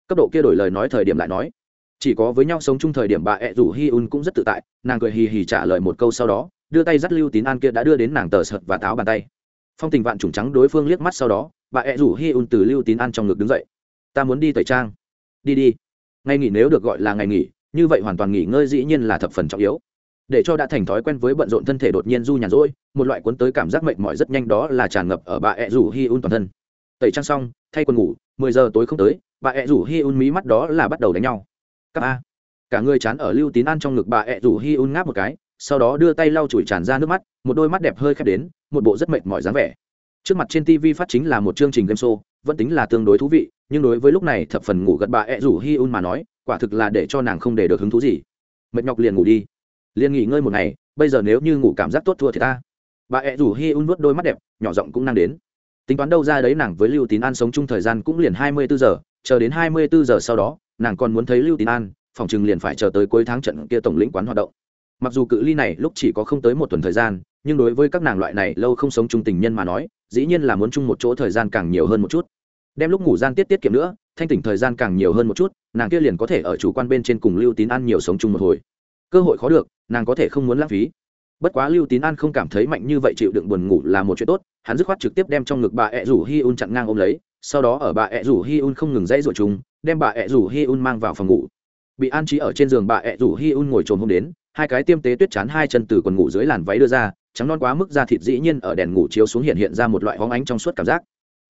Cấp độ kia đổi lời nói thời điểm lại nói. Chỉ có với nhau sống chung thời điểm bà ẹ rủ hi un cũng rất tự tại, nàng cười hì hì trả lời một câu sau đó đưa tay dắt lưu tín an kia đã đưa đến nàng tờ sợt và táo bàn tay. Phong tình vạn trùng trắng đối phương liếc mắt sau đó, bà ẹ rủ hi un từ lưu tín an trong ngực đứng dậy. Ta muốn đi tẩy trang. Đi đi. Ngày nghỉ nếu được gọi là ngày nghỉ, như vậy hoàn toàn nghỉ ngơi dĩ nhiên là thập phần trọng yếu. Để cho đã thành thói quen với bận rộn thân thể đột nhiên du nhàn rỗi, một loại cuốn tới cảm giác mệt mỏi rất nhanh đó là tràn ngập ở bà ẹ rủ hi un toàn thân. Tẩy trang xong, thay quần ngủ, mười giờ tối không tới, bà ẹ rủ hi un mí mắt đó là bắt đầu đánh nhau. Các a, cả người chán ở lưu tín an trong ngực bà ẹ rủ hi un ngáp một cái sau đó đưa tay lau chùi tràn ra nước mắt, một đôi mắt đẹp hơi khép đến, một bộ rất mệt mỏi dáng vẻ. Trước mặt trên tv phát chính là một chương trình game show, vẫn tính là tương đối thú vị, nhưng đối với lúc này thập phần ngủ gật bà ẹ rủ hi un mà nói, quả thực là để cho nàng không để được hứng thú gì. Mệt nhọc liền ngủ đi. Liền nghỉ ngơi một ngày, bây giờ nếu như ngủ cảm giác tốt thua thì ta. Bà ẹ rủ hi un nuốt đôi mắt đẹp, nhỏ giọng cũng năng đến. Tính toán đâu ra đấy nàng với lưu tín an sống chung thời gian cũng liền hai mươi bốn giờ, chờ đến hai mươi bốn giờ sau đó, nàng còn muốn thấy lưu tín an, phòng chừng liền phải chờ tới cuối tháng trận kia tổng lĩnh quán hoạt động mặc dù cự ly này lúc chỉ có không tới một tuần thời gian, nhưng đối với các nàng loại này lâu không sống chung tình nhân mà nói, dĩ nhiên là muốn chung một chỗ thời gian càng nhiều hơn một chút. Đem lúc ngủ gian tiết tiết kiệm nữa, thanh tỉnh thời gian càng nhiều hơn một chút, nàng kia liền có thể ở chủ quan bên trên cùng lưu tín an nhiều sống chung một hồi. Cơ hội khó được, nàng có thể không muốn lãng phí. Bất quá lưu tín an không cảm thấy mạnh như vậy chịu đựng buồn ngủ là một chuyện tốt, hắn dứt khoát trực tiếp đem trong ngực bà ẹ rủ hi un chặn ngang ôm lấy, sau đó ở bà ẹ rủ hi un không ngừng dãy rủa chúng đem bà ẹ rủ hi un mang vào phòng ngủ. Bị an trí ở trên giường bà ẹ rủ hi un ngồi trồm hôm đến hai cái tiêm tế tuyết chán hai chân từ quần ngủ dưới làn váy đưa ra, trắng non quá mức da thịt dĩ nhiên ở đèn ngủ chiếu xuống hiện hiện ra một loại hóng ánh trong suốt cảm giác.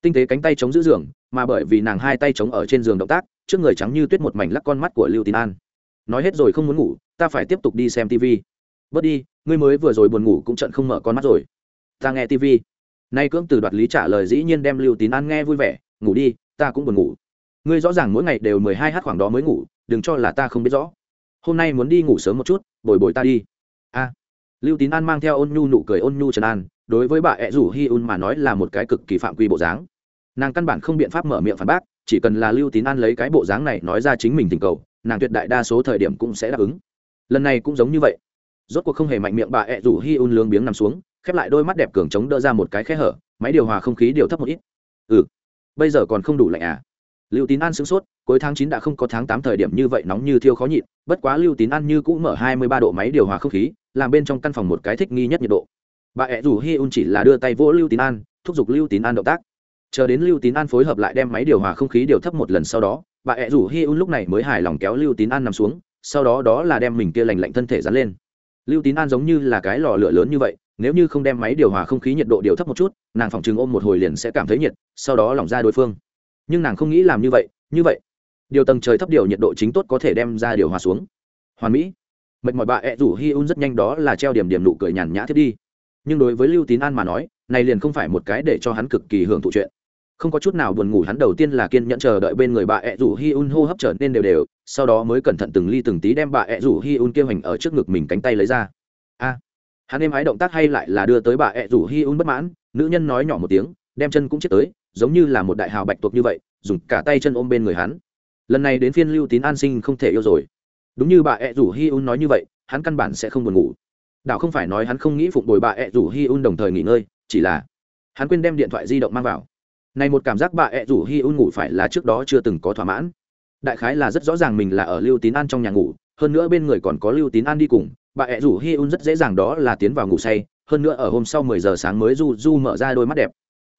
Tinh tế cánh tay chống giữ giường, mà bởi vì nàng hai tay chống ở trên giường động tác, trước người trắng như tuyết một mảnh lắc con mắt của lưu tín an. Nói hết rồi không muốn ngủ, ta phải tiếp tục đi xem tv bớt đi, ngươi mới vừa rồi buồn ngủ cũng trận không mở con mắt rồi. Ta nghe tv nay cưỡng từ đoạt lý trả lời dĩ nhiên đem lưu tín an nghe vui vẻ, ngủ đi, ta cũng buồn ngủ. Ngươi rõ ràng mỗi ngày đều mười hai h khoảng đó mới ngủ, đừng cho là ta không biết rõ hôm nay muốn đi ngủ sớm một chút, bồi bồi ta đi. A. Lưu tín an mang theo ôn nhu nụ cười ôn nhu trần an, đối với bà ẹ rủ hi un mà nói là một cái cực kỳ phạm quy bộ dáng. Nàng căn bản không biện pháp mở miệng phản bác, chỉ cần là lưu tín an lấy cái bộ dáng này nói ra chính mình tình cầu, nàng tuyệt đại đa số thời điểm cũng sẽ đáp ứng. Lần này cũng giống như vậy. Rốt cuộc không hề mạnh miệng bà ẹ rủ hi un lương biếng nằm xuống, khép lại đôi mắt đẹp cường chống đỡ ra một cái khe hở, máy điều hòa không khí điều thấp một ít. Ừ. Bây giờ còn không đủ lạnh à? Lưu tín an sửng sốt, cuối tháng chín đã không có tháng tám thời điểm như vậy nóng như thiêu khó nhịn, bất quá lưu tín an như cũng mở hai mươi ba độ máy điều hòa không khí, làm bên trong căn phòng một cái thích nghi nhất nhiệt độ. Bà ẹ rủ hi un chỉ là đưa tay vỗ lưu tín an, thúc giục lưu tín an động tác. Chờ đến lưu tín an phối hợp lại đem máy điều hòa không khí điều thấp một lần sau đó, bà ẹ rủ hi un lúc này mới hài lòng kéo lưu tín an nằm xuống, sau đó đó là đem mình kia lành lạnh thân thể dán lên. Lưu tín an giống như là cái lò lửa lớn như vậy, nếu như không đem máy điều hòa không khí nhiệt độ điều thấp một chút, nàng phòng chừng ôm một hồi liền sẽ cảm thấy nhiệt, sau đó lỏng ra đối phương nhưng nàng không nghĩ làm như vậy như vậy. Điều tầng trời thấp điều nhiệt độ chính tốt có thể đem ra điều hòa xuống. Hoàn mỹ. Mệt mỏi bà ẹ rủ hi un rất nhanh đó là treo điểm điểm nụ cười nhàn nhã thiết đi. Nhưng đối với lưu tín an mà nói, này liền không phải một cái để cho hắn cực kỳ hưởng thụ chuyện. Không có chút nào buồn ngủ, hắn đầu tiên là kiên nhẫn chờ đợi bên người bà ẹ rủ hi un hô hấp trở nên đều đều, sau đó mới cẩn thận từng ly từng tí đem bà ẹ rủ hi un kêu hành ở trước ngực mình cánh tay lấy ra. A. Hắn êm ái động tác hay lại là đưa tới bà ẹ rủ hi un bất mãn, nữ nhân nói nhỏ một tiếng đem chân cũng chết tới, giống như là một đại hào bạch tuộc như vậy, dùng cả tay chân ôm bên người hắn. Lần này đến phiên lưu tín an sinh không thể yêu rồi. Đúng như bà ẹ rủ hi un nói như vậy, hắn căn bản sẽ không buồn ngủ. Đảo không phải nói hắn không nghĩ phụng bồi bà ẹ rủ hi un đồng thời nghỉ ngơi, chỉ là hắn quên đem điện thoại di động mang vào. Này một cảm giác bà ẹ rủ hi un ngủ phải là trước đó chưa từng có thỏa mãn. Đại khái là rất rõ ràng mình là ở lưu tín an trong nhà ngủ, hơn nữa bên người còn có lưu tín an đi cùng, bà ẹ rủ hi un rất dễ dàng đó là tiến vào ngủ say, hơn nữa ở hôm sau mười giờ sáng mới du du mở ra đôi mắt đẹp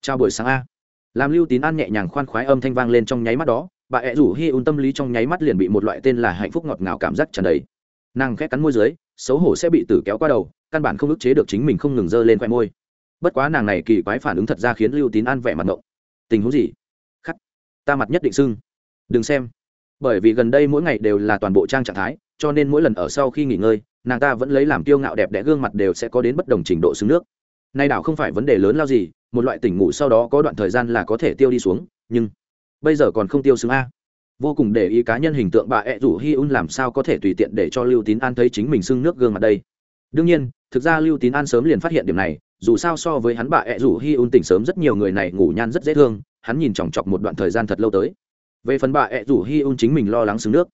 chào buổi sáng a. Làm lưu tín an nhẹ nhàng khoan khoái âm thanh vang lên trong nháy mắt đó, bà ẹ rủ hi un tâm lý trong nháy mắt liền bị một loại tên là hạnh phúc ngọt ngào cảm giác tràn đầy. Nàng khét cắn môi dưới, xấu hổ sẽ bị tử kéo qua đầu, căn bản không ức chế được chính mình không ngừng dơ lên khoe môi. Bất quá nàng này kỳ quái phản ứng thật ra khiến lưu tín an vẻ mặt ngộng. Tình huống gì? Khắc. Ta mặt nhất định sưng. Đừng xem. Bởi vì gần đây mỗi ngày đều là toàn bộ trang trạng thái, cho nên mỗi lần ở sau khi nghỉ ngơi, nàng ta vẫn lấy làm kiêu ngạo đẹp đẽ gương mặt đều sẽ có đến bất đồng trình độ xứng nước. Nay đảo không phải vấn đề lớn lao gì một loại tỉnh ngủ sau đó có đoạn thời gian là có thể tiêu đi xuống, nhưng bây giờ còn không tiêu xứng a. Vô cùng để ý cá nhân hình tượng bà ẹ rủ hi un làm sao có thể tùy tiện để cho lưu tín an thấy chính mình sưng nước gương mặt đây. Đương nhiên, thực ra lưu tín an sớm liền phát hiện điểm này, dù sao so với hắn bà ẹ rủ hi un tỉnh sớm rất nhiều người này ngủ nhan rất dễ thương, hắn nhìn chòng chọc một đoạn thời gian thật lâu tới. Về phần bà ẹ rủ hi un chính mình lo lắng xứng nước,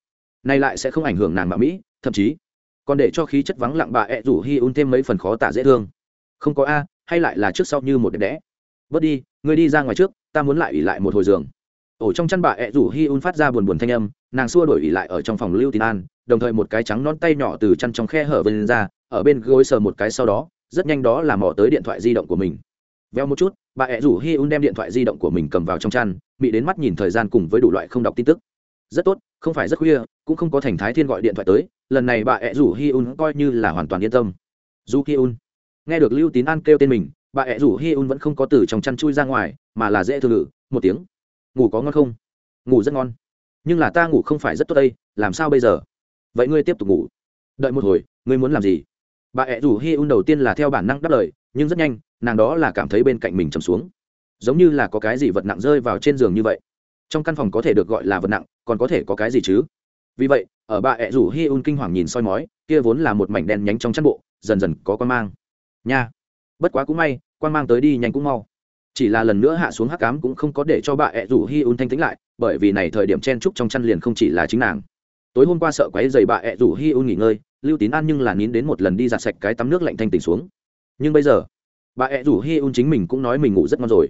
nay lại sẽ không ảnh hưởng nàng mà mỹ, thậm chí còn để cho khí chất vắng lặng bà ẹ rủ hi un thêm mấy phần khó tả dễ thương. Không có a, hay lại là trước sau như một đẹp đẽ bớt đi người đi ra ngoài trước, ta muốn lại ủy lại một hồi giường. Ổ trong chăn bà ẹ rủ hi un phát ra buồn buồn thanh âm, nàng xua đổi ủy lại ở trong phòng lưu tín an, đồng thời một cái trắng non tay nhỏ từ chăn trong khe hở vân ra, ở bên gối sờ một cái sau đó, rất nhanh đó là mò tới điện thoại di động của mình. Veo một chút, bà ẹ rủ hi un đem điện thoại di động của mình cầm vào trong chăn bị đến mắt nhìn thời gian cùng với đủ loại không đọc tin tức. Rất tốt, không phải rất khuya, cũng không có thành thái thiên gọi điện thoại tới, lần này bà ẹ rủ hi un coi như là hoàn toàn yên tâm. Du hi un. Nghe được lưu tín an kêu tên mình bà ẹ rủ hi un vẫn không có từ trong chăn chui ra ngoài, mà là dễ thương ngự, một tiếng. Ngủ có ngon không? Ngủ rất ngon. Nhưng là ta ngủ không phải rất tốt đây, làm sao bây giờ? Vậy ngươi tiếp tục ngủ. Đợi một hồi, ngươi muốn làm gì? Bà ẹ rủ hi un đầu tiên là theo bản năng đáp lời, nhưng rất nhanh, nàng đó là cảm thấy bên cạnh mình chầm xuống. Giống như là có cái gì vật nặng rơi vào trên giường như vậy. Trong căn phòng có thể được gọi là vật nặng, còn có thể có cái gì chứ? Vì vậy, ở bà ẹ rủ hi un kinh hoàng nhìn soi mói, kia vốn là một mảnh đen nhánh trong chăn bộ, dần dần có quan mang. Nha! Bất quá cũng may quan mang tới đi nhanh cũng mau. Chỉ là lần nữa hạ xuống hắc cám cũng không có để cho bà ẹ rủ hi un thanh tĩnh lại, bởi vì này thời điểm chen trúc trong chăn liền không chỉ là chính nàng. Tối hôm qua sợ quấy dày bà ẹ rủ hi un nghỉ ngơi, lưu tín an nhưng là nín đến một lần đi giặt sạch cái tắm nước lạnh thanh tỉnh xuống. Nhưng bây giờ, bà ẹ rủ hi un chính mình cũng nói mình ngủ rất ngon rồi.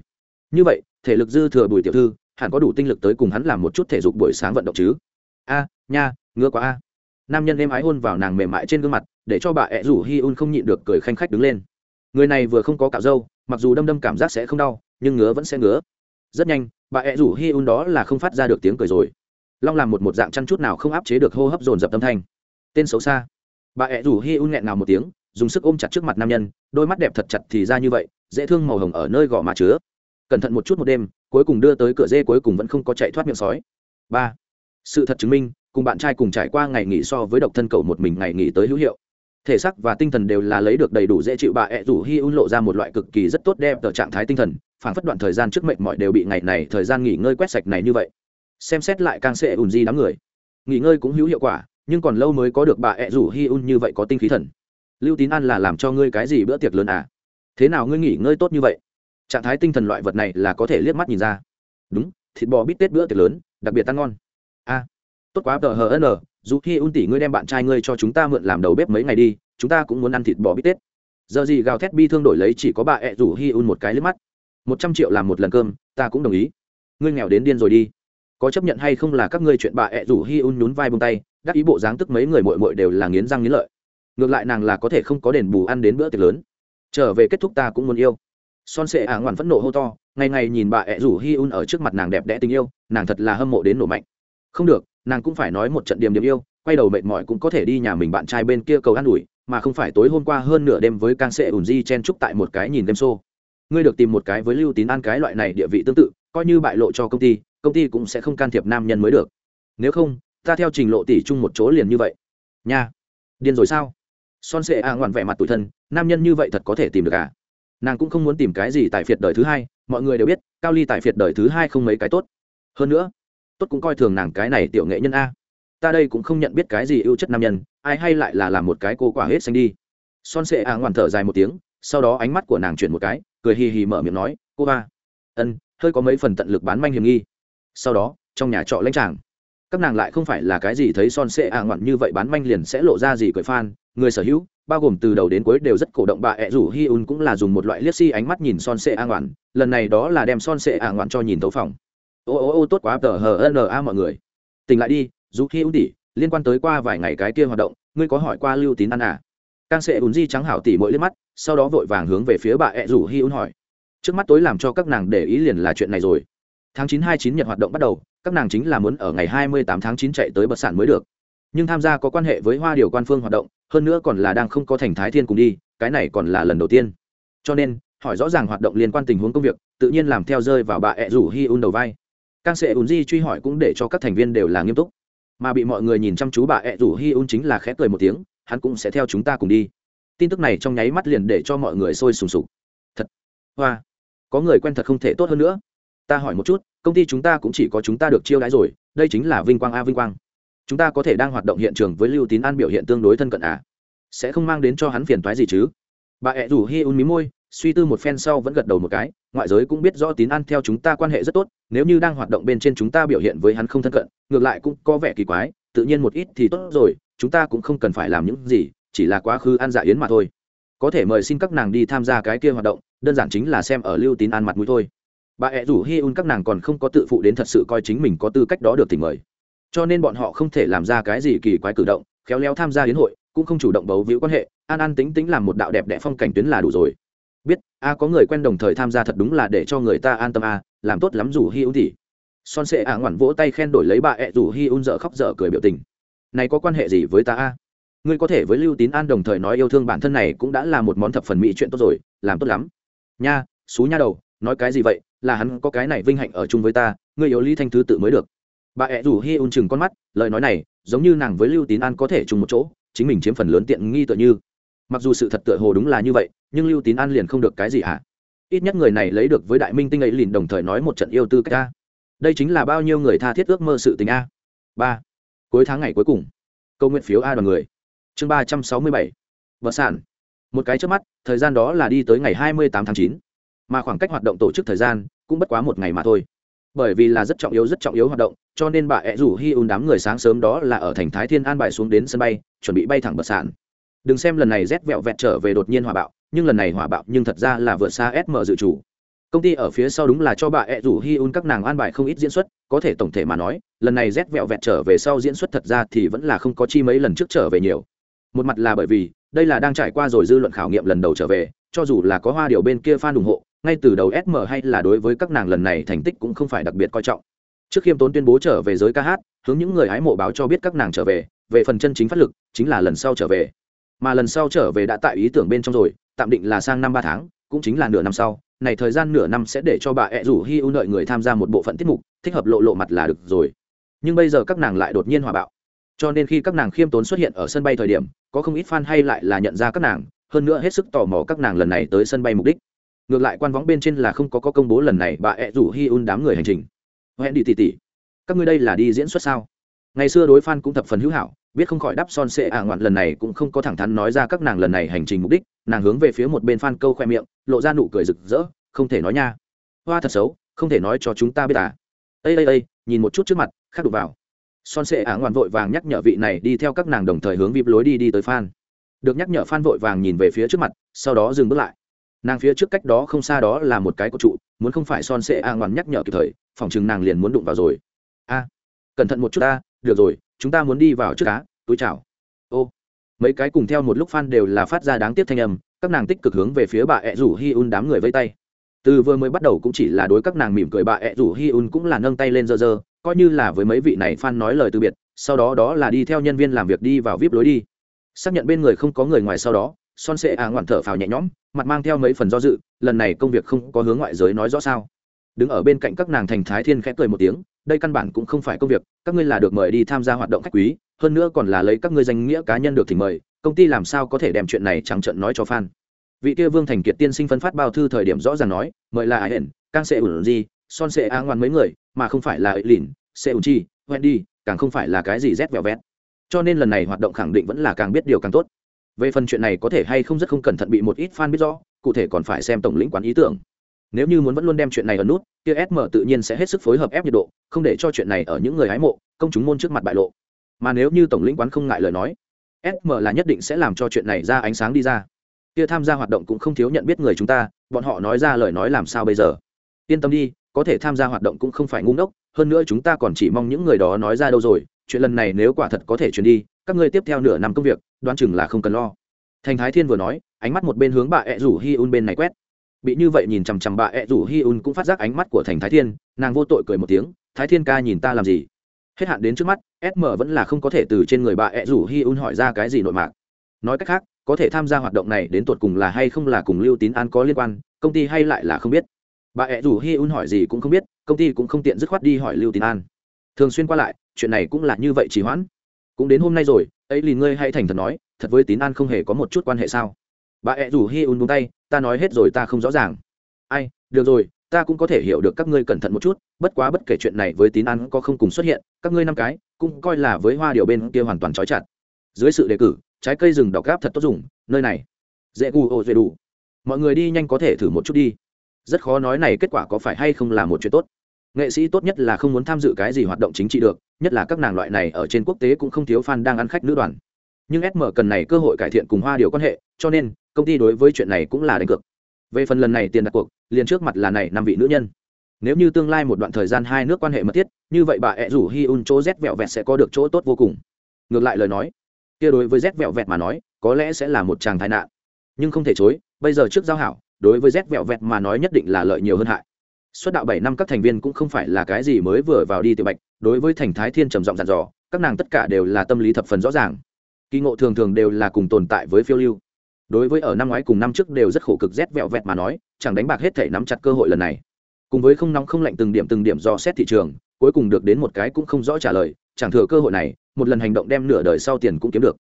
Như vậy, thể lực dư thừa bùi tiểu thư, hẳn có đủ tinh lực tới cùng hắn làm một chút thể dục buổi sáng vận động chứ. A, nha, ngứa quá a. Nam nhân êm ái hôn vào nàng mềm mại trên gương mặt, để cho bà ẹ rủ hi un không nhịn được cười khanh khách đứng lên người này vừa không có cạo râu, mặc dù đâm đâm cảm giác sẽ không đau, nhưng ngứa vẫn sẽ ngứa. Rất nhanh, bà ẹ rủ hi un đó là không phát ra được tiếng cười rồi. Long làm một một dạng chăn chút nào không áp chế được hô hấp dồn dập tâm thanh. Tên xấu xa. Bà ẹ rủ hi un nghẹn nào một tiếng, dùng sức ôm chặt trước mặt nam nhân, đôi mắt đẹp thật chặt thì ra như vậy, dễ thương màu hồng ở nơi gò má chứa. Cẩn thận một chút một đêm, cuối cùng đưa tới cửa dê cuối cùng vẫn không có chạy thoát miệng sói. Ba. Sự thật chứng minh, cùng bạn trai cùng trải qua ngày nghỉ so với độc thân cầu một mình ngày nghỉ tới hữu hiệu thể xác và tinh thần đều là lấy được đầy đủ dễ chịu, bà ẹ rủ hi un lộ ra một loại cực kỳ rất tốt đẹp ở trạng thái tinh thần, phản phất đoạn thời gian trước mệnh mọi đều bị ngày này thời gian nghỉ ngơi quét sạch này như vậy. Xem xét lại càng sẽ ùn di đám người. Nghỉ ngơi cũng hữu hiệu quả, nhưng còn lâu mới có được bà ẹ rủ hi un như vậy có tinh khí thần. Lưu tín ăn là làm cho ngươi cái gì bữa tiệc lớn à? Thế nào ngươi nghỉ ngơi tốt như vậy? Trạng thái tinh thần loại vật này là có thể liếc mắt nhìn ra. Đúng, thịt bò bít tết bữa tiệc lớn, đặc biệt ăn ngon. A tốt quá, tờ hờ n dù khi un tỷ ngươi đem bạn trai ngươi cho chúng ta mượn làm đầu bếp mấy ngày đi, chúng ta cũng muốn ăn thịt bò bít tết. Giờ gì gào thét bi thương đổi lấy chỉ có bà ẹ rủ hi un một cái lướt mắt. Một trăm triệu làm một lần cơm, ta cũng đồng ý. Ngươi nghèo đến điên rồi đi. Có chấp nhận hay không là các ngươi chuyện bà ẹ rủ hi un nhún vai bông tay, đắc ý bộ dáng tức mấy người mội mội đều là nghiến răng nghiến lợi. Ngược lại nàng là có thể không có đền bù ăn đến bữa tiệc lớn. Trở về kết thúc ta cũng muốn yêu. Son sệ à ả ngoằn phẫn nộ hô to, ngày ngày nhìn bà ẹ rủ hi un ở trước mặt nàng đẹp đẽ tình yêu, nàng thật là hâm mộ đến nổ mạnh không được, nàng cũng phải nói một trận điểm điểm yêu, quay đầu mệt mỏi cũng có thể đi nhà mình bạn trai bên kia cầu an ủi, mà không phải tối hôm qua hơn nửa đêm với càng sệ ủn di chen trúc tại một cái nhìn đêm xô ngươi được tìm một cái với lưu tín an cái loại này địa vị tương tự, coi như bại lộ cho công ty công ty cũng sẽ không can thiệp nam nhân mới được. Nếu không, ta theo trình lộ tỷ chung một chỗ liền như vậy. Nha. Điên rồi sao? Son sệ a ngoằn vẻ mặt tủi thân, nam nhân như vậy thật có thể tìm được à? Nàng cũng không muốn tìm cái gì tại phiệt đời thứ hai, mọi người đều biết, cao ly tại phiệt đời thứ hai không mấy cái tốt. Hơn nữa tốt cũng coi thường nàng cái này tiểu nghệ nhân a. Ta đây cũng không nhận biết cái gì ưu chất nam nhân, ai hay lại là làm một cái cô quả hết xanh đi. Son sệ a ngoằn thở dài một tiếng, sau đó ánh mắt của nàng chuyển một cái, cười hì hì mở miệng nói, cô ba. Ân, hơi có mấy phần tận lực bán manh hiểm nghi. Sau đó, trong nhà trọ lãnh tràng, các nàng lại không phải là cái gì thấy son sệ a ngoằn như vậy bán manh liền sẽ lộ ra gì cười phan người sở hữu, bao gồm từ đầu đến cuối đều rất cổ động bà ẹ rủ hi un cũng là dùng một loại liếc si ánh mắt nhìn son sệ a ngoằn lần này đó là đem son sệ a ngoằn cho nhìn tấu phòng ô ô ô, tốt quá, tờ hờ n a mọi người. Tỉnh lại đi, dù khi ưu tỉ liên quan tới qua vài ngày cái kia hoạt động, ngươi có hỏi qua lưu tín ăn à? Càng sẽ ùn di trắng hảo tỉ mỗi liếc mắt, sau đó vội vàng hướng về phía bà ẹ rủ hi un hỏi. Trước mắt tối làm cho các nàng để ý liền là chuyện này rồi. Tháng chín hai chín nhật hoạt động bắt đầu, các nàng chính là muốn ở ngày hai mươi tám tháng chín chạy tới bật sản mới được. Nhưng tham gia có quan hệ với hoa điều quan phương hoạt động, hơn nữa còn là đang không có thành thái thiên cùng đi, cái này còn là lần đầu tiên. Cho nên, hỏi rõ ràng hoạt động liên quan tình huống công việc, tự nhiên làm theo rơi vào bà ẹ rủ hi un đầu vai càng sẽ ùn di truy hỏi cũng để cho các thành viên đều là nghiêm túc. Mà bị mọi người nhìn chăm chú bà ẹ rủ hi un chính là khẽ cười một tiếng, hắn cũng sẽ theo chúng ta cùng đi. Tin tức này trong nháy mắt liền để cho mọi người sôi sùng sục. Thật, hoa, có người quen thật không thể tốt hơn nữa. Ta hỏi một chút, công ty chúng ta cũng chỉ có chúng ta được chiêu đãi rồi, đây chính là vinh quang a vinh quang. Chúng ta có thể đang hoạt động hiện trường với lưu tín an biểu hiện tương đối thân cận à? Sẽ không mang đến cho hắn phiền toái gì chứ? Bà ẹ rủ hi un mí môi, suy tư một phen sau vẫn gật đầu một cái ngoại giới cũng biết rõ tín an theo chúng ta quan hệ rất tốt, nếu như đang hoạt động bên trên chúng ta biểu hiện với hắn không thân cận, ngược lại cũng có vẻ kỳ quái, tự nhiên một ít thì tốt rồi, chúng ta cũng không cần phải làm những gì, chỉ là quá khứ ăn dạ yến mà thôi. Có thể mời xin các nàng đi tham gia cái kia hoạt động, đơn giản chính là xem ở lưu tín an mặt mũi thôi. Bà ẹ rủ hi un các nàng còn không có tự phụ đến thật sự coi chính mình có tư cách đó được tỉnh mời. Cho nên bọn họ không thể làm ra cái gì kỳ quái cử động, khéo léo tham gia hiến hội, cũng không chủ động bấu víu quan hệ, an an tính tính làm một đạo đẹp đẽ phong cảnh tuyến là đủ rồi biết, a, có người quen đồng thời tham gia thật đúng là để cho người ta an tâm a, làm tốt lắm rủ hi un tỉ son sệ a ngoản vỗ tay khen đổi lấy bà ẹ rủ hi un dở khóc dở cười biểu tình. Này có quan hệ gì với ta a? Ngươi có thể với lưu tín an đồng thời nói yêu thương bản thân này cũng đã là một món thập phần mỹ chuyện tốt rồi, làm tốt lắm. Nha, xú nha đầu, nói cái gì vậy? Là hắn có cái này vinh hạnh ở chung với ta, ngươi yếu lý thanh thứ tự mới được. Bà ẹ rủ hi un chừng con mắt, lời nói này, giống như nàng với lưu tín an có thể chung một chỗ, chính mình chiếm phần lớn tiện nghi tựa như. Mặc dù sự thật tựa hồ đúng là như vậy nhưng lưu tín an liền không được cái gì hả ít nhất người này lấy được với đại minh tinh ấy liền đồng thời nói một trận yêu tư cách a đây chính là bao nhiêu người tha thiết ước mơ sự tình a? Ba. Cuối tháng ngày cuối cùng. Câu nguyện phiếu a đoàn người. Chương ba trăm sáu mươi bảy. Vợ sản. Một cái trước mắt, thời gian đó là đi tới ngày hai mươi tám tháng chín. Mà khoảng cách hoạt động tổ chức thời gian cũng bất quá một ngày mà thôi. Bởi vì là rất trọng yếu, rất trọng yếu hoạt động, cho nên bà ẹ rủ hi un đám người sáng sớm đó là ở thành thái thiên an bài xuống đến sân bay, chuẩn bị bay thẳng bật sản. Đừng xem lần này rét vẹo vẹt trở về đột nhiên hòa bạo nhưng lần này hỏa bạo nhưng thật ra là vượt xa sm dự chủ công ty ở phía sau đúng là cho bà ẹ rủ hi un các nàng an bài không ít diễn xuất, có thể tổng thể mà nói, lần này rét vẹo vẹt trở về sau diễn xuất thật ra thì vẫn là không có chi mấy lần trước trở về nhiều. Một mặt là bởi vì, đây là đang trải qua rồi dư luận khảo nghiệm lần đầu trở về, cho dù là có hoa điều bên kia fan ủng hộ, ngay từ đầu sm hay là đối với các nàng lần này thành tích cũng không phải đặc biệt coi trọng. Trước khiêm tốn tuyên bố trở về giới ca hát, hướng những người hái mộ báo cho biết các nàng trở về về phần chân chính phát lực, chính là lần sau trở về. Mà lần sau trở về đã tại ý tưởng bên trong rồi tạm định là sang năm ba tháng cũng chính là nửa năm sau này thời gian nửa năm sẽ để cho bà ẹ rủ hi u đợi người tham gia một bộ phận tiết mục thích hợp lộ lộ mặt là được rồi. Nhưng bây giờ các nàng lại đột nhiên hòa bạo. Cho nên khi các nàng khiêm tốn xuất hiện ở sân bay thời điểm có không ít fan hay lại là nhận ra các nàng hơn nữa hết sức tò mò các nàng lần này tới sân bay mục đích. Ngược lại quan võng bên trên là không có, có công bố lần này bà ẹ rủ hi un đám người hành trình. Hẹn đi tỉ tỉ các ngươi đây là đi diễn xuất sao? Ngày xưa đối fan cũng thập phần hữu hảo biết không khỏi đắp son sệ ả ngoạn lần này cũng không có thẳng thắn nói ra các nàng lần này hành trình mục đích, nàng hướng về phía một bên fan câu khoe miệng, lộ ra nụ cười rực rỡ, không thể nói nha. Hoa thật xấu, không thể nói cho chúng ta biết à. Ây ây ây nhìn một chút trước mặt, khác đụng vào. Son sệ ả ngoan vội vàng nhắc nhở vị này đi theo các nàng đồng thời hướng vịp lối đi đi tới fan. Được nhắc nhở fan vội vàng nhìn về phía trước mặt, sau đó dừng bước lại. Nàng phía trước cách đó không xa đó là một cái cột trụ, muốn không phải son sệ ả ngoan nhắc nhở kịp thời, phòng chừng nàng liền muốn đụng vào rồi. A, cẩn thận một chút ta được rồi, chúng ta muốn đi vào trước cá, túi chào. Ô, mấy cái cùng theo một lúc fan đều là phát ra đáng tiếc thanh âm, các nàng tích cực hướng về phía bà ẹ rủ hi un đám người vây tay. Từ vừa mới bắt đầu cũng chỉ là đối các nàng mỉm cười, bà ẹ rủ hi un cũng là nâng tay lên dơ dơ, coi như là với mấy vị này fan nói lời từ biệt, sau đó đó là đi theo nhân viên làm việc đi vào vip lối đi. Xác nhận bên người không có người ngoài sau đó, son sệ à ngoạn thở phào nhẹ nhõm, mặt mang theo mấy phần do dự, lần này công việc không có hướng ngoại giới nói rõ sao? Đứng ở bên cạnh các nàng thành thái thiên khẽ cười một tiếng đây căn bản cũng không phải công việc, các ngươi là được mời đi tham gia hoạt động khách quý, hơn nữa còn là lấy các ngươi danh nghĩa cá nhân được thì mời, công ty làm sao có thể đem chuyện này trắng trợn nói cho fan. Vị kia vương thành kiệt tiên sinh phân phát bao thư thời điểm rõ ràng nói, mời là ai hển càng sẽ ủn gì son sẽ á ngoan mấy người, mà không phải là ấy lìn sẽ ủn chi wendy, càng không phải là cái gì rét vẹo vét cho nên lần này hoạt động khẳng định vẫn là càng biết điều càng tốt. Về phần chuyện này có thể hay không rất không cẩn thận bị một ít fan biết rõ, cụ thể còn phải xem tổng lĩnh quán ý tưởng. Nếu như muốn vẫn luôn đem chuyện này ở nút, kia sm tự nhiên sẽ hết sức phối hợp ép nhiệt độ không để cho chuyện này ở những người hái mộ, công chúng môn trước mặt bại lộ. Mà nếu như tổng lĩnh quán không ngại lời nói sm là nhất định sẽ làm cho chuyện này ra ánh sáng đi ra. Kia tham gia hoạt động cũng không thiếu nhận biết người chúng ta, bọn họ nói ra lời nói làm sao bây giờ? Yên tâm đi, có thể tham gia hoạt động cũng không phải ngu ngốc, hơn nữa chúng ta còn chỉ mong những người đó nói ra đâu rồi, chuyện lần này nếu quả thật có thể chuyển đi, các ngươi tiếp theo nửa năm công việc, đoán chừng là không cần lo. Thành thái thiên vừa nói, ánh mắt một bên hướng bà ẹ rủ hi un bên này quét. Bị như vậy nhìn chằm chằm bà ẹ rủ hi un cũng phát giác ánh mắt của thành thái thiên, nàng vô tội cười một tiếng thái thiên ca nhìn ta làm gì? Hết hạn đến trước mắt sm vẫn là không có thể từ trên người bà ed rủ hi un hỏi ra cái gì nội mạc. Nói cách khác, có thể tham gia hoạt động này đến tột cùng là hay không là cùng lưu tín an có liên quan, công ty hay lại là không biết. Bà ed rủ hi un hỏi gì cũng không biết, công ty cũng không tiện dứt khoát đi hỏi lưu tín an. Thường xuyên qua lại, chuyện này cũng là như vậy trì hoãn. Cũng đến hôm nay rồi, ấy lì ngươi hay thành thật nói, thật với tín an không hề có một chút quan hệ sao? Bà ed rủ hi un buông tay, ta nói hết rồi ta không rõ ràng. Ai, được rồi ta cũng có thể hiểu được các ngươi cẩn thận một chút, bất quá bất kể chuyện này với tín an có không cùng xuất hiện, các ngươi năm cái cũng coi là với hoa điều bên kia hoàn toàn trói chặt. Dưới sự đề cử, trái cây rừng đọc gáp thật tốt dùng, nơi này. Dễ gu ô dễ đủ. Mọi người đi nhanh có thể thử một chút đi. Rất khó nói này kết quả có phải hay không là một chuyện tốt. Nghệ sĩ tốt nhất là không muốn tham dự cái gì hoạt động chính trị được, nhất là các nàng loại này ở trên quốc tế cũng không thiếu fan đang ăn khách nữ đoàn. Nhưng sm cần này cơ hội cải thiện cùng hoa điều quan hệ, cho nên công ty đối với chuyện này cũng là đánh cược về phần lần này tiền đặt cuộc, liền trước mặt là này năm vị nữ nhân. Nếu như tương lai một đoạn thời gian hai nước quan hệ mật thiết, như vậy bà ẹ rủ hi un chỗ rét vẹo vẹt sẽ có được chỗ tốt vô cùng. Ngược lại lời nói, kia đối với rét vẹo vẹt mà nói, có lẽ sẽ là một chàng tai nạn. Nhưng không thể chối, bây giờ trước giao hảo, đối với rét vẹo vẹt mà nói nhất định là lợi nhiều hơn hại. Xuất đạo bảy năm các thành viên cũng không phải là cái gì mới vừa vào đi tiểu bạch, đối với thành thái thiên trầm giọng dặn dò, các nàng tất cả đều là tâm lý thập phần rõ ràng. Kỳ ngộ thường thường đều là cùng tồn tại với phiêu lưu đối với ở năm ngoái cùng năm trước đều rất khổ cực rét vẹo vẹt mà nói, chẳng đánh bạc hết thể nắm chặt cơ hội lần này. Cùng với không nóng không lạnh từng điểm từng điểm do xét thị trường, cuối cùng được đến một cái cũng không rõ trả lời, chẳng thừa cơ hội này, một lần hành động đem nửa đời sau tiền cũng kiếm được.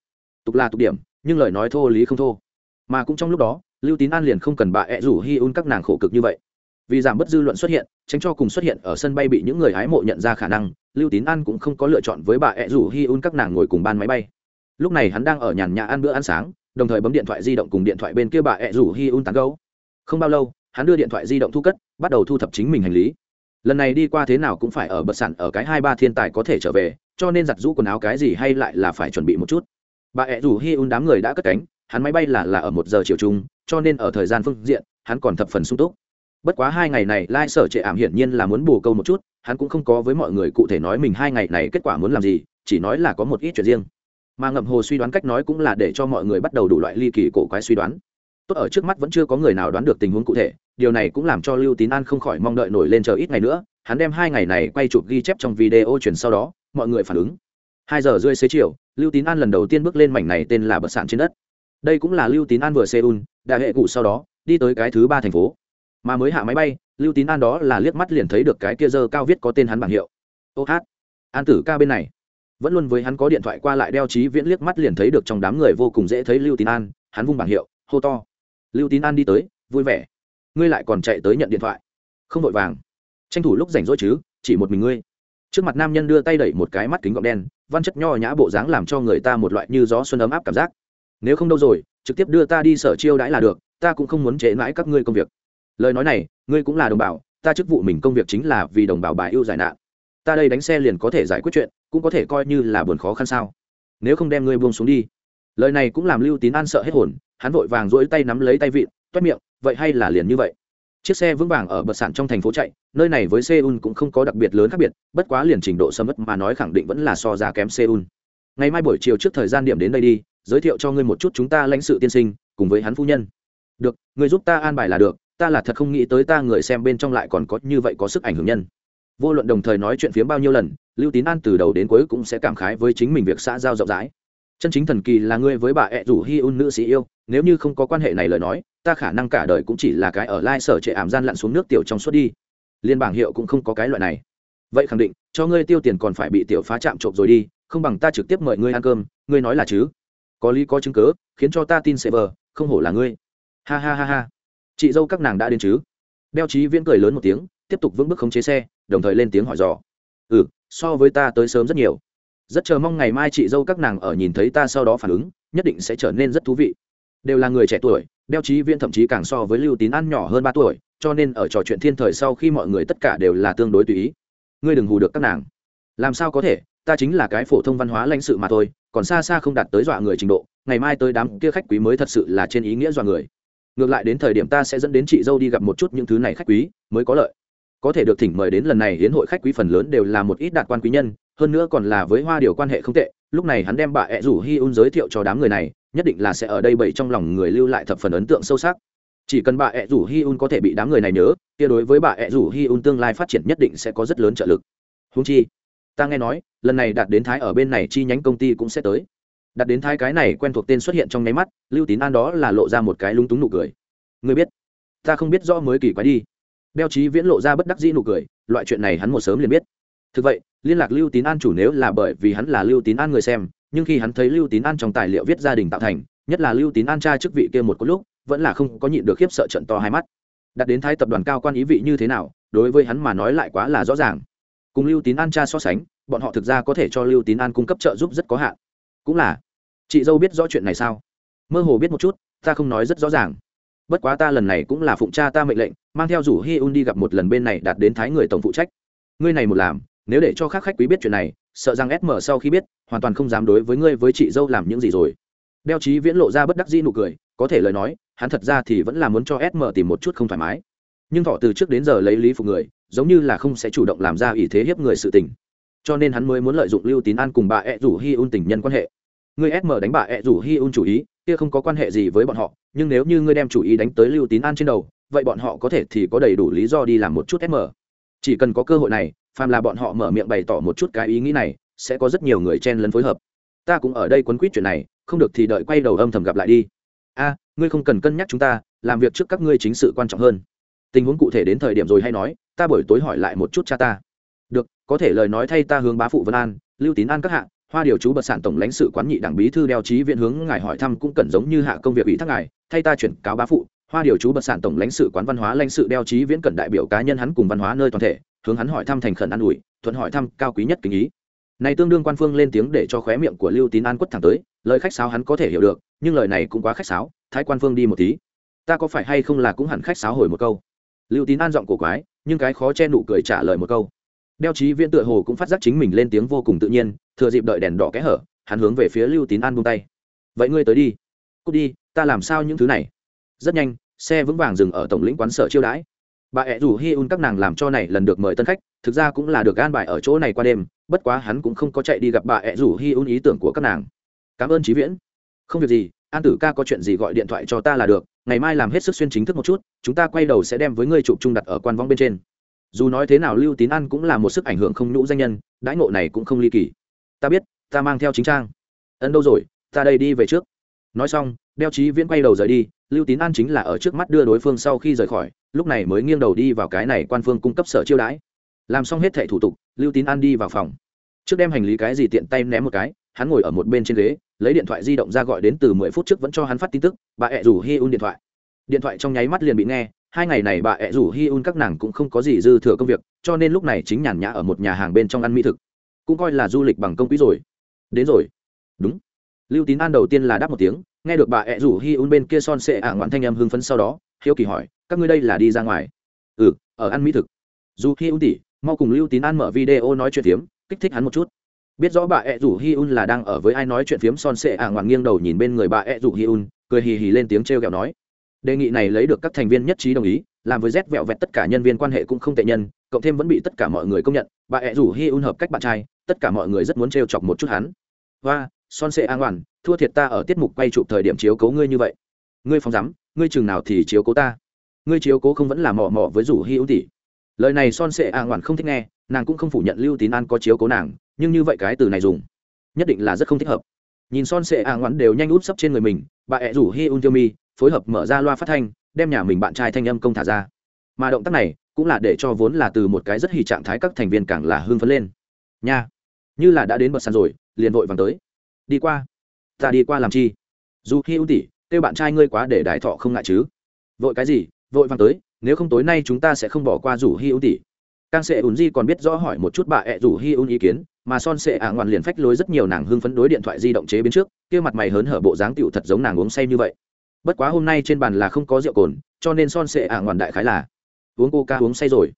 Tục là tục điểm, nhưng lời nói thô lý không thô. Mà cũng trong lúc đó, lưu tín an liền không cần bà ẹ rủ hi un các nàng khổ cực như vậy. Vì giảm bớt dư luận xuất hiện, tránh cho cùng xuất hiện ở sân bay bị những người hái mộ nhận ra khả năng, lưu tín an cũng không có lựa chọn với bà ẹ rủ hi un các nàng ngồi cùng ban máy bay. Lúc này hắn đang ở nhàn nhà ăn bữa ăn sáng đồng thời bấm điện thoại di động cùng điện thoại bên kia bà ẹ rủ hi un tán gấu. Không bao lâu, hắn đưa điện thoại di động thu cất, bắt đầu thu thập chính mình hành lý. Lần này đi qua thế nào cũng phải ở bật sẵn ở cái hai ba thiên tài có thể trở về, cho nên giặt rũ quần áo cái gì hay lại là phải chuẩn bị một chút. Bà ẹ rủ hi un đám người đã cất cánh, hắn máy bay là là ở một giờ chiều chung, cho nên ở thời gian phương diện, hắn còn thập phần sung túc. Bất quá hai ngày này, lai sở trệ ảm hiển nhiên là muốn bù câu một chút, hắn cũng không có với mọi người cụ thể nói mình hai ngày này kết quả muốn làm gì, chỉ nói là có một ít chuyện riêng mà ngậm hồ suy đoán cách nói cũng là để cho mọi người bắt đầu đủ loại ly kỳ cổ quái suy đoán. Tốt ở trước mắt vẫn chưa có người nào đoán được tình huống cụ thể, điều này cũng làm cho lưu tín an không khỏi mong đợi nổi lên chờ ít ngày nữa, hắn đem hai ngày này quay chụp ghi chép trong video chuyển sau đó, mọi người phản ứng. Hai giờ rưỡi xế chiều, lưu tín an lần đầu tiên bước lên mảnh này tên là bật sản trên đất. Đây cũng là lưu tín an vừa seoul đại hệ cụ sau đó, đi tới cái thứ ba thành phố. Mà mới hạ máy bay, lưu tín an đó là liếc mắt liền thấy được cái kia dơ cao viết có tên hắn bảng hiệu. Ô hát, an tử ca bên này vẫn luôn với hắn có điện thoại qua lại đeo trí viễn liếc mắt liền thấy được trong đám người vô cùng dễ thấy lưu tín an, hắn vung bảng hiệu, hô to. Lưu tín an đi tới, vui vẻ. Ngươi lại còn chạy tới nhận điện thoại. Không vội vàng. Tranh thủ lúc rảnh rỗi chứ, chỉ một mình ngươi. Trước mặt nam nhân đưa tay đẩy một cái mắt kính gọng đen, văn chất nho nhã bộ dáng làm cho người ta một loại như gió xuân ấm áp cảm giác. Nếu không đâu rồi, trực tiếp đưa ta đi sở chiêu đãi là được, ta cũng không muốn chế mãi các ngươi công việc. Lời nói này, ngươi cũng là đồng bào, ta chức vụ mình công việc chính là vì đồng bào bài yêu giải nạn. Ta đây đánh xe liền có thể giải quyết chuyện cũng có thể coi như là buồn khó khăn sao. Nếu không đem ngươi buông xuống đi. Lời này cũng làm lưu tín an sợ hết hồn, hắn vội vàng rỗi tay nắm lấy tay vịn, toét miệng, vậy hay là liền như vậy. Chiếc xe vững vàng ở bờ sản trong thành phố chạy, nơi này với seoul cũng không có đặc biệt lớn khác biệt, bất quá liền trình độ sâm mất mà nói khẳng định vẫn là so ra kém seoul. Ngày mai buổi chiều trước thời gian điểm đến đây đi, giới thiệu cho ngươi một chút chúng ta lãnh sự tiên sinh, cùng với hắn phu nhân. Được, ngươi giúp ta an bài là được, ta là thật không nghĩ tới ta người xem bên trong lại còn có như vậy có sức ảnh hưởng nhân. Vô luận đồng thời nói chuyện phiếm bao nhiêu lần lưu tín an từ đầu đến cuối cũng sẽ cảm khái với chính mình việc xã giao rộng rãi. Chân chính thần kỳ là ngươi với bà ẹ rủ hi un nữ sĩ yêu, nếu như không có quan hệ này lời nói, ta khả năng cả đời cũng chỉ là cái ở lai sở trệ ảm gian lặn xuống nước tiểu trong suốt đi. Liên bảng hiệu cũng không có cái loại này. Vậy khẳng định, cho ngươi tiêu tiền còn phải bị tiểu phá chạm trộm rồi đi, không bằng ta trực tiếp mời ngươi ăn cơm, ngươi nói là chứ? Có lý có chứng cớ, khiến cho ta tin sẽ vờ, không hổ là ngươi. Ha ha ha ha. Chị dâu các nàng đã đến chứ? Đeo trí viễn cười lớn một tiếng, tiếp tục vững bước khống chế xe, đồng thời lên tiếng hỏi dò. Ừ so với ta tới sớm rất nhiều. Rất chờ mong ngày mai chị dâu các nàng ở nhìn thấy ta sau đó phản ứng, nhất định sẽ trở nên rất thú vị. Đều là người trẻ tuổi, đeo trí viễn thậm chí càng so với lưu tín ăn nhỏ hơn ba tuổi, cho nên ở trò chuyện thiên thời sau khi mọi người tất cả đều là tương đối tùy ý. Ngươi đừng hù được các nàng. Làm sao có thể, ta chính là cái phổ thông văn hóa lãnh sự mà thôi, còn xa xa không đạt tới dọa người trình độ, ngày mai tới đám kia khách quý mới thật sự là trên ý nghĩa dọa người. Ngược lại đến thời điểm ta sẽ dẫn đến chị dâu đi gặp một chút những thứ này khách quý, mới có lợi có thể được thỉnh mời đến lần này hiến hội khách quý phần lớn đều là một ít đạt quan quý nhân, hơn nữa còn là với hoa điều quan hệ không tệ, lúc này hắn đem bà ẹ rủ hi un giới thiệu cho đám người này, nhất định là sẽ ở đây bày trong lòng người lưu lại thập phần ấn tượng sâu sắc. Chỉ cần bà ẹ rủ hi un có thể bị đám người này nhớ, kia đối với bà ẹ rủ hi un tương lai phát triển nhất định sẽ có rất lớn trợ lực. Húng chi, ta nghe nói, lần này đạt đến thái ở bên này chi nhánh công ty cũng sẽ tới. Đạt đến thái cái này quen thuộc tên xuất hiện trong nháy mắt, lưu tín an đó là lộ ra một cái lúng túng nụ cười. Người biết, ta không biết rõ mới kỳ quái đi đeo trí viễn lộ ra bất đắc dĩ nụ cười, loại chuyện này hắn một sớm liền biết. Thực vậy, liên lạc lưu tín an chủ nếu là bởi vì hắn là lưu tín an người xem, nhưng khi hắn thấy lưu tín an trong tài liệu viết gia đình tạo thành, nhất là lưu tín an tra chức vị kia một có lúc, vẫn là không có nhịn được khiếp sợ trận to hai mắt. Đặt đến thái tập đoàn cao quan ý vị như thế nào, đối với hắn mà nói lại quá là rõ ràng. Cùng lưu tín an cha so sánh, bọn họ thực ra có thể cho lưu tín an cung cấp trợ giúp rất có hạn. Cũng là. Chị dâu biết rõ chuyện này sao? Mơ hồ biết một chút, ta không nói rất rõ ràng. Bất quá ta lần này cũng là phụng cha ta mệnh lệnh mang theo rủ hi un đi gặp một lần bên này đạt đến thái người tổng phụ trách. Ngươi này một làm, nếu để cho khác khách quý biết chuyện này, sợ rằng sm sau khi biết, hoàn toàn không dám đối với ngươi với chị dâu làm những gì rồi. Đeo chí viễn lộ ra bất đắc dĩ nụ cười, có thể lời nói, hắn thật ra thì vẫn là muốn cho sm tìm một chút không thoải mái. Nhưng thọ từ trước đến giờ lấy lý phục người, giống như là không sẽ chủ động làm ra ý thế hiếp người sự tình. Cho nên hắn mới muốn lợi dụng lưu tín an cùng bà ẹ rủ hi un tình nhân quan hệ. Ngươi sm đánh bà ẹ rủ hi un chủ ý, kia không có quan hệ gì với bọn họ, nhưng nếu như ngươi đem chủ ý đánh tới lưu tín an trên đầu vậy bọn họ có thể thì có đầy đủ lý do đi làm một chút sm chỉ cần có cơ hội này, phàm là bọn họ mở miệng bày tỏ một chút cái ý nghĩ này, sẽ có rất nhiều người chen lấn phối hợp. Ta cũng ở đây quấn quýt chuyện này, không được thì đợi quay đầu âm thầm gặp lại đi. A, ngươi không cần cân nhắc chúng ta, làm việc trước các ngươi chính sự quan trọng hơn. Tình huống cụ thể đến thời điểm rồi hay nói, ta buổi tối hỏi lại một chút cha ta. Được, có thể lời nói thay ta hướng bá phụ vân an, lưu tín an các hạng hoa điều chú bật sản tổng lãnh sự quán nhị đảng bí thư đeo trí viện hướng ngài hỏi thăm cũng cần giống như hạ công việc ủy thác ngài, thay ta chuyển cáo bá phụ hoa điều chú bật sản tổng lãnh sự quán văn hóa lãnh sự đeo trí viễn cận đại biểu cá nhân hắn cùng văn hóa nơi toàn thể, hướng hắn hỏi thăm thành khẩn an ủi, thuận hỏi thăm cao quý nhất kính ý. Này tương đương quan phương lên tiếng để cho khóe miệng của lưu tín an quất thẳng tới, lời khách sáo hắn có thể hiểu được, nhưng lời này cũng quá khách sáo, thái quan phương đi một tí. Ta có phải hay không là cũng hẳn khách sáo hồi một câu? Lưu tín an giọng cổ quái, nhưng cái khó che nụ cười trả lời một câu. Đeo trí viễn tựa hồ cũng phát giác chính mình lên tiếng vô cùng tự nhiên, thừa dịp đợi đèn đỏ kẽ hở, hắn hướng về phía lưu tín an buông tay. Vậy ngươi tới đi. Cút đi, ta làm sao những thứ này? Rất nhanh, xe vững vàng dừng ở tổng lĩnh quán sở chiêu đãi. Bà ẹ rủ hi un các nàng làm cho này lần được mời tân khách, thực ra cũng là được gan bài ở chỗ này qua đêm, bất quá hắn cũng không có chạy đi gặp bà ẹ rủ hi un ý tưởng của các nàng. Cảm ơn trí viễn. Không việc gì, an tử ca có chuyện gì gọi điện thoại cho ta là được, ngày mai làm hết sức xuyên chính thức một chút, chúng ta quay đầu sẽ đem với ngươi chụp chung đặt ở quan vong bên trên. Dù nói thế nào lưu tín ăn cũng là một sức ảnh hưởng không nhũ danh nhân, đãi ngộ này cũng không ly kỳ. Ta biết, ta mang theo chính trang. Ân đâu rồi, ta đây đi về trước. Nói xong đeo trí viễn quay đầu rời đi, lưu tín an chính là ở trước mắt đưa đối phương sau khi rời khỏi, lúc này mới nghiêng đầu đi vào cái này quan phương cung cấp sở chiêu đãi. Làm xong hết thẻ thủ tục, lưu tín an đi vào phòng. Trước đem hành lý cái gì tiện tay ném một cái, hắn ngồi ở một bên trên ghế, lấy điện thoại di động ra gọi đến từ mười phút trước vẫn cho hắn phát tin tức, bà ẹ rủ hi un điện thoại. Điện thoại trong nháy mắt liền bị nghe, hai ngày này bà ẹ rủ hi un các nàng cũng không có gì dư thừa công việc, cho nên lúc này chính nhàn nhã ở một nhà hàng bên trong ăn mỹ thực. Cũng coi là du lịch bằng công quỹ rồi. Đến rồi. Đúng. Lưu tín an đầu tiên là đáp một tiếng nghe được bà ẹ rủ hi un bên kia son sệ ả ngoạn thanh em hưng phấn sau đó, hiếu kỳ hỏi, các ngươi đây là đi ra ngoài? Ừ ở ăn mỹ thực. Dù hi un tỉ, mau cùng lưu tín an mở video nói chuyện phiếm, kích thích hắn một chút. Biết rõ bà ẹ rủ hi un là đang ở với ai nói chuyện phiếm, son sệ ả ngoạn nghiêng đầu nhìn bên người bà ẹ rủ hi un, cười hì hì lên tiếng t r e o kẹo nói, đề nghị này lấy được các thành viên nhất trí đồng ý, làm với rét vẹo vẹt tất cả nhân viên quan hệ cũng không tệ nhân, cộng thêm vẫn bị tất cả mọi người công nhận, bà ẹ rủ hi un hợp cách bạn trai, tất cả mọi người rất muốn t chọc một chút hắn. Và son sệ an ngoạn thua thiệt ta ở tiết mục quay chụp thời điểm chiếu cố ngươi như vậy. Ngươi phóng rắm ngươi chừng nào thì chiếu cố ta. Ngươi chiếu cố không vẫn là mò mò với rủ hi ưu tỷ lời này son sệ à ngoản không thích nghe, nàng cũng không phủ nhận lưu tín an có chiếu cố nàng, nhưng như vậy cái từ này dùng, nhất định là rất không thích hợp. Nhìn son sệ à ngoản đều nhanh út sấp trên người mình, bà ẹ rủ hi ưu tiêu mi phối hợp mở ra loa phát thanh, đem nhà mình bạn trai thanh âm công thả ra. Mà động tác này cũng là để cho vốn là từ một cái rất hì trạng thái các thành viên càng là hưng phấn lên. Nha, như là đã đến bậc sàn rồi, liền vội vàng tới. Đi qua ta đi qua làm chi? Dù khi ưu tỷ, kêu bạn trai ngươi quá để đại thọ không ngại chứ. Vội cái gì? Vội vàng tới, nếu không tối nay chúng ta sẽ không bỏ qua rủ hi ưu tỷ. Càng sẽ ùn di còn biết rõ hỏi một chút bà ẹ rủ hi un ý kiến, mà son sệ ả ngoan liền phách lối rất nhiều nàng hưng phấn đối điện thoại di động chế biến trước kia mặt mày hớn hở bộ dáng tựu thật giống nàng uống say như vậy. Bất quá hôm nay trên bàn là không có rượu cồn, cho nên son sệ ả ngoan đại khái là, uống coca uống say rồi.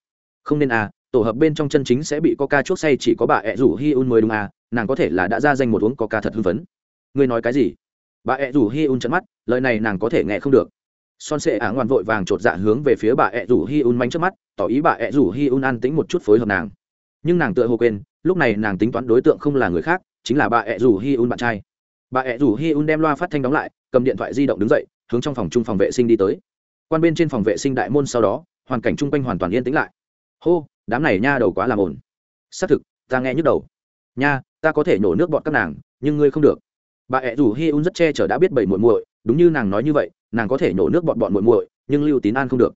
Không nên à tổ hợp bên trong chân chính sẽ bị coca chuốc say, chỉ có bà ẹ rủ hi un mới đúng à nàng có thể là đã ra danh một uống coca thật hưng phấn ngươi nói cái gì? Bà ẹ rủ hi un trận mắt, lời này nàng có thể nghe không được. Son sệ ả ngoan vội vàng chột dạ hướng về phía bà ẹ rủ hi un manh trước mắt, tỏ ý bà ẹ rủ hi un an tính một chút phối hợp nàng. Nhưng nàng tựa hồ quên, lúc này nàng tính toán đối tượng không là người khác, chính là bà ẹ rủ hi un bạn trai. Bà ẹ rủ hi un đem loa phát thanh đóng lại, cầm điện thoại di động đứng dậy, hướng trong phòng chung phòng vệ sinh đi tới. Quan bên trên phòng vệ sinh đại môn sau đó, hoàn cảnh chung quanh hoàn toàn yên tĩnh lại. Hô, đám này nha đầu quá làm ổn xác thực, ta nghe nhức đầu. Nha, ta có thể nhổ nước bọn các nàng, nhưng ngươi không được bà ẹ rủ hi un rất che chở đã biết bảy muội muội, đúng như nàng nói như vậy, nàng có thể nổ nước bọn bọn muội muội, nhưng lưu tín an không được.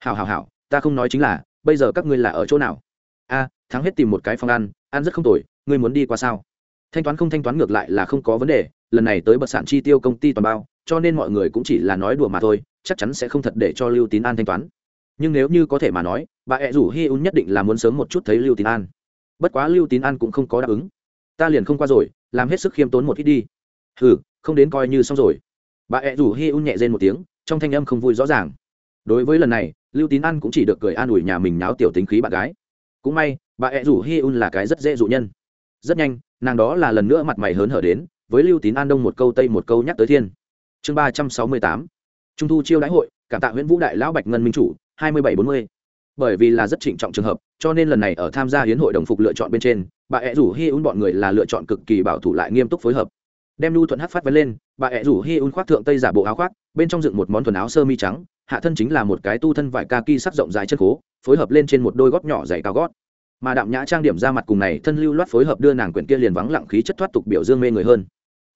Hào hào hào ta không nói chính là, bây giờ các ngươi là ở chỗ nào? A, thắng hết tìm một cái phòng ăn ăn rất không tồi, ngươi muốn đi qua sao? Thanh toán không thanh toán ngược lại là không có vấn đề, lần này tới bật sản chi tiêu công ty toàn bao, cho nên mọi người cũng chỉ là nói đùa mà thôi, chắc chắn sẽ không thật để cho lưu tín an thanh toán. Nhưng nếu như có thể mà nói, bà ẹ rủ hi un nhất định là muốn sớm một chút thấy lưu tín an. Bất quá lưu tín an cũng không có đáp ứng. Ta liền không qua rồi, làm hết sức khiêm tốn một ít đi ừ không đến coi như xong rồi. Bà ẹ rủ hi un nhẹ rên một tiếng, trong thanh âm không vui rõ ràng. Đối với lần này, lưu tín an cũng chỉ được cười an ủi nhà mình náo tiểu tính khí bạn gái. Cũng may, bà ẹ rủ hi un là cái rất dễ dụ nhân. Rất nhanh, nàng đó là lần nữa mặt mày hớn hở đến, với lưu tín an đông một câu tây một câu nhắc tới thiên. Chương ba trăm sáu mươi tám. Trung thu chiêu đãi hội, cảm tạ nguyễn vũ đại lão bạch ngân minh chủ, hai mươi bảy bốn mươi. Bởi vì là rất trịnh trọng trường hợp, cho nên lần này ở tham gia hiến hội đồng phục lựa chọn bên trên, bà ẹ rủ hi un bọn người là lựa chọn cực kỳ bảo thủ lại nghiêm túc phối hợp đem nhu thuận hát phát vấn lên, bà ẹ rủ hi un khoác thượng tây giả bộ áo khoác, bên trong dựng một món quần áo sơ mi trắng, hạ thân chính là một cái tu thân vải ca ki sắc rộng dài chân khố, phối hợp lên trên một đôi gót nhỏ dày cao gót. Mà đạm nhã trang điểm ra mặt cùng này thân lưu loát phối hợp đưa nàng quyển kia liền vắng lặng khí chất thoát tục biểu dương mê người hơn.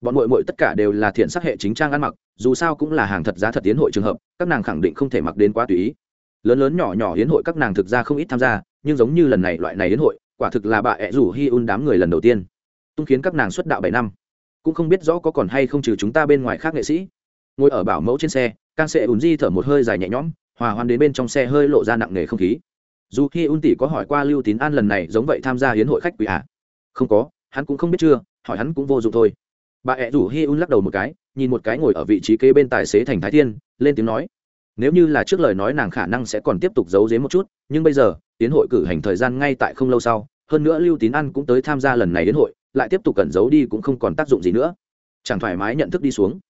Bọn mội mội tất cả đều là thiện sắc hệ chính trang ăn mặc, dù sao cũng là hàng thật giá thật tiến hội trường hợp, các nàng khẳng định không thể mặc đến quá tùy ý. Lớn lớn nhỏ nhỏ hiến hội các nàng thực ra không ít tham gia, nhưng giống như lần này loại này hiến hội, quả thực là bà ẹ rủ hi un đám người lần đầu tiên. Tung khiến các nàng xuất đạo bảy năm cũng không biết rõ có còn hay không trừ chúng ta bên ngoài khác nghệ sĩ. Ngồi ở bảo mẫu trên xe càng sẽ ùn di thở một hơi dài nhẹ nhõm, hòa hoan đến bên trong xe hơi lộ ra nặng nề không khí. Dù khi un tỷ có hỏi qua lưu tín an lần này giống vậy tham gia hiến hội khách quỷ ạ à? không có, hắn cũng không biết chưa, hỏi hắn cũng vô dụng thôi. Bà ẹ rủ hi un lắc đầu một cái, nhìn một cái ngồi ở vị trí kế bên tài xế thành thái thiên, lên tiếng nói, nếu như là trước lời nói nàng khả năng sẽ còn tiếp tục giấu giếm một chút, nhưng bây giờ, tiến hội cử hành thời gian ngay tại không lâu sau hơn nữa lưu tín an cũng tới tham gia lần này đến hội, lại tiếp tục cẩn giấu đi cũng không còn tác dụng gì nữa. Chẳng thoải mái nhận thức đi xuống.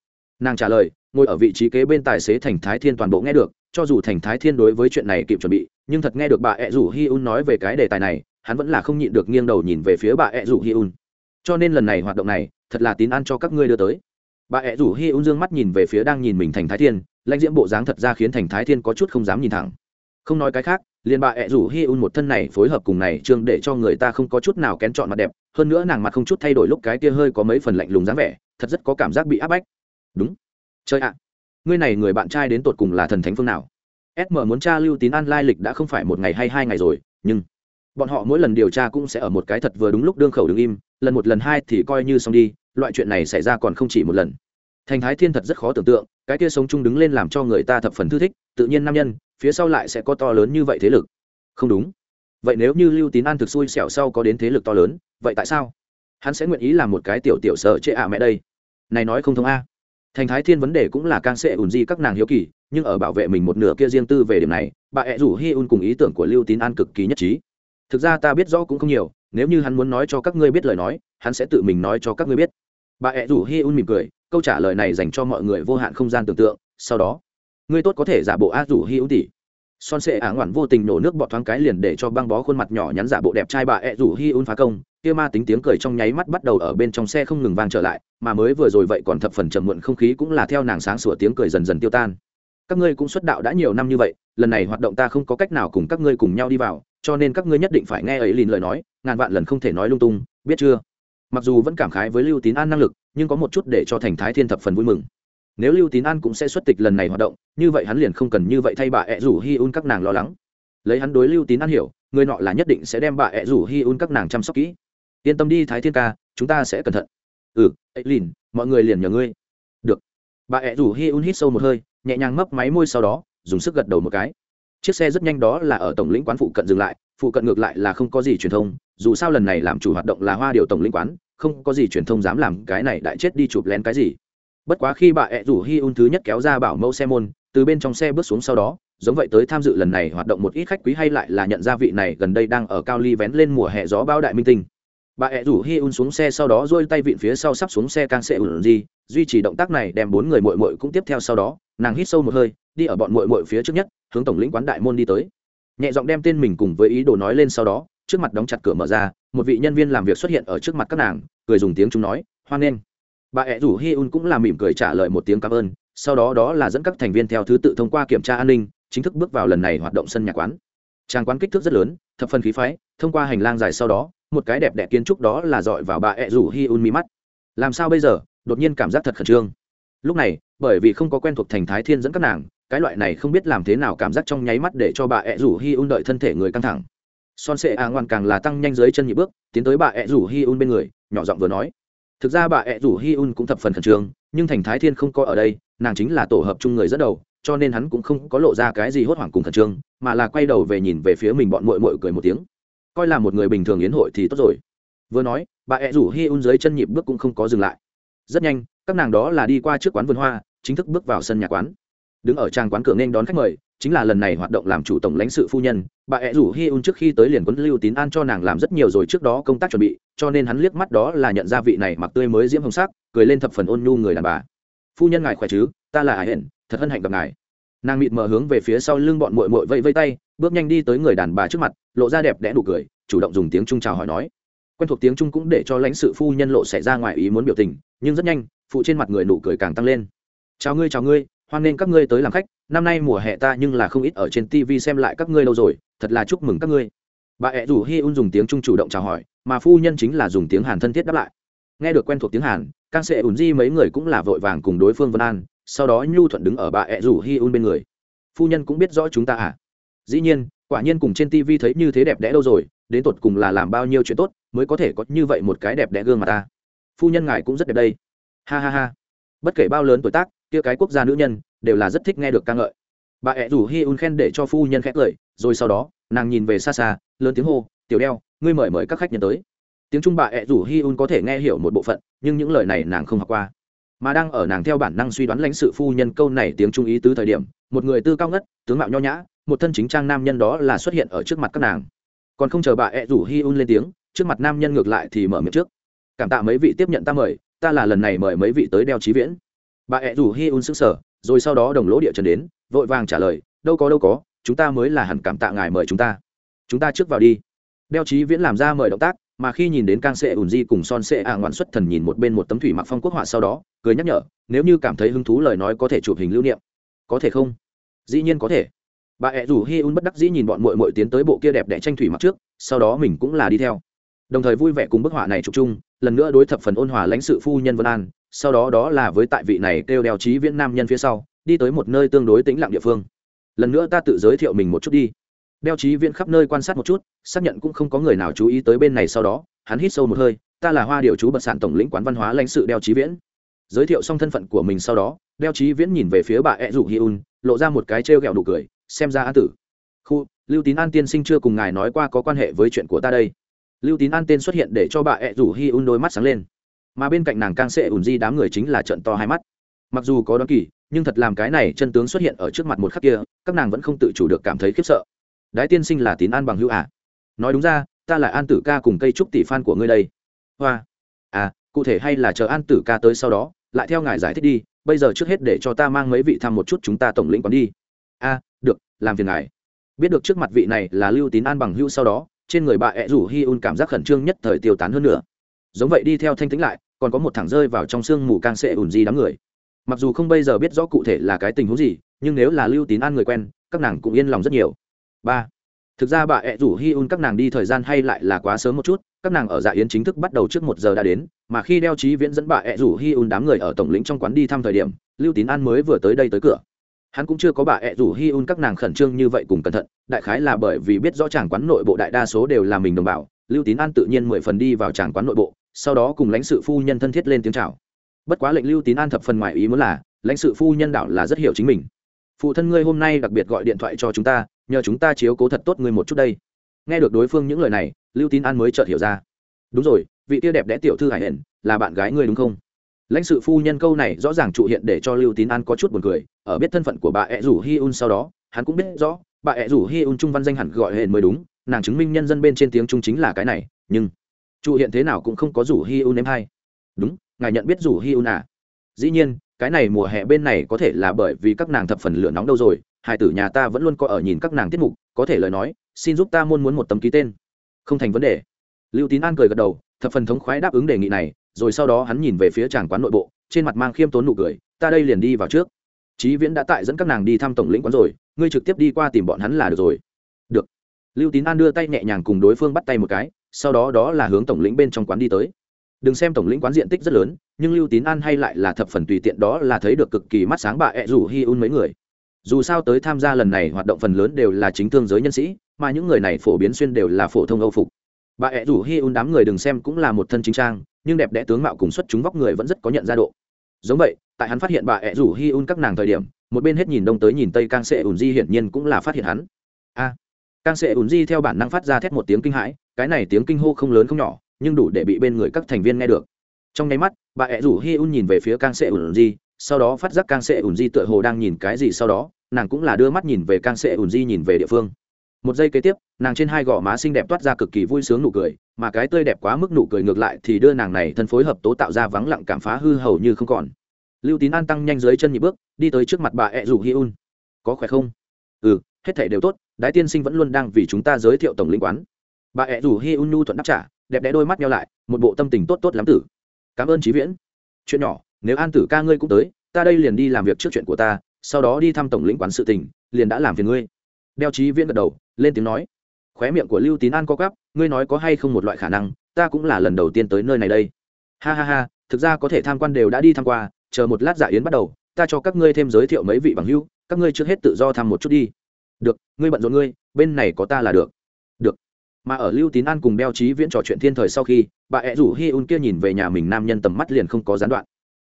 Nàng trả lời, ngồi ở vị trí kế bên tài xế thành thái thiên toàn bộ nghe được, cho dù thành thái thiên đối với chuyện này kịp chuẩn bị, nhưng thật nghe được bà ẹ rủ hi un nói về cái đề tài này, hắn vẫn là không nhịn được nghiêng đầu nhìn về phía bà ẹ rủ hi un. Cho nên lần này hoạt động này, thật là tín ăn cho các ngươi đưa tới. Bà ẹ rủ hi un dương mắt nhìn về phía đang nhìn mình thành thái thiên, lãnh diễm bộ dáng thật ra khiến thành thái thiên có chút không dám nhìn thẳng. Không nói cái khác liền bà ẹ rủ hi un một thân này phối hợp cùng này, trương, để cho người ta không có chút nào kén chọn mặt đẹp. Hơn nữa nàng mặt không chút thay đổi lúc cái kia hơi có mấy phần lạnh lùng dáng vẻ, thật rất có cảm giác bị áp bách. Đúng. Chơi ạ. Ngươi này người bạn trai đến tột cùng là thần thánh phương nào? Sm muốn tra lưu tín an lai lịch đã không phải một ngày hay hai ngày rồi, nhưng bọn họ mỗi lần điều tra cũng sẽ ở một cái thật vừa đúng lúc đương khẩu đứng im, lần một lần hai thì coi như xong đi, loại chuyện này xảy ra còn không chỉ một lần. Thành thái thiên thật rất khó tưởng tượng, cái kia sống chung đứng lên làm cho người ta thập phần thư thích, tự nhiên nam nhân phía sau lại sẽ có to lớn như vậy thế lực. Không đúng. Vậy nếu như lưu tín an thực xui xẻo sau có đến thế lực to lớn, vậy tại sao? Hắn sẽ nguyện ý làm một cái tiểu tiểu sợ chệ ạ mẹ đây. Này nói không thông a. Thành thái thiên vấn đề cũng là càng sẽ ủn di các nàng hiếu kỳ, nhưng ở bảo vệ mình một nửa kia riêng tư về điểm này, bà ẹ rủ hi un cùng ý tưởng của lưu tín an cực kỳ nhất trí. Thực ra ta biết rõ cũng không nhiều, nếu như hắn muốn nói cho các ngươi biết lời nói, hắn sẽ tự mình nói cho các ngươi biết. Bà ẹ rủ hi un mỉm cười, câu trả lời này dành cho mọi người vô hạn không gian tưởng tượng, sau đó ngươi tốt có thể giả bộ a rủ hi ưu tỷ, son sệ ả ngoản vô tình nổ nước bọt thoáng cái liền để cho băng bó khuôn mặt nhỏ nhắn giả bộ đẹp trai bà ẹ rủ hi un phá công. Kia ma tính tiếng cười trong nháy mắt bắt đầu ở bên trong xe không ngừng vang trở lại mà mới vừa rồi vậy còn thập phần trầm muộn không khí cũng là theo nàng sáng sủa tiếng cười dần dần tiêu tan. Các ngươi cũng xuất đạo đã nhiều năm như vậy lần này hoạt động ta không có cách nào cùng các ngươi cùng nhau đi vào cho nên các ngươi nhất định phải nghe ấy lìn lời nói ngàn vạn lần không thể nói lung tung biết chưa? Mặc dù vẫn cảm khái với lưu tín an năng lực nhưng có một chút để cho thành thái thiên thập phần vui mừng nếu lưu tín an cũng sẽ xuất tịch lần này hoạt động, như vậy hắn liền không cần như vậy thay bà ẹ rủ hi un các nàng lo lắng. Lấy hắn đối lưu tín an hiểu, người nọ là nhất định sẽ đem bà ẹ rủ hi un các nàng chăm sóc kỹ. Yên tâm đi, thái thiên ca, chúng ta sẽ cẩn thận. Ừ ấy lìn, mọi người liền nhờ ngươi. Được. Bà ẹ rủ hi un hít sâu một hơi, nhẹ nhàng mấp máy môi sau đó, dùng sức gật đầu một cái. Chiếc xe rất nhanh đó là ở tổng lĩnh quán phụ cận dừng lại, phụ cận ngược lại là không có gì truyền thông, dù sao lần này làm chủ hoạt động là hoa điều tổng lĩnh quán, không có gì truyền thông dám làm cái này đại chết đi chụp lén cái gì bất quá khi bà ẹ rủ hi un thứ nhất kéo ra bảo mẫu xe môn, từ bên trong xe bước xuống sau đó, giống vậy tới tham dự lần này hoạt động một ít khách quý hay lại là nhận ra vị này gần đây đang ở cao ly vén lên mùa hè gió bao đại minh tinh. Bà ẹ rủ hi un xuống xe sau đó dôi tay vịn phía sau sắp xuống xe càng xe ủn gì duy trì động tác này đem bốn người mội mội cũng tiếp theo sau đó, nàng hít sâu một hơi, đi ở bọn mội mội phía trước nhất, hướng tổng lĩnh quán đại môn đi tới. Nhẹ giọng đem tên mình cùng với ý đồ nói lên sau đó, trước mặt đóng chặt cửa mở ra, một vị nhân viên làm việc xuất hiện ở trước mặt các nàng, cười dùng tiếng chúng nói, hoan nghênh bà ẹ rủ hi un cũng là mỉm cười trả lời một tiếng cảm ơn, sau đó đó là dẫn các thành viên theo thứ tự thông qua kiểm tra an ninh, chính thức bước vào lần này hoạt động sân nhà quán. Trang quán kích thước rất lớn, thập phần khí phái, thông qua hành lang dài sau đó, một cái đẹp đẽ kiến trúc đó là dọi vào bà ẹ rủ hi un mi mắt. Làm sao bây giờ? Đột nhiên cảm giác thật khẩn trương. Lúc này, bởi vì không có quen thuộc thành thái thiên dẫn các nàng, cái loại này không biết làm thế nào cảm giác trong nháy mắt để cho bà ẹ rủ hi un đợi thân thể người căng thẳng. Son sệ a ngoan càng là tăng nhanh dưới chân nhị bước, tiến tới bà ẹ rủ hi un bên người, nhỏ giọng vừa nói thực ra bà ẹ rủ hi un cũng thập phần khẩn trương, nhưng thành thái thiên không có ở đây, nàng chính là tổ hợp chung người dẫn đầu, cho nên hắn cũng không có lộ ra cái gì hốt hoảng cùng khẩn trương, mà là quay đầu về nhìn về phía mình bọn mội mội cười một tiếng. Coi là một người bình thường yến hội thì tốt rồi. Vừa nói, bà ẹ rủ hi un dưới chân nhịp bước cũng không có dừng lại. Rất nhanh, các nàng đó là đi qua trước quán vườn hoa, chính thức bước vào sân nhà quán. Đứng ở trang quán cửa nên đón khách mời chính là lần này hoạt động làm chủ tổng lãnh sự phu nhân, bà ẹ rủ hi un trước khi tới liền quấn lưu tín an cho nàng làm rất nhiều rồi trước đó công tác chuẩn bị, cho nên hắn liếc mắt đó là nhận ra vị này mặc tươi mới diễm hồng sắc, cười lên thập phần ôn nhu người đàn bà. Phu nhân ngài khỏe chứ? Ta là ải hển thật hân hạnh gặp ngài. Nàng mịt mờ hướng về phía sau lưng bọn mội mội vây vây tay, bước nhanh đi tới người đàn bà trước mặt, lộ ra đẹp đẽ nụ cười, chủ động dùng tiếng trung chào hỏi nói. Quen thuộc tiếng trung cũng để cho lãnh sự phu nhân lộ xảy ra ngoài ý muốn biểu tình, nhưng rất nhanh, phụ trên mặt người nụ cười càng tăng lên. Chào ngươi chào ngươi hoan nghênh các ngươi tới làm khách, năm nay mùa hè ta nhưng là không ít ở trên tv xem lại các ngươi lâu rồi, thật là chúc mừng các ngươi. Bà ẹ rủ hi un dùng tiếng trung chủ động chào hỏi, mà phu nhân chính là dùng tiếng hàn thân thiết đáp lại. Nghe được quen thuộc tiếng hàn càng sẽ ủn di mấy người cũng là vội vàng cùng đối phương vân an, sau đó nhu thuận đứng ở bà ẹ rủ hi un bên người. Phu nhân cũng biết rõ chúng ta à? Dĩ nhiên, quả nhiên cùng trên tv thấy như thế đẹp đẽ đâu rồi, đến tột cùng là làm bao nhiêu chuyện tốt, mới có thể có như vậy một cái đẹp đẽ gương mà ta. Phu nhân ngài cũng rất đẹp đây. Ha ha ha bất kể bao lớn tuổi tác, kia cái quốc gia nữ nhân, đều là rất thích nghe được ca ngợi. Bà ẹ rủ hi un khen để cho phu nhân khét lời rồi sau đó, nàng nhìn về xa xa, lớn tiếng hô, tiểu đeo, ngươi mời mời các khách nhân tới. Tiếng trung bà ẹ rủ hi un có thể nghe hiểu một bộ phận, nhưng những lời này nàng không học qua. Mà đang ở nàng theo bản năng suy đoán lãnh sự phu nhân câu này tiếng trung ý tứ thời điểm, một người tư cao ngất, tướng mạo nho nhã, một thân chính trang nam nhân đó là xuất hiện ở trước mặt các nàng. Còn không chờ bà ẹ rủ hi un lên tiếng, trước mặt nam nhân ngược lại thì mở miệng trước. Cảm tạ mấy vị tiếp nhận ta mời ta là lần này mời mấy vị tới đeo trí viễn. Bà ẹ rủ hi un sức sở rồi sau đó đồng lỗ địa trần đến, vội vàng trả lời, đâu có đâu có, chúng ta mới là hẳn cảm tạ ngài mời chúng ta. Chúng ta trước vào đi. Đeo trí viễn làm ra mời động tác, mà khi nhìn đến càng sệ ùn di cùng son sệ ạ ngoạn xuất thần nhìn một bên một tấm thủy mặc phong quốc họa sau đó, cười nhắc nhở, nếu như cảm thấy hứng thú lời nói có thể chụp hình lưu niệm. Có thể không? Dĩ nhiên có thể. Bà ẹ rủ hi un bất đắc dĩ nhìn bọn mội mội tiến tới bộ kia đẹp đẽ tranh thủy mặc trước, sau đó mình cũng là đi theo. Đồng thời vui vẻ cùng bức họa này chụp chung lần nữa đối thập phần ôn hòa lãnh sự phu nhân vân an, sau đó đó là với tại vị này kêu đeo trí viễn nam nhân phía sau, đi tới một nơi tương đối tĩnh lặng địa phương. Lần nữa ta tự giới thiệu mình một chút đi. Đeo trí viễn khắp nơi quan sát một chút, xác nhận cũng không có người nào chú ý tới bên này sau đó, hắn hít sâu một hơi, ta là hoa điều chú bật sản tổng lĩnh quán văn hóa lãnh sự đeo trí viễn. Giới thiệu xong thân phận của mình sau đó, đeo trí viễn nhìn về phía bà ed rủ hi un, lộ ra một cái trêu ghẹo đủ cười, xem ra á tử. Khu, lưu tín an tiên sinh chưa cùng ngài nói qua có quan hệ với chuyện của ta đây lưu tín an tên xuất hiện để cho bà ẹ rủ hi un đôi mắt sáng lên. Mà bên cạnh nàng càng sẽ ủn di đám người chính là trận to hai mắt. Mặc dù có đoán kỳ, nhưng thật làm cái này chân tướng xuất hiện ở trước mặt một khắc kia, các nàng vẫn không tự chủ được cảm thấy khiếp sợ. Đái tiên sinh là tín an bằng hữu à? Nói đúng ra, ta là an tử ca cùng cây trúc tỷ phan của ngươi đây. Hoa. À cụ thể hay là chờ an tử ca tới sau đó, lại theo ngài giải thích đi, bây giờ trước hết để cho ta mang mấy vị thăm một chút chúng ta tổng lĩnh còn đi. A được, làm phiền ngài. Biết được trước mặt vị này là lưu tín an bằng hữu sau đó trên người bà ẹ rủ hi un cảm giác khẩn trương nhất thời tiêu tán hơn nữa. Giống vậy đi theo thanh tĩnh lại, còn có một thằng rơi vào trong sương mù càng sệ ủn di đám người. Mặc dù không bây giờ biết rõ cụ thể là cái tình huống gì, nhưng nếu là lưu tín an người quen, các nàng cũng yên lòng rất nhiều. Ba. Thực ra bà ẹ rủ hi un các nàng đi thời gian hay lại là quá sớm một chút, các nàng ở dạ yến chính thức bắt đầu trước một giờ đã đến, mà khi đeo trí viễn dẫn bà ẹ rủ hi un đám người ở tổng lĩnh trong quán đi thăm thời điểm, lưu tín an mới vừa tới đây tới cửa hắn cũng chưa có bà ẹ rủ hi un các nàng khẩn trương như vậy cùng cẩn thận, đại khái là bởi vì biết rõ chàng quán nội bộ đại đa số đều là mình đồng bào, lưu tín an tự nhiên mười phần đi vào chàng quán nội bộ, sau đó cùng lãnh sự phu nhân thân thiết lên tiếng chào. Bất quá lệnh lưu tín an thập phần ngoài ý muốn là, lãnh sự phu nhân đạo là rất hiểu chính mình. Phụ thân ngươi hôm nay đặc biệt gọi điện thoại cho chúng ta, nhờ chúng ta chiếu cố thật tốt ngươi một chút đây. Nghe được đối phương những lời này, lưu tín an mới chợt hiểu ra. Đúng rồi, vị tia đẹp đẽ tiểu thư hải hển là bạn gái ngươi đúng không? Lãnh sự phu nhân câu này rõ ràng trụ hiện để cho lưu tín an có chút buồn cười, ở biết thân phận của bà ẹ rủ hi un sau đó, hắn cũng biết rõ, bà ẹ rủ hi un trung văn danh hẳn gọi hển mới đúng, nàng chứng minh nhân dân bên trên tiếng trung chính là cái này, nhưng trụ hiện thế nào cũng không có rủ hi un em hay. Đúng, ngài nhận biết rủ hi un à? Dĩ nhiên, cái này mùa hè bên này có thể là bởi vì các nàng thập phần lửa nóng đâu rồi hải tử nhà ta vẫn luôn có ở nhìn các nàng tiết mục, có thể lời nói, xin giúp ta muốn muốn một tấm ký tên. Không thành vấn đề. Lưu tín an cười gật đầu, thập phần thống khoái đáp ứng đề nghị này rồi sau đó hắn nhìn về phía tràng quán nội bộ, trên mặt mang khiêm tốn nụ cười, ta đây liền đi vào trước. Chí viễn đã tại dẫn các nàng đi thăm tổng lĩnh quán rồi, ngươi trực tiếp đi qua tìm bọn hắn là được rồi. Được. Lưu tín an đưa tay nhẹ nhàng cùng đối phương bắt tay một cái, sau đó đó là hướng tổng lĩnh bên trong quán đi tới. Đừng xem tổng lĩnh quán diện tích rất lớn, nhưng lưu tín an hay lại là thập phần tùy tiện, đó là thấy được cực kỳ mắt sáng bà ẹ rủ hi un mấy người. Dù sao tới tham gia lần này hoạt động phần lớn đều là chính thương giới nhân sĩ, mà những người này phổ biến xuyên đều là phổ thông âu phục. Bà ẹ rủ hi un đám người đừng xem cũng là một thân chính trang nhưng đẹp đẽ tướng mạo cùng xuất chúng vóc người vẫn rất có nhận ra độ. Giống vậy tại hắn phát hiện bà ẹ rủ hi un các nàng thời điểm một bên hết nhìn đông tới nhìn tây càng sệ ùn di hiển nhiên cũng là phát hiện hắn. A! À, càng sệ ùn di theo bản năng phát ra thét một tiếng kinh hãi cái này tiếng kinh hô không lớn không nhỏ nhưng đủ để bị bên người các thành viên nghe được. Trong nháy mắt bà ẹ rủ hi un nhìn về phía càng sệ ùn di sau đó phát giác càng sệ ùn di tựa hồ đang nhìn cái gì sau đó nàng cũng là đưa mắt nhìn về càng sệ ùn di nhìn về địa phương. Một giây kế tiếp nàng trên hai gò má xinh đẹp toát ra cực kỳ vui sướng nụ cười mà cái tươi đẹp quá mức nụ cười ngược lại thì đưa nàng này thân phối hợp tố tạo ra vắng lặng cảm phá hư hầu như không còn. Lưu tín an tăng nhanh dưới chân nhị bước, đi tới trước mặt bà ẹ rủ hi un. Có khỏe không? Ừ hết thể đều tốt, đái tiên sinh vẫn luôn đang vì chúng ta giới thiệu tổng lĩnh quán. Bà ẹ rủ hi un nhu thuận đáp trả, đẹp đẽ đôi mắt nhau lại, một bộ tâm tình tốt tốt lắm tử. Cảm ơn trí viễn. Chuyện nhỏ, nếu an tử ca ngươi cũng tới, ta đây liền đi làm việc trước chuyện của ta, sau đó đi thăm tổng lĩnh quán sự tình, liền đã làm phiền ngươi. Đeo trí viễn gật đầu, lên tiếng nói khóe miệng của lưu tín an co cắp ngươi nói có hay không một loại khả năng, ta cũng là lần đầu tiên tới nơi này đây. Ha ha ha, thực ra có thể tham quan đều đã đi tham qua, chờ một lát dạ yến bắt đầu, ta cho các ngươi thêm giới thiệu mấy vị bằng hữu, các ngươi trước hết tự do thăm một chút đi. Được, ngươi bận rộn ngươi, bên này có ta là được. Được. Mà ở lưu tín an cùng đeo trí viễn trò chuyện thiên thời sau khi, bà ẹ rủ hi un kia nhìn về nhà mình nam nhân tầm mắt liền không có gián đoạn.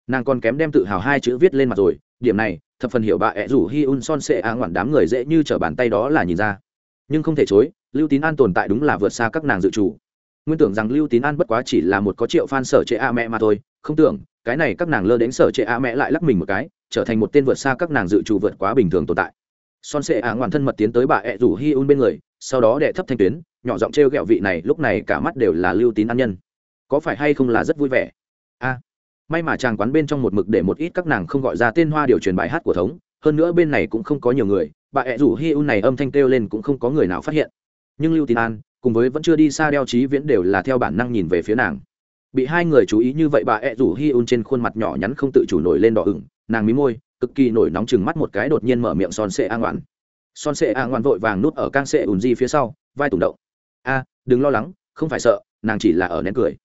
Nàng còn kém đem tự hào hai chữ viết lên mặt rồi, điểm này, thập phần hiểu bà ẹ rủ hi un son sệ á ngoản đám người dễ như t bàn tay đó là nhìn ra nhưng không thể chối, lưu tín an tồn tại đúng là vượt xa các nàng dự trù. Nguyên tưởng rằng lưu tín an bất quá chỉ là một có triệu f a n sở trệ a mẹ mà thôi, không tưởng, cái này các nàng lơ đến sở trệ a mẹ lại lắc mình một cái, trở thành một tên vượt xa các nàng dự trù vượt quá bình thường tồn tại. Son sệ á ngoan thân mật tiến tới bà ẹ rủ hi un bên người, sau đó đệ thấp thanh tuyến, nhỏ giọng t r e o g ẹ o vị này, lúc này cả mắt đều là lưu tín an nhân. Có phải hay không là rất vui vẻ? A. May mà chàng quán bên trong một mực để một ít các nàng không gọi ra tên hoa điều truyền bài hát của thống, hơn nữa bên này cũng không có nhiều người bà ẹ rủ hi un này âm thanh kêu lên cũng không có người nào phát hiện. Nhưng lưu tín an, cùng với vẫn chưa đi xa đeo trí viễn đều là theo bản năng nhìn về phía nàng. Bị hai người chú ý như vậy, bà ẹ rủ hi un trên khuôn mặt nhỏ nhắn không tự chủ nổi lên đỏ ửng, nàng mí môi, cực kỳ nổi nóng chừng mắt một cái đột nhiên mở miệng son sệ a ngoạn. Son sệ a ngoạn vội vàng nút ở cang sệ ùn di phía sau, vai tùng động. A, đừng lo lắng, không phải sợ, nàng chỉ là ở nén cười.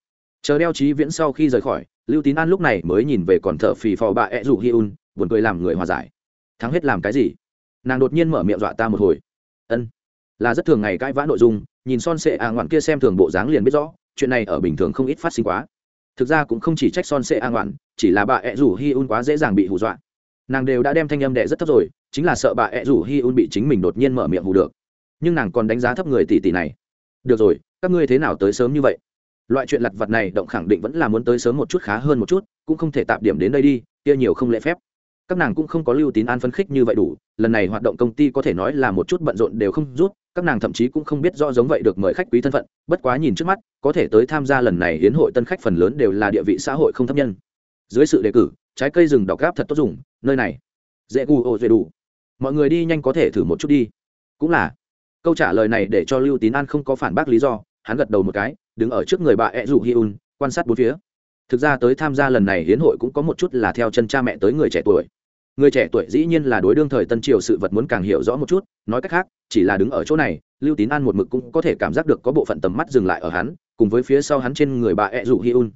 Chờ đeo trí viễn sau khi rời khỏi, lưu tín an lúc này mới nhìn về còn thở phì phò bà ẹ rủ hi un, buồn cười làm người hòa giải. Thắng hết làm cái gì? Nàng đột nhiên mở miệng dọa ta một hồi. Ân, là rất thường ngày cãi vã nội dung, nhìn son sệ a ngoạn kia xem thường bộ dáng liền biết rõ, chuyện này ở bình thường không ít phát sinh quá. Thực ra cũng không chỉ trách son sệ a ngoạn, chỉ là bà ẹ rủ hi un quá dễ dàng bị hù dọa. Nàng đều đã đem thanh âm đệ rất thấp rồi, chính là sợ bà ẹ rủ hi un bị chính mình đột nhiên mở miệng hù được. Nhưng nàng còn đánh giá thấp người tỷ tỷ này. Được rồi, các ngươi thế nào tới sớm như vậy? Loại chuyện lặt vặt này động khẳng định vẫn là muốn tới sớm một chút khá hơn một chút, cũng không thể tạm điểm đến đây đi, kia nhiều không lễ phép các nàng cũng không có lưu tín an phấn khích như vậy đủ, lần này hoạt động công ty có thể nói là một chút bận rộn đều không rút, các nàng thậm chí cũng không biết rõ giống vậy được mời khách quý thân phận, bất quá nhìn trước mắt, có thể tới tham gia lần này hiến hội tân khách phần lớn đều là địa vị xã hội không thấp nhân. Dưới sự đề cử, trái cây rừng đọc gáp thật tốt dùng, nơi này, dễ gu ô dễ đủ. Mọi người đi nhanh có thể thử một chút đi. Cũng là, câu trả lời này để cho lưu tín an không có phản bác lý do, hắn gật đầu một cái, đứng ở trước người bà ed dụ hi un, quan sát bốn phía. Thực ra tới tham gia lần này hiến hội cũng có một chút là theo chân cha mẹ tới người trẻ tuổi người trẻ tuổi dĩ nhiên là đối đương thời tân triều sự vật muốn càng hiểu rõ một chút, nói cách khác, chỉ là đứng ở chỗ này, lưu tín an một mực cũng có thể cảm giác được có bộ phận tầm mắt dừng lại ở hắn, cùng với phía sau hắn trên người bà ed dụ hi un.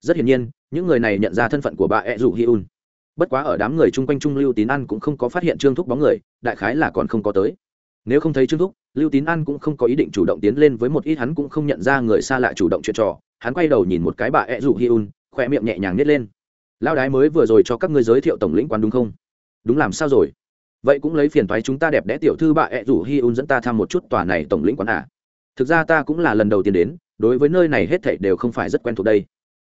Rất hiển nhiên, những người này nhận ra thân phận của bà ed dụ hi un. Bất quá ở đám người chung quanh trung lưu tín an cũng không có phát hiện trương thúc bóng người, đại khái là còn không có tới. Nếu không thấy trương thúc, lưu tín an cũng không có ý định chủ động tiến lên với một ít hắn cũng không nhận ra người xa lạ chủ động chuyện trò. Hắn quay đầu nhìn một cái bà ed dụ hi un khoe miệng nhẹ nhàng nhét lên. Lao đái mới vừa rồi cho các ngươi giới thiệu tổng lĩnh quán đúng không? Đúng làm sao rồi? Vậy cũng lấy phiền thoái chúng ta đẹp đẽ tiểu thư bà ẹ rủ hi un dẫn ta thăm một chút tòa này tổng lĩnh quán à. thực ra ta cũng là lần đầu tiên đến, đối với nơi này hết thảy đều không phải rất quen thuộc đây.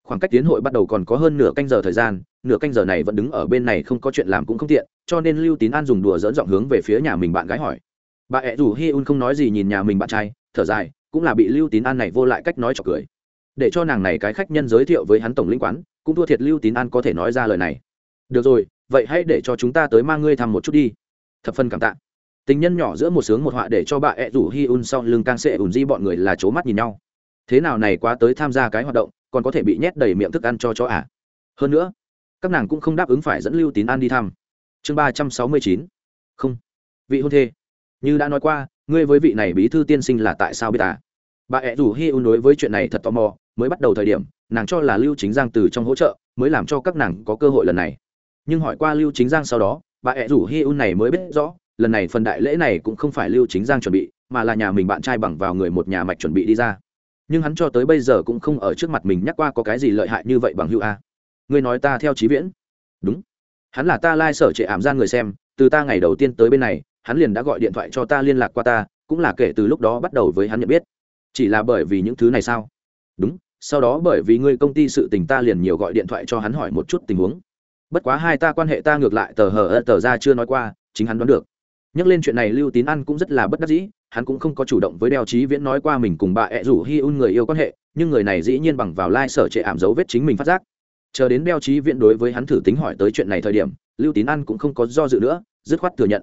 Khoảng cách tiến hội bắt đầu còn có hơn nửa canh giờ thời gian, nửa canh giờ này vẫn đứng ở bên này không có chuyện làm cũng không tiện, cho nên lưu tín an dùng đùa dỡn giọng hướng về phía nhà mình bạn gái hỏi. Bà ẹ rủ hi un không nói gì nhìn nhà mình bạn trai, thở dài, cũng là bị lưu tín an này vô lại cách nói trọc cười. Để cho nàng này cái khách nhân giới thiệu với hắn tổng lĩnh quán, cũng thua thiệt lưu tín an có thể nói ra lời này. Được rồi vậy hãy để cho chúng ta tới mang ngươi thăm một chút đi. Thập phân cảm tạ. Tình nhân nhỏ giữa một sướng một họa để cho bà ẹ rủ hi un sau lưng càng sẽ ủn di bọn người là c mắt nhìn nhau. Thế nào này quá tới tham gia cái hoạt động, còn có thể bị nhét đầy miệng thức ăn cho chó à? Hơn nữa, các nàng cũng không đáp ứng phải dẫn lưu tín an đi thăm. Chương ba trăm sáu mươi chín. Không. Vị hôn thê. Như đã nói qua, ngươi với vị này bí thư tiên sinh là tại sao biết à? Bà ẹ rủ hi un đối với chuyện này thật tò mò, mới bắt đầu thời điểm, nàng cho là lưu chính giang từ trong hỗ trợ, mới làm cho các nàng có cơ hội lần này nhưng hỏi qua lưu chính giang sau đó, bà ẹ rủ hi un này mới biết rõ, lần này phần đại lễ này cũng không phải lưu chính giang chuẩn bị, mà là nhà mình bạn trai bằng vào người một nhà mạch chuẩn bị đi ra. Nhưng hắn cho tới bây giờ cũng không ở trước mặt mình nhắc qua có cái gì lợi hại như vậy bằng hữu a. Ngươi nói ta theo trí viễn? Đúng. Hắn là ta lai、like、sở trệ ảm gian người xem, từ ta ngày đầu tiên tới bên này, hắn liền đã gọi điện thoại cho ta liên lạc qua ta, cũng là kể từ lúc đó bắt đầu với hắn nhận biết. Chỉ là bởi vì những thứ này sao? Đúng, sau đó bởi vì ngươi công ty sự tình ta liền nhiều gọi điện thoại cho hắn hỏi một chút tình huống bất quá hai ta quan hệ ta ngược lại tờ hờ ơ tờ ra chưa nói qua, chính hắn đoán được. Nhắc lên chuyện này lưu tín ăn cũng rất là bất đắc dĩ, hắn cũng không có chủ động với đeo trí viễn nói qua mình cùng bà ẹ rủ hi un người yêu quan hệ, nhưng người này dĩ nhiên bằng vào lai、like、sở trệ ảm dấu vết chính mình phát giác. Chờ đến đeo trí viễn đối với hắn thử tính hỏi tới chuyện này thời điểm, lưu tín ăn cũng không có do dự nữa, dứt khoát thừa nhận.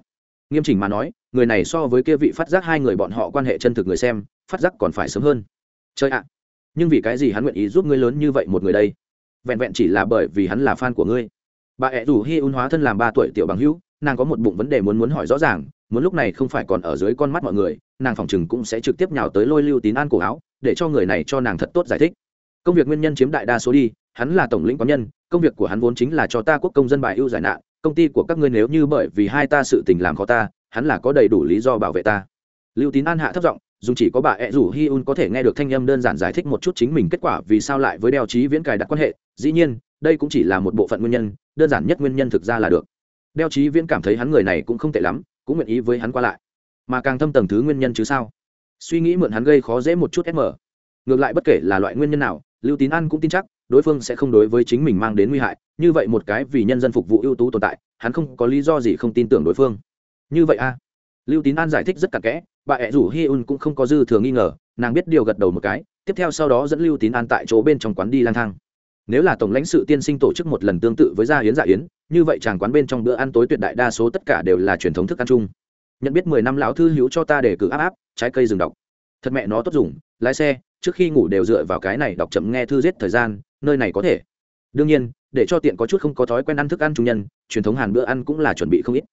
Nghiêm chỉnh mà nói, người này so với kia vị phát giác hai người bọn họ quan hệ chân thực người xem, phát giác còn phải sớm hơn. Chơi ạ, nhưng vì cái gì hắn nguyện ý giúp ngươi lớn như vậy một người đây? Vẹn vẹn chỉ là bởi vì hắn là fan của ngươi bà ẹ rủ hi un hóa thân làm ba tuổi tiểu bằng hữu, nàng có một bụng vấn đề muốn muốn hỏi rõ ràng, muốn lúc này không phải còn ở dưới con mắt mọi người, nàng phòng chừng cũng sẽ trực tiếp nhào tới lôi lưu tín an cổ áo, để cho người này cho nàng thật tốt giải thích. Công việc nguyên nhân chiếm đại đa số đi, hắn là tổng lĩnh quán nhân, công việc của hắn vốn chính là cho ta quốc công dân bài ưu giải nạn, công ty của các ngươi nếu như bởi vì hai ta sự tình làm khó ta, hắn là có đầy đủ lý do bảo vệ ta. Lưu tín an hạ thấp giọng dùng chỉ có bà ẹ rủ hi un có thể nghe được thanh âm đơn giản giải thích một chút chính mình kết quả vì sao lại với đeo trí viễn cài đặt quan hệ, dĩ nhiên, đây cũng chỉ là một bộ phận nguyên nhân đơn giản nhất nguyên nhân thực ra là được. Đeo chí viễn cảm thấy hắn người này cũng không tệ lắm, cũng nguyện ý với hắn qua lại. Mà càng thâm tầng thứ nguyên nhân chứ sao? Suy nghĩ mượn hắn gây khó dễ một chút sm ngược lại bất kể là loại nguyên nhân nào, lưu tín an cũng tin chắc, đối phương sẽ không đối với chính mình mang đến nguy hại, như vậy một cái vì nhân dân phục vụ ưu tú tồn tại, hắn không có lý do gì không tin tưởng đối phương. Như vậy a lưu tín an giải thích rất cặn kẽ, bà ẹ rủ hi un cũng không có dư thừa nghi ngờ, nàng biết điều gật đầu một cái, tiếp theo sau đó dẫn lưu tín an tại chỗ bên trong quán đi lang thang nếu là tổng lãnh sự tiên sinh tổ chức một lần tương tự với gia hiến dạ yến, như vậy chàng quán bên trong bữa ăn tối tuyệt đại đa số tất cả đều là truyền thống thức ăn chung. Nhận biết mười năm lão thư hữu cho ta để cử áp áp, trái cây rừng đọc. Thật mẹ nó tốt dùng, lái xe, trước khi ngủ đều dựa vào cái này đọc chậm nghe thư giết thời gian, nơi này có thể. Đương nhiên, để cho tiện có chút không có thói quen ăn thức ăn chung nhân, truyền thống hàn bữa ăn cũng là chuẩn bị không ít.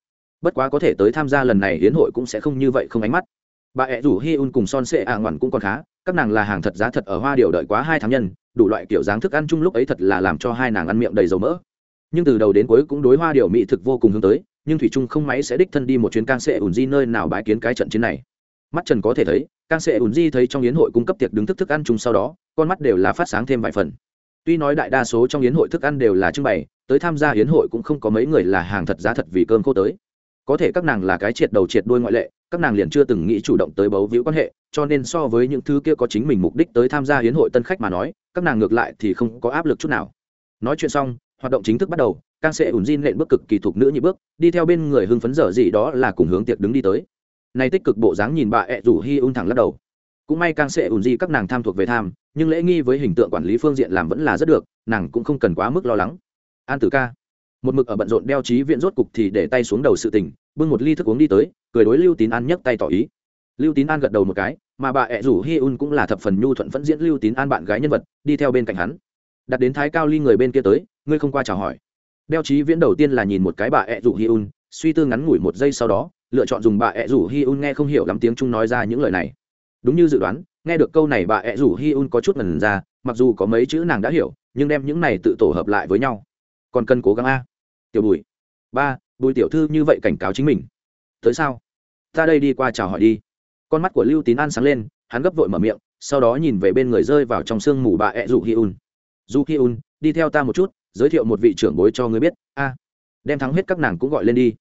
Bất quá có thể tới tham gia lần này hiến hội cũng sẽ không như vậy không ánh mắt bà ẹ rủ hi un cùng son sệ ạ ngoằn cũng còn khá, các nàng là hàng thật giá thật ở hoa điều đợi quá hai tháng nhân, đủ loại kiểu dáng thức ăn chung lúc ấy thật là làm cho hai nàng ăn miệng đầy dầu mỡ. Nhưng từ đầu đến cuối cũng đối hoa điều mỹ thực vô cùng hướng tới, nhưng thủy trung không máy sẽ đích thân đi một chuyến can sệ ủn di nơi nào bãi kiến cái trận chiến này. Mắt trần có thể thấy can sệ ủn di thấy trong yến hội cung cấp tiệc đứng thức thức ăn chung sau đó, con mắt đều là phát sáng thêm vài phần. Tuy nói đại đa số trong yến hội thức ăn đều là trưng bày, tới tham gia yến hội cũng không có mấy người là hàng thật giá thật vì cơm khô tới. Có thể các nàng là cái triệt đầu triệt đuôi ngoại lệ các nàng liền chưa từng nghĩ chủ động tới bấu víu quan hệ, cho nên so với những thứ kia có chính mình mục đích tới tham gia hiến hội tân khách mà nói, các nàng ngược lại thì không có áp lực chút nào. Nói chuyện xong, hoạt động chính thức bắt đầu càng sẽ ủn Jin lện bước cực kỳ thuộc nữ nhị bước, đi theo bên người hưng phấn dở gì đó là cùng hướng tiệc đứng đi tới. Này tích cực bộ dáng nhìn bà ẹ rủ hi un thẳng lắc đầu. Cũng may càng sẽ ủn di các nàng tham thuộc về tham, nhưng lễ nghi với hình tượng quản lý phương diện làm vẫn là rất được, nàng cũng không cần quá mức lo lắng. An tử ca, một mực ở bận rộn đeo trí viện rốt cục thì để tay xuống đầu sự tình bưng một ly thức uống đi tới, cười đối lưu tín an nhấc tay tỏ ý. Lưu tín an gật đầu một cái, mà bà ẹ rủ hi un cũng là thập phần nhu thuận phẫn diễn lưu tín an bạn gái nhân vật, đi theo bên cạnh hắn. Đặt đến thái cao ly người bên kia tới, ngươi không qua chào hỏi. Đeo trí viễn đầu tiên là nhìn một cái bà ẹ rủ hi un, suy tư ngắn ngủi một giây sau đó, lựa chọn dùng bà ẹ rủ hi un nghe không hiểu lắm tiếng trung nói ra những lời này. Đúng như dự đoán, nghe được câu này bà ẹ rủ hi un có chút ngần ra, mặc dù có mấy chữ nàng đã hiểu, nhưng đem những này tự tổ hợp lại với nhau. Còn cần cố gắng a. Tiểu bùi. Ba bùi tiểu thư như vậy cảnh cáo chính mình. Tới sao? Ta đây đi qua chào hỏi đi. Con mắt của lưu tín an sáng lên, hắn gấp vội mở miệng, sau đó nhìn về bên người rơi vào trong sương mù bà ẹ dù hi un. Dù hi un, đi theo ta một chút, giới thiệu một vị trưởng bối cho ngươi biết. A. Đem thắng hết các nàng cũng gọi lên đi.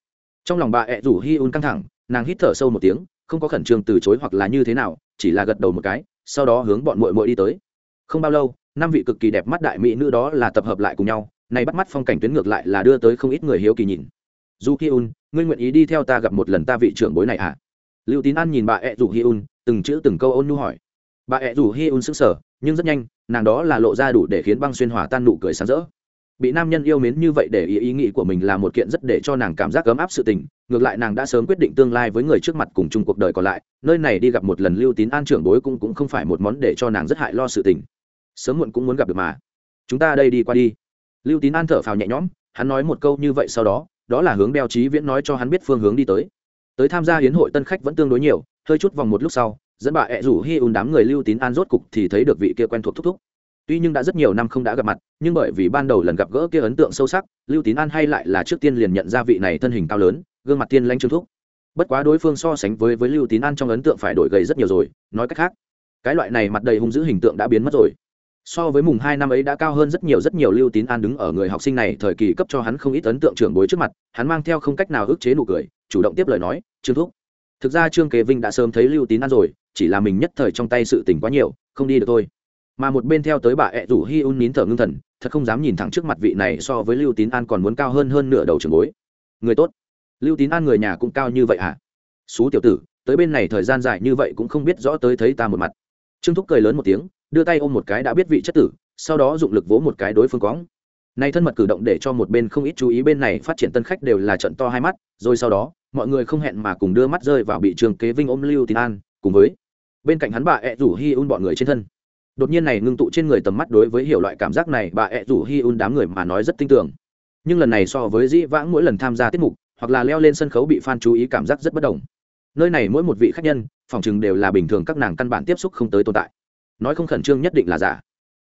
Trong lòng bà ẹ rủ hi un căng thẳng, nàng hít thở sâu một tiếng, không có khẩn trương từ chối hoặc là như thế nào, chỉ là gật đầu một cái, sau đó hướng bọn mội mội đi tới. Không bao lâu, năm vị cực kỳ đẹp mắt đại mỹ nữ đó là tập hợp lại cùng nhau, nay bắt mắt phong cảnh tuyến ngược lại là đưa tới không ít người hiếu kỳ nhìn du hi un ngươi nguyện ý đi theo ta gặp một lần ta vị trưởng bối này à? Lưu tín an nhìn bà ẹ rủ hi un từng chữ từng câu ôn nu hỏi. Bà ẹ rủ hi un sững sờ, nhưng rất nhanh, nàng đó là lộ ra đủ để khiến băng xuyên hòa tan nụ cười sáng rỡ. Bị nam nhân yêu mến như vậy để ý ý nghĩ của mình là một kiện rất để cho nàng cảm giác ấm áp sự tình, ngược lại nàng đã sớm quyết định tương lai với người trước mặt cùng chung cuộc đời còn lại, nơi này đi gặp một lần lưu tín an trưởng bối cũng cũng không phải một món để cho nàng rất hại lo sự tình. Sớm muộn cũng muốn gặp được mà. Chúng ta đây đi qua đi. Lưu tín an thở phào nhẹ nhõm, hắn nói một câu như vậy sau đó đó là hướng đeo trí viễn nói cho hắn biết phương hướng đi tới. Tới tham gia hiến hội tân khách vẫn tương đối nhiều, hơi chút vòng một lúc sau, dẫn bà ẹ rủ hi un đám người lưu tín an rốt cục thì thấy được vị kia quen thuộc thúc thúc. Tuy nhưng đã rất nhiều năm không đã gặp mặt, nhưng bởi vì ban đầu lần gặp gỡ kia ấn tượng sâu sắc, lưu tín an hay lại là trước tiên liền nhận ra vị này thân hình cao lớn, gương mặt tiên lanh trương thúc. Bất quá đối phương so sánh với với lưu tín an trong ấn tượng phải đổi gầy rất nhiều rồi, nói cách khác, cái loại này mặt đầy hung dữ hình tượng đã biến mất rồi so với mùng hai năm ấy đã cao hơn rất nhiều rất nhiều lưu tín an đứng ở người học sinh này thời kỳ cấp cho hắn không ít ấn tượng trưởng bối trước mặt, hắn mang theo không cách nào ức chế nụ cười, chủ động tiếp lời nói, trương thúc, thực ra trương kế vinh đã sớm thấy lưu tín an rồi, chỉ là mình nhất thời trong tay sự tình quá nhiều, không đi được thôi. Mà một bên theo tới bà ẹ rủ hi un nín thở ngưng thần, thật không dám nhìn thẳng trước mặt vị này so với lưu tín an còn muốn cao hơn hơn nửa đầu trường bối. Người tốt, lưu tín an người nhà cũng cao như vậy à? Xú tiểu tử, tới bên này thời gian dài như vậy cũng không biết rõ tới thấy ta một mặt. Trương thúc cười lớn một tiếng đưa tay ôm một cái đã biết vị chất tử, sau đó dụng lực vỗ một cái đối phương cóng này thân mật cử động để cho một bên không ít chú ý bên này phát triển tân khách đều là trận to hai mắt, rồi sau đó, mọi người không hẹn mà cùng đưa mắt rơi vào bị trường kế vinh ôm lưu tín an, cùng với bên cạnh hắn bà ẹ rủ hi un bọn người trên thân. Đột nhiên này ngưng tụ trên người tầm mắt đối với hiểu loại cảm giác này, bà ẹ rủ hi un đám người mà nói rất tin tưởng nhưng lần này so với dĩ vãng mỗi lần tham gia tiết mục, hoặc là leo lên sân khấu bị f a n chú ý cảm giác rất bất đồng. Nơi này mỗi một vị khách nhân, phòng chừng đều là bình thường các nàng căn bản tiếp xúc không tới tồn tại nói không khẩn trương nhất định là giả.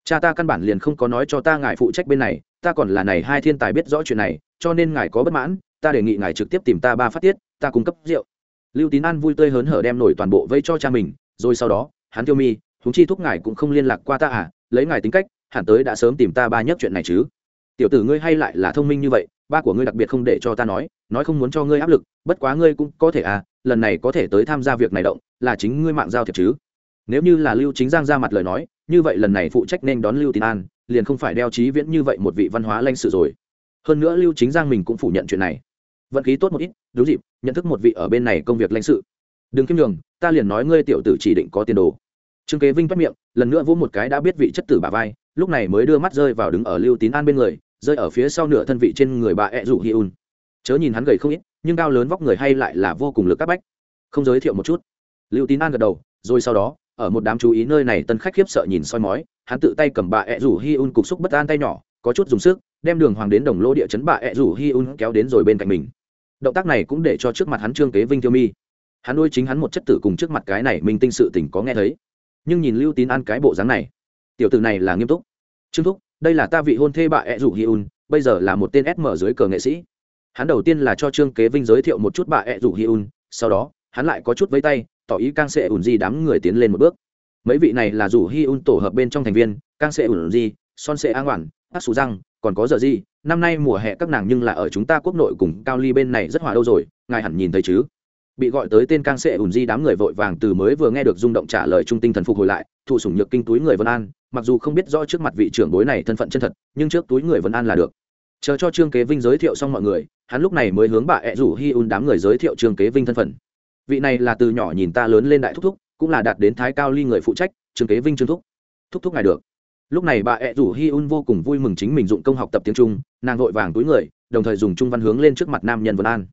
Cha ta căn bản liền không có nói cho ta ngài phụ trách bên này, ta còn là này hai thiên tài biết rõ chuyện này, cho nên ngài có bất mãn, ta đề nghị ngài trực tiếp tìm ta ba phát tiết, ta cung cấp rượu. Lưu tín an vui tươi hớn hở đem nổi toàn bộ vây cho cha mình, rồi sau đó, hắn tiêu mi thúng chi thúc ngài cũng không liên lạc qua ta à lấy ngài tính cách, hẳn tới đã sớm tìm ta ba nhất chuyện này chứ. Tiểu tử ngươi hay lại là thông minh như vậy, ba của ngươi đặc biệt không để cho ta nói nói không muốn cho ngươi áp lực, bất quá ngươi cũng có thể à lần này có thể tới tham gia việc này động, là chính ngươi mạng giao thiệp chứ nếu như là lưu chính giang ra mặt lời nói, như vậy lần này phụ trách nên đón lưu tín an, liền không phải đeo trí viễn như vậy một vị văn hóa lanh sự rồi. Hơn nữa lưu chính giang mình cũng phủ nhận chuyện này. Vận khí tốt một ít, đúng dịp, nhận thức một vị ở bên này công việc lãnh sự. Đừng kiếm nhường, ta liền nói ngươi tiểu tử chỉ định có tiền đồ. Trương kế vinh bắt miệng, lần nữa vỗ một cái đã biết vị chất tử bà vai, lúc này mới đưa mắt rơi vào đứng ở lưu tín an bên người, rơi ở phía sau nửa thân vị trên người bà ẹ rủ hi un. Chớ nhìn hắn gầy không ít, nhưng cao lớn vóc người hay lại là vô cùng lực các bách. Không giới thiệu một chút. Lưu tín an gật đầu, rồi sau đó ở một đám chú ý nơi này tân khách khiếp sợ nhìn soi mói, hắn tự tay cầm bà ẹ rủ hi un cục xúc bất an tay nhỏ, có chút dùng sức, đem đường hoàng đến đồng lô địa chấn bà ẹ rủ hi un kéo đến rồi bên cạnh mình. Động tác này cũng để cho trước mặt hắn trương kế vinh thiêu mi. Hắn nuôi chính hắn một chất tử cùng trước mặt cái này minh tinh sự tỉnh có nghe thấy. Nhưng nhìn lưu tín an cái bộ dáng này, tiểu tử này là nghiêm túc. Trương thúc, đây là ta vị hôn thê bà ẹ rủ hi un, bây giờ là một tên sm dưới cờ nghệ sĩ. Hắn đầu tiên là cho trương kế vinh giới thiệu một chút bà ẹ rủ hi un, sau đó, hắn lại có chút với tay tỏ ý Kang Se Eun Ji đám người tiến lên một bước. Mấy vị này là rủ hi un tổ hợp bên trong thành viên Kang Se Eun Ji, son Se an oản ác Su răng còn có giờ gì năm nay mùa hè các nàng nhưng là ở chúng ta quốc nội cùng cao ly bên này rất hòa đâu rồi ngài hẳn nhìn thấy chứ? Bị gọi tới tên Kang Se Eun Ji đám người vội vàng từ mới vừa nghe được rung động trả lời trung tinh thần phục hồi lại thụ sủng nhược kinh túi người vân an mặc dù không biết rõ trước mặt vị trưởng bối này thân phận chân thật nhưng trước túi người vân an là được. Chờ cho trương kế vinh giới thiệu xong mọi người hắn lúc này mới hướng bà ẹ rủ hi un đám người giới thiệu trương kế vinh thân phận vị này là từ nhỏ nhìn ta lớn lên đại thúc thúc cũng là đạt đến thái cao ly người phụ trách trường kế vinh trương thúc. Thúc thúc ngài được. Lúc này bà ẹ rủ hi un vô cùng vui mừng chính mình dụng công học tập tiếng trung nàng vội vàng túi người đồng thời dùng trung văn hướng lên trước mặt nam nhân vân an.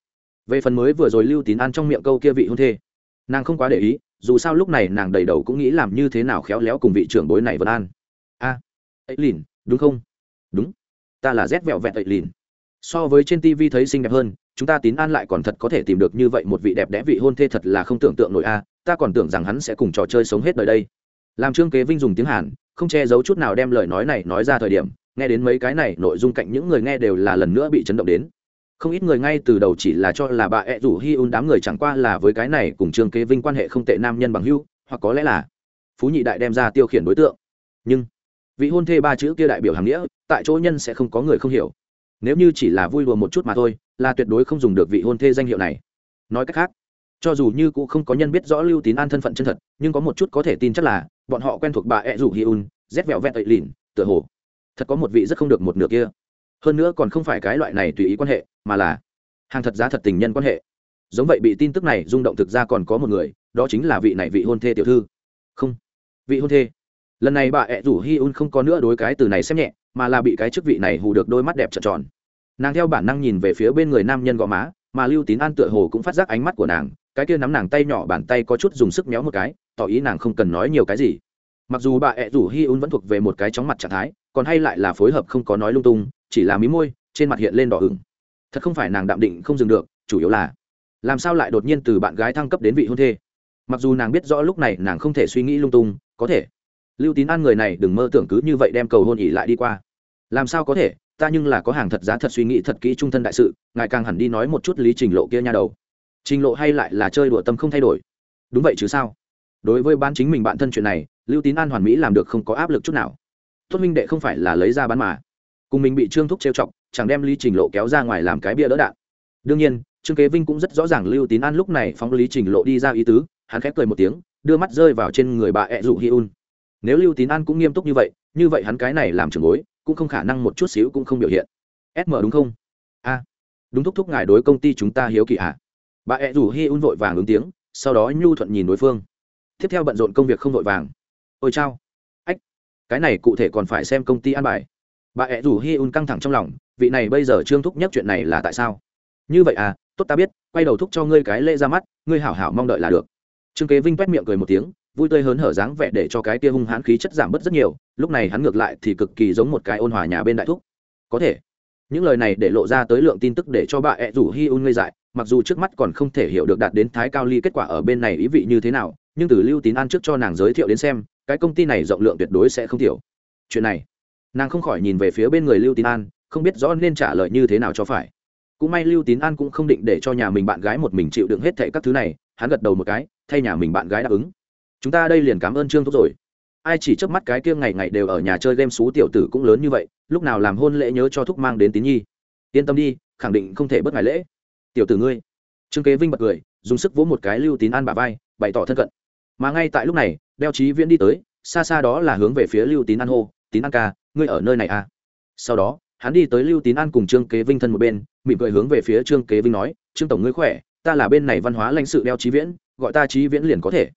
Về phần mới vừa rồi lưu tín an trong miệng câu kia vị hôn thê nàng không quá để ý dù sao lúc này nàng đầy đầu cũng nghĩ làm như thế nào khéo léo cùng vị trưởng bối này vân an. A à, ấy lìn đúng không? Đúng. Ta là rét vẹo vẹn ấy lìn so với trên tv thấy xinh đẹp hơn, chúng ta tín an lại còn thật có thể tìm được như vậy một vị đẹp đẽ vị hôn thê thật là không tưởng tượng nổi a à, ta còn tưởng rằng hắn sẽ cùng trò chơi sống hết đời đây. Làm trương kế vinh dùng tiếng hàn, không che giấu chút nào đem lời nói này nói ra thời điểm, nghe đến mấy cái này, nội dung cạnh những người nghe đều là lần nữa bị chấn động đến. Không ít người ngay từ đầu chỉ là cho là bà ẹ rủ hi un đám người chẳng qua là với cái này cùng trương kế vinh quan hệ không tệ nam nhân bằng hưu hoặc có lẽ là phú nhị đại đem ra tiêu khiển đối tượng. Nhưng vị hôn thê ba chữ kia đại biểu hàm nghĩa, tại chỗ nhân sẽ không có người không hiểu nếu như chỉ là vui đùa một chút mà thôi, là tuyệt đối không dùng được vị hôn thê danh hiệu này. Nói cách khác, cho dù như cũng không có nhân biết rõ lưu tín an thân phận chân thật, nhưng có một chút có thể tin chắc là, bọn họ quen thuộc bà ẹ rủ hi un, rét vẹo vẹn ậy lìn, tựa hồ. Thật có một vị rất không được một nửa kia. Hơn nữa còn không phải cái loại này tùy ý quan hệ, mà là hàng thật giá thật tình nhân quan hệ. Giống vậy bị tin tức này rung động thực ra còn có một người, đó chính là vị này vị hôn thê tiểu thư. Không, vị hôn thê. Lần này bà ẹ rủ hi un không có nữa đối cái từ này xem nhẹ mà là bị cái chức vị này hù được đôi mắt đẹp trợn tròn. Nàng theo bản năng nhìn về phía bên người nam nhân gò má, mà lưu tín an tựa hồ cũng phát giác ánh mắt của nàng, cái kia nắm nàng tay nhỏ bàn tay có chút dùng sức méo một cái, tỏ ý nàng không cần nói nhiều cái gì. Mặc dù bà ẹ rủ hi un vẫn thuộc về một cái chóng mặt trạng thái, còn hay lại là phối hợp không có nói lung tung, chỉ là mí môi, trên mặt hiện lên đỏ ửng. Thật không phải nàng đạm định không dừng được, chủ yếu là, làm sao lại đột nhiên từ bạn gái thăng cấp đến vị hôn thê? Mặc dù nàng biết rõ lúc này nàng không thể suy nghĩ lung tung, có thể lưu tín an người này đừng mơ tưởng cứ như vậy đem cầu hôn ỉ lại đi qua. Làm sao có thể? Ta nhưng là có hàng thật giá thật suy nghĩ thật kỹ trung thân đại sự, ngài càng hẳn đi nói một chút lý trình lộ kia nha đầu. Trình lộ hay lại là chơi đùa tâm không thay đổi. Đúng vậy chứ sao? Đối với bán chính mình bạn thân chuyện này, lưu tín an hoàn mỹ làm được không có áp lực chút nào. Tốt minh đệ không phải là lấy ra bán mà. Cùng mình bị trương thúc trêu chọc, chẳng đem lý trình lộ kéo ra ngoài làm cái bia đỡ đạn. Đương nhiên, trương kế vinh cũng rất rõ ràng lưu tín an lúc này phóng lý trình lộ đi ra ý tứ, hắn khép cười một tiếng, đưa mắt rơi vào trên người bà ẹ rủ hi un nếu lưu tín an cũng nghiêm túc như vậy như vậy hắn cái này làm trường bối, cũng không khả năng một chút xíu cũng không biểu hiện. Sm đúng không? A. Đúng thúc thúc ngài đối công ty chúng ta hiếu kỳ ạ à? bà ẹ rủ hi un vội vàng ứng tiếng, sau đó nhu thuận nhìn đối phương. Tiếp theo bận rộn công việc không vội vàng. Ôi chao. Ách, cái này cụ thể còn phải xem công ty an bài. Bà ẹ rủ hi un căng thẳng trong lòng, vị này bây giờ trương thúc nhắc chuyện này là tại sao? Như vậy à tốt ta biết, quay đầu thúc cho ngươi cái lễ ra mắt, ngươi hảo hảo mong đợi là được. Trương kế vinh quét miệng cười một tiếng vui tươi hớn hở dáng vẻ để cho cái tia hung hãn khí chất giảm bớt rất nhiều, lúc này hắn ngược lại thì cực kỳ giống một cái ôn hòa nhà bên đại thúc. Có thể, những lời này để lộ ra tới lượng tin tức để cho bà ẹ rủ hi un ngây dại, mặc dù trước mắt còn không thể hiểu được đạt đến thái cao ly kết quả ở bên này ý vị như thế nào, nhưng từ lưu tín an trước cho nàng giới thiệu đến xem, cái công ty này rộng lượng tuyệt đối sẽ không thiểu chuyện này, nàng không khỏi nhìn về phía bên người lưu tín an, không biết rõ nên trả lời như thế nào cho phải. Cũng may lưu tín an cũng không định để cho nhà mình bạn gái một mình chịu đựng hết thệ các thứ này, hắn gật đầu một cái, thay nhà mình bạn gái đáp ứng chúng ta đây liền cảm ơn trương thúc rồi. Ai chỉ trước mắt cái kia ngày ngày đều ở nhà chơi game xú tiểu tử cũng lớn như vậy, lúc nào làm hôn lễ nhớ cho thúc mang đến tín nhi. Yên tâm đi, khẳng định không thể bất ngại lễ. Tiểu tử ngươi. Trương kế vinh bật cười, dùng sức vỗ một cái lưu tín an bà vai, bày tỏ thân cận. Mà ngay tại lúc này, đeo trí viễn đi tới, xa xa đó là hướng về phía lưu tín an hô, tín an ca, ngươi ở nơi này à? Sau đó, hắn đi tới lưu tín an cùng trương kế vinh thân một bên, mỉm cười hướng về phía trương kế vinh nói, trương tổng ngươi khỏe, ta là bên này văn hóa lãnh sự đeo trí viễn, gọi ta trí viễn liền có thể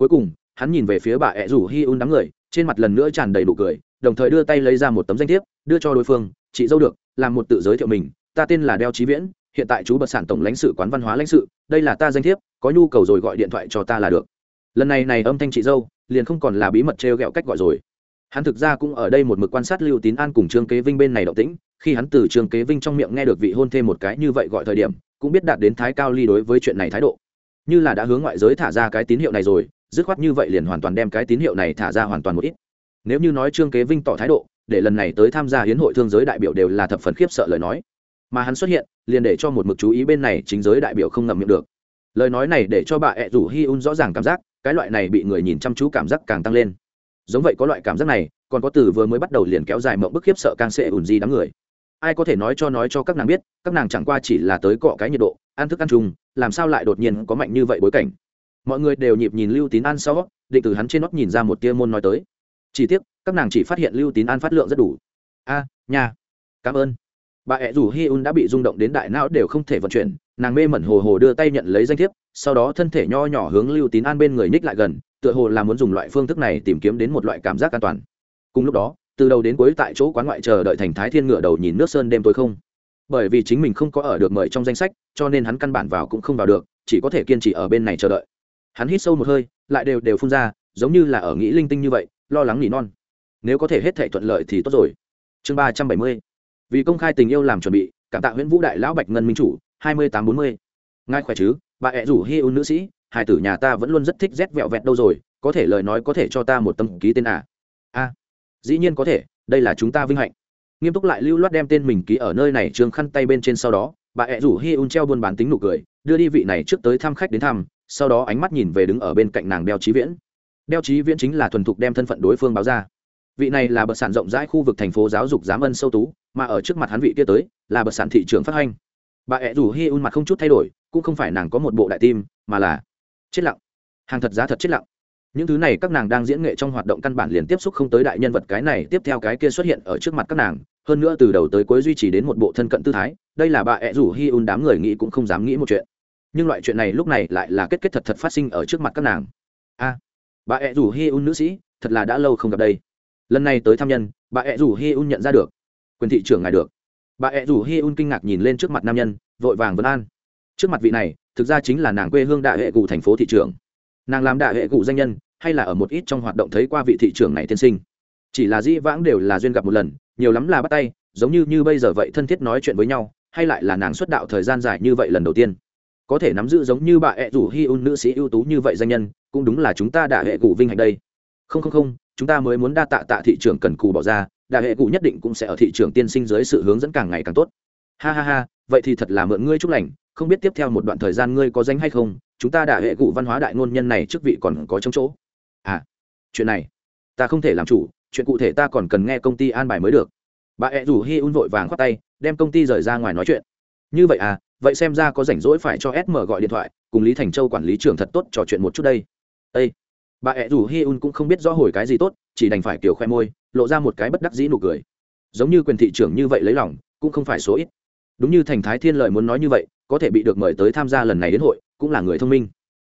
cuối cùng, hắn nhìn về phía bà ẹ rủ hi un đám người, trên mặt lần nữa tràn đầy đủ cười, đồng thời đưa tay lấy ra một tấm danh thiếp, đưa cho đối phương, chị dâu được, làm một tự giới thiệu mình, ta tên là đeo trí viễn, hiện tại chú bật sản tổng lãnh sự quán văn hóa lãnh sự, đây là ta danh thiếp, có nhu cầu rồi gọi điện thoại cho ta là được. Lần này này âm thanh chị dâu, liền không còn là bí mật t r e o g ẹ o cách gọi rồi. Hắn thực ra cũng ở đây một mực quan sát lưu tín an cùng trương kế vinh bên này động tĩnh, khi hắn từ trương kế vinh trong miệng nghe được vị hôn thêm một cái như vậy gọi thời điểm, cũng biết đạt đến thái cao ly đối với chuyện này thái độ. Như là đã hướng ngoại giới thả ra cái tín hiệu này rồi dứt khoát như vậy liền hoàn toàn đem cái tín hiệu này thả ra hoàn toàn một ít. Nếu như nói trương kế vinh tỏ thái độ, để lần này tới tham gia hiến hội thương giới đại biểu đều là thập phần khiếp sợ lời nói. Mà hắn xuất hiện, liền để cho một mực chú ý bên này chính giới đại biểu không ngậm miệng được. Lời nói này để cho bà ẹ rủ hi un rõ ràng cảm giác, cái loại này bị người nhìn chăm chú cảm giác càng tăng lên. Giống vậy có loại cảm giác này, còn có từ vừa mới bắt đầu liền kéo dài mộng bức khiếp sợ càng sẽ ủn di đám người. Ai có thể nói cho nói cho các nàng biết, các nàng chẳng qua chỉ là tới cọ cái nhiệt độ, ăn thức ăn chung, làm sao lại đột nhiên có mạnh như vậy bối cảnh mọi người đều nhịp nhìn lưu tín an sau định từ hắn trên nóc nhìn ra một tia môn nói tới. Chỉ tiếc các nàng chỉ phát hiện lưu tín an phát lượng rất đủ. A à, nhà cảm ơn. Bà ẹ rủ hi un đã bị rung động đến đại não đều không thể vận chuyển nàng mê mẩn hồ hồ đưa tay nhận lấy danh thiếp sau đó thân thể nho nhỏ hướng lưu tín an bên người ních lại gần tựa hồ là muốn dùng loại phương thức này tìm kiếm đến một loại cảm giác an toàn. Cùng lúc đó từ đầu đến cuối tại chỗ quán ngoại chờ đợi thành thái thiên ngựa đầu nhìn nước sơn đêm tối không. Bởi vì chính mình không có ở được mời trong danh sách cho nên hắn căn bản vào cũng không vào được chỉ có thể kiên trì ở bên này chờ đợi hắn hít sâu một hơi, lại đều đều phun ra, giống như là ở nghĩ linh tinh như vậy, lo lắng nỉ non. Nếu có thể hết thể thuận lợi thì tốt rồi. Chương ba trăm bảy mươi. Vì công khai tình yêu làm chuẩn bị, cảm tạ nguyễn vũ đại lão bạch ngân minh chủ, hai mươi tám bốn mươi. Ngài khỏe chứ? Bà ẹ rủ hi un nữ sĩ, hải tử nhà ta vẫn luôn rất thích rét vẹo vẹt đâu rồi, có thể lời nói có thể cho ta một tâm ký tên à? A. Dĩ nhiên có thể, đây là chúng ta vinh hạnh. Nghiêm túc lại lưu loát đem tên mình ký ở nơi này trường khăn tay bên trên sau đó, bà ẹ rủ hi un treo buôn bán tính nụ cười, đưa đi vị này trước tới thăm khách đến thăm sau đó ánh mắt nhìn về đứng ở bên cạnh nàng đeo trí viễn. Đeo trí viễn chính là thuần thục đem thân phận đối phương báo ra. Vị này là bậc sản rộng rãi khu vực thành phố giáo dục giám ân sâu tú, mà ở trước mặt hắn vị kia tới, là bậc sản thị trường phát hành. Bà ẹ rủ hi un mặt không chút thay đổi, cũng không phải nàng có một bộ đại tim, mà là chết lặng. Hàng thật giá thật chết lặng. Những thứ này các nàng đang diễn nghệ trong hoạt động căn bản liền tiếp xúc không tới đại nhân vật cái này, tiếp theo cái kia xuất hiện ở trước mặt các nàng, hơn nữa từ đầu tới cuối duy trì đến một bộ thân cận tư thái, đây là bà ẹ rủ hi un đám người nghĩ cũng không dám nghĩ một chuyện nhưng loại chuyện này lúc này lại là kết kết thật thật phát sinh ở trước mặt các nàng. A, bà ẹ rủ hi un nữ sĩ, thật là đã lâu không gặp đây. Lần này tới thăm nhân, bà ẹ rủ hi un nhận ra được. Quyền thị trưởng ngài được. Bà ẹ rủ hi un kinh ngạc nhìn lên trước mặt nam nhân, vội vàng vấn an. Trước mặt vị này, thực ra chính là nàng quê hương đại hệ cụ thành phố thị trưởng. Nàng làm đại hệ cụ danh nhân, hay là ở một ít trong hoạt động thấy qua vị thị trưởng này tiên sinh. Chỉ là dĩ vãng đều là duyên gặp một lần, nhiều lắm là bắt tay, giống như như bây giờ vậy thân thiết nói chuyện với nhau, hay lại là nàng xuất đạo thời gian dài như vậy lần đầu tiên có thể nắm giữ giống như bà ẹ rủ hi un nữ sĩ ưu tú như vậy danh nhân, cũng đúng là chúng ta đã hệ cụ vinh hạnh đây. Không không không, chúng ta mới muốn đa tạ tạ thị trường cần cù bỏ ra đại hệ cụ nhất định cũng sẽ ở thị trường tiên sinh dưới sự hướng dẫn càng ngày càng tốt. Ha ha ha, vậy thì thật là mượn ngươi chúc lành, không biết tiếp theo một đoạn thời gian ngươi có danh hay không, chúng ta đại hệ cụ văn hóa đại ngôn nhân này chức vị còn có trong chỗ. À chuyện này, ta không thể làm chủ, chuyện cụ thể ta còn cần nghe công ty an bài mới được. Bà ẹ rủ hi un vội vàng khoát tay, đem công ty rời ra ngoài nói chuyện. Như vậy à vậy xem ra có rảnh rỗi phải cho sm gọi điện thoại, cùng lý thành châu quản lý trưởng thật tốt trò chuyện một chút đây. Ây bà ẹ rủ hi un cũng không biết rõ hồi cái gì tốt, chỉ đành phải kiểu khoe môi, lộ ra một cái bất đắc dĩ nụ cười. Giống như quyền thị trưởng như vậy lấy lòng, cũng không phải số ít. Đúng như thành thái thiên lợi muốn nói như vậy, có thể bị được mời tới tham gia lần này đến hội, cũng là người thông minh.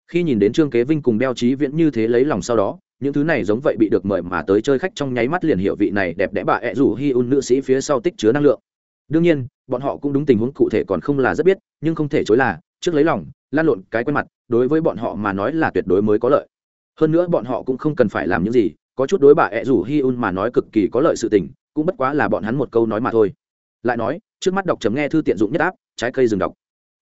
Khi nhìn đến trương kế vinh cùng beo trí viễn như thế lấy lòng sau đó, những thứ này giống vậy bị được mời mà tới chơi khách trong nháy mắt liền hiệu vị này đẹp đẽ bà ẹ rủ hi un nữ sĩ phía sau tích chứa năng lượng đương nhiên, bọn họ cũng đúng tình huống cụ thể còn không là rất biết, nhưng không thể chối là, trước lấy lòng, lan lộn cái quen mặt, đối với bọn họ mà nói là tuyệt đối mới có lợi. Hơn nữa bọn họ cũng không cần phải làm những gì, có chút đối bà ẹ rủ hi un mà nói cực kỳ có lợi sự tình, cũng bất quá là bọn hắn một câu nói mà thôi. Lại nói, trước mắt đọc chấm nghe thư tiện dụng nhất áp, trái cây dừng đọc.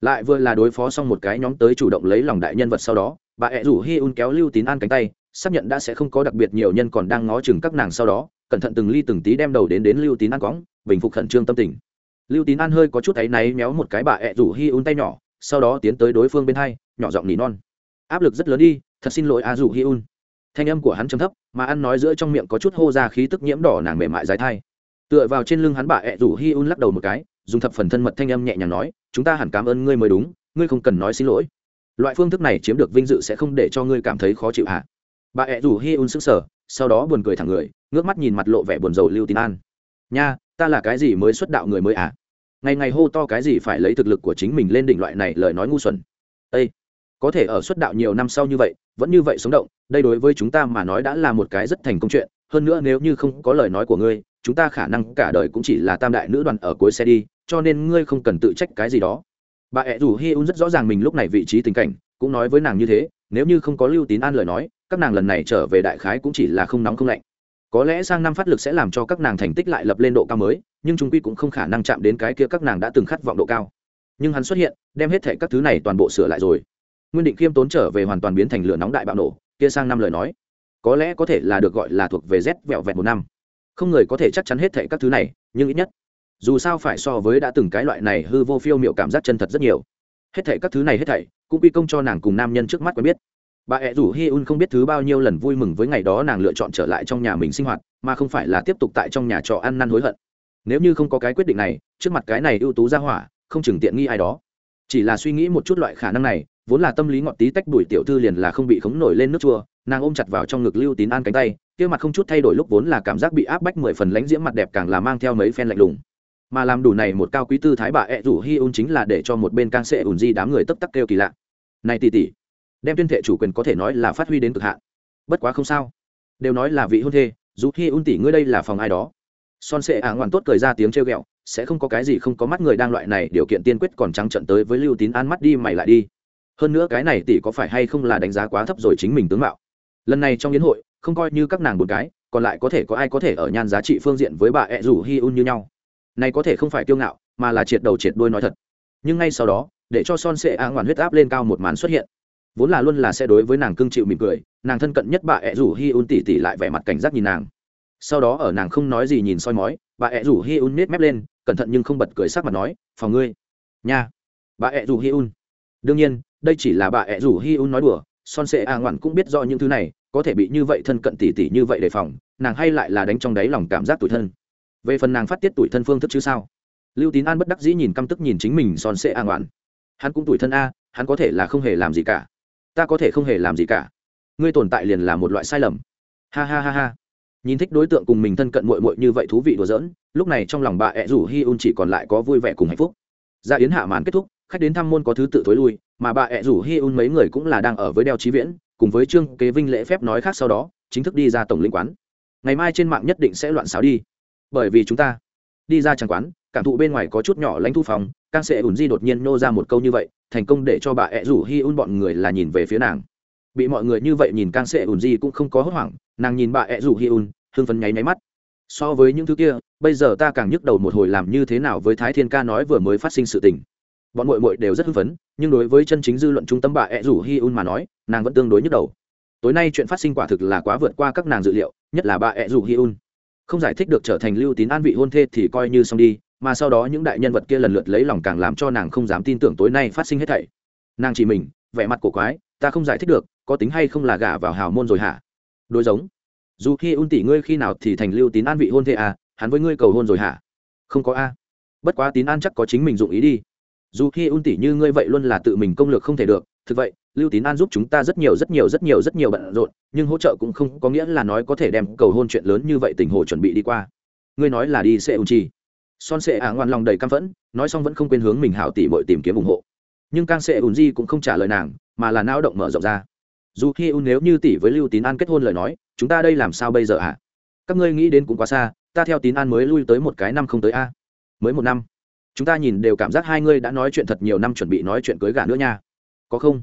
Lại vừa là đối phó xong một cái nhóm tới chủ động lấy lòng đại nhân vật sau đó, bà ẹ rủ hi un kéo lưu tín an cánh tay, xác nhận đã sẽ không có đặc biệt nhiều nhân còn đang ngó chừng các nàng sau đó, cẩn thận từng ly từng tí đem đầu đến đến lưu tín an cõng, bình phục khẩn trương tâm tình lưu tín an hơi có chút áy náy méo một cái bà ẹ rủ hi un tay nhỏ, sau đó tiến tới đối phương bên hai, nhỏ giọng nỉ non. Áp lực rất lớn đi, thật xin lỗi a rủ hi un. Thanh âm của hắn chấm thấp, mà ăn nói giữa trong miệng có chút hô ra khí tức nhiễm đỏ nàng mềm mại dài thai. Tựa vào trên lưng hắn bà ẹ rủ hi un lắc đầu một cái, dùng thập phần thân mật thanh âm nhẹ nhàng nói, chúng ta hẳn cảm ơn ngươi mới đúng, ngươi không cần nói xin lỗi. Loại phương thức này chiếm được vinh dự sẽ không để cho ngươi cảm thấy khó chịu hả? Bà ẹ rủ hi un sững sờ, sau đó buồn cười thẳng người, ngước mắt nhìn mặt lộ vẻ buồn rầu lưu tín an. Nha ta là cái gì mới xuất đạo người mới à? Ngày ngày hô to cái gì phải lấy thực lực của chính mình lên đỉnh loại này lời nói ngu xuẩn. Ây có thể ở xuất đạo nhiều năm sau như vậy, vẫn như vậy sống động, đây đối với chúng ta mà nói đã là một cái rất thành công chuyện. Hơn nữa nếu như không có lời nói của ngươi, chúng ta khả năng cả đời cũng chỉ là tam đại nữ đoàn ở cuối xe đi, cho nên ngươi không cần tự trách cái gì đó. Bà ẹ rủ hi un rất rõ ràng mình lúc này vị trí tình cảnh, cũng nói với nàng như thế, nếu như không có lưu tín an lời nói, các nàng lần này trở về đại khái cũng chỉ là không nóng không lạnh có lẽ sang năm phát lực sẽ làm cho các nàng thành tích lại lập lên độ cao mới, nhưng chúng quy cũng không khả năng chạm đến cái kia các nàng đã từng khát vọng độ cao. Nhưng hắn xuất hiện, đem hết thệ các thứ này toàn bộ sửa lại rồi. Nguyên định khiêm tốn trở về hoàn toàn biến thành lửa nóng đại bạo nổ, kia sang năm lời nói, có lẽ có thể là được gọi là thuộc về rét vẹo vẹn một năm. Không người có thể chắc chắn hết thệ các thứ này, nhưng ít nhất, dù sao phải so với đã từng cái loại này hư vô phiêu m i ệ u cảm giác chân thật rất nhiều. Hết thệ các thứ này hết thảy, cũng quy công cho nàng cùng nam nhân trước mắt quen biết bà ẹ rủ hi un không biết thứ bao nhiêu lần vui mừng với ngày đó nàng lựa chọn trở lại trong nhà mình sinh hoạt, mà không phải là tiếp tục tại trong nhà trọ ăn năn hối hận. Nếu như không có cái quyết định này, trước mặt cái này ưu tú ra hỏa, không chừng tiện nghi ai đó. Chỉ là suy nghĩ một chút loại khả năng này, vốn là tâm lý ngọt tí tách đuổi tiểu thư liền là không bị khống nổi lên nước chua, nàng ôm chặt vào trong ngực lưu tín an cánh tay, kia mặt không chút thay đổi lúc vốn là cảm giác bị áp bách mười phần lãnh diễm mặt đẹp càng là mang theo mấy phen lạnh lùng. Mà làm đủ này một cao quý tư thái bà ẹ rủ hi un chính là để cho một bên càng sẽ ủn di đám người tấp tắc kêu kỳ lạ. Này tỷ tỷ đem tuyên thệ chủ quyền có thể nói là phát huy đến cực hạn. Bất quá không sao. Đều nói là vị hôn thê, dù khi un tỷ ngươi đây là phòng ai đó. Son sệ ả ngoan tốt cười ra tiếng trêu ghẹo, sẽ không có cái gì không có mắt người đang loại này điều kiện tiên quyết còn trắng trận tới với lưu tín an mắt đi mày lại đi. Hơn nữa cái này tỷ có phải hay không là đánh giá quá thấp rồi chính mình tướng mạo. Lần này trong yến hội, không coi như các nàng một cái, còn lại có thể có ai có thể ở nhan giá trị phương diện với bà ẹ rủ hi un như nhau. Này có thể không phải kiêu ngạo, mà là triệt đầu triệt đuôi nói thật. Nhưng ngay sau đó, để cho son sệ à a ngoạn huyết áp lên cao một màn xuất hiện vốn là luôn là sẽ đối với nàng cưng chịu mỉm cười, nàng thân cận nhất bà ẹ rủ hi un tỉ tỉ lại vẻ mặt cảnh giác nhìn nàng. Sau đó ở nàng không nói gì nhìn soi mói, bà ẹ rủ hi un nết mép lên, cẩn thận nhưng không bật cười sắc mặt nói, phòng ngươi, nha. Bà ẹ rủ hi un. Đương nhiên, đây chỉ là bà ẹ rủ hi un nói đùa, son sệ a ngoạn cũng biết do những thứ này, có thể bị như vậy thân cận tỉ tỉ như vậy đề phòng, nàng hay lại là đánh trong đáy lòng cảm giác tủi thân. Về phần nàng phát tiết tủi thân phương thức chứ sao? Lưu tín an bất đắc dĩ nhìn căm tức nhìn chính mình son sệ a ngoạn. Hắn cũng tuổi thân a, hắn có thể là không hề làm gì cả ta có thể không hề làm gì cả. Ngươi tồn tại liền là một loại sai lầm. Ha ha ha ha. Nhìn thích đối tượng cùng mình thân cận mội mội như vậy thú vị đùa giỡn, lúc này trong lòng bà ẹ rủ hi un chỉ còn lại có vui vẻ cùng hạnh phúc. Gia yến hạ màn kết thúc, khách đến thăm môn có thứ tự thối lui, mà bà ẹ rủ hi un mấy người cũng là đang ở với đeo trí viễn, cùng với trương kế vinh lễ phép nói khác sau đó, chính thức đi ra tổng linh quán. Ngày mai trên mạng nhất định sẽ loạn xáo đi. Bởi vì chúng ta đi ra tràng quán cảm thụ bên ngoài có chút nhỏ lãnh thu phòng càng sẽ ùn di đột nhiên nô ra một câu như vậy, thành công để cho bà ẹ rủ hi un bọn người là nhìn về phía nàng. Bị mọi người như vậy nhìn càng sẽ ùn di cũng không có hốt hoảng, nàng nhìn bà ẹ rủ hi un, hưng phấn nháy máy mắt. So với những thứ kia, bây giờ ta càng nhức đầu một hồi làm như thế nào với thái thiên ca nói vừa mới phát sinh sự tình. Bọn mội mội đều rất hưng phấn, nhưng đối với chân chính dư luận trung tâm bà ẹ rủ hi un mà nói, nàng vẫn tương đối nhức đầu. Tối nay chuyện phát sinh quả thực là quá vượt qua các nàng dự liệu, nhất là bà ẹ rủ hi un. Không giải thích được trở thành lưu tín an vị hôn thê thì coi như xong đi mà sau đó những đại nhân vật kia lần lượt lấy lòng càng làm cho nàng không dám tin tưởng tối nay phát sinh hết thảy. Nàng chỉ mình, vẻ mặt cổ quái, ta không giải thích được, có tính hay không là gả vào hào môn rồi hả? Đối giống. Dù khi un tỷ ngươi khi nào thì thành lưu tín an vị hôn thê à hắn với ngươi cầu hôn rồi hả? Không có a. Bất quá tín an chắc có chính mình dụng ý đi. Dù khi un tỷ như ngươi vậy luôn là tự mình công lược không thể được, thực vậy, lưu tín an giúp chúng ta rất nhiều rất nhiều rất nhiều rất nhiều bận rộn, nhưng hỗ trợ cũng không có nghĩa là nói có thể đem cầu hôn chuyện lớn như vậy tình hồ chuẩn bị đi qua. Ngươi nói là đi sẽ un chi son sệ ả ngoan lòng đầy căm phẫn, nói xong vẫn không quên hướng mình hảo tỷ bội tìm kiếm ủng hộ. Nhưng càng sệ ùn di cũng không trả lời nàng, mà là não động mở rộng ra. Dù khi un nếu như tỷ với lưu tín an kết hôn lời nói, chúng ta đây làm sao bây giờ ạ? À? các ngươi nghĩ đến cũng quá xa, ta theo tín an mới lui tới một cái năm không tới a. Mới một năm. Chúng ta nhìn đều cảm giác hai ngươi đã nói chuyện thật nhiều năm chuẩn bị nói chuyện cưới gả nữa nha. Có không?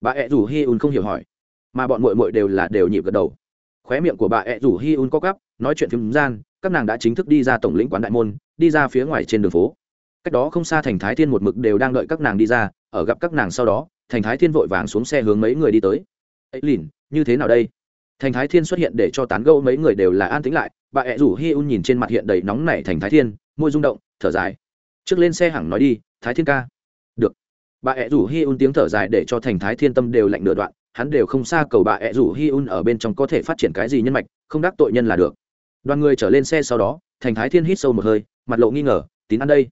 Bà ẹ rủ hi un không hiểu hỏi. Mà bọn mội mội đều là đều nhịp gật đầu. Khóe miệng của bà ẹ rủ hi un có cắp nói chuyện phim gian các nàng đã chính thức đi ra tổng lĩnh quán đại môn, đi ra phía ngoài trên đường phố. Cách đó không xa thành thái thiên một mực đều đang đợi các nàng đi ra, ở gặp các nàng sau đó, thành thái thiên vội vàng xuống xe hướng mấy người đi tới. Ấy lìn, như thế nào đây? Thành thái thiên xuất hiện để cho tán gẫu mấy người đều là an tĩnh lại. Bà ẹ rủ hi un nhìn trên mặt hiện đầy nóng nảy thành thái thiên, môi rung động, thở dài. Trước lên xe hẳn nói đi, thái thiên ca. Được. Bà ẹ rủ hi un tiếng thở dài để cho thành thái thiên tâm đều lạnh nửa đoạn, hắn đều không xa cầu bà ẹ rủ hi un ở bên trong có thể phát triển cái gì nhân mạch, không đắc tội nhân là được đoàn người trở lên xe sau đó, thành thái thiên hít sâu một hơi, mặt lộ nghi ngờ, tín ăn đây,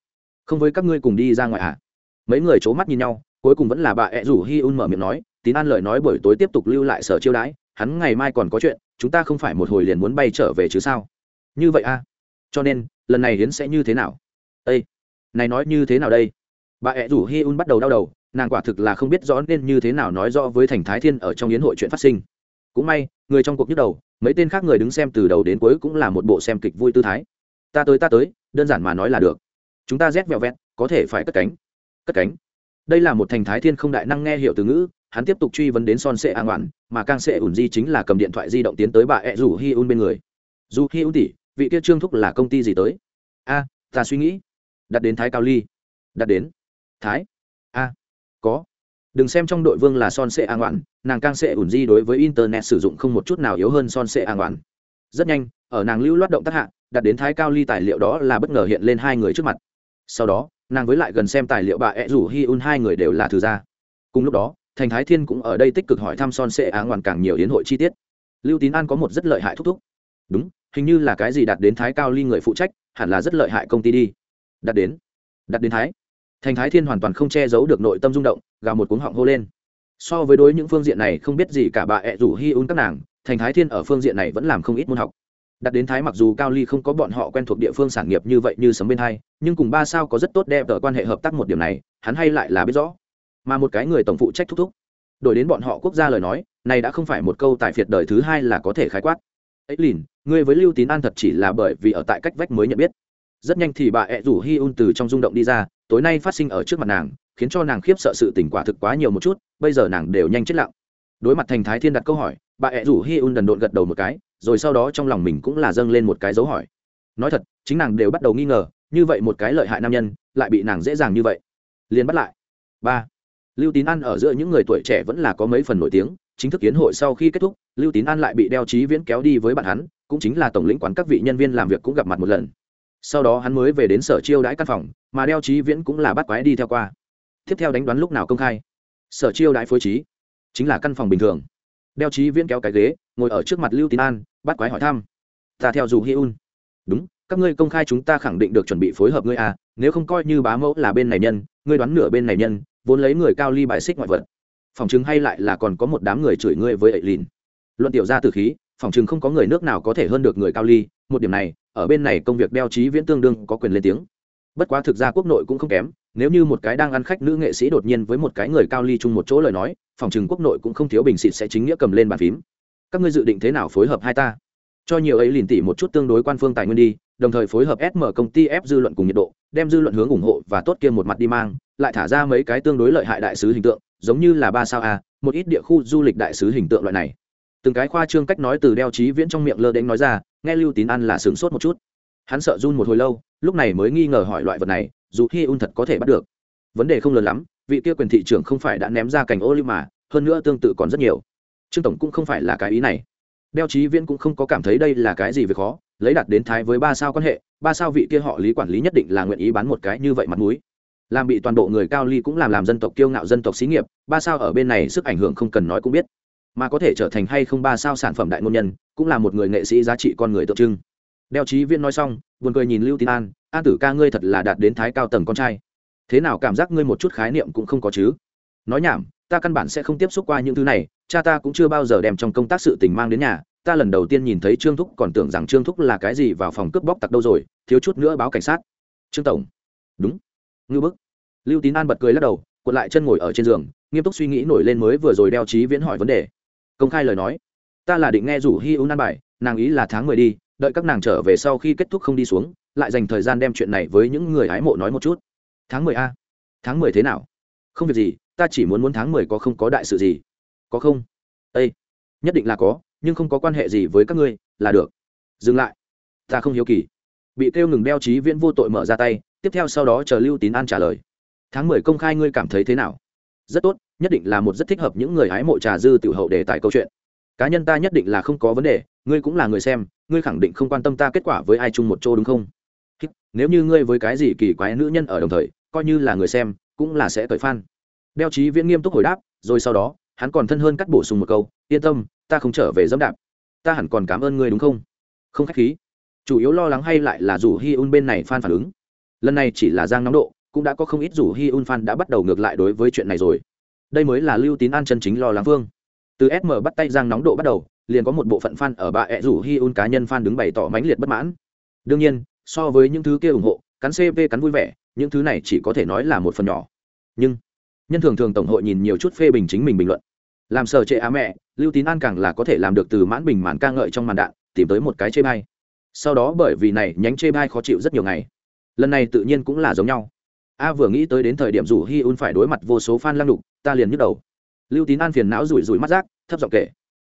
không với các ngươi cùng đi ra ngoài à? Mấy người c h ố mắt nhìn nhau, cuối cùng vẫn là bà ẹ rủ hi un mở miệng nói, tín ăn lời nói buổi tối tiếp tục lưu lại sở chiêu đãi, hắn ngày mai còn có chuyện, chúng ta không phải một hồi liền muốn bay trở về chứ sao? Như vậy à? Cho nên, lần này hiến sẽ như thế nào? Ây này nói như thế nào đây? Bà ẹ rủ hi un bắt đầu đau đầu, nàng quả thực là không biết rõ nên như thế nào nói rõ với thành thái thiên ở trong yến hội chuyện phát sinh cũng may, người trong cuộc nhức đầu, mấy tên khác người đứng xem từ đầu đến cuối cũng là một bộ xem kịch vui tư thái. Ta tới ta tới, đơn giản mà nói là được. Chúng ta rét vẹo vẹt có thể phải cất cánh. Cất cánh. Đây là một thành thái thiên không đại năng nghe hiểu từ ngữ, hắn tiếp tục truy vấn đến son sệ an oản mà càng sệ ủn di chính là cầm điện thoại di động tiến tới bà e ẹ rủ hi un bên người. Dù hi un tỷ, vị kia trương thúc là công ty gì tới? A, ta suy nghĩ. Đặt đến thái cao ly. Đặt đến. Thái? A, có đừng xem trong đội vương là son sệ an oản nàng càng sệ ủn di đối với internet sử dụng không một chút nào yếu hơn son sệ an oản rất nhanh, ở nàng lưu loát động tác hạ, đặt đến thái cao ly tài liệu đó là bất ngờ hiện lên hai người trước mặt. Sau đó, nàng với lại gần xem tài liệu bà ẹ rủ hi un hai người đều là thứ gia cùng lúc đó, thành thái thiên cũng ở đây tích cực hỏi thăm son sệ á ngoạn càng nhiều yến hội chi tiết. Lưu tín an có một rất lợi hại thúc thúc. Đúng, hình như là cái gì đạt đến thái cao ly người phụ trách, hẳn là rất lợi hại công ty đi. Đạt đến. Đạt đến thái thành thái thiên hoàn toàn không che giấu được nội tâm rung động, gào một cuống họng hô lên. So với đối những phương diện này không biết gì cả bà ẹ rủ hi un các nàng, thành thái thiên ở phương diện này vẫn làm không ít môn học. Đặt đến thái mặc dù cao ly không có bọn họ quen thuộc địa phương sản nghiệp như vậy như sấm bên hai, nhưng cùng ba sao có rất tốt đẹp ở quan hệ hợp tác một điểm này, hắn hay lại là biết rõ. Mà một cái người tổng phụ trách thúc thúc. Đổi đến bọn họ quốc gia lời nói, này đã không phải một câu tài phiệt đời thứ hai là có thể khái quát. Ấy lìn ngươi với lưu tín an thật chỉ là bởi vì ở tại cách vách mới nhận biết. Rất nhanh thì bà ẹ rủ hi un từ trong rung động đi ra tối nay phát sinh ở trước mặt nàng, khiến cho nàng khiếp sợ sự tình quả thực quá nhiều một chút, bây giờ nàng đều nhanh chết lặng. Đối mặt thành thái thiên đặt câu hỏi, bà ẹ rủ hi un đần độn gật đầu một cái, rồi sau đó trong lòng mình cũng là dâng lên một cái dấu hỏi. Nói thật, chính nàng đều bắt đầu nghi ngờ, như vậy một cái lợi hại nam nhân, lại bị nàng dễ dàng như vậy. Liền bắt lại. Ba. Lưu tín an ở giữa những người tuổi trẻ vẫn là có mấy phần nổi tiếng, chính thức kiến hội sau khi kết thúc, lưu tín an lại bị đeo trí viễn kéo đi với bạn hắn, cũng chính là tổng lĩnh quán các vị nhân viên làm việc cũng gặp mặt một lần. Sau đó hắn mới về đến sở chiêu đãi căn phòng mà đeo trí viễn cũng là bắt quái đi theo qua. Tiếp theo đánh đoán lúc nào công khai. Sở chiêu đãi phối trí. Chính là căn phòng bình thường. Đeo trí viễn kéo cái ghế, ngồi ở trước mặt lưu tín an, bắt quái hỏi thăm. Ta theo dù hi un. Đúng, các ngươi công khai chúng ta khẳng định được chuẩn bị phối hợp ngươi à nếu không coi như bá mẫu là bên này nhân, ngươi đoán nửa bên này nhân, vốn lấy người cao ly bài xích ngoại vật. Phòng chứng hay lại là còn có một đám người chửi ngươi với ẩy lìn luận tiểu ra từ khí, phòng chứng không có người nước nào có thể hơn được người cao ly, một điểm này, ở bên này công việc đeo trí viễn tương đương có quyền lên tiếng bất quá thực ra quốc nội cũng không kém, nếu như một cái đang ăn khách nữ nghệ sĩ đột nhiên với một cái người cao ly chung một chỗ lời nói, phòng chừng quốc nội cũng không thiếu bình xịt sẽ chính nghĩa cầm lên bàn phím. Các ngươi dự định thế nào phối hợp hai ta? Cho nhiều ấy liền tỉ một chút tương đối quan phương tài nguyên đi, đồng thời phối hợp sm công ty ép dư luận cùng nhiệt độ, đem dư luận hướng ủng hộ và tốt kia một mặt đi mang, lại thả ra mấy cái tương đối lợi hại đại sứ hình tượng, giống như là ba sao a, một ít địa khu du lịch đại sứ hình tượng loại này. Từng cái khoa trương cách nói từ đeo trí viễn trong miệng lơ đến nói ra, nghe lưu tín ăn là sướng sốt một chút hắn sợ run một hồi lâu, lúc này mới nghi ngờ hỏi loại vật này, dù hi un thật có thể bắt được. Vấn đề không lớn lắm, vị kia quyền thị trưởng không phải đã ném ra cành ô liu mà, hơn nữa tương tự còn rất nhiều. Trương tổng cũng không phải là cái ý này. Đeo trí viễn cũng không có cảm thấy đây là cái gì về khó, lấy đặt đến thái với ba sao quan hệ, ba sao vị kia họ lý quản lý nhất định là nguyện ý bán một cái như vậy mặt mũi. Làm bị toàn bộ người cao ly cũng làm làm dân tộc kiêu ngạo dân tộc xí nghiệp, ba sao ở bên này sức ảnh hưởng không cần nói cũng biết. Mà có thể trở thành hay không ba sao sản phẩm đại ngôn nhân, cũng là một người nghệ sĩ giá trị con người tượng trưng đeo trí viễn nói xong, buồn cười nhìn lưu tín an an tử ca ngươi thật là đạt đến thái cao tầng con trai. Thế nào cảm giác ngươi một chút khái niệm cũng không có chứ? Nói nhảm, ta căn bản sẽ không tiếp xúc qua những thứ này, cha ta cũng chưa bao giờ đem trong công tác sự tình mang đến nhà. Ta lần đầu tiên nhìn thấy trương thúc còn tưởng rằng trương thúc là cái gì vào phòng cướp bóc tặc đâu rồi, thiếu chút nữa báo cảnh sát. Trương tổng. Đúng. Ngư bức. Lưu tín an bật cười lắc đầu, cuộn lại chân ngồi ở trên giường, nghiêm túc suy nghĩ nổi lên mới vừa rồi đeo trí viễn hỏi vấn đề. Công khai lời nói. Ta là định nghe rủ hi ưu an bài, nàng ý là tháng mười đi đợi các nàng trở về sau khi kết thúc không đi xuống, lại dành thời gian đem chuyện này với những người hái mộ nói một chút. Tháng mười a? Tháng mười thế nào? Không việc gì, ta chỉ muốn muốn tháng mười có không có đại sự gì. Có không? Ây nhất định là có, nhưng không có quan hệ gì với các ngươi, là được. Dừng lại. Ta không hiếu kỳ. Bị kêu ngừng đeo trí viễn vô tội mở ra tay, tiếp theo sau đó chờ lưu tín an trả lời. Tháng mười công khai ngươi cảm thấy thế nào? Rất tốt, nhất định là một rất thích hợp những người hái mộ trà dư tiểu hậu đề tài câu chuyện. Cá nhân ta nhất định là không có vấn đề, ngươi cũng là người xem ngươi khẳng định không quan tâm ta kết quả với ai chung một chỗ đúng không? Nếu như ngươi với cái gì kỳ quái nữ nhân ở đồng thời, coi như là người xem, cũng là sẽ cởi phan đeo chí viễn nghiêm túc hồi đáp, rồi sau đó, hắn còn thân hơn cắt bổ sung một câu, yên tâm, ta không trở về dẫm đạp. Ta hẳn còn cảm ơn ngươi đúng không? Không khách khí. Chủ yếu lo lắng hay lại là dù hi un bên này fan phản ứng. Lần này chỉ là giang nóng độ, cũng đã có không ít dù hi un fan đã bắt đầu ngược lại đối với chuyện này rồi. Đây mới là lưu tín an chân chính lo lắng vương từ sm bắt tay giang nóng độ bắt đầu, liền có một bộ phận fan ở bà ẹ rủ hi un cá nhân fan đứng bày tỏ mãnh liệt bất mãn. Đương nhiên, so với những thứ kia ủng hộ cắn cp cắn vui vẻ, những thứ này chỉ có thể nói là một phần nhỏ. Nhưng, nhân thường thường tổng hội nhìn nhiều chút phê bình chính mình bình luận. Làm sở trệ á mẹ, lưu tín an càng là có thể làm được từ mãn bình màn ca ngợi trong màn đạn, tìm tới một cái chê bai. Sau đó bởi vì này nhánh chê bai khó chịu rất nhiều ngày. Lần này tự nhiên cũng là giống nhau. A vừa nghĩ tới đến thời điểm rủ hi un phải đối mặt vô số fan lăng đục, ta liền nhức đầu lưu tín an phiền não rủi rủi mắt rác, thấp giọng kể.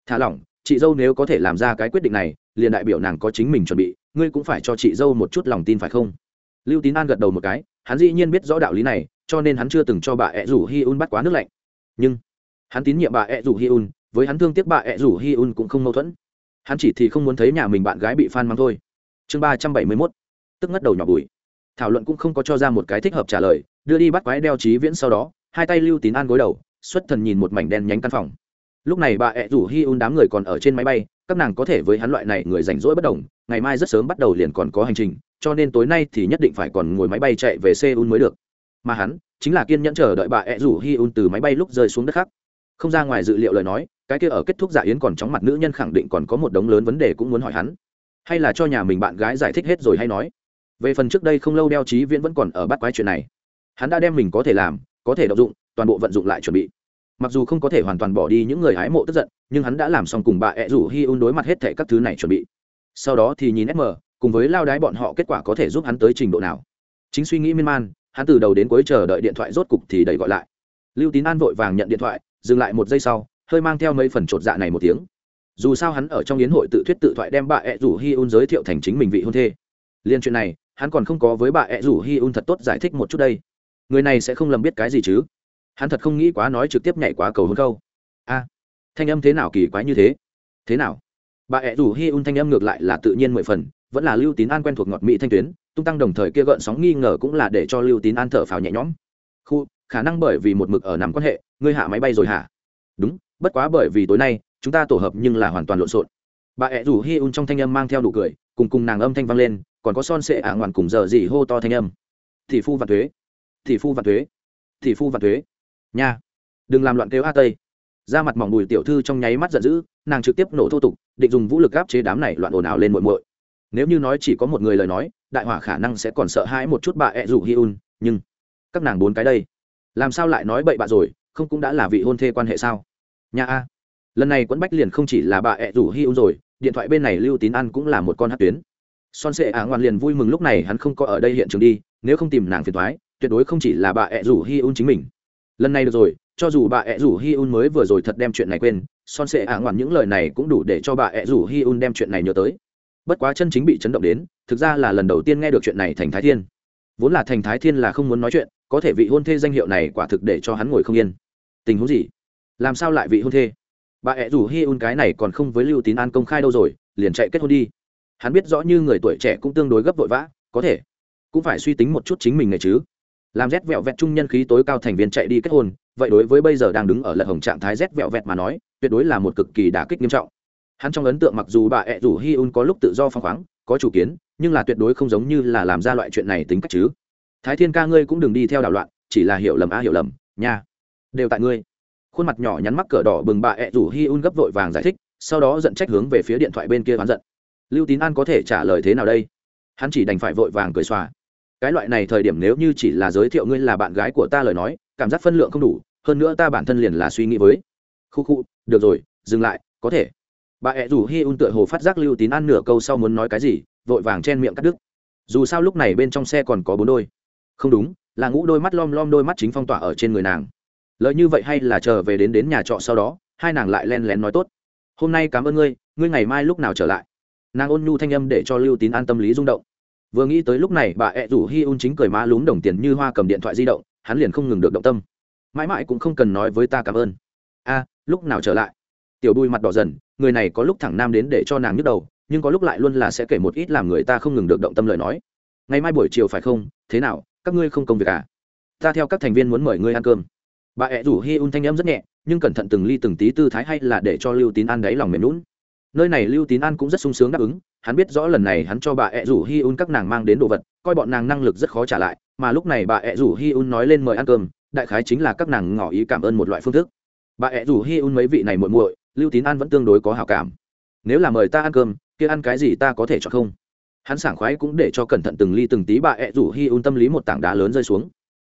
Thả lỏng, chị dâu nếu có thể làm ra cái quyết định này, liền đại biểu nàng có chính mình chuẩn bị, ngươi cũng phải cho chị dâu một chút lòng tin phải không? Lưu tín an gật đầu một cái, hắn dĩ nhiên biết rõ đạo lý này, cho nên hắn chưa từng cho bà ẹ rủ hi un bắt quá nước lạnh. Nhưng, hắn tín nhiệm bà ẹ rủ hi un, với hắn thương tiếc bà ẹ rủ hi un cũng không mâu thuẫn. Hắn chỉ thì không muốn thấy nhà mình bạn gái bị phan mang thôi. Chương ba trăm bảy mươi mốt, tức ngất đầu nhỏ bụi. Thảo luận cũng không có cho ra một cái thích hợp trả lời, đưa đi bắt quái đeo trí viễn sau đó, hai tay lưu tín an gối đầu xuất thần nhìn một mảnh đen nhánh căn phòng. Lúc này bà ẹ rủ hi un đám người còn ở trên máy bay, các nàng có thể với hắn loại này người rảnh rỗi bất đồng ngày mai rất sớm bắt đầu liền còn có hành trình, cho nên tối nay thì nhất định phải còn ngồi máy bay chạy về seoul mới được. Mà hắn, chính là kiên nhẫn chờ đợi bà ẹ rủ hi un từ máy bay lúc rơi xuống đất khác. Không ra ngoài dự liệu lời nói, cái kia ở kết thúc dạ yến còn chóng mặt nữ nhân khẳng định còn có một đống lớn vấn đề cũng muốn hỏi hắn. Hay là cho nhà mình bạn gái giải thích hết rồi hay nói. Về phần trước đây không lâu đeo trí viễn vẫn còn ở bắt quái chuyện này. Hắn đã đem mình có thể làm, có thể đọc dụng toàn bộ vận dụng lại chuẩn bị. Mặc dù không có thể hoàn toàn bỏ đi những người hái mộ tức giận, nhưng hắn đã làm xong cùng bà ẹ rủ hi un đối mặt hết thệ các thứ này chuẩn bị. Sau đó thì nhìn sm cùng với lao đái bọn họ kết quả có thể giúp hắn tới trình độ nào. Chính suy nghĩ miên man, hắn từ đầu đến cuối chờ đợi điện thoại rốt cục thì đẩy gọi lại. Lưu tín an vội vàng nhận điện thoại, dừng lại một giây sau, hơi mang theo mấy phần chột dạ này một tiếng. Dù sao hắn ở trong yến hội tự thuyết tự thoại đem bà ẹ rủ hi un giới thiệu thành chính mình vị hôn thê. Liên chuyện này, hắn còn không có với bà ẹ rủ hi un thật tốt giải thích một chút đây. Người này sẽ không lầm biết cái gì chứ? Hắn thật không nghĩ quá nói trực tiếp nhảy quá cầu hôn câu a, thanh âm thế nào kỳ quái như thế? Thế nào? Bà ẹ rủ hi un thanh âm ngược lại là tự nhiên mười phần, vẫn là lưu tín an quen thuộc ngọt mỹ thanh tuyến, tung tăng đồng thời kia gợn sóng nghi ngờ cũng là để cho lưu tín an thở phào nhẹ nhõm. Khu, khả năng bởi vì một mực ở nằm quan hệ, ngươi hạ máy bay rồi hả? Đúng, bất quá bởi vì tối nay, chúng ta tổ hợp nhưng là hoàn toàn lộn xộn. Bà ẹ rủ hi un trong thanh âm mang theo nụ cười, cùng cùng nàng âm thanh vang lên, còn có son sệ à ả ngoằn cùng giờ gì hô to thanh âm. Thị phu và thuế thị phu và thuế thị phu và thuế nha, đừng làm loạn kêu a tây. Ra mặt mỏng bùi tiểu thư trong nháy mắt giận dữ, nàng trực tiếp nổ thô tục, định dùng vũ lực gáp chế đám này loạn ồn ào lên muội muội. Nếu như nói chỉ có một người lời nói, đại hỏa khả năng sẽ còn sợ hãi một chút bà ẹ rủ hi un nhưng các nàng bốn cái đây, làm sao lại nói bậy bạ rồi, không cũng đã là vị hôn thê quan hệ sao? Nhà a, lần này quẫn bách liền không chỉ là bà ẹ rủ hi un rồi, điện thoại bên này lưu tín ăn cũng là một con hát tuyến. Son sệ á ngoan liền vui mừng lúc này hắn không có ở đây hiện trường đi, nếu không tìm nàng phiền thoái tuyệt đối không chỉ là bà ẹ rủ hi un chính mình lần này được rồi, cho dù bà ẹ rủ hi un mới vừa rồi thật đem chuyện này quên, son sệ ả ngoạn những lời này cũng đủ để cho bà ẹ rủ hi un đem chuyện này nhớ tới. Bất quá chân chính bị chấn động đến, thực ra là lần đầu tiên nghe được chuyện này thành thái thiên. Vốn là thành thái thiên là không muốn nói chuyện, có thể vị hôn thê danh hiệu này quả thực để cho hắn ngồi không yên. Tình huống gì? Làm sao lại vị hôn thê? Bà ẹ rủ hi un cái này còn không với lưu tín an công khai đâu rồi, liền chạy kết hôn đi. Hắn biết rõ như người tuổi trẻ cũng tương đối gấp vội vã, có thể cũng phải suy tính một chút chính mình này chứ làm rét vẹo vẹt trung nhân khí tối cao thành viên chạy đi kết hôn, vậy đối với bây giờ đang đứng ở lật hồng trạng thái rét vẹo vẹt mà nói, tuyệt đối là một cực kỳ đả kích nghiêm trọng. Hắn trong ấn tượng mặc dù bà ẹ rủ hi un có lúc tự do phăng khoáng, có chủ kiến, nhưng là tuyệt đối không giống như là làm ra loại chuyện này tính cách chứ. Thái thiên ca ngươi cũng đừng đi theo đảo loạn, chỉ là hiểu lầm a hiểu lầm, nha. Đều tại ngươi. Khuôn mặt nhỏ nhắn mắc cỡ đỏ bừng bà ẹ rủ hi un gấp vội vàng giải thích, sau đó giận trách hướng về phía điện thoại bên kia oán giận. Lưu tín an có thể trả lời thế nào đây? Hắn chỉ đành phải vội vàng cười xòa cái loại này thời điểm nếu như chỉ là giới thiệu ngươi là bạn gái của ta lời nói, cảm giác phân lượng không đủ, hơn nữa ta bản thân liền là suy nghĩ với. Khu khu, được rồi, dừng lại, có thể. Bà ẹ rủ hi un tựa hồ phát giác lưu tín an nửa câu sau muốn nói cái gì, vội vàng chen miệng cắt đứt. Dù sao lúc này bên trong xe còn có bốn đôi. Không đúng, là ngũ đôi mắt lom lom đôi mắt chính phong tỏa ở trên người nàng. Lợi như vậy hay là chờ về đến đến nhà trọ sau đó, hai nàng lại len lén nói tốt. Hôm nay cảm ơn ngươi ngươi ngày mai lúc nào trở lại? Nàng ôn nhu thanh âm để cho lưu tín an tâm lý rung động vừa nghĩ tới lúc này bà ẹ rủ hi un chính cười má lún đồng tiền như hoa cầm điện thoại di động, hắn liền không ngừng được động tâm. Mãi mãi cũng không cần nói với ta cảm ơn. A, lúc nào trở lại? Tiểu đuôi mặt đỏ dần, người này có lúc thẳng nam đến để cho nàng nhức đầu, nhưng có lúc lại luôn là sẽ kể một ít làm người ta không ngừng được động tâm lời nói. Ngày mai buổi chiều phải không? Thế nào? Các ngươi không công việc à? Ta theo các thành viên muốn mời ngươi ăn cơm. Bà ẹ rủ hi un thanh em rất nhẹ, nhưng cẩn thận từng ly từng tí tư thái hay là để cho lưu tín an đáy lòng mềm lún nơi này lưu tín an cũng rất sung sướng đáp ứng hắn biết rõ lần này hắn cho bà ẹ rủ hi un các nàng mang đến đồ vật, coi bọn nàng năng lực rất khó trả lại, mà lúc này bà ẹ rủ hi un nói lên mời ăn cơm, đại khái chính là các nàng ngỏ ý cảm ơn một loại phương thức. Bà ẹ rủ hi un mấy vị này muội muội, lưu tín an vẫn tương đối có hào cảm. Nếu là mời ta ăn cơm, kia ăn cái gì ta có thể chọn không? Hắn sảng khoái cũng để cho cẩn thận từng ly từng tí bà ẹ rủ hi un tâm lý một tảng đá lớn rơi xuống.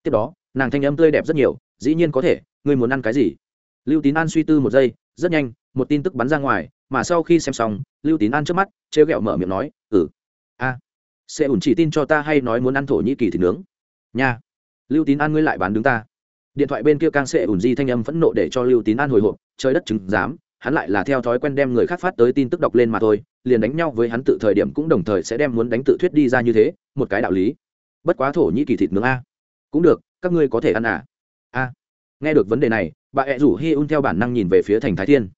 Tiếp đó, nàng thanh âm tươi đẹp rất nhiều, dĩ nhiên có thể, ngươi muốn ăn cái gì? Lưu tín an suy tư một giây, rất nhanh, một tin tức bắn ra ngoài mà sau khi xem xong, lưu tín an trước mắt chê ghẹo mở miệng nói ừ a, sẽ ủn chỉ tin cho ta hay nói muốn ăn thổ nhĩ kỳ thịt nướng? Nha. Lưu tín an ngươi lại bán đứng ta. Điện thoại bên kia càng sẽ ủn di thanh âm phẫn nộ để cho lưu tín an hồi hộp, trời đất chứng dám hắn lại là theo thói quen đem người khác phát tới tin tức đọc lên mà thôi, liền đánh nhau với hắn tự thời điểm cũng đồng thời sẽ đem muốn đánh tự thuyết đi ra như thế, một cái đạo lý. Bất quá thổ nhĩ kỳ thịt nướng a. Cũng được, các ngươi có thể ăn à? A. Nghe được vấn đề này, bà ẹ rủ hi un theo bản năng nhìn về phía thành thái thiên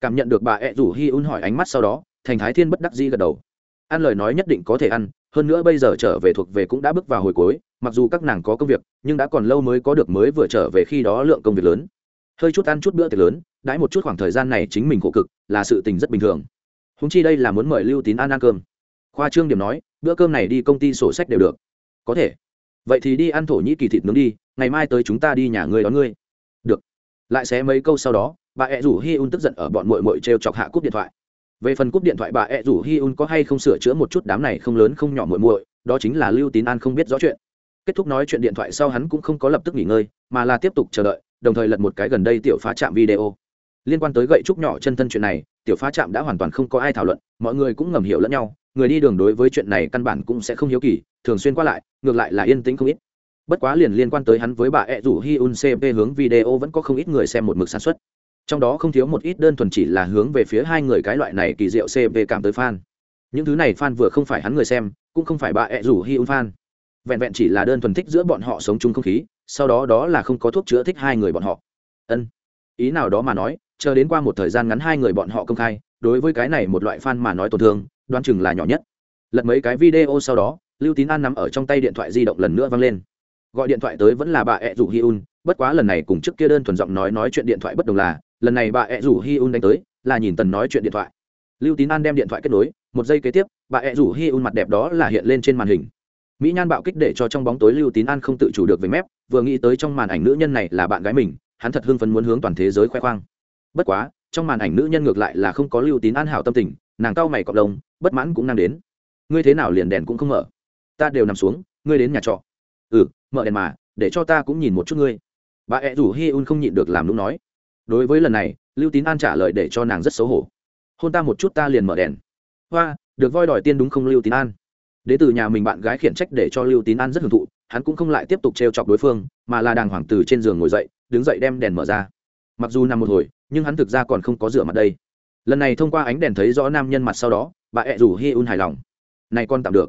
cảm nhận được bà ẹ rủ hi un hỏi ánh mắt sau đó, thành thái thiên bất đắc dĩ gật đầu. Ăn lời nói nhất định có thể ăn, hơn nữa bây giờ trở về thuộc về cũng đã bước vào hồi cuối, mặc dù các nàng có công việc, nhưng đã còn lâu mới có được mới vừa trở về khi đó lượng công việc lớn. Hơi chút ăn chút bữa tiệc lớn, đãi một chút khoảng thời gian này chính mình khổ cực, là sự tình rất bình thường. Húng chi đây là muốn mời lưu tín ăn ăn cơm. Khoa trương điểm nói, bữa cơm này đi công ty sổ sách đều được. Có thể. Vậy thì đi ăn thổ nhĩ kỳ thịt nướng đi, ngày mai tới chúng ta đi nhà ngươi đón ngươi. Được. Lại xé mấy câu sau đó bà ẹ rủ hi un tức giận ở bọn mội mội t r e o chọc hạ cúp điện thoại. Về phần cúp điện thoại, bà ẹ rủ hi un có hay không sửa chữa một chút đám này không lớn không nhỏ mội mội đó chính là lưu tín an không biết rõ chuyện. Kết thúc nói chuyện điện thoại sau hắn cũng không có lập tức nghỉ ngơi, mà là tiếp tục chờ đợi, đồng thời lật một cái gần đây tiểu phá trạm video. Liên quan tới gậy trúc nhỏ chân thân chuyện này, tiểu phá trạm đã hoàn toàn không có ai thảo luận, mọi người cũng ngầm hiểu lẫn nhau, người đi đường đối với chuyện này căn bản cũng sẽ không hiếu kỳ, thường xuyên qua lại, ngược lại là yên tĩnh không ít. Bất quá liền liên quan tới hắn với bà ẹ rủ hi un cp hướng video vẫn có không ít người xem một mực sản xuất trong đó không thiếu một ít đơn thuần chỉ là hướng về phía hai người cái loại này kỳ diệu cv cảm tới fan. Những thứ này fan vừa không phải hắn người xem, cũng không phải bà ẹ rủ hi un fan. Vẹn vẹn chỉ là đơn thuần thích giữa bọn họ sống chung không khí, sau đó đó là không có thuốc chữa thích hai người bọn họ. Ân. Ý nào đó mà nói, chờ đến qua một thời gian ngắn hai người bọn họ công khai, đối với cái này một loại fan mà nói tổn thương, đoán chừng là nhỏ nhất. Lật mấy cái video sau đó, lưu tín an nằm ở trong tay điện thoại di động lần nữa văng lên. Gọi điện thoại tới vẫn là bà ẹ rủ hi un, bất quá lần này cùng trước kia đơn thuần giọng nói nói chuyện điện thoại bất đồng là lần này bà ẹ rủ hi un đánh tới, là nhìn tần nói chuyện điện thoại. Lưu tín an đem điện thoại kết nối, một giây kế tiếp, bà ẹ rủ hi un mặt đẹp đó là hiện lên trên màn hình. Mỹ nhan bạo kích để cho trong bóng tối lưu tín an không tự chủ được với mép, vừa nghĩ tới trong màn ảnh nữ nhân này là bạn gái mình, hắn thật hưng phấn muốn hướng toàn thế giới khoe khoang. Bất quá, trong màn ảnh nữ nhân ngược lại là không có lưu tín an hảo tâm tình, nàng cau mày cọc đồng bất mãn cũng năng đến. Ngươi thế nào liền đèn cũng không mở? Ta đều nằm xuống, ngươi đến nhà trọ. Ừ mở đèn mà, để cho ta cũng nhìn một chút ngươi. Bà ẹ rủ hi un không nhịn được làm lúc nói đối với lần này, lưu tín an trả lời để cho nàng rất xấu hổ. Hôn ta một chút ta liền mở đèn. Hoa, được voi đòi tiên đúng không lưu tín an? Đ ế từ nhà mình bạn gái khiển trách để cho lưu tín an rất hưởng thụ, hắn cũng không lại tiếp tục t r e o chọc đối phương, mà là đàng hoàng từ trên giường ngồi dậy, đứng dậy đem đèn mở ra. Mặc dù nằm một hồi, nhưng hắn thực ra còn không có rửa mặt đây. Lần này thông qua ánh đèn thấy rõ nam nhân mặt sau đó, bà ẹ rủ hi un hài lòng. Này con tạm được.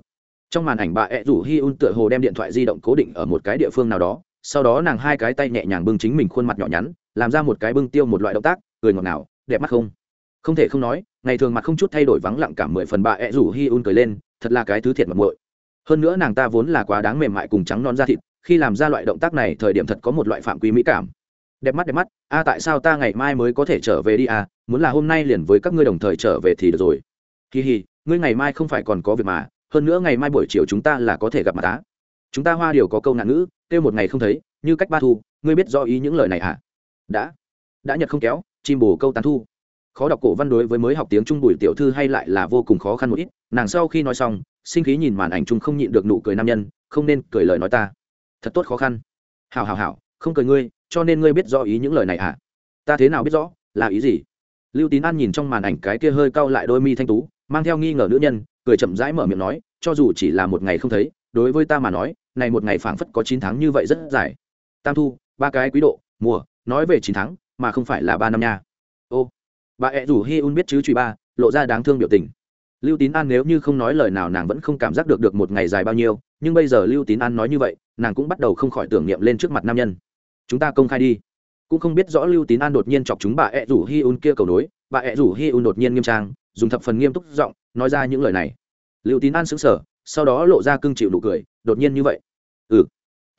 Trong màn ảnh bà ẹ rủ hi un tựa hồ đem điện thoại di động cố định ở một cái địa phương nào đó, sau đó nàng hai cái tay nhẹ nhàng bưng chính mình khuôn mặt nhỏ nhắn làm ra một cái bưng tiêu một loại động tác, cười ngọt ngào, đẹp mắt không? Không thể không nói, ngày thường mặt không chút thay đổi vắng lặng cả mười phần bà ẹ rủ hi un cười lên, thật là cái thứ thiệt mặt muội. Hơn nữa nàng ta vốn là quá đáng mềm mại cùng trắng non da thịt, khi làm ra loại động tác này thời điểm thật có một loại phạm quý mỹ cảm. Đẹp mắt đẹp mắt, a, tại sao ta ngày mai mới có thể trở về đi à? Muốn là hôm nay liền với các ngươi đồng thời trở về thì được rồi. Kỳ hì ngươi ngày mai không phải còn có việc mà, hơn nữa ngày mai buổi chiều chúng ta là có thể gặp mặt á. Chúng ta hoa điều có câu nạn ngữ, kêu một ngày không thấy, như cách ba thu, ngươi biết do ý những lời này à? Đã. Đã nhật không kéo, chim bồ câu tán thu. Khó đọc cổ văn đối với mới học tiếng trung bùi tiểu thư hay lại là vô cùng khó khăn một ít. Nàng sau khi nói xong, sinh khí nhìn màn ảnh chung không nhịn được nụ cười nam nhân, không nên cười lời nói ta. Thật tốt khó khăn. Hào hào hào không cười ngươi, cho nên ngươi biết rõ ý những lời này à? Ta thế nào biết rõ, là ý gì? Lưu tín an nhìn trong màn ảnh cái kia hơi cau lại đôi mi thanh tú, mang theo nghi ngờ nữ nhân, cười chậm rãi mở miệng nói, cho dù chỉ là một ngày không thấy, đối với ta mà nói, này một ngày phảng phất có chín tháng như vậy rất dài. Tam thu, ba cái quý độ, mùa nói về chín tháng, mà không phải là ba năm nha. Ô, bà ẹ rủ hi un biết chứ truy ba, lộ ra đáng thương biểu tình. Lưu tín an nếu như không nói lời nào nàng vẫn không cảm giác được được một ngày dài bao nhiêu, nhưng bây giờ lưu tín an nói như vậy, nàng cũng bắt đầu không khỏi tưởng niệm lên trước mặt nam nhân. Chúng ta công khai đi. Cũng không biết rõ lưu tín an đột nhiên chọc chúng bà ẹ rủ hi un kia cầu nối, bà ẹ rủ hi un đột nhiên nghiêm trang, dùng thập phần nghiêm túc giọng, nói ra những lời này. Lưu tín an xứng sở sau đó lộ ra cưng chịu nụ cười, đột nhiên như vậy. Ừ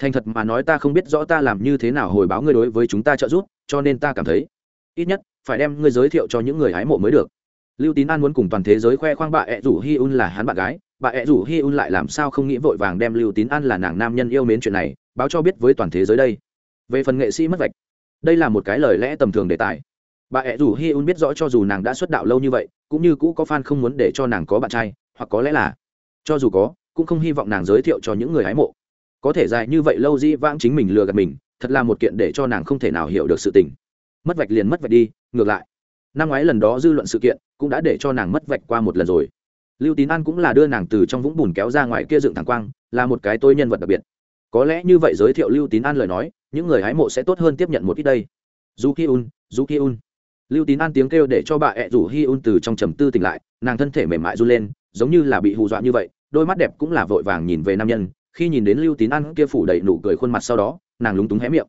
thành thật mà nói ta không biết rõ ta làm như thế nào hồi báo ngươi đối với chúng ta trợ giúp, cho nên ta cảm thấy ít nhất phải đem ngươi giới thiệu cho những người hái mộ mới được. Lưu tín an muốn cùng toàn thế giới khoe khoang bà ẹ rủ hi un là hắn bạn gái, bà ẹ rủ hi un lại làm sao không nghĩ vội vàng đem lưu tín an là nàng nam nhân yêu mến chuyện này báo cho biết với toàn thế giới đây. Về phần nghệ sĩ mất vạch, đây là một cái lời lẽ tầm thường đề tài. Bà ẹ rủ hi un biết rõ cho dù nàng đã xuất đạo lâu như vậy, cũng như cũ có fan không muốn để cho nàng có bạn trai, hoặc có lẽ là, cho dù có, cũng không hy vọng nàng giới thiệu cho những người hái mộ có thể dài như vậy lâu dĩ vãng chính mình lừa gạt mình, thật là một kiện để cho nàng không thể nào hiểu được sự tình. Mất vạch liền mất vạch đi, ngược lại. Năm ngoái lần đó dư luận sự kiện cũng đã để cho nàng mất vạch qua một lần rồi. Lưu tín an cũng là đưa nàng từ trong vũng bùn kéo ra ngoài kia dựng thẳng quang, là một cái tôi nhân vật đặc biệt. Có lẽ như vậy giới thiệu lưu tín an lời nói, những người hái mộ sẽ tốt hơn tiếp nhận một ít đây. Du ki un du ki un lưu tín an tiếng kêu để cho bà ẹ rủ hi un từ trong trầm tư tỉnh lại, nàng thân thể mềm mại run lên, giống như là bị hù dọa như vậy, đôi mắt đẹp cũng là vội vàng nhìn về nam nhân khi nhìn đến lưu tín an kia phủ đầy nụ cười khuôn mặt sau đó, nàng lúng túng hé miệng.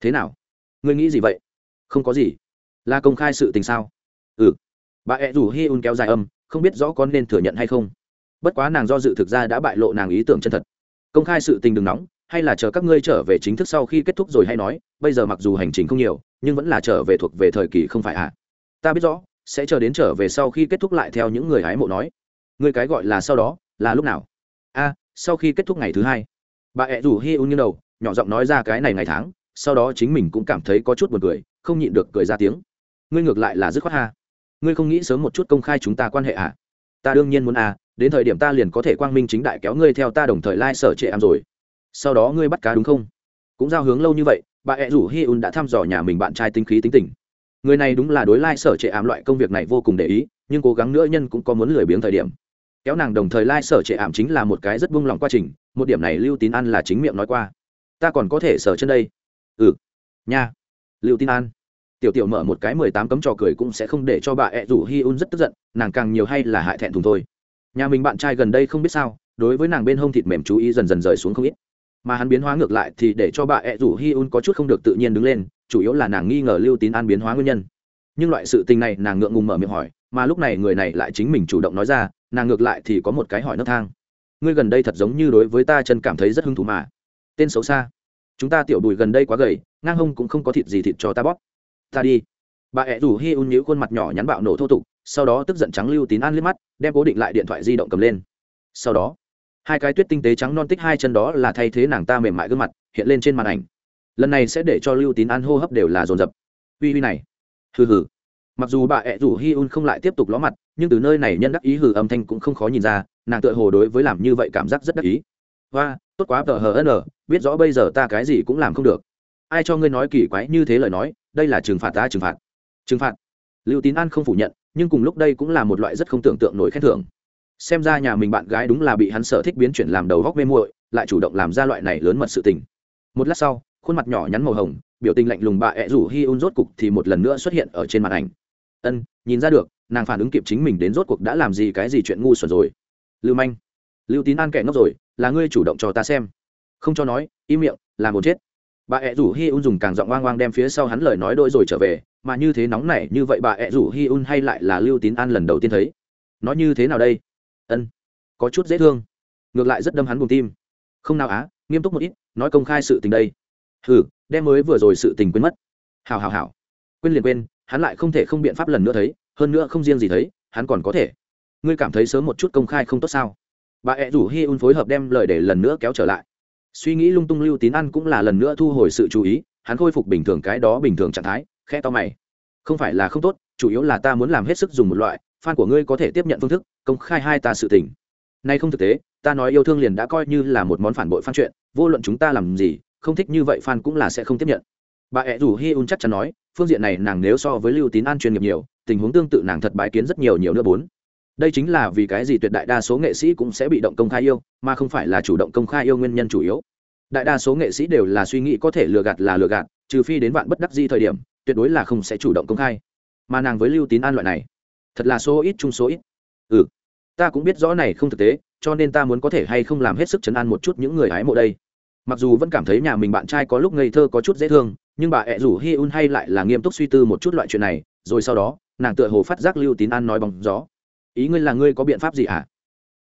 Thế nào? Ngươi nghĩ gì vậy? Không có gì. Là công khai sự tình sao? Ừ. Bà ẹ rủ hi un kéo dài âm, không biết rõ con nên thừa nhận hay không. Bất quá nàng do dự thực ra đã bại lộ nàng ý tưởng chân thật. Công khai sự tình đừng nóng, hay là chờ các ngươi trở về chính thức sau khi kết thúc rồi hay nói, bây giờ mặc dù hành trình không nhiều, nhưng vẫn là trở về thuộc về thời kỳ không phải ạ? À. ta biết rõ, sẽ chờ đến trở về sau khi kết thúc lại theo những người hái mộ nói. Người cái gọi là sau đó, là lúc nào? A sau khi kết thúc ngày thứ hai, bà ẹ rủ hi un như đầu, nhỏ giọng nói ra cái này ngày tháng, sau đó chính mình cũng cảm thấy có chút buồn cười, không nhịn được cười ra tiếng. Ngươi ngược lại là dứt khoát ha. Ngươi không nghĩ sớm một chút công khai chúng ta quan hệ à? Ta đương nhiên muốn à đến thời điểm ta liền có thể quang minh chính đại kéo ngươi theo ta đồng thời lai、like、sở trệ em rồi. Sau đó ngươi bắt cá đúng không? Cũng giao hướng lâu như vậy, bà ẹ rủ hi un đã thăm dò nhà mình bạn trai tinh khí tính tình. Người này đúng là đối lai、like、sở trệ ám loại công việc này vô cùng để ý, nhưng cố gắng nữa nhân cũng có muốn lười biếng thời điểm kéo nàng đồng thời lai、like、sở trệ ảm chính là một cái rất buông lỏng quá trình, một điểm này lưu tín An là chính miệng nói qua. Ta còn có thể sở chân đây. Ừ. Nha. Lưu tín an. Tiểu tiểu mở một cái mười tám cấm trò cười cũng sẽ không để cho bà ẹ rủ hi un rất tức giận, nàng càng nhiều hay là hại thẹn thùng thôi. Nhà mình bạn trai gần đây không biết sao, đối với nàng bên hông thịt mềm chú ý dần dần rời xuống không ít. Mà hắn biến hóa ngược lại thì để cho bà ẹ rủ hi un có chút không được tự nhiên đứng lên, chủ yếu là nàng nghi ngờ lưu tín an biến hóa nguyên nhân. Nhưng loại sự tình này nàng ngượng ngùng mở miệng hỏi, mà lúc này người này lại chính mình chủ động nói ra nàng ngược lại thì có một cái hỏi nấc thang. Ngươi gần đây thật giống như đối với ta chân cảm thấy rất hứng thú mà. Tên xấu xa. Chúng ta tiểu đùi gần đây quá gầy, ngang hông cũng không có thịt gì thịt cho ta bóp. Ta đi. Bà ẹ rủ hi un nhíu khuôn mặt nhỏ nhắn bạo nổ thô tục, sau đó tức giận trắng lưu tín an liếc mắt, đem cố định lại điện thoại di động cầm lên. Sau đó, hai cái tuyết tinh tế trắng non tích hai chân đó là thay thế nàng ta mềm mại gương mặt, hiện lên trên màn ảnh. Lần này sẽ để cho lưu tín an hô hấp đều là dồn dập. Uy uy này. Hừ hừ mặc dù bà ẹ rủ hi un không lại tiếp tục ló mặt, nhưng từ nơi này nhân đắc ý hử âm thanh cũng không khó nhìn ra, nàng tựa hồ đối với làm như vậy cảm giác rất đắc ý. Và tốt quá, tờ hờ n biết rõ bây giờ ta cái gì cũng làm không được. Ai cho ngươi nói kỳ quái như thế lời nói, đây là trừng phạt ta trừng phạt. Trừng phạt? Lưu tín an không phủ nhận, nhưng cùng lúc đây cũng là một loại rất không tưởng tượng nổi khen thưởng. Xem ra nhà mình bạn gái đúng là bị hắn sở thích biến chuyển làm đầu góc mê muội, lại chủ động làm ra loại này lớn mật sự tình. Một lát sau, khuôn mặt nhỏ nhắn màu hồng, biểu tình lạnh lùng bà ẹ rủ hi un rốt cục thì một lần nữa xuất hiện ở trên màn ảnh ân, nhìn ra được, nàng phản ứng kịp chính mình đến rốt cuộc đã làm gì cái gì chuyện ngu xuẩn rồi. Lưu manh, lưu tín an kẻ ngốc rồi, là ngươi chủ động cho ta xem. Không cho nói, im miệng, là một chết. Bà ẹ rủ hi un dùng càng giọng oang oang đem phía sau hắn lời nói đôi rồi trở về, mà như thế nóng này như vậy bà ẹ rủ hi un hay lại là lưu tín an lần đầu tiên thấy. Nói như thế nào đây? Ân, có chút dễ thương. Ngược lại rất đâm hắn buồn tim. Không nào á, nghiêm túc một ít, nói công khai sự tình đây. Hừ, đem mới vừa rồi sự tình quên mất. Hào hào hào quên liền quên hắn lại không thể không biện pháp lần nữa thấy, hơn nữa không riêng gì thấy, hắn còn có thể. Ngươi cảm thấy sớm một chút công khai không tốt sao? Bà ẹ rủ hi un phối hợp đem lời để lần nữa kéo trở lại. Suy nghĩ lung tung lưu tín ăn cũng là lần nữa thu hồi sự chú ý, hắn khôi phục bình thường cái đó bình thường trạng thái khe to mày. Không phải là không tốt, chủ yếu là ta muốn làm hết sức dùng một loại, fan của ngươi có thể tiếp nhận phương thức, công khai hai ta sự tình. Nay không thực tế, ta nói yêu thương liền đã coi như là một món phản bội phan chuyện, vô luận chúng ta làm gì, không thích như vậy fan cũng là sẽ không tiếp nhận bà ẹ rủ hi un chắc chắn nói, phương diện này nàng nếu so với lưu tín an chuyên nghiệp nhiều, tình huống tương tự nàng thật bái kiến rất nhiều nhiều nữa bốn. Đây chính là vì cái gì tuyệt đại đa số nghệ sĩ cũng sẽ bị động công khai yêu, mà không phải là chủ động công khai yêu nguyên nhân chủ yếu. Đại đa số nghệ sĩ đều là suy nghĩ có thể lừa gạt là lừa gạt, trừ phi đến vạn bất đắc di thời điểm, tuyệt đối là không sẽ chủ động công khai. Mà nàng với lưu tín an loại này, thật là số ít chung số ít. Ừ ta cũng biết rõ này không thực tế, cho nên ta muốn có thể hay không làm hết sức chấn an một chút những người hái mộ đây. Mặc dù vẫn cảm thấy nhà mình bạn trai có lúc ngây thơ có chút dễ thương nhưng bà ẹ rủ hi un hay lại là nghiêm túc suy tư một chút loại chuyện này, rồi sau đó, nàng tựa hồ phát giác lưu tín an nói bằng gió ý ngươi là ngươi có biện pháp gì ạ à?